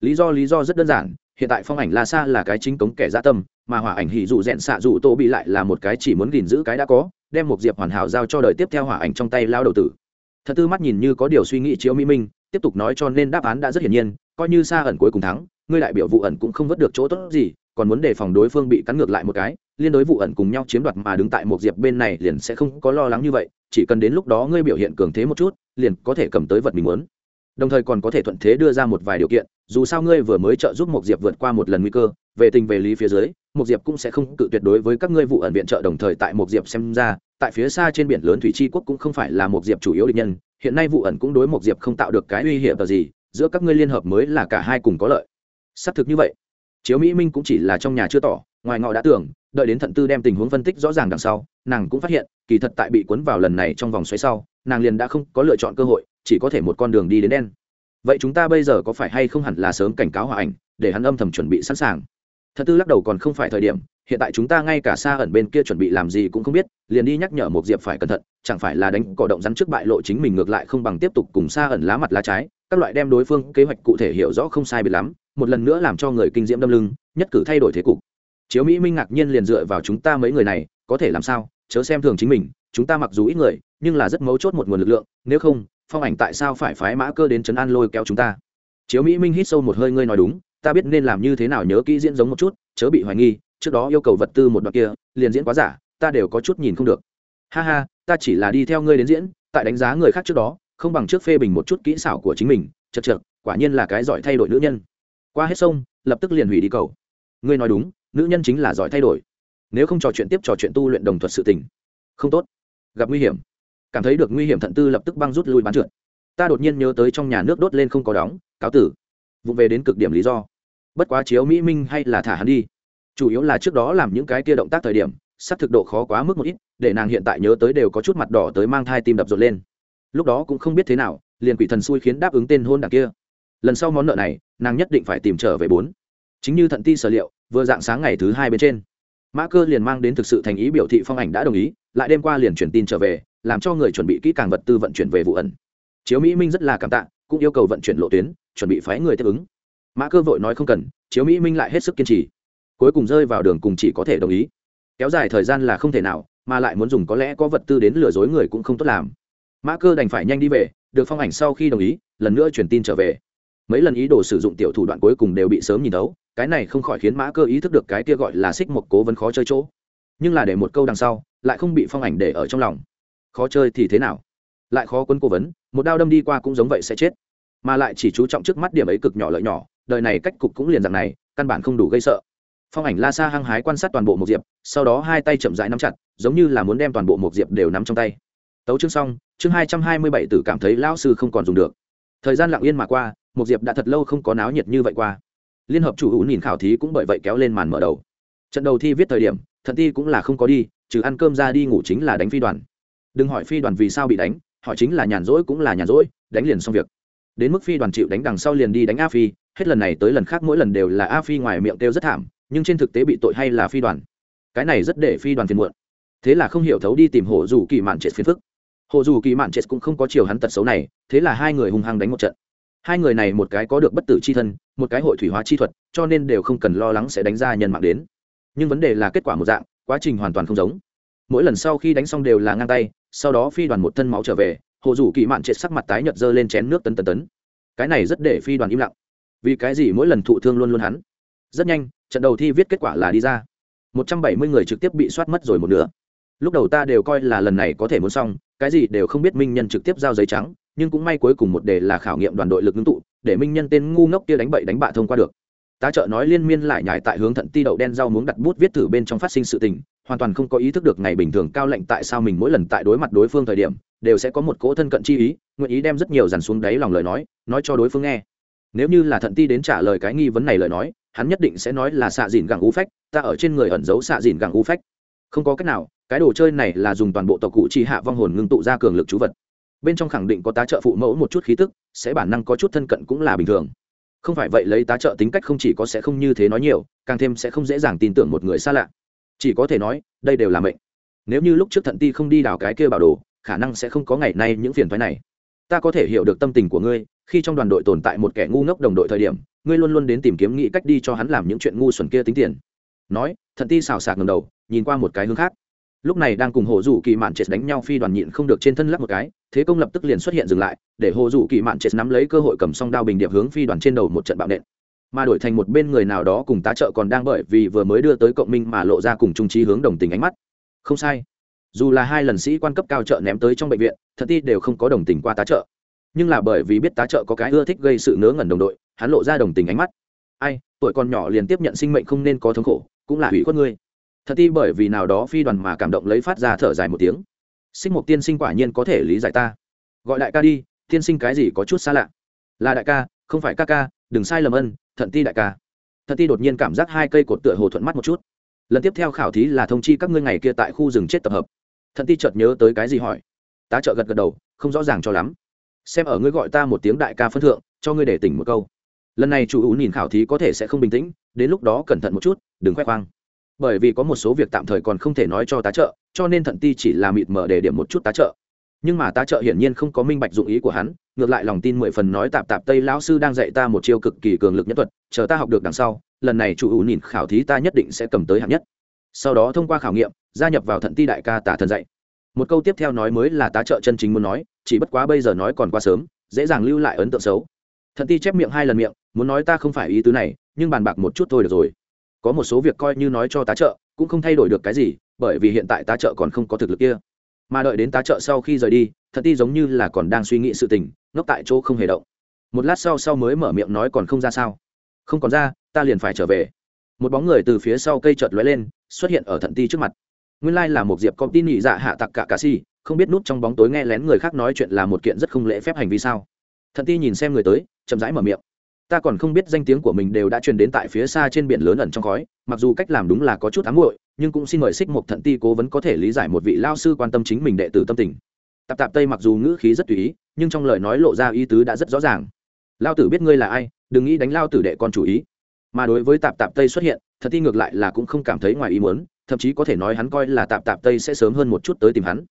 Lý do lý do rất đơn giản, hiện tại phong ảnh la sa là cái chính cống kẻ gia tâm, mà hỏa ảnh hỉ dụ rẽn xạ dụ tô bị lại là một cái chỉ muốn gìn giữ cái đã có, đem một diệp hoàn hảo giao cho đời tiếp theo hỏa ảnh trong tay lao đầu tử. Thật tư mắt nhìn như có điều suy nghĩ chiếu mỹ minh, tiếp tục nói cho nên đáp án đã rất hiển nhiên coi như xa ẩn cuối cùng thắng, ngươi đại biểu vụ ẩn cũng không vớt được chỗ tốt gì, còn muốn đề phòng đối phương bị cắn ngược lại một cái, liên đối vụ ẩn cùng nhau chiếm đoạt mà đứng tại một diệp bên này liền sẽ không có lo lắng như vậy, chỉ cần đến lúc đó ngươi biểu hiện cường thế một chút, liền có thể cầm tới vật mình muốn. Đồng thời còn có thể thuận thế đưa ra một vài điều kiện, dù sao ngươi vừa mới trợ giúp một diệp vượt qua một lần nguy cơ, về tình về lý phía dưới, một diệp cũng sẽ không cự tuyệt đối với các ngươi vụ ẩn viện trợ đồng thời tại một diệp xem ra, tại phía xa trên biển lớn thủy tri quốc cũng không phải là một diệp chủ yếu địch nhân, hiện nay vụ ẩn cũng đối một diệp không tạo được cái uy hiểm gì giữa các ngươi liên hợp mới là cả hai cùng có lợi. Xác thực như vậy. Chiếu mỹ minh cũng chỉ là trong nhà chưa tỏ, ngoài ngọ đã tưởng, đợi đến thận tư đem tình huống phân tích rõ ràng đằng sau, nàng cũng phát hiện, kỳ thật tại bị cuốn vào lần này trong vòng xoáy sau, nàng liền đã không có lựa chọn cơ hội, chỉ có thể một con đường đi đến đen. Vậy chúng ta bây giờ có phải hay không hẳn là sớm cảnh cáo hòa ảnh, để hắn âm thầm chuẩn bị sẵn sàng? Thật tư lắc đầu còn không phải thời điểm, hiện tại chúng ta ngay cả xa ẩn bên kia chuẩn bị làm gì cũng không biết, liền đi nhắc nhở một diệp phải cẩn thận chẳng phải là đánh cỏ động rắn trước bại lộ chính mình ngược lại không bằng tiếp tục cùng xa ẩn lá mặt lá trái, các loại đem đối phương kế hoạch cụ thể hiểu rõ không sai biệt lắm, một lần nữa làm cho người kinh diễm đâm lưng, nhất cử thay đổi thế cục. Chiếu mỹ minh ngạc nhiên liền dựa vào chúng ta mấy người này, có thể làm sao, chớ xem thường chính mình, chúng ta mặc dù ít người, nhưng là rất mấu chốt một nguồn lực lượng, nếu không, phong ảnh tại sao phải phái mã cơ đến trấn an lôi kéo chúng ta? Chiếu mỹ minh hít sâu một hơi, ngươi nói đúng, ta biết nên làm như thế nào nhớ kỹ diễn giống một chút, chớ bị hoài nghi, trước đó yêu cầu vật tư một đoạn kia, liền diễn quá giả, ta đều có chút nhìn không được. Ha ha ta chỉ là đi theo ngươi đến diễn, tại đánh giá người khác trước đó, không bằng trước phê bình một chút kỹ xảo của chính mình, chật chật quả nhiên là cái giỏi thay đổi nữ nhân. Qua hết sông, lập tức liền hủy đi cầu. Ngươi nói đúng, nữ nhân chính là giỏi thay đổi. Nếu không trò chuyện tiếp trò chuyện tu luyện đồng thuật sự tình, không tốt. Gặp nguy hiểm. Cảm thấy được nguy hiểm thận tư lập tức băng rút lui bán trượt. Ta đột nhiên nhớ tới trong nhà nước đốt lên không có đóng, cáo tử. Vụ về đến cực điểm lý do. Bất quá chiếu mỹ minh hay là thả hắn đi. Chủ yếu là trước đó làm những cái kia động tác thời điểm sắp thực độ khó quá mức một ít, để nàng hiện tại nhớ tới đều có chút mặt đỏ tới mang thai tim đập rột lên. Lúc đó cũng không biết thế nào, liền quỷ thần xui khiến đáp ứng tên hôn đảng kia. Lần sau món nợ này, nàng nhất định phải tìm trở về bốn. Chính như thận ti sở liệu, vừa dạng sáng ngày thứ hai bên trên, mã cơ liền mang đến thực sự thành ý biểu thị phong ảnh đã đồng ý, lại đêm qua liền truyền tin trở về, làm cho người chuẩn bị kỹ càng vật tư vận chuyển về vụ ẩn. Chiếu mỹ minh rất là cảm tạ, cũng yêu cầu vận chuyển lộ tuyến, chuẩn bị phái người tiếp ứng. Mã cơ vội nói không cần, chiếu mỹ minh lại hết sức kiên trì. Cuối cùng rơi vào đường cùng chỉ có thể đồng ý kéo dài thời gian là không thể nào, mà lại muốn dùng có lẽ có vật tư đến lừa dối người cũng không tốt làm. Mã cơ đành phải nhanh đi về, được phong ảnh sau khi đồng ý, lần nữa truyền tin trở về. Mấy lần ý đồ sử dụng tiểu thủ đoạn cuối cùng đều bị sớm nhìn thấu, cái này không khỏi khiến mã cơ ý thức được cái kia gọi là xích một cố vấn khó chơi chỗ. Nhưng là để một câu đằng sau, lại không bị phong ảnh để ở trong lòng. Khó chơi thì thế nào? Lại khó quân cố vấn, một đao đâm đi qua cũng giống vậy sẽ chết. Mà lại chỉ chú trọng trước mắt điểm ấy cực nhỏ lợi nhỏ, đời này cách cục cũng liền dạng này, căn bản không đủ gây sợ phong ảnh la sa hăng hái quan sát toàn bộ một diệp, sau đó hai tay chậm rãi nắm chặt, giống như là muốn đem toàn bộ một diệp đều nắm trong tay. Tấu chương xong, chương hai trăm hai mươi bảy tử cảm thấy lão sư không còn dùng được. Thời gian lặng yên mà qua một diệp đã thật lâu không có náo nhiệt như vậy qua. Liên hợp chủ hữu nhìn khảo thí cũng bởi vậy kéo lên màn mở đầu. Trận đầu thi viết thời điểm, thận thi cũng là không có đi, trừ ăn cơm ra đi ngủ chính là đánh phi đoàn. Đừng hỏi phi đoàn vì sao bị đánh họ chính là nhàn rỗi cũng là nhàn rỗi, đánh liền xong việc. Đến mức phi đoàn chịu đánh đằng sau liền đi đánh a phi, hết lần này tới lần khác mỗi lần đều là a phi ngoài miệng kêu rất thảm nhưng trên thực tế bị tội hay là phi đoàn. Cái này rất để phi đoàn phiền muộn. Thế là không hiểu thấu đi tìm hộ dù kỳ mạn chết phiền phức. Hộ dù kỳ mạn chết cũng không có chiều hắn tật xấu này, thế là hai người hung hăng đánh một trận. Hai người này một cái có được bất tử c h i thân, một cái hội thủy hóa chi thuật, cho nên đều không cần lo lắng sẽ đánh ra nhân mạng đến. Nhưng vấn đề là kết quả một dạng, quá trình hoàn toàn không giống. Mỗi lần sau khi đánh xong đều là ngang tay, sau đó phi đoàn một thân máu trở về, hồ dù kỳ mạn chết sắc mặt tái nhợt dơ lên chén nước tấn tấn tấn. Cái này rất để phi đoàn im lặng. Vì cái gì mỗi lần thụ thương luôn luôn hắn? Rất nhanh trận đầu thi viết kết quả là đi ra. Một trăm bảy mươi người trực tiếp bị soát mất rồi một nửa. Lúc đầu ta đều coi là lần này có thể muốn xong, cái gì đều không biết minh nhân trực tiếp giao giấy trắng, nhưng cũng may cuối cùng một đề là khảo nghiệm đoàn đội lực ngưng tụ, để minh nhân tên ngu ngốc kia đánh bậy đánh bạ thông qua được. Tá trợ nói liên miên lại nhải tại hướng thận ti đậu đen rau muốn đặt bút viết thử bên trong phát sinh sự tình, hoàn toàn không có ý thức được ngày bình thường cao lệnh tại sao mình mỗi lần tại đối mặt đối phương thời điểm, đều sẽ có một cỗ thân cận chi ý, nguyện ý đem rất nhiều dàn xuống đáy lòng lời nói nói cho đối phương nghe. Nếu như là thận ti đến trả lời cái nghi vấn này lời nói hắn nhất định sẽ nói là xạ dìn gẳng u phách, ta ở trên người ẩn giấu xạ dìn gẳng u phách. Không có cách nào, cái đồ chơi này là dùng toàn bộ tộc cụ chỉ hạ vong hồn ngưng tụ ra cường lực chú vật. Bên trong khẳng định có tá trợ phụ mẫu một chút khí tức, sẽ bản năng có chút thân cận cũng là bình thường. Không phải vậy lấy tá trợ tính cách không chỉ có sẽ không như thế nói nhiều, càng thêm sẽ không dễ dàng tin tưởng một người xa lạ. Chỉ có thể nói, đây đều là mệnh. Nếu như lúc trước thận ti không đi đào cái kia bảo đồ, khả năng sẽ không có ngày nay những phiền thoái này. Ta có thể hiểu được tâm tình của ngươi, khi trong đoàn đội tồn tại một kẻ ngu ngốc đồng đội thời điểm ngươi luôn luôn đến tìm kiếm nghĩ cách đi cho hắn làm những chuyện ngu xuẩn kia tính tiền. Nói, thận ti xào xạc ngầm đầu, nhìn qua một cái hướng khác. Lúc này đang cùng hồ dù kỳ mạn chết đánh nhau phi đoàn nhịn không được trên thân lắp một cái, thế công lập tức liền xuất hiện dừng lại, để hồ dù kỳ mạn chết nắm lấy cơ hội cầm song đao bình điệp hướng phi đoàn trên đầu một trận bạo nện. Mà đổi thành một bên người nào đó cùng tá trợ còn đang bởi vì vừa mới đưa tới cộng minh mà lộ ra cùng trung trí hướng đồng tình ánh mắt. Không sai. Dù là hai lần sĩ quan cấp cao trợ ném tới trong bệnh viện thật ti đều không có đồng tình qua tá trợ nhưng là bởi vì biết tá trợ có cái ưa thích gây sự ngớ ngẩn đồng đội, hắn lộ ra đồng tình ánh mắt. Ai, tuổi còn nhỏ liền tiếp nhận sinh mệnh không nên có thống khổ, cũng là hủy khuất ngươi. Thật ti bởi vì nào đó phi đoàn mà cảm động lấy phát ra thở dài một tiếng. Sinh mục tiên sinh quả nhiên có thể lý giải ta. Gọi đại ca đi, tiên sinh cái gì có chút xa lạ. Là đại ca, không phải ca ca, đừng sai lầm ân, thận ti đại ca. Thận ti đột nhiên cảm giác hai cây cột tựa hồ thuận mắt một chút. Lần tiếp theo khảo thí là thông chi các ngươi ngày kia tại khu rừng chết tập hợp. Thận ti chợt nhớ tới cái gì hỏi. Tá trợ gật gật đầu, không rõ ràng cho lắm xem ở ngươi gọi ta một tiếng đại ca phân thượng, cho ngươi để tỉnh một câu. Lần này chủ ú nhìn khảo thí có thể sẽ không bình tĩnh, đến lúc đó cẩn thận một chút, đừng khoe khoang. Bởi vì có một số việc tạm thời còn không thể nói cho tá trợ, cho nên thận ti chỉ là mịt mờ để điểm một chút tá trợ. Nhưng mà tá trợ hiển nhiên không có minh bạch dụng ý của hắn, ngược lại lòng tin mười phần nói tạp tạp tây lão sư đang dạy ta một chiêu cực kỳ cường lực nhất thuật, chờ ta học được đằng sau, lần này chủ ủ nhìn khảo thí ta nhất định sẽ cầm tới hạng nhất. Sau đó thông qua khảo nghiệm, gia nhập vào thận ti đại ca tả thần dạy một câu tiếp theo nói mới là tá trợ chân chính muốn nói, chỉ bất quá bây giờ nói còn quá sớm, dễ dàng lưu lại ấn tượng xấu. Thận ti chép miệng hai lần miệng, muốn nói ta không phải ý tứ này, nhưng bàn bạc một chút thôi được rồi. Có một số việc coi như nói cho tá trợ, cũng không thay đổi được cái gì, bởi vì hiện tại tá trợ còn không có thực lực kia. Mà đợi đến tá trợ sau khi rời đi thật ti giống như là còn đang suy nghĩ sự tình, ngốc tại chỗ không hề động. Một lát sau sau mới mở miệng nói còn không ra sao. Không còn ra, ta liền phải trở về. Một bóng người từ phía sau cây chợt lóe lên, xuất hiện ở thận ti trước mặt nguyên lai là một diệp công tin nhị dạ hạ tặc cả cà si, không biết nút trong bóng tối nghe lén người khác nói chuyện là một kiện rất không lễ phép hành vi sao? Thận ti nhìn xem người tới, chậm rãi mở miệng. Ta còn không biết danh tiếng của mình đều đã truyền đến tại phía xa trên biển lớn ẩn trong khói, mặc dù cách làm đúng là có chút ám muội, nhưng cũng xin mời xích một thận ti cố vấn có thể lý giải một vị lao sư quan tâm chính mình đệ tử tâm tình. Tạp tạp tây mặc dù ngữ khí rất tùy ý, nhưng trong lời nói lộ ra ý tứ đã rất rõ ràng. Lao tử biết ngươi là ai, đừng nghĩ đánh lao tử đệ con chủ ý. Mà đối với tạp tạp tây xuất hiện thật ti ngược lại là cũng không cảm thấy ngoài ý muốn, thậm chí có thể nói hắn coi là tạp tạp tây sẽ sớm hơn một chút tới tìm hắn.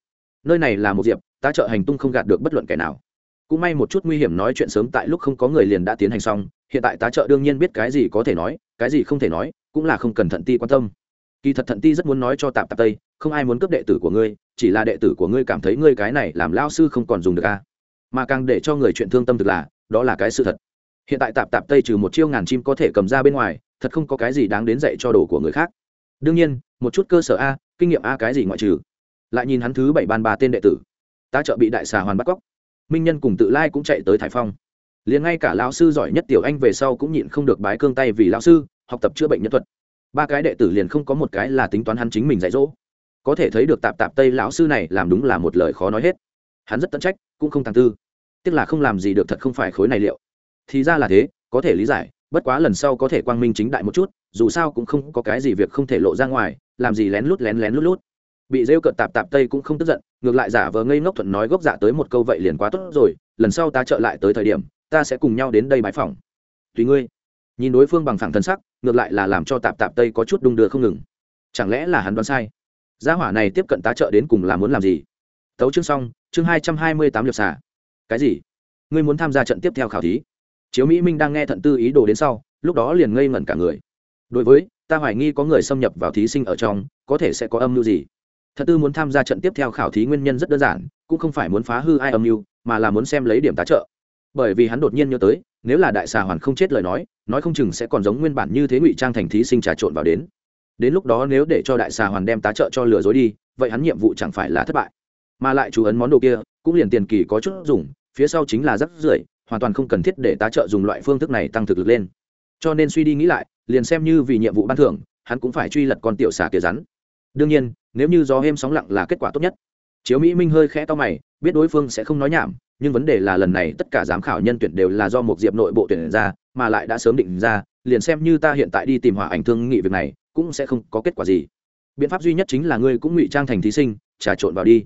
Nơi này là một diệp, ta trợ hành tung không gạt được bất luận kẻ nào. Cũng may một chút nguy hiểm nói chuyện sớm tại lúc không có người liền đã tiến hành xong, hiện tại tá trợ đương nhiên biết cái gì có thể nói, cái gì không thể nói, cũng là không cần thận ti quan tâm. Kỳ thật thận ti rất muốn nói cho tạp tạp tây, không ai muốn cướp đệ tử của ngươi, chỉ là đệ tử của ngươi cảm thấy ngươi cái này làm lao sư không còn dùng được a à. mà càng để cho người chuyện thương tâm thực là, đó là cái sự thật. Hiện tại tạp tạp tây trừ một chiêu ngàn chim có thể cầm ra bên ngoài thật không có cái gì đáng đến dạy cho đồ của người khác. Đương nhiên, một chút cơ sở a, kinh nghiệm a cái gì ngoại trừ. Lại nhìn hắn thứ bảy ban ba tên đệ tử. Ta trợ bị đại xà hoàn bắt cóc. Minh nhân cùng tự lai cũng chạy tới thái phong. Liền ngay cả lão sư giỏi nhất tiểu anh về sau cũng nhịn không được bái cương tay vì lão sư, học tập chữa bệnh nhân thuật. Ba cái đệ tử liền không có một cái là tính toán hắn chính mình dạy dỗ. Có thể thấy được tạp tạp tây lão sư này làm đúng là một lời khó nói hết. Hắn rất tận trách, cũng không tàng tư. Tiếc là không làm gì được thật không phải khối này liệu. Thì ra là thế, có thể lý giải bất quá lần sau có thể quang minh chính đại một chút, dù sao cũng không có cái gì việc không thể lộ ra ngoài, làm gì lén lút, lén lén lút lút. Bị rêu cợt tạp tạp tây cũng không tức giận, ngược lại giả vờ ngây ngốc thuận nói gốc dạ tới một câu vậy liền quá tốt rồi, lần sau ta trợ lại tới thời điểm, ta sẽ cùng nhau đến đây bãi phòng tùy ngươi. Nhìn đối phương bằng phẳng thân sắc, ngược lại là làm cho tạp tạp tây có chút đung đưa không ngừng. Chẳng lẽ là hắn đoán sai? Gia hỏa này tiếp cận tá trợ đến cùng là muốn làm gì? Tấu chương xong, chương hai trăm hai mươi tám liệp xả cái gì? Ngươi muốn tham gia trận tiếp theo khảo thí? Chiếu mỹ minh đang nghe thận tư ý đồ đến sau, lúc đó liền ngây ngẩn cả người. Đối với, ta hoài nghi có người xâm nhập vào thí sinh ở trong, có thể sẽ có âm mưu gì? Thật tư muốn tham gia trận tiếp theo khảo thí nguyên nhân rất đơn giản, cũng không phải muốn phá hư ai âm mưu, mà là muốn xem lấy điểm tá trợ. Bởi vì hắn đột nhiên nhớ tới, nếu là đại xà hoàn không chết lời nói nói không chừng sẽ còn giống nguyên bản như thế ngụy trang thành thí sinh trà trộn vào đến. Đến lúc đó nếu để cho đại xà hoàn đem tá trợ cho lừa dối đi, vậy hắn nhiệm vụ chẳng phải là thất bại. Mà lại chú ấn món đồ kia, cũng liền tiền kỳ có chút dùng, phía sau chính là rắc rưởi hoàn toàn không cần thiết để tá trợ dùng loại phương thức này tăng thực lực lên. Cho nên suy đi nghĩ lại, liền xem như vì nhiệm vụ ban thưởng, hắn cũng phải truy lật con tiểu xà kia rắn. Đương nhiên, nếu như gió êm sóng lặng là kết quả tốt nhất. Chiếu mỹ minh hơi khẽ to mày, biết đối phương sẽ không nói nhảm, nhưng vấn đề là lần này tất cả giám khảo nhân tuyển đều là do một diệp nội bộ tuyển ra, mà lại đã sớm định ra, liền xem như ta hiện tại đi tìm hỏa ảnh thương nghị việc này, cũng sẽ không có kết quả gì. Biện pháp duy nhất chính là ngươi cũng ngụy trang thành thí sinh, trà trộn vào đi.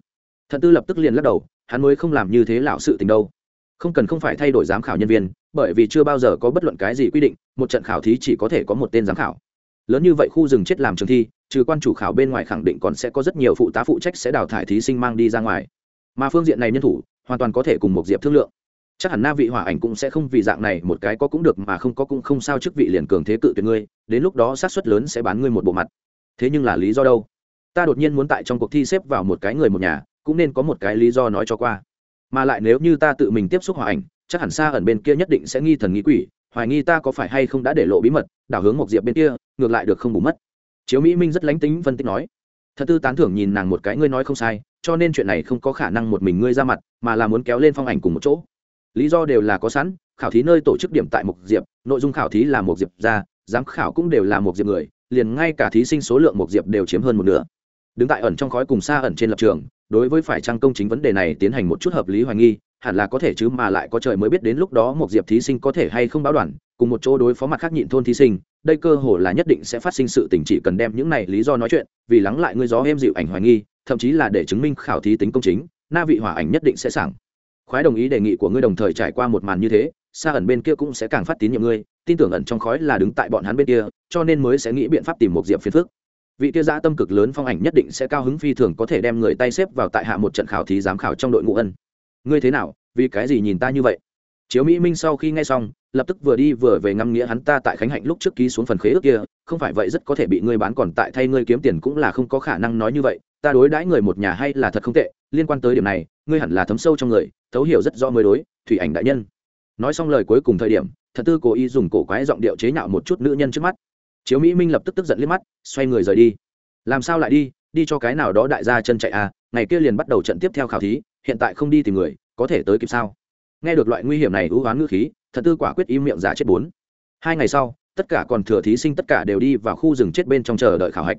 Thận tư lập tức liền lắc đầu, hắn mới không làm như thế lão sự tình đâu không cần không phải thay đổi giám khảo nhân viên, bởi vì chưa bao giờ có bất luận cái gì quy định, một trận khảo thí chỉ có thể có một tên giám khảo. Lớn như vậy khu rừng chết làm trường thi, trừ quan chủ khảo bên ngoài khẳng định còn sẽ có rất nhiều phụ tá phụ trách sẽ đào thải thí sinh mang đi ra ngoài. Mà phương diện này nhân thủ, hoàn toàn có thể cùng một diệp thương lượng. Chắc hẳn na vị hỏa ảnh cũng sẽ không vì dạng này một cái có cũng được mà không có cũng không sao chức vị liền cường thế cự tuyệt ngươi, đến lúc đó sát suất lớn sẽ bán ngươi một bộ mặt. Thế nhưng là lý do đâu? Ta đột nhiên muốn tại trong cuộc thi xếp vào một cái người một nhà, cũng nên có một cái lý do nói cho qua mà lại nếu như ta tự mình tiếp xúc hòa ảnh, chắc hẳn xa ẩn bên kia nhất định sẽ nghi thần nghi quỷ, hoài nghi ta có phải hay không đã để lộ bí mật, đảo hướng một diệp bên kia, ngược lại được không bù mất. Chiếu mỹ minh rất lánh tính phân tích nói. Thật tư tán thưởng nhìn nàng một cái ngươi nói không sai, cho nên chuyện này không có khả năng một mình ngươi ra mặt, mà là muốn kéo lên phong ảnh cùng một chỗ. Lý do đều là có sẵn, khảo thí nơi tổ chức điểm tại Mộc diệp, nội dung khảo thí là một diệp ra, giám khảo cũng đều là một diệp người, liền ngay cả thí sinh số lượng một diệp đều chiếm hơn một nửa đứng tại ẩn trong khói cùng xa ẩn trên lập trường, đối với phải trang công chính vấn đề này tiến hành một chút hợp lý hoài nghi, hẳn là có thể chứ mà lại có trời mới biết đến lúc đó một diệp thí sinh có thể hay không báo đoàn, cùng một chỗ đối phó mặt khác nhịn thôn thí sinh, đây cơ hồ là nhất định sẽ phát sinh sự tình chỉ cần đem những này lý do nói chuyện, vì lắng lại ngươi gió êm dịu ảnh hoài nghi, thậm chí là để chứng minh khảo thí tính công chính, na vị hỏa ảnh nhất định sẽ sảng. Khoái đồng ý đề nghị của ngươi đồng thời trải qua một màn như thế, xa ẩn bên kia cũng sẽ càng phát tín nhiệm ngươi, tin tưởng ẩn trong khói là đứng tại bọn hắn bên kia, cho nên mới sẽ nghĩ biện pháp tìm một diệp phiền phức vị kia giã tâm cực lớn phong ảnh nhất định sẽ cao hứng phi thường có thể đem người tay xếp vào tại hạ một trận khảo thí giám khảo trong đội ngũ ân. Ngươi thế nào? Vì cái gì nhìn ta như vậy? Chiếu mỹ minh sau khi nghe xong, lập tức vừa đi vừa về ngâm nghĩa hắn ta tại khánh hạnh lúc trước ký xuống phần khế ước kia, không phải vậy rất có thể bị ngươi bán còn tại thay ngươi kiếm tiền cũng là không có khả năng nói như vậy, ta đối đãi người một nhà hay là thật không tệ, liên quan tới điểm này, ngươi hẳn là thấm sâu trong người, thấu hiểu rất rõ mới đối, thủy ảnh đại nhân. Nói xong lời cuối cùng thời điểm, thật tư cố ý dùng cổ quái giọng điệu chế nhạo một chút nữ nhân trước mắt chiếu mỹ minh lập tức tức giận liếc mắt, xoay người rời đi. Làm sao lại đi? Đi cho cái nào đó đại gia chân chạy à? Ngày kia liền bắt đầu trận tiếp theo khảo thí, hiện tại không đi tìm người, có thể tới kịp sao? Nghe được loại nguy hiểm này hữu hoán ngữ khí, thật tư quả quyết im miệng giả chết bốn. Hai ngày sau, tất cả còn thừa thí sinh tất cả đều đi vào khu rừng chết bên trong chờ đợi khảo hạch.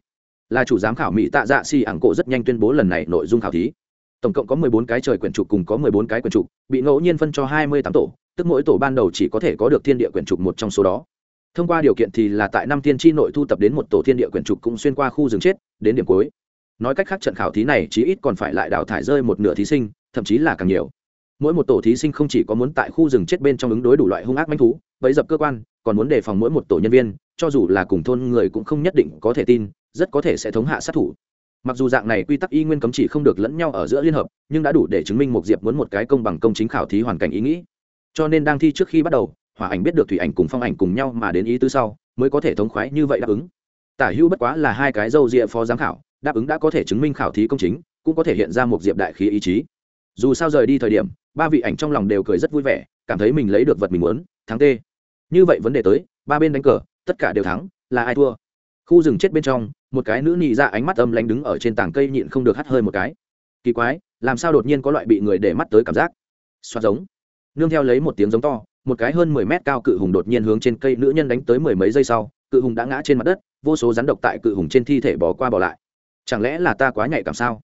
Là chủ giám khảo mỹ tạ dạ si ảng cổ rất nhanh tuyên bố lần này nội dung khảo thí. Tổng cộng có mười bốn cái trời quyển trục cùng có mười bốn cái quyển trục, bị ngẫu nhiên phân cho hai mươi tám tổ, tức mỗi tổ ban đầu chỉ có thể có được thiên địa quyển trục một trong số đó thông qua điều kiện thì là tại năm tiên tri nội thu tập đến một tổ thiên địa quyển trục cũng xuyên qua khu rừng chết, đến điểm cuối. Nói cách khác trận khảo thí này chí ít còn phải lại đào thải rơi một nửa thí sinh, thậm chí là càng nhiều. Mỗi một tổ thí sinh không chỉ có muốn tại khu rừng chết bên trong ứng đối đủ loại hung ác manh thú, bẫy dập cơ quan, còn muốn đề phòng mỗi một tổ nhân viên, cho dù là cùng thôn người cũng không nhất định có thể tin, rất có thể sẽ thống hạ sát thủ. Mặc dù dạng này quy tắc y nguyên cấm chỉ không được lẫn nhau ở giữa liên hợp, nhưng đã đủ để chứng minh một diệp muốn một cái công bằng công chính khảo thí hoàn cảnh ý nghĩ. Cho nên đang thi trước khi bắt đầu hỏa ảnh biết được thủy ảnh cùng phong ảnh cùng nhau mà đến ý tứ sau, mới có thể thống khoái như vậy đáp ứng. Tả hữu bất quá là hai cái dâu rịa phó giám khảo, đáp ứng đã có thể chứng minh khảo thí công chính, cũng có thể hiện ra một diệp đại khí ý chí. Dù sao rời đi thời điểm, ba vị ảnh trong lòng đều cười rất vui vẻ, cảm thấy mình lấy được vật mình muốn, thắng tê. Như vậy vấn đề tới, ba bên đánh cờ, tất cả đều thắng, là ai thua? Khu rừng chết bên trong, một cái nữ nhị ra dạ ánh mắt âm lánh đứng ở trên tảng cây nhịn không được hắt hơi một cái. Kỳ quái, làm sao đột nhiên có loại bị người để mắt tới cảm giác? Xoát giống. Nương theo lấy một tiếng giống to một cái hơn mười mét cao cự hùng đột nhiên hướng trên cây nữ nhân đánh tới mười mấy giây sau, cự hùng đã ngã trên mặt đất, vô số rắn độc tại cự hùng trên thi thể bỏ qua bỏ lại. Chẳng lẽ là ta quá nhạy cảm sao?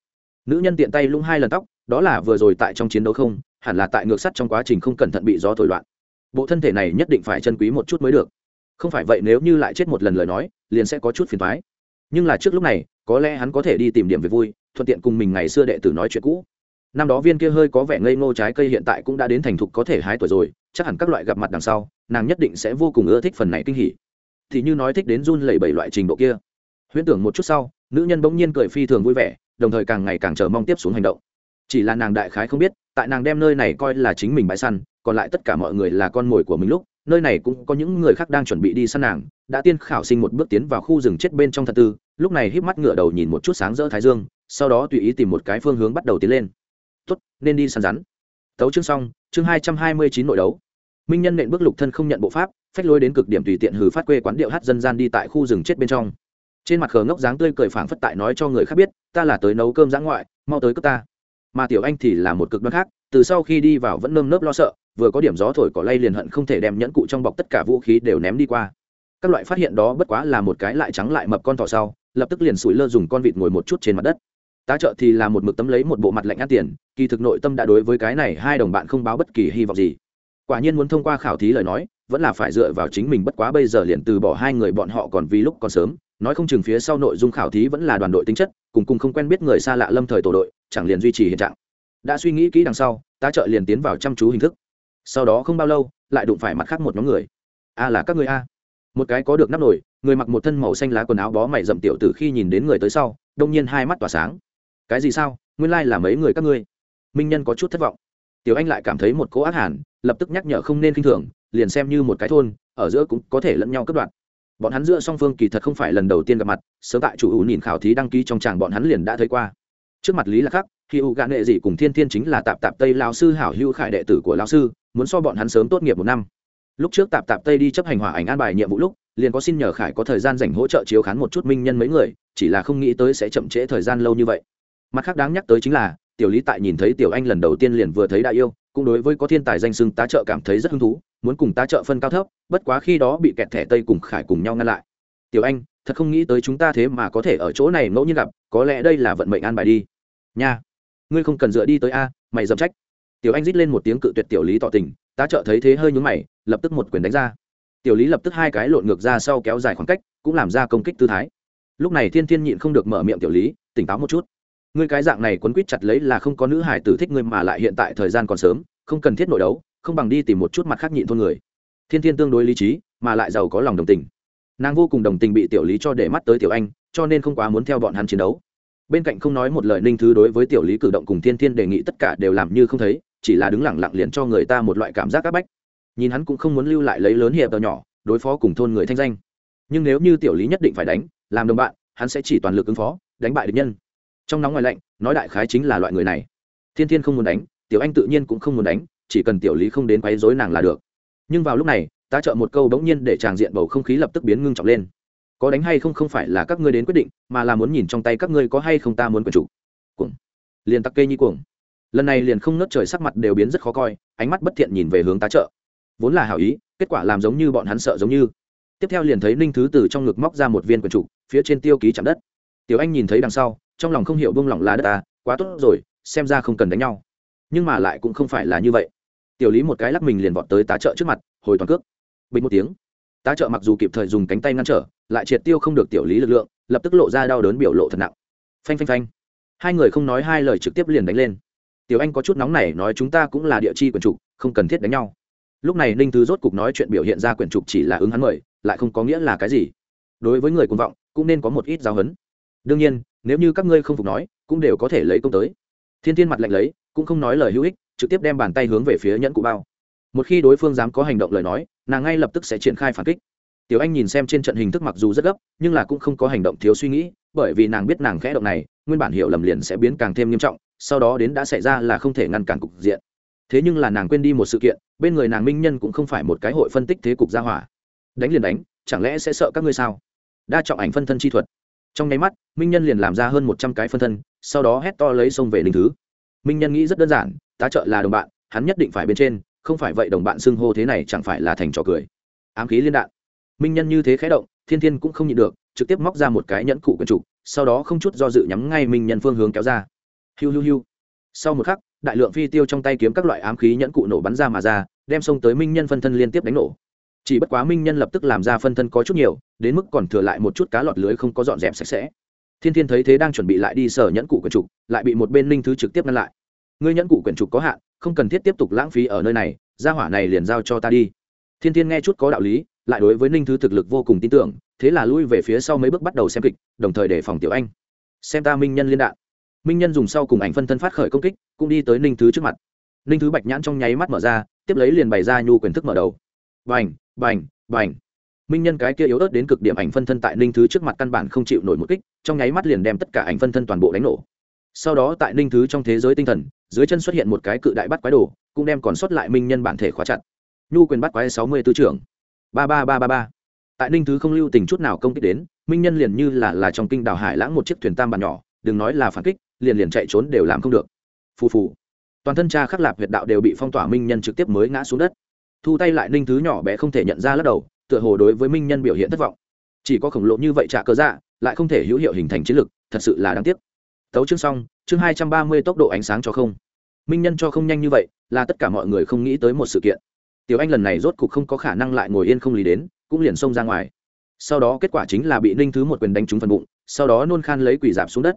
Nữ nhân tiện tay lung hai lần tóc, đó là vừa rồi tại trong chiến đấu không, hẳn là tại ngược sắt trong quá trình không cẩn thận bị gió thổi loạn. Bộ thân thể này nhất định phải chân quý một chút mới được. Không phải vậy nếu như lại chết một lần lời nói, liền sẽ có chút phiền thoái nhưng là trước lúc này, có lẽ hắn có thể đi tìm điểm về vui, thuận tiện cùng mình ngày xưa đệ tử nói chuyện cũ năm đó viên kia hơi có vẻ ngây ngô trái cây hiện tại cũng đã đến thành thục có thể hái tuổi rồi, chắc hẳn các loại gặp mặt đằng sau, nàng nhất định sẽ vô cùng ưa thích phần này kinh hỉ. Thì như nói thích đến run lẩy bẩy loại trình độ kia. Huyễn tưởng một chút sau, nữ nhân bỗng nhiên cười phi thường vui vẻ, đồng thời càng ngày càng chờ mong tiếp xuống hành động. Chỉ là nàng đại khái không biết, tại nàng đem nơi này coi là chính mình bãi săn, còn lại tất cả mọi người là con mồi của mình lúc, nơi này cũng có những người khác đang chuẩn bị đi săn nàng, đã tiên khảo sinh một bước tiến vào khu rừng chết bên trong thật tư, lúc này híp mắt ngựa đầu nhìn một chút sáng rỡ thái dương, sau đó tùy ý tìm một cái phương hướng bắt đầu tiến lên tốt, nên đi săn rắn. Tấu chương xong, chương hai trăm hai mươi chín nội đấu. Minh nhân nện bước lục thân không nhận bộ pháp, phách lôi đến cực điểm tùy tiện hừ phát quê quán điệu hát dân gian đi tại khu rừng chết bên trong. Trên mặt khờ ngốc dáng tươi cười phảng phất tại nói cho người khác biết, ta là tới nấu cơm giã ngoại, mau tới cướp ta. Mà tiểu anh thì là một cực đoan khác, từ sau khi đi vào vẫn nơm nớp lo sợ, vừa có điểm gió thổi cỏ lay liền hận không thể đem nhẫn cụ trong bọc tất cả vũ khí đều ném đi qua. Các loại phát hiện đó bất quá là một cái lại trắng lại mập con thỏ sau, lập tức liền sủi lơ dùng con vịt ngồi một chút trên mặt đất tá trợ thì là một mực tấm lấy một bộ mặt lạnh ăn tiền, kỳ thực nội tâm đã đối với cái này hai đồng bạn không báo bất kỳ hy vọng gì. Quả nhiên muốn thông qua khảo thí lời nói, vẫn là phải dựa vào chính mình bất quá bây giờ liền từ bỏ hai người bọn họ còn vì lúc còn sớm, nói không chừng phía sau nội dung khảo thí vẫn là đoàn đội tính chất, cùng cùng không quen biết người xa lạ lâm thời tổ đội, chẳng liền duy trì hiện trạng. Đã suy nghĩ kỹ đằng sau, tá trợ liền tiến vào chăm chú hình thức. Sau đó không bao lâu, lại đụng phải mặt khác một nhóm người. A là các người a. Một cái có được nắp nổi người mặc một thân màu xanh lá quần áo bó mày rậm tiểu từ khi nhìn đến người tới sau, đông nhiên hai mắt tỏa sáng cái gì sao? Nguyên lai là mấy người các ngươi. Minh nhân có chút thất vọng. Tiểu anh lại cảm thấy một cỗ ác hẳn lập tức nhắc nhở không nên k i n h thường, liền xem như một cái thôn, ở giữa cũng có thể lẫn nhau cất đoạn bọn hắn giữa song phương kỳ thật không phải lần đầu tiên gặp mặt, sớm tại chủ ủ nhìn khảo thí đăng ký trong tràng bọn hắn liền đã thấy qua. Trước mặt lý là khắc khi ủ gạn nghệ dị cùng thiên thiên chính là tạp tạp tây lao sư hảo hữu khải đệ tử của lao sư, muốn so bọn hắn sớm tốt nghiệp một năm. Lúc trước tạp tạp tây đi chấp hành hỏa ảnh an bài nhiệm vụ lúc, liền có xin nhờ khải có thời gian dành hỗ trợ chiếu khán một chút minh nhân mấy người, chỉ là không nghĩ tới sẽ chậm trễ thời gian lâu như vậy mặt khác đáng nhắc tới chính là, tiểu lý tại nhìn thấy tiểu anh lần đầu tiên liền vừa thấy đại yêu, cũng đối với có thiên tài danh xưng tá trợ cảm thấy rất hứng thú, muốn cùng tá trợ phân cao thấp, bất quá khi đó bị kẹt thẻ tây cùng khải cùng nhau ngăn lại. Tiểu anh, thật không nghĩ tới chúng ta thế mà có thể ở chỗ này ngẫu nhiên gặp, có lẽ đây là vận mệnh an bài đi. Nha, ngươi không cần dựa đi tới a, mày dập trách. Tiểu anh rít lên một tiếng cự tuyệt tiểu lý tỏ tình, tá trợ thấy thế hơi nhúng mày, lập tức một quyền đánh ra. Tiểu lý lập tức hai cái lộn ngược ra sau kéo dài khoảng cách, cũng làm ra công kích tư thái. Lúc này thiên thiên nhịn không được mở miệng tiểu lý, tỉnh táo một chút ngươi cái dạng này quấn quýt chặt lấy là không có nữ hải tử thích ngươi mà lại hiện tại thời gian còn sớm, không cần thiết nội đấu, không bằng đi tìm một chút mặt khác nhịn thôn người. Thiên thiên tương đối lý trí, mà lại giàu có lòng đồng tình. Nàng vô cùng đồng tình bị tiểu lý cho để mắt tới tiểu anh, cho nên không quá muốn theo bọn hắn chiến đấu. Bên cạnh không nói một lời ninh thứ đối với tiểu lý cử động cùng thiên thiên đề nghị tất cả đều làm như không thấy, chỉ là đứng lẳng lặng liền cho người ta một loại cảm giác áp bách. Nhìn hắn cũng không muốn lưu lại lấy lớn hiệp tờ nhỏ, đối phó cùng thôn người thanh danh. Nhưng nếu như tiểu lý nhất định phải đánh, làm đồng bạn, hắn sẽ chỉ toàn lực ứng phó, đánh bại địch nhân trong nóng ngoài lạnh, nói đại khái chính là loại người này. Thiên thiên không muốn đánh, tiểu anh tự nhiên cũng không muốn đánh, chỉ cần tiểu lý không đến quấy dối nàng là được. Nhưng vào lúc này ta trợ một câu bỗng nhiên để tràng diện bầu không khí lập tức biến ngưng trọng lên. Có đánh hay không không phải là các ngươi đến quyết định, mà là muốn nhìn trong tay các ngươi có hay không ta muốn quyền chủ. Cuồng. Liền tắc kê như cuồng. Lần này liền không nớt trời sắc mặt đều biến rất khó coi, ánh mắt bất thiện nhìn về hướng tá trợ. Vốn là hảo ý, kết quả làm giống như bọn hắn sợ giống như. Tiếp theo liền thấy ninh thứ từ trong ngực móc ra một viên quyền chủ, phía trên tiêu ký chạm đất. Tiểu anh nhìn thấy đằng sau trong lòng không hiểu buông lỏng lá đất ta, quá tốt rồi, xem ra không cần đánh nhau. Nhưng mà lại cũng không phải là như vậy. Tiểu lý một cái lắc mình liền vọt tới tá trợ trước mặt, hồi toàn cước. Bình một tiếng. Tá trợ mặc dù kịp thời dùng cánh tay ngăn trở, lại triệt tiêu không được tiểu lý lực lượng, lập tức lộ ra đau đớn biểu lộ thật nặng. Phanh phanh phanh. Hai người không nói hai lời trực tiếp liền đánh lên. Tiểu anh có chút nóng này nói chúng ta cũng là địa chi quyền trục không cần thiết đánh nhau. Lúc này ninh thứ rốt cục nói chuyện biểu hiện ra quyển trục chỉ là ứng hắn mời, lại không có nghĩa là cái gì. Đối với người cuồng vọng, cũng nên có một ít giáo huấn. Đương nhiên nếu như các ngươi không phục nói, cũng đều có thể lấy công tới. Thiên thiên mặt lạnh lấy, cũng không nói lời hữu ích, trực tiếp đem bàn tay hướng về phía nhẫn cụ bao. Một khi đối phương dám có hành động lời nói, nàng ngay lập tức sẽ triển khai phản kích. Tiểu anh nhìn xem trên trận hình thức mặc dù rất gấp, nhưng là cũng không có hành động thiếu suy nghĩ, bởi vì nàng biết nàng khẽ động này, nguyên bản hiểu lầm liền sẽ biến càng thêm nghiêm trọng, sau đó đến đã xảy ra là không thể ngăn cản cục diện. Thế nhưng là nàng quên đi một sự kiện, bên người nàng minh nhân cũng không phải một cái hội phân tích thế cục gia hỏa. Đánh liền đánh, chẳng lẽ sẽ sợ các ngươi sao? Đa trọng ảnh phân thân chi thuật trong nháy mắt, minh nhân liền làm ra hơn một trăm cái phân thân, sau đó hét to lấy sông về linh thứ. Minh nhân nghĩ rất đơn giản, tá trợ là đồng bạn, hắn nhất định phải bên trên, không phải vậy đồng bạn xưng hô thế này chẳng phải là thành trò cười. Ám khí liên đạn. Minh nhân như thế khé động, thiên thiên cũng không nhịn được, trực tiếp móc ra một cái nhẫn cụ quần trục, sau đó không chút do dự nhắm ngay minh nhân phương hướng kéo ra. Hiu hiu hiu. Sau một khắc, đại lượng phi tiêu trong tay kiếm các loại ám khí nhẫn cụ nổ bắn ra mà ra, đem xông tới minh nhân phân thân liên tiếp đánh nổ chỉ bất quá minh nhân lập tức làm ra phân thân có chút nhiều, đến mức còn thừa lại một chút cá lọt lưới không có dọn dẹp sạch sẽ. Thiên thiên thấy thế đang chuẩn bị lại đi sở nhẫn cụ quyển trục, lại bị một bên ninh thứ trực tiếp ngăn lại. Ngươi nhẫn cụ quyển trục có hạn, không cần thiết tiếp tục lãng phí ở nơi này, gia hỏa này liền giao cho ta đi. Thiên thiên nghe chút có đạo lý, lại đối với ninh thứ thực lực vô cùng tin tưởng, thế là lui về phía sau mấy bước bắt đầu xem kịch, đồng thời để phòng tiểu anh. Xem ta minh nhân liên đạn. Minh nhân dùng sau cùng ảnh phân thân phát khởi công kích, cũng đi tới ninh thứ trước mặt. Ninh thứ bạch nhãn trong nháy mắt mở ra, tiếp lấy liền bày ra nhu quyền thức mở đầu. Bành! Bành bành. Minh nhân cái kia yếu ớt đến cực điểm ảnh phân thân tại ninh thứ trước mặt căn bản không chịu nổi một kích, trong nháy mắt liền đem tất cả ảnh phân thân toàn bộ đánh nổ. Sau đó tại ninh thứ trong thế giới tinh thần, dưới chân xuất hiện một cái cự đại bắt quái đồ, cũng đem còn sót lại minh nhân bản thể khóa chặt. Nhu quyền bắt quái sáu mươi tư trưởng. Ba ba ba ba ba. Tại ninh thứ không lưu tình chút nào công kích đến, minh nhân liền như là là trong kinh đảo hải lãng một chiếc thuyền tam bản nhỏ, đừng nói là phản kích, liền liền chạy trốn đều làm không được. Phù phù. Toàn thân cha khắc lạp huyệt đạo đều bị phong tỏa, minh nhân trực tiếp mới ngã xuống đất thu tay lại ninh thứ nhỏ bé không thể nhận ra lắc đầu, tựa hồ đối với minh nhân biểu hiện thất vọng. Chỉ có khổng lồ như vậy trả cơ dạ lại không thể hữu hiệu hình thành chiến lực, thật sự là đáng tiếc. Tấu chương xong, chương hai trăm ba mươi tốc độ ánh sáng cho không. Minh nhân cho không nhanh như vậy, là tất cả mọi người không nghĩ tới một sự kiện. Tiểu anh lần này rốt cục không có khả năng lại ngồi yên không lý đến, cũng liền xông ra ngoài. Sau đó kết quả chính là bị ninh thứ một quyền đánh trúng phần bụng, sau đó nôn khan lấy quỷ giảm xuống đất.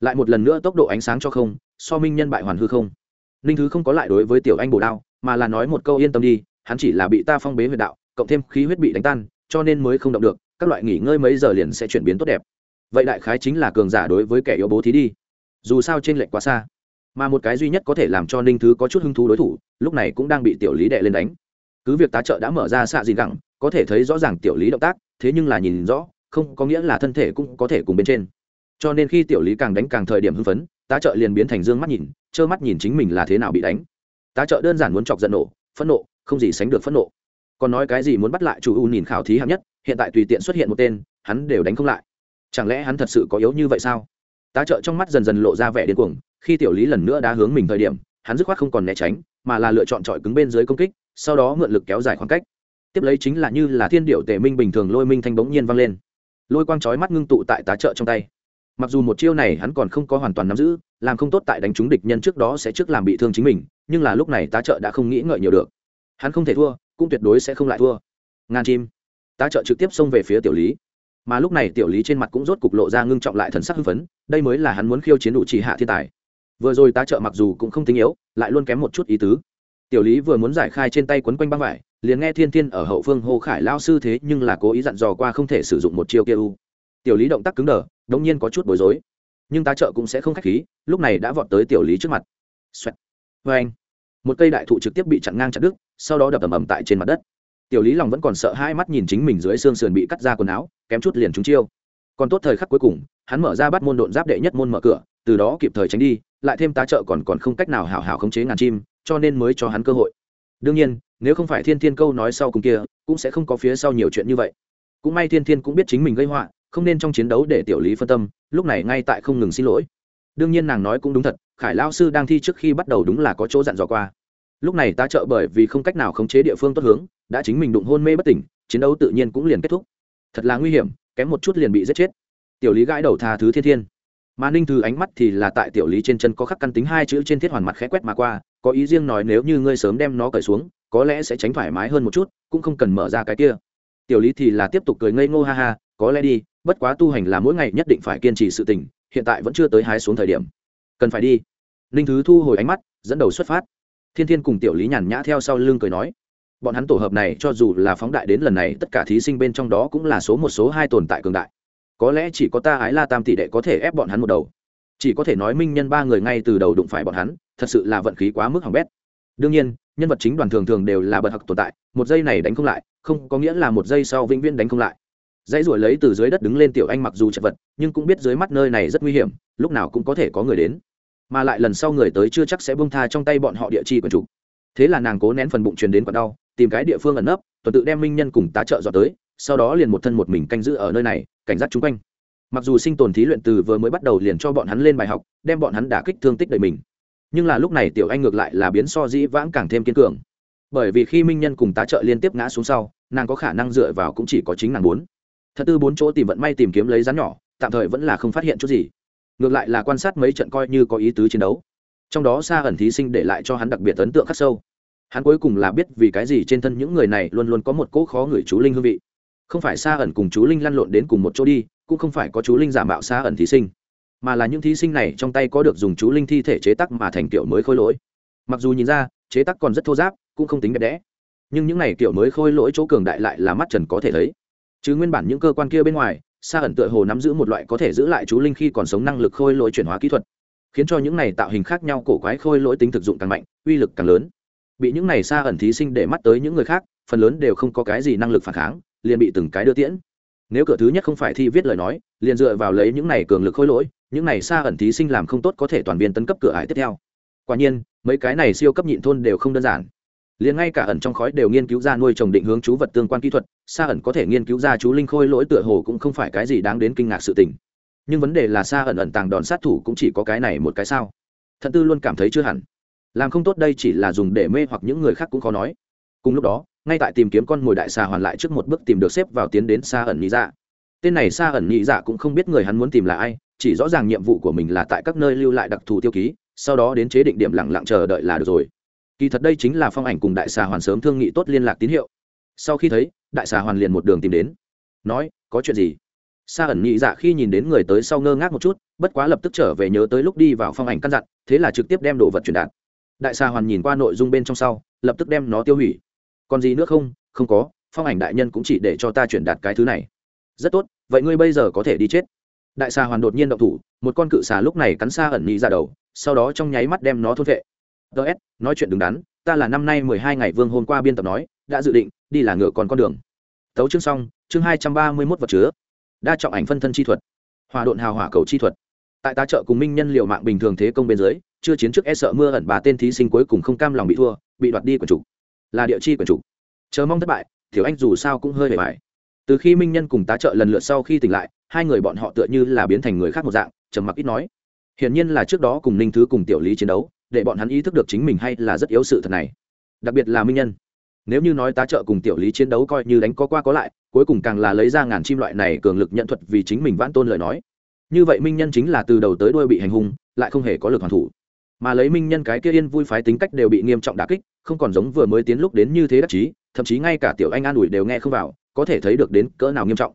Lại một lần nữa tốc độ ánh sáng cho không, so minh nhân bại hoàn hư không. Ninh thứ không có lại đối với tiểu anh bổ đao, mà là nói một câu yên tâm đi hắn chỉ là bị ta phong bế huyệt đạo, cộng thêm khí huyết bị đánh tan, cho nên mới không động được, các loại nghỉ ngơi mấy giờ liền sẽ chuyển biến tốt đẹp. Vậy đại khái chính là cường giả đối với kẻ yếu bố thí đi. Dù sao trên lệnh quá xa, mà một cái duy nhất có thể làm cho ninh thứ có chút hứng thú đối thủ, lúc này cũng đang bị tiểu lý đệ lên đánh. Cứ việc tá trợ đã mở ra xạ gì gẳng, có thể thấy rõ ràng tiểu lý động tác, thế nhưng là nhìn rõ, không có nghĩa là thân thể cũng có thể cùng bên trên. Cho nên khi tiểu lý càng đánh càng thời điểm hưng phấn, tá trợ liền biến thành dương mắt nhìn, trơ mắt nhìn chính mình là thế nào bị đánh. Tá trợ đơn giản muốn chọc giận nổ, phẫn nộ không gì sánh được phẫn nộ. Còn nói cái gì muốn bắt lại chủ u nhìn khảo thí hạng nhất, hiện tại tùy tiện xuất hiện một tên, hắn đều đánh không lại. Chẳng lẽ hắn thật sự có yếu như vậy sao? Tá trợ trong mắt dần dần lộ ra vẻ điên cuồng, khi tiểu lý lần nữa đã hướng mình thời điểm, hắn dứt khoát không còn né tránh, mà là lựa chọn trọi cứng bên dưới công kích, sau đó mượn lực kéo dài khoảng cách. Tiếp lấy chính là như là thiên điệu tề minh bình thường lôi minh thanh bỗng nhiên vang lên. Lôi quang chói mắt ngưng tụ tại tá trợ trong tay. Mặc dù một chiêu này hắn còn không có hoàn toàn nắm giữ, làm không tốt tại đánh trúng địch nhân trước đó sẽ trước làm bị thương chính mình, nhưng là lúc này tá trợ đã không nghĩ ngợi nhiều được hắn không thể thua, cũng tuyệt đối sẽ không lại thua. Ngàn chim. Tá trợ trực tiếp xông về phía tiểu lý. Mà lúc này tiểu lý trên mặt cũng rốt cục lộ ra ngưng trọng lại thần sắc hưng phấn, đây mới là hắn muốn khiêu chiến đủ chỉ hạ thiên tài. Vừa rồi tá trợ mặc dù cũng không tinh yếu, lại luôn kém một chút ý tứ. Tiểu lý vừa muốn giải khai trên tay quấn quanh băng vải, liền nghe thiên thiên ở hậu phương hô khải lao sư thế nhưng là cố ý dặn dò qua không thể sử dụng một chiêu kia u. Tiểu lý động tác cứng đờ, đống nhiên có chút bối rối. Nhưng tá trợ cũng sẽ không khách khí, lúc này đã vọt tới tiểu lý trước mặt. Xoẹt. Vâng. anh một cây đại thụ trực tiếp bị chặn ngang chặt đứt, sau đó đập ầm ầm tại trên mặt đất. Tiểu lý lòng vẫn còn sợ hai mắt nhìn chính mình dưới xương sườn bị cắt ra quần áo, kém chút liền trúng chiêu. Còn tốt thời khắc cuối cùng, hắn mở ra bắt môn độn giáp đệ nhất môn mở cửa, từ đó kịp thời tránh đi, lại thêm tá trợ còn còn không cách nào hảo hảo khống chế ngàn chim, cho nên mới cho hắn cơ hội. Đương nhiên, nếu không phải thiên thiên câu nói sau cùng kia, cũng sẽ không có phía sau nhiều chuyện như vậy. Cũng may thiên thiên cũng biết chính mình gây họa, không nên trong chiến đấu để tiểu lý phân tâm, lúc này ngay tại không ngừng xin lỗi. Đương nhiên nàng nói cũng đúng thật khải lao sư đang thi trước khi bắt đầu đúng là có chỗ dặn dò qua. Lúc này ta trợ bởi vì không cách nào khống chế địa phương tốt hướng, đã chính mình đụng hôn mê bất tỉnh, chiến đấu tự nhiên cũng liền kết thúc. Thật là nguy hiểm, kém một chút liền bị giết chết. Tiểu lý gãi đầu tha thứ thiên thiên. Mà ninh thư ánh mắt thì là tại tiểu lý trên chân có khắc căn tính hai chữ trên thiết hoàn mặt khẽ quét mà qua, có ý riêng nói nếu như ngươi sớm đem nó cởi xuống, có lẽ sẽ tránh thoải mái hơn một chút, cũng không cần mở ra cái kia. Tiểu lý thì là tiếp tục cười ngây ngô ha ha, có lẽ đi, bất quá tu hành là mỗi ngày nhất định phải kiên trì sự tình, hiện tại vẫn chưa tới hái xuống thời điểm cần phải đi. Ninh thứ thu hồi ánh mắt, dẫn đầu xuất phát. Thiên thiên cùng tiểu lý nhàn nhã theo sau lưng cười nói, bọn hắn tổ hợp này cho dù là phóng đại đến lần này, tất cả thí sinh bên trong đó cũng là số một, số hai tồn tại cường đại. Có lẽ chỉ có ta ái la tam tỷ đệ có thể ép bọn hắn một đầu. Chỉ có thể nói minh nhân ba người ngay từ đầu đụng phải bọn hắn, thật sự là vận khí quá mức hỏng bét. Đương nhiên, nhân vật chính đoàn thường thường đều là bậc học tồn tại, một giây này đánh không lại, không có nghĩa là một giây sau vĩnh viễn đánh không lại. Dãy ruổi lấy từ dưới đất đứng lên tiểu anh mặc dù chật vật, nhưng cũng biết dưới mắt nơi này rất nguy hiểm, lúc nào cũng có thể có người đến mà lại lần sau người tới chưa chắc sẽ bông tha trong tay bọn họ địa chi quần chủ. Thế là nàng cố nén phần bụng truyền đến còn đau, tìm cái địa phương ẩn nấp, tuần tự đem minh nhân cùng tá trợ dọn tới, sau đó liền một thân một mình canh giữ ở nơi này, cảnh giác chung quanh. Mặc dù sinh tồn thí luyện từ vừa mới bắt đầu liền cho bọn hắn lên bài học, đem bọn hắn đả kích thương tích đầy mình, nhưng là lúc này tiểu anh ngược lại là biến so dĩ vãng càng thêm kiên cường. Bởi vì khi minh nhân cùng tá trợ liên tiếp ngã xuống sau, nàng có khả năng dựa vào cũng chỉ có chính nàng muốn thật tư bốn chỗ tìm vận may tìm kiếm lấy rắn nhỏ, tạm thời vẫn là không phát hiện chút gì ngược lại là quan sát mấy trận coi như có ý tứ chiến đấu. Trong đó xa ẩn thí sinh để lại cho hắn đặc biệt ấn tượng khắc sâu. Hắn cuối cùng là biết vì cái gì trên thân những người này luôn luôn có một cỗ khó người chú linh hương vị. Không phải xa ẩn cùng chú linh lăn lộn đến cùng một chỗ đi, cũng không phải có chú linh giả mạo xa ẩn thí sinh, mà là những thí sinh này trong tay có được dùng chú linh thi thể chế tắc mà thành kiểu mới khôi lỗi. Mặc dù nhìn ra, chế tắc còn rất thô giáp, cũng không tính đẹp đẽ, nhưng những này kiểu mới khôi lỗi chỗ cường đại lại là mắt trần có thể thấy. Chứ nguyên bản những cơ quan kia bên ngoài Sa ẩn tựa hồ nắm giữ một loại có thể giữ lại chú linh khi còn sống năng lực khôi lỗi chuyển hóa kỹ thuật, khiến cho những này tạo hình khác nhau cổ quái khôi lỗi tính thực dụng càng mạnh, uy lực càng lớn. Bị những này sa ẩn thí sinh để mắt tới những người khác, phần lớn đều không có cái gì năng lực phản kháng, liền bị từng cái đưa tiễn. Nếu cửa thứ nhất không phải thi viết lời nói, liền dựa vào lấy những này cường lực khôi lỗi, những này sa ẩn thí sinh làm không tốt có thể toàn viên tấn cấp cửa ải tiếp theo. Quả nhiên, mấy cái này siêu cấp nhịn thôn đều không đơn giản liền ngay cả ẩn trong khói đều nghiên cứu ra nuôi trồng định hướng chú vật tương quan kỹ thuật xa ẩn có thể nghiên cứu ra chú linh khôi lỗi tựa hồ cũng không phải cái gì đáng đến kinh ngạc sự tình. Nhưng vấn đề là xa ẩn ẩn tàng đòn sát thủ cũng chỉ có cái này một cái sao? Thận tư luôn cảm thấy chưa hẳn. Làm không tốt đây chỉ là dùng để mê hoặc những người khác cũng khó nói. Cùng lúc đó, ngay tại tìm kiếm con mồi đại xà hoàn lại trước một bước tìm được xếp vào tiến đến xa ẩn nhị dạ. Tên này xa ẩn nhị dạ cũng không biết người hắn muốn tìm là ai, chỉ rõ ràng nhiệm vụ của mình là tại các nơi lưu lại đặc thù tiêu ký, sau đó đến chế định điểm lặng lặng chờ đợi là được rồi kỳ thật đây chính là phong ảnh cùng đại xà hoàn sớm thương nghị tốt liên lạc tín hiệu. Sau khi thấy, đại xà hoàn liền một đường tìm đến. Nói, có chuyện gì? Sa ẩn nhị dạ khi nhìn đến người tới sau ngơ ngác một chút, bất quá lập tức trở về nhớ tới lúc đi vào phong ảnh căn dặn, thế là trực tiếp đem đồ vật truyền đạt. Đại xà hoàn nhìn qua nội dung bên trong sau, lập tức đem nó tiêu hủy. Còn gì nữa không? Không có, phong ảnh đại nhân cũng chỉ để cho ta chuyển đạt cái thứ này. Rất tốt, vậy ngươi bây giờ có thể đi chết. Đại xà hoàn đột nhiên động thủ, một con cự xà lúc này cắn xa ẩn nhị ra đầu, sau đó trong nháy mắt đem nó thôn vệ ts nói chuyện đứng đắn, ta là năm nay mười hai ngày vương hôm qua biên tập nói, đã dự định, đi là ngựa còn con đường. Tấu chương xong, chương hai trăm ba mươi mốt vật chứa. Đa trọng ảnh phân thân chi thuật. Hòa độn hào hỏa cầu chi thuật. Tại tá trợ cùng minh nhân liệu mạng bình thường thế công bên dưới, chưa chiến trước e sợ mưa ẩn bà tên thí sinh cuối cùng không cam lòng bị thua, bị đoạt đi quần chủ. Là địa chi quần chủ. Chờ mong thất bại thiếu anh dù sao cũng hơi hề bài. Từ khi minh nhân cùng tá trợ lần lượt sau khi tỉnh lại, hai người bọn họ tựa như là biến thành người khác một dạng, trầm mặc ít nói. Hiển nhiên là trước đó cùng ninh thứ cùng tiểu lý chiến đấu để bọn hắn ý thức được chính mình hay là rất yếu sự thật này. Đặc biệt là minh nhân. Nếu như nói tá trợ cùng tiểu lý chiến đấu coi như đánh có qua có lại, cuối cùng càng là lấy ra ngàn chim loại này cường lực nhận thuật vì chính mình vãn tôn lời nói. Như vậy minh nhân chính là từ đầu tới đuôi bị hành hung, lại không hề có lực hoàn thủ. Mà lấy minh nhân cái kia yên vui phái tính cách đều bị nghiêm trọng đà kích, không còn giống vừa mới tiến lúc đến như thế đắc chí, thậm chí ngay cả tiểu anh an ủi đều nghe không vào, có thể thấy được đến cỡ nào nghiêm trọng.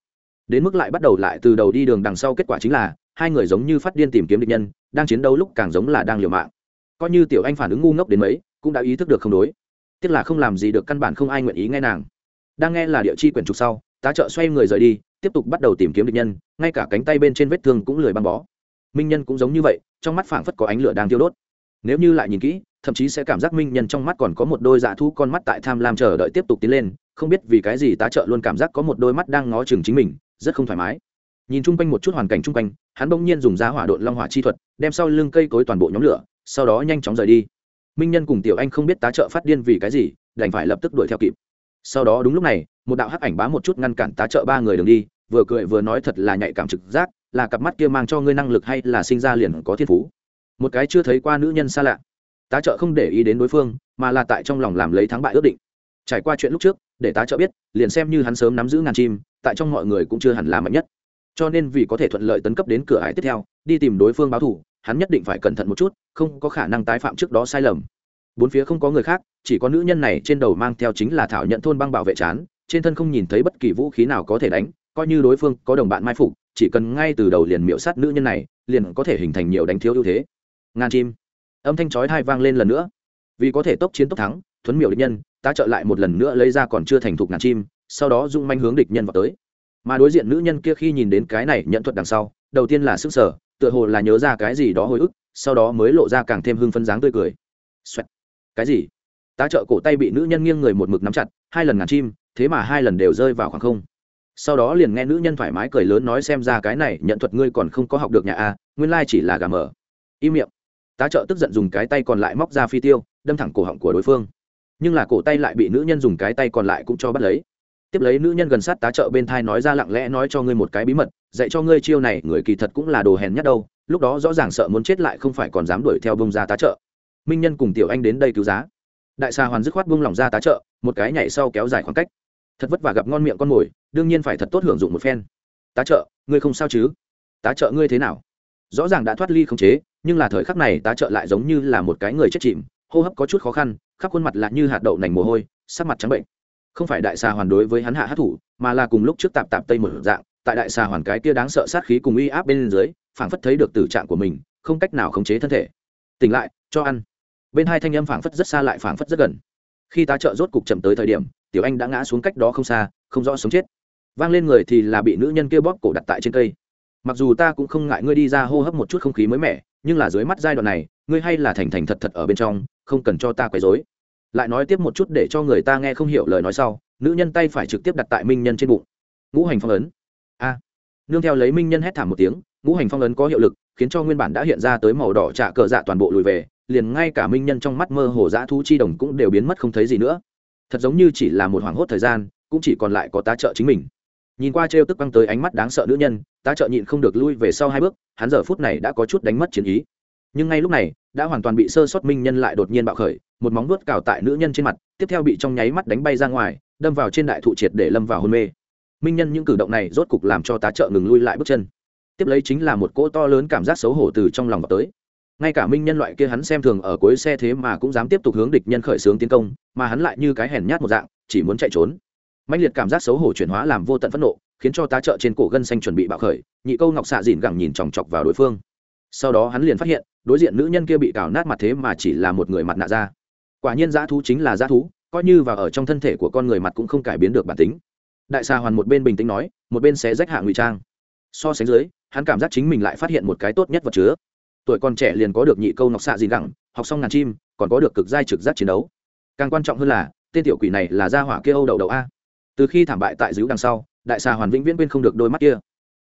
Đến mức lại bắt đầu lại từ đầu đi đường đằng sau kết quả chính là, hai người giống như phát điên tìm kiếm địch nhân, đang chiến đấu lúc càng giống là đang liều mạng coi như tiểu anh phản ứng ngu ngốc đến mấy, cũng đã ý thức được không đối. Tiếc là không làm gì được căn bản không ai nguyện ý nghe nàng. Đang nghe là địa chi quyển trục sau, tá trợ xoay người rời đi, tiếp tục bắt đầu tìm kiếm địch nhân, ngay cả cánh tay bên trên vết thương cũng lười băng bó. Minh nhân cũng giống như vậy, trong mắt phảng phất có ánh lửa đang tiêu đốt. Nếu như lại nhìn kỹ, thậm chí sẽ cảm giác minh nhân trong mắt còn có một đôi dạ thu con mắt tại tham lam chờ đợi tiếp tục tiến lên, không biết vì cái gì tá trợ luôn cảm giác có một đôi mắt đang ngó chừng chính mình, rất không thoải mái. Nhìn chung quanh một chút hoàn cảnh chung quanh, hắn bỗng nhiên dùng giá hỏa độn long hỏa chi thuật, đem sau lưng cây cối toàn bộ nhóm lửa sau đó nhanh chóng rời đi. Minh nhân cùng tiểu anh không biết tá trợ phát điên vì cái gì, đành phải lập tức đuổi theo kịp. Sau đó đúng lúc này, một đạo hắc ảnh bá một chút ngăn cản tá trợ ba người đường đi, vừa cười vừa nói thật là nhạy cảm trực giác, là cặp mắt kia mang cho ngươi năng lực hay là sinh ra liền có thiên phú. Một cái chưa thấy qua nữ nhân xa lạ. Tá trợ không để ý đến đối phương, mà là tại trong lòng làm lấy thắng bại ước định. Trải qua chuyện lúc trước, để tá trợ biết, liền xem như hắn sớm nắm giữ ngàn chim, tại trong mọi người cũng chưa hẳn là mạnh nhất. Cho nên vì có thể thuận lợi tấn cấp đến cửa ải tiếp theo, đi tìm đối phương báo thủ hắn nhất định phải cẩn thận một chút, không có khả năng tái phạm trước đó sai lầm. Bốn phía không có người khác, chỉ có nữ nhân này trên đầu mang theo chính là thảo nhận thôn băng bảo vệ chán, trên thân không nhìn thấy bất kỳ vũ khí nào có thể đánh, coi như đối phương có đồng bạn mai phục, chỉ cần ngay từ đầu liền miễu sát nữ nhân này, liền có thể hình thành nhiều đánh thiếu ưu thế. Ngàn chim. Âm thanh chói hai vang lên lần nữa. Vì có thể tốc chiến tốc thắng, thuấn miểu địch nhân ta trợ lại một lần nữa lấy ra còn chưa thành thục ngàn chim, sau đó dung manh hướng địch nhân vào tới. Mà đối diện nữ nhân kia khi nhìn đến cái này nhận thuật đằng sau, đầu tiên là sức sở tựa hồ là nhớ ra cái gì đó hồi ức, sau đó mới lộ ra càng thêm hưng phân dáng tươi cười. Xoẹt. cái gì? Tá trợ cổ tay bị nữ nhân nghiêng người một mực nắm chặt, hai lần ngàn chim, thế mà hai lần đều rơi vào khoảng không. Sau đó liền nghe nữ nhân thoải mái cười lớn nói xem ra cái này, nhận thuật ngươi còn không có học được nhà a, nguyên lai chỉ là gà mờ. Im miệng. Tá trợ tức giận dùng cái tay còn lại móc ra phi tiêu, đâm thẳng cổ họng của đối phương. Nhưng là cổ tay lại bị nữ nhân dùng cái tay còn lại cũng cho bắt lấy tiếp lấy nữ nhân gần sát tá trợ bên thai nói ra lặng lẽ nói cho ngươi một cái bí mật, dạy cho ngươi chiêu này, người kỳ thật cũng là đồ hèn nhất đâu, lúc đó rõ ràng sợ muốn chết lại không phải còn dám đuổi theo bông ra tá trợ. Minh nhân cùng tiểu anh đến đây cứu giá. Đại xà hoàn dứt khoát bung lỏng ra tá trợ, một cái nhảy sau kéo dài khoảng cách. Thật vất vả gặp ngon miệng con mồi, đương nhiên phải thật tốt hưởng dụng một phen. Tá trợ, ngươi không sao chứ? Tá trợ ngươi thế nào? Rõ ràng đã thoát ly không chế, nhưng là thời khắc này tá trợ lại giống như là một cái người chết chìm, hô hấp có chút khó khăn, khắp khuôn mặt lại như hạt đậu nành mồ hôi, sắc mặt trắng bệnh không phải đại xà hoàn đối với hắn hạ hát thủ, mà là cùng lúc trước tạp tạp tây một dạng, tại đại xà hoàn cái kia đáng sợ sát khí cùng uy áp bên dưới, phảng phất thấy được tử trạng của mình, không cách nào khống chế thân thể. Tỉnh lại, cho ăn. Bên hai thanh âm phảng phất rất xa lại phảng phất rất gần. Khi tá trợ rốt cục chậm tới thời điểm, tiểu anh đã ngã xuống cách đó không xa, không rõ sống chết. Vang lên người thì là bị nữ nhân kia bóp cổ đặt tại trên cây. Mặc dù ta cũng không ngại ngươi đi ra hô hấp một chút không khí mới mẻ, nhưng là dưới mắt giai đoạn này, ngươi hay là thành thành thật thật ở bên trong, không cần cho ta quấy dối lại nói tiếp một chút để cho người ta nghe không hiểu lời nói sau, nữ nhân tay phải trực tiếp đặt tại minh nhân trên bụng. Ngũ hành phong ấn. A. Nương theo lấy minh nhân hét thảm một tiếng, ngũ hành phong ấn có hiệu lực, khiến cho nguyên bản đã hiện ra tới màu đỏ trả cờ dạ toàn bộ lùi về, liền ngay cả minh nhân trong mắt mơ hồ dã thú chi đồng cũng đều biến mất không thấy gì nữa. Thật giống như chỉ là một hoảng hốt thời gian, cũng chỉ còn lại có tá trợ chính mình. Nhìn qua trêu tức băng tới ánh mắt đáng sợ nữ nhân, tá trợ nhịn không được lui về sau hai bước, hắn giờ phút này đã có chút đánh mất chiến ý nhưng ngay lúc này, đã hoàn toàn bị sơ sót minh nhân lại đột nhiên bạo khởi, một móng vuốt cào tại nữ nhân trên mặt, tiếp theo bị trong nháy mắt đánh bay ra ngoài, đâm vào trên đại thụ triệt để lâm vào hôn mê. Minh nhân những cử động này rốt cục làm cho tá trợ ngừng lui lại bước chân. Tiếp lấy chính là một cỗ to lớn cảm giác xấu hổ từ trong lòng vào tới. Ngay cả minh nhân loại kia hắn xem thường ở cuối xe thế mà cũng dám tiếp tục hướng địch nhân khởi xướng tiến công, mà hắn lại như cái hèn nhát một dạng, chỉ muốn chạy trốn. Mạnh liệt cảm giác xấu hổ chuyển hóa làm vô tận phẫn nộ, khiến cho tá trợ trên cổ gân xanh chuẩn bị bạo khởi, nhị câu ngọc xạ dìn gẳng nhìn chòng chọc vào đối phương sau đó hắn liền phát hiện, đối diện nữ nhân kia bị cào nát mặt thế mà chỉ là một người mặt nạ ra quả nhiên dã thú chính là dã thú, coi như và ở trong thân thể của con người mặt cũng không cải biến được bản tính. Đại xà hoàn một bên bình tĩnh nói, một bên sẽ rách hạ ngụy trang. So sánh dưới, hắn cảm giác chính mình lại phát hiện một cái tốt nhất vật chứa. Tuổi còn trẻ liền có được nhị câu nọc xạ gì đẳng học xong ngàn chim, còn có được cực giai trực giác chiến đấu. Càng quan trọng hơn là, tên tiểu quỷ này là gia hỏa kia âu đầu đầu a. Từ khi thảm bại tại dữ đằng sau, đại xà hoàn vĩnh viễn quên không được đôi mắt kia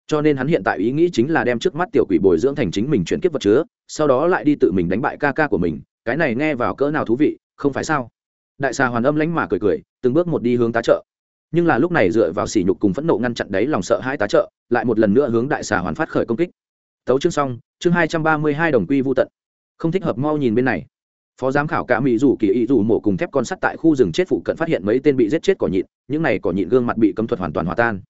cho nên hắn hiện tại ý nghĩ chính là đem trước mắt tiểu quỷ bồi dưỡng thành chính mình chuyển kiếp vật chứa, sau đó lại đi tự mình đánh bại ca ca của mình, cái này nghe vào cỡ nào thú vị, không phải sao? Đại xà hoàn âm lánh mà cười cười, từng bước một đi hướng tá trợ. Nhưng là lúc này dựa vào sỉ nhục cùng phẫn nộ ngăn chặn đấy lòng sợ hai tá trợ, lại một lần nữa hướng đại xà hoàn phát khởi công kích. Tấu chương xong, chương hai trăm ba mươi hai đồng quy vô tận. Không thích hợp mau nhìn bên này. Phó giám khảo cả mỹ rủ kỳ ý rủ mổ cùng thép con sắt tại khu rừng chết phụ cận phát hiện mấy tên bị giết chết cỏ nhịn, những này cỏ nhịn gương mặt bị cấm thuật hoàn toàn hòa tan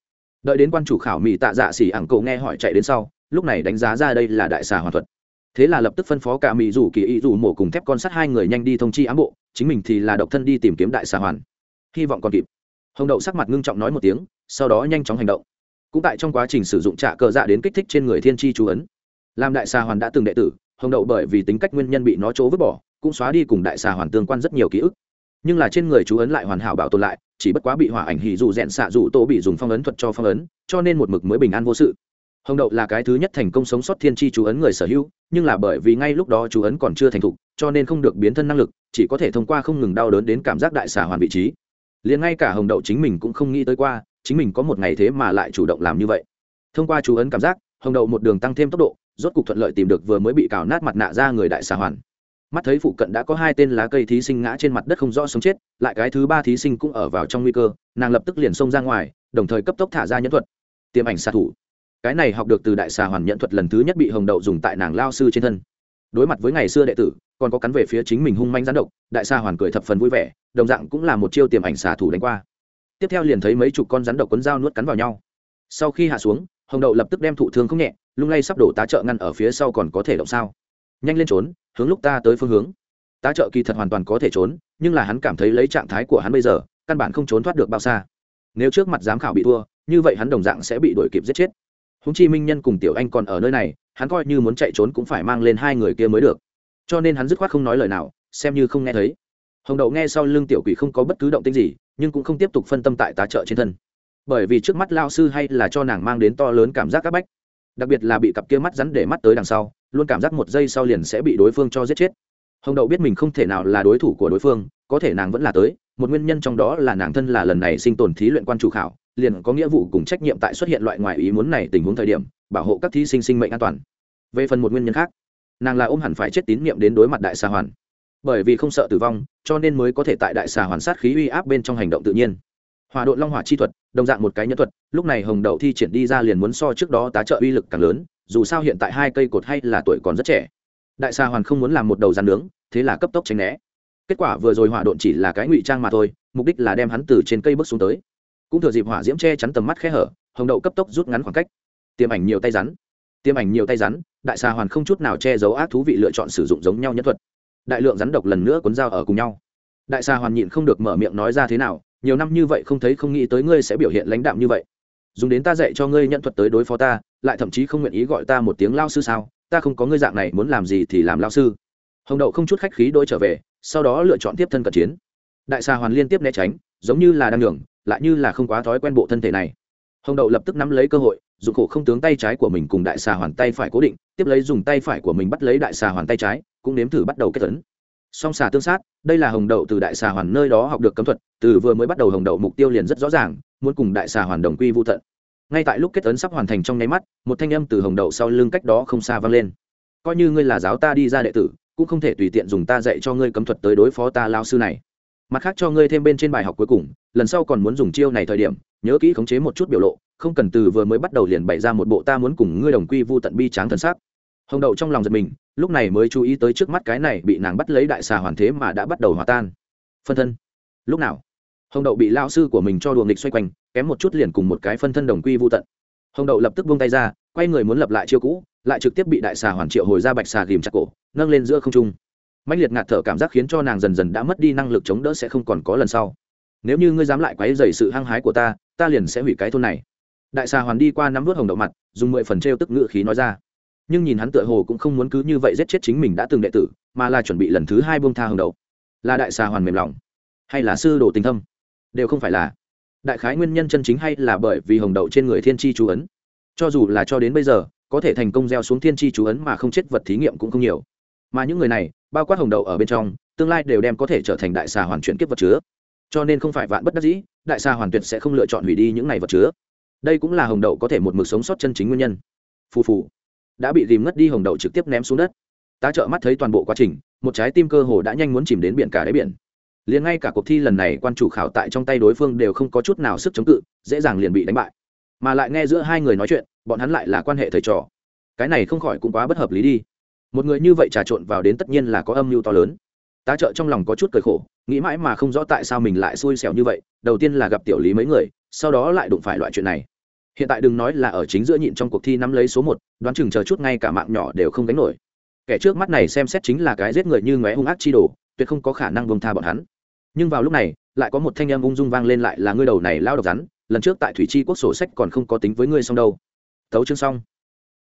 đợi đến quan chủ khảo mỹ tạ dạ xỉ ảng cậu nghe hỏi chạy đến sau, lúc này đánh giá ra đây là đại xà hoàn thuật. Thế là lập tức phân phó cả mỹ rủ kỳ ý rủ mổ cùng thép con sắt hai người nhanh đi thông chi ám bộ, chính mình thì là độc thân đi tìm kiếm đại xà hoàn. Hy vọng còn kịp. Hồng đậu sắc mặt ngưng trọng nói một tiếng, sau đó nhanh chóng hành động. Cũng tại trong quá trình sử dụng trạ cờ dạ đến kích thích trên người thiên tri chú ấn. Làm đại xà hoàn đã từng đệ tử, hồng đậu bởi vì tính cách nguyên nhân bị nó chỗ vứt bỏ, cũng xóa đi cùng đại xà hoàn tương quan rất nhiều ký ức. Nhưng là trên người chú ấn lại hoàn hảo bảo tồn lại chỉ bất quá bị hỏa ảnh hỉ dù rèn xạ dù tô bị dùng phong ấn thuật cho phong ấn, cho nên một mực mới bình an vô sự. Hồng đậu là cái thứ nhất thành công sống sót thiên tri chú ấn người sở hữu, nhưng là bởi vì ngay lúc đó chú ấn còn chưa thành thục, cho nên không được biến thân năng lực, chỉ có thể thông qua không ngừng đau đớn đến cảm giác đại xả hoàn vị trí. Liền ngay cả hồng đậu chính mình cũng không nghĩ tới qua, chính mình có một ngày thế mà lại chủ động làm như vậy. Thông qua chú ấn cảm giác, hồng đậu một đường tăng thêm tốc độ, rốt cục thuận lợi tìm được vừa mới bị cào nát mặt nạ ra người đại xà hoàn mắt thấy phụ cận đã có hai tên lá cây thí sinh ngã trên mặt đất không rõ sống chết, lại cái thứ ba thí sinh cũng ở vào trong nguy cơ, nàng lập tức liền xông ra ngoài, đồng thời cấp tốc thả ra nhẫn thuật. Tiềm ảnh xạ thủ. Cái này học được từ đại xà hoàn nhẫn thuật lần thứ nhất bị hồng đậu dùng tại nàng lao sư trên thân. Đối mặt với ngày xưa đệ tử, còn có cắn về phía chính mình hung manh gián độc, đại xà hoàn cười thập phần vui vẻ, đồng dạng cũng là một chiêu tiềm ảnh xà thủ đánh qua. Tiếp theo liền thấy mấy chục con rắn độc quấn dao nuốt cắn vào nhau. Sau khi hạ xuống, hồng đậu lập tức đem thụ thương không nhẹ, lung lay sắp đổ tá trợ ngăn ở phía sau còn có thể động sao nhanh lên trốn, hướng lúc ta tới phương hướng. Tá trợ kỳ thật hoàn toàn có thể trốn, nhưng là hắn cảm thấy lấy trạng thái của hắn bây giờ, căn bản không trốn thoát được bao xa. Nếu trước mặt giám khảo bị thua, như vậy hắn đồng dạng sẽ bị đuổi kịp giết chết. Húng chi minh nhân cùng tiểu anh còn ở nơi này, hắn coi như muốn chạy trốn cũng phải mang lên hai người kia mới được. Cho nên hắn dứt khoát không nói lời nào, xem như không nghe thấy. Hồng đậu nghe sau lưng tiểu quỷ không có bất cứ động tĩnh gì, nhưng cũng không tiếp tục phân tâm tại tá trợ trên thân. Bởi vì trước mắt lao sư hay là cho nàng mang đến to lớn cảm giác c áp bách, đặc biệt là bị cặp kia mắt rắn để mắt tới đằng sau luôn cảm giác một giây sau liền sẽ bị đối phương cho giết chết. Hồng đậu biết mình không thể nào là đối thủ của đối phương, có thể nàng vẫn là tới, một nguyên nhân trong đó là nàng thân là lần này sinh tồn thí luyện quan chủ khảo, liền có nghĩa vụ cùng trách nhiệm tại xuất hiện loại ngoài ý muốn này tình huống thời điểm, bảo hộ các thí sinh sinh mệnh an toàn. Về phần một nguyên nhân khác, nàng là ôm hẳn phải chết tín nhiệm đến đối mặt đại xà hoàn. Bởi vì không sợ tử vong, cho nên mới có thể tại đại xà hoàn sát khí uy áp bên trong hành động tự nhiên. Hòa đội long hỏa chi thuật, đồng dạng một cái nhân thuật, lúc này hồng đậu thi triển đi ra liền muốn so trước đó tá trợ uy lực càng lớn dù sao hiện tại hai cây cột hay là tuổi còn rất trẻ. Đại xà hoàn không muốn làm một đầu rắn nướng, thế là cấp tốc tránh né. Kết quả vừa rồi hỏa độn chỉ là cái ngụy trang mà thôi, mục đích là đem hắn từ trên cây bước xuống tới. Cũng thừa dịp hỏa diễm che chắn tầm mắt khe hở, hồng đậu cấp tốc rút ngắn khoảng cách. Tiêm ảnh nhiều tay rắn. Tiêm ảnh nhiều tay rắn, đại xà hoàn không chút nào che giấu ác thú vị lựa chọn sử dụng giống nhau nhân thuật. Đại lượng rắn độc lần nữa cuốn dao ở cùng nhau. Đại xà hoàn nhịn không được mở miệng nói ra thế nào, nhiều năm như vậy không thấy không nghĩ tới ngươi sẽ biểu hiện lãnh đạm như vậy dùng đến ta dạy cho ngươi nhận thuật tới đối phó ta, lại thậm chí không nguyện ý gọi ta một tiếng lao sư sao? Ta không có ngươi dạng này, muốn làm gì thì làm lao sư. Hồng đậu không chút khách khí đôi trở về, sau đó lựa chọn tiếp thân cận chiến. Đại xà hoàn liên tiếp né tránh, giống như là đang đường lại như là không quá thói quen bộ thân thể này. Hồng đậu lập tức nắm lấy cơ hội dùng khổ không tướng tay trái của mình cùng đại xà hoàn tay phải cố định, tiếp lấy dùng tay phải của mình bắt lấy đại xà hoàn tay trái, cũng nếm thử bắt đầu kết tấn. Song xà tương sát, đây là hồng đậu từ đại xà hoàn nơi đó học được cấm thuật, từ vừa mới bắt đầu hồng đậu mục tiêu liền rất rõ ràng muốn cùng đại xà hoàn đồng quy vô tận. Ngay tại lúc kết ấn sắp hoàn thành trong nháy mắt, một thanh âm từ hồng đậu sau lưng cách đó không xa vang lên. Coi như ngươi là giáo ta đi ra đệ tử, cũng không thể tùy tiện dùng ta dạy cho ngươi cấm thuật tới đối phó ta lao sư này. Mặt khác cho ngươi thêm bên trên bài học cuối cùng, lần sau còn muốn dùng chiêu này thời điểm, nhớ kỹ khống chế một chút biểu lộ, không cần từ vừa mới bắt đầu liền bày ra một bộ ta muốn cùng ngươi đồng quy vu tận bi tráng thần sắc. Hồng đậu trong lòng giật mình, lúc này mới chú ý tới trước mắt cái này bị nàng bắt lấy đại xà hoàn thế mà đã bắt đầu hòa tan. Phân thân. Lúc nào? Hồng đậu bị lao sư của mình cho đùa nghịch xoay quanh, kém một chút liền cùng một cái phân thân đồng quy vô tận. Hồng đậu lập tức buông tay ra, quay người muốn lập lại chiêu cũ, lại trực tiếp bị đại xà hoàn triệu hồi ra bạch xà ghìm chặt cổ, nâng lên giữa không trung. Mạnh liệt ngạt thở cảm giác khiến cho nàng dần dần đã mất đi năng lực chống đỡ sẽ không còn có lần sau. Nếu như ngươi dám lại quấy dày sự hăng hái của ta ta liền sẽ hủy cái thôn này. Đại xà hoàn đi qua nắm vớt hồng đậu mặt, dùng mười phần t r e o tức ngự khí nói ra. Nhưng nhìn hắn tựa hồ cũng không muốn cứ như vậy giết chết chính mình đã từng đệ tử, mà là chuẩn bị lần thứ hai buông tha hồng đậu. Là đại xà hoàn mềm lòng, hay là sư đồ tình thâm? Đều không phải là đại khái nguyên nhân chân chính hay là bởi vì hồng đậu trên người thiên tri chú ấn. Cho dù là cho đến bây giờ, có thể thành công gieo xuống thiên tri chú ấn mà không chết vật thí nghiệm cũng không nhiều. Mà những người này, bao quát hồng đậu ở bên trong, tương lai đều đem có thể trở thành đại xà hoàn chuyển kiếp vật chứa. Cho nên không phải vạn bất đắc dĩ, đại xà hoàn tuyệt sẽ không lựa chọn hủy đi những này vật chứa. Đây cũng là hồng đậu có thể một mực sống sót chân chính nguyên nhân. Phù phù. Đã bị dìm ngất đi hồng đậu trực tiếp ném xuống đất. Tá trợ mắt thấy toàn bộ quá trình, một trái tim cơ hồ đã nhanh muốn chìm đến biển cả đáy biển liền ngay cả cuộc thi lần này quan chủ khảo tại trong tay đối phương đều không có chút nào sức chống cự, dễ dàng liền bị đánh bại. Mà lại nghe giữa hai người nói chuyện, bọn hắn lại là quan hệ thầy trò. Cái này không khỏi cũng quá bất hợp lý đi. Một người như vậy trà trộn vào đến tất nhiên là có âm mưu to lớn. Tá trợ trong lòng có chút cười khổ, nghĩ mãi mà không rõ tại sao mình lại xui xẻo như vậy, đầu tiên là gặp tiểu lý mấy người, sau đó lại đụng phải loại chuyện này. Hiện tại đừng nói là ở chính giữa nhịn trong cuộc thi nắm lấy số một, đoán chừng chờ chút ngay cả mạng nhỏ đều không đánh nổi. Kẻ trước mắt này xem xét chính là cái giết người như ngóe hung ác chi đồ, tuyệt không có khả năng bông tha bọn hắn nhưng vào lúc này, lại có một thanh âm ung dung vang lên lại là ngươi đầu này lao độc rắn, lần trước tại thủy chi quốc sổ sách còn không có tính với ngươi xong đâu. Tấu chương xong.